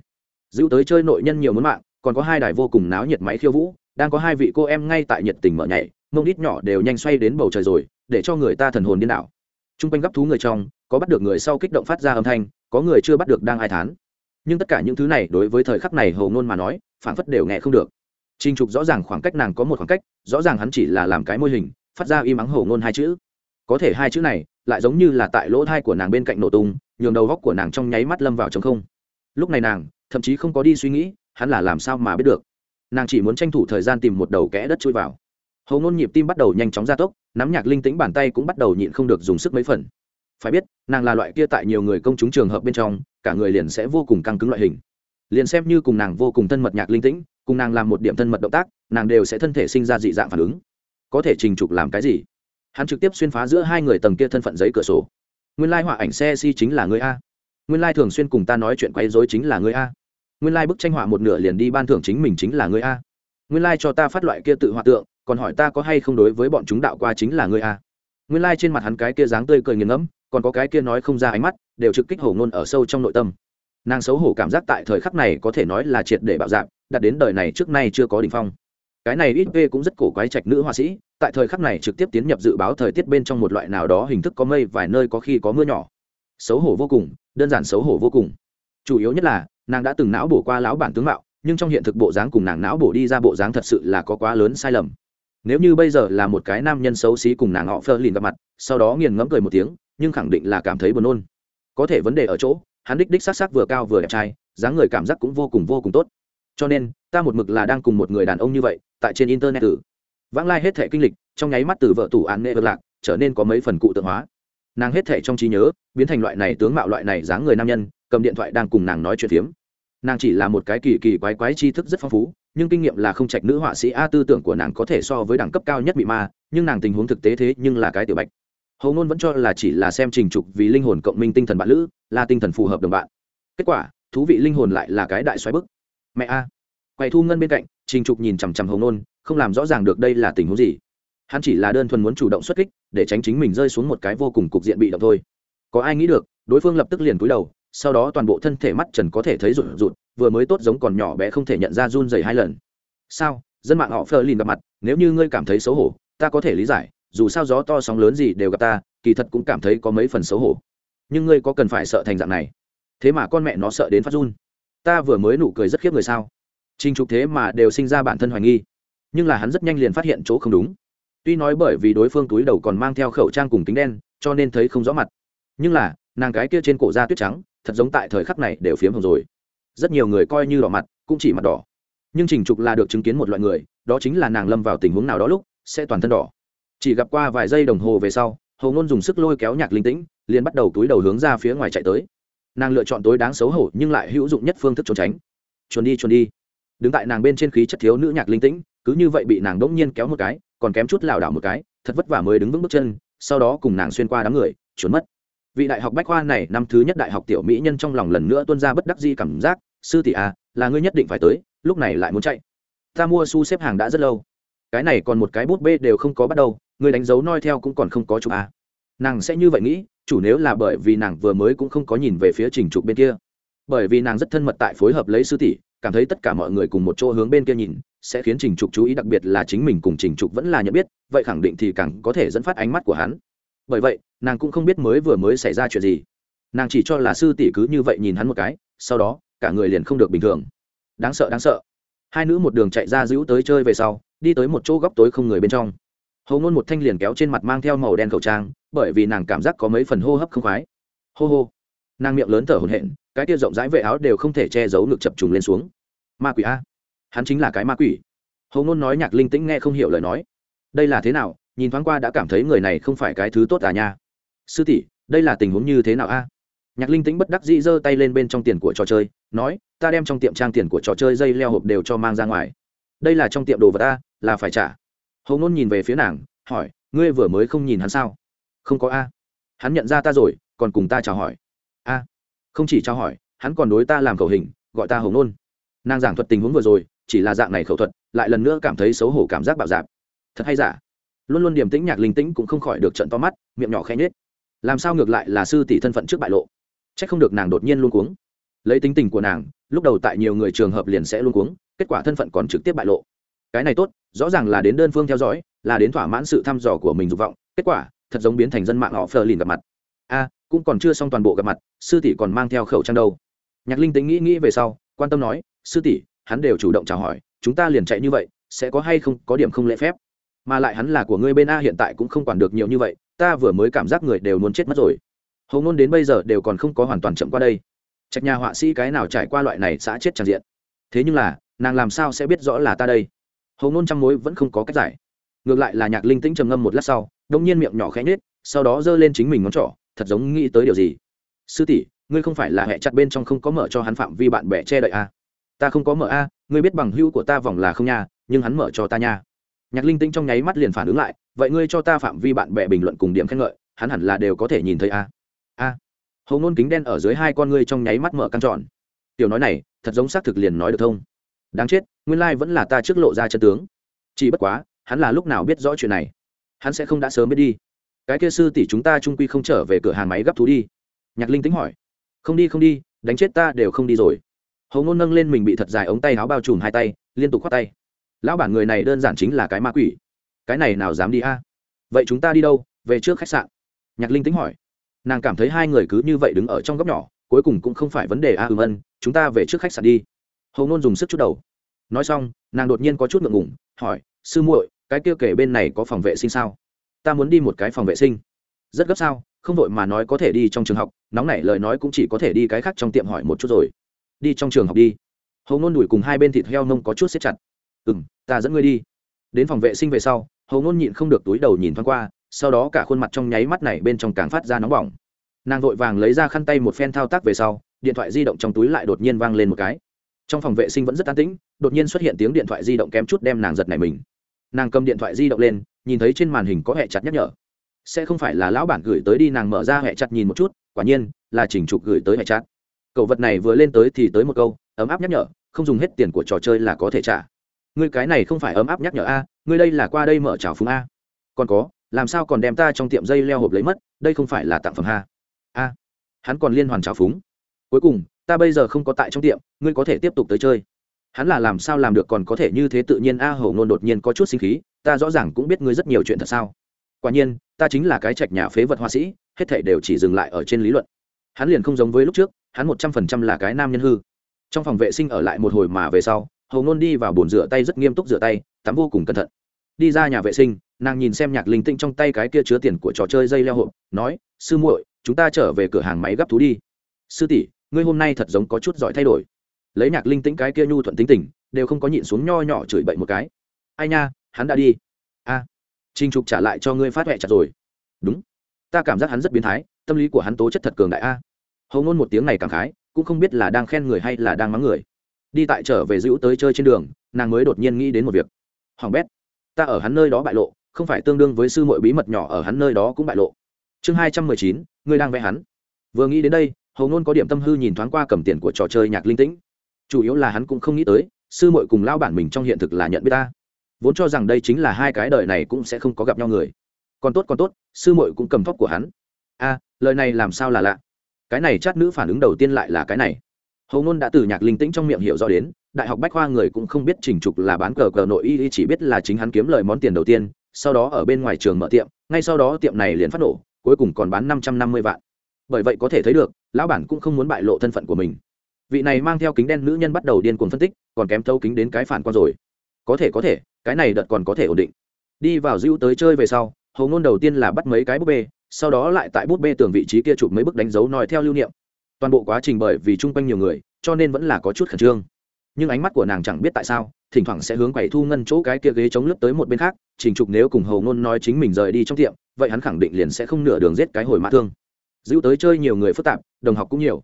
Dữ tới chơi nội nhân nhiều muốn mạng còn có hai đài vô cùng náo nhiệt máy khiêu vũ đang có hai vị cô em ngay tại nhiệt tình mở nhảy mông đít nhỏ đều nhanh xoay đến bầu trời rồi để cho người ta thần hồn điên đảo. T r u n g quanh gấp thú người trong có bắt được người sau kích động phát ra âm thanh có người chưa bắt được đang ai thán. Nhưng tất cả những thứ này đối với thời khắc này hầu ngôn mà nói phản phất đều nghe không được. Trình Trục rõ ràng khoảng cách nàng có một khoảng cách, rõ ràng hắn chỉ là làm cái môi hình, phát ra im ắng hồ ngôn hai chữ. Có thể hai chữ này, lại giống như là tại lỗ thai của nàng bên cạnh nổ tung, nhường đầu góc của nàng trong nháy mắt lâm vào trống không. Lúc này nàng, thậm chí không có đi suy nghĩ, hắn là làm sao mà biết được. Nàng chỉ muốn tranh thủ thời gian tìm một đầu kẽ đất chui vào. Hầu ngôn nhịp tim bắt đầu nhanh chóng gia tốc nắm nhạc linh tĩnh bàn tay cũng bắt đầu nhịn không được dùng sức mấy phần. Phải biết nàng là loại kia tại nhiều người công chúng trường hợp bên trong cả người liền sẽ vô cùng căng cứng loại hình. Liền xem như cùng nàng vô cùng thân mật nhạc linh tĩnh cùng nàng làm một điểm thân mật động tác nàng đều sẽ thân thể sinh ra dị dạng phản ứng. Có thể trình trục làm cái gì? Hắn trực tiếp xuyên phá giữa hai người tầng kia thân phận giấy cửa sổ. Nguyên lai họa ảnh xe si chính là người a. Nguyên lai thường xuyên cùng ta nói chuyện quấy dối chính là người a. Nguyên lai bức tranh họa một nửa liền đi ban thưởng chính mình chính là người a. Nguyên lai cho ta phát loại kia tự họa tượng, còn hỏi ta có hay không đối với bọn chúng đạo qua chính là ngươi a. Nguyên Lai trên mặt hắn cái kia dáng tươi cười nghiền ngẫm, còn có cái kia nói không ra ánh mắt, đều trực kích hổ ngôn ở sâu trong nội tâm. Nàng xấu hổ cảm giác tại thời khắc này có thể nói là triệt để bạo dạp đặt đến đời này trước nay chưa có đ ỉ n h phong cái này ít v cũng rất cổ quái trạch nữ họa sĩ, tại thời khắc này trực tiếp tiến nhập dự báo thời tiết bên trong một loại nào đó hình thức có mây, vài nơi có khi có mưa nhỏ. Xấu hổ vô cùng, đơn giản xấu hổ vô cùng. Chủ yếu nhất là, nàng đã từng não bổ qua lão bản tướng mạo, nhưng trong hiện thực bộ dáng cùng nàng não bổ đi ra bộ dáng thật sự là có quá lớn sai lầm. Nếu như bây giờ là một cái nam nhân xấu xí cùng nàng họ phơ lìn gặp mặt, sau đó nghiền ngẫm cười một tiếng, nhưng khẳng định là cảm thấy buồn nôn. Có thể vấn đề ở chỗ, hắn đích đích s á c s á c vừa cao vừa đẹp trai, dáng người cảm giác cũng vô cùng vô cùng tốt cho nên, ta một mực là đang cùng một người đàn ông như vậy, tại trên internet tử vãng lai hết thể kinh lịch, trong nháy mắt từ vợ tủ án nệ vật lạc, trở nên có mấy phần cụ tượng hóa. Nàng hết thể trong trí nhớ, biến thành loại này tướng mạo loại này dáng người nam nhân, cầm điện thoại đang cùng nàng nói chuyện phiếm. Nàng chỉ là một cái kỳ kỳ quái quái tri thức rất phong phú, nhưng kinh nghiệm là không trạch nữ họa sĩ a tư tưởng của nàng có thể so với đẳng cấp cao nhất bị ma, nhưng nàng tình huống thực tế thế nhưng là cái tiểu bạch. Hầu ngôn vẫn cho là chỉ là xem trình trục vì linh hồn cộng minh tinh thần bạn lữ, là tinh thần phù hợp đồng bạn. Kết quả, thú vị linh hồn lại là cái đại xoáy bức mẹ a. Quầy thu ngân bên cạnh trình trục nhìn chằm chằm hồng nôn, không làm rõ ràng được đây là tình huống gì. Hắn chỉ là đơn thuần muốn chủ động xuất kích để tránh chính mình rơi xuống một cái vô cùng cục diện bị động thôi. Có ai nghĩ được đối phương lập tức liền cúi đầu sau đó toàn bộ thân thể mắt trần có thể thấy rụt rụt vừa mới tốt giống còn nhỏ bé không thể nhận ra run dày hai lần. Sao? Dân mạng họ phơ lìn gặp mặt nếu như ngươi cảm thấy xấu hổ ta có thể lý giải dù sao gió to sóng lớn gì đều gặp ta kỳ thật cũng cảm thấy có mấy phần xấu hổ. Nhưng ngươi có cần phải sợ thành dạng này? Thế mà con mẹ nó sợ đến phát run ta vừa mới nụ cười rất khiếp người sao? Trình trục thế mà đều sinh ra bản thân hoài nghi. Nhưng là hắn rất nhanh liền phát hiện chỗ không đúng. Tuy nói bởi vì đối phương túi đầu còn mang theo khẩu trang cùng kính đen, cho nên thấy không rõ mặt. Nhưng là, nàng cái kia trên cổ da tuyết trắng, thật giống tại thời khắc này đều phiếm hồng rồi. Rất nhiều người coi như đỏ mặt, cũng chỉ mặt đỏ. Nhưng trình trục là được chứng kiến một loại người, đó chính là nàng lâm vào tình huống nào đó lúc, sẽ toàn thân đỏ. Chỉ gặp qua vài giây đồng hồ về sau hầu ngôn dùng sức lôi kéo nhạc linh tĩnh, liền bắt đầu túi đầu hướng ra phía ngoài chạy tới nàng lựa chọn tối đáng xấu hổ nhưng lại hữu dụng nhất phương thức trốn tránh. Chuồn đi chuồn đi. Đứng tại nàng bên trên khí chất thiếu nữ nhạc linh tĩnh, cứ như vậy bị nàng đỗng nhiên kéo một cái, còn kém chút lảo đảo một cái, thật vất vả mới đứng vững bước chân, sau đó cùng nàng xuyên qua đám người, trốn mất. Vị đại học bách khoa này, năm thứ nhất đại học tiểu mỹ nhân trong lòng lần nữa tuân ra bất đắc di cảm giác, sư tỷ à là ngươi nhất định phải tới, lúc này lại muốn chạy. Ta mua su xếp hàng đã rất lâu. Cái này còn một cái bút bê đều không có bắt đầu người đánh dấu noi theo cũng còn không có chụp à. nàng sẽ như vậy nghĩ chủ nếu là bởi vì nàng vừa mới cũng không có nhìn về phía trình trục bên kia. Bởi vì nàng rất thân mật tại phối hợp lấy sư tỷ, cảm thấy tất cả mọi người cùng một chỗ hướng bên kia nhìn, sẽ khiến trình trục chú ý đặc biệt là chính mình cùng trình trục vẫn là nhận biết, vậy khẳng định thì càng có thể dẫn phát ánh mắt của hắn. Bởi vậy, nàng cũng không biết mới vừa mới xảy ra chuyện gì. Nàng chỉ cho là sư tỷ cứ như vậy nhìn hắn một cái, sau đó, cả người liền không được bình thường. Đáng sợ đáng sợ. Hai nữ một đường chạy ra giữ tới chơi về sau, đi tới một chỗ góc tối không người bên trong hầu ngôn một thanh liền kéo trên mặt mang theo màu đen khẩu trang bởi vì nàng cảm giác có mấy phần hô hấp không khoái. Hô hô. Nàng miệng lớn thở hổn hển cái tia rộng rãi vệ áo đều không thể che giấu ngực chập trùng lên xuống. Ma quỷ a. Hắn chính là cái ma quỷ. Hầu ngôn nói nhạc linh tĩnh nghe không hiểu lời nói. Đây là thế nào? Nhìn thoáng qua đã cảm thấy người này không phải cái thứ tốt à nha. Sư tỷ đây là tình huống như thế nào a? Nhạc linh tĩnh bất đắc dĩ giơ tay lên bên trong tiền của trò chơi nói ta đem trong tiệm trang tiền của trò chơi dây leo hộp đều cho mang ra ngoài. Đây là trong tiệm đồ vật a, là phải trả hầu ngôn nhìn về phía nàng, hỏi, ngươi vừa mới không nhìn hắn sao? Không có a. Hắn nhận ra ta rồi, còn cùng ta chào hỏi. A. Không chỉ chào hỏi, hắn còn đối ta làm khẩu hình, gọi ta hầu ngôn. Nàng giảng thuật tình huống vừa rồi, chỉ là dạng này khẩu thuật, lại lần nữa cảm thấy xấu hổ cảm giác bạo dạp thật hay giả? Luôn luôn điềm tĩnh nhạc linh tĩnh cũng không khỏi được trận to mắt, miệng nhỏ khẽ nhết làm sao ngược lại là sư tỷ thân phận trước bại lộ? C h ắ c không được nàng đột nhiên luôn cuống. Lấy tính tình của nàng, lúc đầu tại nhiều người trường hợp liền sẽ luôn cuống, kết quả thân phận còn trực tiếp bại lộ. Cái này tốt rõ ràng là đến đơn phương theo dõi, là đến thỏa mãn sự thăm dò của mình dục vọng, kết quả, thật giống biến thành dân mạng họ phờ lìn gặp mặt. A, cũng còn chưa xong toàn bộ gặp mặt, sư tỷ còn mang theo khẩu trang đâu. Nhạc linh tính nghĩ nghĩ về sau, quan tâm nói, sư tỷ, hắn đều chủ động chào hỏi, chúng ta liền chạy như vậy, sẽ có hay không, có điểm không lễ phép. Mà lại hắn là của ngươi bên a hiện tại cũng không quản được nhiều như vậy, ta vừa mới cảm giác người đều muốn chết mất rồi. Hầu ngôn đến bây giờ đều còn không có hoàn toàn chậm qua đây. Trạch nhà họa sĩ cái nào trải qua loại này xã chết tràn diện. Thế nhưng là, nàng làm sao sẽ biết rõ là ta đây? Hầu ngôn trăm mối vẫn không có cách giải. Ngược lại là nhạc linh tĩnh trầm ngâm một lát sau, đông nhiên miệng nhỏ khẽ nhết sau đó giơ lên chính mình ngón trỏ, thật giống nghĩ tới điều gì. Sư tỷ, ngươi không phải là hẹ chặt bên trong không có mở cho hắn phạm vi bạn bè che đậy a à? ta không có mở a, ngươi biết bằng hữu của ta vòng là không nha, nhưng hắn mở cho ta nha. Nhạc linh Tĩnh trong nháy mắt liền phản ứng lại, vậy ngươi cho ta phạm vi bạn bè bình luận cùng điểm khen ngợi, hắn hẳn là đều có thể nhìn thấy a. A. Hầu ngôn kính đen ở dưới hai con ngươi trong nháy mắt mở căng tròn. Tiểu nói này, thật giống xác thực liền nói được thông đáng chết nguyên lai vẫn là ta trước lộ ra chân tướng. Chỉ bất quá hắn là lúc nào biết rõ chuyện này? Hắn sẽ không đã sớm biết đi. Cái kia sư tỷ chúng ta trung quy không trở về cửa hàng máy gấp thú đi. Nhạc linh tính hỏi. Không đi không đi đánh chết ta đều không đi rồi. Hầu ngôn nâng lên mình bị thật dài ống tay áo bao trùm hai tay liên tục khoác tay. Lão bản người này đơn giản chính là cái ma quỷ. Cái này nào dám đi a? Vậy chúng ta đi đâu? Về trước khách sạn. Nhạc linh tính hỏi. Nàng cảm thấy hai người cứ như vậy đứng ở trong góc nhỏ cuối cùng cũng không phải vấn đề a à, ừm ân chúng ta về trước khách sạn đi. Hầu ngôn dùng sức chút đầu nói xong, nàng đột nhiên có chút ngượng ngủng hỏi, sư muội, cái kia kể bên này có phòng vệ sinh sao? Ta muốn đi một cái phòng vệ sinh. Rất gấp sao? Không vội mà nói có thể đi trong trường học, nóng nảy lời nói cũng chỉ có thể đi cái khác trong tiệm hỏi một chút rồi. Đi trong trường học đi. Hầu ngôn đuổi cùng hai bên thịt heo nông có chút xếp chặt. Ừ m ta dẫn ngươi đi. Đến phòng vệ sinh về sau, hầu ngôn nhịn không được túi đầu nhìn thoáng qua, sau đó cả khuôn mặt trong nháy mắt này bên trong càng phát ra nóng bỏng. Nàng vội vàng lấy ra khăn tay một phen thao tác về sau, điện thoại di động trong túi lại đột nhiên vang lên một cái trong phòng vệ sinh vẫn rất an tĩnh, đột nhiên xuất hiện tiếng điện thoại di động kém chút đem nàng giật này mình. Nàng cầm điện thoại di động lên, nhìn thấy trên màn hình có hệ chặt nhắc nhở. Sẽ không phải là lão bản gửi tới đi, nàng mở ra hệ chặt nhìn một chút, quả nhiên là chỉnh trục gửi tới hệ chặt. Cậu vật này vừa lên tới thì tới một câu, ấm áp nhắc nhở, không dùng hết tiền của trò chơi là có thể trả. Ngươi cái này không phải ấm áp nhắc nhở a, ngươi đây là qua đây mở trào phúng a. Còn có, làm sao còn đem ta trong tiệm dây leo hộp lấy mất, đây không phải là tặng phẩm ha a, hắn còn liên hoàn trào phúng. Cuối cùng ta bây giờ không có tại trong tiệm, ngươi có thể tiếp tục tới chơi. Hắn là làm sao làm được còn có thể như thế tự nhiên, a hầu ngôn đột nhiên có chút sinh khí, ta rõ ràng cũng biết ngươi rất nhiều chuyện thật sao. Quả nhiên, ta chính là cái trạch nhà phế vật họa sĩ, hết thể đều chỉ dừng lại ở trên lý luận. Hắn liền không giống với lúc trước, hắn một trăm phần trăm là cái nam nhân hư. Trong phòng vệ sinh ở lại một hồi mà về sau, hầu ngôn đi vào bồn rửa tay rất nghiêm túc rửa tay, tắm vô cùng cẩn thận. Đi ra nhà vệ sinh, nàng nhìn xem nhạc linh tinh trong tay cái kia chứa tiền của trò chơi dây leo hộp, nói, sư muội, chúng ta trở về cửa hàng máy gấp thú đi. Sư tỷ ngươi hôm nay thật giống có chút giỏi thay đổi. Lấy nhạc linh tĩnh cái kia nhu thuận tính tình đều không có nhịn xuống nho nhỏ chửi bậy một cái. Ai nha hắn đã đi. A. À, trinh trục trả lại cho ngươi phát huệ chặt rồi. Đúng. Ta cảm giác hắn rất biến thái tâm lý của hắn tố chất thật cường đại a. Hầu ngôn một tiếng này cảm khái cũng không biết là đang khen người hay là đang mắng người. Đi tại trở về giữ tới chơi trên đường nàng mới đột nhiên nghĩ đến một việc. Hoàng bét ta ở hắn nơi đó bại lộ không phải tương đương với sư mọi bí mật nhỏ ở hắn nơi đó cũng bại lộ. Chương hai trăm mười chín ngươi đang vẽ hắn. Vừa nghĩ đến đây hầu ngôn có điểm tâm hư nhìn thoáng qua cầm tiền của trò chơi nhạc linh tĩnh. Chủ yếu là hắn cũng không nghĩ tới, sư mội cùng lao bản mình trong hiện thực là nhận biết ta. Vốn cho rằng đây chính là hai cái đời này cũng sẽ không có gặp nhau người. Còn tốt còn tốt, sư mội cũng cầm thóc của hắn. A, lời này làm sao là lạ? Cái này chát nữ phản ứng đầu tiên lại là cái này. Hầu ngôn đã từ nhạc linh tĩnh trong miệng hiểu rõ đến, đại học bách khoa người cũng không biết trình trục là bán cờ cờ nội y chỉ biết là chính hắn kiếm lời món tiền đầu tiên, sau đó ở bên ngoài trường mở tiệm, ngay sau đó tiệm này liền phát nổ, cuối cùng còn bán năm trăm năm mươi vạn bởi vậy có thể thấy được, lão bản cũng không muốn bại lộ thân phận của mình. Vị này mang theo kính đen nữ nhân bắt đầu điên cuồng phân tích, còn kém thâu kính đến cái phản quan rồi. Có thể có thể, cái này đợt còn có thể ổn định. Đi vào dữ tới chơi về sau hầu ngôn đầu tiên là bắt mấy cái búp bê, sau đó lại tại búp bê tường vị trí kia chụp mấy bức đánh dấu nói theo lưu niệm. Toàn bộ quá trình bởi vì chung quanh nhiều người, cho nên vẫn là có chút khẩn trương. Nhưng ánh mắt của nàng chẳng biết tại sao, thỉnh thoảng sẽ hướng quầy thu ngân chỗ cái kia ghế chống lướt tới một bên khác, trình trục nếu cùng hầu ngôn nói chính mình rời đi trong tiệm, vậy hắn khẳng định liền sẽ không nửa đường giết cái hồi mã thương dữ tới chơi nhiều người phức tạp, đồng học cũng nhiều.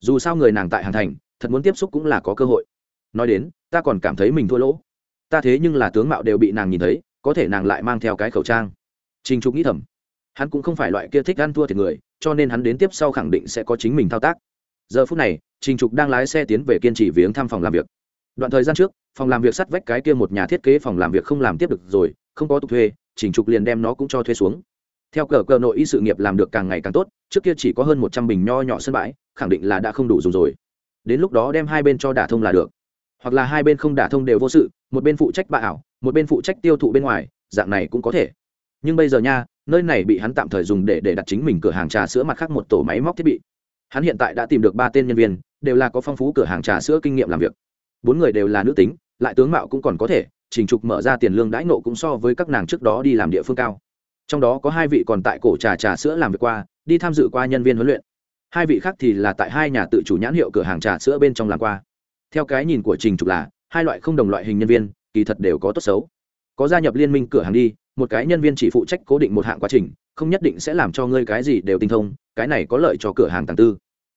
Dù sao người nàng tại Hàn thành, thật muốn tiếp xúc cũng là có cơ hội. Nói đến, ta còn cảm thấy mình thua lỗ. Ta thế nhưng là tướng mạo đều bị nàng nhìn thấy, có thể nàng lại mang theo cái khẩu trang. Trình trục nghĩ thầm, hắn cũng không phải loại kia thích ăn thua thiệt người, cho nên hắn đến tiếp sau khẳng định sẽ có chính mình thao tác. Giờ phút này, trình trục đang lái xe tiến về kiên trì viếng thăm phòng làm việc. Đoạn thời gian trước, phòng làm việc sắt vách cái kia một nhà thiết kế phòng làm việc không làm tiếp được rồi, không có tục thuê, trình trục liền đem nó cũng cho thuê xuống. Theo cờ cờ nội y sự nghiệp làm được càng ngày càng tốt trước kia chỉ có hơn một trăm bình nho nhỏ sân bãi, khẳng định là đã không đủ dùng rồi. Đến lúc đó đem hai bên cho đả thông là được. Hoặc là hai bên không đả thông đều vô sự, một bên phụ trách bạ ảo, một bên phụ trách tiêu thụ bên ngoài, dạng này cũng có thể. Nhưng bây giờ nha, nơi này bị hắn tạm thời dùng để để đặt chính mình cửa hàng trà sữa mặt khác một tổ máy móc thiết bị. Hắn hiện tại đã tìm được ba tên nhân viên, đều là có phong phú cửa hàng trà sữa kinh nghiệm làm việc. Bốn người đều là nữ tính, lại tướng mạo cũng còn có thể, trình trục mở ra tiền lương đãi nộ cũng so với các nàng trước đó đi làm địa phương cao trong đó có hai vị còn tại cổ trà trà sữa làm việc qua, đi tham dự qua nhân viên huấn luyện. Hai vị khác thì là tại hai nhà tự chủ nhãn hiệu cửa hàng trà sữa bên trong làm qua. Theo cái nhìn của trình trục là, hai loại không đồng loại hình nhân viên, kỳ thật đều có tốt xấu. Có gia nhập liên minh cửa hàng đi, một cái nhân viên chỉ phụ trách cố định một hạng quá trình, không nhất định sẽ làm cho ngươi cái gì đều tinh thông, cái này có lợi cho cửa hàng tàng tư.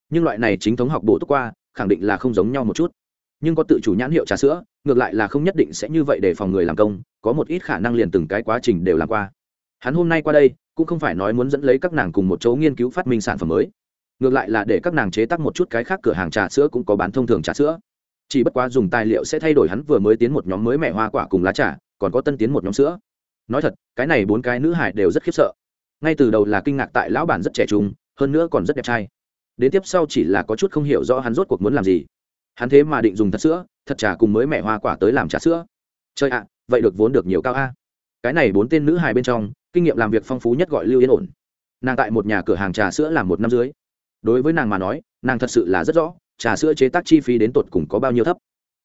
Nhưng loại này chính thống học bổ túc qua, khẳng định là không giống nhau một chút. Nhưng có tự chủ nhãn hiệu trà sữa, ngược lại là không nhất định sẽ như vậy để phòng người làm công, có một ít khả năng liền từng cái quá trình đều làm qua hắn hôm nay qua đây, cũng không phải nói muốn dẫn lấy các nàng cùng một chỗ nghiên cứu phát minh sản phẩm mới. Ngược lại là để các nàng chế tác một chút cái khác cửa hàng trà sữa cũng có bán thông thường trà sữa. Chỉ bất quá dùng tài liệu sẽ thay đổi hắn vừa mới tiến một nhóm mới mẹ hoa quả cùng lá trà, còn có tân tiến một nhóm sữa. Nói thật, cái này bốn cái nữ hải đều rất khiếp sợ. Ngay từ đầu là kinh ngạc tại lão bản rất trẻ trung, hơn nữa còn rất đẹp trai. Đến tiếp sau chỉ là có chút không hiểu rõ hắn rốt cuộc muốn làm gì. Hắn thế mà định dùng thật sữa, thật trà cùng mới mẹ hoa quả tới làm trà sữa. Chơi ạ, vậy được vốn được nhiều cao a. Cái này bốn tên nữ hài bên trong kinh nghiệm làm việc phong phú nhất gọi lưu yên ổn. Nàng tại một nhà cửa hàng trà sữa làm một năm dưới. Đối với nàng mà nói, nàng thật sự là rất rõ, trà sữa chế tác chi phí đến tột cùng có bao nhiêu thấp.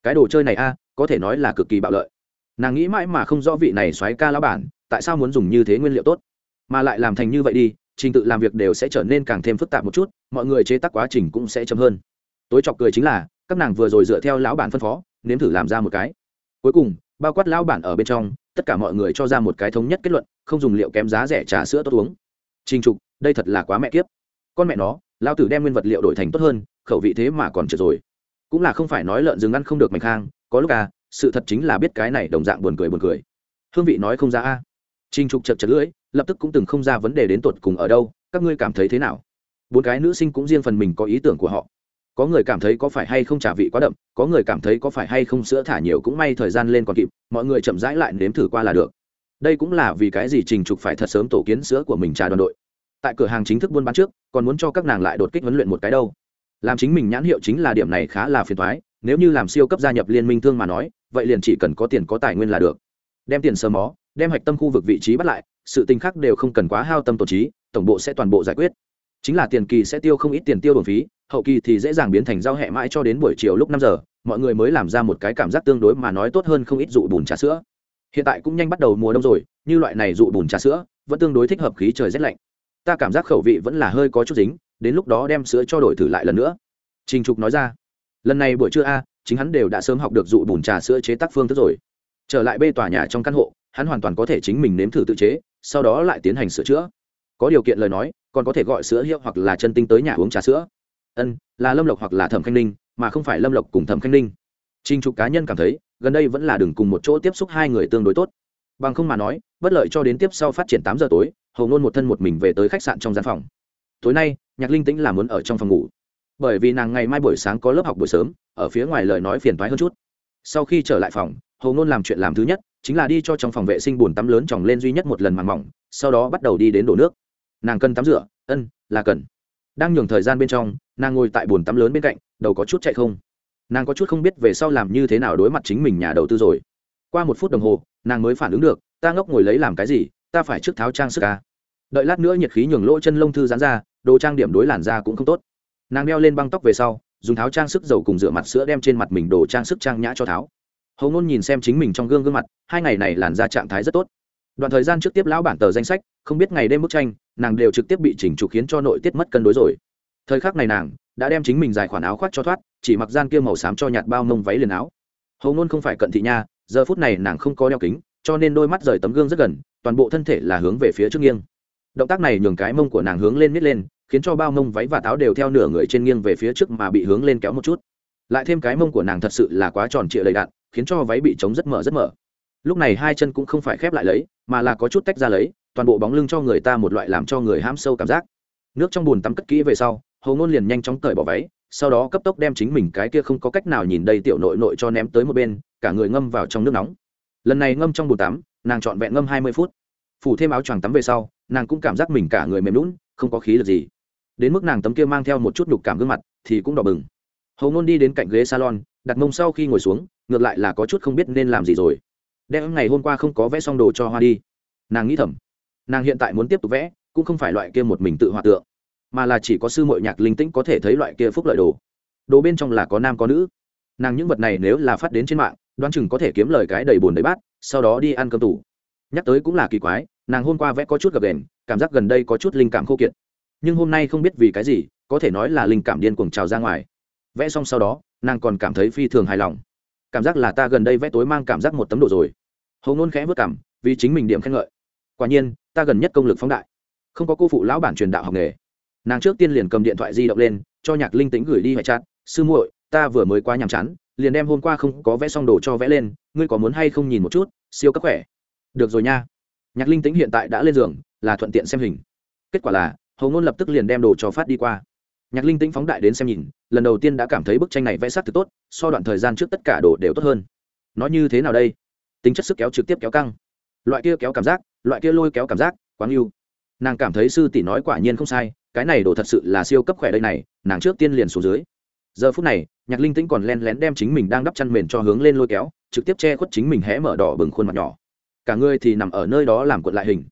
Cái đồ chơi này a, có thể nói là cực kỳ bạo lợi. Nàng nghĩ mãi mà không rõ vị này xoáy ca lão bản, tại sao muốn dùng như thế nguyên liệu tốt. Mà lại làm thành như vậy đi, trình tự làm việc đều sẽ trở nên càng thêm phức tạp một chút, mọi người chế tác quá trình cũng sẽ chậm hơn. Tối chọc cười chính là, các nàng vừa rồi dựa theo lão bản phân phó, nếm thử làm ra một cái. Cuối cùng, bao quát lão bản ở bên trong, tất cả mọi người cho ra một cái thống nhất kết luận không dùng liệu kém giá rẻ trà sữa tốt uống. Trình trục, đây thật là quá mẹ kiếp. Con mẹ nó, lao tử đem nguyên vật liệu đổi thành tốt hơn, khẩu vị thế mà còn trượt rồi. Cũng là không phải nói lợn rừng ăn không được mạch khang có lúc à sự thật chính là biết cái này đồng dạng buồn cười buồn cười. Hương vị nói không ra a. Trình trục chật chật lưỡi, lập tức cũng từng không ra vấn đề đến tột cùng ở đâu, các ngươi cảm thấy thế nào? Bốn cái nữ sinh cũng riêng phần mình có ý tưởng của họ. Có người cảm thấy có phải hay không trả vị quá đậm, có người cảm thấy có phải hay không sữa thả nhiều cũng may thời gian lên còn kịp, mọi người chậm rãi lại nếm thử qua là được đây cũng là vì cái gì trình trục phải thật sớm tổ kiến sữa của mình trà đoàn đội. Tại cửa hàng chính thức buôn bán trước, còn muốn cho các nàng lại đột kích huấn luyện một cái đâu. Làm chính mình nhãn hiệu chính là điểm này khá là phiền thoái nếu như làm siêu cấp gia nhập liên minh thương mà nói, vậy liền chỉ cần có tiền có tài nguyên là được. Đem tiền sơ mó, đem hạch tâm khu vực vị trí bắt lại, sự tình khác đều không cần quá hao tâm tổ trí, tổng bộ sẽ toàn bộ giải quyết. Chính là tiền kỳ sẽ tiêu không ít tiền tiêu đồn phí, hậu kỳ thì dễ dàng biến thành giao hẹ mãi cho đến buổi chiều lúc năm giờ, mọi người mới làm ra một cái cảm giác tương đối mà nói tốt hơn không ít dụ bùn trà sữa hiện tại cũng nhanh bắt đầu mùa đông rồi, như loại này dụ bùn trà sữa, vẫn tương đối thích hợp khí trời rét lạnh. Ta cảm giác khẩu vị vẫn là hơi có chút dính, đến lúc đó đem sữa cho đổi thử lại lần nữa. Trình trục nói ra. Lần này buổi trưa a, chính hắn đều đã sớm học được dụ bùn trà sữa chế tác phương thức rồi. Trở lại bê tòa nhà trong căn hộ, hắn hoàn toàn có thể chính mình nếm thử tự chế, sau đó lại tiến hành sửa chữa. Có điều kiện lời nói, còn có thể gọi sữa hiệu hoặc là chân tinh tới nhà uống trà sữa. Ân, là lâm lộc hoặc là thẩm khanh ninh, mà không phải lâm lộc cùng thẩm khanh ninh. Trinh trục cá nhân cảm thấy gần đây vẫn là đừng cùng một chỗ tiếp xúc hai người tương đối tốt. Bằng không mà nói, bất lợi cho đến tiếp sau phát triển tám giờ tối, hầu ngôn một thân một mình về tới khách sạn trong gian phòng. Tối nay, nhạc linh tĩnh là muốn ở trong phòng ngủ. Bởi vì nàng ngày mai buổi sáng có lớp học buổi sớm, ở phía ngoài lời nói phiền thoái hơn chút. Sau khi trở lại phòng, hầu ngôn làm chuyện làm thứ nhất, chính là đi cho trong phòng vệ sinh bồn tắm lớn tròng lên duy nhất một lần màng mỏng, sau đó bắt đầu đi đến đổ nước. Nàng cần tắm rửa, ân, là cần. Đang nhường thời gian bên trong, nàng ngồi tại bồn tắm lớn bên cạnh, đầu có chút chạy không nàng có chút không biết về sau làm như thế nào đối mặt chính mình nhà đầu tư rồi. Qua một phút đồng hồ, nàng mới phản ứng được, ta ngốc ngồi lấy làm cái gì, ta phải trước tháo trang sức ca đợi lát nữa nhiệt khí nhường lỗ chân lông thư dán ra, đồ trang điểm đối làn da cũng không tốt. Nàng đeo lên băng tóc về sau, dùng tháo trang sức dầu cùng rửa mặt sữa đem trên mặt mình đồ trang sức trang nhã cho tháo. Hầu ngôn nhìn xem chính mình trong gương gương mặt, hai ngày này làn da trạng thái rất tốt. Đoạn thời gian trước tiếp lão bản tờ danh sách, không biết ngày đêm bức tranh, nàng đều trực tiếp bị chỉnh trục khiến cho nội tiết mất cân đối rồi. Thời khắc này nàng đã đem chính mình dài khoản áo khoác cho thoát, chỉ mặc gian kia màu xám cho nhạt bao mông váy liền áo. Hầu ngôn không phải cận thị nha, giờ phút này nàng không có đeo kính, cho nên đôi mắt rời tấm gương rất gần, toàn bộ thân thể là hướng về phía trước nghiêng. Động tác này nhường cái mông của nàng hướng lên nít lên, khiến cho bao mông váy và táo đều theo nửa người trên nghiêng về phía trước mà bị hướng lên kéo một chút. Lại thêm cái mông của nàng thật sự là quá tròn trịa đầy đạn khiến cho váy bị trống rất mở rất mở. Lúc này hai chân cũng không phải khép lại lấy, mà là có chút tách ra lấy, toàn bộ bóng lưng cho người ta một loại làm cho người ham sâu cảm giác. Nước trong bùn tắm cất kỹ về sau hầu ngôn liền nhanh chóng cởi bỏ váy, sau đó cấp tốc đem chính mình cái kia không có cách nào nhìn đây tiểu nội nội cho ném tới một bên, cả người ngâm vào trong nước nóng. Lần này ngâm trong bồn tắm, nàng trọn vẹn ngâm hai mươi phút. Phủ thêm áo choàng tắm về sau, nàng cũng cảm giác mình cả người mềm lún, không có khí lực gì. Đến mức nàng tấm kia mang theo một chút nhục cảm gương mặt, thì cũng đỏ bừng. Hầu ngôn đi đến cạnh ghế salon, đặt mông sau khi ngồi xuống, ngược lại là có chút không biết nên làm gì rồi. Đem ngày hôm qua không có vẽ xong đồ cho hoa đi. Nàng nghĩ thầm, nàng hiện tại muốn tiếp tục vẽ, cũng không phải loại kia một mình tự hòa tượng mà là chỉ có sư mội nhạc linh tĩnh có thể thấy loại kia phúc lợi đồ. Đồ bên trong là có nam có nữ. Nàng những vật này nếu là phát đến trên mạng, đoán chừng có thể kiếm lời cái đầy bồn đầy bát, sau đó đi ăn cơm tủ. Nhắc tới cũng là kỳ quái, nàng hôm qua vẽ có chút gập đèn cảm giác gần đây có chút linh cảm khô kiệt. Nhưng hôm nay không biết vì cái gì, có thể nói là linh cảm điên cuồng trào ra ngoài. Vẽ xong sau đó, nàng còn cảm thấy phi thường hài lòng. Cảm giác là ta gần đây vẽ tối mang cảm giác một tấm đồ rồi. Hầu nôn khẽ vất cảm, vì chính mình điểm khen ngợi. Quả nhiên, ta gần nhất công lực phóng đại. Không có cô phụ lão bản truyền đạo học nghề nàng trước tiên liền cầm điện thoại di động lên, cho nhạc linh tính gửi đi hoại chặt sư muội, ta vừa mới qua nhàm chán, liền đem hôm qua không có vẽ xong đồ cho vẽ lên, ngươi có muốn hay không nhìn một chút? Siêu cấp khỏe. Được rồi nha. Nhạc linh tính hiện tại đã lên giường, là thuận tiện xem hình. Kết quả là, hầu ngôn lập tức liền đem đồ cho phát đi qua. Nhạc linh tính phóng đại đến xem nhìn, lần đầu tiên đã cảm thấy bức tranh này vẽ sắc thực tốt, so đoạn thời gian trước tất cả đồ đều tốt hơn. Nó như thế nào đây? Tính chất sức kéo trực tiếp kéo căng. Loại kia kéo cảm giác, loại kia lôi kéo cảm giác quáng yêu nàng cảm thấy sư tỷ nói quả nhiên không sai cái này đồ thật sự là siêu cấp khỏe đây này, nàng trước tiên liền xuống dưới. Giờ phút này, nhạc linh tĩnh còn len lén đem chính mình đang đắp chăn mền cho hướng lên lôi kéo, trực tiếp che khuất chính mình hé mở đỏ bừng khuôn mặt nhỏ. Cả người thì nằm ở nơi đó làm cuộn lại hình.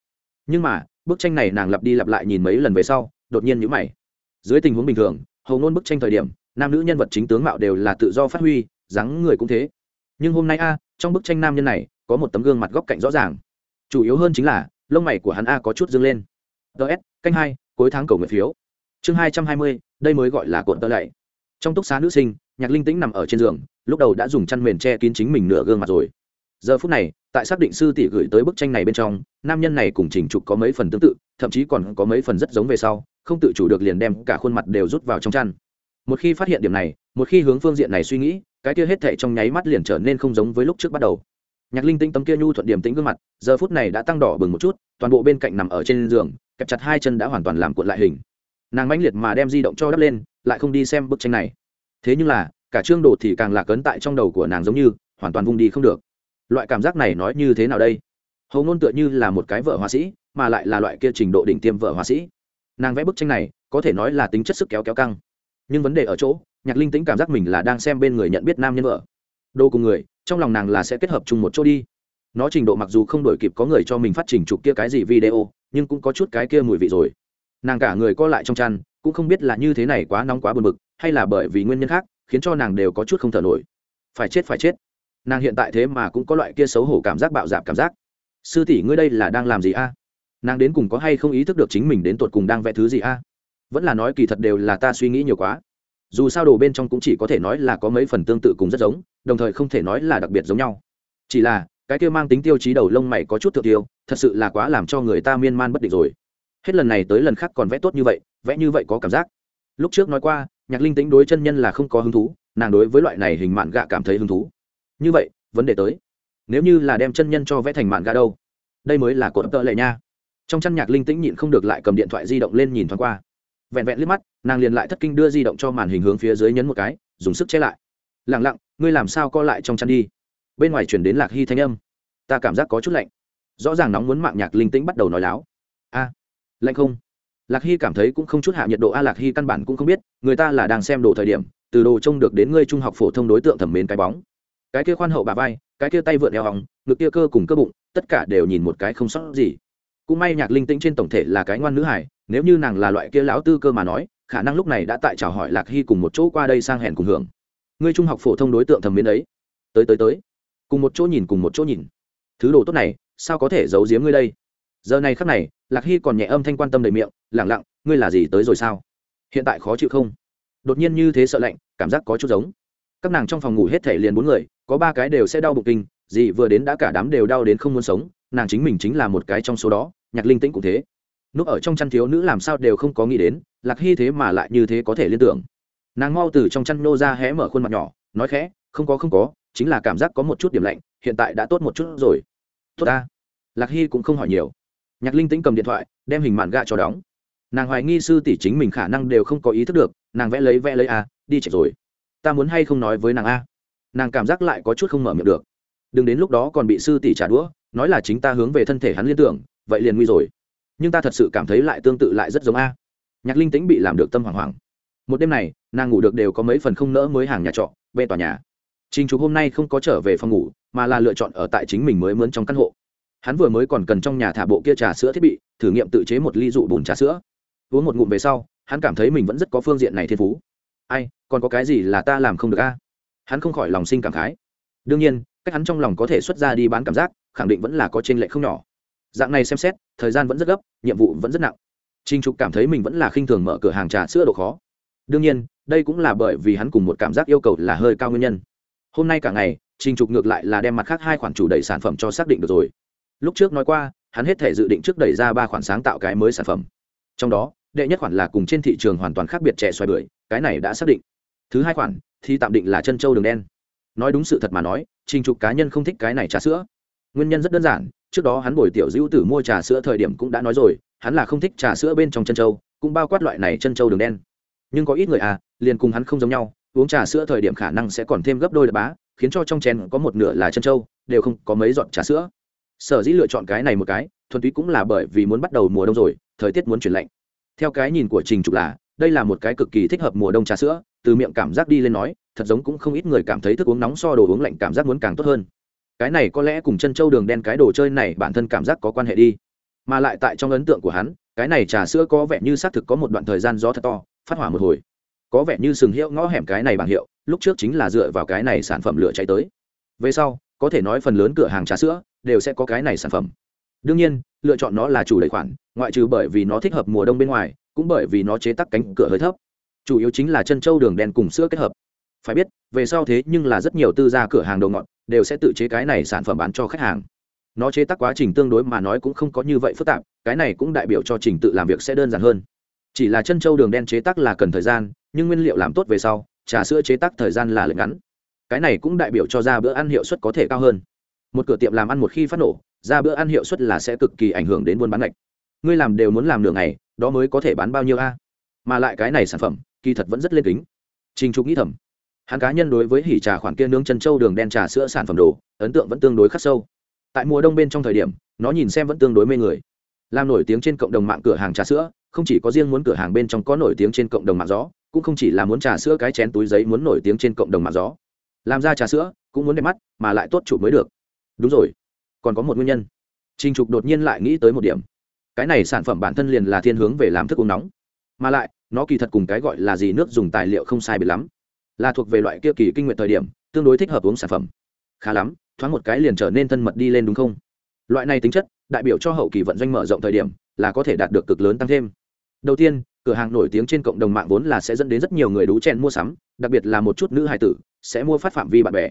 Nhưng mà, bức tranh này nàng lặp đi lặp lại nhìn mấy lần về sau, đột nhiên nhữ mày. Dưới tình huống bình thường, hầu ngôn bức tranh thời điểm, nam nữ nhân vật chính tướng mạo đều là tự do phát huy, dáng người cũng thế. Nhưng hôm nay a, trong bức tranh nam nhân này, có một tấm gương mặt góc cạnh rõ ràng. Chủ yếu hơn chính là, lông mày của hắn a có chút dâng lên. Ts canh hai cuối tháng cầu nguyện phiếu. Chương hai trăm hai mươi, đây mới gọi là cuộn tơ lạy. Trong túc xá nữ sinh, nhạc linh tĩnh nằm ở trên giường, lúc đầu đã dùng chăn mền che kín chính mình nửa gương mặt rồi. Giờ phút này, tại xác định sư tỷ gửi tới bức tranh này bên trong, nam nhân này cùng trình trục có mấy phần tương tự, thậm chí còn có mấy phần rất giống về sau, không tự chủ được liền đem cả khuôn mặt đều rút vào trong chăn. Một khi phát hiện điểm này, một khi hướng phương diện này suy nghĩ, cái kia hết thệ trong nháy mắt liền trở nên không giống với lúc trước bắt đầu. Nhạc linh tinh tấm kia nhu thuận điểm tĩnh gương mặt, giờ phút này đã tăng đỏ bừng một chút, toàn bộ bên cạnh nằm ở trên giường kẹp chặt hai chân đã hoàn toàn làm cuộn lại hình. Nàng mãnh liệt mà đem di động cho đắp lên, lại không đi xem bức tranh này. Thế nhưng là, cả trương đồ thì càng lạc ấn tại trong đầu của nàng giống như, hoàn toàn vung đi không được. Loại cảm giác này nói như thế nào đây? Hầu ngôn tựa như là một cái vợ họa sĩ, mà lại là loại kia trình độ đỉnh tiêm vợ họa sĩ. Nàng vẽ bức tranh này, có thể nói là tính chất sức kéo kéo căng. Nhưng vấn đề ở chỗ, nhạc linh tính cảm giác mình là đang xem bên người nhận biết nam nhân vợ. Đồ cùng người, trong lòng nàng là sẽ kết hợp chung một chỗ đi. Nó trình độ mặc dù không đổi kịp có người cho mình phát trình chụp kia cái gì video nhưng cũng có chút cái kia mùi vị rồi. Nàng cả người co lại trong chăn, cũng không biết là như thế này quá nóng quá buồn bực, hay là bởi vì nguyên nhân khác, khiến cho nàng đều có chút không thở nổi. Phải chết phải chết. Nàng hiện tại thế mà cũng có loại kia xấu hổ cảm giác, bạo dạp cảm giác. Sư tỷ ngươi đây là đang làm gì a? Nàng đến cùng có hay không ý thức được chính mình đến tột cùng đang vẽ thứ gì a? Vẫn là nói kỳ thật đều là ta suy nghĩ nhiều quá. Dù sao đồ bên trong cũng chỉ có thể nói là có mấy phần tương tự cùng rất giống, đồng thời không thể nói là đặc biệt giống nhau. Chỉ là, cái kia mang tính tiêu chí đầu lông mày có chút thượng tiêu thật sự là quá làm cho người ta miên man bất định rồi. Hết lần này tới lần khác còn vẽ tốt như vậy, vẽ như vậy có cảm giác. Lúc trước nói qua, nhạc linh tính đối chân nhân là không có hứng thú, nàng đối với loại này hình mạn gạ cảm thấy hứng thú. Như vậy, vấn đề tới. Nếu như là đem chân nhân cho vẽ thành mạn gạ đâu? Đây mới là cột tợ lệ nha. Trong chăn nhạc linh tĩnh nhịn không được lại cầm điện thoại di động lên nhìn thoáng qua. Vẹn vẹn liếc mắt, nàng liền lại thất kinh đưa di động cho màn hình hướng phía dưới nhấn một cái, dùng sức che lại. Lẳng lặng, ngươi làm sao co lại trong chăn đi? Bên ngoài chuyển đến lạc hy thanh âm. Ta cảm giác có chút lạnh rõ ràng nóng muốn mạng nhạc linh tĩnh bắt đầu nói láo. A, lạnh không? Lạc hy cảm thấy cũng không chút hạ nhiệt độ, a lạc hy căn bản cũng không biết, người ta là đang xem đồ thời điểm, từ đồ trông được đến ngươi trung học phổ thông đối tượng thẩm mến cái bóng. Cái kia khoan hậu bà vai, cái kia tay vượn eo hỏng, ngực kia cơ cùng cơ bụng, tất cả đều nhìn một cái không sót gì. Cũng may nhạc linh tĩnh trên tổng thể là cái ngoan nữ hải nếu như nàng là loại kia lão tư cơ mà nói, khả năng lúc này đã tại chào hỏi lạc hy cùng một chỗ qua đây sang hẹn cùng hưởng. Ngươi trung học phổ thông đối tượng thẩm mến ấy, tới tới tới. Cùng một chỗ nhìn, cùng một chỗ nhìn. Thứ đồ tốt này sao có thể giấu giếm ngươi đây? Giờ này khắc này, lạc hy còn nhẹ âm thanh quan tâm đầy miệng, lẳng lặng, ngươi là gì tới rồi sao? Hiện tại khó chịu không? Đột nhiên như thế sợ lạnh, cảm giác có chút giống. Các nàng trong phòng ngủ hết thể liền bốn người, có ba cái đều sẽ đau bụng kinh, dì vừa đến đã cả đám đều đau đến không muốn sống, nàng chính mình chính là một cái trong số đó, nhạc linh tĩnh cũng thế. Núp ở trong chăn thiếu nữ làm sao đều không có nghĩ đến, lạc hy thế mà lại như thế có thể liên tưởng. Nàng mau từ trong chăn nô ra hé mở khuôn mặt nhỏ, nói khẽ, không có không có, chính là cảm giác có một chút điểm lạnh, hiện tại đã tốt một chút rồi tốt ta. Lạc hy cũng không hỏi nhiều. Nhạc linh tĩnh cầm điện thoại, đem hình mạn gạ cho đóng. Nàng hoài nghi sư tỷ chính mình khả năng đều không có ý thức được, nàng vẽ lấy vẽ lấy a đi chạy rồi. Ta muốn hay không nói với nàng a? Nàng cảm giác lại có chút không mở miệng được. Đừng đến lúc đó còn bị sư tỷ trả đũa, nói là chính ta hướng về thân thể hắn liên tưởng, vậy liền nguy rồi. Nhưng ta thật sự cảm thấy lại tương tự lại rất giống a. Nhạc linh tĩnh bị làm được tâm hoảng hoảng. Một đêm này, nàng ngủ được đều có mấy phần không nỡ mới hàng nhà trọ, về tòa nhà trình trục hôm nay không có trở về phòng ngủ, mà là lựa chọn ở tại chính mình mới mướn trong căn hộ. Hắn vừa mới còn cần trong nhà thả bộ kia trà sữa thiết bị, thử nghiệm tự chế một ly dụ bùn trà sữa. Uống một ngụm về sau, hắn cảm thấy mình vẫn rất có phương diện này thiên phú. Ai, còn có cái gì là ta làm không được a? Hắn không khỏi lòng sinh cảm khái. Đương nhiên, cách hắn trong lòng có thể xuất ra đi bán cảm giác, khẳng định vẫn là có chênh lệch không nhỏ. Dạng này xem xét, thời gian vẫn rất gấp, nhiệm vụ vẫn rất nặng. Trình trục cảm thấy mình vẫn là khinh thường mở cửa hàng trà sữa độ khó. Đương nhiên, đây cũng là bởi vì hắn cùng một cảm giác yêu cầu là hơi cao nguyên nhân hôm nay cả ngày, Trình trục ngược lại là đem mặt khác hai khoản chủ đẩy sản phẩm cho xác định được rồi. Lúc trước nói qua, hắn hết thể dự định trước đẩy ra ba khoản sáng tạo cái mới sản phẩm. Trong đó, đệ nhất khoản là cùng trên thị trường hoàn toàn khác biệt trẻ xoài bưởi, cái này đã xác định. Thứ hai khoản thì tạm định là chân trâu đường đen. Nói đúng sự thật mà nói, trình trục cá nhân không thích cái này trà sữa. Nguyên nhân rất đơn giản, trước đó hắn bồi tiểu dữ tử mua trà sữa thời điểm cũng đã nói rồi, hắn là không thích trà sữa bên trong chân trâu, cũng bao quát loại này chân trâu đường đen. Nhưng có ít người à liền cùng hắn không giống nhau uống trà sữa thời điểm khả năng sẽ còn thêm gấp đôi đập bá, khiến cho trong chén có một nửa là chân trâu, đều không có mấy giọt trà sữa. Sở dĩ lựa chọn cái này một cái, thuần túy cũng là bởi vì muốn bắt đầu mùa đông rồi, thời tiết muốn chuyển lạnh. Theo cái nhìn của trình trục là, đây là một cái cực kỳ thích hợp mùa đông trà sữa, từ miệng cảm giác đi lên nói, thật giống cũng không ít người cảm thấy thức uống nóng so đồ uống lạnh cảm giác muốn càng tốt hơn. Cái này có lẽ cùng chân trâu đường đen cái đồ chơi này bản thân cảm giác có quan hệ đi. Mà lại tại trong ấn tượng của hắn, cái này trà sữa có vẻ như xác thực có một đoạn thời gian gió thật to, phát hỏa một hồi có vẻ như sừng hiệu ngõ hẻm cái này bằng hiệu, lúc trước chính là dựa vào cái này sản phẩm lửa cháy tới. Về sau, có thể nói phần lớn cửa hàng trà sữa đều sẽ có cái này sản phẩm. Đương nhiên, lựa chọn nó là chủ đầy khoản, ngoại trừ bởi vì nó thích hợp mùa đông bên ngoài, cũng bởi vì nó chế tắc cánh cửa hơi thấp. Chủ yếu chính là chân trâu đường đen cùng sữa kết hợp. Phải biết, về sau thế nhưng là rất nhiều tư gia cửa hàng đồ ngọt đều sẽ tự chế cái này sản phẩm bán cho khách hàng. Nó chế tác quá trình tương đối mà nói cũng không có như vậy phức tạp, cái này cũng đại biểu cho trình tự làm việc sẽ đơn giản hơn. Chỉ là chân trâu đường đen chế tác là cần thời gian nhưng nguyên liệu làm tốt về sau, trà sữa chế tác thời gian là lệnh ngắn. Cái này cũng đại biểu cho ra bữa ăn hiệu suất có thể cao hơn. Một cửa tiệm làm ăn một khi phát nổ, ra bữa ăn hiệu suất là sẽ cực kỳ ảnh hưởng đến buôn bán lệch ngươi làm đều muốn làm nửa ngày, đó mới có thể bán bao nhiêu a? Mà lại cái này sản phẩm, kỳ thật vẫn rất lên kính. Trình trục nghĩ thầm. Hắn cá nhân đối với hỉ trà khoản kia nướng chân trâu đường đen trà sữa sản phẩm đồ, ấn tượng vẫn tương đối khắc sâu. Tại mùa đông bên trong thời điểm, nó nhìn xem vẫn tương đối mê người. Làm nổi tiếng trên cộng đồng mạng cửa hàng trà sữa, không chỉ có riêng muốn cửa hàng bên trong có nổi tiếng trên cộng đồng mạng gió cũng không chỉ là muốn trà sữa cái chén túi giấy muốn nổi tiếng trên cộng đồng mạng gió. Làm ra trà sữa, cũng muốn đẹp mắt, mà lại tốt chủ mới được. Đúng rồi. Còn có một nguyên nhân. Trình trục đột nhiên lại nghĩ tới một điểm. Cái này sản phẩm bản thân liền là thiên hướng về làm thức uống nóng. Mà lại, nó kỳ thật cùng cái gọi là gì nước dùng tài liệu không sai biệt lắm. Là thuộc về loại kia kỳ kinh nguyện thời điểm, tương đối thích hợp uống sản phẩm. Khá lắm, thoáng một cái liền trở nên thân mật đi lên đúng không? Loại này tính chất, đại biểu cho hậu kỳ vận doanh mở rộng thời điểm, là có thể đạt được cực lớn tăng thêm. Đầu tiên cửa hàng nổi tiếng trên cộng đồng mạng vốn là sẽ dẫn đến rất nhiều người đú chen mua sắm, đặc biệt là một chút nữ hài tử, sẽ mua phát phạm vi bạn bè.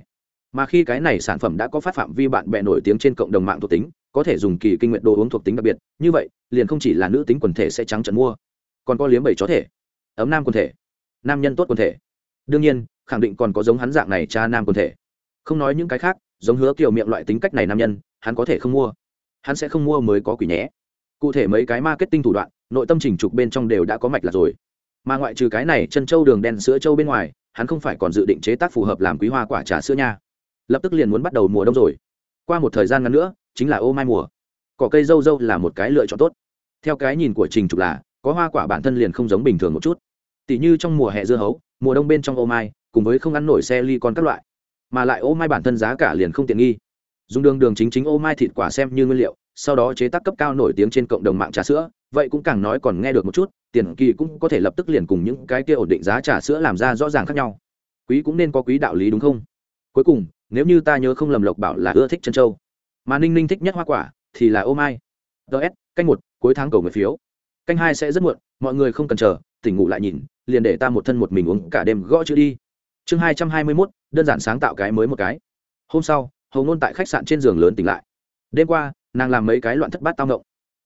Mà khi cái này sản phẩm đã có phát phạm vi bạn bè nổi tiếng trên cộng đồng mạng thuộc tính, có thể dùng kỳ kinh nguyện đồ uống thuộc tính đặc biệt, như vậy, liền không chỉ là nữ tính quần thể sẽ trắng trận mua, còn có liếm bảy chó thể, ấm nam quần thể, nam nhân tốt quần thể. Đương nhiên, khẳng định còn có giống hắn dạng này cha nam quần thể. Không nói những cái khác, giống hứa kiểu miệng loại tính cách này nam nhân, hắn có thể không mua. Hắn sẽ không mua mới có quỷ nhé. Cụ thể mấy cái marketing thủ đoạn nội tâm trình trục bên trong đều đã có mạch là rồi. Mà ngoại trừ cái này chân trâu đường đen sữa trâu bên ngoài, hắn không phải còn dự định chế tác phù hợp làm quý hoa quả trà sữa nha. Lập tức liền muốn bắt đầu mùa đông rồi. Qua một thời gian ngắn nữa, chính là ô mai mùa. Cỏ cây dâu dâu là một cái lựa chọn tốt. Theo cái nhìn của trình trục là, có hoa quả bản thân liền không giống bình thường một chút. Tỷ như trong mùa hè dưa hấu, mùa đông bên trong ô mai, cùng với không ăn nổi xe ly con các loại, mà lại ô mai bản thân giá cả liền không tiện nghi dùng đường đường chính chính ô mai thịt quả xem như nguyên liệu, sau đó chế tác cấp cao nổi tiếng trên cộng đồng mạng trà sữa, vậy cũng càng nói còn nghe được một chút, tiền kỳ cũng có thể lập tức liền cùng những cái kia ổn định giá trà sữa làm ra rõ ràng khác nhau. Quý cũng nên có quý đạo lý đúng không? Cuối cùng, nếu như ta nhớ không lầm lộc bảo là ưa thích chân châu, mà ninh ninh thích nhất hoa quả thì là ô mai. Ts canh một, cuối tháng cầu người phiếu. Canh hai sẽ rất muộn, mọi người không cần chờ, tỉnh ngủ lại nhìn, liền để ta một thân một mình uống cả đêm gõ chữ đi. Chương hai trăm hai mươi mốt, đơn giản sáng tạo cái mới một cái. Hôm sau hầu ngôn tại khách sạn trên giường lớn tỉnh lại. Đêm qua, nàng làm mấy cái loạn thất bát tao ngộng.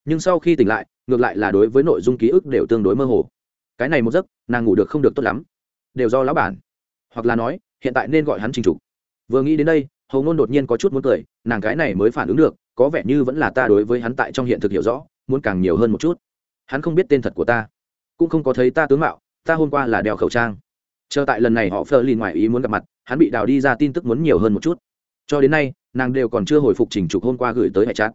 Nhưng sau khi tỉnh lại, ngược lại là đối với nội dung ký ức đều tương đối mơ hồ. Cái này một giấc, nàng ngủ được không được tốt lắm. Đều do lão bản. Hoặc là nói, hiện tại nên gọi hắn trình trục. Vừa nghĩ đến đây hầu ngôn đột nhiên có chút muốn cười, nàng cái này mới phản ứng được, có vẻ như vẫn là ta đối với hắn tại trong hiện thực hiểu rõ, muốn càng nhiều hơn một chút. Hắn không biết tên thật của ta, cũng không có thấy ta tướng mạo, ta hôm qua là đeo khẩu trang. Chờ tại lần này họ phờ lìn ngoài ý muốn gặp mặt, hắn bị đào đi ra tin tức muốn nhiều hơn một chút cho đến nay, nàng đều còn chưa hồi phục trình trục hôm qua gửi tới hệ trát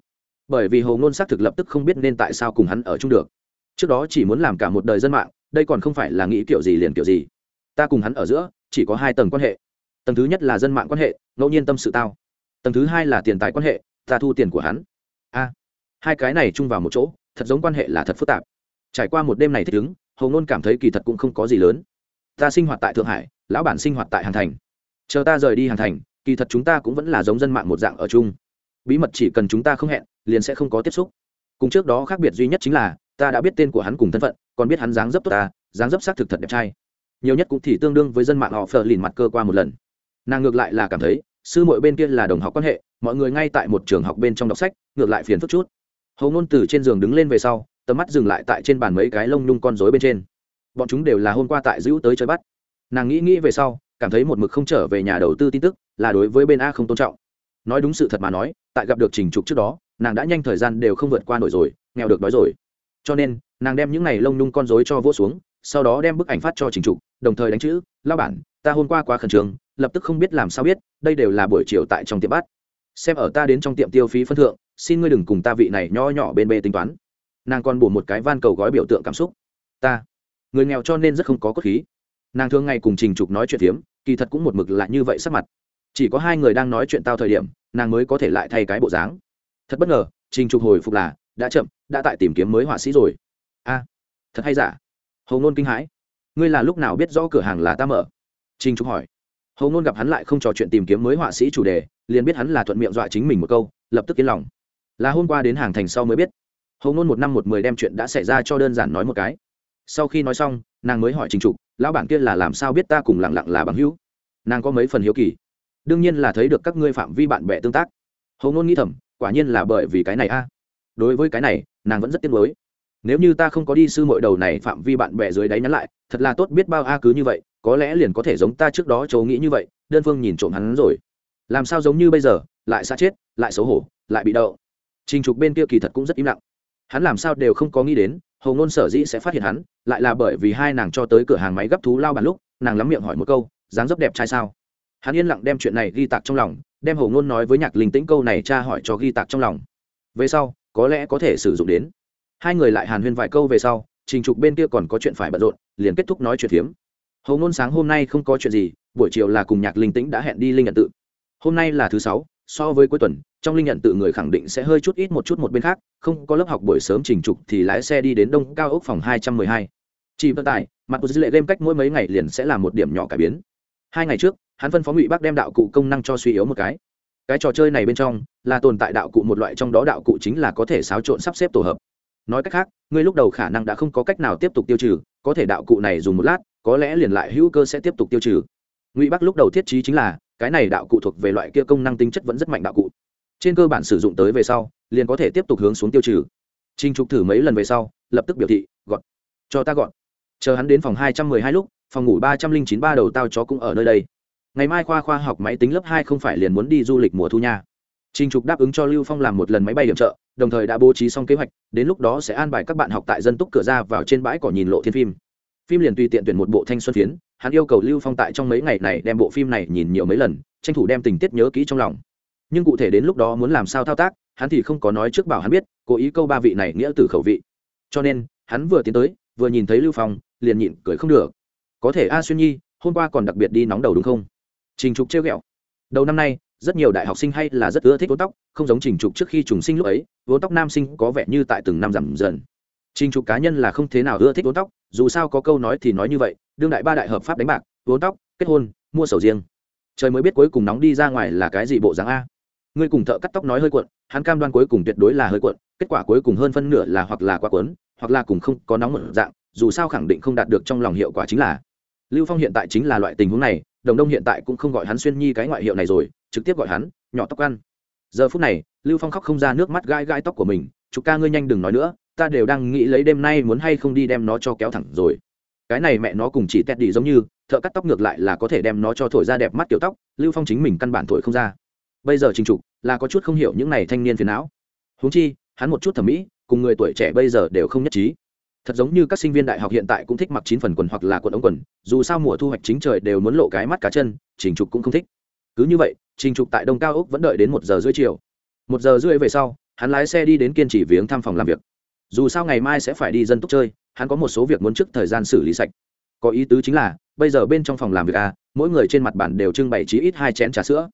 bởi vì hồ ngôn xác thực lập tức không biết nên tại sao cùng hắn ở chung được. Trước đó chỉ muốn làm cả một đời dân mạng, đây còn không phải là nghĩ kiểu gì liền kiểu gì. Ta cùng hắn ở giữa, chỉ có hai tầng quan hệ. Tầng thứ nhất là dân mạng quan hệ, ngẫu nhiên tâm sự tao. Tầng thứ hai là tiền tài quan hệ, ta thu tiền của hắn. A. Hai cái này chung vào một chỗ, thật giống quan hệ là thật phức tạp. Trải qua một đêm này thích ứng hầu ngôn cảm thấy kỳ thật cũng không có gì lớn. Ta sinh hoạt tại thượng hải, lão bản sinh hoạt tại hàn thành. Chờ ta rời đi hàn thành kỳ thật chúng ta cũng vẫn là giống dân mạng một dạng ở chung. Bí mật chỉ cần chúng ta không hẹn, liền sẽ không có tiếp xúc. Cùng trước đó khác biệt duy nhất chính là, ta đã biết tên của hắn cùng thân phận, còn biết hắn dáng dấp tốt ta, dáng dấp xác thực thật đẹp trai. Nhiều nhất cũng thì tương đương với dân mạng họ phờ lìn mặt cơ qua một lần. Nàng ngược lại là cảm thấy, sư mội bên kia là đồng học quan hệ, mọi người ngay tại một trường học bên trong đọc sách, ngược lại phiền phức chút. Hầu ngôn từ trên giường đứng lên về sau, tầm mắt dừng lại tại trên bàn mấy cái lông nhung con rối bên trên. Bọn chúng đều là hôm qua tại giữ tới chơi bắt. Nàng nghĩ nghĩ về sau cảm thấy một mực không trở về nhà đầu tư tin tức, là đối với bên a không tôn trọng. Nói đúng sự thật mà nói, tại gặp được trình trục trước đó, nàng đã nhanh thời gian đều không vượt qua nổi rồi, nghèo được đói rồi. Cho nên, nàng đem những n à y lông nhung con dối cho vỗ xuống, sau đó đem bức ảnh phát cho trình trục, đồng thời đánh chữ lao bản, ta hôm qua quá khẩn trương, lập tức không biết làm sao biết, đây đều là buổi chiều tại trong tiệm bát xem ở ta đến trong tiệm tiêu phí phân thượng, xin ngươi đừng cùng ta vị này nho nhỏ bên bê tính toán. Nàng còn bổ một cái van cầu gói biểu tượng cảm xúc. Ta, người nghèo cho nên rất không có cốt khí. Nàng thường ngày cùng trình trục nói chuyện phiếm kỳ thật cũng một mực lại như vậy sắc mặt. Chỉ có hai người đang nói chuyện tao thời điểm, nàng mới có thể lại thay cái bộ dáng. Thật bất ngờ, trình trục hồi phục là, đã chậm, đã tại tìm kiếm mới họa sĩ rồi. A, thật hay giả? Hầu ngôn kinh hãi. Ngươi là lúc nào biết rõ cửa hàng là ta mở? Trình trục hỏi. Hầu ngôn gặp hắn lại không trò chuyện tìm kiếm mới họa sĩ chủ đề, liền biết hắn là thuận miệng dọa chính mình một câu, lập tức yên lòng. Là hôm qua đến hàng thành sau mới biết. Hầu ngôn một năm một mười đem chuyện đã xảy ra cho đơn giản nói một cái sau khi nói xong, nàng mới hỏi trình trục, lão bản kia là làm sao biết ta cùng lặng lặng là bằng hữu? Nàng có mấy phần hiếu kỳ? Đương nhiên là thấy được các ngươi phạm vi bạn bè tương tác. Hầu ngôn nghĩ thầm, quả nhiên là bởi vì cái này a. Đối với cái này, nàng vẫn rất tiếc nuối. Nếu như ta không có đi sư mội đầu này phạm vi bạn bè dưới đáy nhắn lại, thật là tốt biết bao a cứ như vậy, có lẽ liền có thể giống ta trước đó chấu nghĩ như vậy, đơn phương nhìn trộm hắn rồi. Làm sao giống như bây giờ, lại xa chết, lại xấu hổ, lại bị đậu? Trình trục bên kia kỳ thật cũng rất im lặng. Hắn làm sao đều không có nghĩ đến hầu ngôn sở dĩ sẽ phát hiện hắn, lại là bởi vì hai nàng cho tới cửa hàng máy gấp thú lao bàn lúc, nàng lắm miệng hỏi một câu, dáng dấp đẹp trai sao? Hắn yên lặng đem chuyện này ghi tạc trong lòng, đem hầu ngôn nói với nhạc linh tĩnh câu này cha hỏi cho ghi tạc trong lòng. Về sau, có lẽ có thể sử dụng đến. Hai người lại hàn huyên vài câu về sau, trình trục bên kia còn có chuyện phải bận rộn, liền kết thúc nói chuyện phiếm. Hầu ngôn sáng hôm nay không có chuyện gì, buổi chiều là cùng nhạc linh tĩnh đã hẹn đi linh nhận tự. Hôm nay là thứ sáu so với cuối tuần, trong linh nhận tự người khẳng định sẽ hơi chút ít một chút một bên khác, không có lớp học buổi sớm trình trục thì lái xe đi đến đông cao ốc phòng hai trăm mười hai. Chỉ vận tải mặt của dữ lệ game cách mỗi mấy ngày liền sẽ là một điểm nhỏ cải biến. Hai ngày trước, hắn phân phó ngụy bác đem đạo cụ công năng cho suy yếu một cái. Cái trò chơi này bên trong, là tồn tại đạo cụ một loại, trong đó đạo cụ chính là có thể xáo trộn sắp xếp tổ hợp. Nói cách khác ngươi lúc đầu khả năng đã không có cách nào tiếp tục tiêu trừ, có thể đạo cụ này dùng một lát, có lẽ liền lại hữu cơ sẽ tiếp tục tiêu trừ. Ngụy bắc lúc đầu thiết trí chính là cái này đạo cụ thuộc về loại kia công năng tính chất vẫn rất mạnh đạo cụ. Trên cơ bản sử dụng tới về sau liền có thể tiếp tục hướng xuống tiêu trừ. Trinh trục thử mấy lần về sau lập tức biểu thị gọn cho ta gọn chờ hắn đến phòng hai trăm mười hai lúc phòng ngủ ba trăm linh chín ba đầu tao chó cũng ở nơi đây. Ngày mai khoa khoa học máy tính lớp hai không phải liền muốn đi du lịch mùa thu nha. Trình Trục đáp ứng cho Lưu Phong làm một lần máy bay điểm trợ, đồng thời đã bố trí xong kế hoạch, đến lúc đó sẽ an bài các bạn học tại dân túc cửa ra vào trên bãi cỏ nhìn lộ thiên phim. Phim liền tùy tiện tuyển một bộ thanh xuân phiến, hắn yêu cầu Lưu Phong tại trong mấy ngày này đem bộ phim này nhìn nhiều mấy lần, tranh thủ đem tình tiết nhớ kỹ trong lòng. Nhưng cụ thể đến lúc đó muốn làm sao thao tác, hắn thì không có nói trước bảo hắn biết, cố ý câu ba vị này nghĩa từ khẩu vị. Cho nên, hắn vừa tiến tới, vừa nhìn thấy Lưu Phong, liền nhịn cười không được. Có thể A Xuyên Nhi, hôm qua còn đặc biệt đi nóng đầu đúng không? Trình Trục trêu ghẹo. Đầu năm nay, rất nhiều đại học sinh hay là rất ưa thích vốn tóc không giống trình trục trước khi trùng sinh lúc ấy vốn tóc nam sinh có vẻ như tại từng năm giảm dần trình trục cá nhân là không thế nào ưa thích vốn tóc dù sao có câu nói thì nói như vậy đương đại ba đại hợp pháp đánh bạc vốn tóc, kết hôn, mua sầu riêng. Trời mới biết cuối cùng nóng đi ra ngoài là cái gì bộ dáng a. Ngươi cùng thợ cắt tóc nói hơi cuộn, hắn cam đoan cuối cùng tuyệt đối là hơi cuộn, kết quả cuối cùng hơn phân nửa là hoặc là quá cuốn, hoặc là cùng không có nóng một dạng, dù sao khẳng định không đạt được trong lòng hiệu quả chính là. Lưu phong hiện tại chính là loại tình huống này, đồng đông hiện tại cũng không gọi hắn xuyên nhi cái ngoại hiệu này rồi, trực tiếp gọi hắn, nhỏ tóc ăn. Giờ phút này, lưu phong khóc không ra nước mắt gai gai tóc của mình chục ca ngươi nhanh đừng nói nữa, ta đều đang nghĩ lấy đêm nay muốn hay không đi đem nó cho kéo thẳng rồi cái này mẹ nó cùng chỉ tét đi giống như, thợ cắt tóc ngược lại là có thể đem nó cho thổi ra đẹp mắt kiểu tóc, lưu phong chính mình căn bản thổi không ra. Bây giờ trình trục là có chút không hiểu những này thanh niên phiền não. Huống chi, hắn một chút thẩm mỹ, cùng người tuổi trẻ bây giờ đều không nhất trí. Thật giống như các sinh viên đại học hiện tại cũng thích mặc chín phần quần hoặc là quần ống quần, dù sao mùa thu hoạch chính trời đều muốn lộ cái mắt cá chân, trình trục cũng không thích. Cứ như vậy, trình trục tại đông cao úc vẫn đợi đến một giờ rưỡi chiều. Một giờ rưỡi về sau, hắn lái xe đi đến kiên trì viếng thăm phòng làm việc. Dù sao ngày mai sẽ phải đi dân túc chơi hắn có một số việc muốn trước thời gian xử lý sạch. Có ý tứ chính là, bây giờ bên trong phòng làm việc a, mỗi người trên mặt bàn đều trưng bày chí ít hai chén trà sữa.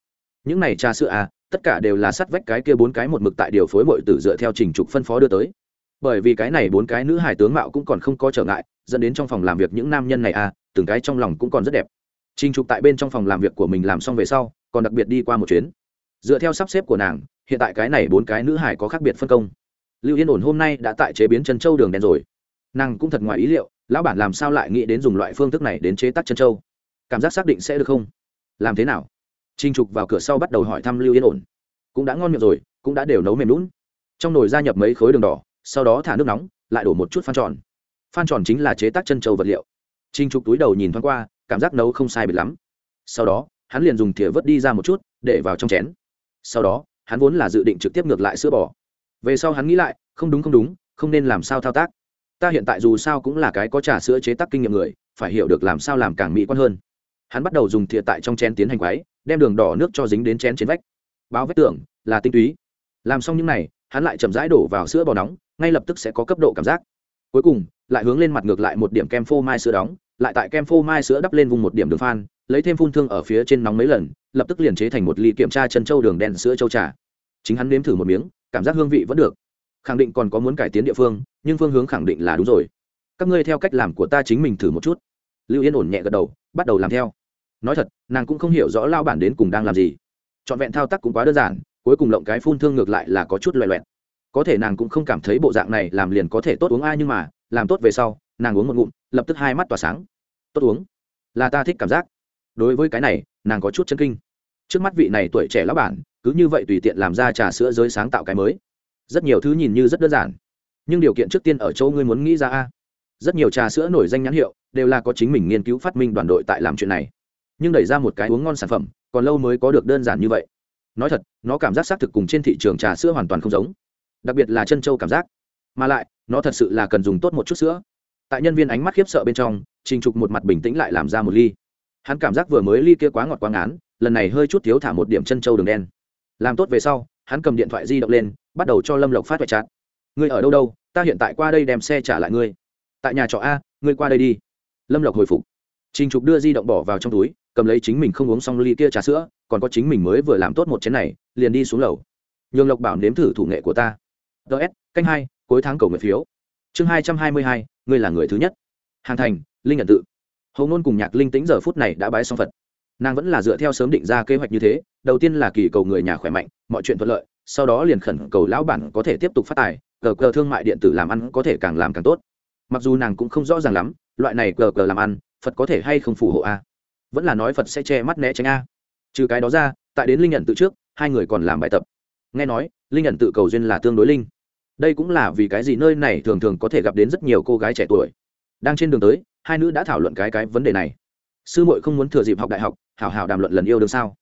Những này trà sữa a, tất cả đều là sắt vách cái kia bốn cái một mực tại điều phối mọi tử dựa theo trình trục phân phó đưa tới. Bởi vì cái này bốn cái nữ hải tướng mạo cũng còn không có trở ngại, dẫn đến trong phòng làm việc những nam nhân này a, từng cái trong lòng cũng còn rất đẹp. Trình trục tại bên trong phòng làm việc của mình làm xong về sau, còn đặc biệt đi qua một chuyến. Dựa theo sắp xếp của nàng, hiện tại cái này bốn cái nữ hải có khác biệt phân công. Lưu yên ổn hôm nay đã tại chế biến chân châu đường đen rồi nàng cũng thật ngoài ý liệu, lão bản làm sao lại nghĩ đến dùng loại phương thức này đến chế tác chân châu cảm giác xác định sẽ được không? Làm thế nào? Trinh trục vào cửa sau bắt đầu hỏi thăm lưu yên ổn. Cũng đã ngon miệng rồi, cũng đã đều nấu mềm lún trong nồi gia nhập mấy khối đường đỏ, sau đó thả nước nóng, lại đổ một chút phan tròn. Phan tròn chính là chế tác chân châu vật liệu. Trinh trục túi đầu nhìn thoáng qua, cảm giác nấu không sai biệt lắm. Sau đó, hắn liền dùng thìa vớt đi ra một chút, để vào trong chén. Sau đó, hắn vốn là dự định trực tiếp ngược lại sữa bò. Về sau hắn nghĩ lại, không đúng không đúng, không nên làm sao thao tác ta hiện tại dù sao cũng là cái có trà sữa chế tác kinh nghiệm người, phải hiểu được làm sao làm càng mỹ quan hơn. Hắn bắt đầu dùng thìa tại trong chén tiến hành quái đem đường đỏ nước cho dính đến chén trên vách. Báo vết tưởng là tinh túy. Làm xong những n à y hắn lại chậm rãi đổ vào sữa bò nóng, ngay lập tức sẽ có cấp độ cảm giác. Cuối cùng, lại hướng lên mặt ngược lại một điểm kem phô mai sữa đóng, lại tại kem phô mai sữa đắp lên vùng một điểm đường phan, lấy thêm phun thương ở phía trên nóng mấy lần, lập tức liền chế thành một ly kiểm tra chân trâu đường đen sữa trâu trà. Chính hắn nếm thử một miếng, cảm giác hương vị vẫn được khẳng định còn có muốn cải tiến địa phương, nhưng phương hướng khẳng định là đúng rồi. Các ngươi theo cách làm của ta chính mình thử một chút. Lưu yên ổn nhẹ gật đầu, bắt đầu làm theo. Nói thật, nàng cũng không hiểu rõ lao bản đến cùng đang làm gì. Trọn vẹn thao tác cũng quá đơn giản, cuối cùng lộng cái phun thương ngược lại là có chút loẹ loẹt. Có thể nàng cũng không cảm thấy bộ dạng này làm liền có thể tốt uống ai nhưng mà, làm tốt về sau, nàng uống một ngụm, lập tức hai mắt tỏa sáng. Tốt uống. Là ta thích cảm giác. Đối với cái này, nàng có chút chân kinh. Trước mắt vị này tuổi trẻ lão bản, cứ như vậy tùy tiện làm ra trà sữa giới sáng tạo cái mới rất nhiều thứ nhìn như rất đơn giản. Nhưng điều kiện trước tiên ở châu ngươi muốn nghĩ ra a. Rất nhiều trà sữa nổi danh nhãn hiệu đều là có chính mình nghiên cứu phát minh đoàn đội tại làm chuyện này. Nhưng đẩy ra một cái uống ngon sản phẩm, còn lâu mới có được đơn giản như vậy. Nói thật, nó cảm giác xác thực cùng trên thị trường trà sữa hoàn toàn không giống. Đặc biệt là chân châu cảm giác. Mà lại, nó thật sự là cần dùng tốt một chút sữa. Tại nhân viên ánh mắt khiếp sợ bên trong, trình trục một mặt bình tĩnh lại làm ra một ly. Hắn cảm giác vừa mới ly kia quá ngọt quá ngán, lần này hơi chút thiếu thả một điểm chân trâu đường đen. Làm tốt về sau, hắn cầm điện thoại di động lên bắt đầu cho lâm lộc phát vạch chát. Ngươi ở đâu đâu, ta hiện tại qua đây đem xe trả lại ngươi. Tại nhà trọ a, ngươi qua đây đi. Lâm lộc hồi phục. Trình trục đưa di động bỏ vào trong túi, cầm lấy chính mình không uống xong ly kia trà sữa, còn có chính mình mới vừa làm tốt một chén này, liền đi xuống lầu. Nhường lộc bảo nếm thử thủ nghệ của ta. Ts canh hai, cuối tháng cầu nguyện phiếu. Chương hai trăm hai mươi hai, ngươi là người thứ nhất. Hàng thành, linh nhận tự. Hầu ngôn cùng nhạc linh tính giờ phút này đã bái xong phật. Nàng vẫn là dựa theo sớm định ra kế hoạch như thế, đầu tiên là kỳ cầu người nhà khỏe mạnh, mọi chuyện thuận lợi sau đó liền khẩn cầu lão bản có thể tiếp tục phát tài, cờ cờ thương mại điện tử làm ăn có thể càng làm càng tốt. Mặc dù nàng cũng không rõ ràng lắm, loại này cờ cờ làm ăn, phật có thể hay không phù hộ a? Vẫn là nói phật sẽ che mắt né tránh a. Trừ cái đó ra, tại đến linh nhận tự trước, hai người còn làm bài tập. Nghe nói, linh nhận tự cầu duyên là tương đối linh. Đây cũng là vì cái gì nơi này thường thường có thể gặp đến rất nhiều cô gái trẻ tuổi. Đang trên đường tới, hai nữ đã thảo luận cái cái vấn đề này. Sư muội không muốn thừa dịp học đại học, hảo hảo đàm luận lần yêu đương sao?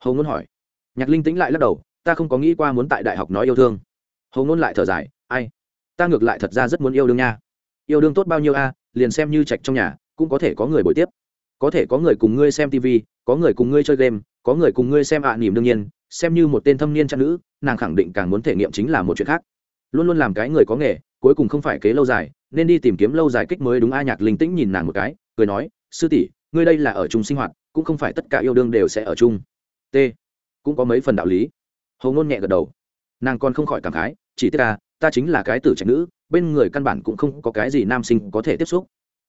Hầu ngôn hỏi. Nhạc linh tĩnh lại lắc đầu ta không có nghĩ qua muốn tại đại học nói yêu thương. Hầu ngôn lại thở dài ai? Ta ngược lại thật ra rất muốn yêu đương nha. Yêu đương tốt bao nhiêu a liền xem như trạch trong nhà cũng có thể có người bồi tiếp. Có thể có người cùng ngươi xem tv có người cùng ngươi chơi game có người cùng ngươi xem ạ à, nỉm đương nhiên xem như một tên thâm niên trang nữ nàng khẳng định càng muốn thể nghiệm chính là một chuyện khác. Luôn luôn làm cái người có nghề cuối cùng không phải kế lâu dài nên đi tìm kiếm lâu dài kích mới đúng a nhạc linh tĩnh nhìn nàng một cái cười nói sư tỷ ngươi đây là ở chung sinh hoạt cũng không phải tất cả yêu đương đều sẽ ở chung. T. Cũng có mấy phần đạo lý hầu ngôn nhẹ gật đầu. Nàng còn không khỏi cảm khái, chỉ tiếc ta ta chính là cái tử trạch nữ, bên người căn bản cũng không có cái gì nam sinh có thể tiếp xúc.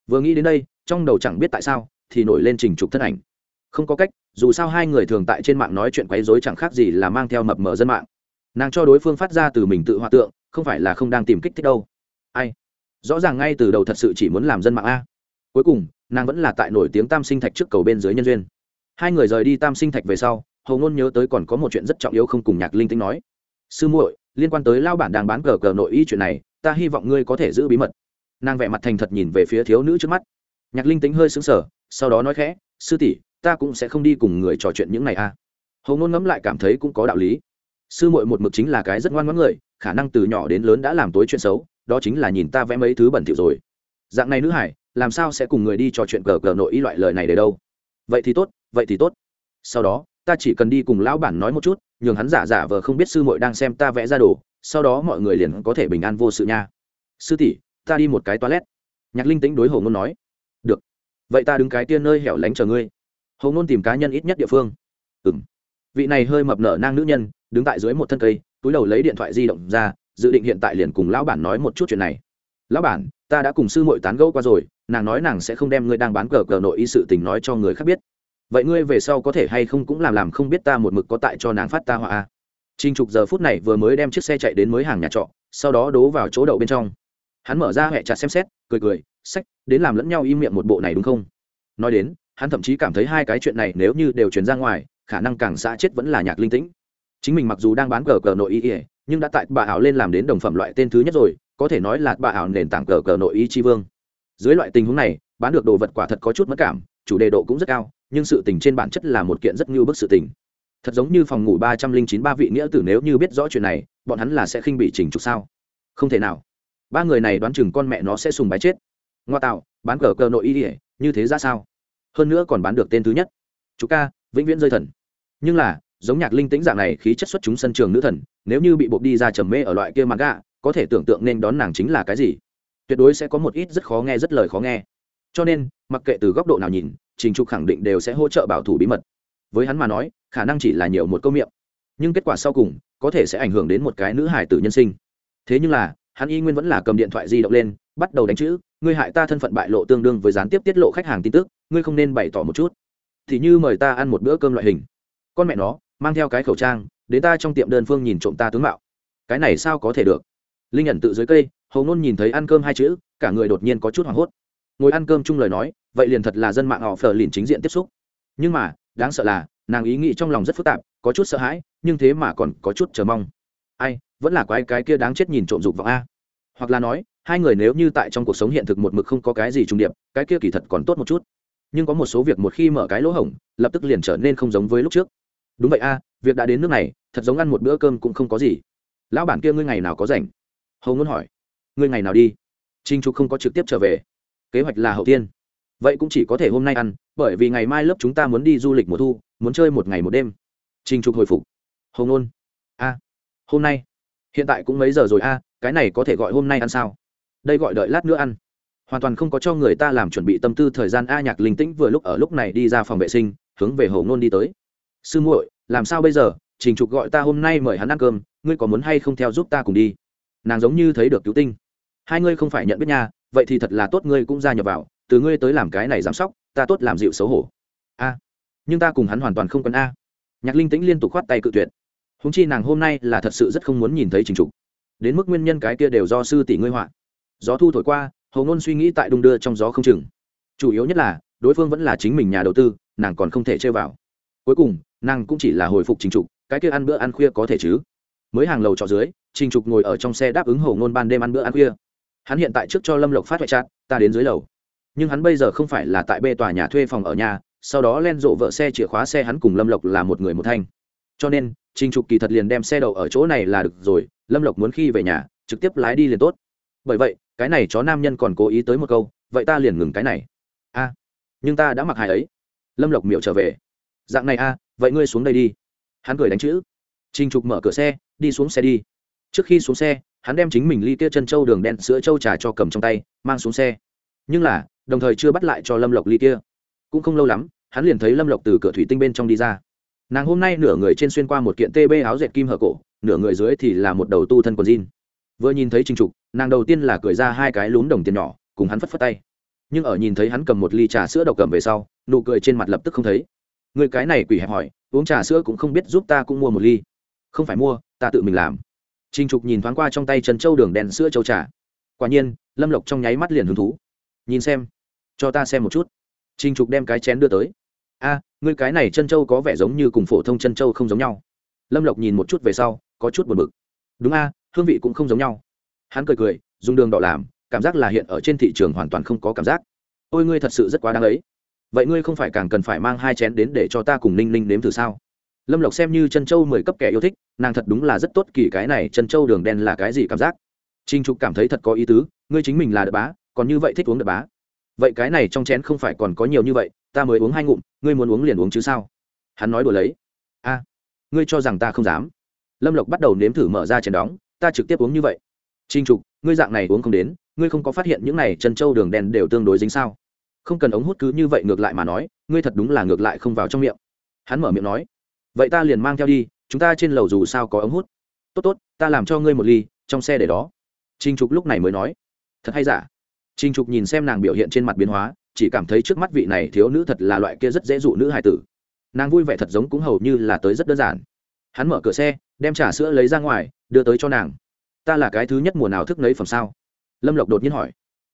Vừa nghĩ đến đây, trong đầu chẳng biết tại sao, thì nổi lên trình trục thân ảnh. Không có cách, dù sao hai người thường tại trên mạng nói chuyện quấy rối chẳng khác gì là mang theo mập mờ dân mạng. Nàng cho đối phương phát ra từ mình tự hòa tượng, không phải là không đang tìm kích thích đâu. Ai? Rõ ràng ngay từ đầu thật sự chỉ muốn làm dân mạng a. Cuối cùng, nàng vẫn là tại nổi tiếng tam sinh thạch trước cầu bên dưới nhân duyên. Hai người rời đi tam sinh thạch về sau hầu ngôn nhớ tới còn có một chuyện rất trọng yếu không cùng nhạc linh Tinh nói. Sư muội, liên quan tới lao bản đang bán cờ cờ nội y chuyện này, ta hy vọng ngươi có thể giữ bí mật. Nàng vẻ mặt thành thật nhìn về phía thiếu nữ trước mắt. Nhạc linh tính hơi xứng sở sau đó nói khẽ, sư tỷ, ta cũng sẽ không đi cùng người trò chuyện những này a. Hầu ngôn ngẫm lại cảm thấy cũng có đạo lý. Sư muội một mực chính là cái rất ngoan ngoãn người, khả năng từ nhỏ đến lớn đã làm tối chuyện xấu, đó chính là nhìn ta vẽ mấy thứ bẩn thỉu rồi. Dạng này nữ hải, làm sao sẽ cùng người đi trò chuyện cờ cờ nội y loại lời này để đâu? Vậy thì tốt, vậy thì tốt. Sau đó ta chỉ cần đi cùng lão bản nói một chút, nhường hắn giả giả vờ không biết sư muội đang xem ta vẽ ra đồ, sau đó mọi người liền có thể bình an vô sự nha. Sư tỷ, ta đi một cái toilet. Nhạc linh tĩnh đối hồ ngôn nói. Được. Vậy ta đứng cái tiên nơi hẻo lánh chờ ngươi. Hồ ngôn tìm cá nhân ít nhất địa phương. Ừ m vị này hơi mập nở nang nữ nhân, đứng tại dưới một thân cây, túi đầu lấy điện thoại di động ra, dự định hiện tại liền cùng lão bản nói một chút chuyện này. Lão bản, ta đã cùng sư muội tán gẫu qua rồi, nàng nói nàng sẽ không đem ngươi đang bán cờ cờ nội y sự tình nói cho người khác biết vậy ngươi về sau có thể hay không cũng làm làm không biết ta một mực có tại cho nàng phát ta họa à? a trinh trục giờ phút này vừa mới đem chiếc xe chạy đến mới hàng nhà trọ, sau đó đố vào chỗ đậu bên trong. Hắn mở ra hẹ chặt xem xét, cười cười, sách, đến làm lẫn nhau im miệng một bộ này đúng không? Nói đến, hắn thậm chí cảm thấy hai cái chuyện này nếu như đều truyền ra ngoài, khả năng càng xã chết vẫn là nhạc linh tĩnh. Chính mình mặc dù đang bán cờ cờ nội y, nhưng đã tại bà ảo lên làm đến đồng phẩm loại tên thứ nhất rồi, có thể nói là bà ảo nền tảng cờ cờ nội y tri vương. Dưới loại tình huống này, bán được đồ vật quả thật có chút mất cảm, chủ đề độ cũng rất cao nhưng sự tình trên bản chất là một kiện rất như bức sự tình. Thật giống như phòng ngủ ba trăm linh chín ba vị nghĩa tử nếu như biết rõ chuyện này, bọn hắn là sẽ khinh bị chỉnh trục sao? Không thể nào. Ba người này đoán chừng con mẹ nó sẽ sùng bái chết. Ngoa tạo, bán cờ cờ nội y ỉa như thế ra sao? Hơn nữa còn bán được tên thứ nhất. Chú ca, vĩnh viễn rơi thần. Nhưng là, giống nhạc linh tĩnh dạng này, khí chất xuất chúng sân trường nữ thần, nếu như bị buộc đi ra trầm mê ở loại kia mặt gạ có thể tưởng tượng nên đón nàng chính là cái gì? Tuyệt đối sẽ có một ít rất khó nghe, rất lời khó nghe. Cho nên, mặc kệ từ góc độ nào nhìn trình trục khẳng định đều sẽ hỗ trợ bảo thủ bí mật. Với hắn mà nói, khả năng chỉ là nhiều một câu miệng. Nhưng kết quả sau cùng, có thể sẽ ảnh hưởng đến một cái nữ hải tử nhân sinh. Thế nhưng là, hắn y nguyên vẫn là cầm điện thoại di động lên, bắt đầu đánh chữ, ngươi hại ta thân phận bại lộ tương đương với gián tiếp tiết lộ khách hàng tin tức, ngươi không nên bày tỏ một chút. Thì như mời ta ăn một bữa cơm loại hình. Con mẹ nó, mang theo cái khẩu trang, đến ta trong tiệm đơn phương nhìn trộm ta tướng mạo. Cái này sao có thể được? Linh ẩn tự dưới cây hầu nôn nhìn thấy ăn cơm hai chữ, cả người đột nhiên có chút hoảng hốt ngồi ăn cơm chung lời nói, vậy liền thật là dân mạng họ phờ lìn chính diện tiếp xúc. Nhưng mà, đáng sợ là, nàng ý nghĩ trong lòng rất phức tạp, có chút sợ hãi, nhưng thế mà còn có chút chờ mong. Ai, vẫn là quái cái kia đáng chết nhìn trộm dục vọng a. Hoặc là nói, hai người nếu như tại trong cuộc sống hiện thực một mực không có cái gì trùng điệp, cái kia kỳ thật còn tốt một chút. Nhưng có một số việc một khi mở cái lỗ hổng, lập tức liền trở nên không giống với lúc trước. Đúng vậy a, việc đã đến nước này, thật giống ăn một bữa cơm cũng không có gì. Lão bản kia ngươi ngày nào có rảnh? Hầu ngôn hỏi. Ngươi ngày nào đi? Trinh trục không có trực tiếp trở về kế hoạch là hậu tiên. Vậy cũng chỉ có thể hôm nay ăn, bởi vì ngày mai lớp chúng ta muốn đi du lịch mùa thu, muốn chơi một ngày một đêm. Trình trục hồi phục. Hồng ngôn. A, hôm nay. Hiện tại cũng mấy giờ rồi a, cái này có thể gọi hôm nay ăn sao? Đây gọi đợi lát nữa ăn. Hoàn toàn không có cho người ta làm chuẩn bị tâm tư thời gian a nhạc linh tĩnh vừa lúc ở lúc này đi ra phòng vệ sinh, hướng về Hồng ngôn đi tới. Sư muội, làm sao bây giờ? Trình trục gọi ta hôm nay mời hắn ăn cơm, ngươi có muốn hay không theo giúp ta cùng đi? Nàng giống như thấy được cứu tinh. Hai ngươi không phải nhận biết nhà vậy thì thật là tốt ngươi cũng gia nhập vào, từ ngươi tới làm cái này giám sóc, ta tốt làm dịu xấu hổ. A, nhưng ta cùng hắn hoàn toàn không cần a. Nhạc linh tĩnh liên tục khoát tay cự tuyệt. Húng chi nàng hôm nay là thật sự rất không muốn nhìn thấy trình trục. Đến mức nguyên nhân cái kia đều do sư tỷ ngươi họa. Gió thu thổi qua hầu ngôn suy nghĩ tại đung đưa trong gió không chừng. Chủ yếu nhất là, đối phương vẫn là chính mình nhà đầu tư, nàng còn không thể chơi vào. Cuối cùng, nàng cũng chỉ là hồi phục trình trục, cái kia ăn bữa ăn khuya có thể chứ? Mới hàng lầu trọ dưới, trình trục ngồi ở trong xe đáp ứng hầu ngôn ban đêm ăn bữa ăn khuya hắn hiện tại trước cho lâm lộc phát hoại chát ta đến dưới lầu. Nhưng hắn bây giờ không phải là tại bê tòa nhà thuê phòng ở nhà, sau đó len rộ vợ xe chìa khóa xe hắn cùng lâm lộc là một người một thanh. Cho nên, trình trục kỳ thật liền đem xe đậu ở chỗ này là được rồi, lâm lộc muốn khi về nhà, trực tiếp lái đi liền tốt. Bởi vậy, cái này chó nam nhân còn cố ý tới một câu, vậy ta liền ngừng cái này. A, nhưng ta đã mặc hài ấy. Lâm lộc miệu trở về. Dạng này a, vậy ngươi xuống đây đi. Hắn cười đánh chữ. Trình trục mở cửa xe, đi xuống xe đi. Trước khi xuống xe hắn đem chính mình ly kia chân trâu đường đen sữa trâu trà cho cầm trong tay, mang xuống xe. Nhưng là, đồng thời chưa bắt lại cho lâm lộc ly kia. Cũng không lâu lắm, hắn liền thấy lâm lộc từ cửa thủy tinh bên trong đi ra. Nàng hôm nay nửa người trên xuyên qua một kiện tê bê áo dệt kim hở cổ, nửa người dưới thì là một đầu tu thân quần jean. Vừa nhìn thấy trình trục, nàng đầu tiên là cười ra hai cái lún đồng tiền nhỏ, cùng hắn phất phất tay. Nhưng ở nhìn thấy hắn cầm một ly trà sữa độc cầm về sau, nụ cười trên mặt lập tức không thấy. Người cái này quỷ hẹp hỏi, uống trà sữa cũng không biết giúp ta cũng mua một ly. Không phải mua, ta tự mình làm. Trình trục nhìn thoáng qua trong tay trần châu đường đèn sữa châu trà. Quả nhiên lâm lộc trong nháy mắt liền hứng thú. Nhìn xem cho ta xem một chút. Trình trục đem cái chén đưa tới. A à, ngươi cái này Trân châu có vẻ giống như cùng phổ thông Trân châu không giống nhau. Lâm lộc nhìn một chút về sau có chút buồn bực. Đúng a hương vị cũng không giống nhau. Hắn cười cười dùng đường đỏ làm cảm giác là hiện ở trên thị trường hoàn toàn không có cảm giác. Ôi ngươi thật sự rất quá đáng ấy. Vậy ngươi không phải càng cần phải mang hai chén đến để cho ta cùng ninh ninh nếm thử sao? Lâm lộc xem như chân châu mười cấp kẻ yêu thích, nàng thật đúng là rất tốt kỳ cái này chân châu đường đen là cái gì cảm giác. Trinh trục cảm thấy thật có ý tứ, ngươi chính mình là đợt bá, còn như vậy thích uống đợt bá. Vậy cái này trong chén không phải còn có nhiều như vậy, ta mới uống hai ngụm, ngươi muốn uống liền uống chứ sao? Hắn nói đùa lấy. A, ngươi cho rằng ta không dám. Lâm lộc bắt đầu nếm thử mở ra chén đóng, ta trực tiếp uống như vậy. Trinh trục, ngươi dạng này uống không đến, ngươi không có phát hiện những này chân trâu đường đen đều tương đối dính sao? Không cần ống hút cứ như vậy ngược lại mà nói, ngươi thật đúng là ngược lại không vào trong miệng. Hắn mở miệng nói vậy ta liền mang theo đi, chúng ta trên lầu dù sao có ống hút. Tốt tốt, ta làm cho ngươi một ly, trong xe để đó. Trinh trục lúc này mới nói. Thật hay giả? Trinh trục nhìn xem nàng biểu hiện trên mặt biến hóa, chỉ cảm thấy trước mắt vị này thiếu nữ thật là loại kia rất dễ dụ nữ hài tử. Nàng vui vẻ thật giống cũng hầu như là tới rất đơn giản. Hắn mở cửa xe, đem trà sữa lấy ra ngoài, đưa tới cho nàng. Ta là cái thứ nhất mùa nào thức nấy phẩm sao? Lâm lộc đột nhiên hỏi.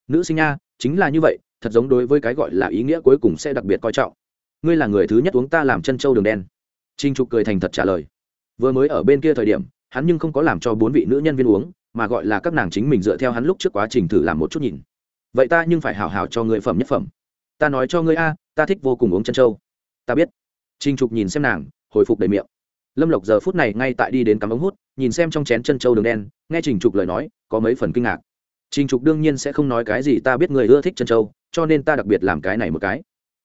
Nữ sinh nha, chính là như vậy, thật giống đối với cái gọi là ý nghĩa cuối cùng sẽ đặc biệt coi trọng. Ngươi là người thứ nhất uống ta làm chân trâu đường đen. Trình trục cười thành thật trả lời. Vừa mới ở bên kia thời điểm hắn nhưng không có làm cho bốn vị nữ nhân viên uống mà gọi là các nàng chính mình dựa theo hắn lúc trước quá trình thử làm một chút nhìn. Vậy ta nhưng phải hảo hảo cho ngươi phẩm nhất phẩm. Ta nói cho ngươi a ta thích vô cùng uống chân châu. ta biết. Trình trục nhìn xem nàng hồi phục đầy miệng. Lâm lộc giờ phút này ngay tại đi đến cắm ống hút nhìn xem trong chén chân châu đường đen nghe trình trục lời nói có mấy phần kinh ngạc. Trình trục đương nhiên sẽ không nói cái gì ta biết người ưa thích chân châu, cho nên ta đặc biệt làm cái này một cái.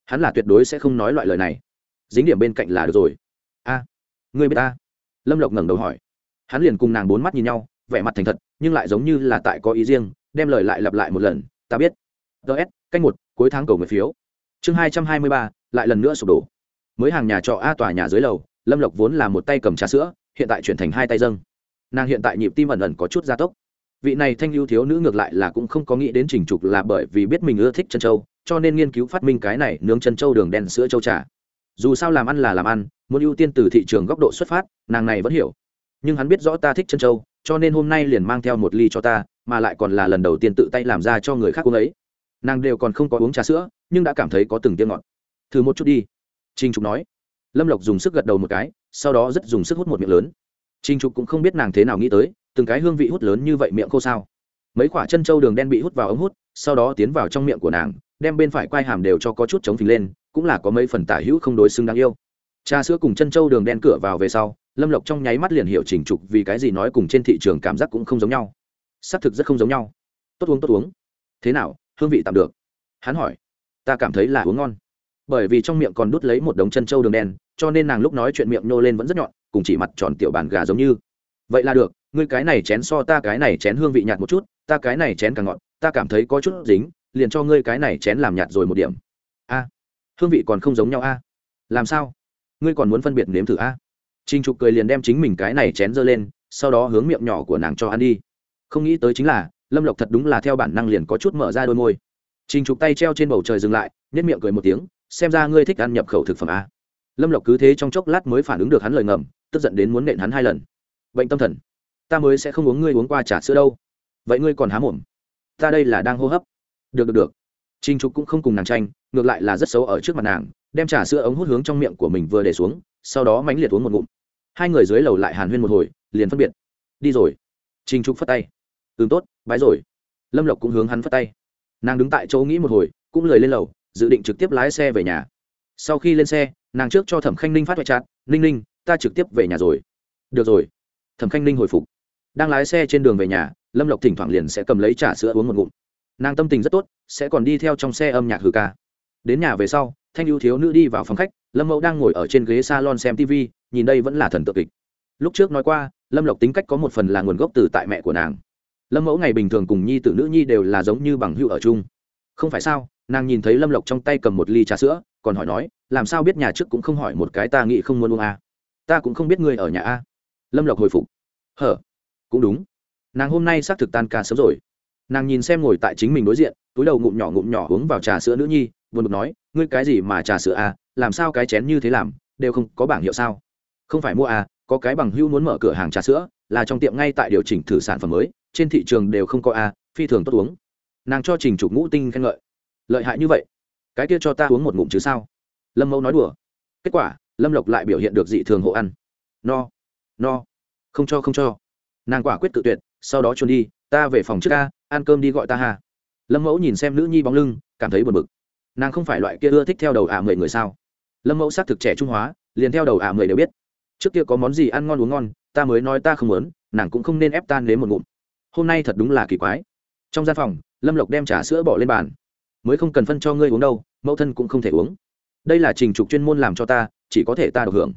Hắn là tuyệt đối sẽ không nói loại lời này. Dính điểm bên cạnh là được rồi a à, ngươi biết ta? Lâm lộc ngẩng đầu hỏi. Hắn liền cùng nàng bốn mắt nhìn nhau vẻ mặt thành thật nhưng lại giống như là tại có ý riêng đem lời lại lặp lại một lần. Ta biết. Ts canh một cuối tháng cầu người phiếu. Chương hai trăm hai mươi ba lại lần nữa sụp đổ. Mới hàng nhà trọ a tòa nhà dưới lầu lâm lộc vốn là một tay cầm trà sữa hiện tại chuyển thành hai tay dâng. Nàng hiện tại nhịp tim ẩn ẩn có chút gia tốc. Vị này thanh lưu thiếu nữ ngược lại là cũng không có nghĩ đến trình trục là bởi vì biết mình ưa thích chân trâu cho nên nghiên cứu phát minh cái này nướng chân trâu đường đen sữa trâu trà dù sao làm ăn là làm ăn, muốn ưu tiên từ thị trường góc độ xuất phát, nàng này vẫn hiểu. Nhưng hắn biết rõ ta thích chân trâu cho nên hôm nay liền mang theo một ly cho ta, mà lại còn là lần đầu tiên tự tay làm ra cho người khác uống ấy. Nàng đều còn không có uống trà sữa, nhưng đã cảm thấy có từng tiếng ngọt. Thử một chút đi. Trinh trục nói. Lâm lộc dùng sức gật đầu một cái, sau đó rất dùng sức hút một miệng lớn. Trinh trục cũng không biết nàng thế nào nghĩ tới, từng cái hương vị hút lớn như vậy miệng khô sao. Mấy quả chân trâu đường đen bị hút vào ống hút, sau đó tiến vào trong miệng của nàng, đem bên phải quai hàm đều cho có chút chống phình lên cũng là có mấy phần tả hữu không đối xứng đáng yêu. Trà sữa cùng chân trâu đường đen cửa vào về sau, lâm lộc trong nháy mắt liền hiểu chỉnh trục vì cái gì nói cùng trên thị trường cảm giác cũng không giống nhau. Xác thực rất không giống nhau. Tốt uống tốt uống. Thế nào, hương vị tạm được? Hắn hỏi. Ta cảm thấy là uống ngon. Bởi vì trong miệng còn đút lấy một đống chân trâu đường đen, cho nên nàng lúc nói chuyện miệng nô lên vẫn rất nhọn, cùng chỉ mặt tròn tiểu bàn gà giống như. Vậy là được, ngươi cái này chén so ta cái này chén hương vị nhạt một chút, ta cái này chén càng ngọt, ta cảm thấy có chút dính, liền cho ngươi cái này chén làm nhạt rồi một điểm hương vị còn không giống nhau a. Làm sao? Ngươi còn muốn phân biệt nếm thử a? Trinh trục cười liền đem chính mình cái này chén dơ lên, sau đó hướng miệng nhỏ của nàng cho ăn đi. Không nghĩ tới chính là, lâm lộc thật đúng là theo bản năng liền có chút mở ra đôi môi. Trinh trục tay treo trên bầu trời dừng lại nhét miệng cười một tiếng, xem ra ngươi thích ăn nhập khẩu thực phẩm a. Lâm lộc cứ thế trong chốc lát mới phản ứng được hắn lời ngầm, tức giận đến muốn nện hắn hai lần. Bệnh tâm thần. Ta mới sẽ không uống ngươi uống qua trà sữa đâu. Vậy ngươi còn há mồm? Ta đây là đang hô hấp. Được được được. Trinh trục cũng không cùng nàng tranh ngược lại là rất xấu ở trước mặt nàng, đem trà sữa ống hút hướng trong miệng của mình vừa để xuống, sau đó mánh liệt uống một ngụm. Hai người dưới lầu lại hàn huyên một hồi, liền phân biệt. Đi rồi. Trình trục phất tay. Ừm, tốt, bái rồi. Lâm lộc cũng hướng hắn phất tay. Nàng đứng tại chỗ nghĩ một hồi, cũng lời lên lầu, dự định trực tiếp lái xe về nhà. Sau khi lên xe, nàng trước cho thẩm khanh ninh phát hoại chặt ninh ninh, ta trực tiếp về nhà rồi. Được rồi. Thẩm khanh ninh hồi phục. Đang lái xe trên đường về nhà, lâm lộc thỉnh thoảng liền sẽ cầm lấy trà sữa uống một ngụm. Nàng tâm tình rất tốt, sẽ còn đi theo trong xe âm nhạc hừ ca đến nhà về sau, thanh ưu thiếu nữ đi vào phòng khách, lâm mẫu đang ngồi ở trên ghế s a lon xem tv nhìn đây vẫn là thần tượng kịch. Lúc trước nói qua, lâm lộc tính cách có một phần là nguồn gốc từ tại mẹ của nàng. Lâm mẫu ngày bình thường cùng nhi t nữ nhi đều là giống như bằng hữu ở chung. Không phải sao, nàng nhìn thấy lâm lộc trong tay cầm một ly trà sữa, còn hỏi nói, làm sao biết nhà trước cũng không hỏi một cái ta nghĩ không muốn uống a à. ta cũng không biết ngươi ở nhà a lâm lộc hồi phục. Hở, cũng đúng. Nàng hôm nay xác thực tan ca sớm rồi. Nàng nhìn xem ngồi tại chính mình đối diện, túi đầu ngụm nhỏ ngụm nhỏ uống vào trà sữa nữ nhi buồn bực nói, ngươi cái gì mà trà sữa à? làm sao cái chén như thế làm? Đều không có bảng hiệu sao? Không phải mua à có cái bằng hưu muốn mở cửa hàng trà sữa, là trong tiệm ngay tại điều chỉnh thử sản phẩm mới, trên thị trường đều không có à phi thường tốt uống. Nàng cho trình trục ngũ tinh khen ngợi. Lợi hại như vậy? Cái kia cho ta uống một ngụm chứ sao? Lâm mẫu nói đùa. Kết quả, lâm lộc lại biểu hiện được dị thường hộ ăn. No no, không cho không cho. Nàng quả quyết tự tuyệt, sau đó trốn đi, ta về phòng trước ca, ăn cơm đi gọi ta hà lâm mẫu nhìn xem nữ nhi bóng lưng, cảm thấy buồn bực nàng không phải loại kia ưa thích theo đầu ả mười người sao? Lâm mẫu xác thực trẻ trung hóa, liền theo đầu ả mười đều biết. Trước kia có món gì ăn ngon uống ngon, ta mới nói ta không muốn, nàng cũng không nên ép tan đến một ngụm. Hôm nay thật đúng là kỳ quái. Trong gian phòng, lâm lộc đem trà sữa bỏ lên bàn. Mới không cần phân cho ngươi uống đâu, mẫu thân cũng không thể uống. Đây là trình trục chuyên môn làm cho ta, chỉ có thể ta được hưởng.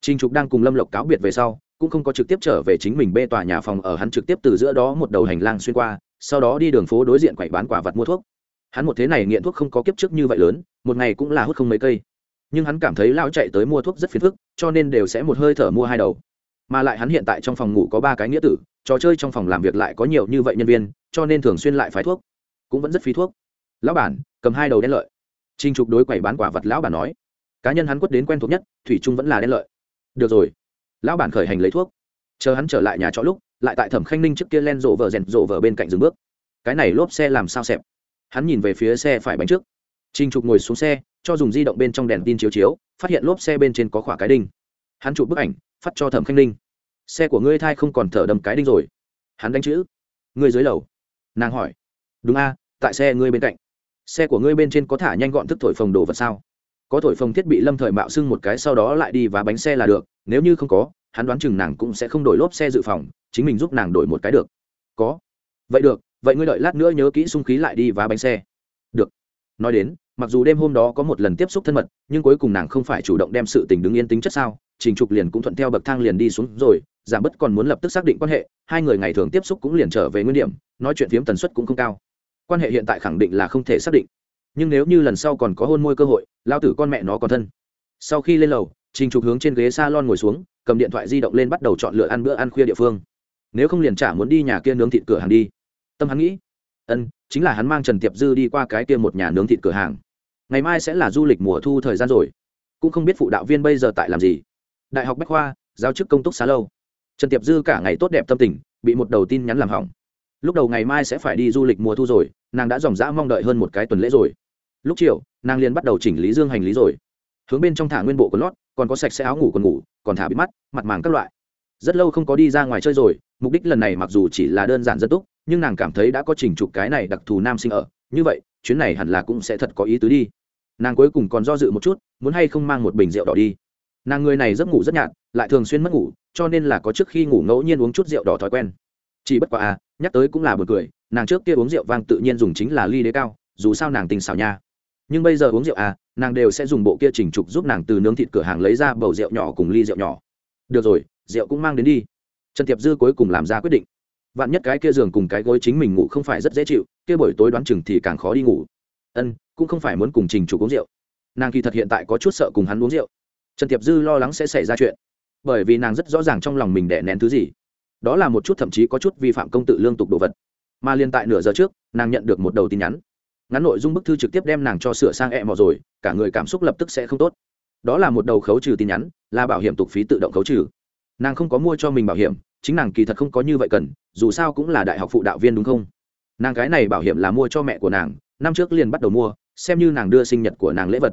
Trình trục đang cùng lâm lộc cáo biệt về sau, cũng không có trực tiếp trở về chính mình bê tòa nhà phòng ở hắn trực tiếp từ giữa đó một đầu hành lang xuyên qua, sau đó đi đường phố đối diện quậy bán quả vật mua thuốc hắn một thế này nghiện thuốc không có kiếp trước như vậy lớn, một ngày cũng là hút không mấy cây. Nhưng hắn cảm thấy lão chạy tới mua thuốc rất phiền phức, cho nên đều sẽ một hơi thở mua hai đầu. Mà lại hắn hiện tại trong phòng ngủ có ba cái nghĩa tử, trò chơi trong phòng làm việc lại có nhiều như vậy nhân viên, cho nên thường xuyên lại phái thuốc. Cũng vẫn rất phí thuốc. Lão bản, cầm hai đầu đen lợi. Trinh trục đối quầy bán quả vật lão bản nói. Cá nhân hắn quất đến quen thuộc nhất, thủy trung vẫn là đen lợi. Được rồi. Lão bản khởi hành lấy thuốc. Chờ hắn trở lại nhà trọ lúc, lại tại thẩm khanh ninh trước kia len rộ vợ rèn rộ vợ bên cạnh dừng bước. Cái này lốp xe làm sao xẹp? Hắn nhìn về phía xe phải bánh trước. Trinh trục ngồi xuống xe, cho dùng di động bên trong đèn tin chiếu chiếu, phát hiện lốp xe bên trên có khỏa cái đinh. Hắn chụp bức ảnh, phát cho thẩm khanh ninh. Xe của ngươi thai không còn thở đầm cái đinh rồi. Hắn đánh chữ. Ngươi dưới lầu. Nàng hỏi. Đúng a, tại xe ngươi bên cạnh. Xe của ngươi bên trên có thả nhanh gọn thức thổi phồng đồ vật sao? Có thổi phồng thiết bị lâm thời mạo xưng một cái sau đó lại đi và bánh xe là được, nếu như không có, hắn đoán chừng nàng cũng sẽ không đổi lốp xe dự phòng, chính mình giúp nàng đổi một cái được. Có. Vậy được vậy ngươi đợi lát nữa nhớ kỹ sung khí lại đi và bánh xe. Được. Nói đến, mặc dù đêm hôm đó có một lần tiếp xúc thân mật, nhưng cuối cùng nàng không phải chủ động đem sự tình đứng yên tính chất sao? Trình trục liền cũng thuận theo bậc thang liền đi xuống rồi, giảm bớt còn muốn lập tức xác định quan hệ, hai người ngày thường tiếp xúc cũng liền trở về nguyên điểm, nói chuyện phiếm tần suất cũng không cao. Quan hệ hiện tại khẳng định là không thể xác định. Nhưng nếu như lần sau còn có hôn môi cơ hội, lao tử con mẹ nó còn thân. Sau khi lên lầu, trình trục hướng trên ghế s a lon ngồi xuống, cầm điện thoại di động lên bắt đầu chọn lựa ăn bữa ăn khuya địa phương. Nếu không liền trả muốn đi nhà kia nướng thịt cửa hàng đi tâm hắn nghĩ, ân, chính là hắn mang trần tiệp dư đi qua cái kia một nhà nướng thịt cửa hàng. Ngày mai sẽ là du lịch mùa thu thời gian rồi. Cũng không biết phụ đạo viên bây giờ tại làm gì. Đại học bách khoa giao chức công túc xá lâu. Trần tiệp dư cả ngày tốt đẹp tâm tình, bị một đầu tin nhắn làm hỏng. Lúc đầu ngày mai sẽ phải đi du lịch mùa thu rồi, nàng đã dòng dã mong đợi hơn một cái tuần lễ rồi. Lúc chiều, nàng liền bắt đầu chỉnh lý dương hành lý rồi. Hướng bên trong thả nguyên bộ của lót, còn có sạch sẽ áo ngủ còn ngủ, còn thả bị mắt, mặt màng các loại. Rất lâu không có đi ra ngoài chơi rồi, mục đích lần này mặc dù chỉ là đơn giản dân túc nhưng nàng cảm thấy đã có trình trục cái này đặc thù nam sinh ở, như vậy, chuyến này hẳn là cũng sẽ thật có ý tứ đi. Nàng cuối cùng còn do dự một chút, muốn hay không mang một bình rượu đỏ đi. Nàng người này giấc ngủ rất nhạt, lại thường xuyên mất ngủ, cho nên là có trước khi ngủ ngẫu nhiên uống chút rượu đỏ thói quen. Chỉ bất quá à nhắc tới cũng là b u ồ n cười, nàng trước kia uống rượu vang tự nhiên dùng chính là ly đế cao, dù sao nàng tình xảo nha. Nhưng bây giờ uống rượu à nàng đều sẽ dùng bộ kia chỉnh trục giúp nàng từ nướng thịt cửa hàng lấy ra bầu rượu nhỏ cùng ly rượu nhỏ. Được rồi, rượu cũng mang đến đi. Trần tiệp dư cuối cùng làm ra quyết định vạn nhất cái kia giường cùng cái gối chính mình ngủ không phải rất dễ chịu, kia buổi tối đoán chừng thì càng khó đi ngủ. Ân, cũng không phải muốn cùng trình chủ uống rượu. Nàng kỳ thật hiện tại có chút sợ cùng hắn uống rượu. Trần tiệp dư lo lắng sẽ xảy ra chuyện, bởi vì nàng rất rõ ràng trong lòng mình đẻ nén thứ gì. Đó là một chút thậm chí có chút vi phạm công tự lương tục đồ vật. Mà liên tại nửa giờ trước, nàng nhận được một đầu tin nhắn. Ngắn nội dung bức thư trực tiếp đem nàng cho sửa sang ẹ mò rồi, cả người cảm xúc lập tức sẽ không tốt. Đó là một đầu khấu trừ tin nhắn, là bảo hiểm tục phí tự động khấu trừ nàng không có mua cho mình bảo hiểm, chính nàng kỳ thật không có như vậy cần, dù sao cũng là đại học phụ đạo viên đúng không? Nàng cái này bảo hiểm là mua cho mẹ của nàng, năm trước liền bắt đầu mua, xem như nàng đưa sinh nhật của nàng lễ vật.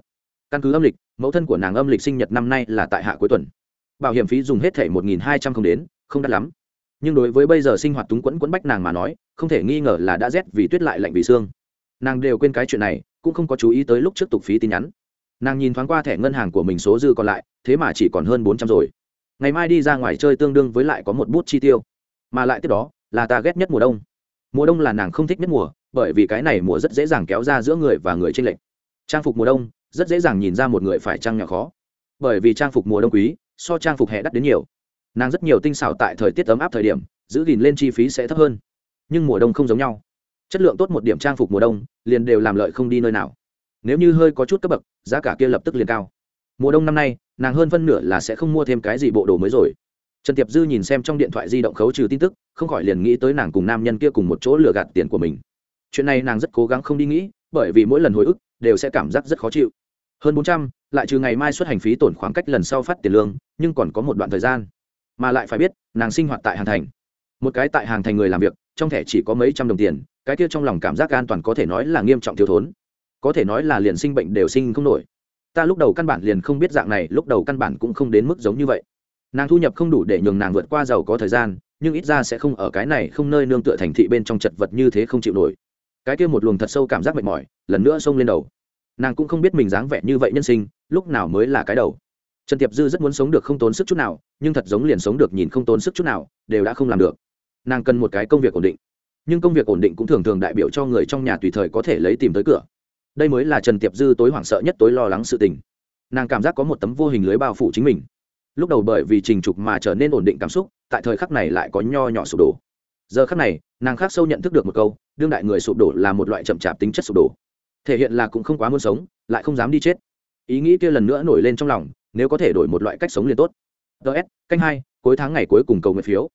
Căn cứ âm lịch, mẫu thân của nàng âm lịch sinh nhật năm nay là tại hạ cuối tuần. Bảo hiểm phí dùng hết thẻ một nghìn hai trăm không đến, không đắt lắm. Nhưng đối với bây giờ sinh hoạt túng quẫn quẫn bách nàng mà nói, không thể nghi ngờ là đã rét vì tuyết lại lạnh vì xương. Nàng đều quên cái chuyện này, cũng không có chú ý tới lúc trước tục phí tin nhắn. Nàng nhìn thoáng qua thẻ ngân hàng của mình số dư còn lại, thế mà chỉ còn hơn bốn trăm rồi ngày mai đi ra ngoài chơi tương đương với lại có một bút chi tiêu. Mà lại tiếp đó, là ta ghét nhất mùa đông. Mùa đông là nàng không thích nhất mùa, bởi vì cái này mùa rất dễ dàng kéo ra giữa người và người tranh lệch. Trang phục mùa đông, rất dễ dàng nhìn ra một người phải trang nhỏ khó. Bởi vì trang phục mùa đông quý, so trang phục hè đắt đến nhiều. Nàng rất nhiều tinh xảo tại thời tiết ấm áp thời điểm, giữ gìn lên chi phí sẽ thấp hơn. Nhưng mùa đông không giống nhau. Chất lượng tốt một điểm trang phục mùa đông, liền đều làm lợi không đi nơi nào. Nếu như hơi có chút cấp bậc, giá cả kia lập tức liền cao. Mùa đông năm nay nàng hơn phân nửa là sẽ không mua thêm cái gì bộ đồ mới rồi. Trần tiệp dư nhìn xem trong điện thoại di động khấu trừ tin tức, không khỏi liền nghĩ tới nàng cùng nam nhân kia cùng một chỗ lừa gạt tiền của mình. Chuyện này nàng rất cố gắng không đi nghĩ, bởi vì mỗi lần hồi ức, đều sẽ cảm giác rất khó chịu. Hơn bốn trăm, lại trừ ngày mai xuất hành phí tổn khoảng cách lần sau phát tiền lương, nhưng còn có một đoạn thời gian. Mà lại phải biết, nàng sinh hoạt tại hàng thành. Một cái tại hàng thành người làm việc, trong thẻ chỉ có mấy trăm đồng tiền, cái kia trong lòng cảm giác an toàn có thể nói là nghiêm trọng thiếu thốn. Có thể nói là liền sinh bệnh đều sinh không nổi ta lúc đầu căn bản liền không biết dạng này, lúc đầu căn bản cũng không đến mức giống như vậy. Nàng thu nhập không đủ để nhường nàng vượt qua giàu có thời gian, nhưng ít ra sẽ không ở cái này không nơi nương tựa thành thị bên trong chật vật như thế không chịu nổi. Cái kia một luồng thật sâu cảm giác mệt mỏi, lần nữa xông lên đầu. Nàng cũng không biết mình dáng vẻ như vậy nhân sinh, lúc nào mới là cái đầu. Trần tiệp dư rất muốn sống được không tốn sức chút nào, nhưng thật giống liền sống được nhìn không tốn sức chút nào, đều đã không làm được. Nàng cần một cái công việc ổn định. Nhưng công việc ổn định cũng thường thường đại biểu cho người trong nhà tùy thời có thể lấy tìm tới cửa đây mới là trần tiệp dư tối hoảng sợ nhất tối lo lắng sự tình. Nàng cảm giác có một tấm vô hình lưới bao phủ chính mình. Lúc đầu bởi vì trình trục mà trở nên ổn định cảm xúc, tại thời khắc này lại có nho nhỏ sụp đổ. Giờ khắc này, nàng khác sâu nhận thức được một câu, đương đại người sụp đổ là một loại chậm chạp tính chất sụp đổ. Thể hiện là cũng không quá muốn sống, lại không dám đi chết. Ý nghĩ kia lần nữa nổi lên trong lòng, nếu có thể đổi một loại cách sống liền tốt. Ts canh hai, cuối tháng ngày cuối cùng cầu nguyện phiếu.